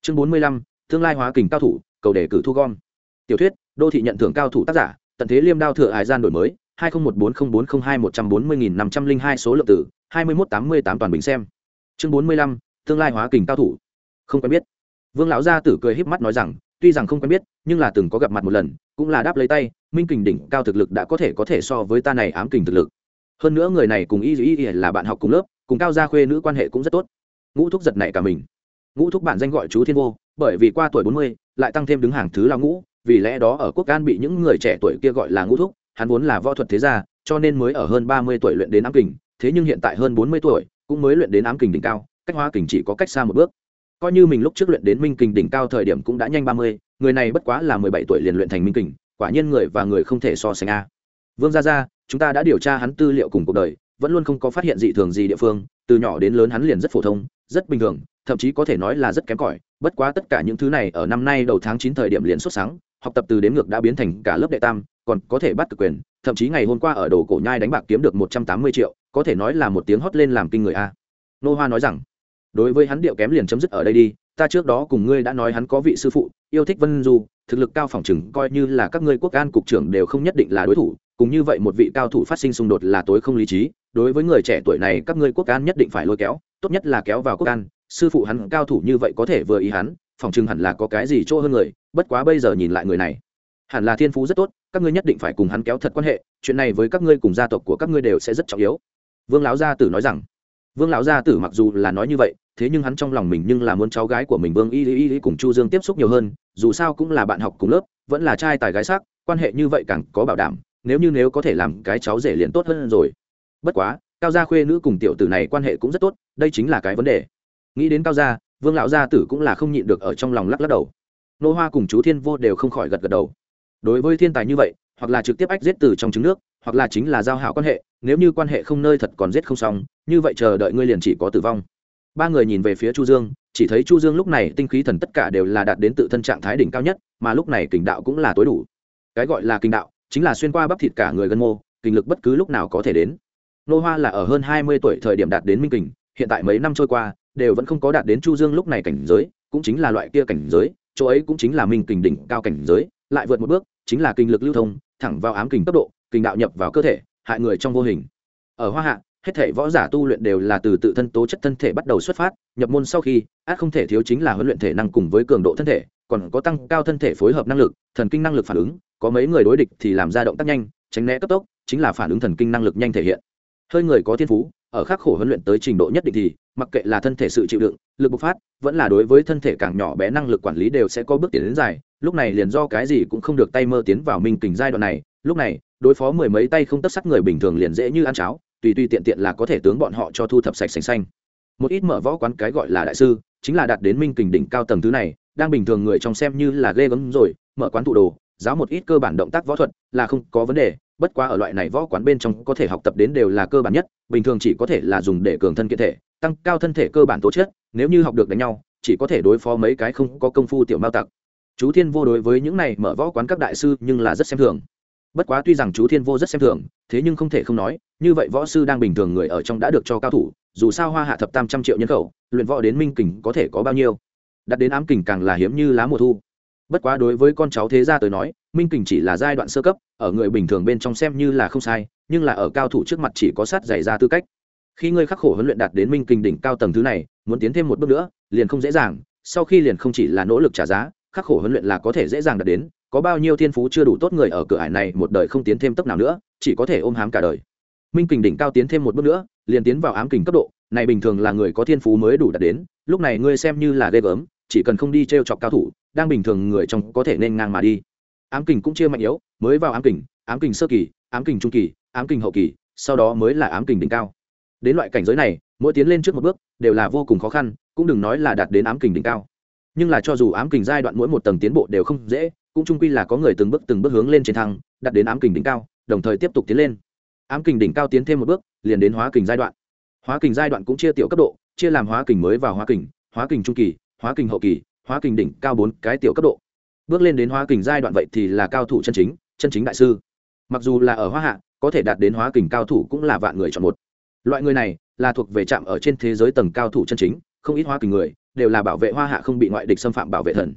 Chương bốn mươi lăm, tương lai hóa kình cao thủ, cầu đề cử thu gom. Tiểu thuyết, đô thị nhận thưởng cao thủ tác giả, tận thế liêm đao thừa hải gian đổi mới hai nghìn một bốn không bốn không hai một trăm bốn mươi nghìn năm trăm linh hai số lượng tử hai mươi mốt tám mươi tám toàn bình xem. Chương bốn mươi lăm, tương lai hóa kình cao thủ. Không quen biết. Vương lão gia tử cười híp mắt nói rằng, tuy rằng không quen biết, nhưng là từng có gặp mặt một lần, cũng là đáp lấy tay, minh kình đỉnh cao thực lực đã có thể có thể so với ta này ám kình thực lực. Hơn nữa người này cùng y y là bạn học cùng lớp, cùng cao gia khuê nữ quan hệ cũng rất tốt. Ngũ thúc giật này cả mình. Ngũ thúc bản danh gọi chú thiên vô, bởi vì qua tuổi bốn mươi, lại tăng thêm đứng hàng thứ lao ngũ, vì lẽ đó ở quốc can bị những người trẻ tuổi kia gọi là ngũ thúc hắn vốn là võ thuật thế gia, cho nên mới ở hơn ba mươi tuổi luyện đến ám kình, thế nhưng hiện tại hơn bốn mươi tuổi, cũng mới luyện đến ám kình đỉnh cao, cách hóa kình chỉ có cách xa một bước. Coi như mình lúc trước luyện đến minh kình đỉnh cao thời điểm cũng đã nhanh ba mươi, người này bất quá là mười bảy tuổi liền luyện thành minh kình, quả nhiên người và người không thể so sánh a. Vương gia gia, chúng ta đã điều tra hắn tư liệu cùng cuộc đời, vẫn luôn không có phát hiện dị thường gì địa phương, từ nhỏ đến lớn hắn liền rất phổ thông, rất bình thường, thậm chí có thể nói là rất kém cỏi, bất quá tất cả những thứ này ở năm nay đầu tháng chín thời điểm liền xuất sáng học tập từ đếm ngược đã biến thành cả lớp đệ tam, còn có thể bắt cực quyền, thậm chí ngày hôm qua ở đồ cổ nhai đánh bạc kiếm được một trăm tám mươi triệu, có thể nói là một tiếng hót lên làm kinh người a. Nô hoa nói rằng, đối với hắn điệu kém liền chấm dứt ở đây đi, ta trước đó cùng ngươi đã nói hắn có vị sư phụ, yêu thích vân du, thực lực cao phòng chừng coi như là các ngươi quốc an cục trưởng đều không nhất định là đối thủ, cùng như vậy một vị cao thủ phát sinh xung đột là tối không lý trí, đối với người trẻ tuổi này các ngươi quốc an nhất định phải lôi kéo, tốt nhất là kéo vào quốc an, sư phụ hắn cao thủ như vậy có thể vừa ý hắn phòng chừng hẳn là có cái gì chỗ hơn người, bất quá bây giờ nhìn lại người này. Hẳn là thiên phú rất tốt, các ngươi nhất định phải cùng hắn kéo thật quan hệ, chuyện này với các ngươi cùng gia tộc của các ngươi đều sẽ rất trọng yếu. Vương lão gia tử nói rằng. Vương lão gia tử mặc dù là nói như vậy, thế nhưng hắn trong lòng mình nhưng là muốn cháu gái của mình vương y y y cùng chu dương tiếp xúc nhiều hơn, dù sao cũng là bạn học cùng lớp, vẫn là trai tài gái sắc, quan hệ như vậy càng có bảo đảm, nếu như nếu có thể làm cái cháu rể liền tốt hơn rồi. Bất quá, cao gia khuê nữ cùng tiểu tử này quan hệ cũng rất tốt, đây chính là cái vấn đề. Nghĩ đến cao gia vương lão gia tử cũng là không nhịn được ở trong lòng lắc lắc đầu. Nô hoa cùng chú thiên vô đều không khỏi gật gật đầu. Đối với thiên tài như vậy, hoặc là trực tiếp ách giết từ trong trứng nước, hoặc là chính là giao hảo quan hệ, nếu như quan hệ không nơi thật còn giết không xong, như vậy chờ đợi ngươi liền chỉ có tử vong. Ba người nhìn về phía chu dương, chỉ thấy chu dương lúc này tinh khí thần tất cả đều là đạt đến tự thân trạng thái đỉnh cao nhất, mà lúc này kình đạo cũng là tối đủ. Cái gọi là kình đạo, chính là xuyên qua bắp thịt cả người gân mô, kình lực bất cứ lúc nào có thể đến. Nô hoa là ở hơn hai mươi tuổi thời điểm đạt đến minh kình, hiện tại mấy năm trôi qua đều vẫn không có đạt đến chu dương lúc này cảnh giới, cũng chính là loại kia cảnh giới, chỗ ấy cũng chính là minh kình đỉnh cao cảnh giới, lại vượt một bước, chính là kinh lực lưu thông, thẳng vào ám kình tốc độ, kình đạo nhập vào cơ thể, hại người trong vô hình. Ở hoa hạ, hết thể võ giả tu luyện đều là từ tự thân tố chất thân thể bắt đầu xuất phát, nhập môn sau khi át không thể thiếu chính là huấn luyện thể năng cùng với cường độ thân thể, còn có tăng cao thân thể phối hợp năng lực, thần kinh năng lực phản ứng, có mấy người đối địch thì làm ra động tác nhanh, tránh né cấp tốc, chính là phản ứng thần kinh năng lực nhanh thể hiện. Hơi người có thiên phú, ở khắc khổ huấn luyện tới trình độ nhất định thì mặc kệ là thân thể sự chịu đựng, lực bộc phát, vẫn là đối với thân thể càng nhỏ bé năng lực quản lý đều sẽ có bước tiến đến dài. Lúc này liền do cái gì cũng không được tay mơ tiến vào minh kình giai đoạn này. Lúc này, đối phó mười mấy tay không tất sắt người bình thường liền dễ như ăn cháo, tùy tùy tiện tiện là có thể tướng bọn họ cho thu thập sạch sành xanh. Một ít mở võ quán cái gọi là đại sư, chính là đạt đến minh kình đỉnh cao tầng thứ này, đang bình thường người trong xem như là ghê gớm rồi, mở quán tụ đồ, giáo một ít cơ bản động tác võ thuật là không có vấn đề, bất quá ở loại này võ quán bên trong có thể học tập đến đều là cơ bản nhất, bình thường chỉ có thể là dùng để cường thân kiện thể tăng cao thân thể cơ bản tố chất, nếu như học được đánh nhau, chỉ có thể đối phó mấy cái không có công phu tiểu mao tặc. Chú thiên vô đối với những này mở võ quán các đại sư nhưng là rất xem thường. Bất quá tuy rằng chú thiên vô rất xem thường, thế nhưng không thể không nói, như vậy võ sư đang bình thường người ở trong đã được cho cao thủ, dù sao hoa hạ thập tam trăm triệu nhân khẩu, luyện võ đến minh kình có thể có bao nhiêu? Đặt đến ám kình càng là hiếm như lá mùa thu. Bất quá đối với con cháu thế gia tới nói, minh kình chỉ là giai đoạn sơ cấp, ở người bình thường bên trong xem như là không sai, nhưng là ở cao thủ trước mặt chỉ có sát giày ra tư cách khi ngươi khắc khổ huấn luyện đạt đến minh kình đỉnh cao tầng thứ này, muốn tiến thêm một bước nữa, liền không dễ dàng, sau khi liền không chỉ là nỗ lực trả giá, khắc khổ huấn luyện là có thể dễ dàng đạt đến, có bao nhiêu thiên phú chưa đủ tốt người ở cửa ải này một đời không tiến thêm tốc nào nữa, chỉ có thể ôm hám cả đời. Minh kình đỉnh cao tiến thêm một bước nữa, liền tiến vào ám kình cấp độ, này bình thường là người có thiên phú mới đủ đạt đến, lúc này ngươi xem như là ghê gớm, chỉ cần không đi t r e o chọc cao thủ, đang bình thường người trong có thể nên ngang mà đi. Ám kình cũng chia mạnh yếu, mới vào ám kình ám kình sơ kỳ, ám kình trung kỳ, ám kình hậu kỳ, sau đó mới là ám kình đỉnh cao đến loại cảnh giới này, mỗi tiến lên trước một bước, đều là vô cùng khó khăn, cũng đừng nói là đạt đến ám kình đỉnh cao. Nhưng là cho dù ám kình giai đoạn mỗi một tầng tiến bộ đều không dễ, cũng trung quy là có người từng bước từng bước hướng lên trên thăng, đạt đến ám kình đỉnh cao, đồng thời tiếp tục tiến lên. Ám kình đỉnh cao tiến thêm một bước, liền đến hóa kình giai đoạn. Hóa kình giai đoạn cũng chia tiểu cấp độ, chia làm hóa kình mới và hóa kình hóa kình trung kỳ, hóa kình hậu kỳ, hóa kình đỉnh cao bốn cái tiểu cấp độ. Bước lên đến hóa kình giai đoạn vậy thì là cao thủ chân chính chân chính đại sư. Mặc dù là ở hóa hạ, có thể đạt đến hóa kình cao thủ cũng là vạn người chọn một loại người này là thuộc về trạm ở trên thế giới tầng cao thủ chân chính, không ít hóa kình người đều là bảo vệ hoa hạ không bị ngoại địch xâm phạm bảo vệ thần.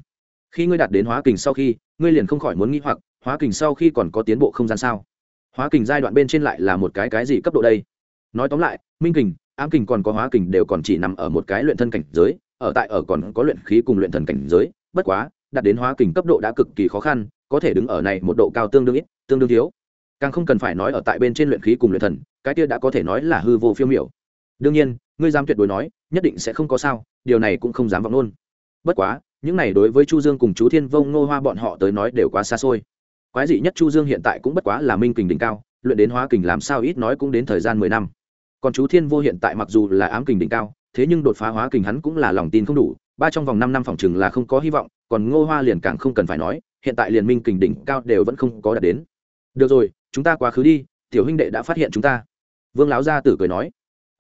Khi ngươi đạt đến hóa kình sau khi, ngươi liền không khỏi muốn nghĩ hoặc, hóa kình sau khi còn có tiến bộ không gian sao? Hóa kình giai đoạn bên trên lại là một cái cái gì cấp độ đây? Nói tóm lại, minh kình, ám kình còn có hóa kình đều còn chỉ nằm ở một cái luyện thân cảnh giới, ở tại ở còn có luyện khí cùng luyện thần cảnh giới, bất quá, đạt đến hóa kình cấp độ đã cực kỳ khó khăn, có thể đứng ở này một độ cao tương đương ít, tương đương thiếu càng không cần phải nói ở tại bên trên luyện khí cùng luyện thần, cái kia đã có thể nói là hư vô phiêu miểu. Đương nhiên, ngươi dám tuyệt đối nói, nhất định sẽ không có sao, điều này cũng không dám vọng luôn. Bất quá, những này đối với chu dương cùng chú thiên vông nô hoa bọn họ tới nói đều quá xa xôi. Quái dị nhất chu dương hiện tại cũng bất quá là minh kình đỉnh cao, luyện đến hóa kình làm sao ít nói cũng đến thời gian mười năm. Còn chú thiên vô hiện tại mặc dù là ám kình đỉnh cao, thế nhưng đột phá hóa kình hắn cũng là lòng tin không đủ, ba trong vòng năm năm phòng chừng là không có hy vọng, còn ngô hoa liền càng không cần phải nói, hiện tại liền minh kình đỉnh cao đều vẫn không có đạt đến được rồi, chúng ta quá khứ đi, tiểu huynh đệ đã phát hiện chúng ta. Vương láo gia tử cười nói.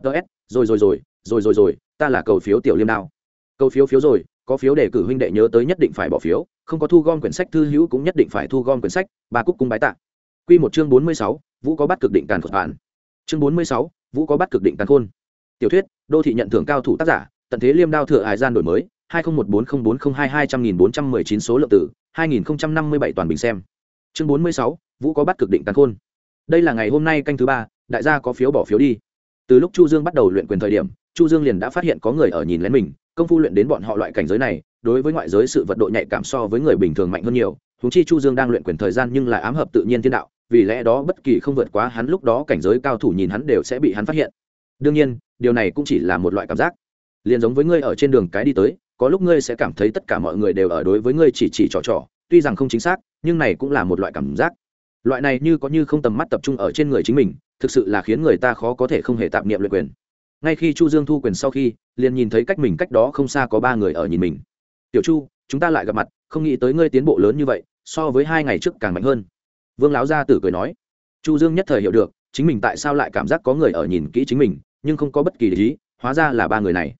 Ts rồi rồi rồi rồi rồi rồi, ta là cầu phiếu tiểu liêm đao. Cầu phiếu phiếu rồi, có phiếu để cử huynh đệ nhớ tới nhất định phải bỏ phiếu, không có thu gom quyển sách thư hữu cũng nhất định phải thu gom quyển sách bà cúc cung bái tạ. Q một chương bốn mươi sáu, vũ có bắt cực định càn khôn bản chương bốn mươi sáu, vũ có bắt cực định càn khôn. Tiểu thuyết, đô thị nhận thưởng cao thủ tác giả, tận thế liêm đao thừa hải gian đổi mới, hai nghìn một bốn không bốn không hai hai trăm nghìn bốn trăm mười chín số lượng tử hai nghìn năm mươi bảy toàn bình xem. Chương bốn mươi sáu vũ có bắt cực định cắn khôn. Đây là ngày hôm nay canh thứ ba, đại gia có phiếu bỏ phiếu đi. Từ lúc chu dương bắt đầu luyện quyền thời điểm, chu dương liền đã phát hiện có người ở nhìn lén mình, công phu luyện đến bọn họ loại cảnh giới này, đối với ngoại giới sự vật độ nhạy cảm so với người bình thường mạnh hơn nhiều húng chi chu dương đang luyện quyền thời gian nhưng lại ám hợp tự nhiên thiên đạo, vì lẽ đó bất kỳ không vượt quá hắn lúc đó cảnh giới cao thủ nhìn hắn đều sẽ bị hắn phát hiện. Đương nhiên, điều này cũng chỉ là một loại cảm giác. Liền giống với ngươi ở trên đường cái đi tới, có lúc ngươi sẽ cảm thấy tất cả mọi người đều ở đối với ngươi chỉ chỉ trò trò, tuy rằng không chính xác, nhưng này cũng là một loại cảm giác loại này như có như không tầm mắt tập trung ở trên người chính mình, thực sự là khiến người ta khó có thể không hề tạm niệm luyện quyền. Ngay khi chu dương thu quyền sau khi, liền nhìn thấy cách mình cách đó không xa có ba người ở nhìn mình. Tiểu chu, chúng ta lại gặp mặt, không nghĩ tới ngươi tiến bộ lớn như vậy, so với hai ngày trước càng mạnh hơn. Vương láo gia tử cười nói. Chu dương nhất thời hiểu được, chính mình tại sao lại cảm giác có người ở nhìn kỹ chính mình, nhưng không có bất kỳ lý, hóa ra là ba người này.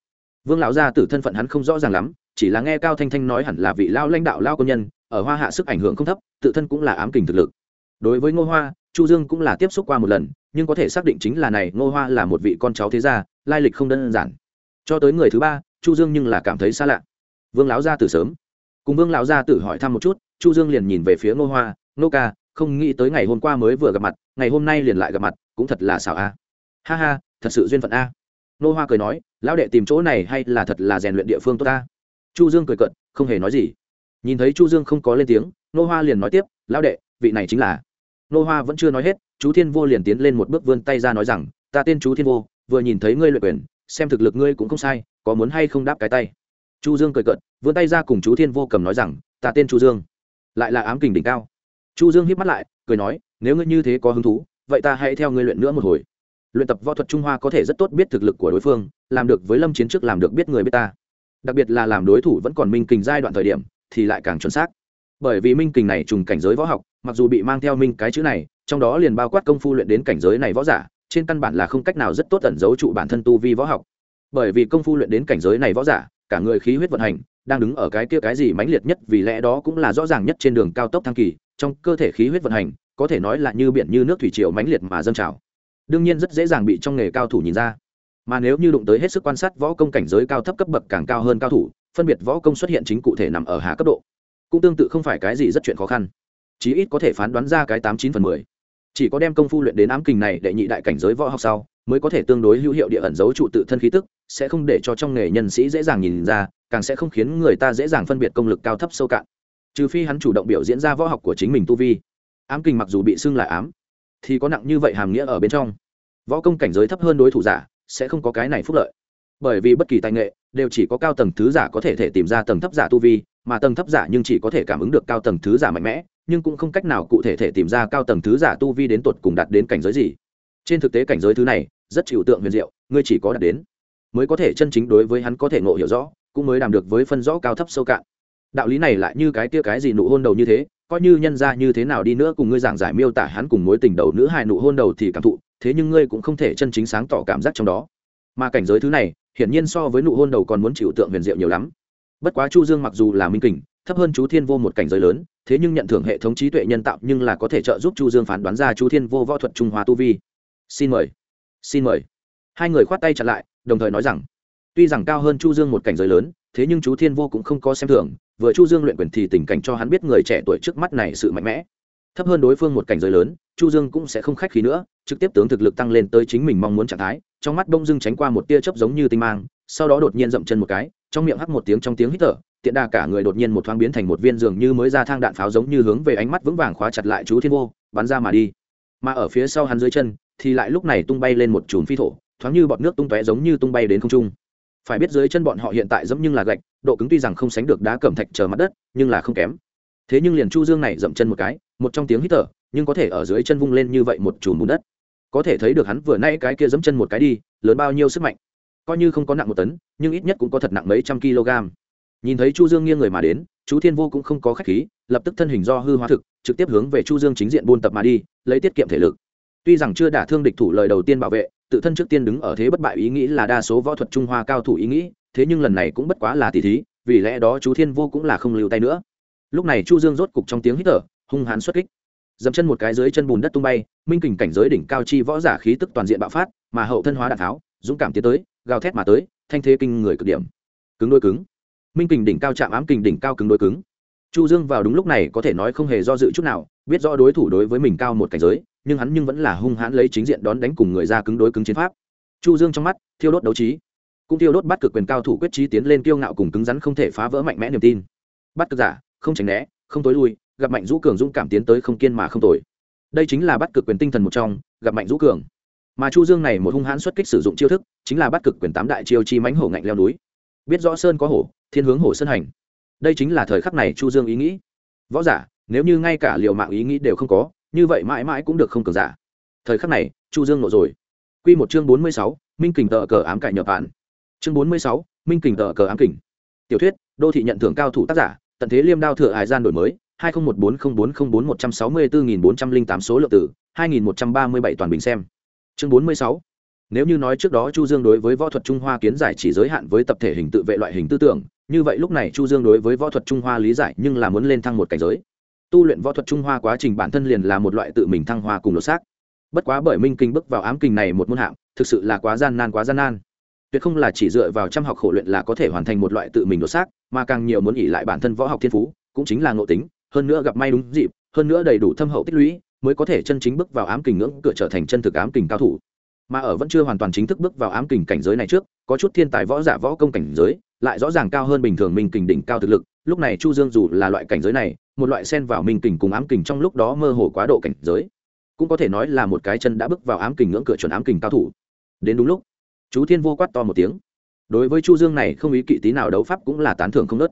Vương lão gia tử thân phận hắn không rõ ràng lắm, chỉ là nghe cao thanh thanh nói hẳn là vị lao lãnh đạo lao công nhân, ở hoa hạ sức ảnh hưởng không thấp, tự thân cũng là ám kình thực lực đối với ngô hoa, chu dương cũng là tiếp xúc qua một lần, nhưng có thể xác định chính là này, ngô hoa là một vị con cháu thế gia, lai lịch không đơn giản. Cho tới người thứ ba, chu dương nhưng là cảm thấy xa lạ. Vương lão gia từ sớm. Cùng vương lão gia tử hỏi thăm một chút, chu dương liền nhìn về phía ngô hoa, ngô ca, không nghĩ tới ngày hôm qua mới vừa gặp mặt, ngày hôm nay liền lại gặp mặt, cũng thật là xảo a. Ha ha, thật sự duyên phận a. Ngô hoa cười nói, lão đệ tìm chỗ này hay là thật là rèn luyện địa phương tốt ta? Chu dương cười cận không hề nói gì. Nhìn thấy chu dương không có lên tiếng, ngô hoa liền nói tiếp, lão đệ, vị này chính là nô hoa vẫn chưa nói hết, chú thiên vô liền tiến lên một bước vươn tay ra nói rằng, ta tên chú thiên vô, vừa nhìn thấy ngươi luyện quyền, xem thực lực ngươi cũng không sai, có muốn hay không đáp cái tay? Chu dương cười cợt, vươn tay ra cùng chú thiên vô cầm nói rằng, ta tên chu dương. Lại là ám kình đỉnh cao. Chu dương híp mắt lại, cười nói, nếu ngươi như thế có hứng thú, vậy ta hãy theo ngươi luyện nữa một hồi. Luyện tập võ thuật trung hoa có thể rất tốt biết thực lực của đối phương, làm được với lâm chiến trước làm được biết người biết ta. Đặc biệt là làm đối thủ vẫn còn minh kình giai đoạn thời điểm, thì lại càng chuẩn xác. Bởi vì minh kình này trùng cảnh giới võ học mặc dù bị mang theo minh cái chữ này, trong đó liền bao quát công phu luyện đến cảnh giới này võ giả, trên căn bản là không cách nào rất tốt ẩn giấu trụ bản thân tu vi võ học. Bởi vì công phu luyện đến cảnh giới này võ giả, cả người khí huyết vận hành, đang đứng ở cái kia cái gì mãnh liệt nhất, vì lẽ đó cũng là rõ ràng nhất trên đường cao tốc thăng kỳ, trong cơ thể khí huyết vận hành, có thể nói là như biển như nước thủy triều mãnh liệt mà dâng trào. Đương nhiên rất dễ dàng bị trong nghề cao thủ nhìn ra. Mà nếu như đụng tới hết sức quan sát võ công cảnh giới cao thấp cấp bậc càng cao hơn cao thủ, phân biệt võ công xuất hiện chính cụ thể nằm ở hạ cấp độ, cũng tương tự không phải cái gì rất chuyện khó khăn chí ít có thể phán đoán ra cái tám chín phần mười. Chỉ có đem công phu luyện đến ám kình này để nhị đại cảnh giới võ học sau, mới có thể tương đối hữu hiệu địa ẩn giấu trụ tự thân khí tức, sẽ không để cho trong nghề nhân sĩ dễ dàng nhìn ra, càng sẽ không khiến người ta dễ dàng phân biệt công lực cao thấp sâu cạn. Trừ phi hắn chủ động biểu diễn ra võ học của chính mình tu vi. Ám kình mặc dù bị xưng là ám, thì có nặng như vậy hàm nghĩa ở bên trong. Võ công cảnh giới thấp hơn đối thủ giả, sẽ không có cái này phúc lợi. Bởi vì bất kỳ tài nghệ, đều chỉ có cao tầng thứ giả có thể thể tìm ra tầng thấp giả tu vi, mà tầng thấp giả nhưng chỉ có thể cảm ứng được cao tầng thứ giả mạnh mẽ nhưng cũng không cách nào cụ thể thể tìm ra cao tầng thứ giả tu vi đến tột cùng đạt đến cảnh giới gì. Trên thực tế cảnh giới thứ này, rất chịu tượng huyền diệu, ngươi chỉ có đạt đến, mới có thể chân chính đối với hắn có thể ngộ hiểu rõ, cũng mới làm được với phân rõ cao thấp sâu cạn. Đạo lý này lại như cái tia cái gì nụ hôn đầu như thế, coi như nhân ra như thế nào đi nữa cùng ngươi giảng giải miêu tả hắn cùng mối tình đầu nữ hài nụ hôn đầu thì cảm thụ, thế nhưng ngươi cũng không thể chân chính sáng tỏ cảm giác trong đó. Mà cảnh giới thứ này, hiển nhiên so với nụ hôn đầu còn muốn chịu tượng huyền diệu nhiều lắm. Bất quá chu dương mặc dù là minh kình thấp hơn chú thiên vô một cảnh giới lớn, thế nhưng nhận thưởng hệ thống trí tuệ nhân tạo nhưng là có thể trợ giúp chu dương phán đoán ra chú thiên vô võ thuật trung hoa tu vi. Xin mời xin mời. Hai người khoát tay chặn lại, đồng thời nói rằng, tuy rằng cao hơn chu dương một cảnh giới lớn, thế nhưng chú thiên vô cũng không có xem thường, vừa chu dương luyện quyền thì tình cảnh cho hắn biết người trẻ tuổi trước mắt này sự mạnh mẽ. Thấp hơn đối phương một cảnh giới lớn, chu dương cũng sẽ không khách khí nữa, trực tiếp tướng thực lực tăng lên tới chính mình mong muốn trạng thái, trong mắt đông dương tránh qua một tia chớp giống như tinh mang, sau đó đột nhiên dậm chân một cái, trong miệng hắt một tiếng trong tiếng hít thở tiện đà cả người đột nhiên một thoáng biến thành một viên dường như mới ra thang đạn pháo giống như hướng về ánh mắt vững vàng khóa chặt lại chú thiên vô, bắn ra mà đi. Mà ở phía sau hắn dưới chân, thì lại lúc này tung bay lên một chùm phi thổ, thoáng như bọt nước tung tóe giống như tung bay đến không trung. Phải biết dưới chân bọn họ hiện tại giống như là gạch, độ cứng tuy rằng không sánh được đá cẩm thạch chờ mặt đất, nhưng là không kém. Thế nhưng liền chu dương này dậm chân một cái, một trong tiếng hít thở, nhưng có thể ở dưới chân vung lên như vậy một chùm bùn đất. Có thể thấy được hắn vừa nay cái kia dẫm chân một cái đi, lớn bao nhiêu sức mạnh. Coi như không có nặng một tấn, nhưng ít nhất cũng có thật nặng mấy trăm kg nhìn thấy chu dương nghiêng người mà đến, chú thiên vô cũng không có khách khí, lập tức thân hình do hư hóa thực, trực tiếp hướng về chu dương chính diện buôn tập mà đi, lấy tiết kiệm thể lực. Tuy rằng chưa đả thương địch thủ lời đầu tiên bảo vệ, tự thân trước tiên đứng ở thế bất bại ý nghĩ là đa số võ thuật trung hoa cao thủ ý nghĩ, thế nhưng lần này cũng bất quá là tỷ thí, vì lẽ đó chú thiên vô cũng là không lưu tay nữa. Lúc này chu dương rốt cục trong tiếng hít thở, hung hãn xuất kích. Dậm chân một cái dưới chân bùn đất tung bay, minh kình cảnh giới đỉnh cao chi võ giả khí tức toàn diện bạo phát, mà hậu thân hóa đạn tháo, dũng cảm tiến tới, gào thét mà tới, thanh thế kinh người cực điểm. Cứng đôi cứng minh kình đỉnh cao chạm ám kình đỉnh cao cứng đối cứng. Chu dương vào đúng lúc này có thể nói không hề do dự chút nào, biết rõ đối thủ đối với mình cao một cảnh giới, nhưng hắn nhưng vẫn là hung hãn lấy chính diện đón đánh cùng người ra cứng đối cứng chiến pháp. Chu dương trong mắt, thiêu đốt đấu trí. Cũng thiêu đốt bắt cực quyền cao thủ quyết trí tiến lên kiêu ngạo cùng cứng rắn không thể phá vỡ mạnh mẽ niềm tin. Bắt cực giả, không tránh né, không tối lui, gặp mạnh dũ cường dũng cảm tiến tới không kiên mà không tội. Đây chính là bắt cực quyền tinh thần một trong, gặp mạnh dũ cường. Mà chu dương này một hung hãn xuất kích sử dụng chiêu thức, chính là bắt cực quyền tám đại chiêu chi mãnh hổ ngạnh leo núi. Biết rõ sơn có hổ thiên hướng hổ sơn hành. Đây chính là thời khắc này chu dương ý nghĩ. Võ giả nếu như ngay cả liều mạng ý nghĩ đều không có như vậy mãi mãi cũng được không cường giả. Thời khắc này chu dương nộ rồi. Quy một chương bốn mươi sáu, minh kình tờ cờ ám cải nhập bạn chương bốn mươi sáu, minh kình tờ cờ ám kình. Tiểu thuyết đô thị nhận thưởng cao thủ tác giả tận thế liêm đao thừa hải gian đổi mới hai nghìn một bốn không bốn không bốn một trăm sáu mươi bốn nghìn bốn trăm linh tám số lượng tử hai nghìn một trăm ba mươi bảy toàn bình xem. Chương bốn mươi sáu nếu như nói trước đó chu dương đối với võ thuật trung hoa kiến giải chỉ giới hạn với tập thể hình tự vệ loại hình tư tưởng như vậy lúc này chu dương đối với võ thuật trung hoa lý giải nhưng là muốn lên thăng một cảnh giới. Tu luyện võ thuật trung hoa quá trình bản thân liền là một loại tự mình thăng hoa cùng lột xác. Bất quá bởi minh kinh bước vào ám kinh này một môn hạng, thực sự là quá gian nan quá gian nan. Tuyệt không là chỉ dựa vào chăm học khổ luyện là có thể hoàn thành một loại tự mình đột xác, mà càng nhiều muốn ỉ lại bản thân võ học thiên phú, cũng chính là ngộ tính, hơn nữa gặp may đúng dịp, hơn nữa đầy đủ thâm hậu tích lũy, mới có thể chân chính bước vào ám kình ngưỡng cửa trở thành chân thực ám kình cao thủ. Mà ở vẫn chưa hoàn toàn chính thức bước vào ám kình cảnh giới này trước, có chút thiên tài võ giả võ công cảnh giới lại rõ ràng cao hơn bình thường minh kình đỉnh cao thực lực, lúc này chu dương dù là loại cảnh giới này, một loại xen vào minh kình cùng ám kình trong lúc đó mơ hồ quá độ cảnh giới, cũng có thể nói là một cái chân đã bước vào ám kình ngưỡng cửa chuẩn ám kình cao thủ. Đến đúng lúc, chú thiên vô quát to một tiếng. Đối với chu dương này, không ý kỵ tí nào đấu pháp cũng là tán thưởng không nớt.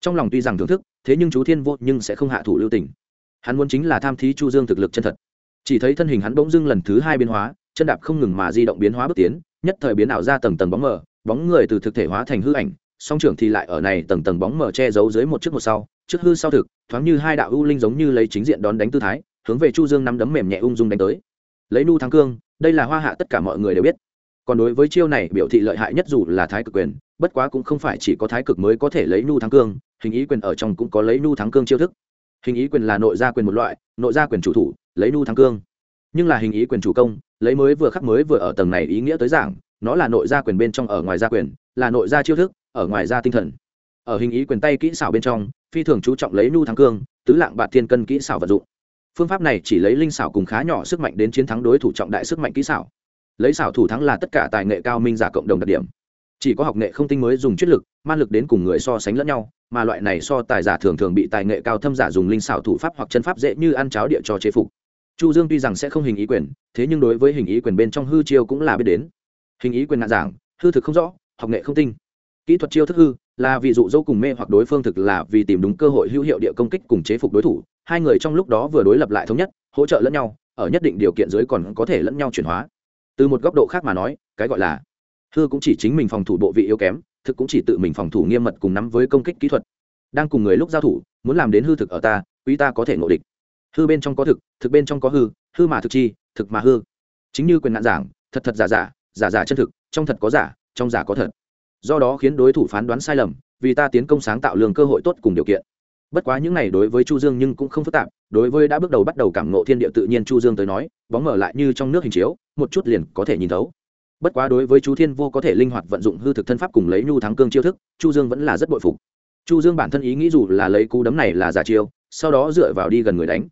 Trong lòng tuy rằng thưởng thức, thế nhưng chú thiên vô nhưng sẽ không hạ thủ lưu tình. Hắn muốn chính là tham thí chu dương thực lực chân thật. Chỉ thấy thân hình hắn bỗng dưng lần thứ hai biến hóa, chân đạp không ngừng mà di động biến hóa bước tiến, nhất thời biến ảo ra tầng tầng bóng mờ, bóng người từ thực thể hóa thành hư ảnh song trưởng thì lại ở này tầng tầng bóng mờ che giấu dưới một trước một sau, trước hư sau thực, thoáng như hai đạo ưu linh giống như lấy chính diện đón đánh tư thái, hướng về chu dương nắm đấm mềm nhẹ ung dung đánh tới. Lấy nu thắng cương, đây là hoa hạ tất cả mọi người đều biết. Còn đối với chiêu này, biểu thị lợi hại nhất dù là thái cực quyền, bất quá cũng không phải chỉ có thái cực mới có thể lấy nu thắng cương, hình ý quyền ở trong cũng có lấy nu thắng cương chiêu thức. Hình ý quyền là nội gia quyền một loại, nội gia quyền chủ thủ, lấy nu thắng cương. Nhưng là hình ý quyền chủ công, lấy mới vừa khắc mới vừa ở tầng này ý nghĩa tới giảng, nó là nội gia quyền bên trong ở ngoài gia quyền, là nội gia chiêu thức ở ngoài ra tinh thần. Ở hình ý quyền tay kỹ xảo bên trong, phi thường chú trọng lấy nu thắng cương, tứ lạng bạt thiên cân kỹ xảo vật dụng. Phương pháp này chỉ lấy linh xảo cùng khá nhỏ sức mạnh đến chiến thắng đối thủ trọng đại sức mạnh kỹ xảo. Lấy xảo thủ thắng là tất cả tài nghệ cao minh giả cộng đồng đặc điểm. Chỉ có học nghệ không tinh mới dùng chiết lực, man lực đến cùng người so sánh lẫn nhau, mà loại này so tài giả thường thường bị tài nghệ cao thâm giả dùng linh xảo thủ pháp hoặc chân pháp dễ như ăn cháo địa cho chế phục. Chu dương tuy rằng sẽ không hình ý quyền, thế nhưng đối với hình ý quyền bên trong hư chiêu cũng là biết đến. Hình ý quyền ngạn giảng, hư thực không rõ, học nghệ không tinh kỹ thuật chiêu thức hư, là ví dụ dâu cùng mê hoặc đối phương thực là vì tìm đúng cơ hội hữu hiệu địa công kích cùng chế phục đối thủ, hai người trong lúc đó vừa đối lập lại thống nhất, hỗ trợ lẫn nhau, ở nhất định điều kiện dưới còn có thể lẫn nhau chuyển hóa. Từ một góc độ khác mà nói, cái gọi là hư cũng chỉ chính mình phòng thủ bộ vị yếu kém, thực cũng chỉ tự mình phòng thủ nghiêm mật cùng nắm với công kích kỹ thuật. Đang cùng người lúc giao thủ, muốn làm đến hư thực ở ta, quý ta có thể ngộ địch. Hư bên trong có thực thực bên trong có hư hư mà thực chi, thực mà hư. Chính như quyền nạn giảng, thật thật giả giả giả giả chân thực, trong thật có giả, trong giả có thật do đó khiến đối thủ phán đoán sai lầm, vì ta tiến công sáng tạo lường cơ hội tốt cùng điều kiện. Bất quá những này đối với chu dương nhưng cũng không phức tạp, đối với đã bước đầu bắt đầu cảm ngộ thiên địa tự nhiên chu dương tới nói, bóng mở lại như trong nước hình chiếu, một chút liền có thể nhìn thấu. Bất quá đối với chú thiên vô có thể linh hoạt vận dụng hư thực thân pháp cùng lấy nhu thắng cương chiêu thức, chu dương vẫn là rất bội phục. Chu dương bản thân ý nghĩ dù là lấy cú đấm này là giả chiêu, sau đó dựa vào đi gần người đánh.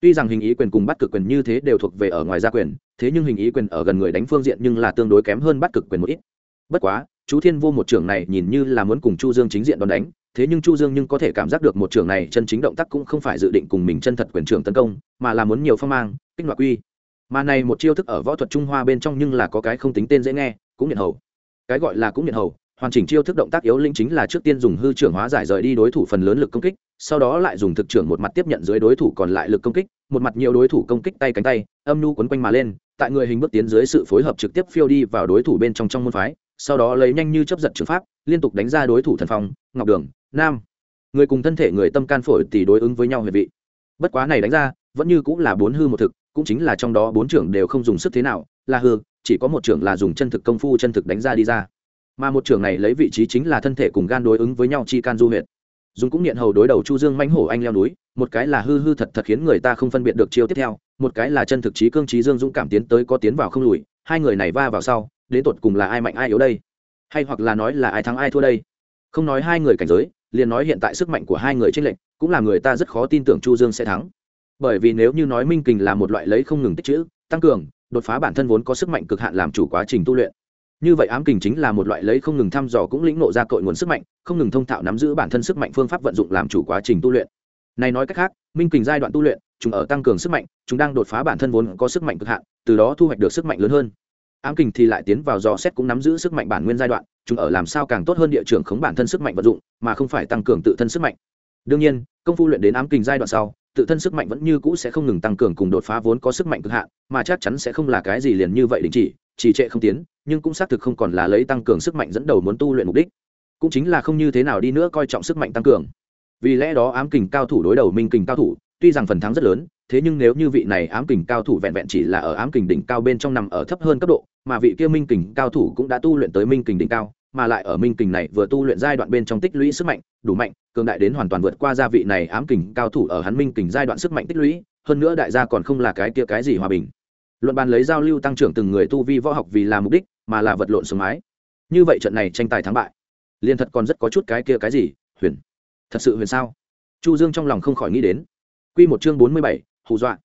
Tuy rằng hình ý quyền cùng bắt cực quyền như thế đều thuộc về ở ngoài gia quyền, thế nhưng hình ý quyền ở gần người đánh phương diện nhưng là tương đối kém hơn bắt cực quyền một ít. Bất quá chú thiên vô một trưởng này nhìn như là muốn cùng chu dương chính diện đón đánh, thế nhưng chu dương nhưng có thể cảm giác được một trưởng này chân chính động tác cũng không phải dự định cùng mình chân thật quyền trưởng tấn công, mà là muốn nhiều phong mang, kích hoạt quy. Mà này một chiêu thức ở võ thuật trung hoa bên trong nhưng là có cái không tính tên dễ nghe, cũng nhận hầu. Cái gọi là cũng nhận hầu, hoàn chỉnh chiêu thức động tác yếu linh chính là trước tiên dùng hư trưởng hóa giải rời đi đối thủ phần lớn lực công kích, sau đó lại dùng thực trưởng một mặt tiếp nhận dưới đối thủ còn lại lực công kích, một mặt nhiều đối thủ công kích tay cánh tay, âm nu quấn quanh mà lên tại người hình bước tiến dưới sự phối hợp trực tiếp phiêu đi vào đối thủ bên trong trong môn phái, sau đó lấy nhanh như chấp giật trường pháp, liên tục đánh ra đối thủ thần phong, ngọc đường, nam. Người cùng thân thể người tâm can phổi tỷ đối ứng với nhau huyệt vị. Bất quá này đánh ra, vẫn như cũng là bốn hư một thực, cũng chính là trong đó bốn trưởng đều không dùng sức thế nào, là hư, chỉ có một trưởng là dùng chân thực công phu chân thực đánh ra đi ra. Mà một trưởng này lấy vị trí chính là thân thể cùng gan đối ứng với nhau chi can du huyệt. Dùng cũng nghiện hầu đối đầu chu dương mãnh hổ anh leo núi, một cái là hư hư thật thật khiến người ta không phân biệt được chiêu tiếp theo một cái là chân thực trí cương trí dương dũng cảm tiến tới có tiến vào không lùi, hai người này va vào sau, đến tột cùng là ai mạnh ai yếu đây? Hay hoặc là nói là ai thắng ai thua đây? Không nói hai người cảnh giới, liền nói hiện tại sức mạnh của hai người trên lệnh cũng là người ta rất khó tin tưởng chu dương sẽ thắng. Bởi vì nếu như nói minh kình là một loại lấy không ngừng tích chữ tăng cường, đột phá bản thân vốn có sức mạnh cực hạn làm chủ quá trình tu luyện. Như vậy ám kình chính là một loại lấy không ngừng thăm dò cũng lĩnh nộ ra cội nguồn sức mạnh, không ngừng thông thạo nắm giữ bản thân sức mạnh phương pháp vận dụng làm chủ quá trình tu luyện. Này nói cách khác, minh kình giai đoạn tu luyện chúng ở tăng cường sức mạnh, chúng đang đột phá bản thân vốn có sức mạnh cực hạn, từ đó thu hoạch được sức mạnh lớn hơn. Ám kình thì lại tiến vào dò xét cũng nắm giữ sức mạnh bản nguyên giai đoạn, chúng ở làm sao càng tốt hơn địa trường khống bản thân sức mạnh vận dụng, mà không phải tăng cường tự thân sức mạnh. Đương nhiên, công phu luyện đến ám kình giai đoạn sau, tự thân sức mạnh vẫn như cũ sẽ không ngừng tăng cường cùng đột phá vốn có sức mạnh cực hạn, mà chắc chắn sẽ không là cái gì liền như vậy đình chỉ, trì trệ không tiến, nhưng cũng xác thực không còn là lấy tăng cường sức mạnh dẫn đầu muốn tu luyện mục đích. Cũng chính là không như thế nào đi nữa coi trọng sức mạnh tăng cường. Vì lẽ đó ám kình cao thủ đối đầu minh kình cao thủ tuy rằng phần thắng rất lớn, thế nhưng nếu như vị này ám kình cao thủ vẹn vẹn chỉ là ở ám kình đỉnh cao bên trong nằm ở thấp hơn cấp độ, mà vị kia minh kình cao thủ cũng đã tu luyện tới minh kình đỉnh cao, mà lại ở minh kình này vừa tu luyện giai đoạn bên trong tích lũy sức mạnh, đủ mạnh, cường đại đến hoàn toàn vượt qua gia vị này ám kình cao thủ ở hắn minh kình giai đoạn sức mạnh tích lũy, hơn nữa đại gia còn không là cái kia cái gì hòa bình. Luận bàn lấy giao lưu tăng trưởng từng người tu vi võ học vì là mục đích, mà là vật lộn sống mái như vậy trận này tranh tài thắng bại, liền thật còn rất có chút cái kia cái gì, huyền. Thật sự huyền sao? Chu dương trong lòng không khỏi nghĩ đến quy một chương bốn mươi bảy, hù dọa.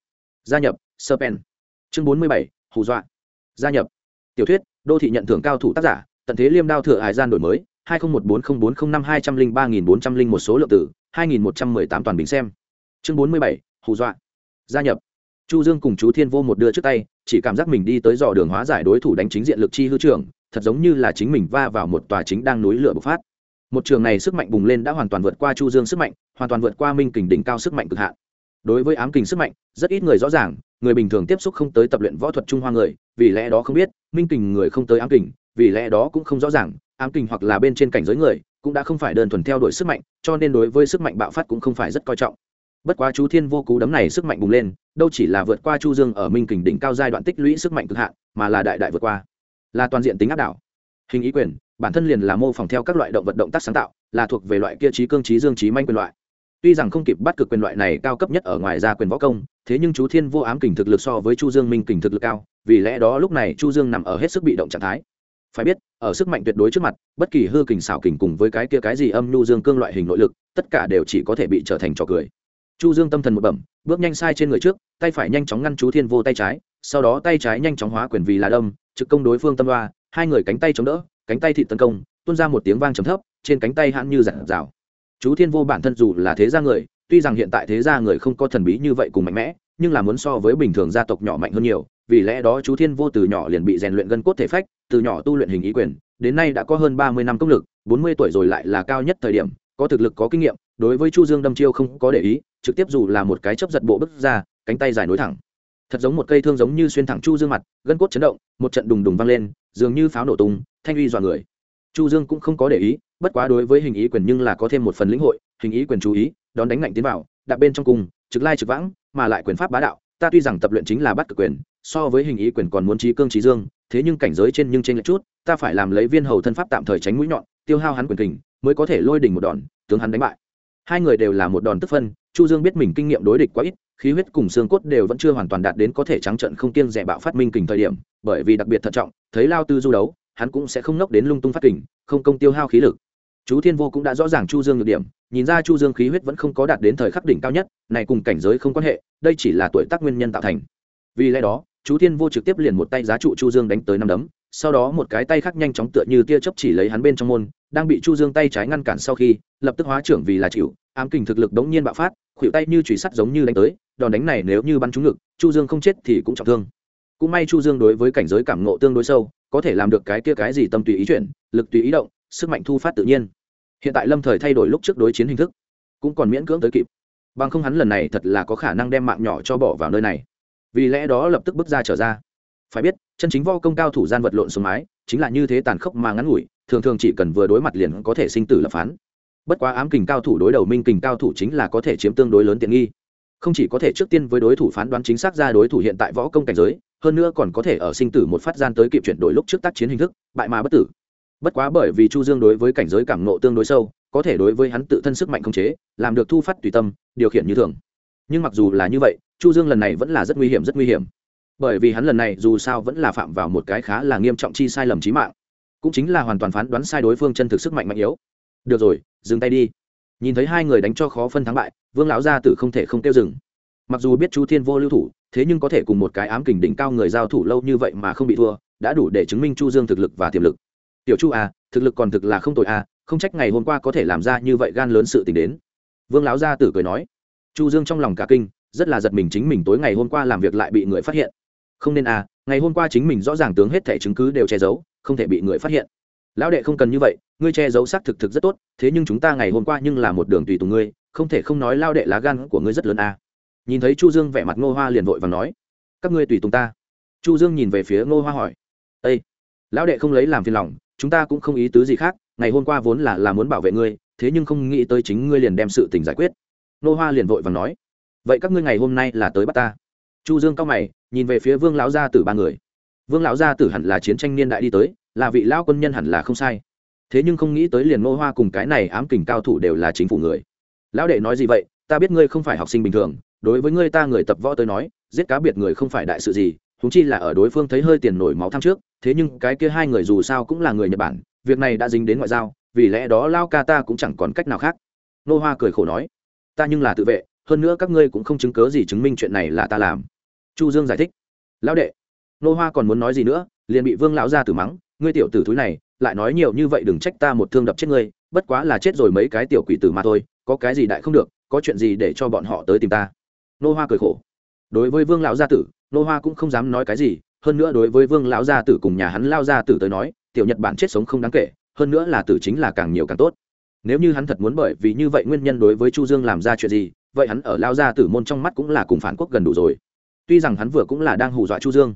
Gia nhập serpen chương bốn mươi bảy, hù dọa. Gia nhập. Tiểu thuyết đô thị nhận thưởng cao thủ tác giả tận thế liêm đao thừa hải gian đổi mới hai nghìn một bốn không bốn không năm hai trăm linh ba nghìn bốn trăm linh một số lượng tử hai nghìn một trăm mười tám toàn bình xem. Chương bốn mươi bảy hù dọa. Gia nhập. Chu dương cùng chú thiên vô một đưa trước tay chỉ cảm giác mình đi tới dò đường hóa giải đối thủ đánh chính diện lực chi hư trưởng thật giống như là chính mình va vào một tòa chính đang núi lửa bộc phát. Một trường này sức mạnh bùng lên đã hoàn toàn vượt qua chu dương sức mạnh hoàn toàn vượt qua minh kình đỉnh cao sức mạnh cực hạn đối với ám kình sức mạnh, rất ít người rõ ràng, người bình thường tiếp xúc không tới tập luyện võ thuật trung hoa người, vì lẽ đó không biết, minh kình người không tới ám kình, vì lẽ đó cũng không rõ ràng, ám kình hoặc là bên trên cảnh giới người, cũng đã không phải đơn thuần theo đuổi sức mạnh, cho nên đối với sức mạnh bạo phát cũng không phải rất coi trọng. Bất quá chú thiên vô cú đấm này sức mạnh bùng lên, đâu chỉ là vượt qua chu dương ở minh kình đỉnh cao giai đoạn tích lũy sức mạnh cực hạn, mà là đại đại vượt qua. Là toàn diện tính áp đảo. Hình ý quyền, bản thân liền là mô phỏng theo các loại động vật động tác sáng tạo, là thuộc về loại kia trí cương trí dương trí manh quyền loại tuy rằng không kịp bắt cực quyền loại này cao cấp nhất ở ngoài ra quyền võ công, thế nhưng chú thiên vô ám kình thực lực so với chu dương minh kình thực lực cao, vì lẽ đó lúc này chu dương nằm ở hết sức bị động trạng thái. Phải biết, ở sức mạnh tuyệt đối trước mặt, bất kỳ hư kình xảo kình cùng với cái kia cái gì âm nhu dương cương loại hình nội lực, tất cả đều chỉ có thể bị trở thành trò cười. Chu dương tâm thần một bẩm, bước nhanh sai trên người trước, tay phải nhanh chóng ngăn chú thiên vô tay trái, sau đó tay trái nhanh chóng hóa quyền vì là đâm, trực công đối phương tâm đoa hai người cánh tay chống đỡ, cánh tay thị tấn công, tuôn ra một tiếng vang trầm thấp, trên cánh tay hãn như giản rào chú thiên vô bản thân dù là thế gia người, tuy rằng hiện tại thế gia người không có thần bí như vậy cùng mạnh mẽ, nhưng là muốn so với bình thường gia tộc nhỏ mạnh hơn nhiều, vì lẽ đó chú thiên vô từ nhỏ liền bị rèn luyện gân cốt thể phách, từ nhỏ tu luyện hình ý quyền, đến nay đã có hơn ba mươi năm công lực, bốn mươi tuổi rồi lại là cao nhất thời điểm, có thực lực, có kinh nghiệm, đối với chu dương đâm chiêu không có để ý, trực tiếp dù là một cái chấp giật bộ bức ra, cánh tay dài nối thẳng. Thật giống một cây thương giống như xuyên thẳng chu dương mặt, gân cốt chấn động, một trận đùng đùng vang lên, dường như pháo nổ tung, thanh uy dọa người. Chu dương cũng không có để ý bất quá đối với hình ý quyền nhưng là có thêm một phần lĩnh hội, hình ý quyền chú ý, đón đánh ngạnh tiến vào, đạp bên trong cùng, trực lai trực vãng, mà lại quyền pháp bá đạo, ta tuy rằng tập luyện chính là bắt cực quyền, so với hình ý quyền còn muốn trí cương trí dương, thế nhưng cảnh giới trên nhưng trên lệch chút, ta phải làm lấy viên hầu thân pháp tạm thời tránh mũi nhọn, tiêu hao hắn quyền kình, mới có thể lôi đỉnh một đòn, tướng hắn đánh bại. Hai người đều là một đòn tức phân, chu dương biết mình kinh nghiệm đối địch quá ít, khí huyết cùng xương cốt đều vẫn chưa hoàn toàn đạt đến có thể trắng trận không kiêng rẻ bạo phát minh kình thời điểm, bởi vì đặc biệt thận trọng, thấy lao tư du đấu, hắn cũng sẽ không nốc đến lung tung phát kình, không công tiêu hao khí lực chú thiên vô cũng đã rõ ràng chu dương nhược điểm, nhìn ra chu dương khí huyết vẫn không có đạt đến thời khắc đỉnh cao nhất, này cùng cảnh giới không quan hệ, đây chỉ là tuổi tác nguyên nhân tạo thành. Vì lẽ đó, chú thiên vô trực tiếp liền một tay giá trụ chu dương đánh tới năm đấm, sau đó một cái tay khác nhanh chóng tựa như tia chớp chỉ lấy hắn bên trong môn, đang bị chu dương tay trái ngăn cản sau khi, lập tức hóa trưởng vì là chịu, ám kình thực lực đống nhiên bạo phát, khuỷu tay như chùy sắt giống như đánh tới, đòn đánh này nếu như bắn trúng ngực, chu dương không chết thì cũng trọng thương. Cũng may chu dương đối với cảnh giới cảm ngộ tương đối sâu, có thể làm được cái kia cái gì tâm tùy ý chuyển, lực tùy ý động sức mạnh thu phát tự nhiên. Hiện tại lâm thời thay đổi lúc trước đối chiến hình thức, cũng còn miễn cưỡng tới kịp. Bằng không hắn lần này thật là có khả năng đem mạng nhỏ cho bỏ vào nơi này. Vì lẽ đó lập tức bước ra trở ra. Phải biết, chân chính vo công cao thủ gian vật lộn xuống mái, chính là như thế tàn khốc mà ngắn ngủi, thường thường chỉ cần vừa đối mặt liền có thể sinh tử lập phán. Bất quá ám kình cao thủ đối đầu minh kình cao thủ chính là có thể chiếm tương đối lớn tiện nghi. Không chỉ có thể trước tiên với đối thủ phán đoán chính xác ra đối thủ hiện tại võ công cảnh giới, hơn nữa còn có thể ở sinh tử một phát gian tới kịp chuyển đổi lúc trước tác chiến hình thức, bại mà bất tử bất quá bởi vì chu dương đối với cảnh giới cảm nộ tương đối sâu, có thể đối với hắn tự thân sức mạnh khống chế, làm được thu phát tùy tâm, điều khiển như thường. Nhưng mặc dù là như vậy, chu dương lần này vẫn là rất nguy hiểm, rất nguy hiểm. Bởi vì hắn lần này dù sao vẫn là phạm vào một cái khá là nghiêm trọng chi sai lầm chí mạng. Cũng chính là hoàn toàn phán đoán sai đối phương chân thực sức mạnh mạnh yếu. Được rồi, dừng tay đi. Nhìn thấy hai người đánh cho khó phân thắng bại, vương lão gia tử không thể không tiêu dừng. Mặc dù biết chu thiên vô lưu thủ, thế nhưng có thể cùng một cái ám kình đỉnh cao người giao thủ lâu như vậy mà không bị thua, đã đủ để chứng minh chu dương thực lực và tiềm lực tiểu chu à thực lực còn thực là không tội à không trách ngày hôm qua có thể làm ra như vậy gan lớn sự tình đến. Vương lão gia tử cười nói. Chu dương trong lòng cả kinh, rất là giật mình chính mình tối ngày hôm qua làm việc lại bị người phát hiện. Không nên à ngày hôm qua chính mình rõ ràng tướng hết thẻ chứng cứ đều che giấu, không thể bị người phát hiện. Lão đệ không cần như vậy, ngươi che giấu xác thực thực rất tốt, thế nhưng chúng ta ngày hôm qua nhưng là một đường tùy tùng ngươi, không thể không nói lao đệ lá gan của ngươi rất lớn à. nhìn thấy chu dương vẻ mặt ngô hoa liền vội và nói. Các ngươi tùy tùng ta. Chu dương nhìn về phía ngô hoa hỏi. Ây lão đệ không lấy làm phiền lòng chúng ta cũng không ý tứ gì khác, ngày hôm qua vốn là là muốn bảo vệ ngươi, thế nhưng không nghĩ tới chính ngươi liền đem sự tình giải quyết. Nô hoa liền vội và nói, vậy các ngươi ngày hôm nay là tới bắt ta? Chu dương cao mày, nhìn về phía vương lão gia tử ba người. Vương lão gia tử hẳn là chiến tranh niên đại đi tới, là vị lão quân nhân hẳn là không sai. Thế nhưng không nghĩ tới liền nô hoa cùng cái này ám kình cao thủ đều là chính phủ người. Lão đệ nói gì vậy? Ta biết ngươi không phải học sinh bình thường, đối với ngươi ta người tập võ tới nói, giết cá biệt người không phải đại sự gì thúng chi là ở đối phương thấy hơi tiền nổi máu tham trước, thế nhưng cái kia hai người dù sao cũng là người nhật bản, việc này đã dính đến ngoại giao, vì lẽ đó lao ca ta cũng chẳng còn cách nào khác. Nô hoa cười khổ nói, ta nhưng là tự vệ, hơn nữa các ngươi cũng không chứng cớ gì chứng minh chuyện này là ta làm. Chu dương giải thích, lão đệ. Nô hoa còn muốn nói gì nữa, liền bị vương lão ra tử mắng, ngươi tiểu tử thúi này, lại nói nhiều như vậy đừng trách ta một thương đập chết ngươi, bất quá là chết rồi mấy cái tiểu quỷ tử mà thôi, có cái gì đại không được, có chuyện gì để cho bọn họ tới tìm ta. Nô hoa cười khổ, đối với vương lão gia tử nô hoa cũng không dám nói cái gì, hơn nữa đối với vương lão gia tử cùng nhà hắn lao gia tử tới nói, tiểu nhật bản chết sống không đáng kể, hơn nữa là tử chính là càng nhiều càng tốt. Nếu như hắn thật muốn bởi vì như vậy nguyên nhân đối với chu dương làm ra chuyện gì, vậy hắn ở lao gia tử môn trong mắt cũng là cùng phản quốc gần đủ rồi. Tuy rằng hắn vừa cũng là đang hù dọa chu dương.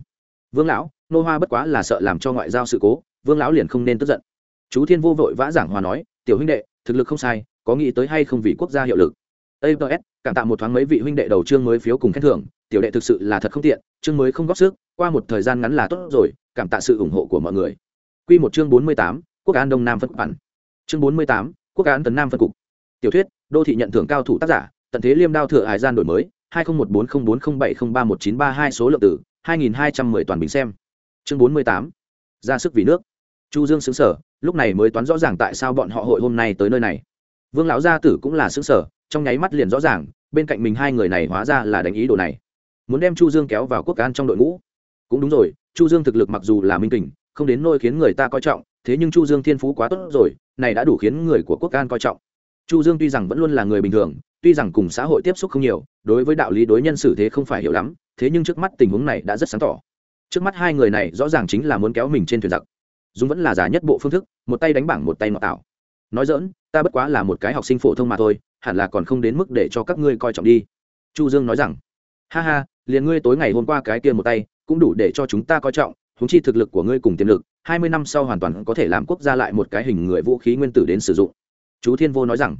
Vương lão, nô hoa bất quá là sợ làm cho ngoại giao sự cố, vương lão liền không nên tức giận. Chú thiên vô vội vã giảng hòa nói, tiểu huynh đệ, thực lực không sai, có nghĩ tới hay không vì quốc gia hiệu lực? Abs cảm tạ một thoáng mấy vị huynh đệ đầu chương mới phiếu cùng khen thưởng tiểu đệ thực sự là thật không tiện, chương mới không góp sức, qua một thời gian ngắn là tốt rồi, cảm tạ sự ủng hộ của mọi người. Quy một chương bốn mươi tám, quốc án đông nam phân bản chương bốn mươi tám, quốc án tấn nam phân cục. Tiểu thuyết, đô thị nhận thưởng cao thủ tác giả, tận thế liêm đao thừa hải gian đổi mới, hai nghìn một bốn không bốn không bảy không ba một chín ba hai số lượng tử, hai nghìn hai trăm mười toàn bình xem. Chương bốn mươi tám, ra sức vì nước. Chu dương xứng sở, lúc này mới toán rõ ràng tại sao bọn họ hội hôm nay tới nơi này. Vương lão gia tử cũng là xứng sở, trong nháy mắt liền rõ ràng, bên cạnh mình hai người này hóa ra là đánh ý đồ này muốn đem chu dương kéo vào quốc an trong đội ngũ. Cũng đúng rồi, chu dương thực lực mặc dù là minh kình, không đến nôi khiến người ta coi trọng, thế nhưng chu dương thiên phú quá tốt rồi, này đã đủ khiến người của quốc an coi trọng. Chu dương tuy rằng vẫn luôn là người bình thường, tuy rằng cùng xã hội tiếp xúc không nhiều, đối với đạo lý đối nhân xử thế không phải hiểu lắm, thế nhưng trước mắt tình huống này đã rất sáng tỏ. Trước mắt hai người này rõ ràng chính là muốn kéo mình trên thuyền giặc. Dùng vẫn là giả nhất bộ phương thức, một tay đánh bảng một tay nọ tạo. Nói dỡn ta bất quá là một cái học sinh phổ thông mà thôi, hẳn là còn không đến mức để cho các ngươi coi trọng đi. Chu dương nói rằng, ha ha liền ngươi tối ngày hôm qua cái kia một tay, cũng đủ để cho chúng ta coi trọng húng chi thực lực của ngươi cùng tiềm lực, hai mươi năm sau hoàn toàn có thể làm quốc gia lại một cái hình người vũ khí nguyên tử đến sử dụng. Chú thiên vô nói rằng.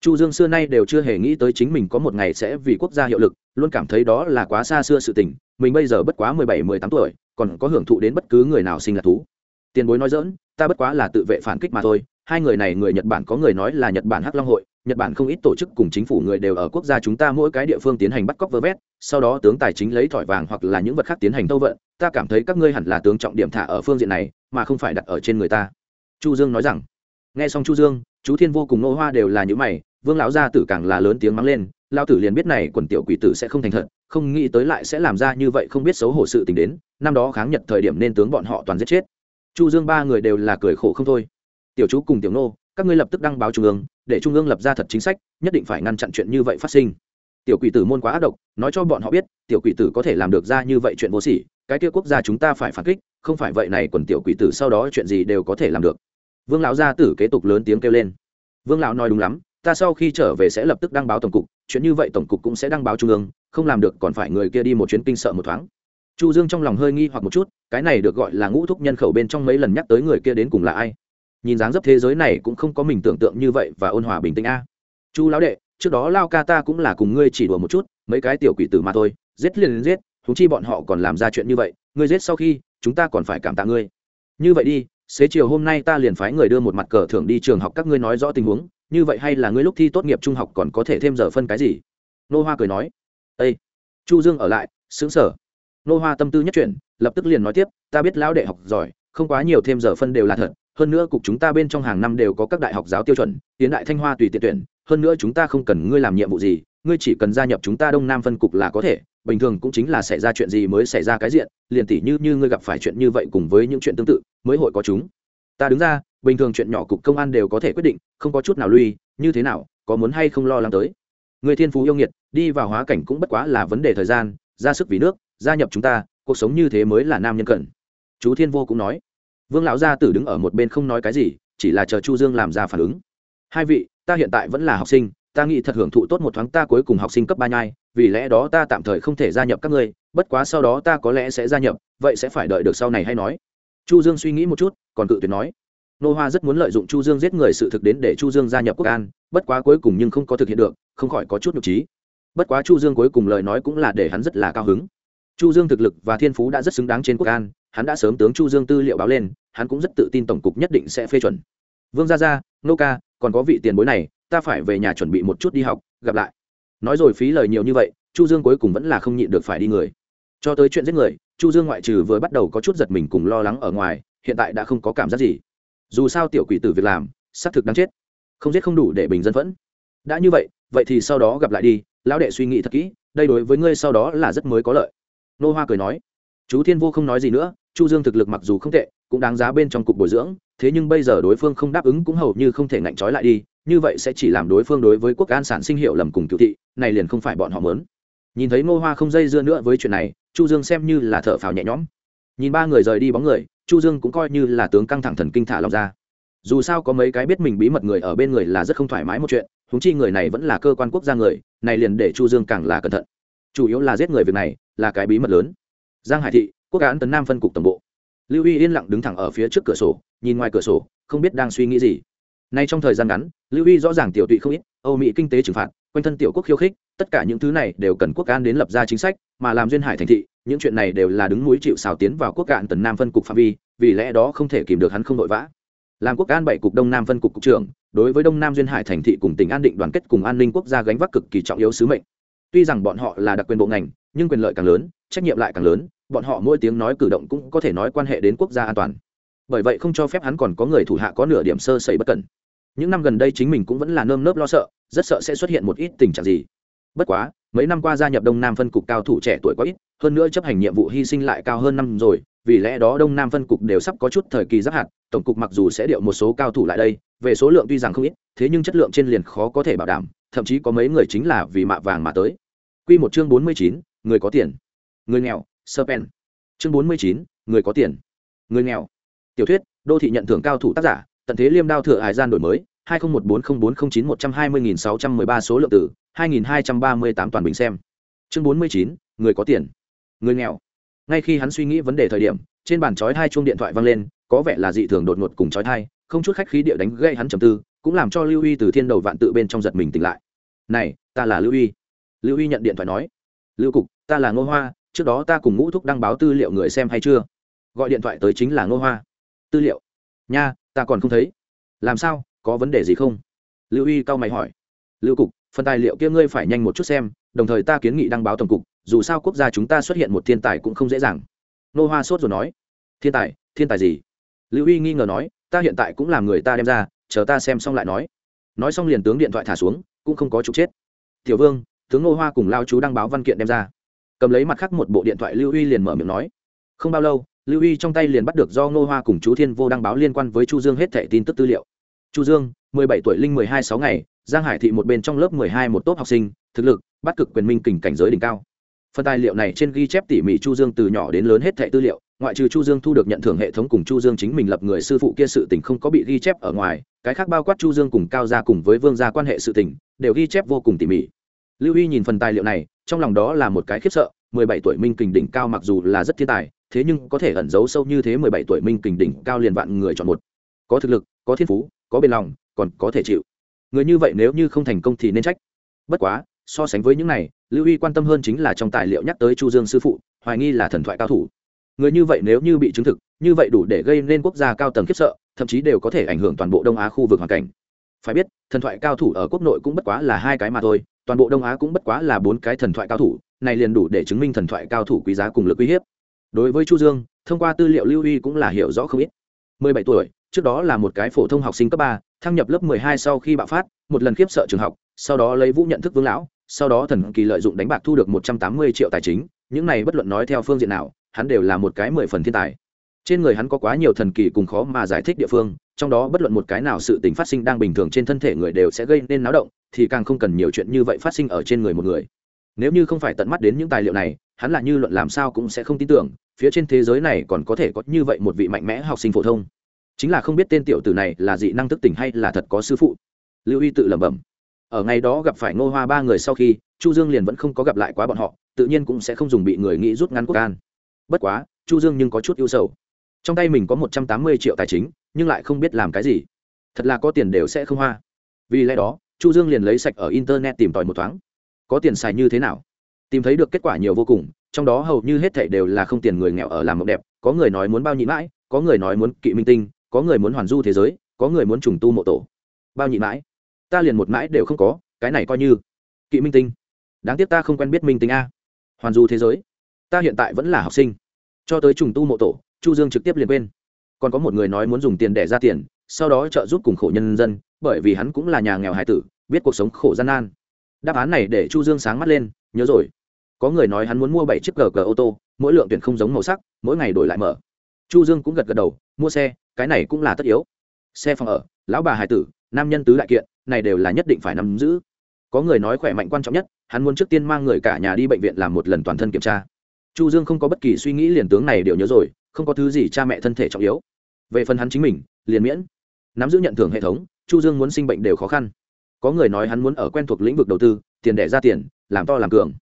Chu dương xưa nay đều chưa hề nghĩ tới chính mình có một ngày sẽ vì quốc gia hiệu lực, luôn cảm thấy đó là quá xa xưa sự tình, mình bây giờ bất quá mười bảy, mười tám tuổi, còn có hưởng thụ đến bất cứ người nào sinh là thú. Tiền bối nói dỡn ta bất quá là tự vệ phản kích mà thôi, hai người này người nhật bản có người nói là nhật bản hắc long hội nhật bản không ít tổ chức cùng chính phủ người đều ở quốc gia chúng ta mỗi cái địa phương tiến hành bắt cóc vơ vét, sau đó tướng tài chính lấy thỏi vàng hoặc là những vật khác tiến hành thâu vận. Ta cảm thấy các ngươi hẳn là tướng trọng điểm thả ở phương diện này, mà không phải đặt ở trên người ta. Chu dương nói rằng. Nghe xong chu dương, chú thiên vô cùng nô hoa đều là những mày, vương lão gia tử càng là lớn tiếng mắng lên lao tử liền biết này quần tiểu quỷ tử sẽ không thành thật, không nghĩ tới lại sẽ làm ra như vậy không biết xấu hổ sự tình đến, năm đó kháng nhật thời điểm nên tướng bọn họ toàn giết chết. Chu dương ba người đều là cười khổ không thôi. Tiểu chú cùng tiểu nô, các ngươi lập tức đăng báo trung ương để trung ương lập ra thật chính sách, nhất định phải ngăn chặn chuyện như vậy phát sinh. Tiểu quỷ tử môn quá ác độc, nói cho bọn họ biết, tiểu quỷ tử có thể làm được ra như vậy chuyện vô sỉ, cái kia quốc gia chúng ta phải phản kích, không phải vậy này còn tiểu quỷ tử sau đó chuyện gì đều có thể làm được. Vương lão gia tử kế tục lớn tiếng kêu lên. Vương lão nói đúng lắm, ta sau khi trở về sẽ lập tức đăng báo tổng cục, chuyện như vậy tổng cục cũng sẽ đăng báo trung ương, không làm được còn phải người kia đi một chuyến kinh sợ một thoáng. Chu dương trong lòng hơi nghi hoặc một chút, cái này được gọi là ngũ thúc nhân khẩu bên trong mấy lần nhắc tới người kia đến cùng là ai? Nhìn dáng dấp thế giới này cũng không có mình tưởng tượng như vậy và ôn hòa bình tĩnh a. Chu lão đệ, trước đó lao ca ta cũng là cùng ngươi chỉ đùa một chút, mấy cái tiểu quỷ tử mà thôi, giết liền giết thú chi bọn họ còn làm ra chuyện như vậy, ngươi giết sau khi, chúng ta còn phải cảm tạ ngươi. Như vậy đi, xế chiều hôm nay ta liền phái người đưa một mặt cờ thưởng đi trường học các ngươi nói rõ tình huống, như vậy hay là ngươi lúc thi tốt nghiệp trung học còn có thể thêm giờ phân cái gì? Nô hoa cười nói. Ây chu dương ở lại xứng sở. Nô hoa tâm tư nhất chuyển, lập tức liền nói tiếp, ta biết lão đệ học giỏi, không quá nhiều thêm giờ phân đều là thật hơn nữa cục chúng ta bên trong hàng năm đều có các đại học giáo tiêu chuẩn tiến đại thanh hoa tùy tiện tuyển, hơn nữa chúng ta không cần ngươi làm nhiệm vụ gì, ngươi chỉ cần gia nhập chúng ta đông nam phân cục là có thể, bình thường cũng chính là xảy ra chuyện gì mới xảy ra cái diện, liền tỷ như như ngươi gặp phải chuyện như vậy cùng với những chuyện tương tự, mới hội có chúng. Ta đứng ra, bình thường chuyện nhỏ cục công an đều có thể quyết định, không có chút nào lui, như thế nào, có muốn hay không lo lắng tới. Người thiên phú yêu nghiệt, đi vào hóa cảnh cũng bất quá là vấn đề thời gian, ra sức vì nước, gia nhập chúng ta, cuộc sống như thế mới là nam nhân cần. Chú thiên vô cũng nói vương lão gia tử đứng ở một bên không nói cái gì, chỉ là chờ chu dương làm ra phản ứng. Hai vị, ta hiện tại vẫn là học sinh, ta nghĩ thật hưởng thụ tốt một thoáng ta cuối cùng học sinh cấp ba nhai, vì lẽ đó ta tạm thời không thể gia nhập các ngươi, bất quá sau đó ta có lẽ sẽ gia nhập, vậy sẽ phải đợi được sau này hay nói. Chu dương suy nghĩ một chút, còn cự tuyệt nói. Nô hoa rất muốn lợi dụng chu dương giết người sự thực đến để chu dương gia nhập quốc an, bất quá cuối cùng nhưng không có thực hiện được, không khỏi có chút nhục trí. Bất quá chu dương cuối cùng lời nói cũng là để hắn rất là cao hứng. Chu dương thực lực và thiên phú đã rất xứng đáng trên quốc an hắn đã sớm tướng chu dương tư liệu báo lên, hắn cũng rất tự tin tổng cục nhất định sẽ phê chuẩn. Vương gia gia, nô ca, còn có vị tiền bối này, ta phải về nhà chuẩn bị một chút đi học, gặp lại. Nói rồi phí lời nhiều như vậy, chu dương cuối cùng vẫn là không nhịn được phải đi người. Cho tới chuyện giết người, chu dương ngoại trừ vừa bắt đầu có chút giật mình cùng lo lắng ở ngoài, hiện tại đã không có cảm giác gì. Dù sao tiểu quỷ tử việc làm, xác thực đáng chết. Không giết không đủ để bình dân vẫn đã như vậy vậy thì sau đó gặp lại đi, lão đệ suy nghĩ thật kỹ, đây đối với ngươi sau đó là rất mới có lợi. Nô hoa cười nói chú thiên vô không nói gì nữa, chu dương thực lực mặc dù không tệ, cũng đáng giá bên trong cục bồi dưỡng, thế nhưng bây giờ đối phương không đáp ứng cũng hầu như không thể ngạnh trói lại đi, như vậy sẽ chỉ làm đối phương đối với quốc an sản sinh hiệu lầm cùng cựu thị, này liền không phải bọn họ mớn nhìn thấy ngô hoa không dây dưa nữa với chuyện này, chu dương xem như là thở phào nhẹ nhõm. Nhìn ba người rời đi bóng người, chu dương cũng coi như là tướng căng thẳng thần kinh thả lòng ra. Dù sao có mấy cái biết mình bí mật người ở bên người là rất không thoải mái một chuyện húng chi người này vẫn là cơ quan quốc gia người, này liền để chu dương càng là cẩn thận. Chủ yếu là giết người việc này là cái bí mật lớn giang hải thị, quốc án tấn nam phân cục tổng bộ. Lưu y yên lặng đứng thẳng ở phía trước cửa sổ, nhìn ngoài cửa sổ, không biết đang suy nghĩ gì. Nay trong thời gian ngắn, lưu y rõ ràng tiểu tụy không ít, âu mỹ kinh tế trừng phạt, quanh thân tiểu quốc khiêu khích, tất cả những thứ này đều cần quốc an đến lập ra chính sách, mà làm duyên hải thành thị, những chuyện này đều là đứng mũi chịu xào tiến vào quốc cạn tần nam phân cục phạm vi, vì lẽ đó không thể kìm được hắn không vội vã. Làm quốc an bảy cục đông nam phân cục cục trưởng, đối với đông nam duyên hải thành thị cùng tỉnh an định đoàn kết cùng an ninh quốc gia gánh vác cực kỳ trọng yếu sứ mệnh. Tuy rằng bọn họ là đặc quyền bộ ngành nhưng quyền lợi càng lớn trách nhiệm lại càng lớn bọn họ mỗi tiếng nói cử động cũng có thể nói quan hệ đến quốc gia an toàn. Bởi vậy không cho phép hắn còn có người thủ hạ có nửa điểm sơ sẩy bất cẩn. Những năm gần đây chính mình cũng vẫn là nơm nớp lo sợ rất sợ sẽ xuất hiện một ít tình trạng gì. Bất quá mấy năm qua gia nhập đông nam phân cục cao thủ trẻ tuổi có ít hơn nữa chấp hành nhiệm vụ hy sinh lại cao hơn năm rồi vì lẽ đó đông nam phân cục đều sắp có chút thời kỳ giáp hạt tổng cục mặc dù sẽ điệu một số cao thủ lại đây về số lượng tuy rằng không ít thế nhưng chất lượng trên liền khó có thể bảo đảm thậm chí có mấy người chính là vì mạ vàng mà tới. Quy một chương bốn mươi chín, người có tiền. Người nghèo serpen chương bốn mươi chín, người có tiền. Người nghèo. Tiểu thuyết đô thị nhận thưởng cao thủ tác giả tận thế liêm đao thừa hải gian đổi mới hai nghìn một bốn không bốn không chín một trăm hai mươi nghìn sáu trăm mười ba số lượng tử hai nghìn hai trăm ba mươi tám toàn bình xem. Chương bốn mươi chín người có tiền. Người nghèo. Ngay khi hắn suy nghĩ vấn đề thời điểm trên bàn chói hai chuông điện thoại vang lên có vẻ là dị thường đột ngột cùng chói thai không chút khách khí địa đánh gây hắn trầm tư cũng làm cho lưu y từ thiên đầu vạn tự bên trong giật mình tỉnh lại. Này ta là lưu y lưu y nhận điện thoại nói. Lưu cục ta là ngô hoa, trước đó ta cùng ngũ thúc đăng báo tư liệu người xem hay chưa? Gọi điện thoại tới chính là ngô hoa. Tư liệu? Nha, ta còn không thấy. Làm sao, có vấn đề gì không? Lưu uy cao mày hỏi. Lưu cục, phần tài liệu kia ngươi phải nhanh một chút xem, đồng thời ta kiến nghị đăng báo tổng cục, dù sao quốc gia chúng ta xuất hiện một thiên tài cũng không dễ dàng. Nô hoa sốt rồi nói. Thiên tài thiên tài gì? Lưu uy nghi ngờ nói, ta hiện tại cũng làm người ta đem ra, chờ ta xem xong lại nói. Nói xong liền tướng điện thoại thả xuống, cũng không có trục chết. Tiểu vương, tướng ngô hoa cùng lao chú đăng báo văn kiện đem ra cầm lấy mặt khác một bộ điện thoại lưu huy liền mở miệng nói. Không bao lâu, lưu huy trong tay liền bắt được do ngô hoa cùng chú thiên vô đăng báo liên quan với chu dương hết thẻ tin tức tư liệu. Chu dương, mười bảy tuổi linh mười hai sáu ngày, giang hải thị một bên trong lớp mười hai một tốt học sinh, thực lực, bắt cực quyền minh kình cảnh giới đỉnh cao. Phần tài liệu này trên ghi chép tỉ mỉ chu dương từ nhỏ đến lớn hết thẻ tư liệu, ngoại trừ chu dương thu được nhận thưởng hệ thống cùng chu dương chính mình lập người sư phụ kia sự tình không có bị ghi chép ở ngoài, cái khác bao quát chu dương cùng cao gia cùng với vương gia quan hệ sự tình, đều ghi chép vô cùng tỉ mỉ lưu huy nhìn phần tài liệu này, trong lòng đó là một cái khiếp sợ, mười bảy tuổi minh kình đỉnh cao mặc dù là rất thiên tài, thế nhưng có thể ẩn giấu sâu như thế mười bảy tuổi minh kình đỉnh cao liền vạn người chọn một. Có thực lực, có thiên phú, có bền lòng, còn có thể chịu. Người như vậy nếu như không thành công thì nên trách. Bất quá, so sánh với những này, lưu huy quan tâm hơn chính là trong tài liệu nhắc tới chu dương sư phụ, hoài nghi là thần thoại cao thủ. Người như vậy nếu như bị chứng thực, như vậy đủ để gây nên quốc gia cao tầng khiếp sợ, thậm chí đều có thể ảnh hưởng toàn bộ đông á khu vực hoàn cảnh. Phải biết, thần thoại cao thủ ở quốc nội cũng bất quá là hai cái mà thôi toàn bộ đông á cũng bất quá là bốn cái thần thoại cao thủ, này liền đủ để chứng minh thần thoại cao thủ quý giá cùng lực uy hiếp. Đối với chu dương, thông qua tư liệu lưu huy cũng là hiểu rõ không ít. 17 tuổi, trước đó là một cái phổ thông học sinh cấp ba, thăng nhập lớp 12 sau khi bạo phát, một lần khiếp sợ trường học, sau đó lấy vũ nhận thức vương lão, sau đó thần kỳ lợi dụng đánh bạc thu được 180 triệu tài chính, những này bất luận nói theo phương diện nào, hắn đều là một cái mười phần thiên tài. Trên người hắn có quá nhiều thần kỳ cùng khó mà giải thích địa phương trong đó bất luận một cái nào sự tình phát sinh đang bình thường trên thân thể người đều sẽ gây nên náo động, thì càng không cần nhiều chuyện như vậy phát sinh ở trên người một người. Nếu như không phải tận mắt đến những tài liệu này, hắn là như luận làm sao cũng sẽ không tin tưởng, phía trên thế giới này còn có thể có như vậy một vị mạnh mẽ học sinh phổ thông. Chính là không biết tên tiểu tử này là dị năng thức tỉnh hay là thật có sư phụ. Lưu y tự lẩm bẩm. Ở ngày đó gặp phải ngô hoa ba người sau khi, chu dương liền vẫn không có gặp lại quá bọn họ, tự nhiên cũng sẽ không dùng bị người nghĩ rút ngắn quốc an bất quá, chu dương nhưng có chút ưu sầu. Trong tay mình có một trăm tám mươi triệu tài chính nhưng lại không biết làm cái gì. Thật là có tiền đều sẽ không hoa. Vì lẽ đó, chu dương liền lấy sạch ở internet tìm tòi một thoáng. Có tiền xài như thế nào? Tìm thấy được kết quả nhiều vô cùng, trong đó hầu như hết thảy đều là không tiền người nghèo ở làm mộng đẹp, có người nói muốn bao nhị mãi, có người nói muốn kỵ minh tinh, có người muốn hoàn du thế giới, có người muốn trùng tu mộ tổ. Bao nhị mãi? Ta liền một mãi đều không có, cái này coi như kỵ minh tinh. Đáng tiếc ta không quen biết minh tinh a. Hoàn du thế giới? Ta hiện tại vẫn là học sinh. Cho tới trùng tu mộ tổ, chu dương trực tiếp liền quên còn có một người nói muốn dùng tiền để ra tiền, sau đó trợ giúp cùng khổ nhân dân, bởi vì hắn cũng là nhà nghèo hải tử, biết cuộc sống khổ gian nan. Đáp án này để chu dương sáng mắt lên, nhớ rồi. Có người nói hắn muốn mua bảy chiếc cờ cờ ô tô, mỗi lượng tuyển không giống màu sắc, mỗi ngày đổi lại mở. Chu dương cũng gật gật đầu, mua xe, cái này cũng là tất yếu. Xe phòng ở, lão bà hải tử, nam nhân tứ đại kiện, này đều là nhất định phải nắm giữ. Có người nói khỏe mạnh quan trọng nhất, hắn muốn trước tiên mang người cả nhà đi bệnh viện làm một lần toàn thân kiểm tra. Chu dương không có bất kỳ suy nghĩ liền tướng này đều nhớ rồi không có thứ gì cha mẹ thân thể trọng yếu. Về phần hắn chính mình, liền miễn. Nắm giữ nhận thưởng hệ thống, chu dương muốn sinh bệnh đều khó khăn. Có người nói hắn muốn ở quen thuộc lĩnh vực đầu tư, tiền đẻ ra tiền, làm to làm cường.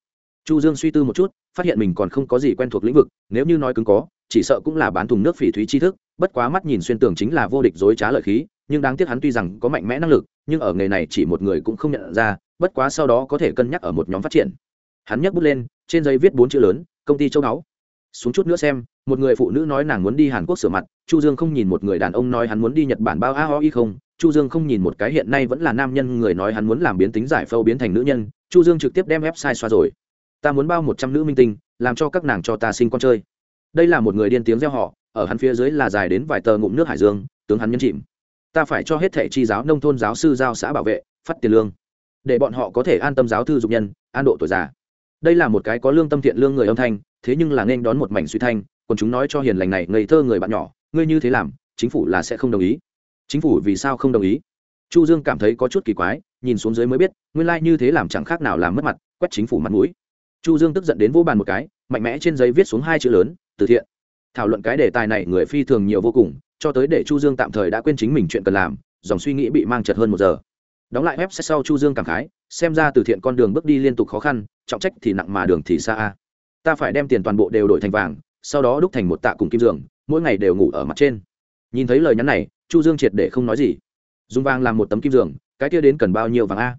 Chu dương suy tư một chút, phát hiện mình còn không có gì quen thuộc lĩnh vực, nếu như nói cứng có, chỉ sợ cũng là bán thùng nước phỉ thúy tri thức, bất quá mắt nhìn xuyên tường chính là vô địch dối trá lợi khí, nhưng đáng tiếc hắn tuy rằng có mạnh mẽ năng lực, nhưng ở nghề này chỉ một người cũng không nhận ra, bất quá sau đó có thể cân nhắc ở một nhóm phát triển. Hắn nhấc bút lên, trên giấy viết bốn chữ lớn, công ty châu đáo xuống chút nữa xem một người phụ nữ nói nàng muốn đi hàn quốc sửa mặt, chu dương không nhìn một người đàn ông nói hắn muốn đi nhật bản bao a ho y không, chu dương không nhìn một cái hiện nay vẫn là nam nhân người nói hắn muốn làm biến tính giải phâu biến thành nữ nhân, chu dương trực tiếp đem website xoa rồi. Ta muốn bao một trăm nữ minh tinh, làm cho các nàng cho ta sinh con chơi. Đây là một người điên tiếng reo họ ở hắn phía dưới là dài đến vài tờ ngụm nước hải dương, tướng hắn nhân chìm. Ta phải cho hết thẻ chi giáo, nông thôn giáo sư giao xã bảo vệ, phát tiền lương. Để bọn họ có thể an tâm giáo thư dục nhân, an độ tuổi già. Đây là một cái có lương tâm thiện lương người âm thanh, thế nhưng là nên đón một mảnh suy thanh còn chúng nói cho hiền lành này, ngây thơ người bạn nhỏ, ngươi như thế làm, chính phủ là sẽ không đồng ý. Chính phủ vì sao không đồng ý? Chu dương cảm thấy có chút kỳ quái, nhìn xuống dưới mới biết, nguyên lai like như thế làm chẳng khác nào làm mất mặt, quét chính phủ mặt mũi. Chu dương tức giận đến vô bàn một cái, mạnh mẽ trên giấy viết xuống hai chữ lớn, từ thiện. Thảo luận cái đề tài này người phi thường nhiều vô cùng, cho tới để chu dương tạm thời đã quên chính mình chuyện cần làm, dòng suy nghĩ bị mang chật hơn một giờ. Đóng lại web sau chu dương cảm khái, xem ra từ thiện con đường bước đi liên tục khó khăn, trọng trách thì nặng mà đường thì xa ta phải đem tiền toàn bộ đều đổi thành vàng sau đó đúc thành một tạ cùng kim giường, mỗi ngày đều ngủ ở mặt trên. Nhìn thấy lời nhắn này, chu dương triệt để không nói gì. Dùng vàng làm một tấm kim giường, cái kia đến cần bao nhiêu vàng a?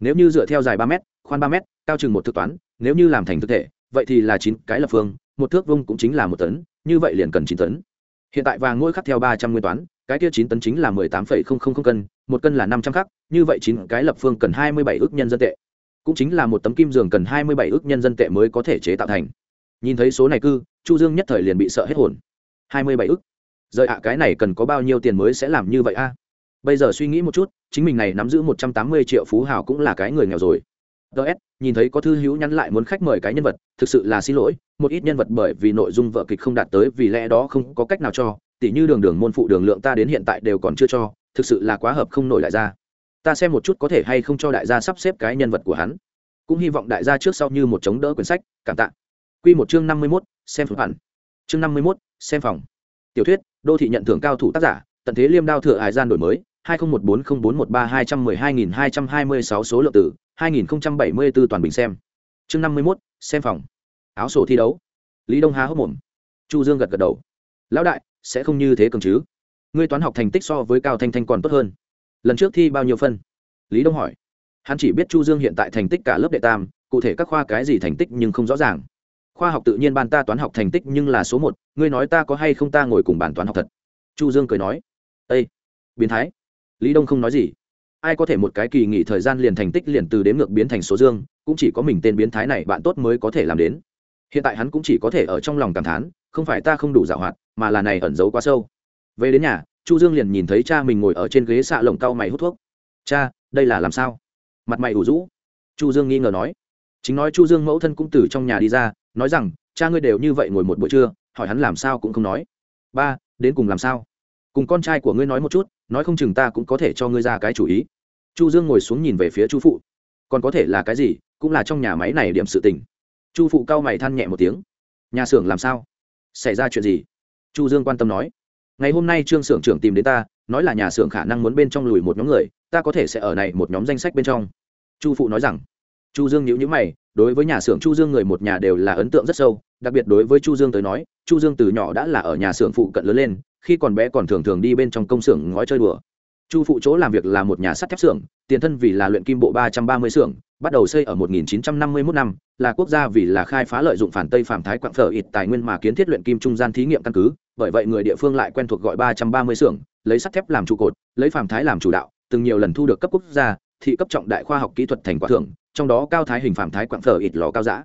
Nếu như dựa theo dài ba m khoan ba m cao chừng một thực toán, nếu như làm thành thực thể, vậy thì là chín cái lập phương, một thước vuông cũng chính là một tấn, như vậy liền cần chín tấn. Hiện tại vàng nuôi khắc theo ba trăm nguyên toán, cái kia chín tấn chính là mười tám phẩy không không không cân, một cân là năm trăm khắc, như vậy chín cái lập phương cần hai mươi bảy ước nhân dân tệ. Cũng chính là một tấm kim giường cần hai mươi bảy ước nhân dân tệ mới có thể chế tạo thành nhìn thấy số này cư chu dương nhất thời liền bị sợ hết hồn. Hai mươi bảy ức, rời ạ cái này cần có bao nhiêu tiền mới sẽ làm như vậy a? Bây giờ suy nghĩ một chút chính mình này nắm giữ một trăm tám mươi triệu phú hào cũng là cái người nghèo rồi. Ts nhìn thấy có thư hữu nhắn lại muốn khách mời cái nhân vật thực sự là xin lỗi một ít nhân vật bởi vì nội dung vợ kịch không đạt tới vì lẽ đó không có cách nào cho. Tỉ như đường đường môn phụ đường lượng ta đến hiện tại đều còn chưa cho thực sự là quá hợp không nổi đại gia. Ta xem một chút có thể hay không cho đại gia sắp xếp cái nhân vật của hắn. Cũng hy vọng đại gia trước sau như một chống đỡ quyển sách cảm tạ. Quy một chương năm mươi mốt, xem phòng hẳn chương năm mươi mốt, xem phòng. Tiểu thuyết, đô thị nhận thưởng cao thủ tác giả, tận thế liêm đao thừa hải gian đổi mới, hai nghìn một bốn không bốn một ba hai trăm mười hai nghìn hai trăm hai mươi sáu số lượng tử hai nghìn bảy mươi bốn toàn bình xem. Chương năm mươi mốt, xem phòng. Áo sổ thi đấu. Lý đông há hốc mồm. Chu dương gật gật đầu. Lão đại, sẽ không như thế cường chứ? Ngươi toán học thành tích so với cao thanh thanh còn tốt hơn. Lần trước thi bao nhiêu phân? Lý đông hỏi. Hắn chỉ biết chu dương hiện tại thành tích cả lớp đệ tam, cụ thể các khoa cái gì thành tích nhưng không rõ ràng khoa học tự nhiên ban ta toán học thành tích nhưng là số một, ngươi nói ta có hay không ta ngồi cùng bàn toán học thật? Chu dương cười nói. Ây biến thái. Lý đông không nói gì. Ai có thể một cái kỳ nghỉ thời gian liền thành tích liền từ đếm ngược biến thành số dương, cũng chỉ có mình tên biến thái này bạn tốt mới có thể làm đến. Hiện tại hắn cũng chỉ có thể ở trong lòng cảm thán, không phải ta không đủ dạo hoạt, mà là này ẩn giấu quá sâu. Về đến nhà, chu dương liền nhìn thấy cha mình ngồi ở trên ghế xạ lồng cau mày hút thuốc. Cha, đây là làm sao? Mặt mày ủ rũ. Chu dương nghi ngờ nói. Chính nói chu dương mẫu thân cũng từ trong nhà đi ra nói rằng, cha ngươi đều như vậy ngồi một buổi trưa, hỏi hắn làm sao cũng không nói. Ba, đến cùng làm sao? Cùng con trai của ngươi nói một chút, nói không chừng ta cũng có thể cho ngươi ra cái chủ ý. Chu dương ngồi xuống nhìn về phía chu phụ. Còn có thể là cái gì, cũng là trong nhà máy này điểm sự tình. Chu phụ cao mày than nhẹ một tiếng. Nhà xưởng làm sao? Xảy ra chuyện gì? Chu dương quan tâm nói. Ngày hôm nay trương xưởng trưởng tìm đến ta, nói là nhà xưởng khả năng muốn bên trong lùi một nhóm người, ta có thể sẽ ở này một nhóm danh sách bên trong. Chu phụ nói rằng. Chu dương nhíu nhíu mày đối với nhà xưởng chu dương người một nhà đều là ấn tượng rất sâu, đặc biệt đối với chu dương tới nói, chu dương từ nhỏ đã là ở nhà xưởng phụ cận lớn lên, khi còn bé còn thường thường đi bên trong công xưởng ngói chơi đùa. Chu phụ chỗ làm việc là một nhà sắt thép xưởng, tiền thân vì là luyện kim bộ ba trăm ba mươi xưởng, bắt đầu xây ở 1951 năm là quốc gia vì là khai phá lợi dụng phản tây phạm thái quạng phở ít tài nguyên mà kiến thiết luyện kim trung gian thí nghiệm căn cứ, bởi vậy người địa phương lại quen thuộc gọi 330 xưởng, lấy sắt thép làm trụ cột, lấy phạm thái làm chủ đạo, từng nhiều lần thu được cấp quốc gia, thị cấp trọng đại khoa học kỹ thuật thành quả thưởng trong đó cao thái hình phạm thái quảng phở ít lò cao giã.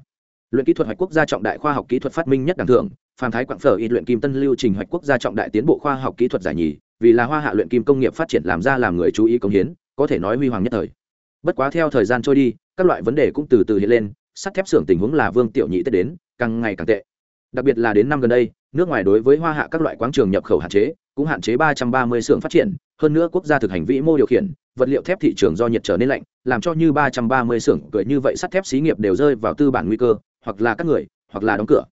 Luyện kỹ thuật hoạch quốc gia trọng đại khoa học kỹ thuật phát minh nhất đẳng thưởng phạm thái quảng phở ít luyện kim tân lưu trình hoạch quốc gia trọng đại tiến bộ khoa học kỹ thuật giải nhì, vì là hoa hạ luyện kim công nghiệp phát triển làm ra làm người chú ý công hiến, có thể nói huy hoàng nhất thời. Bất quá theo thời gian trôi đi, các loại vấn đề cũng từ từ hiện lên, sắt thép xưởng tình huống là vương tiểu nhị tết đến, càng ngày càng tệ. Đặc biệt là đến năm gần đây, nước ngoài đối với hoa hạ các loại quáng trường nhập khẩu hạn chế, cũng hạn chế ba trăm ba mươi xưởng phát triển, hơn nữa quốc gia thực hành vĩ mô điều khiển vật liệu thép thị trường do nhiệt trở nên lạnh làm cho như ba trăm ba mươi xưởng cười như vậy sắt thép xí nghiệp đều rơi vào tư bản nguy cơ hoặc là các người hoặc là đóng cửa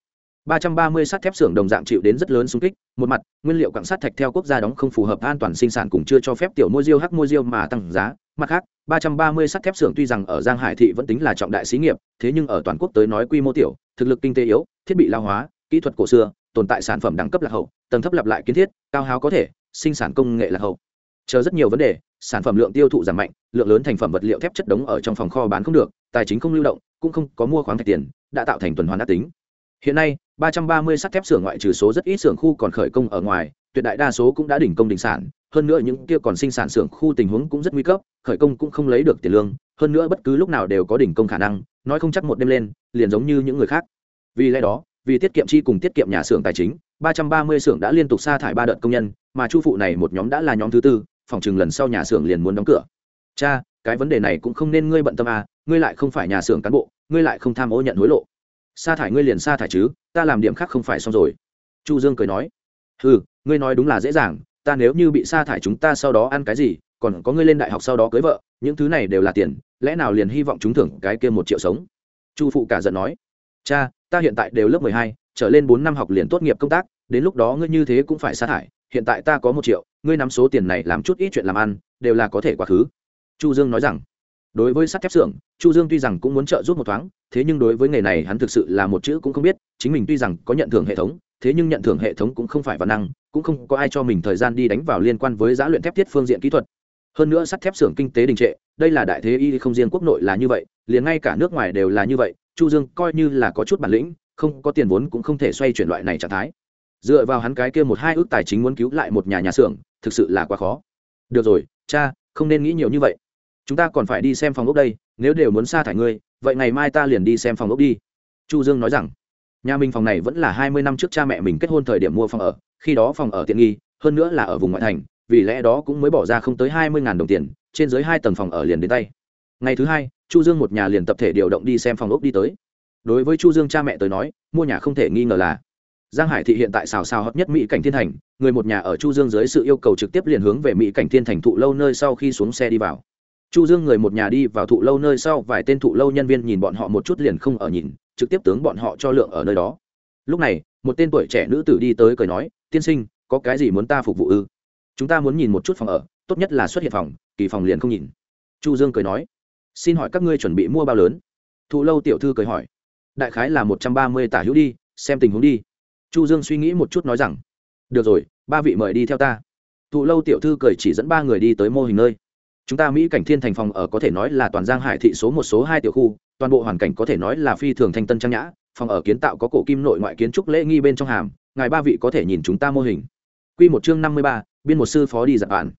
330 sắt thép xưởng đồng dạng chịu đến rất lớn xung kích, một mặt, nguyên liệu quặng sắt thạch theo quốc gia đóng không phù hợp an toàn sinh sản cũng chưa cho phép tiểu môi diêu hắc môi diêu mà tăng giá, mặt khác, 330 sắt thép xưởng tuy rằng ở Giang Hải thị vẫn tính là trọng đại xí nghiệp, thế nhưng ở toàn quốc tới nói quy mô tiểu, thực lực kinh tế yếu, thiết bị lao hóa, kỹ thuật cổ xưa, tồn tại sản phẩm đẳng cấp là hậu, tầng thấp lặp lại kiến thiết, cao háo có thể, sinh sản công nghệ là hậu. Chờ rất nhiều vấn đề, sản phẩm lượng tiêu thụ giảm mạnh, lượng lớn thành phẩm vật liệu thép chất đống ở trong phòng kho bán không được, tài chính không lưu động, cũng không có mua khoáng thạch tiền, đã tạo thành tuần hoàn ác tính. Hiện nay, 330 sắt thép xưởng ngoại trừ số rất ít xưởng khu còn khởi công ở ngoài, tuyệt đại đa số cũng đã đỉnh công đỉnh sản, hơn nữa những kia còn sinh sản xưởng khu tình huống cũng rất nguy cấp, khởi công cũng không lấy được tiền lương, hơn nữa bất cứ lúc nào đều có đỉnh công khả năng, nói không chắc một đêm lên, liền giống như những người khác. Vì lẽ đó, vì tiết kiệm chi cùng tiết kiệm nhà xưởng tài chính, 330 xưởng đã liên tục sa thải ba đợt công nhân, mà chu phụ này một nhóm đã là nhóm thứ tư, phòng chừng lần sau nhà xưởng liền muốn đóng cửa. Cha, cái vấn đề này cũng không nên ngươi bận tâm à, ngươi lại không phải nhà xưởng cán bộ, ngươi lại không tham ô nhận hối lộ. Sa thải ngươi liền sa thải chứ ta làm điểm khác không phải xong rồi. Chu dương cười nói. Ừ ngươi nói đúng là dễ dàng ta nếu như bị sa thải chúng ta sau đó ăn cái gì còn có ngươi lên đại học sau đó cưới vợ những thứ này đều là tiền lẽ nào liền hy vọng chúng thưởng cái kia một triệu sống? Chu phụ cả giận nói. Cha ta hiện tại đều lớp mười hai trở lên bốn năm học liền tốt nghiệp công tác đến lúc đó ngươi như thế cũng phải sa thải hiện tại ta có một triệu ngươi nắm số tiền này làm chút ít chuyện làm ăn, đều là có thể quá khứ. Chu dương nói rằng, đối với sắt thép xưởng, chu dương tuy rằng cũng muốn trợ giúp một thoáng, thế nhưng đối với nghề này hắn thực sự là một chữ cũng không biết, chính mình tuy rằng có nhận thưởng hệ thống, thế nhưng nhận thưởng hệ thống cũng không phải văn năng, cũng không có ai cho mình thời gian đi đánh vào liên quan với giá luyện thép thiết phương diện kỹ thuật. Hơn nữa sắt thép xưởng kinh tế đình trệ, đây là đại thế y không riêng quốc nội là như vậy, liền ngay cả nước ngoài đều là như vậy, chu dương coi như là có chút bản lĩnh, không có tiền vốn cũng không thể xoay chuyển loại này trạng thái. Dựa vào hắn cái kia một hai ước tài chính muốn cứu lại một nhà nhà xưởng thực sự là quá khó. Được rồi, cha, không nên nghĩ nhiều như vậy. Chúng ta còn phải đi xem phòng ốc đây, nếu đều muốn sa thải ngươi, vậy ngày mai ta liền đi xem phòng ốc đi. Chu dương nói rằng. Nhà mình phòng này vẫn là hai mươi năm trước cha mẹ mình kết hôn thời điểm mua phòng ở, khi đó phòng ở tiện nghi, hơn nữa là ở vùng ngoại thành, vì lẽ đó cũng mới bỏ ra không tới hai mươi đồng tiền, trên dưới hai tầng phòng ở liền đến tay. Ngày thứ hai, chu dương một nhà liền tập thể điều động đi xem phòng ốc đi tới. Đối với chu dương cha mẹ tới nói, mua nhà không thể nghi ngờ là giang hải thị hiện tại xào xào hấp nhất mỹ cảnh thiên thành, người một nhà ở chu dương dưới sự yêu cầu trực tiếp liền hướng về mỹ cảnh thiên thành thụ lâu nơi sau khi xuống xe đi vào. Chu dương người một nhà đi vào thụ lâu nơi sau, vài tên thụ lâu nhân viên nhìn bọn họ một chút liền không ở nhìn, trực tiếp tướng bọn họ cho lượng ở nơi đó. Lúc này, một tên tuổi trẻ nữ tử đi tới cười nói, tiên sinh, có cái gì muốn ta phục vụ ư? Chúng ta muốn nhìn một chút phòng ở, tốt nhất là xuất hiện phòng, kỳ phòng liền không nhìn. Chu dương cười nói, xin hỏi các ngươi chuẩn bị mua bao lớn? Thụ lâu tiểu thư cười hỏi, đại khái là một trăm ba mươi tả hữu đi, xem tình huống đi chu dương suy nghĩ một chút nói rằng được rồi ba vị mời đi theo ta thụ lâu tiểu thư cười chỉ dẫn ba người đi tới mô hình nơi chúng ta mỹ cảnh thiên thành phòng ở có thể nói là toàn giang hải thị số một số hai tiểu khu toàn bộ hoàn cảnh có thể nói là phi thường thanh tân trang nhã phòng ở kiến tạo có cổ kim nội ngoại kiến trúc lễ nghi bên trong hàm ngài ba vị có thể nhìn chúng ta mô hình Quy một chương năm mươi ba, biên một sư phó đi dặn bản.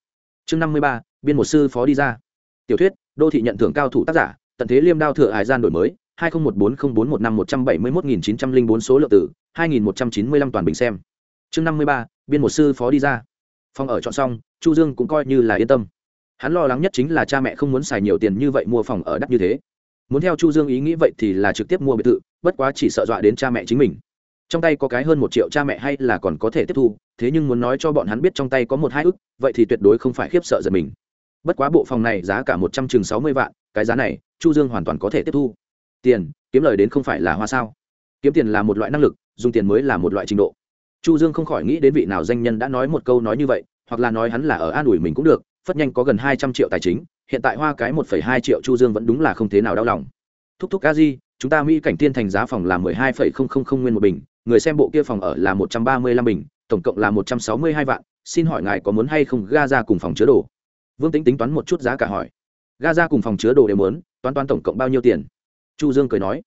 Chương năm mươi ba, biên một sư phó đi ra. Tiểu thuyết, đô thị nhận thưởng cao thủ tác giả, tận thế liêm đao thừa hải gian đổi mới, hai nghìn một bốn không bốn một năm một trăm bảy mươi một nghìn chín trăm linh bốn số lượng tử, hai nghìn một trăm chín mươi lăm toàn bình xem. Chương năm mươi ba, biên một sư phó đi ra. Phòng ở chọn xong, Chu Dương cũng coi như là yên tâm. Hắn lo lắng nhất chính là cha mẹ không muốn xài nhiều tiền như vậy mua phòng ở đắt như thế. Muốn theo Chu Dương ý nghĩ vậy thì là trực tiếp mua biệt thự, bất quá chỉ sợ dọa đến cha mẹ chính mình trong tay có cái hơn một triệu cha mẹ hay là còn có thể tiếp thu thế nhưng muốn nói cho bọn hắn biết trong tay có một hai ức vậy thì tuyệt đối không phải khiếp sợ giật mình bất quá bộ phòng này giá cả một trăm chừng sáu mươi vạn cái giá này chu dương hoàn toàn có thể tiếp thu tiền kiếm lời đến không phải là hoa sao kiếm tiền là một loại năng lực dùng tiền mới là một loại trình độ. Chu dương không khỏi nghĩ đến vị nào danh nhân đã nói một câu nói như vậy, hoặc là nói hắn là ở an ủi mình cũng được, phất nhanh có gần hai trăm triệu tài chính, hiện tại hoa cái một phẩy hai triệu chu dương vẫn đúng là không thế nào đau lòng. Thúc thúc a di, chúng ta mỹ cảnh tiên thành giá phòng là mười hai phẩy không không không nguyên một bình, người xem bộ kia phòng ở là một trăm ba mươi lăm bình, tổng cộng là một trăm sáu mươi hai vạn, xin hỏi ngài có muốn hay không ga ra cùng phòng chứa đồ? Vương tính tính toán một chút giá cả hỏi. Ga ra cùng phòng chứa đồ đều muốn, toán toán tổng cộng bao nhiêu tiền? Chu dương cười nói.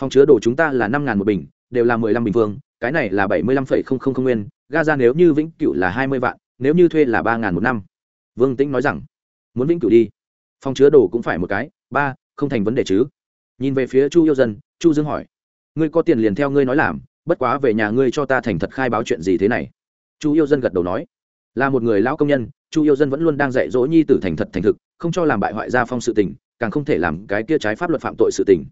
Phòng chứa đồ chúng ta là năm ngàn một bình đều là mười lăm bình phương, cái này là bảy mươi lăm phẩy không không không nguyên, Gaza nếu như vĩnh cửu là hai mươi vạn, nếu như thuê là ba ngàn một năm. Vương tĩnh nói rằng, muốn vĩnh cửu đi, phòng chứa đồ cũng phải một cái, ba, không thành vấn đề chứ. Nhìn về phía chu yêu dân, chu dương hỏi, ngươi có tiền liền theo ngươi nói làm, bất quá về nhà ngươi cho ta thành thật khai báo chuyện gì thế này? Chu yêu dân gật đầu nói, là một người lão công nhân, chu yêu dân vẫn luôn đang dạy dỗ nhi tử thành thật thành thực, không cho làm bại hoại gia phong sự tình, càng không thể làm cái kia trái pháp luật phạm tội sự tình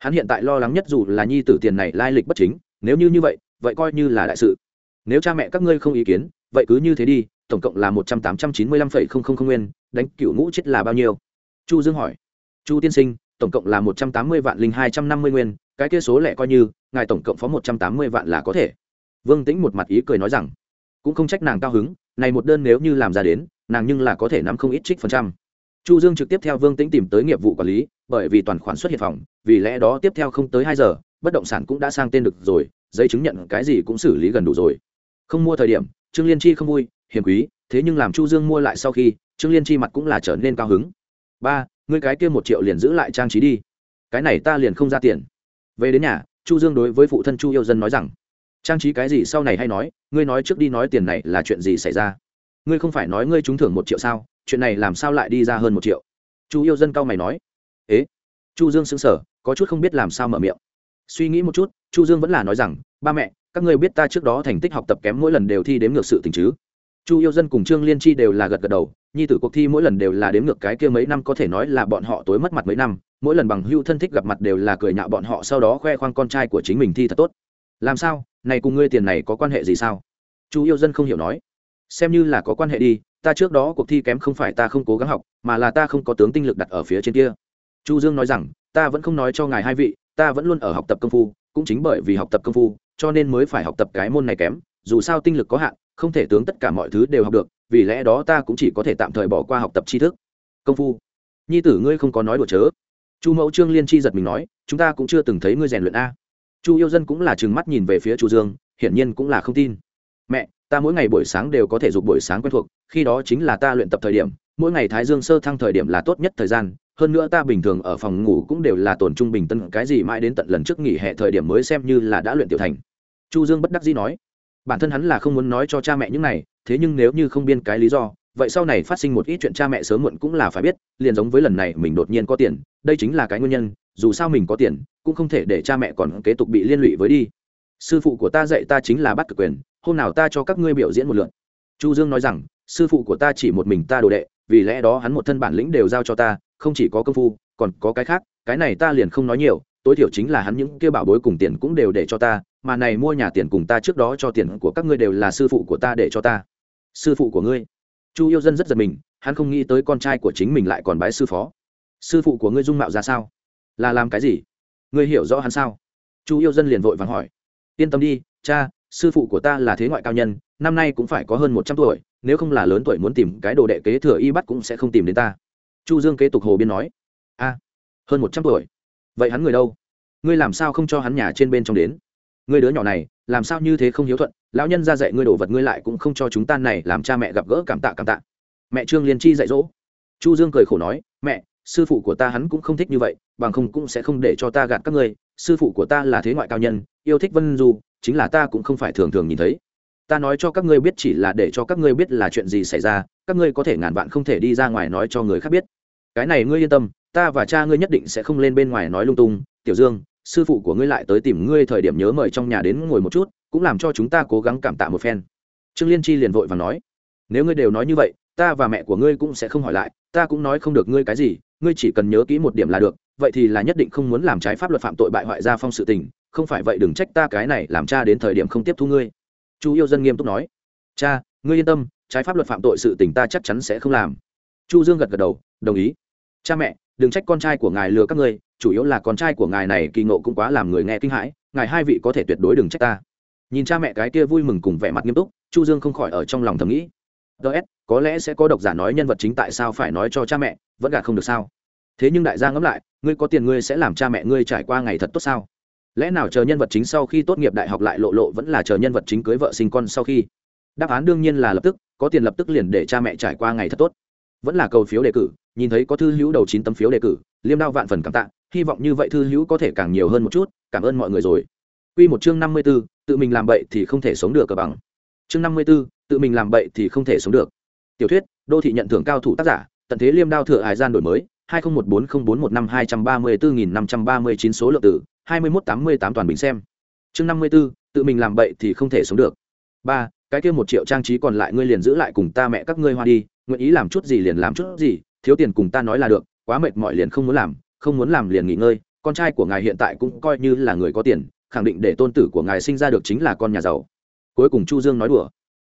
hắn hiện tại lo lắng nhất dù là nhi tử tiền này lai lịch bất chính, nếu như như vậy vậy coi như là đại sự. Nếu cha mẹ các ngươi không ý kiến, vậy cứ như thế đi, tổng cộng là một trăm tám trăm chín mươi lăm phẩy không không không nguyên, đánh cựu ngũ chết là bao nhiêu? Chu dương hỏi. Chu tiên sinh, tổng cộng là một trăm tám mươi vạn linh hai trăm năm mươi nguyên, cái kia số lẻ coi như, ngài tổng cộng phó một trăm tám mươi vạn là có thể. Vương tĩnh một mặt ý cười nói rằng, cũng không trách nàng cao hứng, này một đơn nếu như làm ra đến, nàng nhưng là có thể nắm không ít trích phần trăm. Chu dương trực tiếp theo vương tĩnh tìm tới nghiệp vụ quản lý bởi vì toàn khoản xuất hiện phòng, vì lẽ đó tiếp theo không tới hai giờ, bất động sản cũng đã sang tên được rồi, giấy chứng nhận cái gì cũng xử lý gần đủ rồi. Không mua thời điểm, trương liên chi không vui, hiền quý, thế nhưng làm chu dương mua lại sau khi, trương liên chi mặt cũng là trở nên cao hứng. Ba, ngươi cái kia một triệu liền giữ lại trang trí đi. Cái này ta liền không ra tiền. Về đến nhà, chu dương đối với phụ thân chu yêu dân nói rằng, trang trí cái gì sau này hay nói, ngươi nói trước đi nói tiền này là chuyện gì xảy ra? Ngươi không phải nói ngươi trúng thưởng một triệu sao, chuyện này làm sao lại đi ra hơn một triệu? Chu yêu dân cao mày nói ế? Chu dương sững sờ, có chút không biết làm sao mở miệng. Suy nghĩ một chút, chu dương vẫn là nói rằng, ba mẹ, các ngươi biết ta trước đó thành tích học tập kém mỗi lần đều thi đếm ngược sự tình chứ? Chu yêu dân cùng trương liên chi đều là gật gật đầu, nhi tử cuộc thi mỗi lần đều là đếm ngược cái kia mấy năm có thể nói là bọn họ tối mất mặt mấy năm, mỗi lần bằng hưu thân thích gặp mặt đều là cười nhạo bọn họ sau đó khoe khoang con trai của chính mình thi thật tốt. Làm sao? Này cùng ngươi tiền này có quan hệ gì sao? Chu yêu dân không hiểu nói. Xem như là có quan hệ đi, ta trước đó cuộc thi kém không phải ta không cố gắng học, mà là ta không có tướng tinh lực đặt ở phía trên kia chu dương nói rằng, ta vẫn không nói cho ngài hai vị, ta vẫn luôn ở học tập công phu, cũng chính bởi vì học tập công phu, cho nên mới phải học tập cái môn này kém, dù sao tinh lực có hạn, không thể tướng tất cả mọi thứ đều học được, vì lẽ đó ta cũng chỉ có thể tạm thời bỏ qua học tập tri thức. Công phu? Nhi tử ngươi không có nói đùa chớ. Chu mẫu trương liên chi giật mình nói, chúng ta cũng chưa từng thấy ngươi rèn luyện a. Chu yêu dân cũng là trừng mắt nhìn về phía chu dương, hiển nhiên cũng là không tin. Mẹ, ta mỗi ngày buổi sáng đều có thể dục buổi sáng quen thuộc, khi đó chính là ta luyện tập thời điểm mỗi ngày thái dương sơ thăng thời điểm là tốt nhất thời gian, hơn nữa ta bình thường ở phòng ngủ cũng đều là tổn trung bình tân, cái gì mãi đến tận lần trước nghỉ hè thời điểm mới xem như là đã luyện tiểu thành chu dương bất đắc dĩ nói, bản thân hắn là không muốn nói cho cha mẹ những này, thế nhưng nếu như không biên cái lý do, vậy sau này phát sinh một ít chuyện cha mẹ sớm muộn cũng là phải biết, liền giống với lần này mình đột nhiên có tiền, đây chính là cái nguyên nhân, dù sao mình có tiền, cũng không thể để cha mẹ còn kế tục bị liên lụy với đi sư phụ của ta dạy ta chính là bắt cực quyền, hôm nào ta cho các ngươi biểu diễn một lượt. chu dương nói rằng, sư phụ của ta chỉ một mình ta đồ đệ vì lẽ đó hắn một thân bản lĩnh đều giao cho ta, không chỉ có công phu, còn có cái khác, cái này ta liền không nói nhiều, tối thiểu chính là hắn những kia bảo bối cùng tiền cũng đều để cho ta, mà này mua nhà tiền cùng ta trước đó cho tiền của các ngươi đều là sư phụ của ta để cho ta. Sư phụ của ngươi? Chu yêu dân rất giật mình, hắn không nghĩ tới con trai của chính mình lại còn bái sư phó. Sư phụ của ngươi dung mạo ra sao? Là làm cái gì? Ngươi hiểu rõ hắn sao? Chu yêu dân liền vội vàng hỏi. Yên tâm đi, cha sư phụ của ta là thế ngoại cao nhân, năm nay cũng phải có hơn một trăm tuổi, nếu không là lớn tuổi muốn tìm cái đồ đệ kế thừa y bắt cũng sẽ không tìm đến ta. Chu dương kế tục hồ biên nói. A, hơn một trăm tuổi? Vậy hắn người đâu? Ngươi làm sao không cho hắn nhà trên bên trong đến? Ngươi đứa nhỏ này, làm sao như thế không hiếu thuận? Lão nhân ra dạy ngươi đồ vật ngươi lại cũng không cho chúng ta này làm cha mẹ gặp gỡ cảm tạ cảm tạ. Mẹ trương liên chi dạy dỗ. Chu dương cười khổ nói, mẹ, sư phụ của ta hắn cũng không thích như vậy, bằng không cũng sẽ không để cho ta gạt các ngươi. Sư phụ của ta là thế ngoại cao nhân, yêu thích vân du chính là ta cũng không phải thường thường nhìn thấy. Ta nói cho các ngươi biết chỉ là để cho các ngươi biết là chuyện gì xảy ra, các ngươi có thể ngàn vạn không thể đi ra ngoài nói cho người khác biết. Cái này ngươi yên tâm, ta và cha ngươi nhất định sẽ không lên bên ngoài nói lung tung. Tiểu dương, sư phụ của ngươi lại tới tìm ngươi thời điểm nhớ mời trong nhà đến ngồi một chút, cũng làm cho chúng ta cố gắng cảm tạ một phen. Trương liên chi liền vội và nói, nếu ngươi đều nói như vậy, ta và mẹ của ngươi cũng sẽ không hỏi lại, ta cũng nói không được ngươi cái gì, ngươi chỉ cần nhớ kỹ một điểm là được, vậy thì là nhất định không muốn làm trái pháp luật phạm tội bại hoại gia phong sự tình không phải vậy đừng trách ta cái này làm cha đến thời điểm không tiếp thu ngươi. Chu yêu dân nghiêm túc nói. Cha, ngươi yên tâm, trái pháp luật phạm tội sự tình ta chắc chắn sẽ không làm. Chu dương gật gật đầu, đồng ý. Cha mẹ, đừng trách con trai của ngài lừa các ngươi, chủ yếu là con trai của ngài này kỳ ngộ cũng quá làm người nghe kinh hãi, ngài hai vị có thể tuyệt đối đừng trách ta. Nhìn cha mẹ cái kia vui mừng cùng vẻ mặt nghiêm túc, chu dương không khỏi ở trong lòng thầm nghĩ. Ts có lẽ sẽ có độc giả nói nhân vật chính tại sao phải nói cho cha mẹ, vẫn gạt không được sao? Thế nhưng đại gia ngẫm lại, ngươi có tiền ngươi sẽ làm cha mẹ ngươi trải qua ngày thật tốt sao? Lẽ nào chờ nhân vật chính sau khi tốt nghiệp đại học lại lộ lộ vẫn là chờ nhân vật chính cưới vợ sinh con sau khi đáp án đương nhiên là lập tức có tiền lập tức liền để cha mẹ trải qua ngày thật tốt vẫn là cầu phiếu đề cử nhìn thấy có thư hữu đầu chín tấm phiếu đề cử liêm đao vạn phần cảm tạ hy vọng như vậy thư hữu có thể càng nhiều hơn một chút cảm ơn mọi người rồi Quy một chương năm mươi 54, tự mình làm bậy thì không thể sống được cờ bằng. Chương năm mươi 54, tự mình làm bậy thì không thể sống được. Tiểu thuyết, đô thị nhận thưởng cao thủ tác giả, tận thế liêm đao thừa hải gian đổi mới, 20140415234539 số lượng tử, 2188 toàn bình xem. Chương năm mươi 54, tự mình làm bậy thì không thể sống được. ba Cái kia một triệu trang trí còn lại ngươi liền giữ lại cùng ta mẹ các ngươi hoa đi, nguyện ý làm chút gì liền làm chút gì, thiếu tiền cùng ta nói là được, quá mệt mỏi liền không muốn làm, không muốn làm liền nghỉ ngơi, con trai của ngài hiện tại cũng coi như là người có tiền, khẳng định để tôn tử của ngài sinh ra được chính là con nhà giàu cuối cùng chu dương nói đùa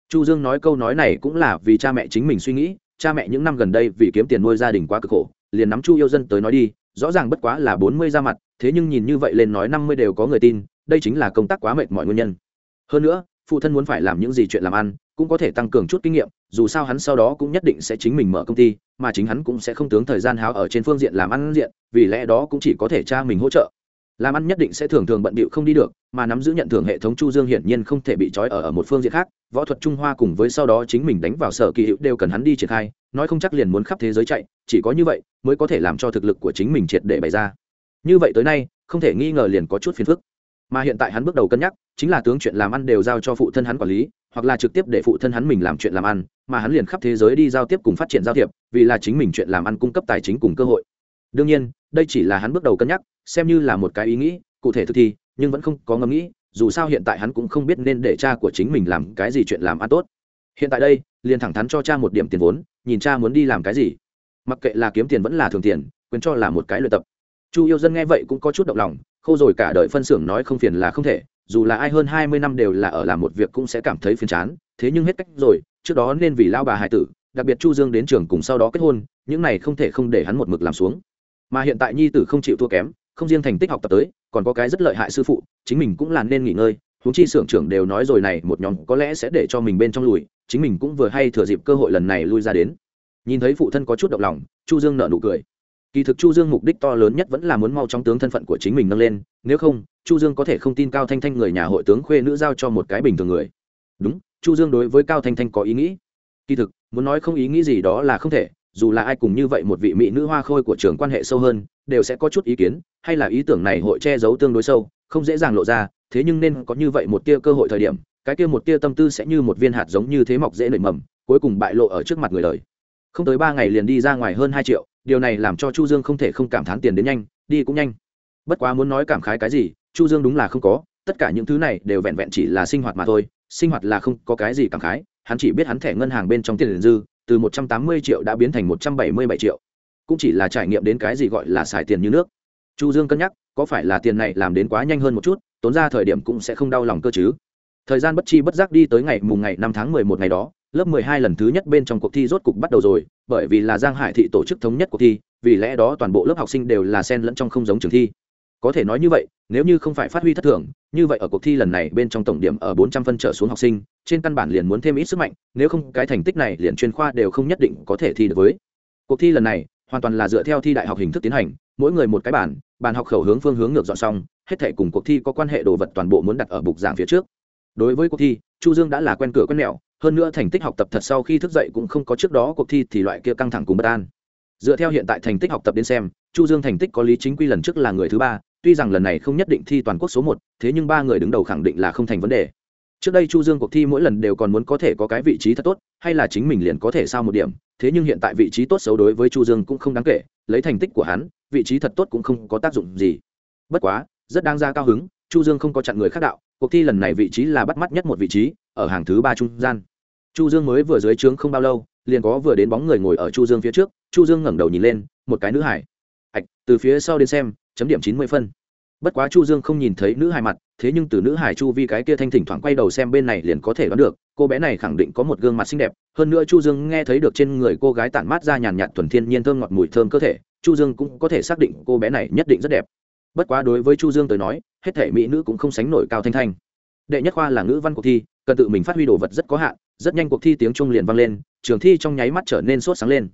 chu dương nói câu nói này cũng là vì cha mẹ chính mình suy nghĩ cha mẹ những năm gần đây vì kiếm tiền nuôi gia đình quá cực khổ liền nắm chu yêu dân tới nói đi rõ ràng bất quá là bốn mươi ra mặt thế nhưng nhìn như vậy lên nói năm mươi đều có người tin, đây chính là công tác quá mệt mọi nguyên nhân. Hơn nữa, phụ thân muốn phải làm những gì chuyện làm ăn, cũng có thể tăng cường chút kinh nghiệm, dù sao hắn sau đó cũng nhất định sẽ chính mình mở công ty, mà chính hắn cũng sẽ không tướng thời gian háo ở trên phương diện làm ăn diện, vì lẽ đó cũng chỉ có thể cha mình hỗ trợ. Làm ăn nhất định sẽ thường thường bận bịu không đi được, mà nắm giữ nhận thưởng hệ thống chu dương hiển nhiên không thể bị trói ở ở một phương diện khác, võ thuật trung hoa cùng với sau đó chính mình đánh vào sở kỳ hữu đều cần hắn đi triển khai, nói không chắc liền muốn khắp thế giới chạy, chỉ có như vậy mới có thể làm cho thực lực của chính mình triệt để bày ra như vậy tới nay, không thể nghi ngờ liền có chút phiền phức. Mà hiện tại hắn bước đầu cân nhắc, chính là tướng chuyện làm ăn đều giao cho phụ thân hắn quản lý, hoặc là trực tiếp để phụ thân hắn mình làm chuyện làm ăn, mà hắn liền khắp thế giới đi giao tiếp cùng phát triển giao thiệp, vì là chính mình chuyện làm ăn cung cấp tài chính cùng cơ hội. Đương nhiên, đây chỉ là hắn bước đầu cân nhắc, xem như là một cái ý nghĩ, cụ thể thực thi, nhưng vẫn không có ngẫm nghĩ, dù sao hiện tại hắn cũng không biết nên để cha của chính mình làm cái gì chuyện làm ăn tốt. Hiện tại đây, liền thẳng thắn cho cha một điểm tiền vốn, nhìn cha muốn đi làm cái gì. Mặc kệ là kiếm tiền vẫn là thường tiền, quyền cho là một cái luyện tập chu yêu dân nghe vậy cũng có chút động lòng khâu rồi cả đời phân xưởng nói không phiền là không thể, dù là ai hơn hai mươi năm đều là ở làm một việc cũng sẽ cảm thấy phiền chán, thế nhưng hết cách rồi, trước đó nên vì lao bà hải tử, đặc biệt chu dương đến trường cùng sau đó kết hôn, những này không thể không để hắn một mực làm xuống. Mà hiện tại nhi tử không chịu thua kém, không riêng thành tích học tập tới, còn có cái rất lợi hại sư phụ, chính mình cũng là nên nghỉ ngơi, huống chi xưởng trưởng đều nói rồi này, một nhóm có lẽ sẽ để cho mình bên trong lùi, chính mình cũng vừa hay thừa dịp cơ hội lần này lui ra đến. Nhìn thấy phụ thân có chút động lòng, chu dương nợ nụ cười kỳ thực chu dương mục đích to lớn nhất vẫn là muốn mau chóng tướng thân phận của chính mình nâng lên, nếu không, chu dương có thể không tin cao thanh thanh người nhà hội tướng khuê nữ giao cho một cái bình thường người. Đúng, chu dương đối với cao thanh thanh có ý nghĩ. Kỳ thực, muốn nói không ý nghĩ gì đó là không thể, dù là ai cùng như vậy một vị mỹ nữ hoa khôi của trường quan hệ sâu hơn, đều sẽ có chút ý kiến, hay là ý tưởng này hội che giấu tương đối sâu, không dễ dàng lộ ra, thế nhưng nên có như vậy một tia cơ hội thời điểm, cái kia một tia tâm tư sẽ như một viên hạt giống như thế mọc dễ nảy mầm, cuối cùng bại lộ ở trước mặt người đời. Không tới ba ngày liền đi ra ngoài hơn hai triệu điều này làm cho chu dương không thể không cảm thán tiền đến nhanh, đi cũng nhanh. Bất quá muốn nói cảm khái cái gì, chu dương đúng là không có, tất cả những thứ này đều vẹn vẹn chỉ là sinh hoạt mà thôi, sinh hoạt là không có cái gì cảm khái, hắn chỉ biết hắn thẻ ngân hàng bên trong tiền dư, từ một trăm tám mươi triệu đã biến thành một trăm bảy mươi bảy triệu. Cũng chỉ là trải nghiệm đến cái gì gọi là xài tiền như nước. Chu dương cân nhắc, có phải là tiền này làm đến quá nhanh hơn một chút, tốn ra thời điểm cũng sẽ không đau lòng cơ chứ. Thời gian bất chi bất giác đi tới ngày mùng ngày năm tháng mười một ngày đó lớp mười hai lần thứ nhất bên trong cuộc thi rốt cục bắt đầu rồi, bởi vì là giang hải thị tổ chức thống nhất cuộc thi, vì lẽ đó toàn bộ lớp học sinh đều là xen lẫn trong không giống trường thi. Có thể nói như vậy, nếu như không phải phát huy thất thường, như vậy ở cuộc thi lần này bên trong tổng điểm ở bốn trăm phân trở xuống học sinh, trên căn bản liền muốn thêm ít sức mạnh, nếu không cái thành tích này liền chuyên khoa đều không nhất định có thể thi được với. Cuộc thi lần này, hoàn toàn là dựa theo thi đại học hình thức tiến hành, mỗi người một cái bản bản học khẩu hướng phương hướng ngược dọn xong, hết thảy cùng cuộc thi có quan hệ đồ vật toàn bộ muốn đặt ở bục giảng phía trước. Đối với cuộc thi chu dương đã là quen cửa quen mẹo, hơn nữa thành tích học tập thật sau khi thức dậy cũng không có trước đó cuộc thi thì loại kia căng thẳng cùng bất an. Dựa theo hiện tại thành tích học tập đến xem, chu dương thành tích có lý chính quy lần trước là người thứ ba, tuy rằng lần này không nhất định thi toàn quốc số một, thế nhưng ba người đứng đầu khẳng định là không thành vấn đề. Trước đây chu dương cuộc thi mỗi lần đều còn muốn có thể có cái vị trí thật tốt, hay là chính mình liền có thể sao một điểm, thế nhưng hiện tại vị trí tốt xấu đối với chu dương cũng không đáng kể, lấy thành tích của hắn, vị trí thật tốt cũng không có tác dụng gì. Bất quá, rất đáng ra cao hứng chu dương không có chặn người khác đạo, cuộc thi lần này vị trí là bắt mắt nhất một vị trí, ở hàng thứ ba trung gian. Chu dương mới vừa dưới trướng không bao lâu, liền có vừa đến bóng người ngồi ở chu dương phía trước, chu dương ngẩng đầu nhìn lên, một cái nữ hải ạch từ phía sau đến xem, chấm điểm chín mươi phân. Bất quá chu dương không nhìn thấy nữ hải mặt, thế nhưng từ nữ hải chu vi cái kia thanh thỉnh thoảng quay đầu xem bên này liền có thể đoán được, cô bé này khẳng định có một gương mặt xinh đẹp, hơn nữa chu dương nghe thấy được trên người cô gái tản mát ra nhàn nhạt thuần thiên nhiên thơm ngọt mùi thơm cơ thể, chu dương cũng có thể xác định cô bé này nhất định rất đẹp. Bất quá đối với chu dương tới nói hết thể mỹ nữ cũng không sánh nổi cao thanh thanh. Đệ nhất khoa là ngữ văn cuộc thi, cần tự mình phát huy đồ vật rất có hạn, rất nhanh cuộc thi tiếng trung liền vang lên, trường thi trong nháy mắt trở nên sốt sáng lên.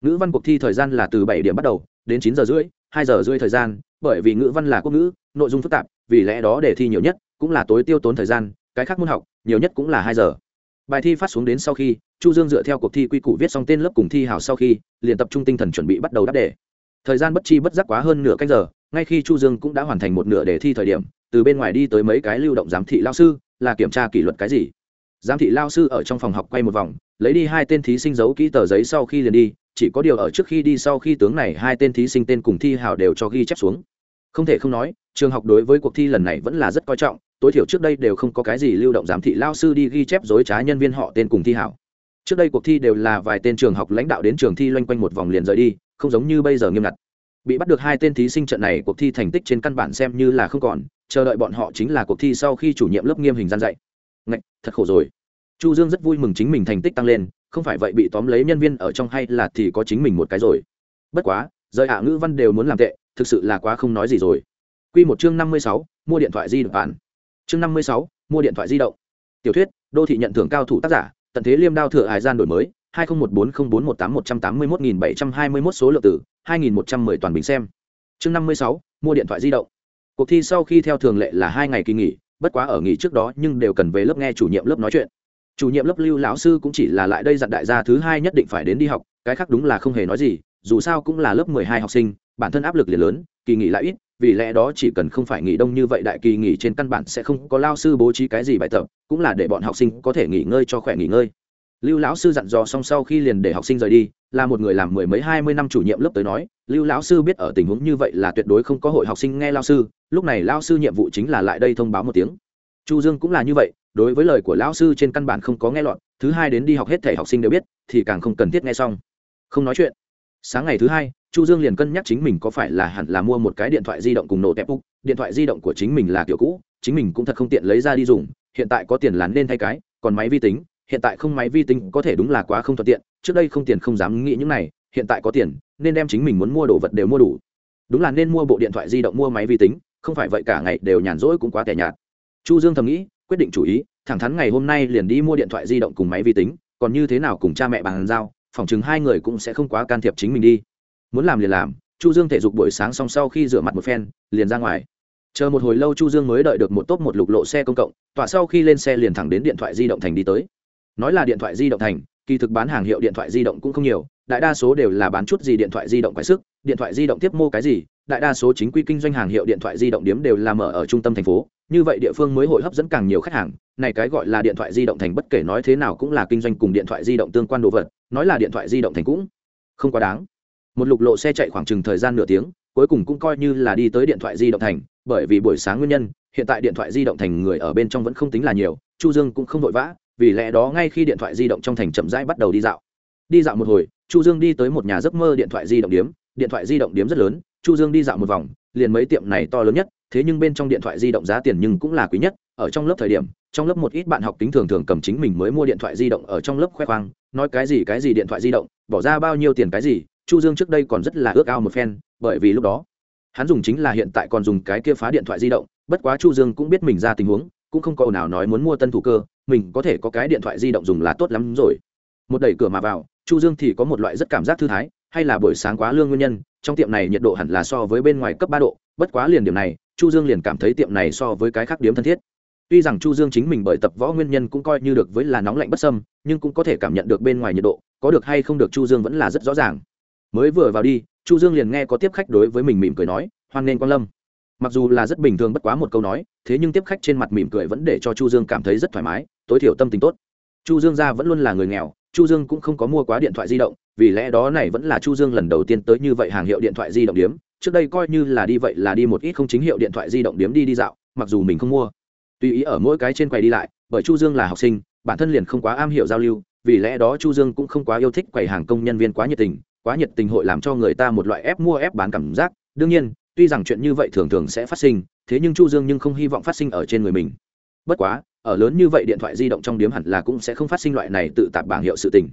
Ngữ văn cuộc thi thời gian là từ bảy điểm bắt đầu, đến chín giờ rưỡi, hai giờ rưỡi thời gian, bởi vì ngữ văn là quốc ngữ, nội dung phức tạp, vì lẽ đó đề thi nhiều nhất cũng là tối tiêu tốn thời gian, cái khác môn học nhiều nhất cũng là hai giờ. Bài thi phát xuống đến sau khi, chu dương dựa theo cuộc thi quy củ viết xong tên lớp cùng thi hào sau khi, liền tập trung tinh thần chuẩn bị bắt đầu đáp đề. Thời gian bất chi bất giác quá hơn nửa canh giờ ngay khi chu dương cũng đã hoàn thành một nửa đề thi thời điểm, từ bên ngoài đi tới mấy cái lưu động giám thị lao sư, là kiểm tra kỷ luật cái gì. Giám thị lao sư ở trong phòng học quay một vòng, lấy đi hai tên thí sinh giấu kỹ tờ giấy sau khi liền đi, chỉ có điều ở trước khi đi sau khi tướng này hai tên thí sinh tên cùng thi hào đều cho ghi chép xuống. Không thể không nói, trường học đối với cuộc thi lần này vẫn là rất coi trọng, tối thiểu trước đây đều không có cái gì lưu động giám thị lao sư đi ghi chép dối trá nhân viên họ tên cùng thi hảo. Trước đây cuộc thi đều là vài tên trường học lãnh đạo đến trường thi loanh quanh một vòng liền rời đi, không giống như bây giờ nghiêm ngặt bị bắt được hai tên thí sinh trận này cuộc thi thành tích trên căn bản xem như là không còn chờ đợi bọn họ chính là cuộc thi sau khi chủ nhiệm lớp nghiêm hình gian dạy. Ngạch thật khổ rồi. Chu dương rất vui mừng chính mình thành tích tăng lên không phải vậy bị tóm lấy nhân viên ở trong hay là thì có chính mình một cái rồi. Bất quá rời hạ ngữ văn đều muốn làm tệ thực sự là quá không nói gì rồi. Quy một chương năm mươi sáu, mua điện thoại di động bản. Chương năm mươi sáu, mua điện thoại di động. Tiểu thuyết, đô thị nhận thưởng cao thủ tác giả, tận thế liêm đao thừa hải gian đổi mới, 20140418181721 số lượng tử, 2110 toàn bình xem. Chương năm mươi sáu, mua điện thoại di động. Cuộc thi sau khi theo thường lệ là hai ngày kỳ nghỉ, bất quá ở nghỉ trước đó nhưng đều cần về lớp nghe chủ nhiệm lớp nói chuyện. Chủ nhiệm lớp Lưu lão sư cũng chỉ là lại đây dặn đại gia thứ hai nhất định phải đến đi học, cái khác đúng là không hề nói gì, dù sao cũng là lớp mười hai học sinh, bản thân áp lực liền lớn, kỳ nghỉ lại ít, vì lẽ đó chỉ cần không phải nghỉ đông như vậy đại kỳ nghỉ trên căn bản sẽ không có lao sư bố trí cái gì bài tập cũng là để bọn học sinh có thể nghỉ ngơi cho khỏe nghỉ ngơi lưu lão sư dặn dò xong sau khi liền để học sinh rời đi, là một người làm mười mấy, hai mươi năm chủ nhiệm lớp tới nói, lưu lão sư biết ở tình huống như vậy là tuyệt đối không có hội học sinh nghe lao sư, lúc này lao sư nhiệm vụ chính là lại đây thông báo một tiếng. Chu dương cũng là như vậy, đối với lời của lão sư trên căn bản không có nghe lọt, thứ hai đến đi học hết thể học sinh đều biết, thì càng không cần thiết nghe xong. Không nói chuyện. Sáng ngày thứ hai, chu dương liền cân nhắc chính mình có phải là hẳn là mua một cái điện thoại di động cùng nổ tẹp úc, điện thoại di động của chính mình là kiểu cũ, chính mình cũng thật không tiện lấy ra đi dùng, hiện tại có tiền là nên thay cái, còn máy vi tính hiện tại không máy vi tính có thể đúng là quá không thuận tiện, trước đây không tiền không dám nghĩ những này, hiện tại có tiền, nên đem chính mình muốn mua đồ vật đều mua đủ. Đúng là nên mua bộ điện thoại di động mua máy vi tính, không phải vậy cả ngày đều nhàn rỗi cũng quá tẻ nhạt. Chu dương thầm nghĩ, quyết định chủ ý, thẳng thắn ngày hôm nay liền đi mua điện thoại di động cùng máy vi tính, còn như thế nào cùng cha mẹ bàn giao, phòng chừng hai người cũng sẽ không quá can thiệp chính mình đi. Muốn làm liền làm, chu dương thể dục buổi sáng xong sau khi rửa mặt một phen, liền ra ngoài. Chờ một hồi lâu chu dương mới đợi được một tốp một lục lộ xe công cộng, tọa sau khi lên xe liền thẳng đến điện thoại di động thành đi tới nói là điện thoại di động thành kỳ thực bán hàng hiệu điện thoại di động cũng không nhiều đại đa số đều là bán chút gì điện thoại di động quái sức điện thoại di động tiếp mô cái gì đại đa số chính quy kinh doanh hàng hiệu điện thoại di động điếm đều là mở ở trung tâm thành phố như vậy địa phương mới hội hấp dẫn càng nhiều khách hàng này cái gọi là điện thoại di động thành bất kể nói thế nào cũng là kinh doanh cùng điện thoại di động tương quan đồ vật nói là điện thoại di động thành cũng không quá đáng một lục lộ xe chạy khoảng chừng thời gian nửa tiếng cuối cùng cũng coi như là đi tới điện thoại di động thành bởi vì buổi sáng nguyên nhân hiện tại điện thoại di động thành người ở bên trong vẫn không tính là nhiều chu dương cũng không vội vã vì lẽ đó ngay khi điện thoại di động trong thành chậm rãi bắt đầu đi dạo. Đi dạo một hồi, chu dương đi tới một nhà giấc mơ điện thoại di động điếm. Điện thoại di động điếm rất lớn, chu dương đi dạo một vòng, liền mấy tiệm này to lớn nhất, thế nhưng bên trong điện thoại di động giá tiền nhưng cũng là quý nhất. Ở trong lớp thời điểm, trong lớp một ít bạn học tính thường thường cầm chính mình mới mua điện thoại di động ở trong lớp khoe khoang, nói cái gì cái gì điện thoại di động, bỏ ra bao nhiêu tiền cái gì. Chu dương trước đây còn rất là ước ao một phen, bởi vì lúc đó, hắn dùng chính là hiện tại còn dùng cái kia phá điện thoại di động, bất quá chu dương cũng biết mình ra tình huống cũng không có nào nói muốn mua tân thủ cơ, mình có thể có cái điện thoại di động dùng là tốt lắm rồi. Một đẩy cửa mà vào, chu dương thì có một loại rất cảm giác thư thái, hay là buổi sáng quá lương nguyên nhân, trong tiệm này nhiệt độ hẳn là so với bên ngoài cấp ba độ, bất quá liền điểm này, chu dương liền cảm thấy tiệm này so với cái khác điếm thân thiết. Tuy rằng chu dương chính mình bởi tập võ nguyên nhân cũng coi như được với là nóng lạnh bất sâm nhưng cũng có thể cảm nhận được bên ngoài nhiệt độ, có được hay không được chu dương vẫn là rất rõ ràng. Mới vừa vào đi, chu dương liền nghe có tiếp khách đối với mình mỉm cười nói, hoan nghênh quan lâm mặc dù là rất bình thường bất quá một câu nói, thế nhưng tiếp khách trên mặt mỉm cười vẫn để cho chu dương cảm thấy rất thoải mái, tối thiểu tâm tình tốt. Chu dương gia vẫn luôn là người nghèo, chu dương cũng không có mua quá điện thoại di động, vì lẽ đó này vẫn là chu dương lần đầu tiên tới như vậy hàng hiệu điện thoại di động điếm, trước đây coi như là đi vậy là đi một ít không chính hiệu điện thoại di động điếm đi đi dạo, mặc dù mình không mua. Tùy ý ở mỗi cái trên quầy đi lại, bởi chu dương là học sinh, bản thân liền không quá am hiểu giao lưu, vì lẽ đó chu dương cũng không quá yêu thích quầy hàng công nhân viên quá nhiệt tình, quá nhiệt tình hội làm cho người ta một loại ép mua ép bán cảm giác. Đương nhiên tuy rằng chuyện như vậy thường thường sẽ phát sinh, thế nhưng chu dương nhưng không hy vọng phát sinh ở trên người mình. Bất quá, ở lớn như vậy điện thoại di động trong điếm hẳn là cũng sẽ không phát sinh loại này tự tạp bảng hiệu sự tình.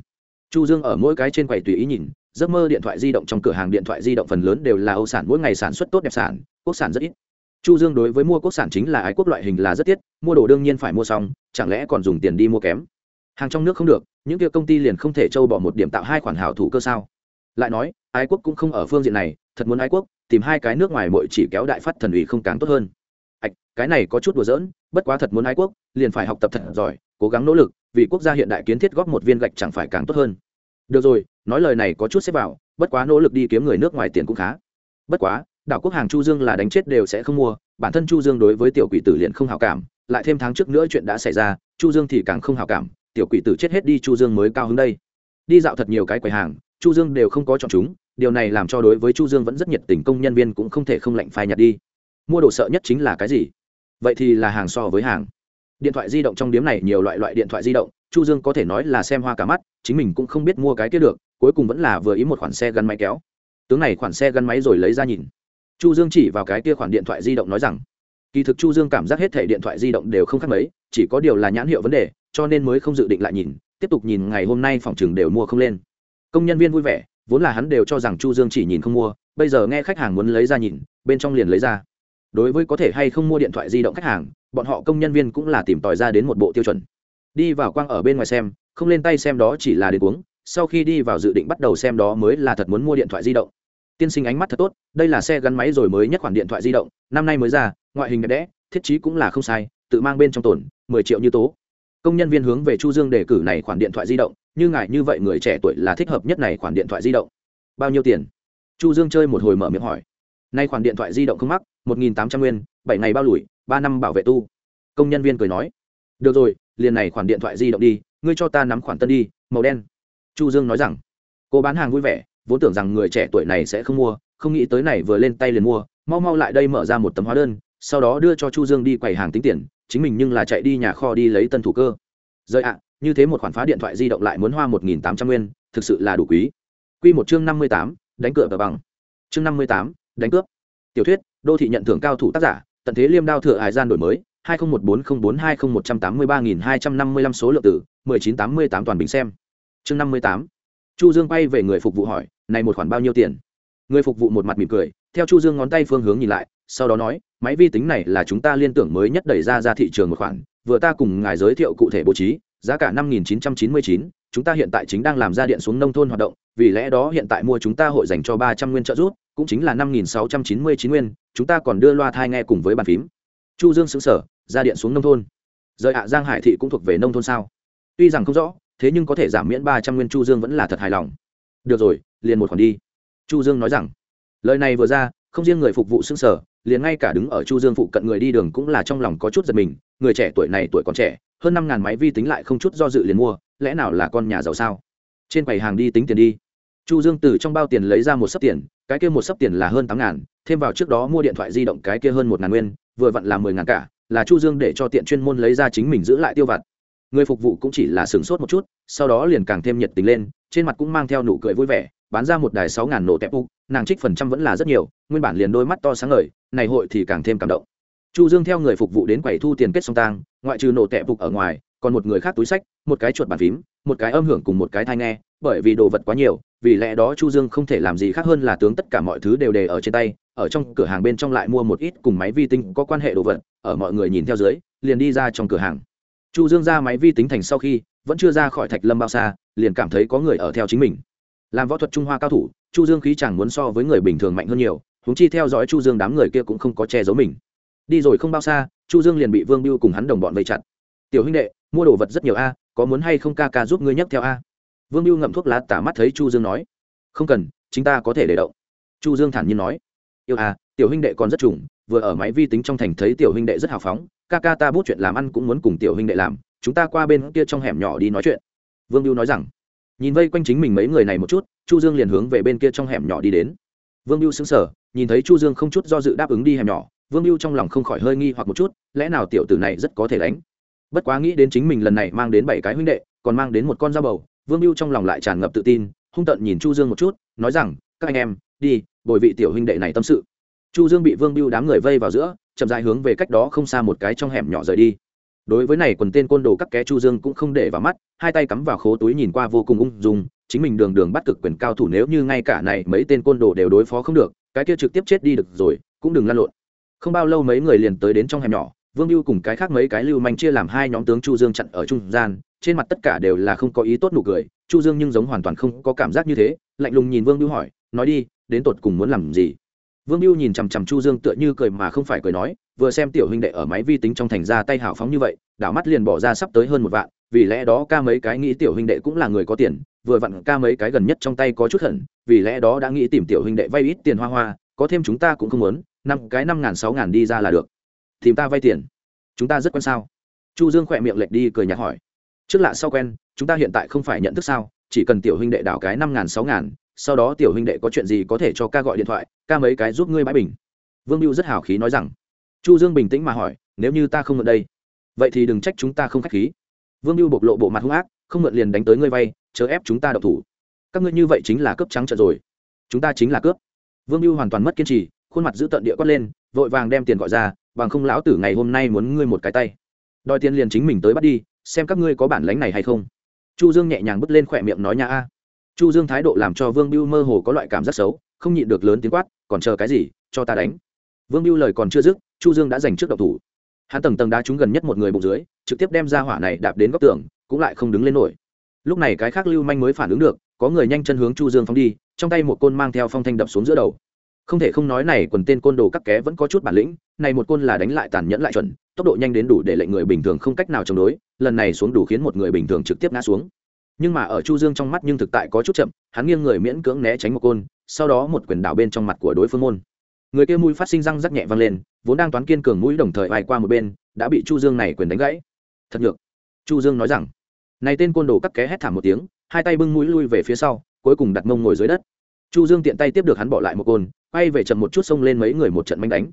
Chu dương ở mỗi cái trên quầy tùy ý nhìn, giấc mơ điện thoại di động trong cửa hàng điện thoại di động phần lớn đều là âu sản, mỗi ngày sản xuất tốt đẹp sản, quốc sản rất ít. Chu dương đối với mua quốc sản chính là ái quốc loại hình là rất tiết, mua đồ đương nhiên phải mua xong, chẳng lẽ còn dùng tiền đi mua kém? Hàng trong nước không được, những kia công ty liền không thể trâu bỏ một điểm tạo hai khoản hảo thủ cơ sao? Lại nói, ái quốc cũng không ở phương diện này, thật muốn ái quốc tìm hai cái nước ngoài mội chỉ kéo đại phát thần ủy không càng tốt hơn. Ạch, cái này có chút đùa giỡn, bất quá thật muốn ái quốc, liền phải học tập thật giỏi, cố gắng nỗ lực, vì quốc gia hiện đại kiến thiết góp một viên gạch chẳng phải càng tốt hơn. Được rồi, nói lời này có chút xếp vào, bất quá nỗ lực đi kiếm người nước ngoài tiền cũng khá. Bất quá, đảo quốc hàng chu dương là đánh chết đều sẽ không mua, bản thân chu dương đối với tiểu quỷ tử liền không hào cảm, lại thêm tháng trước nữa chuyện đã xảy ra, chu dương thì càng không hào cảm, tiểu quỷ tử chết hết đi chu dương mới cao hứng đây. Đi dạo thật nhiều cái quầy hàng, chu dương đều không có chọn chúng điều này làm cho đối với chu dương vẫn rất nhiệt tình, công nhân viên cũng không thể không lạnh phai nhạt đi. Mua đồ sợ nhất chính là cái gì? Vậy thì là hàng so với hàng. Điện thoại di động trong điếm này nhiều loại loại điện thoại di động, chu dương có thể nói là xem hoa cả mắt, chính mình cũng không biết mua cái kia được, cuối cùng vẫn là vừa ý một khoản xe gắn máy kéo. Tướng này khoản xe gắn máy rồi lấy ra nhìn. Chu dương chỉ vào cái kia khoản điện thoại di động nói rằng, kỳ thực chu dương cảm giác hết thể điện thoại di động đều không khác mấy, chỉ có điều là nhãn hiệu vấn đề, cho nên mới không dự định lại nhìn, tiếp tục nhìn ngày hôm nay phòng trường đều mua không lên. Công nhân viên vui vẻ vốn là hắn đều cho rằng chu dương chỉ nhìn không mua, bây giờ nghe khách hàng muốn lấy ra nhìn, bên trong liền lấy ra. Đối với có thể hay không mua điện thoại di động khách hàng, bọn họ công nhân viên cũng là tìm tòi ra đến một bộ tiêu chuẩn. Đi vào quang ở bên ngoài xem, không lên tay xem đó chỉ là đến uống sau khi đi vào dự định bắt đầu xem đó mới là thật muốn mua điện thoại di động. Tiên sinh ánh mắt thật tốt, đây là xe gắn máy rồi mới nhất khoản điện thoại di động, năm nay mới ra, ngoại hình đẹp đẽ, thiết chí cũng là không sai, tự mang bên trong tổn, mười triệu như tố. Công nhân viên hướng về chu dương đề cử này khoản điện thoại di động như ngài như vậy người trẻ tuổi là thích hợp nhất này khoản điện thoại di động. Bao nhiêu tiền? Chu dương chơi một hồi mở miệng hỏi. Nay khoản điện thoại di động không mắc, một nghìn tám trăm nguyên, bảy ngày bao lùi, ba năm bảo vệ tu. Công nhân viên cười nói. Được rồi, liền này khoản điện thoại di động đi, ngươi cho ta nắm khoản tân đi, màu đen. Chu dương nói rằng. Cô bán hàng vui vẻ, vốn tưởng rằng người trẻ tuổi này sẽ không mua, không nghĩ tới này vừa lên tay liền mua, mau mau lại đây mở ra một tấm hóa đơn, sau đó đưa cho chu dương đi quầy hàng tính tiền, chính mình nhưng là chạy đi nhà kho đi lấy tân thủ cơ. Rời ạ như thế một khoản phá điện thoại di động lại muốn hoa một nghìn tám trăm nguyên, thực sự là đủ quý. Quy một chương năm mươi tám, đánh cửa và bằng. Chương năm mươi tám, đánh cướp tiểu thuyết, đô thị nhận thưởng cao thủ tác giả, tận thế liêm đao thừa hải gian đổi mới, hai nghìn một bốn không bốn hai không một trăm tám mươi ba nghìn hai trăm năm mươi lăm số lượng tử mười chín tám mươi tám toàn bình xem. Chương năm mươi tám, chu dương quay về người phục vụ hỏi, này một khoản bao nhiêu tiền? Người phục vụ một mặt mỉm cười, theo chu dương ngón tay phương hướng nhìn lại, sau đó nói, máy vi tính này là chúng ta liên tưởng mới nhất đẩy ra ra thị trường một khoản, vừa ta cùng ngài giới thiệu cụ thể bố trí giá cả năm nghìn chín trăm chín mươi chín chúng ta hiện tại chính đang làm ra điện xuống nông thôn hoạt động vì lẽ đó hiện tại mua chúng ta hội dành cho ba trăm nguyên trợ giúp, cũng chính là năm nghìn sáu trăm chín mươi chín nguyên chúng ta còn đưa loa thai nghe cùng với bàn phím. Chu dương sững sở ra điện xuống nông thôn. Rời ạ giang hải thị cũng thuộc về nông thôn sao? Tuy rằng không rõ thế nhưng có thể giảm miễn ba trăm nguyên chu dương vẫn là thật hài lòng. Được rồi liền một khoản đi. Chu dương nói rằng lời này vừa ra không riêng người phục vụ xưng sở, liền ngay cả đứng ở chu dương phụ cận người đi đường cũng là trong lòng có chút giật mình, người trẻ tuổi này tuổi còn trẻ, hơn năm ngàn máy vi tính lại không chút do dự liền mua, lẽ nào là con nhà giàu sao? Trên quầy hàng đi tính tiền đi. Chu dương từ trong bao tiền lấy ra một sấp tiền, cái kia một sấp tiền là hơn tám ngàn, thêm vào trước đó mua điện thoại di động cái kia hơn một ngàn nguyên, vừa vặn là mười ngàn cả, là chu dương để cho tiện chuyên môn lấy ra chính mình giữ lại tiêu vặt. Người phục vụ cũng chỉ là sửng sốt một chút, sau đó liền càng thêm nhiệt tình lên, trên mặt cũng mang theo nụ cười vui vẻ bán ra một đài sáu ngàn nổ tẹp u, nàng trích phần trăm vẫn là rất nhiều, nguyên bản liền đôi mắt to sáng ngời, này hội thì càng thêm cảm động. Chu dương theo người phục vụ đến quầy thu tiền kết song tang, ngoại trừ nổ tẹp phục ở ngoài, còn một người khác túi sách, một cái chuột bàn phím, một cái âm hưởng cùng một cái thai nghe, bởi vì đồ vật quá nhiều, vì lẽ đó chu dương không thể làm gì khác hơn là tướng tất cả mọi thứ đều đề ở trên tay, ở trong cửa hàng bên trong lại mua một ít cùng máy vi tính có quan hệ đồ vật, ở mọi người nhìn theo dưới, liền đi ra trong cửa hàng. Chu dương ra máy vi tính thành sau khi, vẫn chưa ra khỏi thạch lâm bao xa, liền cảm thấy có người ở theo chính mình làm võ thuật trung hoa cao thủ, chu dương khí chẳng muốn so với người bình thường mạnh hơn nhiều húng chi theo dõi chu dương đám người kia cũng không có che giấu mình. Đi rồi không bao xa, chu dương liền bị vương biêu cùng hắn đồng bọn vây chặt. Tiểu huynh đệ, mua đồ vật rất nhiều a, có muốn hay không ca ca giúp ngươi nhấc theo a? Vương biêu ngậm thuốc lá tả mắt thấy chu dương nói. Không cần, chính ta có thể để động. chu dương thản nhiên nói. Yêu a tiểu huynh đệ còn rất trùng, vừa ở máy vi tính trong thành thấy tiểu huynh đệ rất hào phóng, ca ca ta bút chuyện làm ăn cũng muốn cùng tiểu huynh đệ làm, chúng ta qua bên kia trong hẻm nhỏ đi nói chuyện. Vương biêu nói rằng nhìn vây quanh chính mình mấy người này một chút, chu dương liền hướng về bên kia trong hẻm nhỏ đi đến. Vương biêu xứng sở nhìn thấy chu dương không chút do dự đáp ứng đi hẻm nhỏ, vương biêu trong lòng không khỏi hơi nghi hoặc một chút, lẽ nào tiểu tử này rất có thể đánh? Bất quá nghĩ đến chính mình lần này mang đến bảy cái huynh đệ, còn mang đến một con dao bầu, vương biêu trong lòng lại tràn ngập tự tin, hung tợn nhìn chu dương một chút, nói rằng, các anh em, đi, bồi vị tiểu huynh đệ này tâm sự. Chu dương bị vương biêu đám người vây vào giữa, chậm dài hướng về cách đó không xa một cái trong hẻm nhỏ rời đi đối với này quần tên côn đồ các ké chu dương cũng không để vào mắt, hai tay cắm vào khố túi nhìn qua vô cùng ung dung, chính mình đường đường bắt cực quyền cao thủ nếu như ngay cả này mấy tên côn đồ đều đối phó không được, cái kia trực tiếp chết đi được rồi, cũng đừng lăn lộn. Không bao lâu mấy người liền tới đến trong hẻm nhỏ, vương lưu cùng cái khác mấy cái lưu manh chia làm hai nhóm tướng chu dương chặn ở trung gian, trên mặt tất cả đều là không có ý tốt nụ cười, chu dương nhưng giống hoàn toàn không có cảm giác như thế, lạnh lùng nhìn vương lưu hỏi, nói đi, đến tột cùng muốn làm gì? Vương lưu nhìn chằm chằm chu dương tựa như cười mà không phải cười nói, vừa xem tiểu huynh đệ ở máy vi tính trong thành ra tay hào phóng như vậy, đảo mắt liền bỏ ra sắp tới hơn một vạn, vì lẽ đó ca mấy cái nghĩ tiểu huynh đệ cũng là người có tiền, vừa vặn ca mấy cái gần nhất trong tay có chút hận, vì lẽ đó đã nghĩ tìm tiểu huynh đệ vay ít tiền hoa hoa, có thêm chúng ta cũng không muốn, năm cái năm ngàn sáu ngàn đi ra là được. Tìm ta vay tiền. Chúng ta rất quen sao? Chu dương khỏe miệng lệch đi cười nhạt hỏi. Trước lạ sau quen, chúng ta hiện tại không phải nhận thức sao, chỉ cần tiểu huynh đệ đảo cái năm ngàn sáu ngàn sau đó tiểu huynh đệ có chuyện gì có thể cho ca gọi điện thoại, ca mấy cái giúp ngươi bãi bình. Vương mưu rất hào khí nói rằng. Chu dương bình tĩnh mà hỏi, nếu như ta không mượn đây, vậy thì đừng trách chúng ta không khách khí. Vương mưu bộc lộ bộ mặt hung ác, không mượn liền đánh tới ngươi vay, chớ ép chúng ta độc thủ. Các ngươi như vậy chính là cướp trắng trợn rồi. Chúng ta chính là cướp. Vương mưu hoàn toàn mất kiên trì, khuôn mặt giữ tận địa quát lên, vội vàng đem tiền gọi ra, bằng không lão tử ngày hôm nay muốn ngươi một cái tay. Đòi tiền liền chính mình tới bắt đi, xem các ngươi có bản lánh này hay không. Chu dương nhẹ nhàng bứt lên khỏe miệng nói nhà a chu dương thái độ làm cho vương biêu mơ hồ có loại cảm giác xấu, không nhịn được lớn tiếng quát, còn chờ cái gì? Cho ta đánh. Vương biêu lời còn chưa dứt, chu dương đã giành trước độc thủ. Hắn tầng tầng đá trúng gần nhất một người bụng dưới, trực tiếp đem ra hỏa này đạp đến góc tường, cũng lại không đứng lên nổi. Lúc này cái khác lưu manh mới phản ứng được, có người nhanh chân hướng chu dương phóng đi, trong tay một côn mang theo phong thanh đập xuống giữa đầu. Không thể không nói này quần tên côn đồ các ké vẫn có chút bản lĩnh, này một côn là đánh lại tàn nhẫn lại chuẩn, tốc độ nhanh đến đủ để lệnh người bình thường không cách nào chống đối, lần này xuống đủ khiến một người bình thường trực tiếp ngã xuống nhưng mà ở chu dương trong mắt nhưng thực tại có chút chậm, hắn nghiêng người miễn cưỡng né tránh một côn, sau đó một quyền đảo bên trong mặt của đối phương môn. Người kia mũi phát sinh răng rắc nhẹ văng lên, vốn đang toán kiên cường mũi đồng thời vai qua một bên, đã bị chu dương này quyền đánh gãy. Thật được chu dương nói rằng, này tên côn đồ cắt ké hét thảm một tiếng, hai tay bưng mũi lui về phía sau, cuối cùng đặt mông ngồi dưới đất. Chu dương tiện tay tiếp được hắn bỏ lại một côn, quay về chậm một chút xông lên mấy người một trận manh đánh.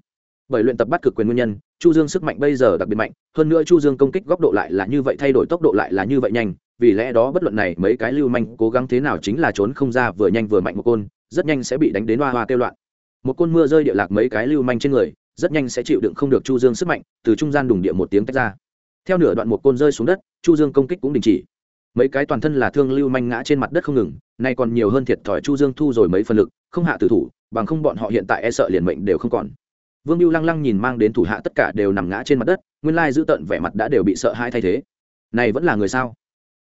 Bởi luyện tập bắt cực quyền nguyên nhân, chu dương sức mạnh bây giờ đặc biệt mạnh, hơn nữa chu dương công kích góc độ lại là như vậy, thay đổi tốc độ lại là như vậy nhanh vì lẽ đó bất luận này mấy cái lưu manh cố gắng thế nào chính là trốn không ra, vừa nhanh vừa mạnh một côn, rất nhanh sẽ bị đánh đến hoa hoa kêu loạn. Một côn mưa rơi địa lạc mấy cái lưu manh trên người, rất nhanh sẽ chịu đựng không được chu dương sức mạnh, từ trung gian đùng địa một tiếng tách ra. Theo nửa đoạn một côn rơi xuống đất, chu dương công kích cũng đình chỉ. Mấy cái toàn thân là thương lưu manh ngã trên mặt đất không ngừng, nay còn nhiều hơn thiệt thòi chu dương thu rồi mấy phần lực, không hạ tử thủ, bằng không bọn họ hiện tại e sợ liền mệnh đều không còn. Vương lưu lăng lăng nhìn mang đến thủ hạ tất cả đều nằm ngã trên mặt đất, nguyên lai giữ tận vẻ mặt đã đều bị sợ hai thay thế. Này vẫn là người sao?